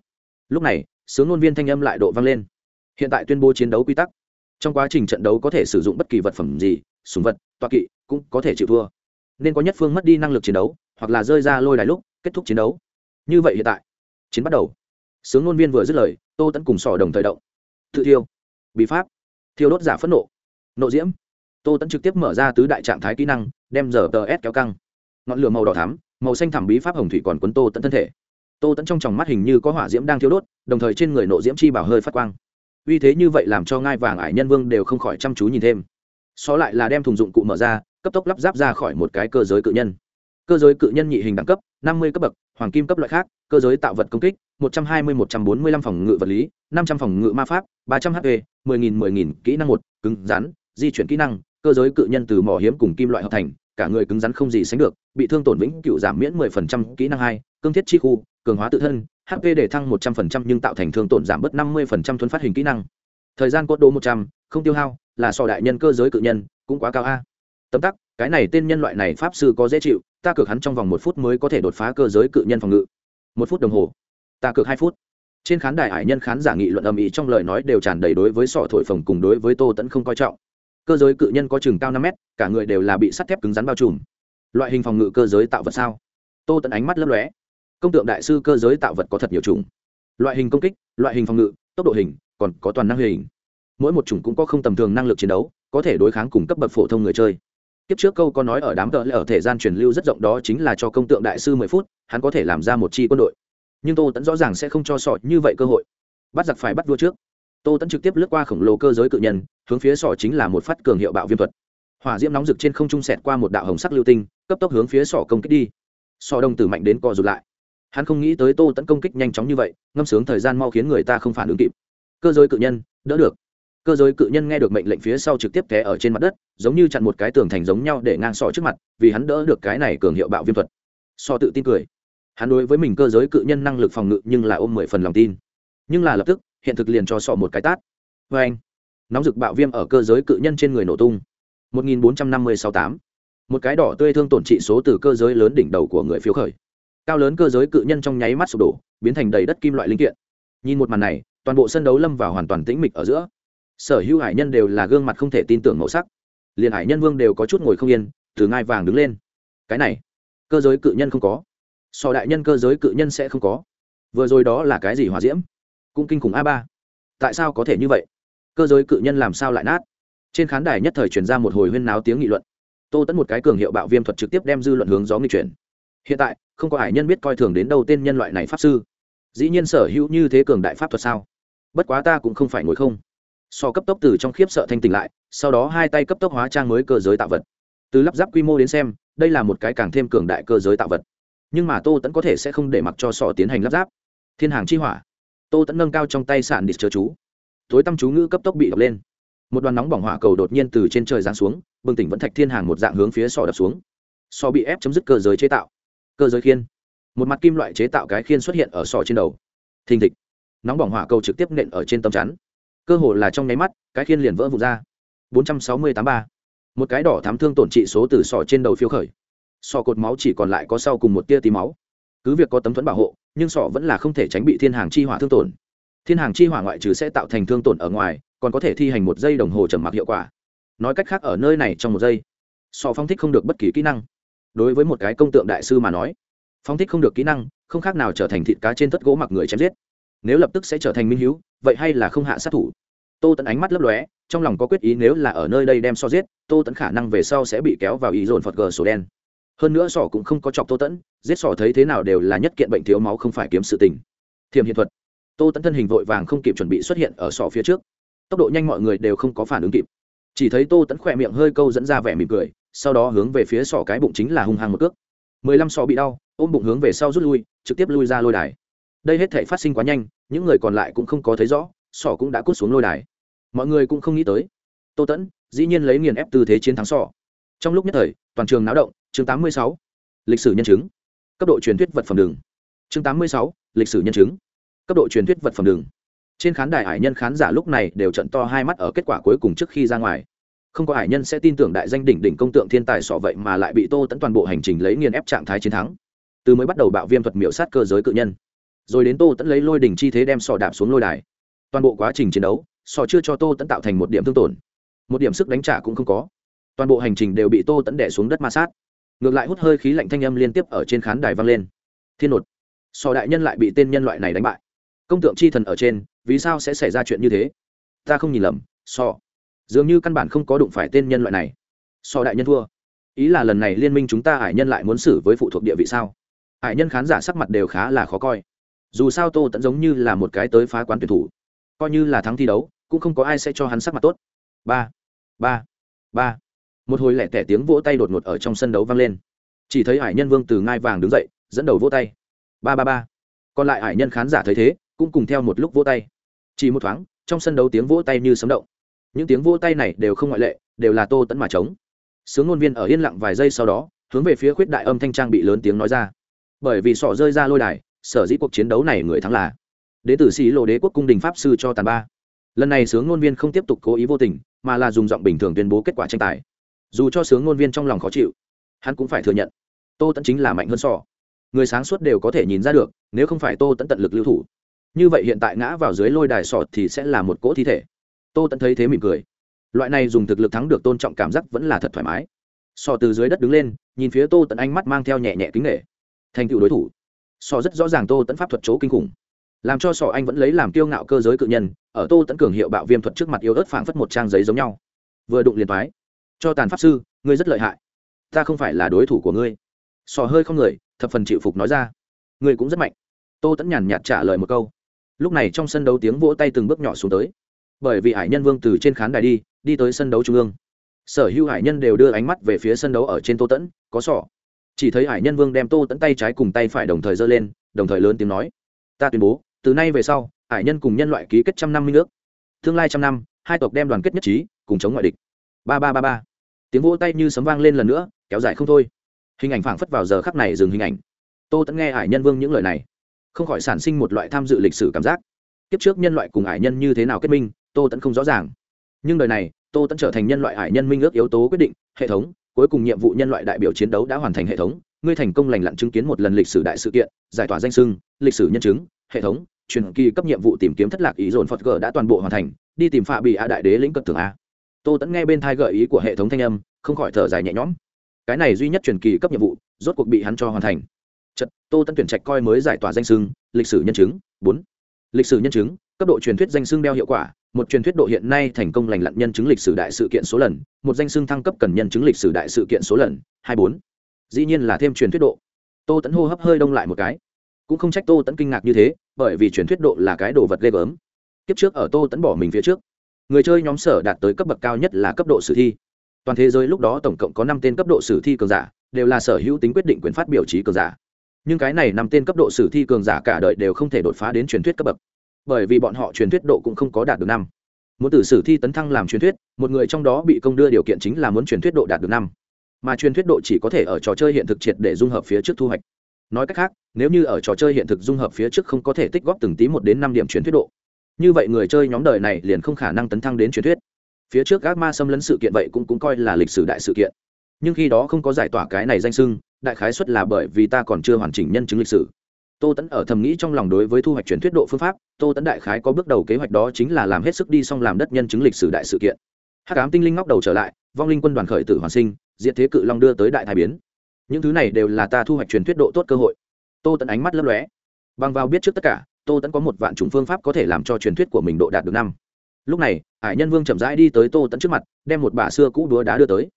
Lúc này, sướng ngôn viên thanh âm lại độ vang lên. Hiện tại tuyên bố chiến đấu quy tắc. Trong quá trình trận đấu có thể sử dụng bất kỳ vật phẩm gì, súng vật, toa kỵ, cũng có thể chịu thua. Nên có nhất phương mất đi năng lực chiến đấu, hoặc là rơi ra lôi đài lúc kết thúc chiến đấu. Như vậy hiện tại, chiến bắt đầu. Sướng ngôn viên vừa dứt lời, tô tẫn cùng sỏ đồng thời động. Tự thiêu. Bí pháp. Thiêu đốt giả phẫn nộ. Nộ diễm tô tẫn trực tiếp mở ra tứ đại trạng thái kỹ năng, đem giờ tờ s kéo căng. Ngọn lửa màu đỏ thắm, màu xanh thẳm bí pháp hồng thủy còn quấn tô tẫn thân thể. Tô tẫn trong tròng mắt hình như có hỏa diễm đang thiêu đốt, đồng thời trên người nộ diễm chi bảo hơi phát quang. Vì thế như vậy làm cho ngai vàng ải nhân vương đều không khỏi chăm chú nhìn thêm. Xó lại là đem thùng dụng cụ mở ra, cấp tốc lắp ráp ra khỏi một cái cơ giới cự nhân. Cơ giới cự nhân nhị hình đẳng cấp, năm mươi cấp bậc, hoàng kim cấp loại khác, cơ giới tạo vật công kích, một trăm hai mươi, một trăm bốn mươi lăm phòng ngự vật lý, năm trăm phòng ngự ma pháp, ba trăm hp mười nghìn mười nghìn kỹ năng một, cứng rắn, di chuyển kỹ năng cơ giới cự nhân từ mỏ hiếm cùng kim loại hợp thành cả người cứng rắn không gì sánh được bị thương tổn vĩnh cựu giảm miễn 10% kỹ năng hai cương thiết chi khu cường hóa tự thân hp để thăng 100% nhưng tạo thành thương tổn giảm bớt 50% thuấn phát hình kỹ năng. Thời gian cốt đô 100, không tiêu hao là so đại nhân cơ giới cự nhân cũng quá cao a. Tấm tắc cái này tên nhân loại này pháp sư có dễ chịu ta cược hắn trong vòng một phút mới có thể đột phá cơ giới cự nhân phòng ngự. Một phút đồng hồ ta cược hai phút. Trên khán đài hải nhân khán giả nghị luận âm ý trong lời nói đều tràn đầy đối với sọ thổi phồng cùng đối với tô tẫn không coi trọng cơ giới cự nhân có chừng cao năm mét, cả người đều là bị sắt thép cứng rắn bao trùm. Loại hình phòng ngự cơ giới tạo vật sao? Tô tận ánh mắt lấp lóe. Công tượng đại sư cơ giới tạo vật có thật nhiều chủng. Loại hình công kích, loại hình phòng ngự, tốc độ hình, còn có toàn năng hình. Mỗi một chủng cũng có không tầm thường năng lực chiến đấu, có thể đối kháng cùng cấp bậc phổ thông người chơi. Kiếp trước câu có nói ở đám cỡ ở thể gian truyền lưu rất rộng đó chính là cho công tượng đại sư mười phút, hắn có thể làm ra một chi quân đội. Nhưng tô tẫn rõ ràng sẽ không cho sọ như vậy cơ hội. Bắt giặc phải bắt vua trước tô tẫn trực tiếp lướt qua khổng lồ cơ giới cự nhân, hướng phía sọ chính là một phát cường hiệu bạo viêm thuật. Hỏa diễm nóng rực trên không trung sẹt qua một đạo hồng sắc lưu tinh, cấp tốc hướng phía sọ công kích đi. Sọ đông tử mạnh đến co rụt lại. Hắn không nghĩ tới tô tẫn công kích nhanh chóng như vậy, ngâm sướng thời gian mau khiến người ta không phản ứng kịp. Cơ giới cự nhân, đỡ được. Cơ giới cự nhân nghe được mệnh lệnh phía sau trực tiếp té ở trên mặt đất, giống như chặn một cái tường thành giống nhau để ngang sọ trước mặt, vì hắn đỡ được cái này cường hiệu bạo viêm thuật. So tự tin cười. Hắn đối với mình cơ giới cự nhân năng lực phòng ngự nhưng là ôm mười phần lòng tin. Nhưng là lập tức hiện thực liền cho sọ một cái tát. Vê anh. Nóng rực bạo viêm ở cơ giới cự nhân trên người nổ tung. Một nghìn bốn trăm năm mươi sáu tám. Một cái đỏ tươi thương tổn trị số từ cơ giới lớn đỉnh đầu của người phiếu khởi. Cao lớn cơ giới cự nhân trong nháy mắt sụp đổ, biến thành đầy đất kim loại linh kiện. Nhìn một màn này, toàn bộ sân đấu lâm vào hoàn toàn tĩnh mịch ở giữa. Sở hữu hải nhân đều là gương mặt không thể tin tưởng màu sắc. Liền hải nhân vương đều có chút ngồi không yên, từ ngai vàng đứng lên. Cái này, cơ giới cự nhân không có. So đại nhân cơ giới cự nhân sẽ không có. Vừa rồi đó là cái gì hòa diễm? Cũng kinh khủng a ba. Tại sao có thể như vậy? Cơ giới cự nhân làm sao lại nát? Trên khán đài nhất thời truyền ra một hồi huyên náo tiếng nghị luận. Tô tẫn một cái cường hiệu bạo viêm thuật trực tiếp đem dư luận hướng gió nghị chuyển. Hiện tại, không có hải nhân biết coi thường đến đâu tên nhân loại này pháp sư. Dĩ nhiên sở hữu như thế cường đại pháp thuật sao? Bất quá ta cũng không phải ngồi không. So cấp tốc từ trong khiếp sợ thanh tỉnh lại, sau đó hai tay cấp tốc hóa trang mới cơ giới tạo vật. Từ lắp ráp quy mô đến xem, đây là một cái càng thêm cường đại cơ giới tạo vật. Nhưng mà tô tẫn có thể sẽ không để mặc cho sọ tiến hành lắp ráp. Thiên hàng chi hỏa tô tẫn nâng cao trong tay sạn đít chớ chú. Tối tâm chú ngữ cấp tốc bị đập lên. Một đoàn nóng bỏng hỏa cầu đột nhiên từ trên trời giáng xuống, bừng tỉnh vẫn thạch thiên hàng một dạng hướng phía sọ đập xuống. Sọ bị ép chấm dứt cơ giới chế tạo. Cơ giới khiên. Một mặt kim loại chế tạo cái khiên xuất hiện ở sọ trên đầu. Thình thịch. Nóng bỏng hỏa cầu trực tiếp nện ở trên tấm chắn. Cơ hồ là trong nháy mắt, cái khiên liền vỡ vụt ra. Bốn trăm sáu mươi tám ba. Một cái đỏ thám thương tổn trị số từ sọ trên đầu phiếu khởi. Sọ cột máu chỉ còn lại có sau cùng một tia tí máu. Cứ việc có tấm thuẫn bảo hộ nhưng sọ vẫn là không thể tránh bị thiên hàng chi hỏa thương tổn. Thiên hàng chi hỏa ngoại trừ sẽ tạo thành thương tổn ở ngoài, còn có thể thi hành một giây đồng hồ trầm mặc hiệu quả. Nói cách khác ở nơi này trong một giây, sọ phong thích không được bất kỳ kỹ năng. Đối với một cái công tượng đại sư mà nói phong thích không được kỹ năng, không khác nào trở thành thịt cá trên tất gỗ mặc người chém giết. Nếu lập tức sẽ trở thành minh hữu vậy hay là không hạ sát thủ. Tô tẫn ánh mắt lấp lóe, trong lòng có quyết ý nếu là ở nơi đây đem so giết, tô tẫn khả năng về sau sẽ bị kéo vào ý dồn phật gờ sổ đen hơn nữa sỏ cũng không có chọc tô tẫn, giết sỏ thấy thế nào đều là nhất kiện bệnh thiếu máu không phải kiếm sự tình. Thiềm hiện thuật. Tô tẫn thân hình vội vàng không kịp chuẩn bị xuất hiện ở sỏ phía trước. Tốc độ nhanh mọi người đều không có phản ứng kịp. Chỉ thấy tô tẫn khỏe miệng hơi câu dẫn ra vẻ mỉm cười, sau đó hướng về phía sỏ cái bụng chính là hung hăng một cước. Mười lăm sọ bị đau, ôm bụng hướng về sau rút lui, trực tiếp lui ra lôi đài. Đây hết thể phát sinh quá nhanh, những người còn lại cũng không có thấy rõ, sỏ cũng đã cút xuống lôi đài. Mọi người cũng không nghĩ tới. Tô tẫn, dĩ nhiên lấy nghiền ép tư thế chiến thắng sỏ. Trong lúc nhất thời, toàn trường náo động chương 86. lịch sử nhân chứng. Cấp độ truyền thuyết vật phẩm đường. Chương 86. lịch sử nhân chứng. Cấp độ truyền thuyết vật phẩm đường. Trên khán đài hải nhân khán giả lúc này đều trận to hai mắt ở kết quả cuối cùng trước khi ra ngoài. Không có hải nhân sẽ tin tưởng đại danh đỉnh đỉnh công tượng thiên tài sọ vậy mà lại bị tô tẫn toàn bộ hành trình lấy nghiền ép trạng thái chiến thắng. Từ mới bắt đầu bạo viêm thuật miểu sát cơ giới cự nhân. Rồi đến tô tẫn lấy lôi đỉnh chi thế đem sọ đạp xuống lôi đài. Toàn bộ quá trình chiến đấu sọ chưa cho tô tẫn tạo thành một điểm thương tổn. Một điểm sức đánh trả cũng không có. Toàn bộ hành trình đều bị tô tẫn đẻ xuống đất ma sát ngược lại hút hơi khí lạnh thanh âm liên tiếp ở trên khán đài vang lên. Thiên nột. Sọ đại nhân lại bị tên nhân loại này đánh bại. Công tượng chi thần ở trên, vì sao sẽ xảy ra chuyện như thế? Ta không nhìn lầm sọ dường như căn bản không có đụng phải tên nhân loại này. Sọ đại nhân thua. Ý là lần này liên minh chúng ta hải nhân lại muốn xử với phụ thuộc địa vị sao? Hải nhân khán giả sắc mặt đều khá là khó coi. Dù sao tô tẫn giống như là một cái tới phá quán tuyển thủ. Coi như là thắng thi đấu, cũng không có ai sẽ cho hắn sắc mặt tốt. Ba. Ba. Ba một hồi lẹ tẻ tiếng vỗ tay đột ngột ở trong sân đấu vang lên. Chỉ thấy hải nhân vương từ ngai vàng đứng dậy, dẫn đầu vỗ tay. Ba ba ba. Còn lại hải nhân khán giả thấy thế, cũng cùng theo một lúc vỗ tay. Chỉ một thoáng, trong sân đấu tiếng vỗ tay như sấm động. Những tiếng vỗ tay này đều không ngoại lệ, đều là tô tẫn mà chống. Sướng ngôn viên ở yên lặng vài giây sau đó, hướng về phía khuyết đại âm thanh trang bị lớn tiếng nói ra. Bởi vì sọ rơi ra lôi đài, sở dĩ cuộc chiến đấu này người thắng là đế tử sĩ lộ đế quốc cung đình pháp sư cho tàn ba. Lần này sướng ngôn viên không tiếp tục cố ý vô tình, mà là dùng giọng bình thường tuyên bố kết quả tranh tài dù cho sướng ngôn viên trong lòng khó chịu, hắn cũng phải thừa nhận, tô tẫn chính là mạnh hơn sọ người sáng suốt đều có thể nhìn ra được, nếu không phải tô tẫn tận lực lưu thủ, như vậy hiện tại ngã vào dưới lôi đài sọt thì sẽ là một cỗ thi thể. Tô tẫn thấy thế mỉm cười. Loại này dùng thực lực thắng được tôn trọng cảm giác vẫn là thật thoải mái. Sọ từ dưới đất đứng lên, nhìn phía tô tẫn ánh mắt mang theo nhẹ nhẹ kính nghệ thành tựu đối thủ. Sọ rất rõ ràng tô tẫn pháp thuật chỗ kinh khủng. Làm cho sọ anh vẫn lấy làm kiêu ngạo cơ giới cự nhân, ở tô tẫn cường hiệu bạo viêm thuật trước mặt yêu ớt phảng phất một trang giấy giống nhau. Vừa đụng liền thoái cho tàn pháp sư, ngươi rất lợi hại. Ta không phải là đối thủ của ngươi. Sò hơi không người, thập phần chịu phục nói ra. Ngươi cũng rất mạnh. Tô tẫn nhàn nhạt trả lời một câu. Lúc này trong sân đấu tiếng vỗ tay từng bước nhỏ xuống tới. Bởi vì hải nhân vương từ trên khán đài đi đi tới sân đấu trung ương. Sở hữu hải nhân đều đưa ánh mắt về phía sân đấu ở trên tô tẫn có sỏ chỉ thấy hải nhân vương đem tô tẫn tay trái cùng tay phải đồng thời giơ lên, đồng thời lớn tiếng nói. Ta tuyên bố, từ nay về sau, hải nhân cùng nhân loại ký kết trăm năm mươi nước tương lai trăm năm, hai tộc đem đoàn kết nhất trí, cùng chống ngoại địch. Ba ba ba ba tiếng vỗ tay như sấm vang lên lần nữa, kéo dài không thôi. Hình ảnh phảng phất vào giờ khắc này dừng hình ảnh. Tô tẫn nghe hải nhân vương những lời này, không khỏi sản sinh một loại tham dự lịch sử cảm giác. Kiếp trước nhân loại cùng hải nhân như thế nào kết minh, tô tẫn không rõ ràng. Nhưng đời này, tô tẫn trở thành nhân loại hải nhân minh ước yếu tố quyết định, hệ thống, cuối cùng nhiệm vụ nhân loại đại biểu chiến đấu đã hoàn thành hệ thống, ngươi thành công lành lặn chứng kiến một lần lịch sử đại sự kiện, giải tỏa danh sưng lịch sử nhân chứng, hệ thống, truyền kỳ cấp nhiệm vụ tìm kiếm thất lạc ý dồn phật g đã toàn bộ hoàn thành, đi tìm phạ bị a đại đế lĩnh cất thường a tô tẫn nghe bên thai gợi ý của hệ thống thanh âm không khỏi thở dài nhẹ nhõm cái này duy nhất truyền kỳ cấp nhiệm vụ rốt cuộc bị hắn cho hoàn thành Chật, Tô tẫn tuyển trạch coi mới giải tỏa danh sưng lịch sử nhân chứng, bốn Lịch sử nhân chứng, cấp độ truyền thuyết danh sưng đeo hiệu quả, một truyền thuyết độ hiện nay thành công lành lặn nhân chứng lịch sử đại sự kiện số lần, một danh sưng thăng cấp cần nhân chứng lịch sử đại sự kiện số lần, hai bốn Dĩ nhiên là thêm truyền thuyết độ. Tô tẫn hô hấp hơi đông lại một cái. Cũng không trách Tô tẫn kinh ngạc như thế, bởi vì truyền thuyết độ là cái đồ vật ghê gớm. Kiếp trước ở Tô tẫn bỏ mình phía trước, người chơi nhóm sở đạt tới cấp bậc cao nhất là cấp độ sử thi. Toàn thế giới lúc đó tổng cộng có năm tên cấp độ sử thi cường giả, đều là sở hữu tính quyết định quyền phát biểu trí cường giả. Nhưng cái này nằm tên cấp độ sử thi cường giả cả đời đều không thể đột phá đến truyền thuyết cấp bậc. Bởi vì bọn họ truyền thuyết độ cũng không có đạt được năm. Muốn từ sử thi tấn thăng làm truyền thuyết một người trong đó bị công đưa điều kiện chính là muốn truyền thuyết độ đạt được năm. Mà truyền thuyết độ chỉ có thể ở trò chơi hiện thực triệt để dung hợp phía trước thu hoạch. Nói cách khác nếu như ở trò chơi hiện thực dung hợp phía trước không có thể tích góp từng tí một đến năm điểm truyền thuyết độ như vậy người chơi nhóm đời này liền không khả năng tấn thăng đến truyền thuyết. Phía trước các ma xâm lấn sự kiện vậy cũng, cũng coi là lịch sử đại sự kiện. Nhưng khi đó không có giải tỏa cái này danh sưng đại khái xuất là bởi vì ta còn chưa hoàn chỉnh nhân chứng lịch sử. Tô tẫn ở thầm nghĩ trong lòng đối với thu hoạch truyền thuyết độ phương pháp tô tẫn đại khái có bước đầu kế hoạch đó chính là làm hết sức đi xong làm đất nhân chứng lịch sử đại sự kiện. Hắc ám tinh linh ngóc đầu trở lại vong linh quân đoàn khởi tử hoàn sinh diện thế cự long đưa tới đại thái biến. Những thứ này đều là ta thu hoạch truyền thuyết độ tốt cơ hội. Tô tẫn ánh mắt lấp lóe. Bằng vào biết trước tất cả tô tẫn có một vạn chủng phương pháp có thể làm cho truyền thuyết của mình độ đạt được năm. Lúc này hải nhân vương chậm rãi đi tới tô tẫn trước mặt, đem một bả xưa cũ đúa đá đưa tới.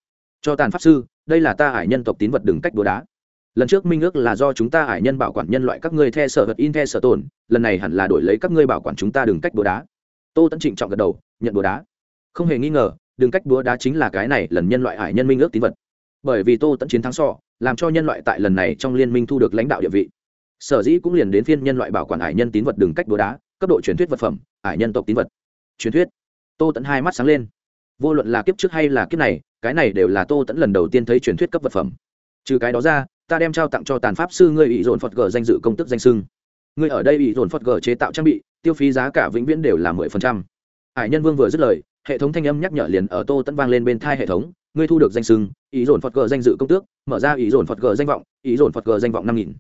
Cho tàn pháp sư, đây là ta Hải nhân tộc tín vật đừng cách đúa đá. Lần trước minh ước là do chúng ta Hải nhân bảo quản nhân loại các ngươi the sở vật in the sở tồn, lần này hẳn là đổi lấy các ngươi bảo quản chúng ta đừng cách đúa đá. Tô tẫn trịnh trọng gật đầu, nhận đúa đá. Không hề nghi ngờ, đừng cách đúa đá chính là cái này lần nhân loại Hải nhân minh ước tín vật. Bởi vì tô tẫn chiến thắng so, làm cho nhân loại tại lần này trong liên minh thu được lãnh đạo địa vị sở dĩ cũng liền đến phiên nhân loại bảo quản ải nhân tín vật đừng cách đúa đá, cấp độ truyền thuyết vật phẩm, ải nhân tộc tín vật. Truyền thuyết. Tô tẫn hai mắt sáng lên. Vô luận là kiếp trước hay là kiếp này, cái này đều là tô tẫn lần đầu tiên thấy truyền thuyết cấp vật phẩm. Trừ cái đó ra, ta đem trao tặng cho tàn pháp sư ngươi ủy dồn phật gờ danh dự công tức danh sưng. Ngươi ở đây ủy dồn phật gờ chế tạo trang bị, tiêu phí giá cả vĩnh viễn đều là mười phần trăm. Hải nhân vương vừa dứt lời, hệ thống thanh âm nhắc nhở liền ở tô tẫn vang lên bên thai hệ thống, ngươi thu được danh sưng ý dồn phật gờ danh dự công tước, mở ra ý dồn phật gờ danh vọng ý dồn phật gờ danh vọng năm nghìn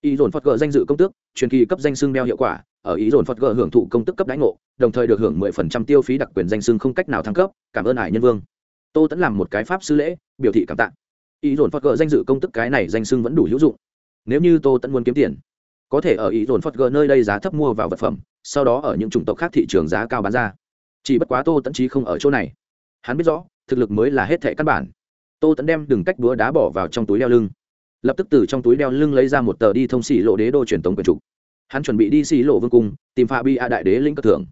ý dồn phật gờ danh dự công tước, truyền kỳ cấp danh xưng đeo hiệu quả, ở ý dồn phật gờ hưởng thụ công tức cấp đãi ngộ, đồng thời được hưởng mười phần trăm tiêu phí đặc quyền danh xưng không cách nào thăng cấp, cảm ơn hải nhân vương. Tô tẫn làm một cái pháp sư lễ, biểu thị cảm tạ. Ý dồn phật gờ danh dự công tức cái này danh xưng vẫn đủ hữu dụng. Nếu như tô tẫn muốn kiếm tiền, có thể ở ý dồn phật gờ nơi đây giá thấp mua vào vật phẩm, sau đó ở những chủng tộc khác thị trường giá cao bán ra. Chỉ bất quá tô tẫn trí không ở chỗ này. Hắn biết rõ, thực lực mới là hết thẻ căn bản. Tô tẫn đem đừng cách búa đá bỏ vào trong túi đeo lưng lập tức từ trong túi đeo lưng lấy ra một tờ đi thông xỉ lộ đế đô truyền tống quyền trục. Hắn chuẩn bị đi xỉ lộ vương cung, tìm pha bi a đại đế linh cất thưởng.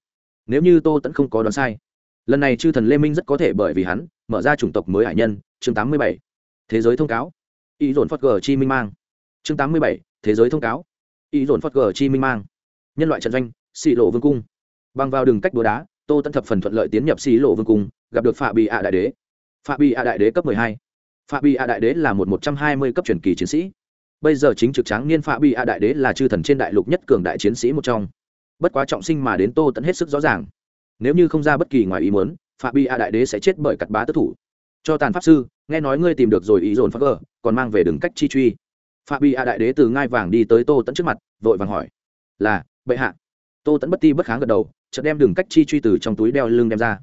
Nếu như tô tẫn không có đoán sai, lần này chư thần lê minh rất có thể bởi vì hắn, mở ra chủng tộc mới hải nhân, chương tám mươi bảy. Thế giới thông cáo. Ý dồn phật gờ chi minh mang. Chương tám mươi bảy, thế giới thông cáo. Ý dồn phật gờ chi minh mang. Nhân loại trận doanh, xỉ lộ vương cung. Bằng vào đường cách búa đá, tô tẫn thập phần thuận lợi tiến nhập xỉ lộ vương cung, gặp được phạ bị ạ đại đế. Phạm bị a đại đế cấp mười hai phạm bị a đại đế là một một trăm hai mươi cấp truyền kỳ chiến sĩ. Bây giờ chính trực tráng niên phạm bị a đại đế là chư thần trên đại lục nhất cường đại chiến sĩ một trong. Bất quá trọng sinh mà đến tô tẫn hết sức rõ ràng. Nếu như không ra bất kỳ ngoài ý muốn phạm bị a đại đế sẽ chết bởi cặt bá tất thủ. Cho tàn pháp sư, nghe nói ngươi tìm được rồi ý dồn pháp gờ còn mang về đường cách chi truy. Phạm bị a đại đế từ ngai vàng đi tới tô tẫn trước mặt, vội vàng hỏi. Là, bệ hạ. Tô tẫn bất ti bất kháng gật đầu, chợt đem đường cách chi truy từ trong túi đeo lưng đem ra.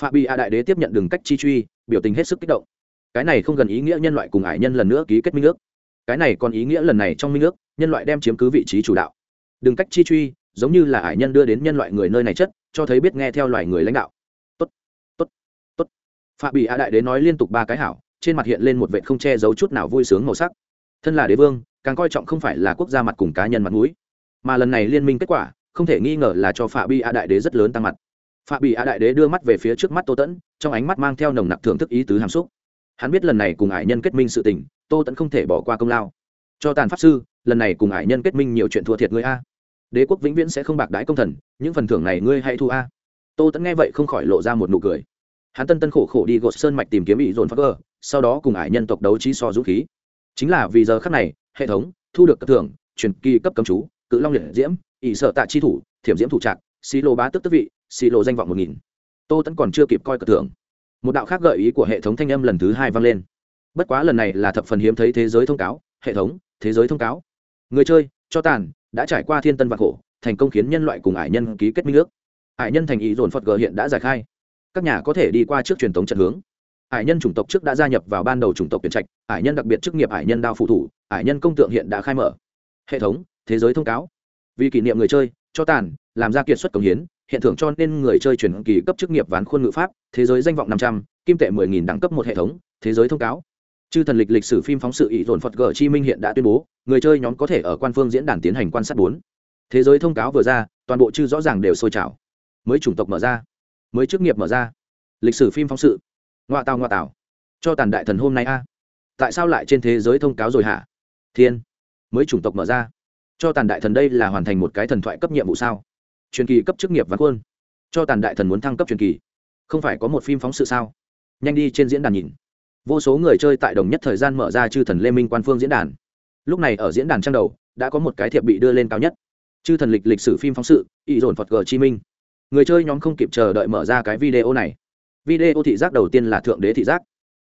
Phạm bị a đại đế tiếp nhận đường cách chi truy, biểu tình hết sức kích động cái này không gần ý nghĩa nhân loại cùng ải nhân lần nữa ký kết minh ước. Cái này còn ý nghĩa lần này trong minh ước, nhân loại đem chiếm cứ vị trí chủ đạo. Đừng cách chi truy, giống như là ải nhân đưa đến nhân loại người nơi này chất, cho thấy biết nghe theo loài người lãnh đạo. Tốt tốt tốt. Phạm bị a đại đế nói liên tục ba cái hảo, trên mặt hiện lên một vệ không che giấu chút nào vui sướng màu sắc. Thân là đế vương, càng coi trọng không phải là quốc gia mặt cùng cá nhân mặt mũi, mà lần này liên minh kết quả, không thể nghi ngờ là cho phạm bi a đại đế rất lớn tăng mặt. Phạm bị a đại đế đưa mắt về phía trước mắt tô tẫn, trong ánh mắt mang theo nồng nặc thưởng thức ý tứ hàm xúc hắn biết lần này cùng ải nhân kết minh sự tình, tô tẫn không thể bỏ qua công lao. Cho tàn pháp sư, lần này cùng ải nhân kết minh nhiều chuyện thua thiệt ngươi a. Đế quốc vĩnh viễn sẽ không bạc đái công thần, những phần thưởng này ngươi hay thu a. Tô tẫn nghe vậy không khỏi lộ ra một nụ cười. Hắn tân tân khổ khổ đi gột sơn mạch tìm kiếm bị dồn pháp cơ, sau đó cùng ải nhân tộc đấu trí so dũng khí. Chính là vì giờ khắc này, hệ thống thu được cấp thưởng, truyền kỳ cấp cấm chú, cự long liệt diễm, ỷ sợ tạ chi thủ, thiểm diễm thủ trạc xì lô bá tức tức vị xì lô danh vọng một nghìn. Tô tẫn còn chưa kịp coi cờ thưởng một đạo khác gợi ý của hệ thống thanh âm lần thứ hai vang lên. Bất quá lần này là thập phần hiếm thấy thế giới thông cáo, hệ thống, thế giới thông cáo. Người chơi, cho tàn, đã trải qua thiên tân vạn khổ, thành công khiến nhân loại cùng ải nhân ký kết minh ước. Ải nhân thành ý dồn phật g hiện đã giải khai. Các nhà có thể đi qua trước truyền thống trận hướng. Ải nhân chủng tộc trước đã gia nhập vào ban đầu chủng tộc tuyển trạch, ải nhân đặc biệt chức nghiệp ải nhân đao phụ thủ, ải nhân công tượng hiện đã khai mở. Hệ thống, thế giới thông cáo. Vì kỷ niệm người chơi, cho tàn, làm ra kiệt xuất công hiến hiện thưởng cho nên người chơi chuyển kỳ cấp chức nghiệp ván khuôn ngữ pháp, thế giới danh vọng năm trăm, kim tệ mười nghìn đẳng cấp một hệ thống, thế giới thông cáo. Chư thần lịch lịch sử phim phóng sự ý dồn phật gờ chi minh hiện đã tuyên bố, người chơi nhóm có thể ở quan phương diễn đàn tiến hành quan sát bốn. Thế giới thông cáo vừa ra, toàn bộ chư rõ ràng đều sôi trào. Mới chủng tộc mở ra, mới chức nghiệp mở ra. Lịch sử phim phóng sự. Ngoại tàu ngoại tàu cho tàn đại thần hôm nay a. Tại sao lại trên thế giới thông cáo rồi hả? Thiên. Mới chủng tộc mở ra. Cho tàn đại thần đây là hoàn thành một cái thần thoại cấp nhiệm vụ sao? Truyền kỳ cấp chức nghiệp và khuôn cho tàn đại thần muốn thăng cấp truyền kỳ. Không phải có một phim phóng sự sao? Nhanh đi trên diễn đàn nhìn. Vô số người chơi tại đồng nhất thời gian mở ra chư thần lê minh quan phương diễn đàn. Lúc này ở diễn đàn trang đầu, đã có một cái thiệp bị đưa lên cao nhất. Chư thần lịch lịch sử phim phóng sự ý dồn phật g chi minh. Người chơi nhóm không kịp chờ đợi mở ra cái video này. Video thị giác đầu tiên là thượng đế thị giác.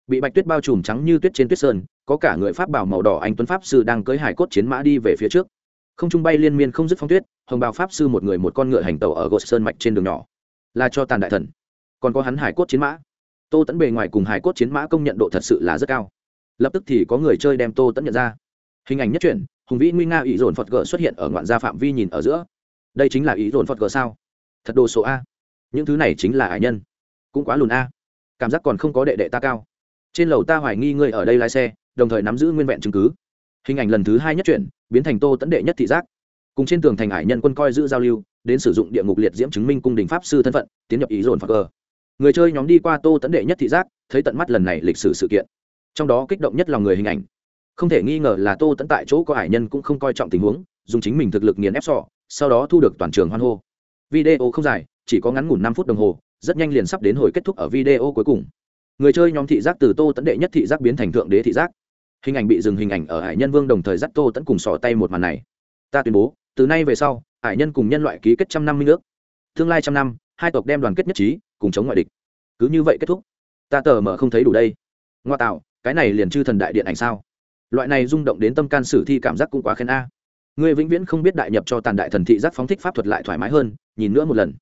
Bị bạch tuyết bao trùm trắng như tuyết trên tuyết sơn, có cả người pháp bảo màu đỏ anh tuấn pháp sư đang cưới hải cốt chiến mã đi về phía trước. Không trung bay liên miên không dứt phong tuyết hồng bào pháp sư một người một con ngựa hành tàu ở gột sơn mạch trên đường nhỏ. Là cho tàn đại thần. Còn có hắn hải cốt chiến mã. Tô tẫn bề ngoài cùng hải cốt chiến mã công nhận độ thật sự là rất cao. Lập tức thì có người chơi đem tô tẫn nhận ra. Hình ảnh nhất truyện hùng vĩ nguy nga ý dồn phật gờ xuất hiện ở ngoạn gia phạm vi nhìn ở giữa. Đây chính là ý dồn phật gờ sao? Thật đồ số a. Những thứ này chính là hải nhân. Cũng quá lùn a. Cảm giác còn không có đệ đệ ta cao. Trên lầu ta hoài nghi ngươi ở đây lái xe, đồng thời nắm giữ nguyên vẹn chứng cứ. Hình ảnh lần thứ hai nhất chuyển, biến thành tô tẫn đệ nhất thị giác cùng trên tường thành hải nhân quân coi giữ giao lưu, đến sử dụng địa ngục liệt diễm chứng minh cung đình pháp sư thân phận, tiến nhập ý dồn phật gờ. Người chơi nhóm đi qua tô tấn đệ nhất thị giác, thấy tận mắt lần này lịch sử sự kiện. Trong đó kích động nhất lòng người hình ảnh. Không thể nghi ngờ là tô tẫn tại chỗ có hải nhân cũng không coi trọng tình huống, dùng chính mình thực lực nghiền ép sọ, sau đó thu được toàn trường hoan hô. Video không dài, chỉ có ngắn ngủn năm phút đồng hồ, rất nhanh liền sắp đến hồi kết thúc ở video cuối cùng. Người chơi nhóm thị giác từ tô tẫn đệ nhất thị giác biến thành thượng đế thị giác. Hình ảnh bị dừng hình ảnh ở hải nhân vương đồng thời dắt tô tẫn cùng sỏ tay một màn này. Ta tuyên bố từ nay về sau hải nhân cùng nhân loại ký kết trăm năm minh nước tương lai trăm năm, hai tộc đem đoàn kết nhất trí, cùng chống ngoại địch. Cứ như vậy kết thúc. Ta tờ mở không thấy đủ đây. Ngoa tạo, cái này liền chư thần đại điện ảnh sao? Loại này rung động đến tâm can sử thi cảm giác cũng quá khen a. Người vĩnh viễn không biết đại nhập cho tàn đại thần thị giác phóng thích pháp thuật lại thoải mái hơn, nhìn nữa một lần.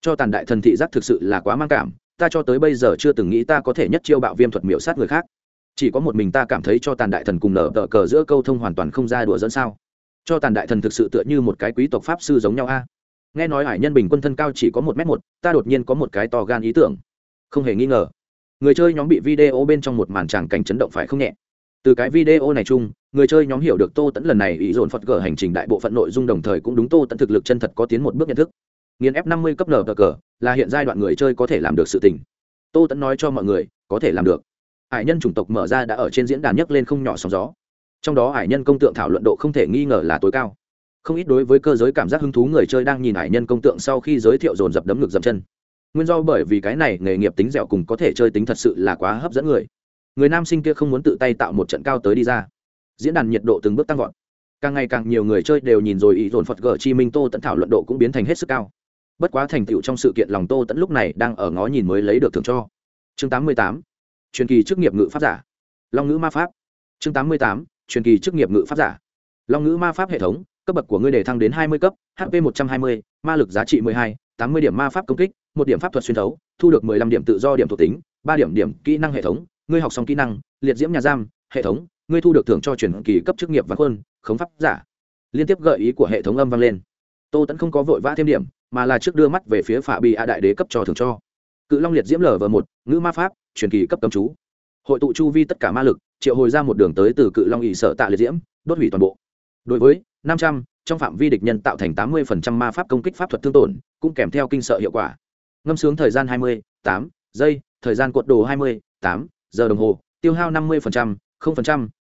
Cho tàn đại thần thị giác thực sự là quá mang cảm, ta cho tới bây giờ chưa từng nghĩ ta có thể nhất chiêu bạo viêm thuật miểu sát người khác. Chỉ có một mình ta cảm thấy cho tàn đại thần cùng nở tờ cờ giữa câu thông hoàn toàn không ra đùa dẫn sao cho tàn đại thần thực sự tựa như một cái quý tộc pháp sư giống nhau a. Nghe nói hải nhân bình quân thân cao chỉ có một m một, ta đột nhiên có một cái to gan ý tưởng. Không hề nghi ngờ. Người chơi nhóm bị video bên trong một màn tràng cảnh chấn động phải không nhẹ? Từ cái video này chung, người chơi nhóm hiểu được tô tẫn lần này ý dồn phật gở hành trình đại bộ phận nội dung đồng thời cũng đúng tô tẫn thực lực chân thật có tiến một bước nhận thức. Nghiên f năm mươi cấp nờ cờ là hiện giai đoạn người chơi có thể làm được sự tình. Tô tẫn nói cho mọi người, có thể làm được. Hải nhân chủng tộc mở ra đã ở trên diễn đàn nhấc lên không nhỏ sóng gió trong đó hải nhân công tượng thảo luận độ không thể nghi ngờ là tối cao. Không ít đối với cơ giới cảm giác hứng thú người chơi đang nhìn hải nhân công tượng sau khi giới thiệu dồn dập đấm ngực dập chân. Nguyên do bởi vì cái này nghề nghiệp tính dẻo cùng có thể chơi tính thật sự là quá hấp dẫn người. Người nam sinh kia không muốn tự tay tạo một trận cao tới đi ra. Diễn đàn nhiệt độ từng bước tăng vọt. Càng ngày càng nhiều người chơi đều nhìn rồi ý dồn phật gờ chi minh tô tẫn thảo luận độ cũng biến thành hết sức cao. Bất quá thành tựu trong sự kiện lòng tô tẫn lúc này đang ở ngó nhìn mới lấy được thưởng cho. Chương 88. truyền kỳ chức nghiệp ngự pháp giả. Long ngữ ma pháp. Chương 88 truyền kỳ chức nghiệp ngự pháp giả. Long ngữ ma pháp hệ thống cấp bậc của ngươi đề thăng đến 20 cấp hp 120, ma lực giá trị 12, 80 điểm ma pháp công kích một điểm pháp thuật xuyên thấu thu được 15 điểm tự do điểm thuộc tính ba điểm điểm kỹ năng hệ thống ngươi học xong kỹ năng liệt diễm nhà giam hệ thống ngươi thu được thưởng cho truyền kỳ cấp chức nghiệp và khuôn khống pháp giả. Liên tiếp gợi ý của hệ thống âm vang lên. Tô tẫn không có vội vã thêm điểm mà là trước đưa mắt về phía phạ bị a đại đế cấp cho thưởng cho. Cự long liệt diễm lở v một ngữ ma pháp truyền kỳ cấp cầm chú. Hội tụ chu vi tất cả ma lực triệu hồi ra một đường tới từ cự long ỵ sợ tạ liệt diễm, đốt hủy toàn bộ. Đối với năm trăm, trong phạm vi địch nhân tạo thành tám mươi ma pháp công kích pháp thuật thương tổn, cũng kèm theo kinh sợ hiệu quả. Ngâm sướng thời gian hai mươi, tám giây, thời gian cuộn đồ hai mươi, tám giờ đồng hồ, tiêu hao năm mươi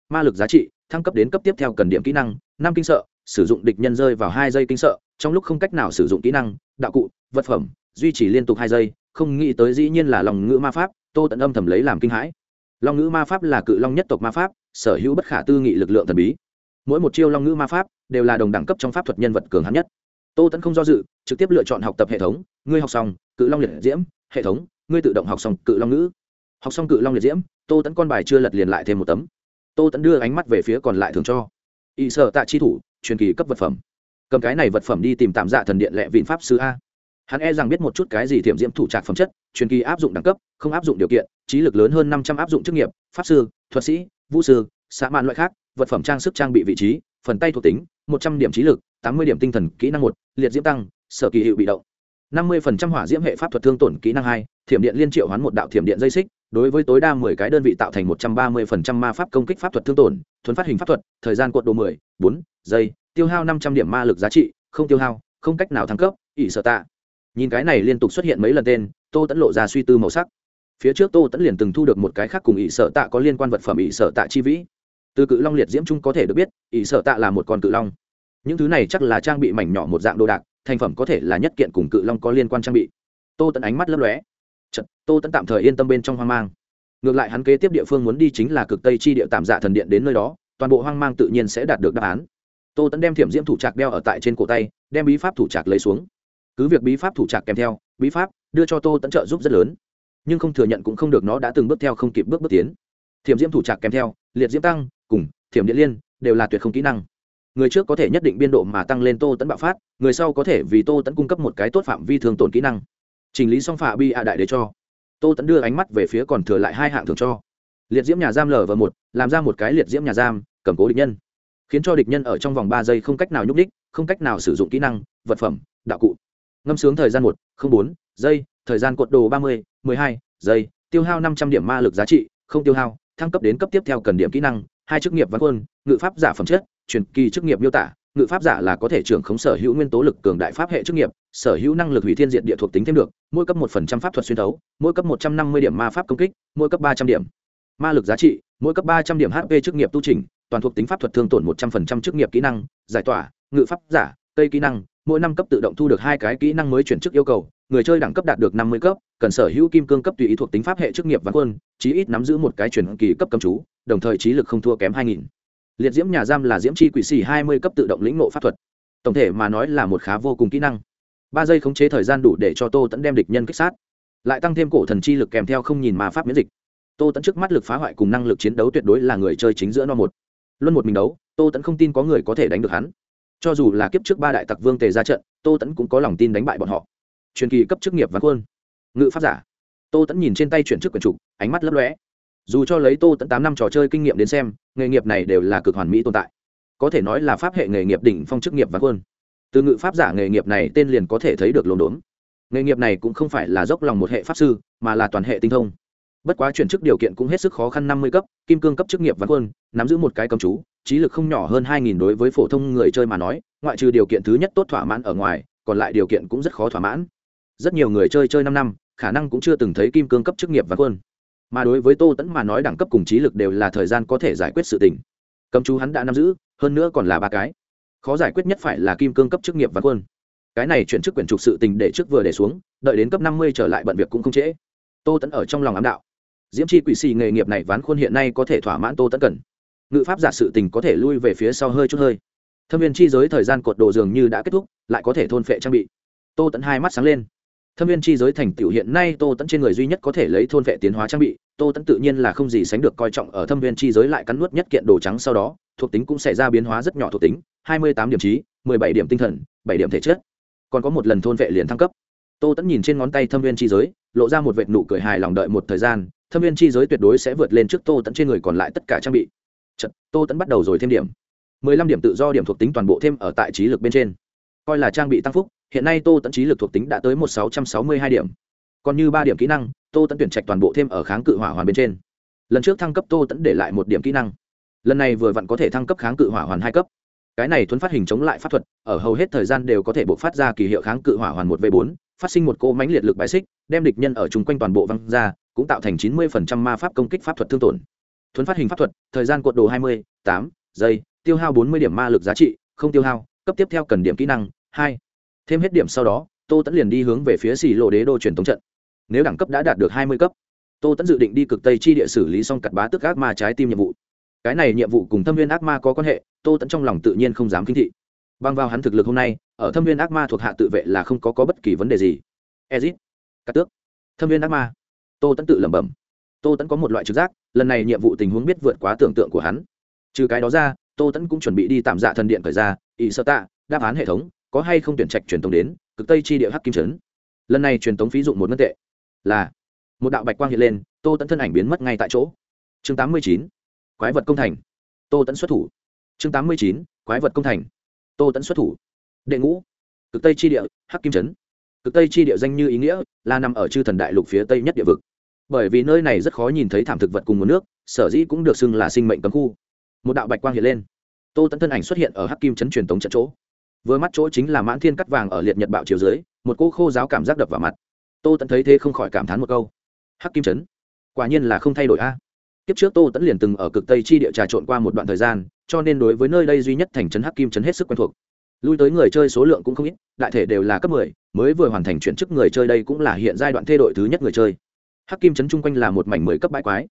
ma lực giá trị, thăng cấp đến cấp tiếp theo cần điểm kỹ năng, năm kinh sợ, sử dụng địch nhân rơi vào hai giây kinh sợ, trong lúc không cách nào sử dụng kỹ năng, đạo cụ, vật phẩm, duy trì liên tục hai giây, không nghĩ tới dĩ nhiên là lòng ngữ ma pháp, tô tận âm thầm lấy làm kinh hãi long ngữ ma pháp là cự long nhất tộc ma pháp, sở hữu bất khả tư nghị lực lượng thần bí. Mỗi một chiêu long ngữ ma pháp đều là đồng đẳng cấp trong pháp thuật nhân vật cường hắn nhất. Tô tẫn không do dự, trực tiếp lựa chọn học tập hệ thống. Ngươi học xong, cự long liệt diễm, hệ thống, ngươi tự động học xong cự long ngữ. Học xong cự long liệt diễm, tô tẫn con bài chưa lật liền lại thêm một tấm. Tô tẫn đưa ánh mắt về phía còn lại thường cho. Ỵ sợ tạ chi thủ, truyền kỳ cấp vật phẩm. Cầm cái này vật phẩm đi tìm tạm dạ thần điện lệ vịn pháp sư a hắn e rằng biết một chút cái gì thiểm diễm thủ trạc phẩm chất, truyền kỳ áp dụng đẳng cấp, không áp dụng điều kiện, trí lực lớn hơn năm trăm áp dụng chức nghiệp, pháp sư, thuật sĩ, vũ sư xã mạn loại khác, vật phẩm trang sức trang bị vị trí, phần tay thuộc tính, một trăm điểm trí lực, tám mươi điểm tinh thần kỹ năng một, liệt diễm tăng, sở kỳ hiệu bị động. năm mươi phần trăm hỏa diễm hệ pháp thuật thương tổn kỹ năng hai, thiểm điện liên triệu hoán một đạo thiểm điện dây xích, đối với tối đa mười cái đơn vị tạo thành một trăm ba mươi phần trăm ma pháp công kích pháp thuật thương tổn, thuấn phát hình pháp thuật, thời gian cuộn độ mười, bốn giây, tiêu hao năm trăm điểm ma lực giá trị, không tiêu hao, không cách nào thăng cấp, ỷ sở tạ nhìn cái này liên tục xuất hiện mấy lần tên tô tẫn lộ ra suy tư màu sắc. Phía trước tô tẫn liền từng thu được một cái khác cùng ỵ sợ tạ có liên quan vật phẩm ỵ sợ tạ chi vĩ. Từ cự long liệt diễm trung có thể được biết ỵ sợ tạ là một con cự long. Những thứ này chắc là trang bị mảnh nhỏ một dạng đồ đạc thành phẩm có thể là nhất kiện cùng cự long có liên quan trang bị. Tô tẫn ánh mắt lấp lóe. Chật, tô tẫn tạm thời yên tâm bên trong hoang mang. Ngược lại hắn kế tiếp địa phương muốn đi chính là cực tây chi địa tạm dạ thần điện đến nơi đó toàn bộ hoang mang tự nhiên sẽ đạt được đáp án. Tô tẫn đem thiểm diễm thủ trạc đeo ở tại trên cổ tay đem bí pháp thủ trạc lấy xuống cứ việc bí pháp thủ trạc kèm theo, bí pháp đưa cho tô tẫn trợ giúp rất lớn, nhưng không thừa nhận cũng không được nó đã từng bước theo không kịp bước bước tiến. Thiểm diễm thủ trạc kèm theo, liệt diễm tăng cùng thiểm điện liên đều là tuyệt không kỹ năng. Người trước có thể nhất định biên độ mà tăng lên tô tẫn bạo phát, người sau có thể vì tô tẫn cung cấp một cái tốt phạm vi thường tổn kỹ năng. Chỉnh lý song phạ bi ạ đại để cho. Tô tẫn đưa ánh mắt về phía còn thừa lại hai hạng thường cho. Liệt diễm nhà giam lở và một, làm ra một cái liệt diễm nhà giam, cầm cố địch nhân. Khiến cho địch nhân ở trong vòng ba giây không cách nào nhúc đích không cách nào sử dụng kỹ năng, vật phẩm, đạo cụ ngâm sướng thời gian một, không bốn, giây, thời gian cột đồ ba mươi, mười hai, giây, tiêu hao năm trăm điểm ma lực giá trị, không tiêu hao, thăng cấp đến cấp tiếp theo cần điểm kỹ năng, hai chức nghiệp văn quân, ngự pháp giả phẩm chất, truyền kỳ chức nghiệp miêu tả, ngự pháp giả là có thể trưởng khống sở hữu nguyên tố lực cường đại pháp hệ chức nghiệp, sở hữu năng lực hủy thiên diện địa thuộc tính thêm được, mỗi cấp một phần trăm pháp thuật xuyên thấu, mỗi cấp một trăm năm mươi điểm ma pháp công kích, mỗi cấp ba trăm điểm ma lực giá trị, mỗi cấp ba trăm điểm hp chức nghiệp tu trình toàn thuộc tính pháp thuật thương tổn một trăm phần trăm chức nghiệp kỹ năng, giải tỏa, ngự pháp giả, cây kỹ năng mỗi năm cấp tự động thu được hai cái kỹ năng mới chuyển chức yêu cầu, người chơi đẳng cấp đạt được năm mươi cấp, cần sở hữu kim cương cấp tùy ý thuộc tính pháp hệ chức nghiệp văn quân, chí ít nắm giữ một cái chuyển kỳ cấp cầm chú, đồng thời trí lực không thua kém hai nghìn. Liệt diễm nhà giam là diễm chi quỷ xì hai mươi cấp tự động lĩnh ngộ pháp thuật. Tổng thể mà nói là một khá vô cùng kỹ năng. Ba giây khống chế thời gian đủ để cho tô tẫn đem địch nhân kích sát. Lại tăng thêm cổ thần chi lực kèm theo không nhìn mà pháp miễn dịch. Tô tẫn trước mắt lực phá hoại cùng năng lực chiến đấu tuyệt đối là người chơi chính giữa no một. Luôn một mình đấu, tô tẫn không tin có người có thể đánh được hắn cho dù là kiếp trước ba đại tặc vương tề ra trận, tô tẫn cũng có lòng tin đánh bại bọn họ. Truyền kỳ cấp chức nghiệp văn quân. Ngự pháp giả. Tô tẫn nhìn trên tay chuyển chức quyền trục ánh mắt lấp lóe. Dù cho lấy tô tẫn tám năm trò chơi kinh nghiệm đến xem, nghề nghiệp này đều là cực hoàn mỹ tồn tại. Có thể nói là pháp hệ nghề nghiệp đỉnh phong chức nghiệp văn quân. Từ ngự pháp giả nghề nghiệp này tên liền có thể thấy được lồn đốn. Nghề nghiệp này cũng không phải là dốc lòng một hệ pháp sư, mà là toàn hệ tinh thông bất quá chuyển chức điều kiện cũng hết sức khó khăn năm mươi cấp, kim cương cấp chức nghiệp văn quân, nắm giữ một cái cầm chú, trí lực không nhỏ hơn hai nghìn đối với phổ thông người chơi mà nói, ngoại trừ điều kiện thứ nhất tốt thỏa mãn ở ngoài, còn lại điều kiện cũng rất khó thỏa mãn. Rất nhiều người chơi chơi năm năm, khả năng cũng chưa từng thấy kim cương cấp chức nghiệp văn quân. Mà đối với tô tẫn mà nói đẳng cấp cùng trí lực đều là thời gian có thể giải quyết sự tình. Cầm chú hắn đã nắm giữ, hơn nữa còn là ba cái. Khó giải quyết nhất phải là kim cương cấp chức nghiệp văn quân. Cái này chuyển chức quyển trục sự tình để trước vừa để xuống, đợi đến cấp năm mươi trở lại bận việc cũng không trễ. Tô tẫn ở trong lòng ám đạo diễm chi quỷ xì nghề nghiệp này ván khuôn hiện nay có thể thỏa mãn tô tẫn cần. Ngự pháp giả sự tình có thể lui về phía sau hơi chút hơi. Thâm viên chi giới thời gian cột đồ dường như đã kết thúc, lại có thể thôn phệ trang bị. Tô tẫn hai mắt sáng lên. Thâm viên chi giới thành tựu hiện nay tô tẫn trên người duy nhất có thể lấy thôn phệ tiến hóa trang bị, tô tẫn tự nhiên là không gì sánh được coi trọng ở thâm viên chi giới lại cắn nuốt nhất kiện đồ trắng sau đó, thuộc tính cũng xảy ra biến hóa rất nhỏ thuộc tính, hai mươi tám điểm trí, mười bảy điểm tinh thần, bảy điểm thể chất. Còn có một lần thôn vệ liền thăng cấp. Tô tẫn nhìn trên ngón tay thâm viên chi giới, lộ ra một vệt nụ cười hài lòng đợi một thời gian thâm viên chi giới tuyệt đối sẽ vượt lên trước tô tẫn trên người còn lại tất cả trang bị. Chật, tô tẫn bắt đầu rồi thêm điểm. Mười lăm điểm tự do điểm thuộc tính toàn bộ thêm ở tại trí lực bên trên. Coi là trang bị tăng phúc hiện nay tô tẫn trí lực thuộc tính đã tới một sáu trăm sáu mươi hai điểm. Còn như ba điểm kỹ năng tô tẫn tuyển trạch toàn bộ thêm ở kháng cự hỏa hoàn bên trên. Lần trước thăng cấp tô tẫn để lại một điểm kỹ năng. Lần này vừa vặn có thể thăng cấp kháng cự hỏa hoàn hai cấp. Cái này thuấn phát hình chống lại pháp thuật ở hầu hết thời gian đều có thể buộc phát ra kỳ hiệu kháng cự hỏa hoàn một v bốn phát sinh một cỗ mánh liệt lực bãi xích đem địch nhân ở chung quanh toàn bộ văng ra cũng tạo thành chín mươi ma pháp công kích pháp thuật thương tổn. Thuấn phát hình pháp thuật thời gian cuộn đồ hai mươi tám giây tiêu hao bốn mươi điểm ma lực giá trị không tiêu hao cấp tiếp theo cần điểm kỹ năng hai. Thêm hết điểm sau đó tô tẫn liền đi hướng về phía xì lộ đế đô truyền thống trận. Nếu đẳng cấp đã đạt được hai mươi cấp tô tẫn dự định đi cực tây chi địa xử lý xong cặt bá tức ác ma trái tim nhiệm vụ. Cái này nhiệm vụ cùng thâm viên ác ma có quan hệ tô tẫn trong lòng tự nhiên không dám kinh thị. Bằng vào hắn thực lực hôm nay ở thâm viên ác ma thuộc hạ tự vệ là không có, có bất kỳ vấn đề gì. Ezit cắt tước. Thâm viên ác ma tô tẫn tự lẩm bẩm. Tô tẫn có một loại trực giác, lần này nhiệm vụ tình huống biết vượt quá tưởng tượng của hắn. Trừ cái đó ra, tô tẫn cũng chuẩn bị đi tạm dạ thần điện thời ra ỵ sơ tạ, đáp án hệ thống, có hay không tuyển trạch truyền tống đến, cực tây chi địa hắc kim trấn. Lần này truyền tống phí dụng một ngân tệ. Là, một đạo bạch quang hiện lên, tô tẫn thân ảnh biến mất ngay tại chỗ. Chương tám mươi chín, quái vật công thành. Tô tẫn xuất thủ. Chương tám mươi chín, quái vật công thành. Tô tẫn xuất thủ. Đệ ngũ, cực tây chi địa, hắc kim trấn. Cực tây chi địa danh như ý nghĩa, là nằm ở chư thần đại lục phía tây nhất địa vực bởi vì nơi này rất khó nhìn thấy thảm thực vật cùng nguồn nước sở dĩ cũng được xưng là sinh mệnh cấm khu. Một đạo bạch quang hiện lên. Tô tẫn thân ảnh xuất hiện ở hắc kim chấn truyền tống trận chỗ. Vừa mắt chỗ chính là mãn thiên cắt vàng ở liệt nhật bạo chiều dưới một cô khô giáo cảm giác đập vào mặt. Tô tẫn thấy thế không khỏi cảm thán một câu. Hắc kim chấn, quả nhiên là không thay đổi a. Kiếp trước tô tẫn liền từng ở cực tây chi địa trà trộn qua một đoạn thời gian cho nên đối với nơi đây duy nhất thành trấn hắc kim chấn hết sức quen thuộc. Lui tới người chơi số lượng cũng không ít đại thể đều là cấp mười mới vừa hoàn thành chuyển chức người chơi đây cũng là hiện giai đoạn thay đổi thứ nhất người chơi hắc kim trấn chung quanh là một mảnh mười cấp bãi quái.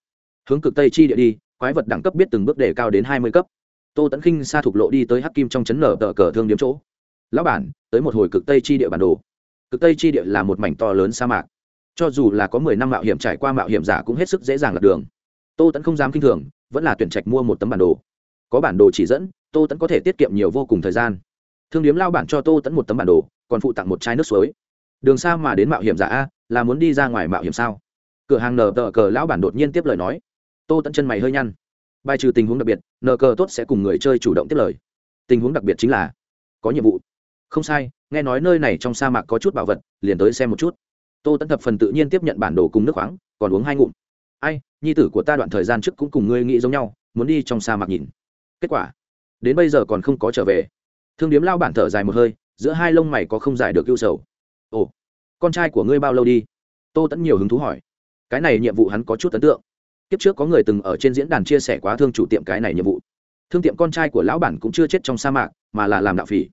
Hướng cực tây chi địa đi, quái vật đẳng cấp biết từng bước đề cao đến hai mươi cấp. Tô tẫn khinh xa thục lộ đi tới hắc kim trong trấn nở tờ cờ thương điếm chỗ. Lão bản, tới một hồi cực tây chi địa bản đồ. Cực tây chi địa là một mảnh to lớn sa mạc. Cho dù là có mười năm mạo hiểm trải qua mạo hiểm giả cũng hết sức dễ dàng lật đường. Tô tẫn không dám kinh thường, vẫn là tuyển trạch mua một tấm bản đồ. Có bản đồ chỉ dẫn, tô tẫn có thể tiết kiệm nhiều vô cùng thời gian. Thương điếm lao bản cho tô tẫn một tấm bản đồ, còn phụ tặng một chai nước suối. Đường xa mà đến mạo hiểm giả a, là muốn đi ra ngoài mạo hiểm sao? Cửa hàng nờ tờ cờ lão bản đột nhiên tiếp lời nói. Tô tẫn chân mày hơi nhăn. Bài trừ tình huống đặc biệt, nờ cờ tốt sẽ cùng người chơi chủ động tiếp lời. Tình huống đặc biệt chính là, có nhiệm vụ. Không sai, nghe nói nơi này trong sa mạc có chút bảo vật, liền tới xem một chút. Tô tẫn thập phần tự nhiên tiếp nhận bản đồ cùng nước khoáng, còn uống hai ngụm. Ai, nhi tử của ta đoạn thời gian trước cũng cùng ngươi nghĩ giống nhau, muốn đi trong sa mạc nhìn. Kết quả, đến bây giờ còn không có trở về. Thương điếm lao bản thở dài một hơi, giữa hai lông mày có không giải được ưu sầu. Ồ, con trai của ngươi bao lâu đi? Tô tẫn nhiều hứng thú hỏi cái này nhiệm vụ hắn có chút ấn tượng. Kiếp trước có người từng ở trên diễn đàn chia sẻ quá thương chủ tiệm cái này nhiệm vụ. Thương tiệm con trai của lão bản cũng chưa chết trong sa mạc, mà là làm đạo phỉ.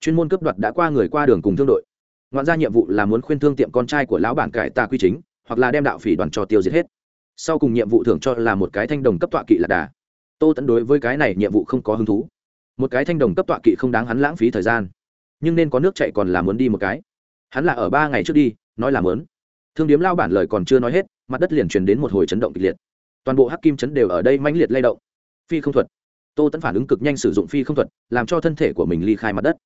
Chuyên môn cướp đoạt đã qua người qua đường cùng thương đội. Ngoạn ra nhiệm vụ là muốn khuyên thương tiệm con trai của lão bản cải tà quy chính, hoặc là đem đạo phỉ đoàn cho tiêu diệt hết. Sau cùng nhiệm vụ thưởng cho là một cái thanh đồng cấp tọa kỵ lạc đà. Tô tẫn đối với cái này nhiệm vụ không có hứng thú. Một cái thanh đồng cấp tọa kỵ không đáng hắn lãng phí thời gian. Nhưng nên có nước chạy còn là muốn đi một cái. Hắn là ở ba ngày trước đi, nói là mớn thương điếm lao bản lời còn chưa nói hết mặt đất liền truyền đến một hồi chấn động kịch liệt. Toàn bộ hắc kim chấn đều ở đây mãnh liệt lay động. Phi không thuật. Tô tẫn phản ứng cực nhanh sử dụng phi không thuật, làm cho thân thể của mình ly khai mặt đất.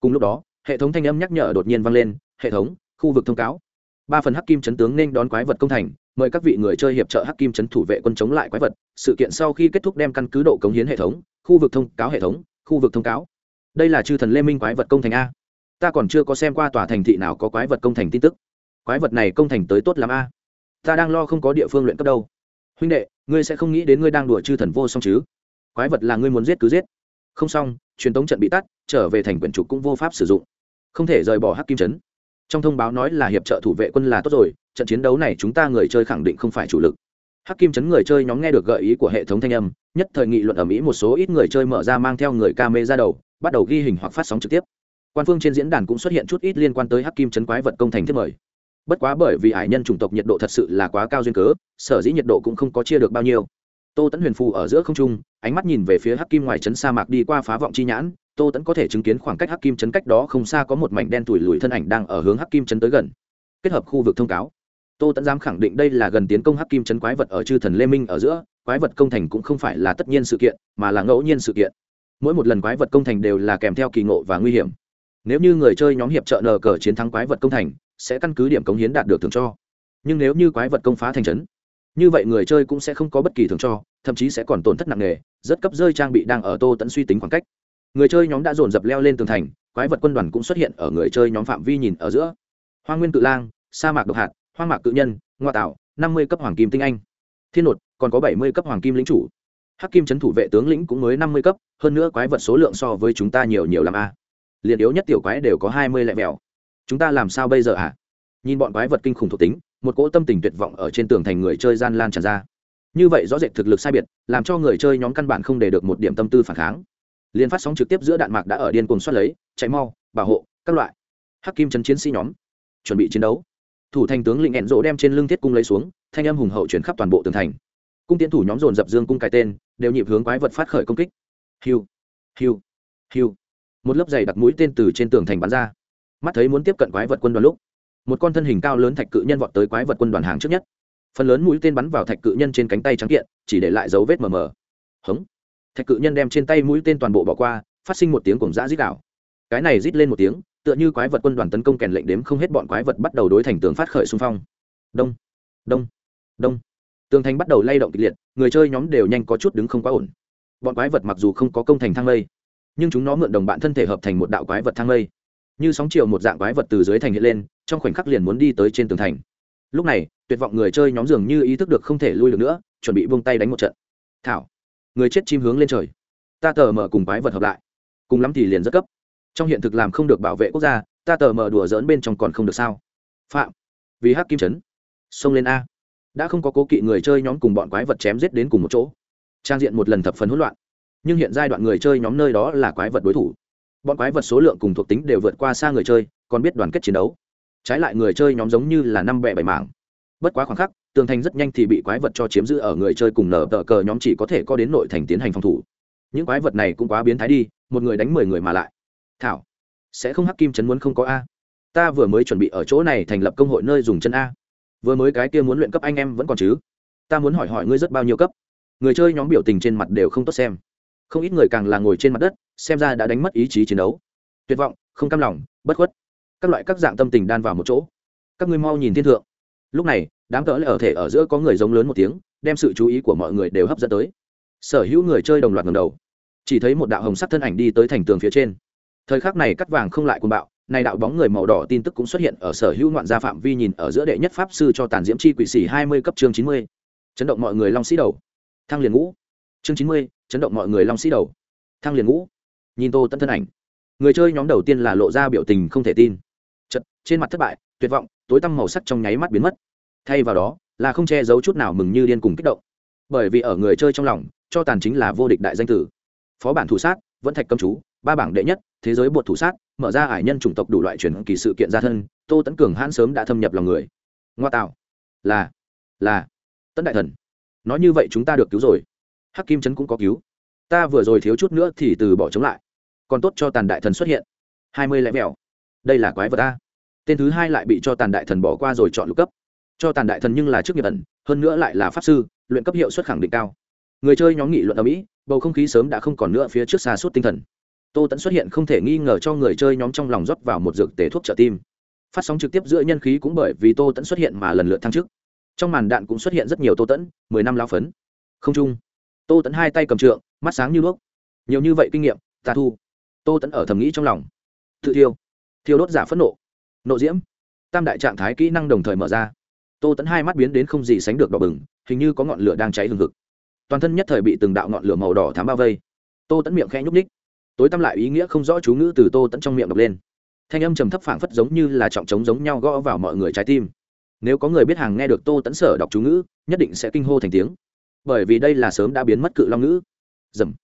Cùng lúc đó, hệ thống thanh âm nhắc nhở đột nhiên vang lên, hệ thống, khu vực thông cáo. Ba phần hắc kim chấn tướng nên đón quái vật công thành, mời các vị người chơi hiệp trợ hắc kim chấn thủ vệ quân chống lại quái vật. Sự kiện sau khi kết thúc đem căn cứ độ cống hiến hệ thống, khu vực thông cáo hệ thống, khu vực thông cáo. Đây là chư thần lê minh quái vật công thành a. Ta còn chưa có xem qua tòa thành thị nào có quái vật công thành tin tức. Quái vật này công thành tới tốt lắm a ta đang lo không có địa phương luyện cấp đâu. Huynh đệ, ngươi sẽ không nghĩ đến ngươi đang đùa chư thần vô song chứ? Quái vật là ngươi muốn giết cứ giết. Không xong, truyền tống trận bị tắt, trở về thành quyển trục cũng vô pháp sử dụng. Không thể rời bỏ hắc kim trấn. Trong thông báo nói là hiệp trợ thủ vệ quân là tốt rồi, trận chiến đấu này chúng ta người chơi khẳng định không phải chủ lực. Hắc kim chấn người chơi nhóm nghe được gợi ý của hệ thống thanh âm, nhất thời nghị luận ở mỹ một số ít người chơi mở ra mang theo người ca mê ra đầu, bắt đầu ghi hình hoặc phát sóng trực tiếp. Quan phương trên diễn đàn cũng xuất hiện chút ít liên quan tới hắc kim chấn quái vật công thành thiết mời bất quá bởi vì hải nhân chủng tộc nhiệt độ thật sự là quá cao duyên cớ, sở dĩ nhiệt độ cũng không có chia được bao nhiêu. Tô tẫn huyền phù ở giữa không trung, ánh mắt nhìn về phía hắc kim ngoài trấn sa mạc đi qua phá vọng chi nhãn, tô tẫn có thể chứng kiến khoảng cách hắc kim trấn cách đó không xa có một mảnh đen tủi lùi thân ảnh đang ở hướng hắc kim trấn tới gần. Kết hợp khu vực thông cáo, tô tẫn dám khẳng định đây là gần tiến công hắc kim trấn quái vật ở chư thần lê minh ở giữa, quái vật công thành cũng không phải là tất nhiên sự kiện, mà là ngẫu nhiên sự kiện. Mỗi một lần quái vật công thành đều là kèm theo kỳ ngộ và nguy hiểm. Nếu như người chơi nhóm hiệp trợ nờ cờ chiến thắng quái vật công thành sẽ căn cứ điểm cống hiến đạt được thưởng cho. Nhưng nếu như quái vật công phá thành trấn, như vậy người chơi cũng sẽ không có bất kỳ thưởng cho, thậm chí sẽ còn tổn thất nặng nề, rất cấp rơi trang bị đang ở tô tẫn suy tính khoảng cách. Người chơi nhóm đã dồn dập leo lên tường thành, quái vật quân đoàn cũng xuất hiện ở người chơi nhóm phạm vi nhìn ở giữa. Hoa nguyên cự lang, sa mạc độc hạt, hoang mạc cự nhân, ngoa tạo, năm mươi cấp hoàng kim tinh anh. Thiên nột, còn có bảy mươi cấp hoàng kim lính chủ. Hắc kim trấn thủ vệ tướng lĩnh cũng mới năm mươi cấp, hơn nữa quái vật số lượng so với chúng ta nhiều nhiều làm a. Liền yếu nhất tiểu quái đều có hai mươi mèo chúng ta làm sao bây giờ hả? Nhìn bọn quái vật kinh khủng thuộc tính, một cỗ tâm tình tuyệt vọng ở trên tường thành người chơi gian lan tràn ra. Như vậy rõ rệt thực lực sai biệt, làm cho người chơi nhóm căn bản không để được một điểm tâm tư phản kháng. Liên phát sóng trực tiếp giữa đạn mạc đã ở điên cuồng xoát lấy, chạy mau, bảo hộ, các loại. Hắc kim chấn chiến sĩ nhóm, chuẩn bị chiến đấu. Thủ thành tướng lĩnh hẹn rỗ đem trên lưng thiết cung lấy xuống, thanh âm hùng hậu chuyển khắp toàn bộ tường thành. Cung tiến thủ nhóm dồn dập dương cung cái tên, đều nhịp hướng quái vật phát khởi công kích. Hiu hiu hiu. Một lớp dày đặt mũi tên từ trên tường thành bắn ra mắt thấy muốn tiếp cận quái vật quân đoàn lúc, một con thân hình cao lớn thạch cự nhân vọt tới quái vật quân đoàn hàng trước nhất. Phần lớn mũi tên bắn vào thạch cự nhân trên cánh tay trắng kiện, chỉ để lại dấu vết mờ mờ. Hống! Thạch cự nhân đem trên tay mũi tên toàn bộ bỏ qua, phát sinh một tiếng cùng dã dít đảo cái này rít lên một tiếng, tựa như quái vật quân đoàn tấn công kèn lệnh đếm không hết bọn quái vật bắt đầu đối thành tường phát khởi xung phong. Đông! Đông! Đông! Tường thành bắt đầu lay động kịch liệt, người chơi nhóm đều nhanh có chút đứng không quá ổn. Bọn quái vật mặc dù không có công thành thang lây nhưng chúng nó mượn đồng bạn thân thể hợp thành một đạo quái vật thang lây như sóng chiều một dạng quái vật từ dưới thành hiện lên, trong khoảnh khắc liền muốn đi tới trên tường thành. Lúc này, tuyệt vọng người chơi nhóm dường như ý thức được không thể lui được nữa, chuẩn bị vung tay đánh một trận. Thảo, người chết chim hướng lên trời. Ta tờ mở cùng quái vật hợp lại. Cùng lắm thì liền rất cấp. Trong hiện thực làm không được bảo vệ quốc gia, ta tờ mở đùa dỡn bên trong còn không được sao? Phạm, vì hắc kim trấn xông lên a. Đã không có cố kỵ người chơi nhóm cùng bọn quái vật chém giết đến cùng một chỗ. Trang diện một lần thập phần hỗn loạn. Nhưng hiện giai đoạn người chơi nhóm nơi đó là quái vật đối thủ bọn quái vật số lượng cùng thuộc tính đều vượt qua xa người chơi, còn biết đoàn kết chiến đấu. Trái lại người chơi nhóm giống như là năm bẹ bảy mảng. Bất quá khoảng khắc, tường thành rất nhanh thì bị quái vật cho chiếm giữ ở người chơi cùng nở tờ cờ nhóm chỉ có thể có đến nội thành tiến hành phòng thủ. Những quái vật này cũng quá biến thái đi, một người đánh mười người mà lại. Thảo, sẽ không hắc kim chấn muốn không có a? Ta vừa mới chuẩn bị ở chỗ này thành lập công hội nơi dùng chân a. Vừa mới cái kia muốn luyện cấp anh em vẫn còn chứ? Ta muốn hỏi hỏi ngươi rất bao nhiêu cấp? Người chơi nhóm biểu tình trên mặt đều không tốt xem. Không ít người càng là ngồi trên mặt đất xem ra đã đánh mất ý chí chiến đấu. Tuyệt vọng, không cam lòng, bất khuất. Các loại các dạng tâm tình đan vào một chỗ. Các ngươi mau nhìn thiên thượng. Lúc này, đám cỡ lại ở thể ở giữa có người giống lớn một tiếng, đem sự chú ý của mọi người đều hấp dẫn tới. Sở hữu người chơi đồng loạt ngầm đầu. Chỉ thấy một đạo hồng sắc thân ảnh đi tới thành tường phía trên. Thời khắc này cắt vàng không lại cuồng bạo, này đạo bóng người màu đỏ tin tức cũng xuất hiện ở sở hữu ngoạn gia phạm vi nhìn ở giữa đệ nhất pháp sư cho tàn diễm chi quỷ sĩ hai mươi cấp chương chín mươi. Chấn động mọi người long sĩ đầu. Thăng liền ngũ. Chương chín mươi, chấn động mọi người long sĩ đầu. Thăng liền ngũ nhìn tô tẫn thân ảnh. Người chơi nhóm đầu tiên là lộ ra biểu tình không thể tin. Chật, trên mặt thất bại, tuyệt vọng, tối tăm màu sắc trong nháy mắt biến mất. Thay vào đó, là không che giấu chút nào mừng như điên cùng kích động. Bởi vì ở người chơi trong lòng, cho tàn chính là vô địch đại danh tử. Phó bản thủ sát, vẫn thạch cầm chú, ba bảng đệ nhất, thế giới bột thủ sát, mở ra ải nhân chủng tộc đủ loại truyền kỳ sự kiện gia thân, tô tấn cường hãn sớm đã thâm nhập lòng người. Ngoa tạo. Là là, tấn đại thần. Nói như vậy chúng ta được cứu rồi. Hắc kim trấn cũng có cứu. Ta vừa rồi thiếu chút nữa thì từ bỏ chống lại còn tốt cho tàn đại thần xuất hiện. Hai mươi lẽ mèo đây là quái vật a. Tên thứ hai lại bị cho tàn đại thần bỏ qua rồi chọn lục cấp. Cho tàn đại thần nhưng là chức nghiệp ẩn, hơn nữa lại là pháp sư, luyện cấp hiệu suất khẳng định cao. Người chơi nhóm nghị luận ở mỹ bầu không khí sớm đã không còn nữa phía trước xa suốt tinh thần. Tô tẫn xuất hiện không thể nghi ngờ cho người chơi nhóm trong lòng rót vào một dược tể thuốc trợ tim. Phát sóng trực tiếp giữa nhân khí cũng bởi vì tô tẫn xuất hiện mà lần lượt thăng chức. Trong màn đạn cũng xuất hiện rất nhiều tô tẫn mười năm lao phấn. Không chung tô tẫn hai tay cầm trượng, mắt sáng như đuốc. Nhiều như vậy kinh nghiệm tà thu tô tẫn ở thầm nghĩ trong lòng. Tự thiêu. Thiêu đốt giả phẫn nộ. Nộ diễm. Tam đại trạng thái kỹ năng đồng thời mở ra. Tô tẫn hai mắt biến đến không gì sánh được đỏ bừng, hình như có ngọn lửa đang cháy hừng hực. Toàn thân nhất thời bị từng đạo ngọn lửa màu đỏ thám bao vây. Tô tẫn miệng khẽ nhúc ních tối tăm lại ý nghĩa không rõ chú ngữ từ tô tẫn trong miệng đọc lên. Thanh âm trầm thấp phảng phất giống như là trọng trống giống nhau gõ vào mọi người trái tim. Nếu có người biết hàng nghe được tô tẫn sở đọc chú ngữ, nhất định sẽ kinh hô thành tiếng. Bởi vì đây là sớm đã biến mất cự long ngữ. Dầm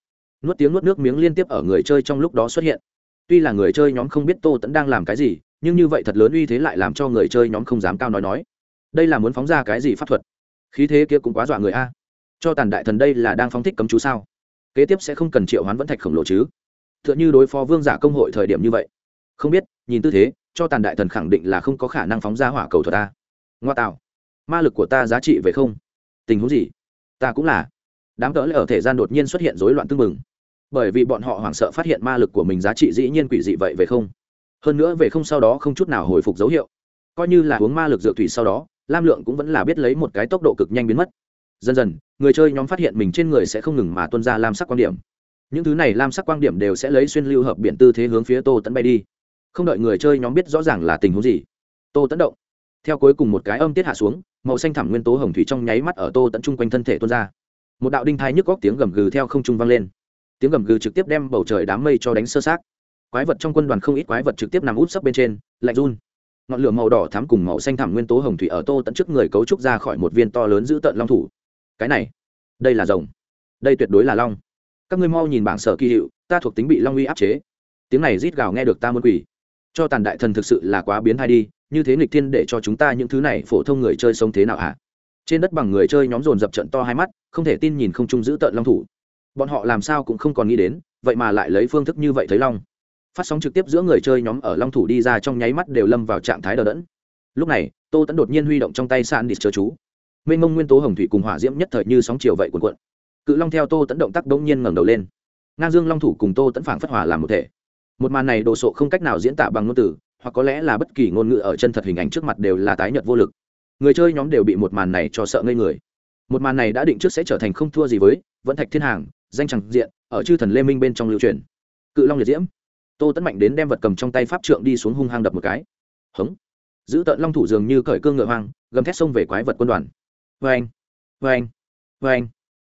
nuốt tiếng nuốt nước miếng liên tiếp ở người chơi trong lúc đó xuất hiện. Tuy là người chơi nhóm không biết tô tẫn đang làm cái gì, nhưng như vậy thật lớn uy thế lại làm cho người chơi nhóm không dám cao nói nói. Đây là muốn phóng ra cái gì pháp thuật? Khí thế kia cũng quá dọa người a. Cho tàn đại thần đây là đang phóng thích cấm chú sao? Kế tiếp sẽ không cần triệu hoán vẫn thạch khổng lồ chứ? T h ư ợ n h ư đối phó vương giả công hội thời điểm như vậy. Không biết, nhìn tư thế, cho tàn đại thần khẳng định là không có khả năng phóng ra hỏa cầu thuật ta ngoa tạo. Ma lực của ta giá trị về không? Tình huống gì? Ta cũng là. Đám cỡ lại ở thể gian đột nhiên xuất hiện rối loạn tưng mừng bởi vì bọn họ hoảng sợ phát hiện ma lực của mình giá trị dĩ nhiên quỷ dị vậy về không. Hơn nữa về không sau đó không chút nào hồi phục dấu hiệu. Coi như là uống ma lực dược thủy sau đó, lam lượng cũng vẫn là biết lấy một cái tốc độ cực nhanh biến mất. Dần dần, người chơi nhóm phát hiện mình trên người sẽ không ngừng mà tuân ra lam sắc quan điểm. Những thứ này lam sắc quan điểm đều sẽ lấy xuyên lưu hợp biện tư thế hướng phía tô tẫn bay đi. Không đợi người chơi nhóm biết rõ ràng là tình huống gì, tô tẫn động. Theo cuối cùng một cái âm tiết hạ xuống, màu xanh thẳm nguyên tố hồng thủy trong nháy mắt ở tô tẫn chung quanh thân thể tuôn ra. Một đạo đinh thai nhức góc tiếng gầm gừ theo không trung vang lên tiếng gầm gừ trực tiếp đem bầu trời đám mây cho đánh sơ sát quái vật trong quân đoàn không ít quái vật trực tiếp nằm út sấp bên trên, lạnh run. Ngọn lửa màu đỏ thắm cùng màu xanh thẳm nguyên tố hồng thủy ở tô tận trước người cấu trúc ra khỏi một viên to lớn giữ tận long thủ. Cái này, đây là rồng. Đây tuyệt đối là long. Các ngươi mau nhìn bảng sở kỳ hiệu, ta thuộc tính bị long uy áp chế. Tiếng này rít gào nghe được ta muốn quỷ cho tàn đại thần thực sự là quá biến hay đi, như thế nghịch thiên để cho chúng ta những thứ này phổ thông người chơi sống thế nào hả? Trên đất bằng người chơi nhóm dồn dập trận to hai mắt, không thể tin nhìn không trung giữ tợn long thủ bọn họ làm sao cũng không còn nghĩ đến, vậy mà lại lấy phương thức như vậy thấy long. Phát sóng trực tiếp giữa người chơi nhóm ở long thủ đi ra trong nháy mắt đều lâm vào trạng thái đờ đẫn. Lúc này, tô tẫn đột nhiên huy động trong tay san đít chớ chú. Mênh mông nguyên tố hồng thủy cùng hỏa diễm nhất thời như sóng chiều vậy cuộn cuộn. Cự long theo tô tẫn động tác đống nhiên ngẩng đầu lên. Ngang dương long thủ cùng tô tẫn phảng phất hòa làm một thể. Một màn này đồ sộ không cách nào diễn tả bằng ngôn từ, hoặc có lẽ là bất kỳ ngôn ngữ ở chân thật hình ảnh trước mặt đều là tái nhợt vô lực. Người chơi nhóm đều bị một màn này cho sợ ngây người. Một màn này đã định trước sẽ trở thành không thua gì với vẫn thạch thiên hàng danh chẳng diện, ở chư thần lê minh bên trong lưu truyền. Cự long liệt diễm. Tô tấn mạnh đến đem vật cầm trong tay pháp trượng đi xuống hung hang đập một cái. Hống. Giữ tợn long thủ dường như cởi cương ngựa hoang, gầm thét xông về quái vật quân đoàn. Vê anh vê anh vê anh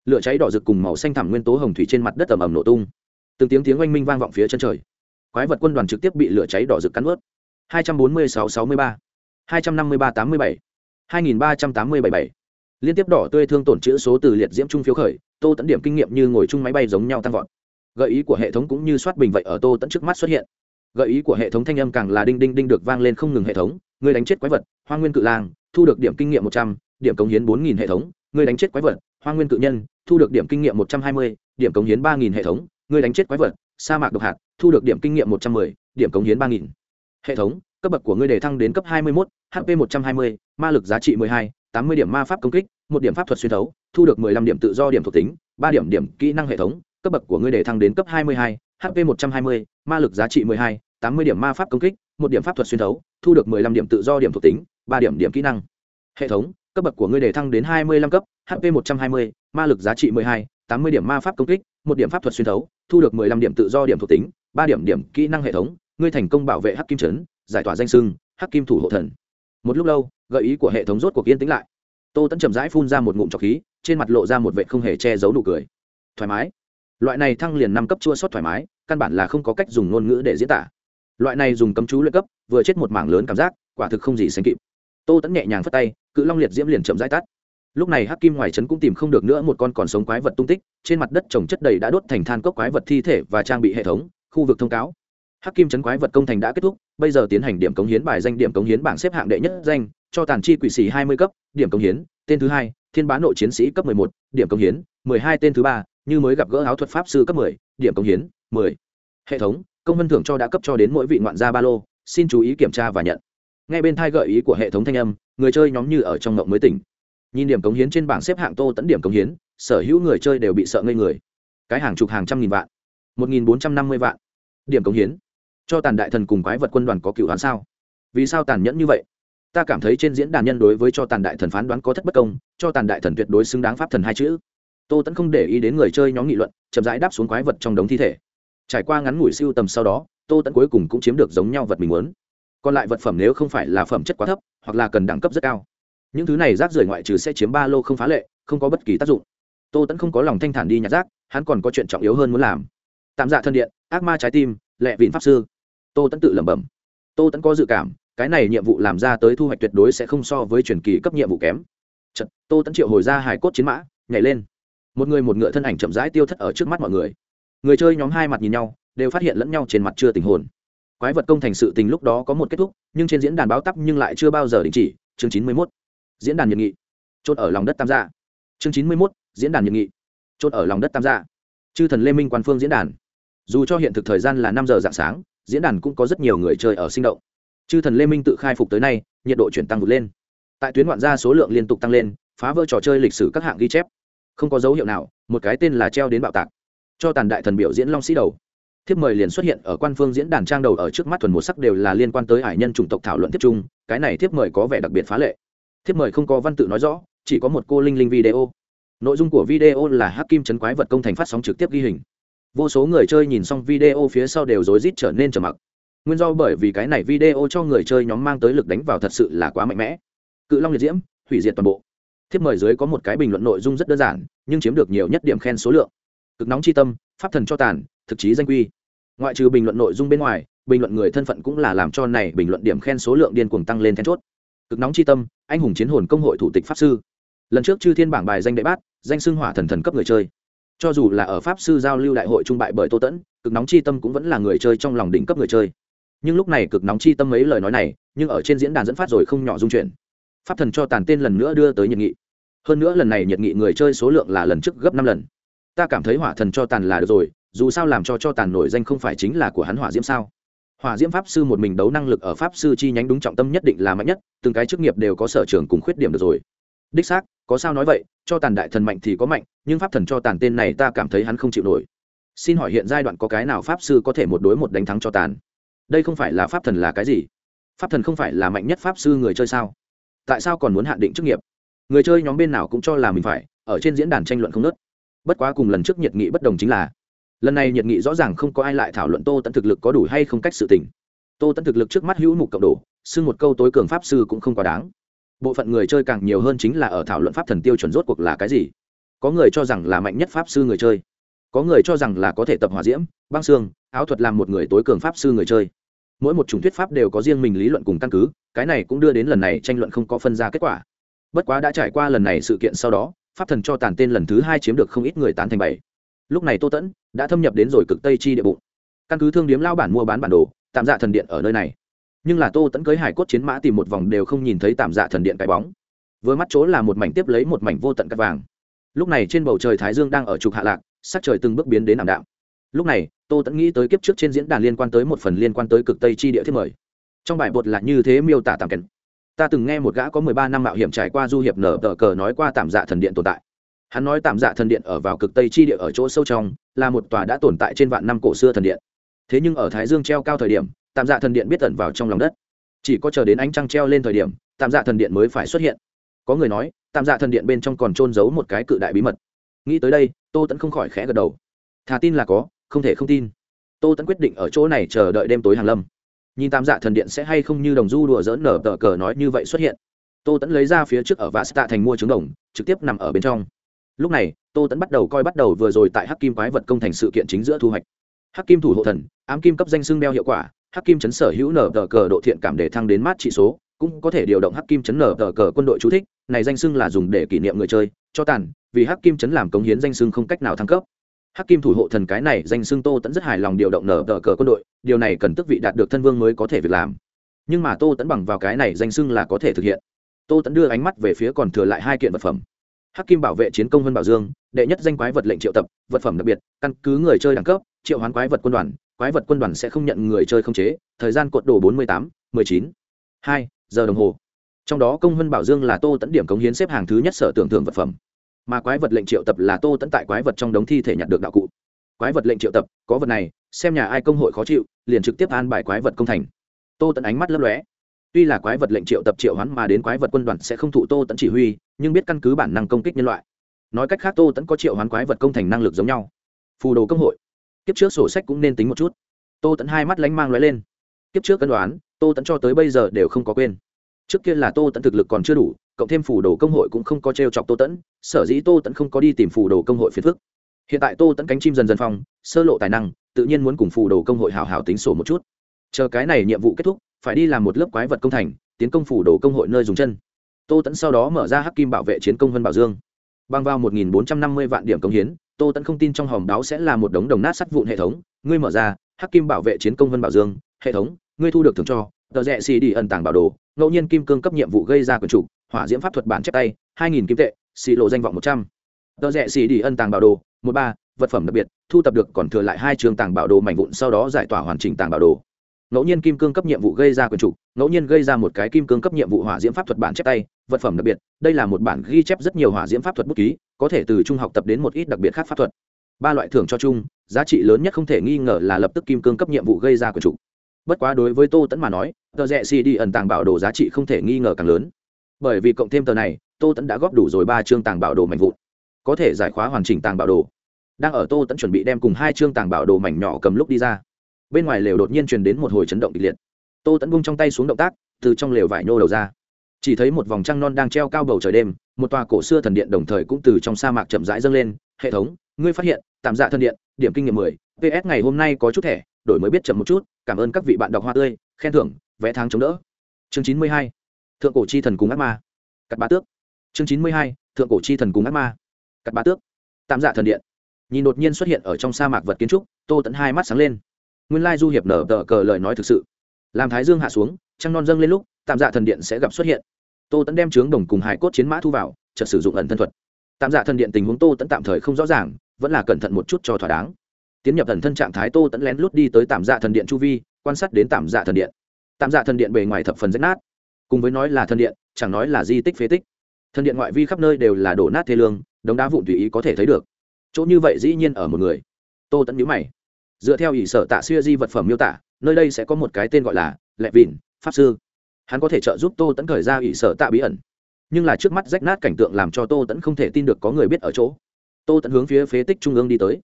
lửa cháy đỏ rực cùng màu xanh thẳm nguyên tố hồng thủy trên mặt đất ẩm ẩm nổ tung. Từng tiếng tiếng oanh minh vang vọng phía chân trời. Quái vật quân đoàn trực tiếp bị lửa cháy đỏ rực cắn ướt 246-63 253-87 2387 liên tiếp đỏ tươi thương tổn chữ số từ liệt diễm trung phiếu khởi tô tẫn điểm kinh nghiệm như ngồi chung máy bay giống nhau tăng vọt. Gợi ý của hệ thống cũng như soát bình vậy ở tô tẫn trước mắt xuất hiện. Gợi ý của hệ thống thanh âm càng là đinh đinh đinh được vang lên không ngừng hệ thống người đánh chết quái vật hoa nguyên cự lang thu được điểm kinh nghiệm một trăm điểm cống hiến bốn nghìn hệ thống người đánh chết quái vật hoa nguyên cự nhân thu được điểm kinh nghiệm một trăm hai mươi điểm cống hiến ba nghìn hệ thống người đánh chết quái vật sa mạc độc hạt thu được điểm kinh nghiệm một trăm mười điểm cống hiến ba nghìn. Hệ thống cấp bậc của ngươi đề thăng đến cấp hai mươi một, hp một trăm hai mươi ma lực giá trị mười hai tám mươi điểm ma pháp công kích một điểm pháp thuật xuyên thấu thu được mười lăm điểm tự do điểm thuộc tính ba điểm điểm kỹ năng hệ thống cấp bậc của ngươi đề thăng đến cấp 22, hp 120, ma lực giá trị 12, 80 điểm ma pháp công kích một điểm pháp thuật xuyên thấu thu được 15 điểm tự do điểm thuộc tính ba điểm điểm kỹ năng hệ thống cấp bậc của ngươi đề thăng đến 25 cấp hp 120, ma lực giá trị 12, 80 điểm ma pháp công kích một điểm pháp thuật xuyên thấu thu được 15 điểm tự do điểm thuộc tính ba điểm điểm kỹ năng hệ thống ngươi thành công bảo vệ hắc kim trấn giải tỏa danh sưng hắc kim thủ hộ thần một lúc lâu, gợi ý của hệ thống rốt cuộc yên tĩnh lại. Tô tẫn chậm rãi phun ra một ngụm trọc khí, trên mặt lộ ra một vệ không hề che giấu nụ cười. Thoải mái. Loại này thăng liền năm cấp chua sót thoải mái, căn bản là không có cách dùng ngôn ngữ để diễn tả. Loại này dùng cấm chú luyện cấp, vừa chết một mảng lớn cảm giác, quả thực không gì sánh kịp. Tô tẫn nhẹ nhàng phất tay, cự long liệt diễm liền chậm rãi tắt. Lúc này hắc kim ngoài trấn cũng tìm không được nữa một con còn sống quái vật tung tích, trên mặt đất trồng chất đầy đã đốt thành than cốc quái vật thi thể và trang bị hệ thống, khu vực thông cáo hắc kim trấn quái vật công thành đã kết thúc bây giờ tiến hành điểm cống hiến bài danh điểm cống hiến bảng xếp hạng đệ nhất danh cho tàn chi quỷ sĩ hai mươi cấp điểm cống hiến tên thứ hai thiên Bá nội chiến sĩ cấp một điểm cống hiến hai tên thứ ba như mới gặp gỡ áo thuật pháp sư cấp 10, điểm cống hiến 10. hệ thống công vân thưởng cho đã cấp cho đến mỗi vị ngoạn gia ba lô xin chú ý kiểm tra và nhận. Ngay bên thai gợi ý của hệ thống thanh âm người chơi nhóm như ở trong ngộng mới tỉnh. Nhìn điểm cống hiến trên bảng xếp hạng tô tẫn điểm cống hiến sở hữu người chơi đều bị sợ ngây người. Cái hàng chục hàng trăm nghìn vạn một nghìn bốn trăm năm mươi vạn. Điểm cống hiến cho tàn đại thần cùng quái vật quân đoàn có cựu hắn sao? Vì sao tàn nhẫn như vậy? Ta cảm thấy trên diễn đàn nhân đối với cho tàn đại thần phán đoán có thất bất công, cho tàn đại thần tuyệt đối xứng đáng pháp thần hai chữ. Tô tẫn không để ý đến người chơi nhóm nghị luận, chậm rãi đáp xuống quái vật trong đống thi thể. Trải qua ngắn ngủi siêu tầm sau đó, tô tẫn cuối cùng cũng chiếm được giống nhau vật mình muốn. Còn lại vật phẩm nếu không phải là phẩm chất quá thấp, hoặc là cần đẳng cấp rất cao, những thứ này rác rưởi ngoại trừ sẽ chiếm ba lô không phá lệ, không có bất kỳ tác dụng. Tô tẫn không có lòng thanh thản đi nhặt rác, hắn còn có chuyện trọng yếu hơn muốn làm. Tạm dạ thân điện, ác ma trái tim, lệ vịn pháp sư tô tẫn tự lẩm bẩm. Tô tẫn có dự cảm cái này nhiệm vụ làm ra tới thu hoạch tuyệt đối sẽ không so với truyền kỳ cấp nhiệm vụ kém. Chật, tô tẫn triệu hồi ra hải cốt chiến mã nhảy lên. Một người một ngựa thân ảnh chậm rãi tiêu thất ở trước mắt mọi người. Người chơi nhóm hai mặt nhìn nhau đều phát hiện lẫn nhau trên mặt chưa tình hồn. Quái vật công thành sự tình lúc đó có một kết thúc nhưng trên diễn đàn báo tắp nhưng lại chưa bao giờ đình chỉ. Chương chín mươi mốt. Diễn đàn nhiệt nghị. Chốt ở lòng đất tam gia. Chương chín mươi mốt. Diễn đàn nhiệt nghị. Chốt ở lòng đất tam gia. Chư thần lê minh quan phương diễn đàn. Dù cho hiện thực thời gian là năm giờ dạng sáng diễn đàn cũng có rất nhiều người chơi ở sinh động. Chư thần lê minh tự khai phục tới nay, nhiệt độ chuyển tăng vượt lên. Tại tuyến ngoạn gia số lượng liên tục tăng lên, phá vỡ trò chơi lịch sử các hạng ghi chép. Không có dấu hiệu nào, một cái tên là treo đến bạo tạc. Cho tàn đại thần biểu diễn long sĩ đầu. Thiếp mời liền xuất hiện ở quan phương diễn đàn trang đầu ở trước mắt thuần một sắc đều là liên quan tới hải nhân chủng tộc thảo luận tiếp chung, cái này thiếp mời có vẻ đặc biệt phá lệ. Thiếp mời không có văn tự nói rõ, chỉ có một cô linh linh video. Nội dung của video là hắc kim chấn quái vật công thành phát sóng trực tiếp ghi hình vô số người chơi nhìn xong video phía sau đều rối rít trở nên trầm mặc. Nguyên do bởi vì cái này video cho người chơi nhóm mang tới lực đánh vào thật sự là quá mạnh mẽ. Cự long liệt diễm, hủy diệt toàn bộ. Thiếp mời dưới có một cái bình luận nội dung rất đơn giản, nhưng chiếm được nhiều nhất điểm khen số lượng. Cực nóng c h i tâm, pháp thần cho tàn, thực chí danh quy. Ngoại trừ bình luận nội dung bên ngoài, bình luận người thân phận cũng là làm cho này bình luận điểm khen số lượng điên cuồng tăng lên then chốt. Cực nóng c h i tâm, anh hùng chiến hồn công hội thủ tịch pháp sư. Lần trước chư thiên bảng bài danh đệ bát, danh xưng hỏa thần thần cấp người chơi cho dù là ở pháp sư giao lưu đại hội trung bại bởi tô tẫn, cực nóng chi tâm cũng vẫn là người chơi trong lòng đỉnh cấp người chơi. Nhưng lúc này cực nóng chi tâm mấy lời nói này, nhưng ở trên diễn đàn dẫn phát rồi không nhỏ dung chuyển. Pháp thần cho tàn tên lần nữa đưa tới nhiệt nghị. Hơn nữa lần này nhiệt nghị người chơi số lượng là lần trước gấp năm lần. Ta cảm thấy hỏa thần cho tàn là được rồi, dù sao làm cho cho tàn nổi danh không phải chính là của hắn hỏa diễm sao? Hỏa diễm pháp sư một mình đấu năng lực ở pháp sư chi nhánh đúng trọng tâm nhất định là mạnh nhất, từng cái chức nghiệp đều có sở trường cùng khuyết điểm được rồi. Đích xác, có sao nói vậy cho tàn đại thần mạnh thì có mạnh, nhưng pháp thần cho tàn tên này ta cảm thấy hắn không chịu nổi. Xin hỏi hiện giai đoạn có cái nào pháp sư có thể một đối một đánh thắng cho tàn? Đây không phải là pháp thần là cái gì? Pháp thần không phải là mạnh nhất pháp sư người chơi sao? Tại sao còn muốn hạn định chức nghiệp? Người chơi nhóm bên nào cũng cho là mình phải, ở trên diễn đàn tranh luận không nớt bất quá cùng lần trước nhiệt nghị bất đồng chính là, lần này nhiệt nghị rõ ràng không có ai lại thảo luận tô tận thực lực có đủ hay không cách sự tình. Tô tận thực lực trước mắt hữu mục cộng đồ xưng một câu tối cường pháp sư cũng không quá đáng bộ phận người chơi càng nhiều hơn chính là ở thảo luận pháp thần tiêu chuẩn rốt cuộc là cái gì. Có người cho rằng là mạnh nhất pháp sư người chơi. Có người cho rằng là có thể tập hòa diễm, băng xương, áo thuật làm một người tối cường pháp sư người chơi. Mỗi một chủng thuyết pháp đều có riêng mình lý luận cùng căn cứ, cái này cũng đưa đến lần này tranh luận không có phân ra kết quả. Bất quá đã trải qua lần này sự kiện sau đó, pháp thần cho tàn tên lần thứ hai chiếm được không ít người tán thành bảy lúc này tô tẫn đã thâm nhập đến rồi cực tây chi địa bụng. Căn cứ thương điếm lao bản mua bán bản đồ, tạm dạ thần điện ở nơi này nhưng là tô tẫn cưới hải cốt chiến mã tìm một vòng đều không nhìn thấy tạm dạ thần điện cái bóng. Với mắt chỗ là một mảnh tiếp lấy một mảnh vô tận cắt vàng. Lúc này trên bầu trời thái dương đang ở trục hạ lạc, sắc trời từng bước biến đến ảm đạm. Lúc này, tô tẫn nghĩ tới kiếp trước trên diễn đàn liên quan tới một phần liên quan tới cực tây chi địa thiết mời. Trong bài bột là như thế miêu tả tạm kèn ta từng nghe một gã có mười ba năm mạo hiểm trải qua du hiệp nở tờ cờ nói qua tạm dạ thần điện tồn tại. Hắn nói tạm dạ thần điện ở vào cực tây chi địa ở chỗ sâu trong, là một tòa đã tồn tại trên vạn năm cổ xưa thần điện. Thế nhưng ở thái dương treo cao thời điểm tạm dạ thần điện biết tẩn vào trong lòng đất. Chỉ có chờ đến ánh trăng treo lên thời điểm, tạm dạ thần điện mới phải xuất hiện. Có người nói, tạm dạ thần điện bên trong còn trôn giấu một cái cự đại bí mật. Nghĩ tới đây, tô tẫn không khỏi khẽ gật đầu. Thà tin là có, không thể không tin. Tô tẫn quyết định ở chỗ này chờ đợi đêm tối hàng lâm. Nhìn tam dạ thần điện sẽ hay không như đồng du đùa dỡn nở tờ cờ nói như vậy xuất hiện. Tô tẫn lấy ra phía trước ở vã tạ thành mua trứng đồng, trực tiếp nằm ở bên trong. Lúc này, tô tẫn bắt đầu coi bắt đầu vừa rồi tại hắc kim quái vật công thành sự kiện chính giữa thu hoạch. Hắc kim thủ hộ thần, ám kim cấp danh xưng đeo hiệu quả hắc kim chấn sở hữu nở tờ cờ độ thiện cảm để thăng đến mát trị số, cũng có thể điều động hắc kim chấn nở tờ cờ quân đội chú thích, này danh xưng là dùng để kỷ niệm người chơi, cho tàn, vì hắc kim chấn làm cống hiến danh xưng không cách nào thăng cấp. Hắc kim thủ hộ thần cái này danh xưng tô tẫn rất hài lòng điều động nở tờ cờ quân đội, điều này cần tức vị đạt được thân vương mới có thể việc làm. Nhưng mà tô tẫn bằng vào cái này danh xưng là có thể thực hiện. Tô tẫn đưa ánh mắt về phía còn thừa lại hai kiện vật phẩm. Hắc kim bảo vệ chiến công vân bảo dương, đệ nhất danh quái vật lệnh triệu tập, vật phẩm đặc biệt, căn cứ người chơi đẳng cấp triệu hoán quái vật quân đoàn, quái vật quân đoàn sẽ không nhận người chơi không chế, thời gian cột đổ bốn mươi tám, mười chín, hai giờ đồng hồ. Trong đó công vân bảo dương là tô tẫn điểm cống hiến xếp hàng thứ nhất sở tưởng thưởng vật phẩm. Mà quái vật lệnh triệu tập là tô tẫn tại quái vật trong đống thi thể nhặt được đạo cụ. Quái vật lệnh triệu tập, có vật này, xem nhà ai công hội khó chịu, liền trực tiếp an bài quái vật công thành. Tô tẫn ánh mắt lấp lóe. Tuy là quái vật lệnh triệu tập triệu hoán mà đến quái vật quân đoàn sẽ không thụ tô tẫn chỉ huy, nhưng biết căn cứ bản năng công kích nhân loại. Nói cách khác, tô tẫn có triệu hoán quái vật công thành năng lực giống nhau. Phù đồ công hội kiếp trước sổ sách cũng nên tính một chút. Tô tẫn hai mắt lánh mang lóe lên. Kiếp trước cân đoán, tô tẫn cho tới bây giờ đều không có quên. Trước kia là tô tẫn thực lực còn chưa đủ, cộng thêm phủ đồ công hội cũng không có t r e o chọc tô tẫn sở dĩ tô tẫn không có đi tìm phủ đồ công hội phiền phức. Hiện tại tô tẫn cánh chim dần dần phong, sơ lộ tài năng, tự nhiên muốn cùng phủ đồ công hội hào hào tính sổ một chút. Chờ cái này nhiệm vụ kết thúc, phải đi làm một lớp quái vật công thành, tiến công phủ đồ công hội nơi dùng chân. Tô tẫn sau đó mở ra hắc kim bảo vệ chiến công vân bảo dương. Băng vào một nghìn bốn trăm năm mươi vạn điểm công hiến tô tẫn không tin trong hòm đáo sẽ là một đống đồng nát sắt vụn hệ thống. Ngươi mở ra, hắc kim bảo vệ chiến công vân bảo dương, hệ thống, ngươi thu được thưởng cho, tờ rẽ xì đi ẩn tàng bảo đồ, ngẫu nhiên kim cương cấp nhiệm vụ gây ra quần chủ, hỏa diễm pháp thuật bản chép tay, hai nghìn kim tệ, xì lộ danh vọng một trăm. Tờ rẽ xì đi ân tàng bảo đồ, một ba, vật phẩm đặc biệt, thu tập được còn thừa lại hai trường tàng bảo đồ mảnh vụn, sau đó giải tỏa hoàn chỉnh tàng bảo đồ ngẫu nhiên kim cương cấp nhiệm vụ gây ra quyền chủ, ngẫu nhiên gây ra một cái kim cương cấp nhiệm vụ hỏa diễm pháp thuật bản chép tay, vật phẩm đặc biệt, đây là một bản ghi chép rất nhiều hỏa diễm pháp thuật bút ký, có thể từ trung học tập đến một ít đặc biệt khác pháp thuật. Ba loại thưởng cho chung, giá trị lớn nhất không thể nghi ngờ là lập tức kim cương cấp nhiệm vụ gây ra quyền chủ. Bất quá đối với tô tẫn mà nói, tờ rẻ CD ẩn tàng bảo đồ giá trị không thể nghi ngờ càng lớn. Bởi vì cộng thêm tờ này, tô tẫn đã góp đủ rồi ba chương tàng bảo đồ mạnh vụn, có thể giải khóa hoàn chỉnh tàng bảo đồ. Đang ở tô tẫn chuẩn bị đem cùng hai chương tàng bảo đồ mảnh nhỏ cầm lúc đi ra bên ngoài lều đột nhiên truyền đến một hồi chấn động kịch liệt. Tô tẫn bung trong tay xuống động tác, từ trong lều vải nô đầu ra. Chỉ thấy một vòng trăng non đang treo cao bầu trời đêm, một tòa cổ xưa thần điện đồng thời cũng từ trong sa mạc chậm rãi dâng lên. Hệ thống, ngươi phát hiện, tạm dạ thần điện, điểm kinh nghiệm mười, ps ngày hôm nay có chút thẻ, đổi mới biết chậm một chút, cảm ơn các vị bạn đọc hoa tươi, khen thưởng vẽ tháng chống đỡ. Chương chín mươi hai, thượng cổ chi thần cùng ác ma. Cắt bá tước. Chương chín mươi hai, thượng cổ chi thần cùng ác ma. Cắt bá tước. Tạm dạ thần điện. Nhìn đột nhiên xuất hiện ở trong sa mạc vật kiến trúc, tô tẫn hai mắt sáng lên nguyên lai du hiệp nở tờ cờ lời nói thực sự. Làm thái dương hạ xuống, trăng non dâng lên lúc, tạm dạ thần điện sẽ gặp xuất hiện. Tô tẫn đem trướng đồng cùng hải cốt chiến mã thu vào, chợt sử dụng ẩn thân thuật. Tạm dạ thần điện tình huống tô tẫn tạm thời không rõ ràng, vẫn là cẩn thận một chút cho thỏa đáng. Tiến nhập ẩn thân trạng thái tô tẫn lén lút đi tới tạm dạ thần điện chu vi, quan sát đến tạm dạ thần điện. Tạm dạ thần điện bề ngoài thập phần rách nát. Cùng với nói là thần điện, chẳng nói là di tích phế tích. Thần điện ngoại vi khắp nơi đều là đổ nát thê lương, đống đá vụn tùy ý có thể thấy được. Chỗ như vậy dĩ nhiên ở một người. Tô tẫn nhữ mày dựa theo ỷ sở tạ xuya di vật phẩm miêu tả, nơi đây sẽ có một cái tên gọi là lệ vìn pháp sư. Hắn có thể trợ giúp tô tẫn khởi ra ỷ sở tạ bí ẩn. Nhưng là trước mắt rách nát cảnh tượng làm cho tô tẫn không thể tin được có người biết ở chỗ. Tô tẫn hướng phía phế tích trung ương đi tới.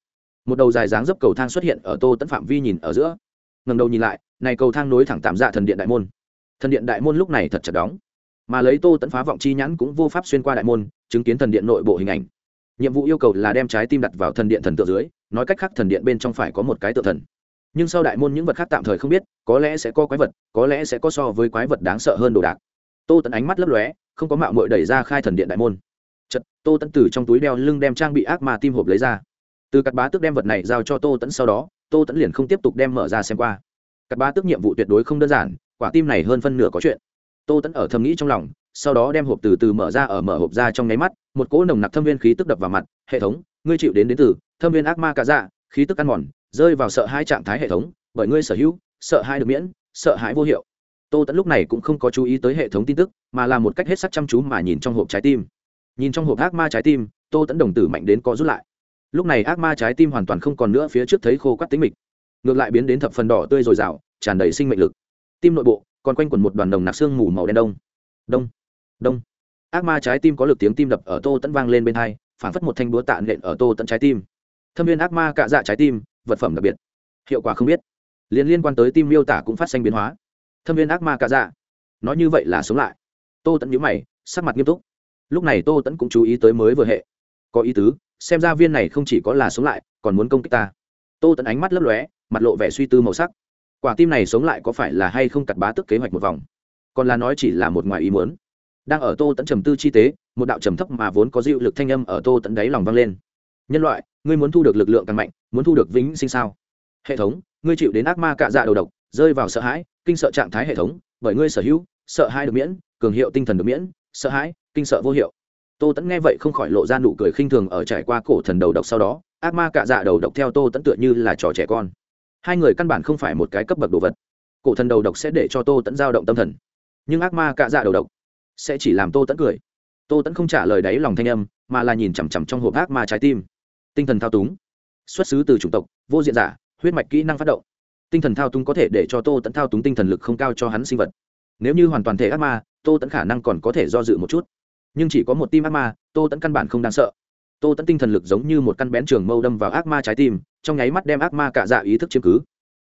Một đầu dài dáng dấp cầu thang xuất hiện ở tô tẫn phạm vi nhìn ở giữa. Ngầm đầu nhìn lại, này cầu thang nối thẳng tạm dạ thần điện đại môn. Thần điện đại môn lúc này thật chật đóng. Mà lấy tô tẫn phá vọng chi nhãn cũng vô pháp xuyên qua đại môn, chứng kiến thần điện nội bộ hình ảnh. Nhiệm vụ yêu cầu là đem trái tim đặt vào thần điện thần tượng dưới nói cách khác thần điện bên trong phải có một cái tự thần. Nhưng sau đại môn những vật khác tạm thời không biết, có lẽ sẽ có quái vật, có lẽ sẽ có so với quái vật đáng sợ hơn đồ đạc. Tô tẫn ánh mắt lấp lóe, không có mạo mội đẩy ra khai thần điện đại môn. Chật tô tẫn từ trong túi đeo lưng đem trang bị ác mà tim hộp lấy ra. Từ cặp bá tước đem vật này giao cho tô tẫn sau đó, tô tẫn liền không tiếp tục đem mở ra xem qua. Cặp bá tước nhiệm vụ tuyệt đối không đơn giản, quả tim này hơn phân nửa có chuyện. Tô tẫn ở thầm nghĩ trong lòng, sau đó đem hộp từ từ mở ra ở mở hộp ra trong nháy mắt, một cỗ nồng nặc thâm viên khí tức đập vào mặt, hệ thống, ngươi chịu đến đến từ thâm viên ác ma cả dạ khí tức ăn mòn, rơi vào sợ hai trạng thái hệ thống, bởi ngươi sở hữu, sợ hai được miễn, sợ hãi vô hiệu. Tô tẫn lúc này cũng không có chú ý tới hệ thống tin tức, mà là một cách hết sắc chăm chú mà nhìn trong hộp trái tim. Nhìn trong hộp ác ma trái tim, tô tẫn đồng tử mạnh đến có rút lại. Lúc này ác ma trái tim hoàn toàn không còn nữa phía trước thấy khô quắt tính mịch. Ngược lại biến đến thập phần đỏ tươi r ồ i r à o tràn đầy sinh mệnh lực. Tim nội bộ, còn quanh quẩn một đoàn đồng nạc xương mù màu đen đông. Đông đông. Ác ma trái tim có lực tiếng tim đập ở tô tẫn vang lên bên hai phản phất một thanh búa tạ nện ở tô tẫn trái tim thâm viên ác ma cạ dạ trái tim, vật phẩm đặc biệt. Hiệu quả không biết. Liên liên quan tới tim miêu tả cũng phát sinh biến hóa. Thâm viên ác ma cạ dạ. Nói như vậy là sống lại. Tô tẫn nhớ mày, sắc mặt nghiêm túc. Lúc này tô tẫn cũng chú ý tới mới vừa hệ. Có ý tứ, xem ra viên này không chỉ có là sống lại, còn muốn công kích ta. Tô tẫn ánh mắt lấp lóe, mặt lộ vẻ suy tư màu sắc. Quả tim này sống lại có phải là hay không cặt bá tức kế hoạch một vòng? Còn là nói chỉ là một ngoài ý muốn. Đang ở tô tẫn trầm tư chi tế, một đạo trầm thấp mà vốn có dịu lực thanh âm ở tô tẫn đáy lòng vang lên. Nhân loại ngươi muốn thu được lực lượng càng mạnh, muốn thu được vĩnh sinh sao? Hệ thống, ngươi chịu đến ác ma cạ dạ đầu độc, rơi vào sợ hãi, kinh sợ trạng thái hệ thống, bởi ngươi sở hữu, sợ hãi được miễn, cường hiệu tinh thần được miễn, sợ hãi, kinh sợ vô hiệu. Tô tẫn nghe vậy không khỏi lộ ra nụ cười khinh thường ở trải qua cổ thần đầu độc sau đó, ác ma cạ dạ đầu độc theo tô tẫn tựa như là trò trẻ con. Hai người căn bản không phải một cái cấp bậc đồ vật. Cổ thần đầu độc sẽ để cho tô tẫn dao động tâm thần, nhưng ác ma cạ dạ đầu độc sẽ chỉ làm tô tẫn cười. Tô tẫn không trả lời đáy lòng thanh âm, mà là nhìn chằm chằm trong hộp ác ma trái tim tinh thần thao túng. Xuất xứ từ chủng tộc, vô diện giả, huyết mạch kỹ năng phát động. Tinh thần thao túng có thể để cho tô tẫn thao túng tinh thần lực không cao cho hắn sinh vật. Nếu như hoàn toàn thể ác ma, tô tẫn khả năng còn có thể do dự một chút. Nhưng chỉ có một tim ác ma, tô tẫn căn bản không đáng sợ. Tô tẫn tinh thần lực giống như một căn bén trường mâu đâm vào ác ma trái tim, trong nháy mắt đem ác ma cạ dạ ý thức chiếm cứ.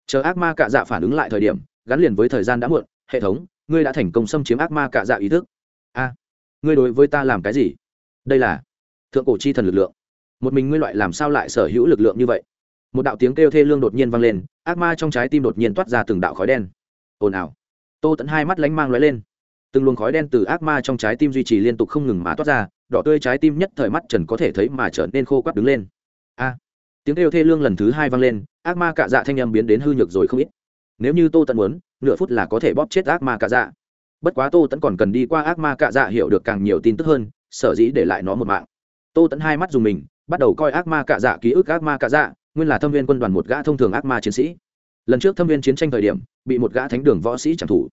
Chờ ác ma cạ dạ phản ứng lại thời điểm, gắn liền với thời gian đã muộn, hệ thống, ngươi đã thành công xâm chiếm ác ma cạ dạ ý thức. A, ngươi đối với ta làm cái gì? Đây là thượng cổ chi thần lực lượng một mình ngươi loại làm sao lại sở hữu lực lượng như vậy? Một đạo tiếng kêu thê lương đột nhiên vang lên, ác ma trong trái tim đột nhiên toát ra từng đạo khói đen. Ồn ào. Tô tẫn hai mắt lánh mang lóe lên. Từng luồng khói đen từ ác ma trong trái tim duy trì liên tục không ngừng mà toát ra, đỏ tươi trái tim nhất thời mắt trần có thể thấy mà trở nên khô quắt đứng lên. A! Tiếng kêu thê lương lần thứ hai vang lên, ác ma cạ dạ thanh âm biến đến hư nhược rồi không ít. Nếu như tô tẫn muốn, nửa phút là có thể bóp chết ác ma cạ dạ. Bất quá tô tẫn còn cần đi qua ác ma cạ dạ hiểu được càng nhiều tin tức hơn, sở dĩ để lại nó một mạng. Tô tẫn hai mắt dùng mình bắt đầu coi ác ma cạ dạ ký ức ác ma cạ dạ nguyên là thâm viên quân đoàn một gã thông thường ác ma chiến sĩ. Lần trước thâm viên chiến tranh thời điểm, bị một gã thánh đường võ sĩ trảm thủ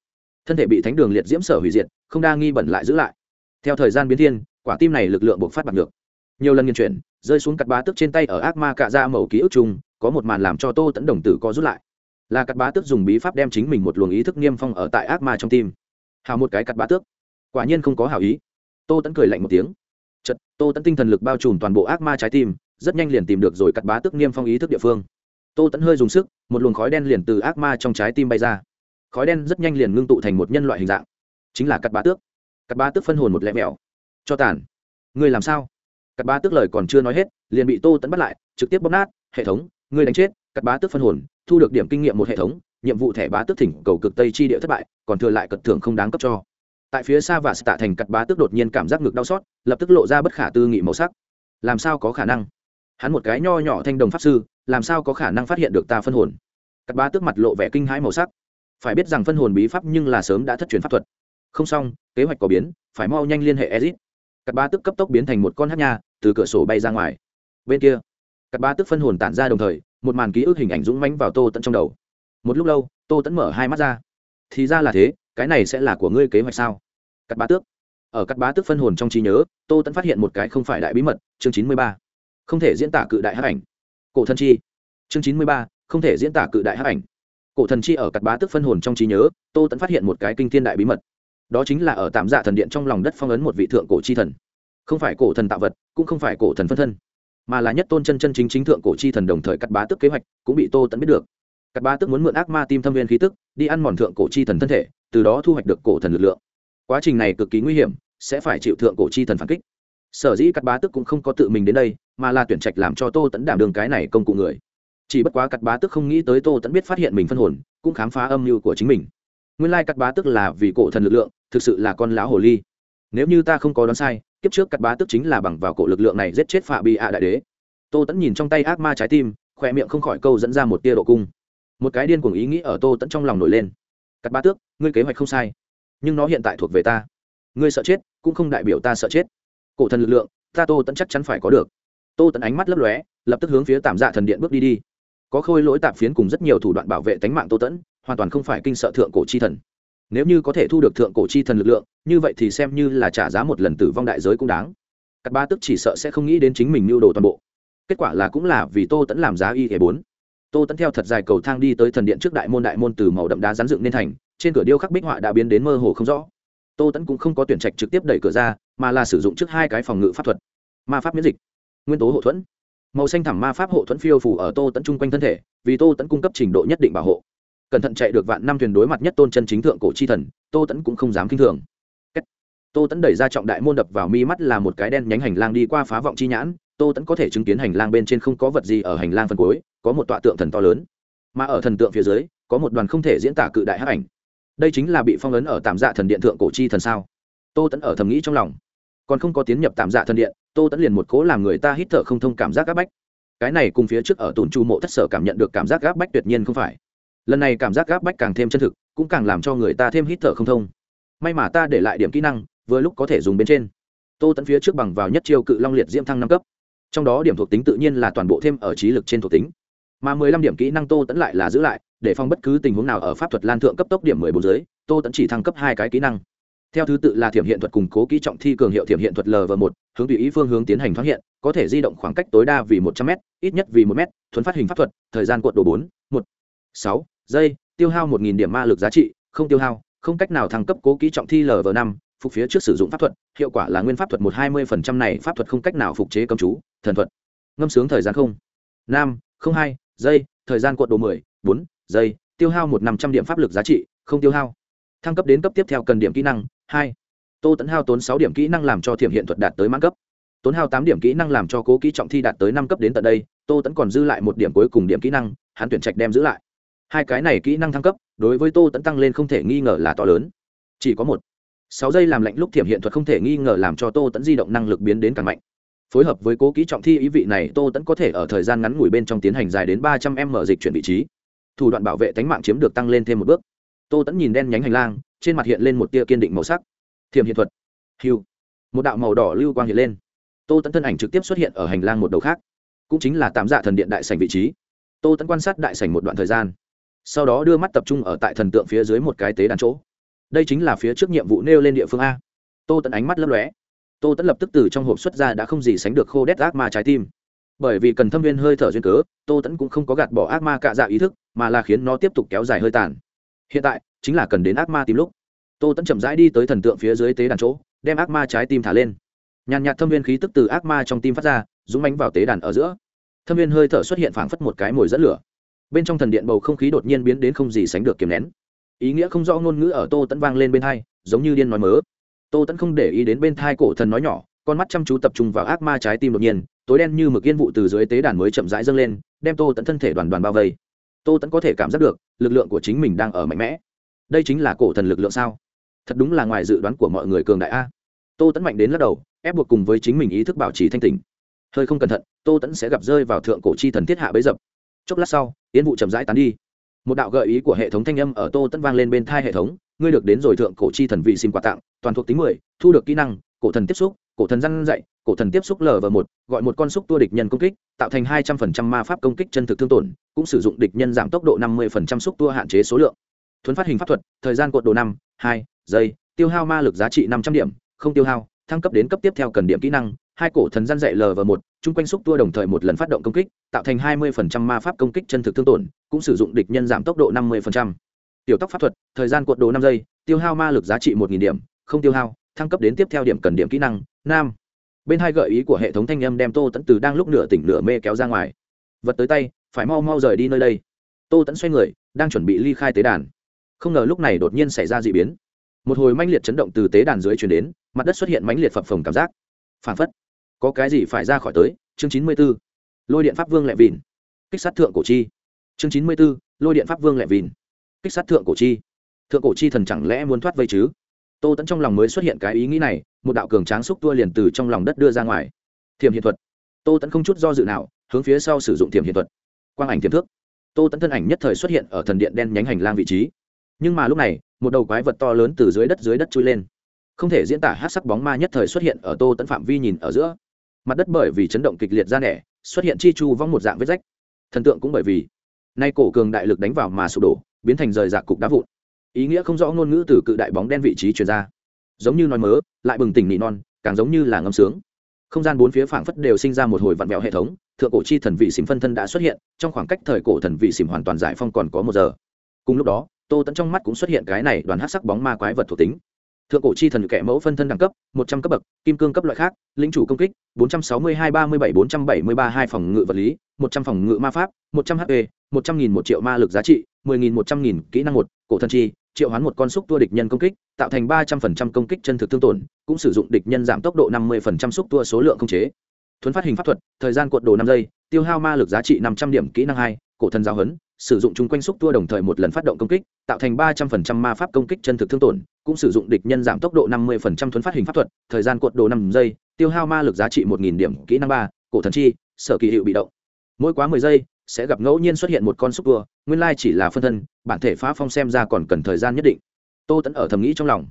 thân thể bị thánh đường liệt diễm sở hủy diệt, không đa nghi bẩn lại giữ lại. Theo thời gian biến thiên, quả tim này lực lượng buộc phát bằng được. Nhiều lần nghiên chuyển, rơi xuống cắt bá tức trên tay ở ác ma cạ dạ mẩu ký ức chung, có một màn làm cho tô tẫn đồng tử co rút lại. Là cắt bá tước dùng bí pháp đem chính mình một luồng ý thức niêm phong ở tại ác ma trong tim. Hào một cái cắt bá tước. Quả nhiên không có hảo ý. Tô tẫn cười lạnh một tiếng chật tô tẫn tinh thần lực bao trùm toàn bộ ác ma trái tim, rất nhanh liền tìm được rồi cắt bá tước niêm phong ý thức địa phương. Tô tẫn hơi dùng sức, một luồng khói đen liền từ ác ma trong trái tim bay ra. Khói đen rất nhanh liền ngưng tụ thành một nhân loại hình dạng, chính là cắt bá tước. Cắt bá tước phân hồn một lẹ mẹo. Cho tàn. Ngươi làm sao? Cắt bá tước lời còn chưa nói hết, liền bị tô tẫn bắt lại, trực tiếp bóp nát, hệ thống, ngươi đánh chết. Cắt bá tước phân hồn, thu được điểm kinh nghiệm một hệ thống, nhiệm vụ thẻ bá tước thỉnh cầu cực tây chi địa thất bại, còn thừa lại cật thưởng không đáng cấp cho tại phía xa và tạ thành cặt bá tước đột nhiên cảm giác ngực đau xót, lập tức lộ ra bất khả tư nghị màu sắc. Làm sao có khả năng? Hắn một cái nho nhỏ thanh đồng pháp sư, làm sao có khả năng phát hiện được ta phân hồn? Cặt bá tước mặt lộ vẻ kinh hãi màu sắc. Phải biết rằng phân hồn bí pháp nhưng là sớm đã thất truyền pháp thuật. Không xong, kế hoạch có biến, phải mau nhanh liên hệ ezit. Cắt bá tức cấp tốc biến thành một con hát nha, từ cửa sổ bay ra ngoài. Bên kia, cắt bá tức phân hồn tản ra đồng thời, một màn ký ức hình ảnh dũng mánh vào tô tẫn trong đầu. Một lúc lâu, tô tẫn mở hai mắt ra thì ra là thế, cái này sẽ là của ngươi kế hoạch sao? Cắt bá tước. Ở cắt bá tước phân hồn trong trí nhớ, tô tẫn phát hiện một cái không phải đại bí mật, chương chín mươi ba. Không thể diễn tả cự đại hắc ảnh. Cổ thần chi. Chương chín mươi ba, không thể diễn tả cự đại hắc ảnh. Cổ thần chi ở cắt bá tước phân hồn trong trí nhớ, tô tẫn phát hiện một cái kinh thiên đại bí mật. Đó chính là ở tạm dạ thần điện trong lòng đất phong ấn một vị thượng cổ chi thần. Không phải cổ thần tạo vật, cũng không phải cổ thần phân thân, mà là nhất tôn chân chân chính chính thượng cổ chi thần đồng thời cắt bá tức kế hoạch, cũng bị tô tẫn biết được. Cắt bá tức muốn mượn ác ma tim thâm viên khí tức đi ăn mòn thượng cổ chi thần thân thể, từ đó thu hoạch được cổ thần lực lượng. Quá trình này cực kỳ nguy hiểm, sẽ phải chịu thượng cổ chi thần phản kích. Sở dĩ cắt bá tức cũng không có tự mình đến đây, mà là tuyển trạch làm cho tô tẫn đảm đường cái này công cụ người. Chỉ bất quá cắt bá tức không nghĩ tới tô tẫn biết phát hiện mình phân hồn, cũng khám phá âm mưu của chính mình. Nguyên lai cắt bá tức là vì cổ thần lực lượng, thực sự là con lão hồ ly. Nếu như ta không có đoán sai, kiếp trước cắt bá tức chính là bằng vào cổ lực lượng này giết chết phạ bị ạ đại đế. Tô tẫn nhìn trong tay ác ma trái tim khoe miệng không khỏi câu dẫn ra một tia độ cung một cái điên cuồng ý nghĩ ở tô tẫn trong lòng nổi lên. Cắt Ba tước, ngươi kế hoạch không sai, nhưng nó hiện tại thuộc về ta. Ngươi sợ chết, cũng không đại biểu ta sợ chết. Cổ thần lực lượng, ta tô tẫn chắc chắn phải có được. Tô tẫn ánh mắt lấp lóe, lập tức hướng phía tạm dạ thần điện bước đi đi. Có khôi lỗi tạp phiến cùng rất nhiều thủ đoạn bảo vệ tánh mạng tô tẫn, hoàn toàn không phải kinh sợ thượng cổ chi thần. Nếu như có thể thu được thượng cổ chi thần lực lượng, như vậy thì xem như là trả giá một lần tử vong đại giới cũng đáng. Cắt ba tức chỉ sợ sẽ không nghĩ đến chính mình mưu đồ toàn bộ. Kết quả là cũng là vì tô tẫn làm giá y hệ bốn tô tẫn theo thật dài cầu thang đi tới thần điện trước đại môn đại môn từ màu đậm đá rán dựng nên thành, trên cửa điêu khắc bích họa đã biến đến mơ hồ không rõ. Tô tẫn cũng không có tuyển trạch trực tiếp đẩy cửa ra, mà là sử dụng trước hai cái phòng ngự pháp thuật. Ma pháp miễn dịch, nguyên tố hộ thuẫn. Màu xanh thẳm ma pháp hộ thuẫn phiêu phủ ở tô tẫn chung quanh thân thể, vì tô tẫn cung cấp trình độ nhất định bảo hộ. Cẩn thận chạy được vạn năm thuyền đối mặt nhất tôn chân chính thượng cổ chi thần, tô tẫn cũng không dám k i n h thường tô tẫn đẩy ra trọng đại môn đập vào mi mắt là một cái đen nhánh hành lang đi qua phá vọng chi nhãn, tô tẫn có thể chứng kiến hành lang bên trên không có vật gì ở hành lang phần cuối có một tọa tượng thần to lớn, mà ở thần tượng phía dưới, có một đoàn không thể diễn tả cự đại hắc ảnh. Đây chính là bị phong ấn ở tạm dạ thần điện thượng cổ chi thần sao? Tô tẫn ở thầm nghĩ trong lòng. Còn không có tiến nhập tạm dạ thần điện, tô tẫn liền một cố làm người ta hít thở không thông cảm giác gác bách. Cái này cùng phía trước ở tồn chu mộ thất sở cảm nhận được cảm giác gác bách tuyệt nhiên không phải. Lần này cảm giác gác bách càng thêm chân thực, cũng càng làm cho người ta thêm hít thở không thông. May mà ta để lại điểm kỹ năng, vừa lúc có thể dùng bên trên. Tô tẫn phía trước bằng vào nhất chiêu cự long liệt diễm thăng năm cấp. Trong đó điểm thuộc tính tự nhiên là toàn bộ thêm ở trí lực trên thuộc tính mà mười lăm điểm kỹ năng tô tẫn lại là giữ lại, để phòng bất cứ tình huống nào ở pháp thuật lan thượng cấp tốc điểm mười bốn dưới, tô tẫn chỉ thăng cấp hai cái kỹ năng. Theo thứ tự là thiểm hiện thuật củng cố kỹ trọng thi cường hiệu thiểm hiện thuật l và một, hướng tùy ý phương hướng tiến hành thoát hiện, có thể di động khoảng cách tối đa vì một trăm m ít nhất vì một m thuấn phát hình pháp thuật, thời gian cuộn đồ bốn, một, sáu giây, tiêu hao một nghìn điểm ma lực giá trị, không tiêu hao, không cách nào thăng cấp cố kỹ trọng thi lv năm, phục phía trước sử dụng pháp thuật, hiệu quả là nguyên pháp thuật một hai mươi phần trăm này, pháp thuật không cách nào phục chế cầm chú, thần thuật. Ngâm sướng thời gian không, năm, không hai giây, thời gian cuộn đồ mười, bốn, giây, tiêu hao một năm trăm điểm pháp lực giá trị, không tiêu hao. Thăng cấp đến cấp tiếp theo cần điểm kỹ năng, hai. Tô tẫn hao tốn sáu điểm kỹ năng làm cho thiểm hiện thuật đạt tới mãn cấp. Tốn hao tám điểm kỹ năng làm cho cố kỹ trọng thi đạt tới năm cấp đến tận đây, tô tẫn còn dư lại một điểm cuối cùng điểm kỹ năng, hắn tuyển trạch đem giữ lại. Hai cái này kỹ năng thăng cấp, đối với tô tẫn tăng lên không thể nghi ngờ là to lớn. Chỉ có một. Sáu giây làm lạnh lúc thiểm hiện thuật không thể nghi ngờ làm cho tô tẫn di động năng lực biến đến càng mạnh phối hợp với cố kỹ trọng thi ý vị này, tô tẫn có thể ở thời gian ngắn ngủi bên trong tiến hành dài đến ba trăm m dịch chuyển vị trí. Thủ đoạn bảo vệ tánh mạng chiếm được tăng lên thêm một bước. Tô tẫn nhìn đen nhánh hành lang, trên mặt hiện lên một tia kiên định màu sắc. Thiềm hiện thuật. Hiu một đạo màu đỏ lưu quang hiện lên. Tô tẫn thân ảnh trực tiếp xuất hiện ở hành lang một đầu khác. Cũng chính là tạm dạ thần điện đại sành vị trí. Tô tẫn quan sát đại sành một đoạn thời gian. Sau đó đưa mắt tập trung ở tại thần tượng phía dưới một cái tế đàn chỗ. Đây chính là phía trước nhiệm vụ nêu lên địa phương a. Tô tẫn ánh mắt lấp lóe tô tẫn lập tức từ trong hộp xuất ra đã không gì sánh được khô đét ác ma trái tim. Bởi vì cần thâm viên hơi thở duyên cớ, tô tẫn cũng không có gạt bỏ ác ma cạ dạ ý thức, mà là khiến nó tiếp tục kéo dài hơi tàn. Hiện tại, chính là cần đến ác ma tìm lúc. Tô tẫn chậm rãi đi tới thần tượng phía dưới tế đàn chỗ, đem ác ma trái tim thả lên. Nhàn nhạt thâm viên khí tức từ ác ma trong tim phát ra, dũng bánh vào tế đàn ở giữa. Thâm viên hơi thở xuất hiện phảng phất một cái mồi dẫn lửa. Bên trong thần điện bầu không khí đột nhiên biến đến không gì sánh được kiềm nén. Ý nghĩa không rõ ngôn ngữ ở tô tẫn vang lên bên hai, giống như điên nói mớ tô tẫn không để ý đến bên thai cổ thần nói nhỏ, con mắt chăm chú tập trung vào ác ma trái tim đột nhiên, tối đen như mực yên vụ từ dưới tế đàn mới chậm rãi dâng lên, đem tô tẫn thân thể đoàn đoàn bao vây. Tô tẫn có thể cảm giác được, lực lượng của chính mình đang ở mạnh mẽ. Đây chính là cổ thần lực lượng sao? Thật đúng là ngoài dự đoán của mọi người cường đại a. Tô tẫn mạnh đến lắc đầu, ép buộc cùng với chính mình ý thức bảo trì thanh tình hơi không cẩn thận, tô tẫn sẽ gặp rơi vào thượng cổ chi thần thiết hạ bấy dập. Chốc lát sau, yên vụ chậm rãi tán đi. Một đạo gợi ý của hệ thống thanh âm ở tô tẫn vang lên bên thai hệ thống ngươi được đến rồi thượng cổ chi thần vị xin quà tặng, toàn thuộc tính mười, thu được kỹ năng, cổ thần tiếp xúc, cổ thần răn dạy, cổ thần tiếp xúc lv một, gọi một con xúc tua địch nhân công kích, tạo thành hai trăm phần trăm ma pháp công kích chân thực thương tổn, cũng sử dụng địch nhân giảm tốc độ năm mươi phần trăm xúc tua hạn chế số lượng thuấn phát hình pháp thuật, thời gian cuộn độ năm, hai giây, tiêu hao ma lực giá trị năm trăm điểm, không tiêu hao, thăng cấp đến cấp tiếp theo cần điểm kỹ năng, hai cổ thần gian dạy lv một, chung quanh xúc tua đồng thời một lần phát động công kích, tạo thành hai mươi phần trăm ma pháp công kích chân thực thương tổn, cũng sử dụng địch nhân giảm tốc độ năm mươi phần trăm tiểu tóc pháp thuật, thời gian cuộn đồ năm giây, tiêu hao ma lực giá trị một nghìn điểm, không tiêu hao, thăng cấp đến tiếp theo điểm cần điểm kỹ năng, nam. Bên hai gợi ý của hệ thống thanh âm đem tô tẫn từ đang lúc nửa tỉnh nửa mê kéo ra ngoài. Vật tới tay, phải mau mau rời đi nơi đây. Tô tẫn xoay người, đang chuẩn bị ly khai tế đàn. Không ngờ lúc này đột nhiên xảy ra d ị biến. Một hồi manh liệt chấn động từ tế đàn dưới chuyển đến, mặt đất xuất hiện mãnh liệt phập phồng cảm giác. Phản phất, có cái gì phải ra khỏi tới, chương chín mươi b ố lôi điện pháp vương lẹ vìn kích sát thượng cổ chi. Chương chín mươi b ố lôi điện pháp vương lẹ vìn kích sát thượng cổ chi. Thượng cổ chi thần chẳng lẽ muốn thoát vây chứ? Tô tẫn trong lòng mới xuất hiện cái ý nghĩ này, một đạo cường tráng xúc tua liền từ trong lòng đất đưa ra ngoài. Thiềm hiện thuật. Tô tẫn không chút do dự nào, hướng phía sau sử dụng thiềm hiện thuật. Quang ảnh thiềm thước. Tô tẫn thân ảnh nhất thời xuất hiện ở thần điện đen nhánh hành lang vị trí. Nhưng mà lúc này, một đầu quái vật to lớn từ dưới đất dưới đất chui lên. Không thể diễn tả hát sắc bóng ma nhất thời xuất hiện ở tô tẫn phạm vi nhìn ở giữa. Mặt đất bởi vì chấn động kịch liệt ra nẻ, xuất hiện chi chu vong một dạng vết rách. Thần tượng cũng bởi vì, nay cổ cường đại lực đánh vào mà sụp đổ biến thành rời rạc cục đá vụn. Ý nghĩa không rõ ngôn ngữ từ cự đại bóng đen vị trí truyền ra. Giống như nói mớ, lại bừng tỉnh nị non, càng giống như là ngâm sướng. Không gian bốn phía phảng phất đều sinh ra một hồi vặn vẹo hệ thống, thượng cổ chi thần vị xìm phân thân đã xuất hiện, trong khoảng cách thời cổ thần vị xìm hoàn toàn giải phong còn có một giờ. Cùng lúc đó, tô tẫn trong mắt cũng xuất hiện cái này đoàn hát sắc bóng ma quái vật thuộc tính. Thượng cổ chi thần kẻ mẫu phân thân đẳng cấp, một trăm cấp bậc, kim cương cấp loại khác lính chủ công kích, bốn trăm sáu mươi hai ba mươi bảy, bốn trăm bảy mươi ba hai phòng ngự vật lý, một trăm phòng ngự ma pháp, một trăm hp, một trăm nghìn một triệu ma lực giá trị mười nghìn một trăm nghìn kỹ năng một, cổ thần chi, triệu hoán một con xúc tua địch nhân công kích, tạo thành ba trăm phần trăm công kích chân thực thương tổn, cũng sử dụng địch nhân giảm tốc độ năm mươi phần trăm xúc tua số lượng không chế. Thuấn phát hình pháp thuật, thời gian cuộn đồ năm giây, tiêu hao ma lực giá trị năm trăm điểm kỹ năng hai, cổ thần giáo huấn, sử dụng chung quanh xúc tua đồng thời một lần phát động công kích, tạo thành ba trăm phần trăm ma pháp công kích chân thực thương tổn, cũng sử dụng địch nhân giảm tốc độ năm mươi phần trăm thuấn phát hình pháp thuật, thời gian cuộn đồ năm giây, tiêu hao ma lực giá trị một nghìn điểm kỹ năng ba, cổ thần chi, sở kỳ hiệu bị động. Mỗi quá mười giây, sẽ gặp ngẫu nhiên xuất hiện một con xúc tua nguyên lai chỉ là phân thân, bản thể phá phong xem ra còn cần thời gian nhất định. Tô tẫn ở thầm nghĩ trong lòng.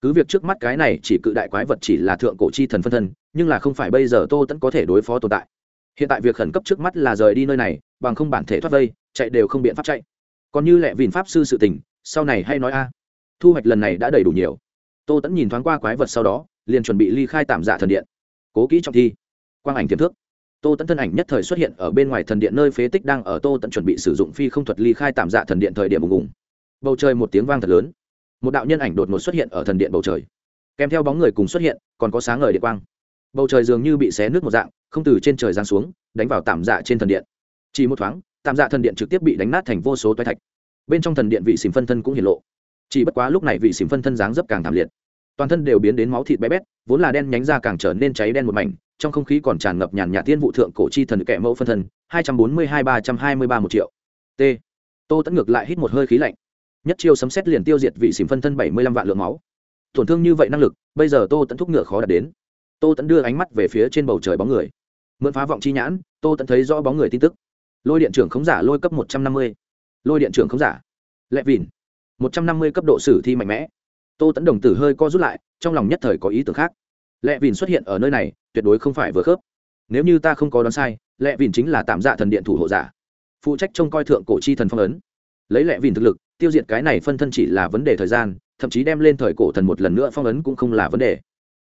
Cứ việc trước mắt cái này chỉ cự đại quái vật chỉ là thượng cổ chi thần phân thân, nhưng là không phải bây giờ tô tẫn có thể đối phó tồn tại. Hiện tại việc khẩn cấp trước mắt là rời đi nơi này, bằng không bản thể thoát vây, chạy đều không biện pháp chạy. Còn như lẹ vìn pháp sư sự tình, sau này hay nói a. Thu hoạch lần này đã đầy đủ nhiều. Tô tẫn nhìn thoáng qua quái vật sau đó, liền chuẩn bị ly khai tạm giả thần điện. Cố kỹ trọng thi. Quang ảnh tiềm thước tô tẫn thân ảnh nhất thời xuất hiện ở bên ngoài thần điện nơi phế tích đang ở tô tẫn chuẩn bị sử dụng phi không thuật ly khai tạm dạ thần điện thời điểm bùng bùng. Bầu trời một tiếng vang thật lớn. Một đạo nhân ảnh đột ngột xuất hiện ở thần điện bầu trời. Kèm theo bóng người cùng xuất hiện, còn có sáng ngời điện quang. Bầu trời dường như bị xé nước một dạng, không từ trên trời giáng xuống, đánh vào tạm dạ trên thần điện. Chỉ một thoáng, tạm dạ thần điện trực tiếp bị đánh nát thành vô số toái thạch. Bên trong thần điện vị xìm phân thân cũng hiển lộ. Chỉ bất quá lúc này vị xìm phân thân dáng dấp càng thảm liệt. Toàn thân đều biến đến máu thịt bé bét, vốn là đen nhánh ra càng trở nên cháy đen một mảnh trong không khí còn tràn ngập nhàn nhạt tiên vụ thượng cổ chi thần kẻ mẫu phân thân, hai trăm bốn mươi hai ba trăm hai mươi ba một triệu. T. Tô tẫn ngược lại hít một hơi khí lạnh. Nhất chiêu sấm xét liền tiêu diệt vị xìm phân thân bảy mươi lăm vạn lượng máu. Tổn thương như vậy năng lực, bây giờ tô tẫn thúc ngựa khó đạt đến. Tô tẫn đưa ánh mắt về phía trên bầu trời bóng người. Mượn phá vọng chi nhãn, tô tẫn thấy rõ bóng người tin tức. Lôi điện trưởng khống giả lôi cấp một trăm năm mươi. Lôi điện trưởng khống giả. Lệ vìn một trăm năm mươi cấp độ sử thi mạnh mẽ. Tô tẫn đồng tử hơi co rút lại, trong lòng nhất thời có ý tưởng khác lệ vìn xuất hiện ở nơi này tuyệt đối không phải vừa khớp. Nếu như ta không có đoán sai lệ vìn chính là tạm dạ thần điện thủ hộ giả. Phụ trách trông coi thượng cổ chi thần phong ấn. Lấy lệ vìn thực lực tiêu diệt cái này phân thân chỉ là vấn đề thời gian thậm chí đem lên thời cổ thần một lần nữa phong ấn cũng không là vấn đề.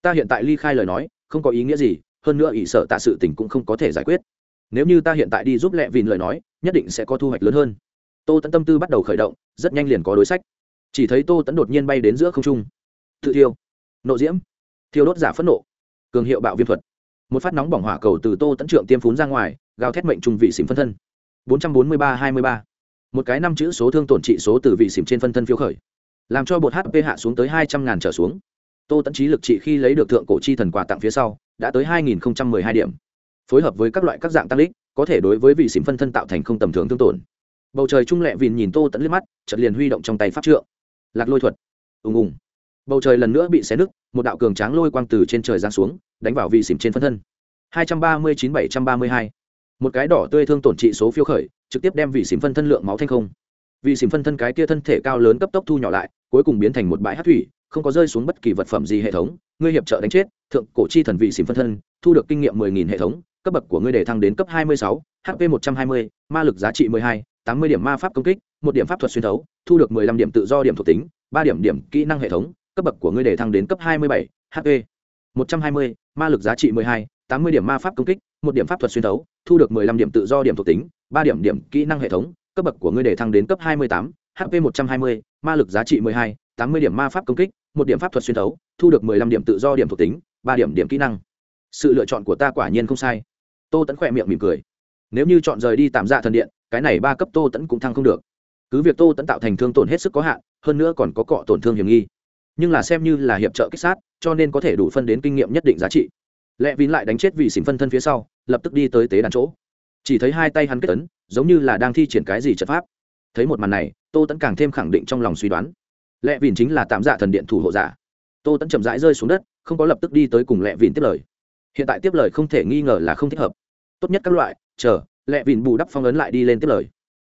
Ta hiện tại ly khai lời nói không có ý nghĩa gì hơn nữa ỷ sợ tạ sự tình cũng không có thể giải quyết. Nếu như ta hiện tại đi giúp lệ vìn lời nói nhất định sẽ có thu hoạch lớn hơn. Tô tẫn tâm tư bắt đầu khởi động rất nhanh liền có đối sách. Chỉ thấy tô tẫn đột nhiên bay đến giữa không trung. Tự tiêu, nộ diễm thiêu đốt giả phẫn nộ. Cường hiệu bạo viêm thuật. Một phát nóng bỏng hỏa cầu từ tô tẫn trượng tiêm phún ra ngoài, gào thét mệnh trùng vị xỉm phân thân. bốn trăm bốn mươi ba hai mươi ba. Một cái năm chữ số thương tổn trị số từ vị xỉm trên phân thân phiếu khởi. Làm cho bột hp hạ xuống tới hai trăm ngàn trở xuống. Tô tẫn trí lực trị khi lấy được thượng cổ chi thần quà tặng phía sau, đã tới hai nghìn hai điểm. Phối hợp với các loại các dạng tăng lít có thể đối với vị xỉm phân thân tạo thành không tầm thường thương tổn. Bầu trời trung lệ vìn nhìn tô tẫn liếc mắt chật liền huy động trong tay pháp trượng. Lạc lôi thuật. Ùng ùng. Bầu trời lần nữa bị xé nứt một đạo cường tráng lôi quang từ trên trời giáng xuống, đánh vào vị xỉm trên phân thân. hai trăm ba mươi chín bảy trăm ba mươi hai. Một cái đỏ tươi thương tổn trị số phiêu khởi, trực tiếp đem vị xỉm phân thân lượng máu thanh không. Vị xỉm phân thân cái kia thân thể cao lớn cấp tốc thu nhỏ lại, cuối cùng biến thành một bãi hát thủy, không có rơi xuống bất kỳ vật phẩm gì hệ thống. Ngươi hiệp trợ đánh chết, thượng cổ chi thần vị xỉm phân thân, thu được kinh nghiệm mười nghìn hệ thống, cấp bậc của ngươi để thăng đến cấp hai mươi sáu, hp một trăm hai mươi, ma lực giá trị mười hai, tám mươi điểm ma pháp công kích, một điểm pháp thuật xuyên thấu, thu được mười lăm điểm tự do điểm thuộc tính, ba điểm điểm kỹ năng hệ thống cấp bậc của ngươi để thăng đến cấp hai mươi bảy hp một trăm hai mươi, ma lực giá trị mười hai, tám mươi điểm ma pháp công kích, một điểm pháp thuật xuyên thấu, thu được mười lăm điểm tự do điểm thuộc tính, ba điểm điểm kỹ năng hệ thống, cấp bậc của ngươi để thăng đến cấp hai mươi tám hp một trăm hai mươi, ma lực giá trị mười hai, tám mươi điểm ma pháp công kích, một điểm pháp thuật xuyên thấu, thu được mười lăm điểm tự do điểm thuộc tính, ba điểm điểm kỹ năng. Sự lựa chọn của ta quả nhiên không sai. Tô Tấn khẽ miệng mỉm cười. Nếu như chọn rời đi tạm dạ thần điện, cái này ba cấp tô tấn cũng thăng không được. Cứ việc tô tấn tạo thành thương tổn hết sức có hạn, hơn nữa còn có cọ tổn thương hiểm nghi nhưng là xem như là hiệp trợ kích sát, cho nên có thể đủ phân đến kinh nghiệm nhất định giá trị. Lẽ vín lại đánh chết vị xỉn phân thân phía sau, lập tức đi tới tế đàn chỗ. Chỉ thấy hai tay hắn kết tấn giống như là đang thi triển cái gì trận pháp. Thấy một màn này, tô tẫn càng thêm khẳng định trong lòng suy đoán. Lẽ vín chính là tạm giả thần điện thủ hộ giả. Tô tẫn chậm rãi rơi xuống đất, không có lập tức đi tới cùng lệ vín tiếp lời. Hiện tại tiếp lời không thể nghi ngờ là không thích hợp. Tốt nhất các loại, chờ, lệ vín bù đắp phong ấn lại đi lên tiếp lời.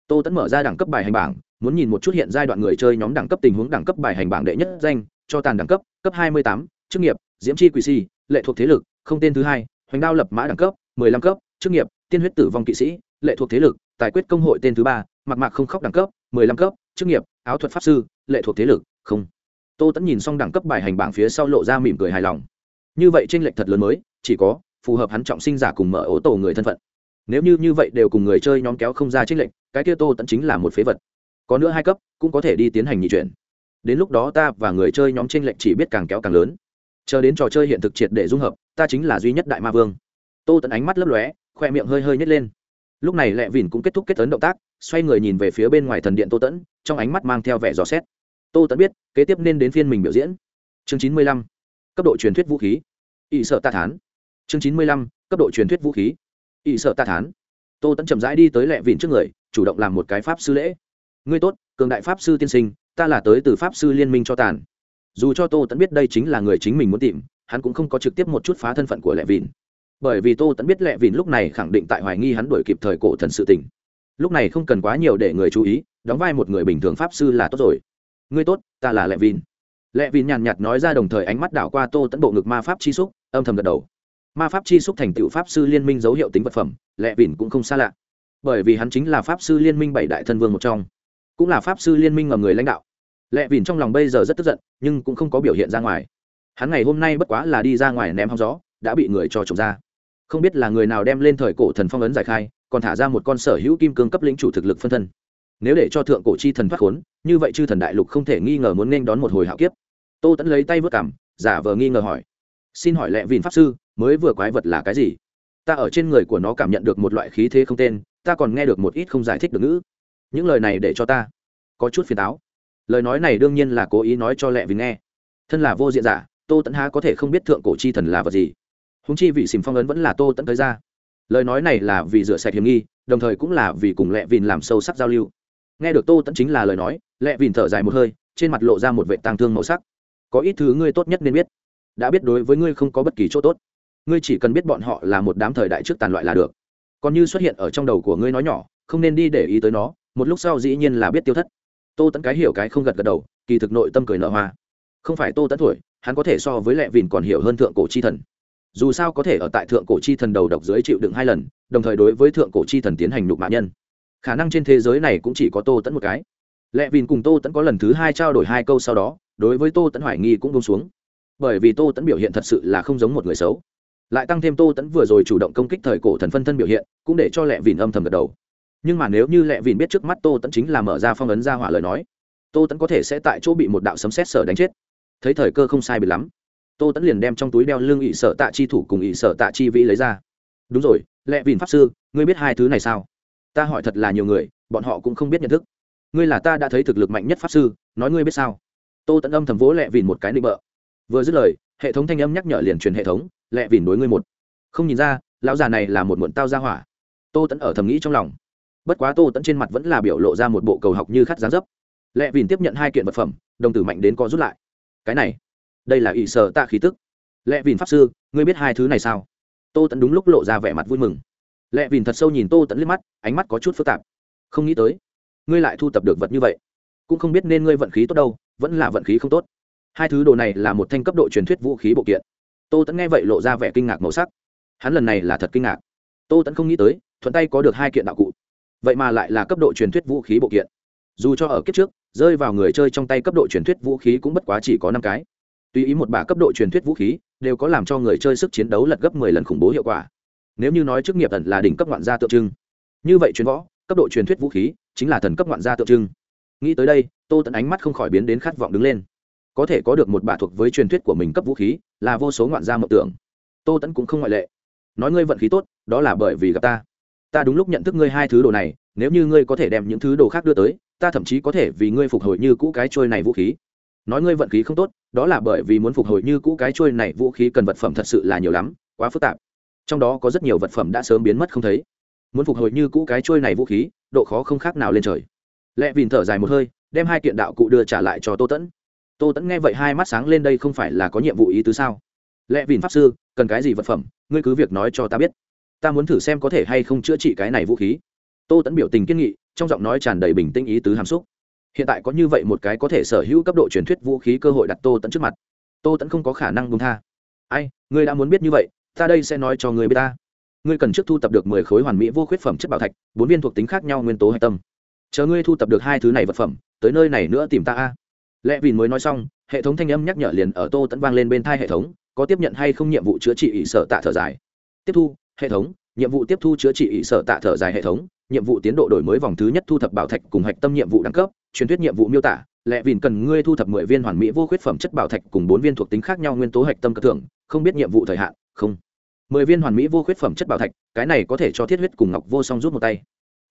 Tô tẫn mở ra đẳng cấp bài hành bảng, muốn nhìn một chút hiện giai đoạn người chơi nhóm đẳng cấp tình huống đẳng cấp bài hành bảng đệ nhất danh cho tàn đẳng cấp cấp hai mươi tám, chức nghiệp, diễm chi quỷ si, lệ thuộc thế lực, không tên thứ hai, hoành đao lập mã đẳng cấp, mười lăm cấp, chức nghiệp, tiên huyết tử vong kỵ sĩ, lệ thuộc thế lực, tài quyết công hội tên thứ ba, mặc mạc không khóc đẳng cấp, mười lăm cấp, chức nghiệp, áo thuật pháp sư, lệ thuộc thế lực, không. Tô tẫn nhìn xong đẳng cấp bài hành bảng phía sau lộ ra mỉm cười hài lòng. Như vậy tranh lệch thật lớn mới, chỉ có phù hợp hắn trọng sinh giả cùng mở ố tổ người thân phận. Nếu như như vậy đều cùng người chơi nhóm kéo không ra tranh lệch, cái kia tô tẫn chính là một phế vật. Có nữa hai cấp, cũng có thể đi tiến hành nhị chuyển đến lúc đó ta và người chơi nhóm tranh lệch chỉ biết càng kéo càng lớn. Chờ đến trò chơi hiện thực triệt để dung hợp, ta chính là duy nhất đại ma vương. Tô tẫn ánh mắt lấp lóe, khoe miệng hơi hơi nhét lên. Lúc này lẹ vìn cũng kết thúc kết tấn động tác, xoay người nhìn về phía bên ngoài thần điện tô tẫn trong ánh mắt mang theo vẻ dò xét. Tô tẫn biết, kế tiếp nên đến phiên mình biểu diễn. Chương chín mươi lăm, cấp độ truyền thuyết vũ khí. Ỵ sợ ta thán. Chương chín mươi lăm, cấp độ truyền thuyết vũ khí. Ỵ sợ ta thán. Tô tẫn chậm rãi đi tới lẹ vìn trước người, chủ động làm một cái pháp sư lễ. Ngươi tốt, cường đại pháp sư tiên sinh ta là tới từ pháp sư liên minh cho tàn. Dù cho tô tẫn biết đây chính là người chính mình muốn tìm, hắn cũng không có trực tiếp một chút phá thân phận của Lệ vìn bởi vì tô tẫn biết Lệ vìn lúc này khẳng định tại hoài nghi hắn đổi kịp thời cổ thần sự tình. Lúc này không cần quá nhiều để người chú ý, đóng vai một người bình thường pháp sư là tốt rồi. Ngươi tốt, ta là Lệ vìn Lệ vìn nhàn nhạt nói ra đồng thời ánh mắt đảo qua tô tẫn bộ ngực ma pháp chi xúc, âm thầm gật đầu. Ma pháp chi xúc thành tựu pháp sư liên minh dấu hiệu tính vật phẩm, Lệ vìn cũng không xa lạ. Bởi vì hắn chính là pháp sư liên minh bảy đại thân vương một trong cũng là pháp sư liên minh ngầm người lãnh đạo. Lẹ vìn trong lòng bây giờ rất tức giận, nhưng cũng không có biểu hiện ra ngoài. Hắn ngày hôm nay bất quá là đi ra ngoài ném hóng gió, đã bị người cho trộm ra. Không biết là người nào đem lên thời cổ thần phong ấn giải khai, còn thả ra một con sở hữu kim cương cấp lĩnh chủ thực lực phân thân. Nếu để cho thượng cổ chi thần thoát khốn, như vậy chư thần đại lục không thể nghi ngờ muốn nên đón một hồi hạo kiếp. Tô tẫn lấy tay vớt cảm, giả vờ nghi ngờ hỏi. Xin hỏi lẹ vìn pháp sư, mới vừa quái vật là cái gì? Ta ở trên người của nó cảm nhận được một loại khí thế không tên, ta còn nghe được một ít không giải thích được ngữ những lời này để cho ta có chút phiền táo. Lời nói này đương nhiên là cố ý nói cho lẹ vì nghe. Thân là vô diện giả, tô tẫn há có thể không biết thượng cổ chi thần là vật gì. Húng chi vị xìm phong ấn vẫn là tô tẫn tới ra. Lời nói này là vì rửa sạch hiểm nghi, đồng thời cũng là vì cùng lẹ vìn làm sâu sắc giao lưu. Nghe được tô tẫn chính là lời nói, lẹ vìn thở dài một hơi, trên mặt lộ ra một vệ tang thương màu sắc. Có ít thứ ngươi tốt nhất nên biết. Đã biết đối với ngươi không có bất kỳ chỗ tốt. Ngươi chỉ cần biết bọn họ là một đám thời đại trước tàn loại là được. Còn như xuất hiện ở trong đầu của ngươi nói nhỏ, không nên đi để ý tới nó một lúc sau dĩ nhiên là biết tiêu thất. Tô tẫn cái hiểu cái không gật gật đầu, kỳ thực nội tâm cười nở hoa. Không phải tô tẫn tuổi, hắn có thể so với lẹ vìn còn hiểu hơn thượng cổ chi thần. Dù sao có thể ở tại thượng cổ chi thần đầu độc dưới chịu đựng hai lần, đồng thời đối với thượng cổ chi thần tiến hành nhục mạ nhân. Khả năng trên thế giới này cũng chỉ có tô tẫn một cái. Lẹ vìn cùng tô tẫn có lần thứ hai trao đổi hai câu sau đó, đối với tô tẫn hoài nghi cũng bông xuống. Bởi vì tô tẫn biểu hiện thật sự là không giống một người xấu. Lại tăng thêm tô tẫn vừa rồi chủ động công kích thời cổ thần phân thân biểu hiện, cũng để cho lẹ vìn âm thầm gật đầu nhưng mà nếu như lẹ vìn biết trước mắt tô tẫn chính là mở ra phong ấn ra hỏa lời nói, tô tẫn có thể sẽ tại chỗ bị một đạo sấm xét sở đánh chết. Thấy thời cơ không sai bị lắm, tô tẫn liền đem trong túi đeo lưng ỵ sở tạ chi thủ cùng ỵ sở tạ chi vĩ lấy ra. Đúng rồi lẹ vìn pháp sư, ngươi biết hai thứ này sao? Ta hỏi thật là nhiều người, bọn họ cũng không biết nhận thức. Ngươi là ta đã thấy thực lực mạnh nhất pháp sư, nói ngươi biết sao? Tô tẫn âm thầm vỗ lẹ vìn một cái nịnh bợ. Vừa dứt lời, hệ thống thanh âm nhắc nhở liền truyền hệ thống lẹ vìn đối ngươi một. Không nhìn ra, lão già này là một muộn tao ra hỏa. Tô tẫn ở thầm nghĩ trong lòng bất quá tô tẫn trên mặt vẫn là biểu lộ ra một bộ cầu học như khát giá dấp. Lẹ vìn tiếp nhận hai kiện vật phẩm, đồng tử mạnh đến có rút lại. Cái này, đây là ỷ sở tạ khí tức. Lẹ vìn pháp sư, ngươi biết hai thứ này sao? Tô tẫn đúng lúc lộ ra vẻ mặt vui mừng. Lẹ vìn thật sâu nhìn tô tẫn liếc mắt, ánh mắt có chút phức tạp. Không nghĩ tới, ngươi lại thu tập được vật như vậy. Cũng không biết nên ngươi vận khí tốt đâu, vẫn là vận khí không tốt. Hai thứ đồ này là một thanh cấp độ truyền thuyết vũ khí bộ kiện. Tô tẫn nghe vậy lộ ra vẻ kinh ngạc màu sắc. Hắn lần này là thật kinh ngạc. Tô tẫn không nghĩ tới, thuận tay có được hai kiện đạo cụ vậy mà lại là cấp độ truyền thuyết vũ khí bộ kiện. Dù cho ở kiếp trước, rơi vào người chơi trong tay cấp độ truyền thuyết vũ khí cũng bất quá chỉ có năm cái. Tùy ý một bả cấp độ truyền thuyết vũ khí đều có làm cho người chơi sức chiến đấu lật gấp mười lần khủng bố hiệu quả. Nếu như nói chức nghiệp thần là đỉnh cấp ngoạn gia tượng trưng, như vậy truyền võ, cấp độ truyền thuyết vũ khí chính là thần cấp ngoạn gia tượng trưng. Nghĩ tới đây, tô tận ánh mắt không khỏi biến đến khát vọng đứng lên. Có thể có được một bả thuộc với truyền thuyết của mình cấp vũ khí là vô số ngoạn gia mộng tưởng. Tô tẫn cũng không ngoại lệ. Nói ngươi vận khí tốt, đó là bởi vì gặp ta ta đúng lúc nhận thức ngươi hai thứ đồ này, nếu như ngươi có thể đem những thứ đồ khác đưa tới, ta thậm chí có thể vì ngươi phục hồi như cũ cái trôi này vũ khí. Nói ngươi vận khí không tốt, đó là bởi vì muốn phục hồi như cũ cái trôi này vũ khí cần vật phẩm thật sự là nhiều lắm, quá phức tạp. Trong đó có rất nhiều vật phẩm đã sớm biến mất không thấy. Muốn phục hồi như cũ cái trôi này vũ khí, độ khó không khác nào lên trời. Lẽ vìn thở dài một hơi, đem hai kiện đạo cụ đưa trả lại cho tô tẫn. Tô tẫn nghe vậy hai mắt sáng lên đây không phải là có nhiệm vụ ý tứ sao? Lẽ vìn pháp sư, cần cái gì vật phẩm? Ngươi cứ việc nói cho ta biết ta muốn thử xem có thể hay không chữa trị cái này vũ khí. Tô tẫn biểu tình kiên nghị, trong giọng nói tràn đầy bình tĩnh ý tứ hàm xúc. Hiện tại có như vậy một cái có thể sở hữu cấp độ truyền thuyết vũ khí cơ hội đặt tô tẫn trước mặt. Tô tẫn không có khả năng bung tha. Ai, ngươi đã muốn biết như vậy, ta đây sẽ nói cho người biết ta. Ngươi cần trước thu tập được mười khối hoàn mỹ vô khuyết phẩm chất bảo thạch, bốn viên thuộc tính khác nhau nguyên tố hạch tâm. Chờ ngươi thu tập được hai thứ này vật phẩm, tới nơi này nữa tìm ta a. Lẽ vì mới nói xong, hệ thống thanh âm nhắc nhở liền ở tô tẫn vang lên bên thai hệ thống, có tiếp nhận hay không nhiệm vụ chữa trị ỷ sở tạ thở dài. Tiếp thu hệ thống, nhiệm vụ tiếp thu chữa trị ỷ sở tạ thở dài hệ thống, nhiệm vụ tiến độ đổi mới vòng thứ nhất thu thập bảo thạch cùng hạch tâm nhiệm vụ đẳng cấp, truyền thuyết nhiệm vụ miêu tả lẽ vìn cần ngươi thu thập mười viên hoàn mỹ vô khuyết phẩm chất bảo thạch cùng bốn viên thuộc tính khác nhau nguyên tố hạch tâm cơ thưởng, không biết nhiệm vụ thời hạn, không. Mười viên hoàn mỹ vô khuyết phẩm chất bảo thạch, cái này có thể cho thiết huyết cùng ngọc vô song rút một tay.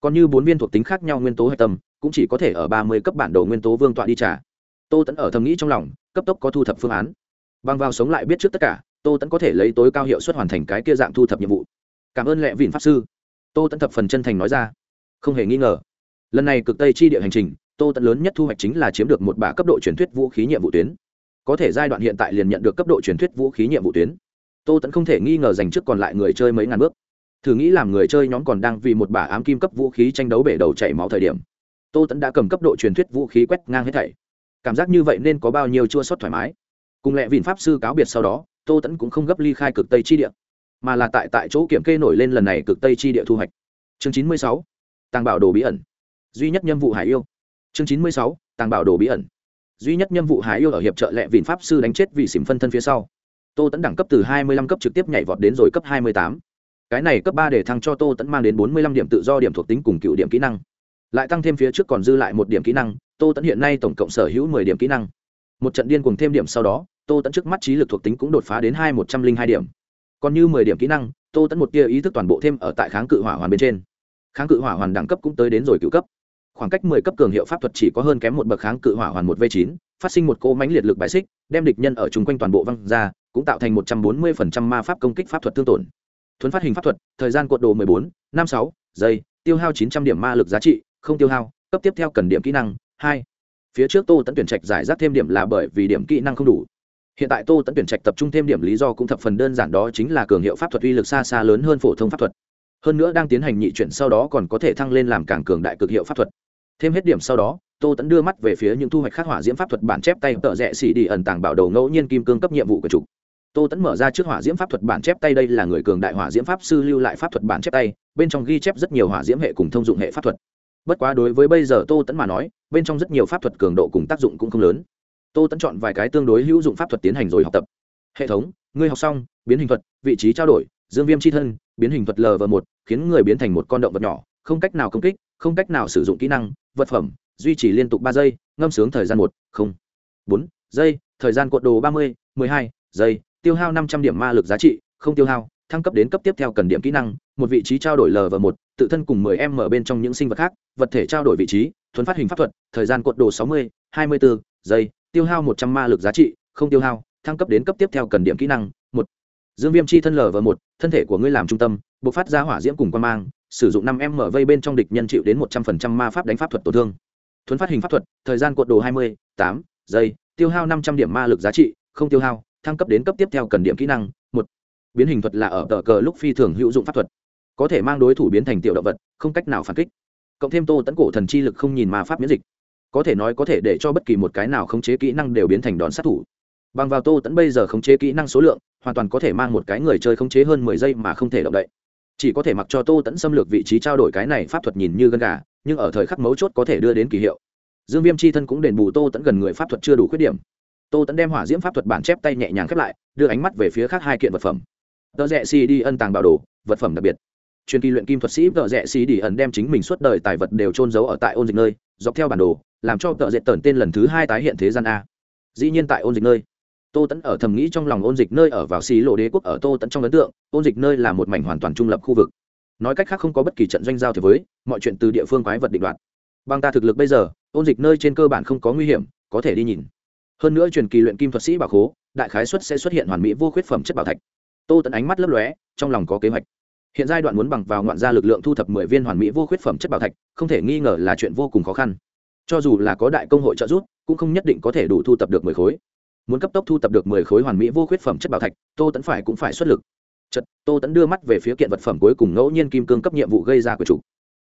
Còn như bốn viên thuộc tính khác nhau nguyên tố hạch tâm, cũng chỉ có thể ở ba mươi cấp bản đồ nguyên tố vương tọa đi trả tô tẫn ở thầm nghĩ trong lòng, cấp tốc có thu thập phương án. Bằng vào sống lại biết trước tất cả, tô tẫn có thể lấy tối cao hiệu suất hoàn thành cái kia dạng thu thập nhiệm vụ cảm ơn lệ vịn pháp sư. Tô tẫn thập phần chân thành nói ra. Không hề nghi ngờ. Lần này cực tây chi địa hành trình, tô tẫn lớn nhất thu hoạch chính là chiếm được một bả cấp độ truyền thuyết vũ khí nhiệm vụ tuyến. Có thể giai đoạn hiện tại liền nhận được cấp độ truyền thuyết vũ khí nhiệm vụ tuyến. Tô tẫn không thể nghi ngờ dành trước còn lại người chơi mấy ngàn bước. Thử nghĩ làm người chơi nhóm còn đang vì một bả ám kim cấp vũ khí tranh đấu bể đầu chảy máu thời điểm, tô tẫn đã cầm cấp độ truyền thuyết vũ khí quét ngang hết thảy. Cảm giác như vậy nên có bao nhiêu chua sót thoải mái. Cùng lẹ vịn pháp sư cáo biệt sau đó, tô tẫn cũng không gấp ly khai cực tây chi địa mà là tại tại chỗ kiểm kê nổi lên lần này cực tây chi địa thu hoạch. Chương chín mươi sáu, tàng bảo đồ bí ẩn. Duy nhất nhiệm vụ hải yêu. Chương chín mươi sáu, tàng bảo đồ bí ẩn. Duy nhất nhiệm vụ hải yêu ở hiệp trợ lệ vịn pháp sư đánh chết vị xỉm phân thân phía sau. Tô tẫn đẳng cấp từ hai mươi lăm cấp trực tiếp nhảy vọt đến rồi cấp hai mươi tám. Cái này cấp ba để thăng cho tô tẫn mang đến bốn mươi lăm điểm tự do điểm thuộc tính cùng cựu điểm kỹ năng. Lại tăng thêm phía trước còn dư lại một điểm kỹ năng, tô tẫn hiện nay tổng cộng sở hữu mười điểm kỹ năng. Một trận điên cùng thêm điểm sau đó, tô tẫn trước mắt trí lực thuộc tính cũng đột phá đến hai một trăm linh hai điểm còn như mười điểm kỹ năng, tô tẫn một tia ý thức toàn bộ thêm ở tại kháng cự hỏa hoàn bên trên. Kháng cự hỏa hoàn đẳng cấp cũng tới đến rồi cựu cấp. Khoảng cách mười cấp cường hiệu pháp thuật chỉ có hơn kém một bậc kháng cự hỏa hoàn một v chín, phát sinh một cỗ mánh liệt lực bài xích, đem địch nhân ở chung quanh toàn bộ văng ra, cũng tạo thành một trăm bốn mươi phần trăm ma pháp công kích pháp thuật thương tổn. Thuấn phát hình pháp thuật, thời gian cột đồ mười bốn, năm sáu, giây, tiêu hao chín trăm điểm ma lực giá trị, không tiêu hao, cấp tiếp theo cần điểm kỹ năng, hai. Phía trước tô tẫn tuyển trạch giải rác thêm điểm là bởi vì điểm kỹ năng không đủ hiện tại tô tẫn tuyển trạch tập trung thêm điểm lý do cũng thập phần đơn giản đó chính là cường hiệu pháp thuật uy lực xa xa lớn hơn phổ thông pháp thuật. Hơn nữa đang tiến hành nhị chuyển sau đó còn có thể thăng lên làm càng cường đại cực hiệu pháp thuật. Thêm hết điểm sau đó, tô tẫn đưa mắt về phía những thu hoạch khắc hỏa diễm pháp thuật bản chép tay tợ rẽ xỉ đi ẩn tàng bảo đầu ngẫu nhiên kim cương cấp nhiệm vụ của chủ. Tô tẫn mở ra trước hỏa diễm pháp thuật bản chép tay đây là người cường đại hỏa diễm pháp sư lưu lại pháp thuật bản chép tay, bên trong ghi chép rất nhiều hỏa diễm hệ cùng thông dụng hệ pháp thuật. Bất quá đối với bây giờ tô tẫn mà nói, bên trong rất nhiều pháp thuật cường độ cùng tác dụng cũng không lớn tô tẫn chọn vài cái tương đối hữu dụng pháp thuật tiến hành rồi học tập. Hệ thống, ngươi học xong, biến hình thuật, vị trí trao đổi, dương viêm c h i thân, biến hình thuật l và một, khiến người biến thành một con động vật nhỏ, không cách nào công kích, không cách nào sử dụng kỹ năng, vật phẩm, duy trì liên tục ba giây, ngâm sướng thời gian một, không. Bốn, giây, thời gian cuộn đồ ba mươi, mười hai, giây, tiêu hao năm trăm điểm ma lực giá trị, không tiêu hao, thăng cấp đến cấp tiếp theo cần điểm kỹ năng, một vị trí trao đổi l và một, tự thân cùng mười em ở bên trong những sinh vật khác, vật thể trao đổi vị trí thuấn phát hình pháp thuật, thời gian cuộn đồ sáu mươi, hai mươi bốn giây tiêu hao một trăm ma lực giá trị, không tiêu hao, thăng cấp đến cấp tiếp theo cần điểm kỹ năng, một. Dương viêm chi thân lở và một, thân thể của ngươi làm trung tâm, bộc phát ra hỏa diễm cùng quan mang, sử dụng năm em mở vây bên trong địch nhân chịu đến một trăm phần trăm ma pháp đánh pháp thuật tổn thương. Thuấn phát hình pháp thuật, thời gian cột đồ hai mươi, tám giây, tiêu hao năm trăm điểm ma lực giá trị, không tiêu hao, thăng cấp đến cấp tiếp theo cần điểm kỹ năng, một. Biến hình thuật là ở tờ cờ lúc phi thường hữu dụng pháp thuật, có thể mang đối thủ biến thành tiểu động vật, không cách nào phản kích. Cộng thêm tô tấn cổ thần chi lực không nhìn ma pháp miễn dịch có thể nói có thể để cho bất kỳ một cái nào khống chế kỹ năng đều biến thành đòn sát thủ. Bằng vào tô tấn bây giờ khống chế kỹ năng số lượng, hoàn toàn có thể mang một cái người chơi khống chế hơn mười giây mà không thể động đậy. Chỉ có thể mặc cho tô tẫn xâm lược vị trí trao đổi cái này pháp thuật nhìn như gân gà, nhưng ở thời khắc mấu chốt có thể đưa đến kỳ hiệu. Dương viêm c h i thân cũng đền bù tô tẫn gần người pháp thuật chưa đủ khuyết điểm. Tô tẫn đem hỏa diễm pháp thuật bản chép tay nhẹ nhàng khép lại, đưa ánh mắt về phía khác hai kiện vật phẩm. Tờ rẽ xì đi ân tàng bảo đồ, vật phẩm đặc biệt. Chuyên kỳ luyện kim thuật sĩ tợ rẽ xí đi ẩn đem chính mình suốt đời tài vật đều trôn giấu ở tại ôn dịch nơi, dọc theo bản đồ, làm cho tợ rẽ tởn tên lần thứ hai tái hiện thế gian a. Dĩ nhiên tại ôn dịch nơi, tô tẫn ở thầm nghĩ trong lòng ôn dịch nơi ở vào xí lộ đế quốc ở tô tẫn trong ấn tượng, ôn dịch nơi là một mảnh hoàn toàn trung lập khu vực. Nói cách khác không có bất kỳ trận doanh giao thế với, mọi chuyện từ địa phương quái vật định đoạt. Bằng ta thực lực bây giờ, ôn dịch nơi trên cơ bản không có nguy hiểm, có thể đi nhìn. Hơn nữa truyền kỳ luyện kim thuật sĩ bảo khố, đại khái xuất sẽ xuất hiện hoàn mỹ vô khuyết phẩm chất bảo thạch. Tô tẫn ánh mắt lấp lóe, trong lòng có kế hoạch hiện giai đoạn muốn bằng vào ngoạn gia lực lượng thu thập mười viên hoàn mỹ vô khuyết phẩm chất bảo thạch, không thể nghi ngờ là chuyện vô cùng khó khăn. Cho dù là có đại công hội trợ giúp, cũng không nhất định có thể đủ thu thập được mười khối. Muốn cấp tốc thu tập được mười khối hoàn mỹ vô khuyết phẩm chất bảo thạch, tô tẫn phải cũng phải xuất lực. Chật tô tẫn đưa mắt về phía kiện vật phẩm cuối cùng ngẫu nhiên kim cương cấp nhiệm vụ gây ra quyển trục.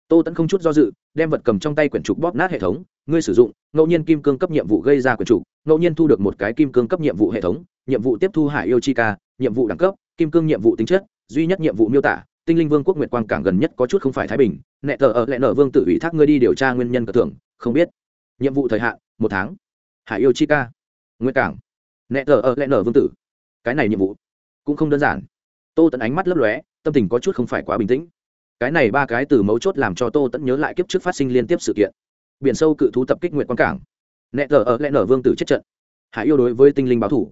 Tô tẫn không chút do dự, đem vật cầm trong tay quyển trục bóp nát hệ thống. Ngươi sử dụng, ngẫu nhiên kim cương cấp nhiệm vụ gây ra quyển trục, ngẫu nhiên thu được một cái kim cương cấp nhiệm vụ hệ thống. Nhiệm vụ tiếp thu hải yêu chi ca, nhiệm vụ đẳng cấp, kim cương nhiệm vụ tính chất, duy nhất nhiệm vụ miêu tả tinh linh vương quốc nguyệt quang cảng gần nhất có chút không phải thái bình, nẹ tờ ở lẹ nở vương tự ủy thác ngươi đi điều tra nguyên nhân cờ tưởng không biết. Nhiệm vụ thời hạn, một tháng. Hải yêu chi ca. Nguyệt cảng. Nẹ tờ ở lẹ nở vương tử. Cái này nhiệm vụ cũng không đơn giản. Tô tẫn ánh mắt lấp lóe, tâm tình có chút không phải quá bình tĩnh. Cái này ba cái từ mấu chốt làm cho tô tẫn nhớ lại kiếp trước phát sinh liên tiếp sự kiện. Biển sâu cự thú tập kích nguyệt quang cảng. Nẹ tờ ở lẹ nở vương tử chết trận. Hải yêu đối với tinh linh báo thủ.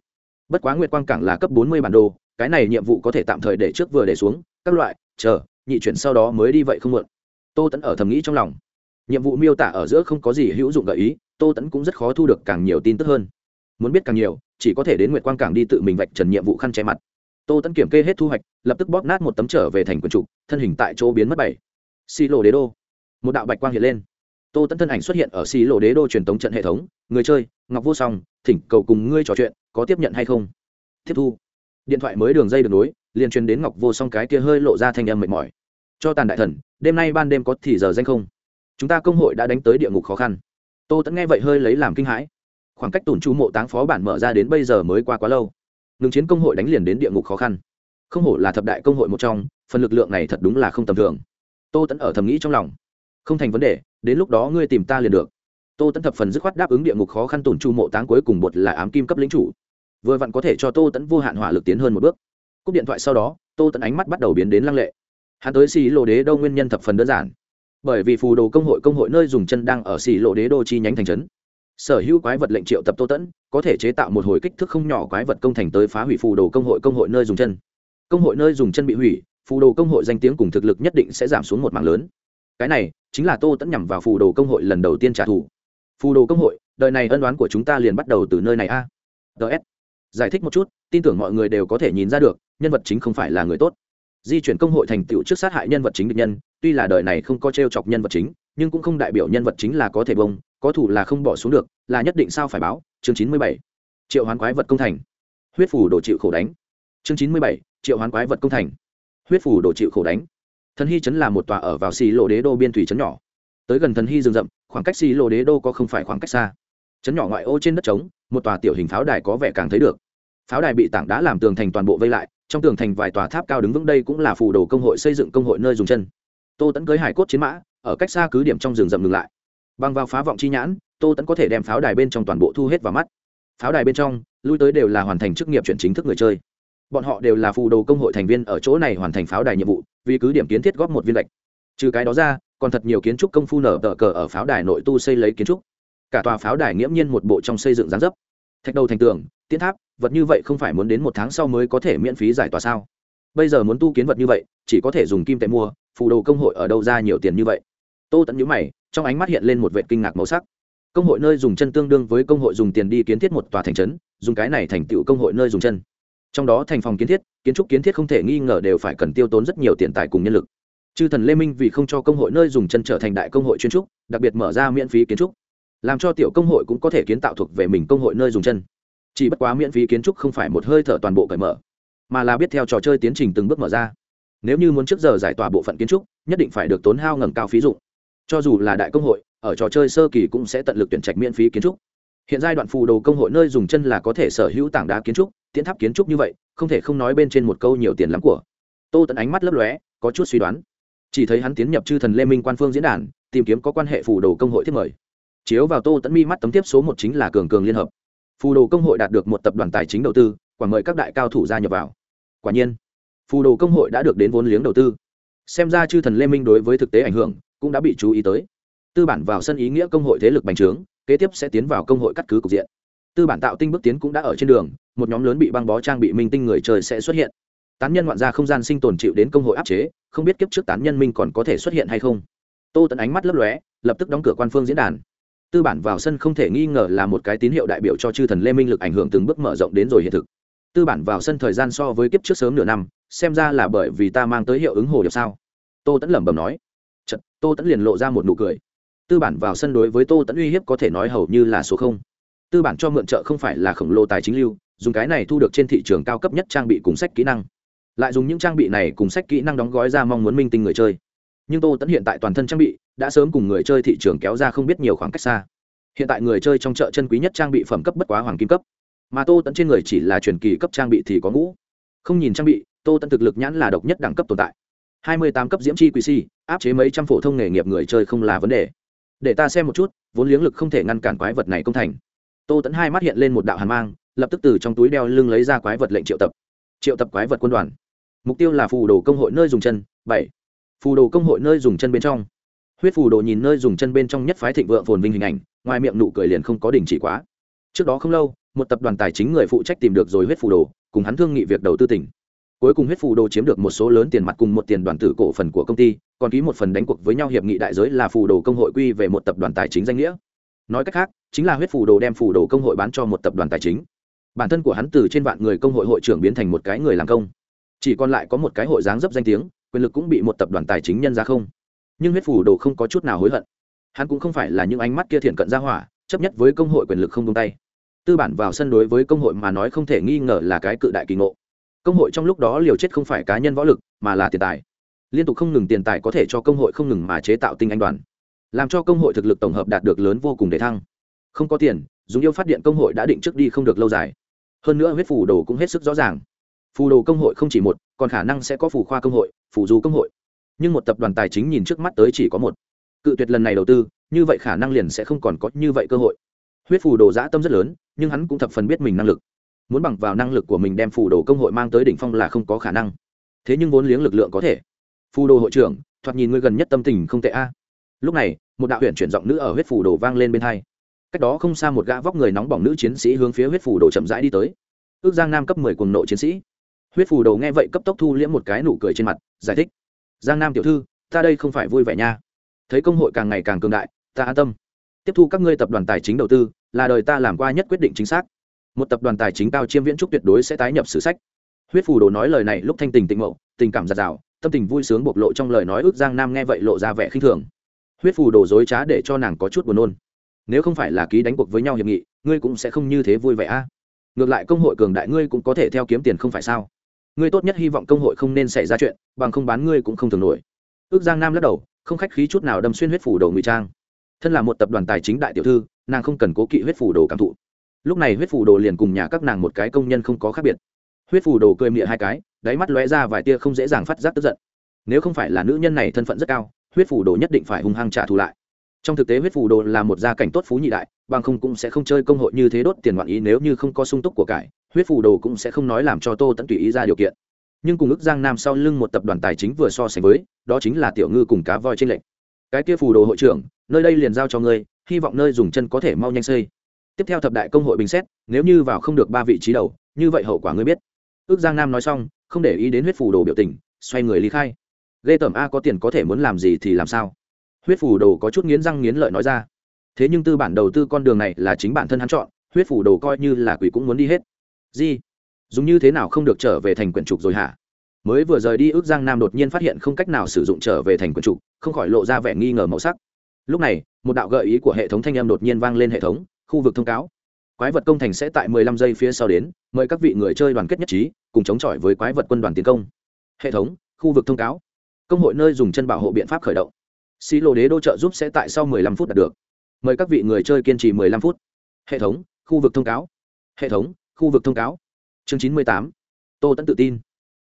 Bất quá nguyệt quang cảng là cấp bốn mươi bản đồ cái này nhiệm vụ có thể tạm thời để trước vừa để xuống, các loại, chờ, nhị chuyển sau đó mới đi vậy không mượn tô tẫn ở thầm nghĩ trong lòng. Nhiệm vụ miêu tả ở giữa không có gì hữu dụng gợi ý, tô tẫn cũng rất khó thu được càng nhiều tin tức hơn. Muốn biết càng nhiều, chỉ có thể đến nguyệt quang cảng đi tự mình vạch trần nhiệm vụ khăn che mặt. Tô tẫn kiểm kê hết thu hoạch, lập tức bóp nát một tấm trở về thành quần trục thân hình tại chỗ biến mất bảy. Xi lộ đế đô. Một đạo bạch quang hiện lên. Tô tẫn thân ảnh xuất hiện ở xi lộ đế đô truyền tống trận hệ thống. Người chơi, ngọc vô song, thỉnh cầu cùng ngươi trò chuyện, có tiếp nhận hay không? Tiếp thu điện thoại mới đường dây được nối, liền truyền đến ngọc vô song cái kia hơi lộ ra thanh âm mệt mỏi. Cho tàn đại thần, đêm nay ban đêm có thì giờ danh không? Chúng ta công hội đã đánh tới địa ngục khó khăn. Tô tẫn nghe vậy hơi lấy làm kinh hãi. Khoảng cách tổn chú mộ táng phó bản mở ra đến bây giờ mới qua quá lâu. Ngừng chiến công hội đánh liền đến địa ngục khó khăn. Không hổ là thập đại công hội một trong, phần lực lượng này thật đúng là không tầm thường. Tô tẫn ở thầm nghĩ trong lòng. Không thành vấn đề, đến lúc đó ngươi tìm ta liền được. Tô tẫn thập phần dứt khoát đáp ứng địa ngục khó khăn tổn chu mộ táng cuối cùng bột là ám kim cấp lính chủ vừa vặn có thể cho tô tẫn vô hạn hỏa lực tiến hơn một bước. Cúp điện thoại sau đó, tô tẫn ánh mắt bắt đầu biến đến lăng lệ. Hắn tới xì lộ đế đô nguyên nhân thập phần đơn giản. Bởi vì phù đồ công hội công hội nơi dùng chân đang ở xì lộ đế đô chi nhánh thành trấn. Sở hữu quái vật lệnh triệu tập tô tẫn có thể chế tạo một hồi kích thước không nhỏ quái vật công thành tới phá hủy phù đồ công hội công hội nơi dùng chân. Công hội nơi dùng chân bị hủy, phù đồ công hội danh tiếng cùng thực lực nhất định sẽ giảm xuống một mảng lớn. Cái này chính là tô tẫn nhằm vào phù đồ công hội lần đầu tiên trả thù. Phù đồ công hội, đời này ân đoán của chúng ta liền bắt đầu từ nơi này a. Ts giải thích một chút, tin tưởng mọi người đều có thể nhìn ra được, nhân vật chính không phải là người tốt. Di chuyển công hội thành tựu trước sát hại nhân vật chính địch nhân, tuy là đời này không có t r e o chọc nhân vật chính, nhưng cũng không đại biểu nhân vật chính là có thể bông, có thủ là không bỏ xuống được, là nhất định sao phải báo, chương chín mươi bảy. Triệu hoán quái vật công thành. Huyết phủ đổ chịu khổ đánh. Chương chín mươi bảy, triệu hoán quái vật công thành. Huyết phủ đổ chịu khổ đánh. Thần hy chấn là một tòa ở vào xì lộ đế đô biên thủy chấn nhỏ. Tới gần thần hy rừng rậm, khoảng cách xì lộ đế đô có không phải khoảng cách xa chấn nhỏ ngoại ô trên đất trống, một tòa tiểu hình pháo đài có vẻ càng thấy được. Pháo đài bị tảng đá làm tường thành toàn bộ vây lại, trong tường thành vài tòa tháp cao đứng vững đây cũng là phù đồ công hội xây dựng công hội nơi dùng chân. Tô tẫn cưới hải cốt chiến mã, ở cách xa cứ điểm trong rừng rậm ngừng lại. Băng vào phá vọng chi nhãn, tô tẫn có thể đem pháo đài bên trong toàn bộ thu hết vào mắt. Pháo đài bên trong, lui tới đều là hoàn thành chức nghiệp chuyển chính thức người chơi. Bọn họ đều là phù đồ công hội thành viên ở chỗ này hoàn thành pháo đài nhiệm vụ, vì cứ điểm kiến thiết góp một viên lệch. Trừ cái đó ra, còn thật nhiều kiến trúc công phu nở tờ cờ ở pháo đài nội tu xây lấy kiến trúc cả tòa pháo đài nghiễm nhiên một bộ trong xây dựng gián dấp. Thạch đầu thành tường tiến tháp, vật như vậy không phải muốn đến một tháng sau mới có thể miễn phí giải tòa sao? Bây giờ muốn tu kiến vật như vậy, chỉ có thể dùng kim tệ mua, phù đồ công hội ở đâu ra nhiều tiền như vậy? Tô tẫn nhữ mày, trong ánh mắt hiện lên một vệ kinh ngạc màu sắc. Công hội nơi dùng chân tương đương với công hội dùng tiền đi kiến thiết một tòa thành trấn, dùng cái này thành tựu công hội nơi dùng chân. Trong đó thành phòng kiến thiết, kiến trúc kiến thiết không thể nghi ngờ đều phải cần tiêu tốn rất nhiều tiền tài cùng nhân lực. Chư thần lê minh vì không cho công hội nơi dùng chân trở thành đại công hội chuyên trúc, đặc biệt mở ra miễn phí kiến trúc làm cho tiểu công hội cũng có thể kiến tạo thuộc về mình công hội nơi dùng chân. Chỉ bất quá miễn phí kiến trúc không phải một hơi thở toàn bộ cởi mở, mà là biết theo trò chơi tiến trình từng bước mở ra. Nếu như muốn trước giờ giải tỏa bộ phận kiến trúc, nhất định phải được tốn hao ngầm cao phí dụng. Cho dù là đại công hội, ở trò chơi sơ kỳ cũng sẽ tận lực tuyển trạch miễn phí kiến trúc. Hiện giai đoạn phù đồ công hội nơi dùng chân là có thể sở hữu tảng đá kiến trúc tiến tháp kiến trúc như vậy, không thể không nói bên trên một câu nhiều tiền lắm của. Tô tận ánh mắt lấp lóe, có chút suy đoán. Chỉ thấy hắn tiến nhập chư thần lê minh quan phương diễn đàn, tìm kiếm có quan hệ phù đồ công hội thiết mời chiếu vào tô tẫn mi mắt tấm tiếp số một chính là cường cường liên hợp. Phù đồ công hội đạt được một tập đoàn tài chính đầu tư quảng mời các đại cao thủ gia nhập vào. Quả nhiên, phù đồ công hội đã được đến vốn liếng đầu tư. Xem ra chư thần lê minh đối với thực tế ảnh hưởng cũng đã bị chú ý tới. Tư bản vào sân ý nghĩa công hội thế lực bành trướng, kế tiếp sẽ tiến vào công hội cắt cứ cục diện. Tư bản tạo tinh bước tiến cũng đã ở trên đường, một nhóm lớn bị băng bó trang bị minh tinh người trời sẽ xuất hiện. Tán nhân ngoạn ra không gian sinh tồn chịu đến công hội áp chế, không biết kiếp trước tán nhân minh còn có thể xuất hiện hay không. Tô tận ánh mắt lấp lóe, lập tức đóng cửa quan phương diễn đàn tư bản vào sân không thể nghi ngờ là một cái tín hiệu đại biểu cho chư thần lê minh lực ảnh hưởng từng bước mở rộng đến rồi hiện thực. Tư bản vào sân thời gian so với kiếp trước sớm nửa năm xem ra là bởi vì ta mang tới hiệu ứng hồ điệp sao? Tô tẫn lẩm bẩm nói. Chật, tô tẫn liền lộ ra một nụ cười. Tư bản vào sân đối với tô tẫn uy hiếp có thể nói hầu như là số không. Tư bản cho mượn trợ không phải là khổng lồ tài chính lưu dùng cái này thu được trên thị trường cao cấp nhất trang bị cùng sách kỹ năng. Lại dùng những trang bị này cùng sách kỹ năng đóng gói ra mong muốn minh tinh người chơi nhưng tô tẫn hiện tại toàn thân trang bị đã sớm cùng người chơi thị trường kéo ra không biết nhiều khoảng cách xa. Hiện tại người chơi trong chợ chân quý nhất trang bị phẩm cấp bất quá hoàng kim cấp. Mà tô tẫn trên người chỉ là truyền kỳ cấp trang bị thì có ngũ. Không nhìn trang bị, tô tẫn thực lực nhãn là độc nhất đẳng cấp tồn tại. Hai mươi tám cấp diễm chi quý si, áp chế mấy trăm phổ thông nghề nghiệp người chơi không là vấn đề. Để ta xem một chút, vốn liếng lực không thể ngăn cản quái vật này công thành. Tô tẫn hai mắt hiện lên một đạo hàn mang, lập tức từ trong túi đeo lưng lấy ra quái vật lệnh triệu tập. Triệu tập quái vật quân đoàn. Mục tiêu là phù đồ công hội nơi dùng chân, bảy phù đồ công hội nơi dùng chân bên trong. Huyết phù đồ nhìn nơi dùng chân bên trong nhất phái thịnh vượng phồn vinh hình ảnh, ngoài miệng nụ cười liền không có đình chỉ quá. Trước đó không lâu, một tập đoàn tài chính người phụ trách tìm được rồi huyết phù đồ, cùng hắn thương nghị việc đầu tư tỉnh. Cuối cùng huyết phù đồ chiếm được một số lớn tiền mặt cùng một tiền đoàn tử cổ phần của công ty, còn ký một phần đánh cuộc với nhau hiệp nghị đại giới là phù đồ công hội quy về một tập đoàn tài chính danh nghĩa. Nói cách khác, chính là huyết phù đồ đem phù đồ công hội bán cho một tập đoàn tài chính. Bản thân của hắn từ trên vạn người công hội hội trưởng biến thành một cái người làm công. Chỉ còn lại có một cái hội dáng dấp danh tiếng quyền lực cũng bị một tập đoàn tài chính nhân ra không. Nhưng huyết phù đồ không có chút nào hối hận. Hắn cũng không phải là những ánh mắt kia thiện cận ra hỏa, chấp nhất với công hội quyền lực không tung tay. Tư bản vào sân đối với công hội mà nói không thể nghi ngờ là cái cự đại kỳ ngộ. Công hội trong lúc đó liều chết không phải cá nhân võ lực, mà là tiền tài. Liên tục không ngừng tiền tài có thể cho công hội không ngừng mà chế tạo tinh anh đoàn. Làm cho công hội thực lực tổng hợp đạt được lớn vô cùng để thăng. Không có tiền, dùng yêu phát điện công hội đã định trước đi không được lâu dài. Hơn nữa huyết phù đồ cũng hết sức rõ ràng. Phù đồ công hội không chỉ một, còn khả năng sẽ có phù khoa công hội phù du công hội. Nhưng một tập đoàn tài chính nhìn trước mắt tới chỉ có một. Cự tuyệt lần này đầu tư, như vậy khả năng liền sẽ không còn có như vậy cơ hội. Huyết phù đồ dã tâm rất lớn, nhưng hắn cũng thập phần biết mình năng lực. Muốn bằng vào năng lực của mình đem phù đồ công hội mang tới đỉnh phong là không có khả năng. Thế nhưng vốn liếng lực lượng có thể. Phù đồ hội trưởng, thoạt nhìn ngươi gần nhất tâm tình không tệ a. Lúc này, một đạo huyện chuyển giọng nữ ở huyết phù đồ vang lên bên hai. Cách đó không xa một gã vóc người nóng bỏng nữ chiến sĩ hướng phía huyết phù đồ chậm rãi đi tới. Ước giang nam cấp mười cùng nộ chiến sĩ huyết phù đồ nghe vậy cấp tốc thu liễm một cái nụ cười trên mặt, giải thích. Giang nam tiểu thư, ta đây không phải vui vẻ nha. Thấy công hội càng ngày càng cường đại, ta an tâm. Tiếp thu các ngươi tập đoàn tài chính đầu tư, là đời ta làm qua nhất quyết định chính xác. Một tập đoàn tài chính cao chiêm viễn trúc tuyệt đối sẽ tái nhập sử sách. Huyết phù đồ nói lời này lúc thanh tình tịnh mộ, tình cảm giạt rào, tâm tình vui sướng bộc lộ trong lời nói ước giang nam nghe vậy lộ ra vẻ khinh thường. Huyết phù đồ dối trá để cho nàng có chút buồn nôn. Nếu không phải là ký đánh cuộc với nhau hiệp nghị, ngươi cũng sẽ không như thế vui vẻ a. Ngược lại công hội cường đại ngươi cũng có thể theo kiếm tiền không phải sao? Ngươi tốt nhất hy vọng công hội không nên xảy ra chuyện, bằng không bán ngươi cũng không thường nổi. Ước giang nam lắc đầu, không khách khí chút nào đâm xuyên huyết phủ đồ ngụy trang. Thân là một tập đoàn tài chính đại tiểu thư, nàng không cần cố kỵ huyết phủ đồ cảm thụ. Lúc này huyết phủ đồ liền cùng nhà các nàng một cái công nhân không có khác biệt. Huyết phủ đồ cười mịa hai cái, đáy mắt lóe ra vài tia không dễ dàng phát giác tức giận. Nếu không phải là nữ nhân này thân phận rất cao, huyết phủ đồ nhất định phải hung hăng trả thù lại. Trong thực tế huyết phủ đồ là một gia cảnh tốt phú nhị đại, bằng không cũng sẽ không chơi công hội như thế đốt tiền ngoạn ý nếu như không có sung túc của cải huyết phù đồ cũng sẽ không nói làm cho tô tẫn tùy ý ra điều kiện. Nhưng cùng ức giang nam sau lưng một tập đoàn tài chính vừa so sánh với, đó chính là tiểu ngư cùng cá voi trên lệnh cái kia phù đồ hội trưởng, nơi đây liền giao cho ngươi, hy vọng nơi dùng chân có thể mau nhanh xây. Tiếp theo thập đại công hội bình xét, nếu như vào không được ba vị trí đầu, như vậy hậu quả ngươi biết. Ước giang nam nói xong, không để ý đến huyết phù đồ biểu tình, xoay người ly khai. Ghê tởm a có tiền có thể muốn làm gì thì làm sao. Huyết phù đồ có chút nghiến răng nghiến lợi nói ra. Thế nhưng tư bản đầu tư con đường này là chính bản thân hắn chọn, huyết phù đồ coi như là quỷ cũng muốn đi hết gì dùng như thế nào không được trở về thành quyển trục rồi hả? Mới vừa rời đi, ước giang nam đột nhiên phát hiện không cách nào sử dụng trở về thành quyển trục, không khỏi lộ ra vẻ nghi ngờ màu sắc. Lúc này, một đạo gợi ý của hệ thống thanh âm đột nhiên vang lên hệ thống, khu vực thông cáo. Quái vật công thành sẽ tại 15 giây phía sau đến, mời các vị người chơi đoàn kết nhất trí, cùng chống chọi với quái vật quân đoàn tiến công. Hệ thống, khu vực thông cáo. Công hội nơi dùng chân bảo hộ biện pháp khởi động. Xí lô đế đô trợ giúp sẽ tại sau 15 phút đạt được. Mời các vị người chơi kiên trì 15 phút. Hệ thống, khu vực thông cáo. Hệ thống khu vực thông cáo. Chương 98. tô tẫn tự tin.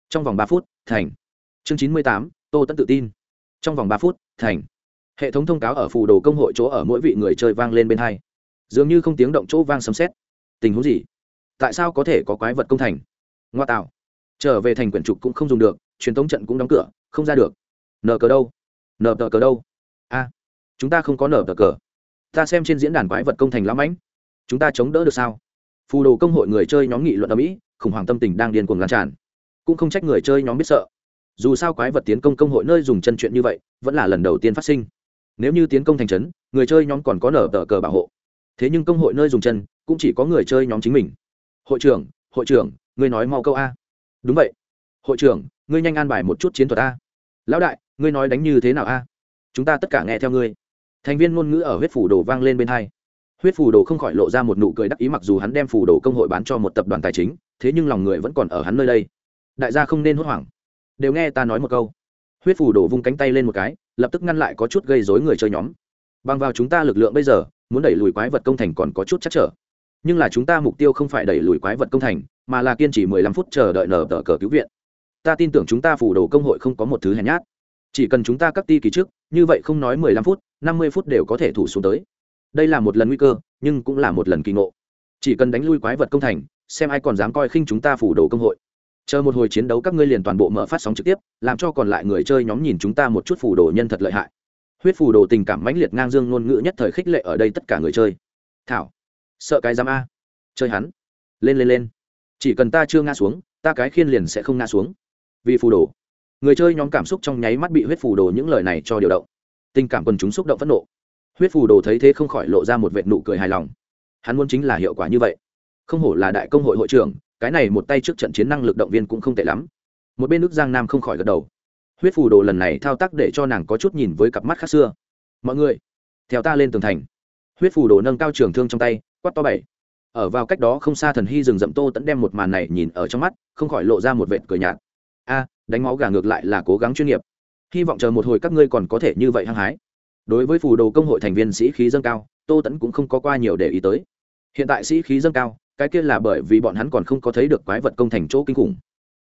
Trong vòng ba phút, thành. Chương 98. tô tẫn tự tin. Trong vòng ba phút, thành. Hệ thống thông cáo ở phù đồ công hội chỗ ở mỗi vị người chơi vang lên bên hai. Dường như không tiếng động chỗ vang sấm xét tình huống gì? Tại sao có thể có quái vật công thành? Ngoa tạo. Trở về thành quyển trục cũng không dùng được, truyền thống trận cũng đóng cửa, không ra được. Nở cờ đâu? Nở tờ cờ đâu? A, chúng ta không có nở tờ cờ. Ta xem trên diễn đàn quái vật công thành lắm ánh. Chúng ta chống đỡ được sao? Phù đồ công hội người chơi nhóm nghị luận ở mỹ, khủng hoảng tâm tình đang điên cuồng lan tràn. Cũng không trách người chơi nhóm biết sợ. Dù sao quái vật tiến công công hội nơi dùng chân chuyện như vậy, vẫn là lần đầu tiên phát sinh. Nếu như tiến công thành trấn, người chơi nhóm còn có nở tờ cờ bảo hộ. Thế nhưng công hội nơi dùng chân, cũng chỉ có người chơi nhóm chính mình. Hội trưởng hội trưởng, ngươi nói mau câu a. Đúng vậy. Hội trưởng, ngươi nhanh an bài một chút chiến thuật a. Lão đại, ngươi nói đánh như thế nào a? Chúng ta tất cả nghe theo ngươi. Thành viên ngôn ngữ ở huyết phủ đồ vang lên bên hai huyết Phù đồ không khỏi lộ ra một nụ cười đắc ý mặc dù hắn đem phù đồ công hội bán cho một tập đoàn tài chính, thế nhưng lòng người vẫn còn ở hắn nơi đây. Đại gia không nên hốt hoảng. Đều nghe ta nói một câu. Huyết Phù đồ vung cánh tay lên một cái, lập tức ngăn lại có chút gây dối người chơi nhóm. Bằng vào chúng ta lực lượng bây giờ, muốn đẩy lùi quái vật công thành còn có chút chắc trở. Nhưng là chúng ta mục tiêu không phải đẩy lùi quái vật công thành, mà là kiên trì mười lăm phút chờ đợi nở tờ cờ cứu viện. Ta tin tưởng chúng ta phủ đồ công hội không có một thứ hèn nhát. Chỉ cần chúng ta cắt ti kỳ trước, như vậy không nói mười lăm phút, năm mươi phút đều có thể thủ xuống tới đây là một lần nguy cơ, nhưng cũng là một lần kỳ ngộ. Chỉ cần đánh lui quái vật công thành, xem ai còn dám coi khinh chúng ta phủ đồ công hội. Chờ một hồi chiến đấu các ngươi liền toàn bộ mở phát sóng trực tiếp, làm cho còn lại người chơi nhóm nhìn chúng ta một chút phủ đồ nhân thật lợi hại. Huyết phủ đồ tình cảm mãnh liệt ngang dương ngôn ngữ nhất thời khích lệ ở đây tất cả người chơi. Thảo, sợ cái dám a. Chơi hắn. Lên lên lên. Chỉ cần ta chưa ngã xuống, ta cái khiên liền sẽ không ngã xuống. Vì phù đồ. Người chơi nhóm cảm xúc trong nháy mắt bị huyết phù đồ những lời này cho điều động. Tình cảm quần chúng xúc động phẫn nộ huyết phù đồ thấy thế không khỏi lộ ra một vệt nụ cười hài lòng. Hắn muốn chính là hiệu quả như vậy. Không hổ là đại công hội hội trưởng, cái này một tay trước trận chiến năng lực động viên cũng không tệ lắm. Một bên nước giang nam không khỏi gật đầu. Huyết phù đồ lần này thao tác để cho nàng có chút nhìn với cặp mắt khác xưa. Mọi người, theo ta lên tường thành. Huyết phù đồ nâng cao trường thương trong tay, quát to bảy. Ở vào cách đó không xa thần hy rừng rậm tô tẫn đem một màn này nhìn ở trong mắt, không khỏi lộ ra một vệt cười nhạt. A, đánh máu gà ngược lại là cố gắng chuyên nghiệp. Hy vọng chờ một hồi các ngươi còn có thể như vậy hăng hái đối với phù đồ công hội thành viên sĩ khí dâng cao, tô tẫn cũng không có qua nhiều để ý tới. Hiện tại sĩ khí dâng cao, cái kia là bởi vì bọn hắn còn không có thấy được quái vật công thành chỗ kinh khủng.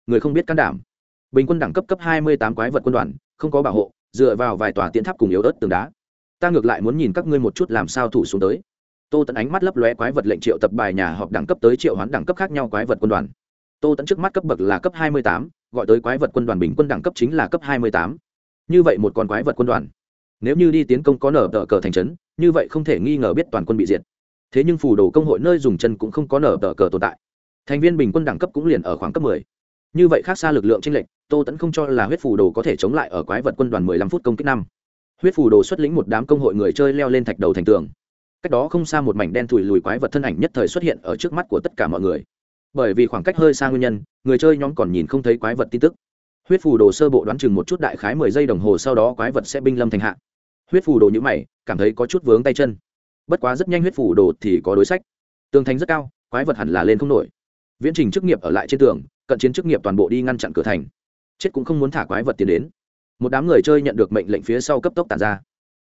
Người không biết can đảm. Bình quân đẳng cấp cấp hai mươi tám quái vật quân đoàn, không có bảo hộ, dựa vào vài tòa tiến tháp cùng yếu ớt tường đá. Ta ngược lại muốn nhìn các ngươi một chút làm sao thủ xuống tới. Tô tẫn ánh mắt lấp lóe quái vật lệnh triệu tập bài nhà họp đẳng cấp tới triệu hoán đẳng cấp khác nhau quái vật quân đoàn. Tô tẫn trước mắt cấp bậc là cấp hai mươi tám, gọi tới quái vật quân đoàn bình quân đẳng cấp chính là cấp hai mươi tám. Như vậy một con quái vật quân đoàn nếu như đi tiến công có nở tờ cờ thành trấn, như vậy không thể nghi ngờ biết toàn quân bị diệt. Thế nhưng phù đồ công hội nơi dùng chân cũng không có nở tờ cờ tồn tại. Thành viên bình quân đẳng cấp cũng liền ở khoảng cấp mười. Như vậy khác xa lực lượng tranh lệch, tô tẫn không cho là huyết phù đồ có thể chống lại ở quái vật quân đoàn mười lăm phút công kích năm. Huyết phù đồ xuất lĩnh một đám công hội người chơi leo lên thạch đầu thành tường. Cách đó không xa một mảnh đen thùi lùi quái vật thân ảnh nhất thời xuất hiện ở trước mắt của tất cả mọi người. Bởi vì khoảng cách hơi xa nguyên nhân, người chơi nhóm còn nhìn không thấy quái vật tin tức. Huyết phù đồ sơ bộ đoán chừng một chút đại khái mười giây đồng hồ sau đó quái vật sẽ binh lâm thành hạ huyết phù đồ nhữ mày, cảm thấy có chút vướng tay chân. Bất quá rất nhanh huyết phù đồ thì có đối sách. Tường thành rất cao, quái vật hẳn là lên không nổi. Viễn trình chức nghiệp ở lại trên tường, cận chiến chức nghiệp toàn bộ đi ngăn chặn cửa thành. Chết cũng không muốn thả quái vật tiến đến. Một đám người chơi nhận được mệnh lệnh phía sau cấp tốc tàn ra.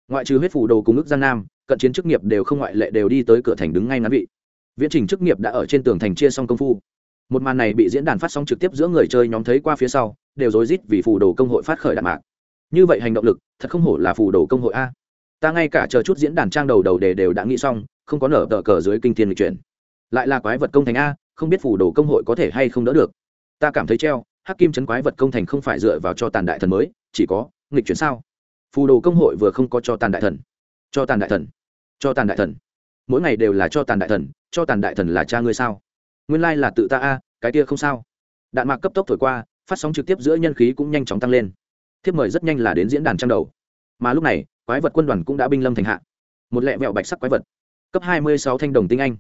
Ngoại trừ huyết phủ đồ cùng ức giang nam, cận chiến chức nghiệp đều không ngoại lệ đều đi tới cửa thành đứng ngay ngắn vị. Viễn trình chức nghiệp đã ở trên tường thành chia xong công phu. Một màn này bị diễn đàn phát sóng trực tiếp giữa người chơi nhóm thấy qua phía sau, đều rối rít vì phù đồ công hội phát khởi đạn mạc như vậy hành động lực, thật không hổ là phù đồ công hội a. Ta ngay cả chờ chút diễn đàn trang đầu đầu đề đều đã nghĩ xong, không có nở tờ cờ dưới kinh thiên lịch chuyển. Lại là quái vật công thành a, không biết phù đồ công hội có thể hay không đỡ được. Ta cảm thấy treo, hắc kim chấn quái vật công thành không phải dựa vào cho tàn đại thần mới, chỉ có nghịch chuyển sao? Phù đồ công hội vừa không có cho tàn đại thần. Cho tàn đại thần. Cho tàn đại thần. Mỗi ngày đều là cho tàn đại thần, cho tàn đại thần là cha ngươi sao? Nguyên lai là tự ta a, cái kia không sao. Đạn mạc cấp tốc thổi qua, phát sóng trực tiếp giữa nhân khí cũng nhanh chóng tăng lên thiếp mời rất nhanh là đến diễn đàn trang đầu. Mà lúc này, quái vật quân đoàn cũng đã binh lâm thành hạ. Một lẹ vẹo bạch sắc quái vật. Cấp hai mươi sáu thanh đồng tinh anh.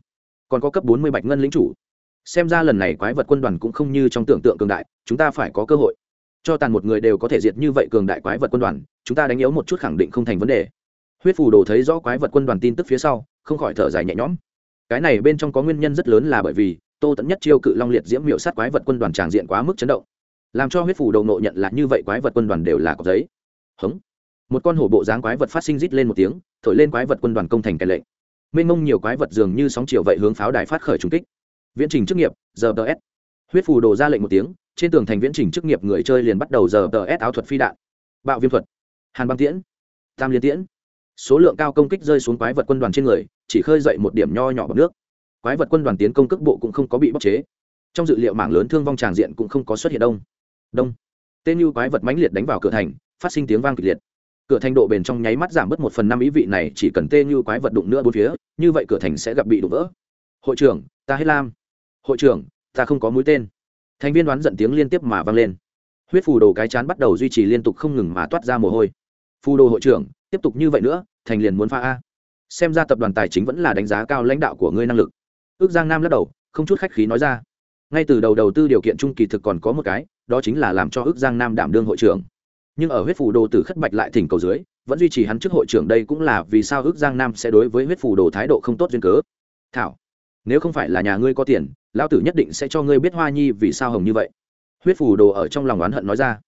Còn có cấp bốn mươi bạch ngân lính chủ. Xem ra lần này quái vật quân đoàn cũng không như trong tưởng tượng cường đại, chúng ta phải có cơ hội. Cho tàn một người đều có thể diệt như vậy cường đại quái vật quân đoàn, chúng ta đánh yếu một chút khẳng định không thành vấn đề. Huyết phù đồ thấy rõ quái vật quân đoàn tin tức phía sau, không khỏi thở dài nhẹ nhõm. Cái này bên trong có nguyên nhân rất lớn là bởi vì tô tẫn nhất chiêu cự long liệt diễm miệu sát quái vật quân đoàn tràng diện quá mức chấn động làm cho huyết phù đầu nộ nhận là như vậy quái vật quân đoàn đều là có giấy. Hống. Một con hổ bộ dáng quái vật phát sinh rít lên một tiếng, thổi lên quái vật quân đoàn công thành cái lệnh. Mênh mông nhiều quái vật dường như sóng chiều vậy hướng pháo đài phát khởi trung kích. Viễn trình chức nghiệp giờ ts huyết phù đồ ra lệnh một tiếng, trên tường thành viễn trình chức nghiệp người chơi liền bắt đầu giờ ts áo thuật phi đạn. Bạo viêm thuật. Hàn băng tiễn. Tam liên tiễn. Số lượng cao công kích rơi xuống quái vật quân đoàn trên người, chỉ khơi dậy một điểm nho nhỏ bằng nước. Quái vật quân đoàn tiến công cước bộ cũng không có bị bóc chế. Trong dự liệu mảng lớn thương vong tràng diện cũng không có xuất hiện đông đông. Tên như quái vật mãnh liệt đánh vào cửa thành, phát sinh tiếng vang kịch liệt. Cửa thành độ bền trong nháy mắt giảm bớt một phần năm ý vị này, chỉ cần tê như quái vật đụng nữa bốn phía, như vậy cửa thành sẽ gặp bị đụng vỡ. Hội trưởng, ta hết lam. Hội trưởng, ta không có mũi tên. Thành viên đoán giận tiếng liên tiếp mà vang lên. Huyết phù đồ cái chán bắt đầu duy trì liên tục không ngừng mà toát ra mồ hôi. Phù đồ hội trưởng, tiếp tục như vậy nữa, thành liền muốn pha a. Xem ra tập đoàn tài chính vẫn là đánh giá cao lãnh đạo của ngươi năng lực. Ước giang nam lắc đầu, không chút khách khí nói ra. Ngay từ đầu đầu tư điều kiện trung kỳ thực còn có một cái đó chính là làm cho ước giang nam đảm đương hội trưởng. Nhưng ở huyết phủ đồ từ khất bạch lại thỉnh cầu dưới, vẫn duy trì hắn trước hội trưởng đây cũng là vì sao ước giang nam sẽ đối với huyết phủ đồ thái độ không tốt duyên cớ. Thảo, nếu không phải là nhà ngươi có tiền, lão tử nhất định sẽ cho ngươi biết hoa nhi vì sao hồng như vậy. Huyết phủ đồ ở trong lòng oán hận nói ra.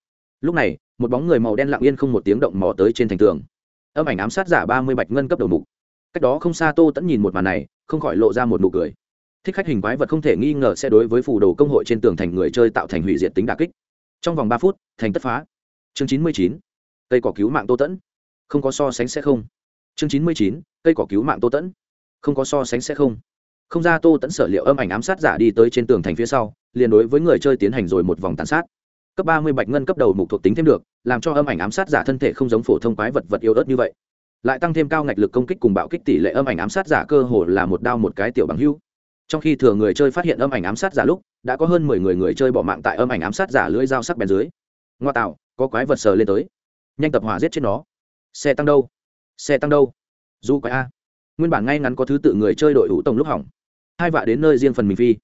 Lúc này, một bóng người màu đen lặng yên không một tiếng động mò tới trên thành tường. Âm ảnh ám sát giả ba mươi bạch ngân cấp đầu mục. Cách đó không xa tô tẫn nhìn một màn này, không khỏi lộ ra một nụ cười thích khách hình quái vật không thể nghi ngờ sẽ đối với phù đồ công hội trên tường thành người chơi tạo thành hủy diệt tính đà kích. Trong vòng ba phút, thành tất phá. Chương chín mươi chín, cây cỏ cứu mạng tô tẫn. Không có so sánh sẽ không. Chương chín mươi chín, cây cỏ cứu mạng tô tẫn. Không có so sánh sẽ không. Không ra tô tẫn sở liệu âm ảnh ám sát giả đi tới trên tường thành phía sau, liền đối với người chơi tiến hành rồi một vòng tàn sát. Cấp ba mươi bạch ngân cấp đầu mục thuộc tính thêm được, làm cho âm ảnh ám sát giả thân thể không giống phổ thông quái vật vật yêu ớt như vậy. Lại tăng thêm cao ngạch lực công kích cùng bạo kích tỷ lệ âm ảnh ám sát giả cơ hồ là một đao một cái tiểu bằng hưu trong khi thừa người chơi phát hiện âm ảnh ám sát giả lúc, đã có hơn mười người người chơi bỏ mạng tại âm ảnh ám sát giả lưỡi dao sắc bèn dưới. Ngoa tạo, có quái vật sờ lên tới. Nhanh tập hỏa giết chết nó. Xe tăng đâu? Xe tăng đâu? Du quái a. Nguyên bản ngay ngắn có thứ tự người chơi đội hữu tổng lúc hỏng. Hai vạ đến nơi riêng phần mình phi.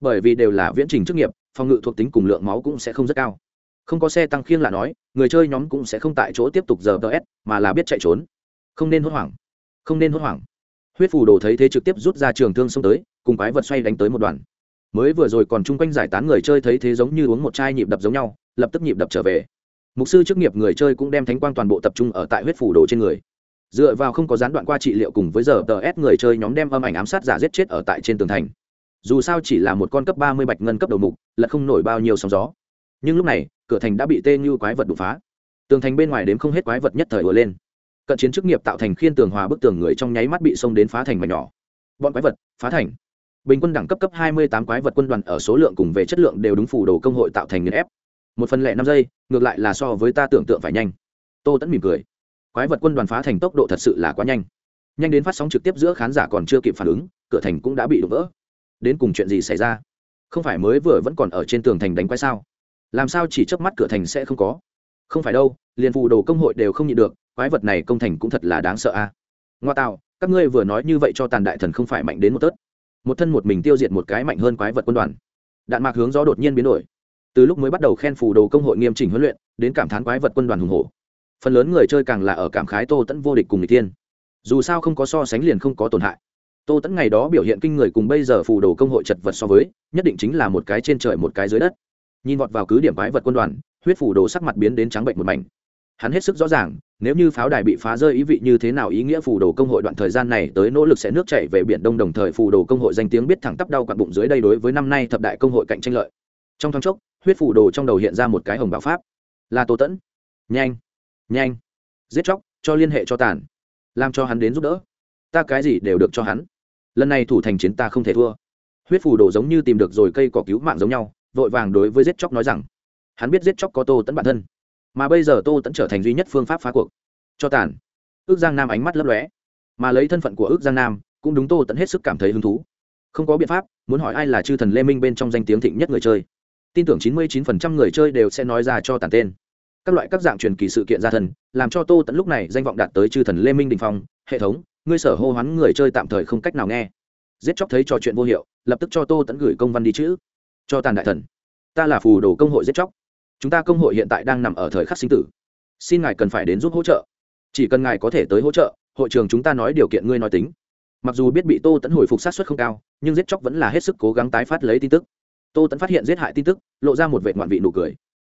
Bởi vì đều là viễn trình chức nghiệp, phòng ngự thuộc tính cùng lượng máu cũng sẽ không rất cao. Không có xe tăng khiêng là nói, người chơi nhóm cũng sẽ không tại chỗ tiếp tục giờ ts mà là biết chạy trốn. Không nên hốt hoảng. Không nên hốt hoảng. Huyết phù đồ thấy thế trực tiếp rút ra trường thương xông tới cùng quái vật xoay đánh tới một đoàn. Mới vừa rồi còn chung quanh giải tán người chơi thấy thế giống như uống một chai nhịp đập giống nhau, lập tức nhịp đập trở về. Mục sư chức nghiệp người chơi cũng đem thánh quang toàn bộ tập trung ở tại huyết phủ đồ trên người. Dựa vào không có gián đoạn qua trị liệu cùng với giờ tờ s người chơi nhóm đem âm ảnh ám sát giả giết chết ở tại trên tường thành. Dù sao chỉ là một con cấp ba mươi bạch ngân cấp đầu mục, là không nổi bao nhiêu sóng gió. Nhưng lúc này, cửa thành đã bị tê như quái vật đột phá. Tường thành bên ngoài đếm không hết quái vật nhất thời vừa lên. Cận chiến chức nghiệp tạo thành khiên tường hòa bức tường người trong nháy mắt bị xông đến phá thành mảnh nhỏ. Bọn quái vật, phá thành bình quân đẳng cấp cấp hai mươi tám quái vật quân đoàn ở số lượng cùng về chất lượng đều đúng phủ đồ công hội tạo thành nghiền ép. Một phần lẻ năm giây, ngược lại là so với ta tưởng tượng phải nhanh. Tô tẫn mỉm cười. Quái vật quân đoàn phá thành tốc độ thật sự là quá nhanh. Nhanh đến phát sóng trực tiếp giữa khán giả còn chưa kịp phản ứng, cửa thành cũng đã bị đổ vỡ. Đến cùng chuyện gì xảy ra? Không phải mới vừa vẫn còn ở trên tường thành đánh quái sao? Làm sao chỉ chớp mắt cửa thành sẽ không có? Không phải đâu, liền phù đồ công hội đều không nhịn được, quái vật này công thành cũng thật là đáng sợ a. Ngoa tạo, các ngươi vừa nói như vậy cho tàn đại thần không phải mạnh đến một tớt một thân một mình tiêu diệt một cái mạnh hơn quái vật quân đoàn. Đạn mạc hướng gió đột nhiên biến đổi. Từ lúc mới bắt đầu khen phù đồ công hội nghiêm chỉnh huấn luyện, đến cảm thán quái vật quân đoàn hùng hổ. Phần lớn người chơi càng là ở cảm khái tô tẫn vô địch cùng người tiên dù sao không có so sánh liền không có tổn hại. Tô tẫn ngày đó biểu hiện kinh người cùng bây giờ phù đồ công hội chật vật so với, nhất định chính là một cái trên trời một cái dưới đất. Nhìn vọt vào cứ điểm quái vật quân đoàn, huyết phù đồ sắc mặt biến đến trắng bệnh một mảnh. Hắn hết sức rõ ràng nếu như pháo đài bị phá rơi, ý vị như thế nào, ý nghĩa phù đồ công hội đoạn thời gian này tới nỗ lực sẽ nước chảy về biển đông, đồng thời phù đồ công hội danh tiếng biết thẳng tắp đau quặn bụng dưới đây đối với năm nay thập đại công hội cạnh tranh lợi. Trong thoáng chốc, huyết phù đồ trong đầu hiện ra một cái hồng bảo pháp. Là tô tẫn. Nhanh nhanh. Giết chóc, cho liên hệ cho tàn làm cho hắn đến giúp đỡ. Ta cái gì đều được cho hắn. Lần này thủ thành chiến ta không thể thua. Huyết phù đồ giống như tìm được rồi cây cỏ cứu mạng giống nhau, vội vàng đối với giết chóc nói rằng, hắn biết giết chóc có tô tẫn bản thân mà bây giờ tô tẫn trở thành duy nhất phương pháp phá cuộc. Cho tàn. Ước giang nam ánh mắt lấp lóe. Mà lấy thân phận của ước giang nam, cũng đúng tô tẫn hết sức cảm thấy hứng thú. Không có biện pháp, muốn hỏi ai là chư thần lê minh bên trong danh tiếng thịnh nhất người chơi. Tin tưởng chín mươi chín phần trăm người chơi đều sẽ nói ra cho tàn tên. Các loại các dạng truyền kỳ sự kiện gia thần, làm cho tô tẫn lúc này danh vọng đạt tới chư thần lê minh đình phong. Hệ thống, ngươi sở hô hoán người chơi tạm thời không cách nào nghe. Giết chóc thấy trò chuyện vô hiệu, lập tức cho tô tẫn gửi công văn đi chữ cho tàn đại thần. Ta là phù đồ công hội giết chóc chúng ta công hội hiện tại đang nằm ở thời khắc sinh tử. Xin ngài cần phải đến giúp hỗ trợ. Chỉ cần ngài có thể tới hỗ trợ, hội trường chúng ta nói điều kiện ngươi nói tính. Mặc dù biết bị tô tẫn hồi phục sát xuất không cao, nhưng giết chóc vẫn là hết sức cố gắng tái phát lấy tin tức. Tô tẫn phát hiện giết hại tin tức, lộ ra một vệ ngoạn vị nụ cười.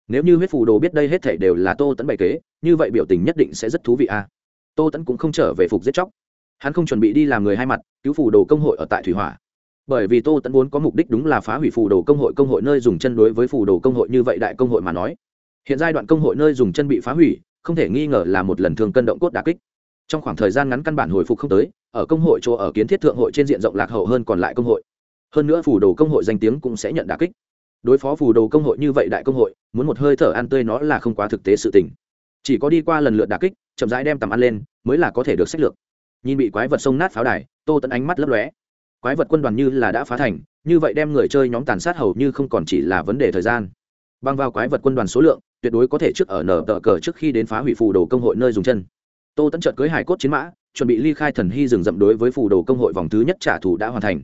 Nếu như huyết phù đồ biết đây hết thể đều là tô tẫn bày kế, như vậy biểu tình nhất định sẽ rất thú vị a. À. tô tẫn cũng không trở về phục giết chóc. Hắn không chuẩn bị đi làm người hai mặt, cứu phù đồ công hội ở tại thủy hỏa bởi vì tô tẫn vốn có mục đích đúng là phá hủy phù đồ công hội công hội nơi dùng chân đối với phù đồ công hội như vậy đại công hội mà nói. Hiện giai đoạn công hội nơi dùng chân bị phá hủy, không thể nghi ngờ là một lần thường cân động cốt đà kích. Trong khoảng thời gian ngắn căn bản hồi phục không tới, ở công hội chỗ ở kiến thiết thượng hội trên diện rộng lạc hậu hơn còn lại công hội. Hơn nữa phù đồ công hội danh tiếng cũng sẽ nhận đà kích. Đối phó phù đồ công hội như vậy đại công hội, muốn một hơi thở ăn tươi nó là không quá thực tế sự tình. Chỉ có đi qua lần lượt đà kích, chậm rãi đem tầm ăn lên, mới là có thể được sách lược. Nhìn bị quái vật sông nát pháo đài, tô tẫn ánh mắt lấp lóe quái vật quân đoàn như là đã phá thành, như vậy đem người chơi nhóm tàn sát hầu như không còn chỉ là vấn đề thời gian. Băng vào quái vật quân đoàn số lượng, tuyệt đối có thể trước ở nở tờ cờ trước khi đến phá hủy phù đồ công hội nơi dùng chân. Tô tẫn trợt cưới hải cốt chiến mã, chuẩn bị ly khai thần hy rừng rậm đối với phù đồ công hội vòng thứ nhất trả thù đã hoàn thành.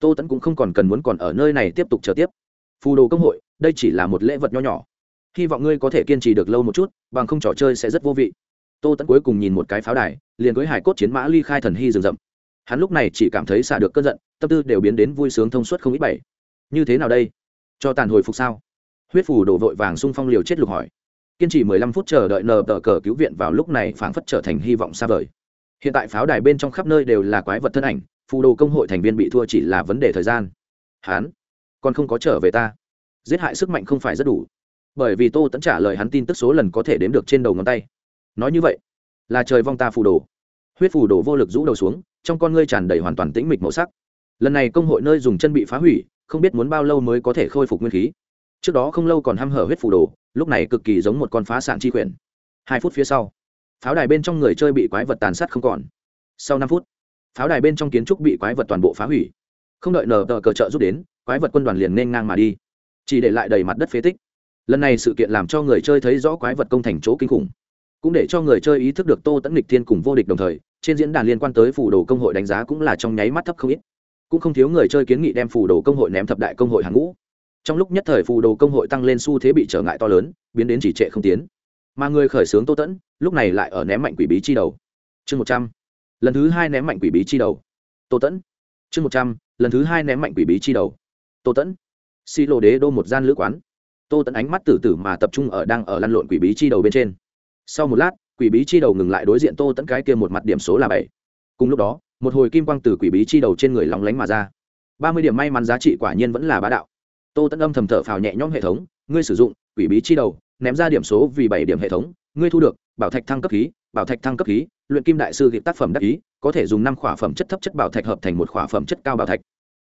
Tô tẫn cũng không còn cần muốn còn ở nơi này tiếp tục chờ tiếp. Phù đồ công hội, đây chỉ là một lễ vật nho nhỏ. Hy vọng ngươi có thể kiên trì được lâu một chút, bằng không trò chơi sẽ rất vô vị. Tô tẫn cuối cùng nhìn một cái pháo đài, liền cưới hải cốt chiến mã ly khai thần hy rừng rậm hắn lúc này chỉ cảm thấy xả được cơn giận, tâm tư đều biến đến vui sướng thông suốt không ít bảy. Như thế nào đây? Cho tàn hồi phục sao? Huyết phù đổ vội vàng xung phong liều chết lục hỏi. Kiên trì mười lăm phút chờ đợi nờ tờ cờ cứu viện vào lúc này phảng phất trở thành hy vọng xa vời. Hiện tại pháo đài bên trong khắp nơi đều là quái vật thân ảnh, phù đồ công hội thành viên bị thua chỉ là vấn đề thời gian. Hắn còn không có trở về ta. Giết hại sức mạnh không phải rất đủ. Bởi vì tô tẫn trả lời hắn tin tức số lần có thể đếm được trên đầu ngón tay. Nói như vậy, là trời vong ta phù đồ. Huyết phù đồ vô lực rũ đầu xuống trong con ngươi tràn đầy hoàn toàn tĩnh mịch màu sắc. Lần này công hội nơi dùng chân bị phá hủy, không biết muốn bao lâu mới có thể khôi phục nguyên khí. Trước đó không lâu còn h hở huyết phù đồ, lúc này cực kỳ giống một con phá sản chi quyển. Hai phút phía sau, pháo đài bên trong người chơi bị quái vật tàn sát không còn. Sau năm phút, pháo đài bên trong kiến trúc bị quái vật toàn bộ phá hủy. Không đợi nờ tờ cờ trợ giúp đến, quái vật quân đoàn liền nên ngang mà đi. Chỉ để lại đầy mặt đất phế tích. Lần này sự kiện làm cho người chơi thấy rõ quái vật công thành chỗ kinh khủng cũng để cho người chơi ý thức được tô tẫn lịch thiên cùng vô địch đồng thời, trên diễn đàn liên quan tới phủ đồ công hội đánh giá cũng là trong nháy mắt thấp không ít. Cũng không thiếu người chơi kiến nghị đem phủ đồ công hội ném thập đại công hội hàng ngũ. Trong lúc nhất thời phù đồ công hội tăng lên xu thế bị trở ngại to lớn, biến đến chỉ trệ không tiến. Mà người khởi xướng tô tẫn lúc này lại ở ném mạnh quỷ bí chi đầu. Chương một trăm. Lần thứ hai ném mạnh quỷ bí chi đầu. Tô tẫn chương một trăm. Lần thứ hai ném mạnh quỷ bí chi đầu. Tô tẫn xi lô đế đô một gian lữ quán. Tô tẫn ánh mắt tử tử mà tập trung ở đang ở lăn lộn quỷ bí chi đầu bên trên sau một lát, quỷ bí chi đầu ngừng lại đối diện tô tẫn cái kia một mặt điểm số là bảy. Cùng lúc đó, một hồi kim quang từ quỷ bí chi đầu trên người lóng lánh mà ra. Ba mươi điểm may mắn giá trị quả nhiên vẫn là bá đạo. Tô tẫn âm thầm thở phào nhẹ nhõm hệ thống, ngươi sử dụng quỷ bí chi đầu, ném ra điểm số vì bảy điểm hệ thống, ngươi thu được bảo thạch thăng cấp khí, bảo thạch thăng cấp khí, luyện kim đại sư kịp tác phẩm đắc ý, có thể dùng năm khỏa phẩm chất thấp chất bảo thạch hợp thành một khỏa phẩm chất cao bảo thạch.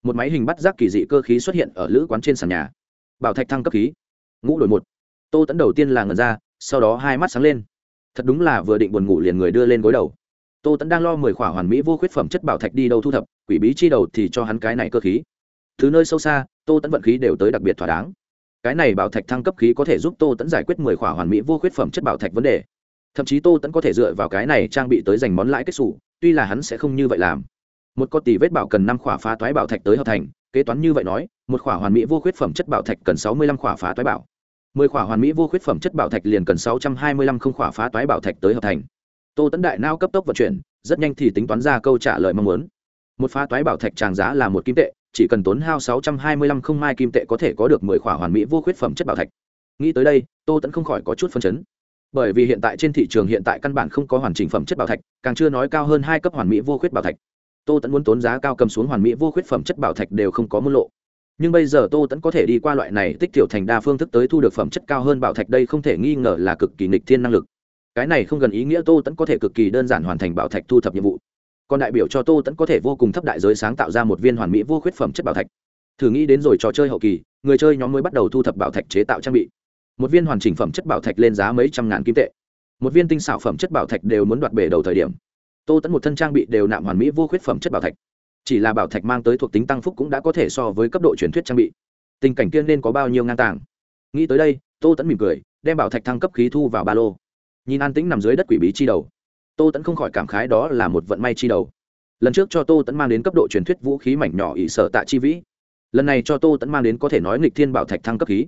Một máy hình bắt rác kỳ dị cơ khí xuất hiện ở lữ quán trên sàn nhà. Bảo thạch thăng cấp khí. Ngũ đổi một. Tô tẫn đầu tiên là ngần ra, sau đó hai mắt sáng lên thật đúng là vừa định buồn ngủ liền người đưa lên gối đầu. Tô tẫn đang lo mười khỏa hoàn mỹ vô khuyết phẩm chất bảo thạch đi đâu thu thập, quỷ bí chi đầu thì cho hắn cái này cơ khí. Thứ nơi sâu xa, tô tẫn vận khí đều tới đặc biệt thỏa đáng. Cái này bảo thạch thăng cấp khí có thể giúp tô tẫn giải quyết mười khỏa hoàn mỹ vô khuyết phẩm chất bảo thạch vấn đề. Thậm chí tô tẫn có thể dựa vào cái này trang bị tới giành món lãi kết xù, tuy là hắn sẽ không như vậy làm. Một con tỷ vết bảo cần năm khỏa phá toái bảo thạch tới hợp thành, kế toán như vậy nói, một khỏa hoàn mỹ vô khuyết phẩm chất bảo thạch cần sáu mươi lăm khỏa phá toái bảo mười khỏa hoàn mỹ vô khuyết phẩm chất bảo thạch liền cần sáu trăm hai mươi lăm không khỏa phá toái bảo thạch tới hợp thành. Tô Tấn đại nao cấp tốc vận chuyển, rất nhanh thì tính toán ra câu trả lời mong muốn. Một phá toái bảo thạch tràng giá là một kim tệ, chỉ cần tốn hao sáu trăm hai mươi lăm không mai kim tệ có thể có được mười khỏa hoàn mỹ vô khuyết phẩm chất bảo thạch. Nghĩ tới đây, tô tẫn không khỏi có chút phân chấn. Bởi vì hiện tại trên thị trường hiện tại căn bản không có hoàn chỉnh phẩm chất bảo thạch, càng chưa nói cao hơn hai cấp hoàn mỹ vô khuyết bảo thạch. Tô tẫn muốn tốn giá cao cầm xuống hoàn mỹ vô khuyết phẩm chất bảo thạch đều không có môn lộ nhưng bây giờ tô tẫn có thể đi qua loại này tích tiểu thành đa phương thức tới thu được phẩm chất cao hơn bảo thạch đây không thể nghi ngờ là cực kỳ nghịch thiên năng lực. Cái này không gần ý nghĩa tô tẫn có thể cực kỳ đơn giản hoàn thành bảo thạch thu thập nhiệm vụ. Còn đại biểu cho tô tẫn có thể vô cùng thấp đại giới sáng tạo ra một viên hoàn mỹ vô khuyết phẩm chất bảo thạch. Thử nghĩ đến rồi trò chơi hậu kỳ, người chơi nhóm mới bắt đầu thu thập bảo thạch chế tạo trang bị. Một viên hoàn chỉnh phẩm chất bảo thạch lên giá mấy trăm ngàn kim tệ. Một viên tinh xảo phẩm chất bảo thạch đều muốn đoạt bể đầu thời điểm. Tô tẫn một thân trang bị đều nạm hoàn mỹ vô khuyết phẩm chất bảo thạch chỉ là bảo thạch mang tới thuộc tính tăng phúc cũng đã có thể so với cấp độ truyền thuyết trang bị. Tình cảnh kia nên có bao nhiêu ngang tàng? Nghĩ tới đây, tô tẫn mỉm cười, đem bảo thạch thăng cấp khí thu vào ba lô. Nhìn an tĩnh nằm dưới đất quỷ bí chi đầu, tô tẫn không khỏi cảm khái đó là một vận may chi đầu. Lần trước cho tô tẫn mang đến cấp độ truyền thuyết vũ khí mảnh nhỏ ỷ sở tạ chi vĩ, lần này cho tô tẫn mang đến có thể nói nghịch thiên bảo thạch thăng cấp khí.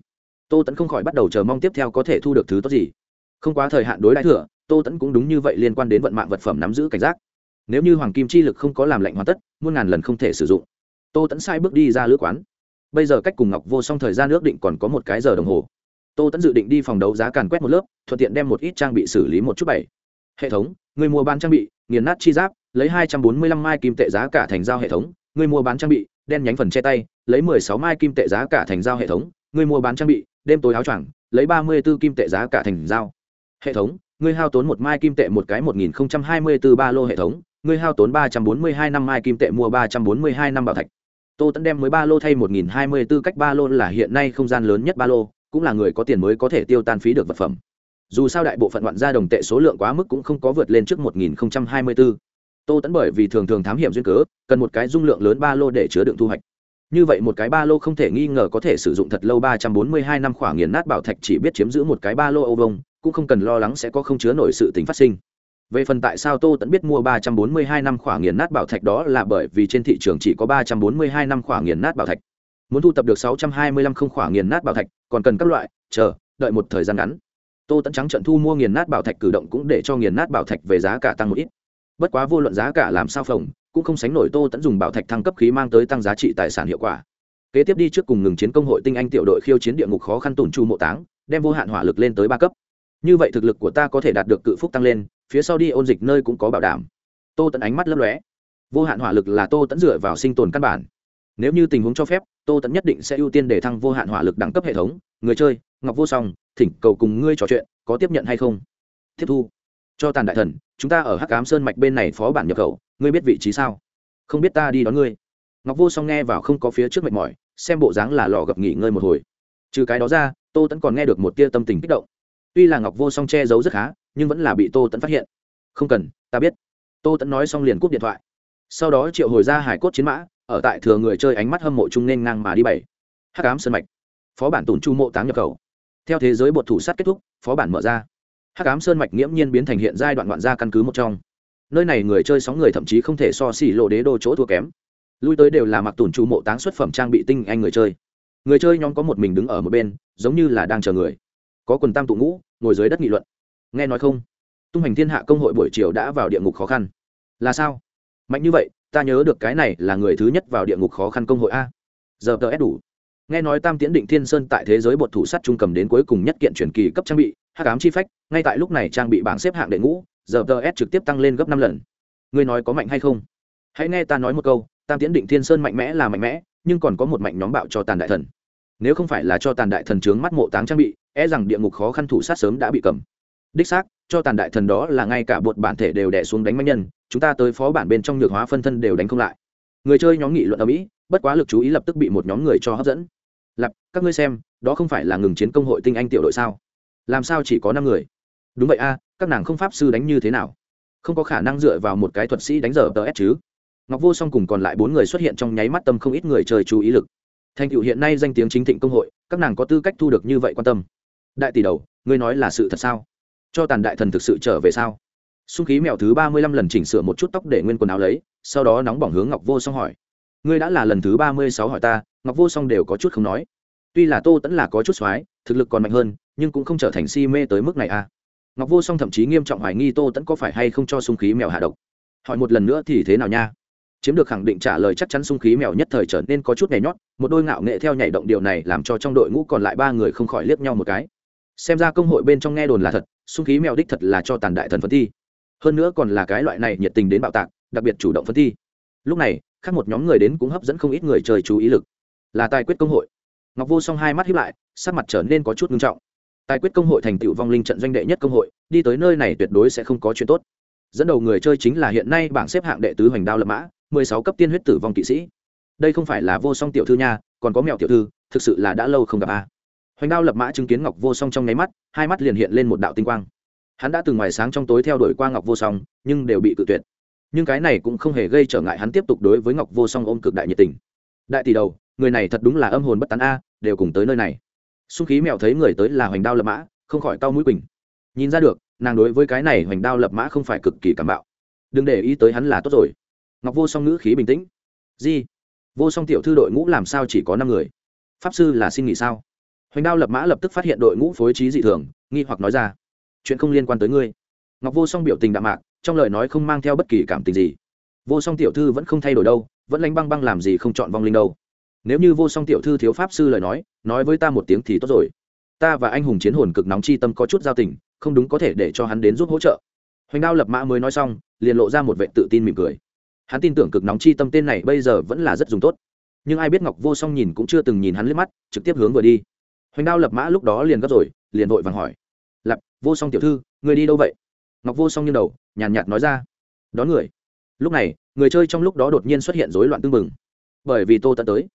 Tô tẫn không khỏi bắt đầu chờ mong tiếp theo có thể thu được thứ tốt gì. Không quá thời hạn đối đãi thừa, tô tẫn cũng đúng như vậy liên quan đến vận mạng vật phẩm nắm giữ cảnh giác nếu như hoàng kim chi lực không có làm lệnh hoàn tất, muôn ngàn lần không thể sử dụng. Tô tẫn sai bước đi ra lữ quán. Bây giờ cách cùng ngọc vô song thời gian ước định còn có một cái giờ đồng hồ. Tô tẫn dự định đi phòng đấu giá càn quét một lớp, thuận tiện đem một ít trang bị xử lý một chút bảy. Hệ thống, người mua bán trang bị, nghiền nát chi giáp, lấy hai trăm bốn mươi lăm mai kim tệ giá cả thành giao hệ thống. Người mua bán trang bị, đen nhánh phần che tay, lấy mười sáu mai kim tệ giá cả thành giao hệ thống. Người mua bán trang bị, đêm tối áo choàng, lấy ba mươi b ố kim tệ giá cả thành giao. Hệ thống, người hao tốn một mai kim tệ một cái một nghìn hai mươi b ố ba lô hệ thống ngươi hao tốn ba trăm bốn mươi hai năm mai kim tệ mua ba trăm bốn mươi hai năm bảo thạch. Tô tẫn đem mới ba lô thay một nghìn hai mươi b ố cách ba lô là hiện nay không gian lớn nhất ba lô, cũng là người có tiền mới có thể tiêu tan phí được vật phẩm. Dù sao đại bộ phận ngoạn gia đồng tệ số lượng quá mức cũng không có vượt lên trước một nghìn hai mươi b ố tô tẫn bởi vì thường thường thám hiểm duyên cớ, cần một cái dung lượng lớn ba lô để chứa đựng thu hoạch. Như vậy một cái ba lô không thể nghi ngờ có thể sử dụng thật lâu ba trăm bốn mươi hai năm khoảng nghiền nát bảo thạch chỉ biết chiếm giữ một cái ba lô ô vông cũng không cần lo lắng sẽ có không chứa nổi sự tính phát sinh về phần tại sao tô tẫn biết mua ba trăm bốn mươi hai năm khoảng nghiền nát bảo thạch đó là bởi vì trên thị trường chỉ có ba trăm bốn mươi hai năm khoảng nghiền nát bảo thạch. Muốn thu tập được sáu trăm hai mươi lăm không khoảng nghiền nát bảo thạch, còn cần các loại, chờ, đợi một thời gian ngắn. Tô tẫn trắng trận thu mua nghiền nát bảo thạch cử động cũng để cho nghiền nát bảo thạch về giá cả tăng một ít. Bất quá vô luận giá cả làm sao phồng, cũng không sánh nổi tô tẫn dùng bảo thạch thăng cấp khí mang tới tăng giá trị tài sản hiệu quả. Kế tiếp đi trước cùng ngừng chiến công hội tinh anh tiểu đội khiêu chiến địa ngục khó khăn tổn chu mộ táng, đem vô hạn hỏa lực lên tới ba cấp. Như vậy thực lực của ta có thể đạt được cự phúc tăng lên phía sau đi ôn dịch nơi cũng có bảo đảm. Tô tẫn ánh mắt lấp lóe. Vô hạn hỏa lực là tô tẫn dựa vào sinh tồn căn bản. Nếu như tình huống cho phép, tô tẫn nhất định sẽ ưu tiên để thăng vô hạn hỏa lực đẳng cấp hệ thống. Người chơi, ngọc vô song, thỉnh cầu cùng ngươi trò chuyện, có tiếp nhận hay không? Tiếp thu. Cho tàn đại thần, chúng ta ở hắc cám sơn mạch bên này phó bản nhập khẩu, ngươi biết vị trí sao? Không biết ta đi đón ngươi. Ngọc vô song nghe vào không có phía trước mệt mỏi, xem bộ dáng là lò gặp nghỉ ngơi một hồi. Trừ cái đó ra, tô tẫn còn nghe được một tia tâm tình kích động. Tuy là ngọc vô song che giấu rất khá nhưng vẫn là bị tô tẫn phát hiện. Không cần, ta biết. Tô tẫn nói xong liền cúp điện thoại. Sau đó triệu hồi ra hải cốt chiến mã, ở tại thừa người chơi ánh mắt hâm mộ chung nên ngang mà đi bảy. Hắc ám sơn mạch. Phó bản tùn chu mộ táng nhập khẩu theo thế giới bột thủ sát kết thúc, phó bản mở ra. Hắc ám sơn mạch nghiễm nhiên biến thành hiện giai đoạn đoạn ra căn cứ một trong. Nơi này người chơi sóng người thậm chí không thể so xỉ lộ đế đô chỗ thua kém. Lui tới đều là mặc tùn chu mộ táng xuất phẩm trang bị tinh anh người chơi. Người chơi nhóm có một mình đứng ở một bên, giống như là đang chờ người. Có quần tam tụ ngũ, ngồi dưới đất nghị luận nghe nói không? Tung hành thiên hạ công hội buổi chiều đã vào địa ngục khó khăn. Là sao? Mạnh như vậy, ta nhớ được cái này là người thứ nhất vào địa ngục khó khăn công hội a. Giờ tờ ép đủ. Nghe nói tam tiễn định thiên sơn tại thế giới bột thủ sắt trung cầm đến cuối cùng nhất kiện truyền kỳ cấp trang bị, hắc ám chi phách, ngay tại lúc này trang bị bảng xếp hạng đệ ngũ, giờ tờ s trực tiếp tăng lên gấp năm lần. Ngươi nói có mạnh hay không? Hãy nghe ta nói một câu, tam tiễn định thiên sơn mạnh mẽ là mạnh mẽ, nhưng còn có một mạnh nhóm bạo cho tàn đại thần. Nếu không phải là cho tàn đại thần trướng mắt mộ táng trang bị e rằng địa ngục khó khăn thủ sát sớm đã bị cầm đích xác, cho tàn đại thần đó là ngay cả bột bản thể đều đẻ xuống đánh mạnh nhân, chúng ta tới phó bản bên trong nhược hóa phân thân đều đánh không lại. Người chơi nhóm nghị luận ở mỹ, bất quá lực chú ý lập tức bị một nhóm người cho hấp dẫn. Lặp các ngươi xem, đó không phải là ngừng chiến công hội tinh anh tiểu đội sao? Làm sao chỉ có năm người? Đúng vậy a, các nàng không pháp sư đánh như thế nào? Không có khả năng dựa vào một cái thuật sĩ đánh giờ tờ s chứ? Ngọc vô song cùng còn lại bốn người xuất hiện trong nháy mắt tâm không ít người chơi chú ý lực. Thành tựu hiện nay danh tiếng chính thịnh công hội, các nàng có tư cách thu được như vậy quan tâm? Đại tỷ đầu, ngươi nói là sự thật sao? Cho tàn đại thần thực sự trở về sao? Xung khí mèo thứ ba mươi lăm lần chỉnh sửa một chút tóc để nguyên quần áo lấy, sau đó nóng bỏng hướng ngọc vô song hỏi. Ngươi đã là lần thứ ba mươi sáu hỏi ta, ngọc vô song đều có chút không nói. Tuy là tô tẫn là có chút x thực lực còn mạnh hơn, nhưng cũng không trở thành si mê tới mức này à. Ngọc vô song thậm chí nghiêm trọng hoài nghi tô tẫn có phải hay không cho xung khí mèo hạ độc. Hỏi một lần nữa thì thế nào nha? Chiếm được khẳng định trả lời chắc chắn sung khí mèo nhất thời trở nên có chút nhảy nhót, một đôi ngạo nghệ theo nhảy động điều này làm cho trong đội ngũ còn lại ba người không khỏi liếc nhau một cái. Xem ra công hội bên trong nghe đồn là thật sung khí mèo đích thật là cho tàn đại thần phân thi. Hơn nữa còn là cái loại này nhiệt tình đến bạo tạc, đặc biệt chủ động phân thi. Lúc này, khác một nhóm người đến cũng hấp dẫn không ít người chơi chú ý lực. Là tài quyết công hội. Ngọc vô song hai mắt hiếp lại, sắc mặt trở nên có chút nghiêm trọng. Tài quyết công hội thành tựu vong linh trận doanh đệ nhất công hội, đi tới nơi này tuyệt đối sẽ không có chuyện tốt. Dẫn đầu người chơi chính là hiện nay bảng xếp hạng đệ tứ hoành đao lập mã, mười sáu cấp tiên huyết tử vong kỵ sĩ. Đây không phải là vô song tiểu thư nha, còn có mèo tiểu thư, thực sự là đã lâu không gặp a hoành đao lập mã chứng kiến ngọc vô song trong nháy mắt, hai mắt liền hiện lên một đạo tinh quang. Hắn đã từng ngoài sáng trong tối theo đuổi qua ngọc vô song, nhưng đều bị cự tuyệt. Nhưng cái này cũng không hề gây trở ngại hắn tiếp tục đối với ngọc vô song ôm cực đại nhiệt tình. Đại tỷ đầu, người này thật đúng là âm hồn bất tán a, đều cùng tới nơi này. Xung khí mèo thấy người tới là hoành đao lập mã, không khỏi tao mũi quỳnh. Nhìn ra được, nàng đối với cái này hoành đao lập mã không phải cực kỳ cảm bạo. Đừng để ý tới hắn là tốt rồi. Ngọc vô song ngữ khí bình tĩnh. Di vô song tiểu thư đội ngũ làm sao chỉ có năm người? Pháp sư là xin nghỉ sao? Hoành đao lập mã lập tức phát hiện đội ngũ phối trí dị thường, nghi hoặc nói ra, chuyện không liên quan tới ngươi. Ngọc vô song biểu tình đạm mạc, trong lời nói không mang theo bất kỳ cảm tình gì. Vô song tiểu thư vẫn không thay đổi đâu, vẫn lánh băng băng làm gì không chọn vong linh đâu. Nếu như vô song tiểu thư thiếu pháp sư lời nói nói với ta một tiếng thì tốt rồi. Ta và anh hùng chiến hồn cực nóng chi tâm có chút giao tình, không đúng có thể để cho hắn đến giúp hỗ trợ. Hoành đao lập mã mới nói xong, liền lộ ra một vệ tự tin mỉm cười. Hắn tin tưởng cực nóng chi tâm tên này bây giờ vẫn là rất dùng tốt. Nhưng ai biết ngọc vô song nhìn cũng chưa từng nhìn hắn liếc mắt, trực tiếp hướng vừa đi hoành đao lập mã lúc đó liền gấp rồi, liền vội vàng hỏi. Lặp vô song tiểu thư, người đi đâu vậy? Ngọc vô song như đầu, nhàn nhạt nói ra. Đón người. Lúc này, người chơi trong lúc đó đột nhiên xuất hiện rối loạn tương mừng bởi vì tô tận tới.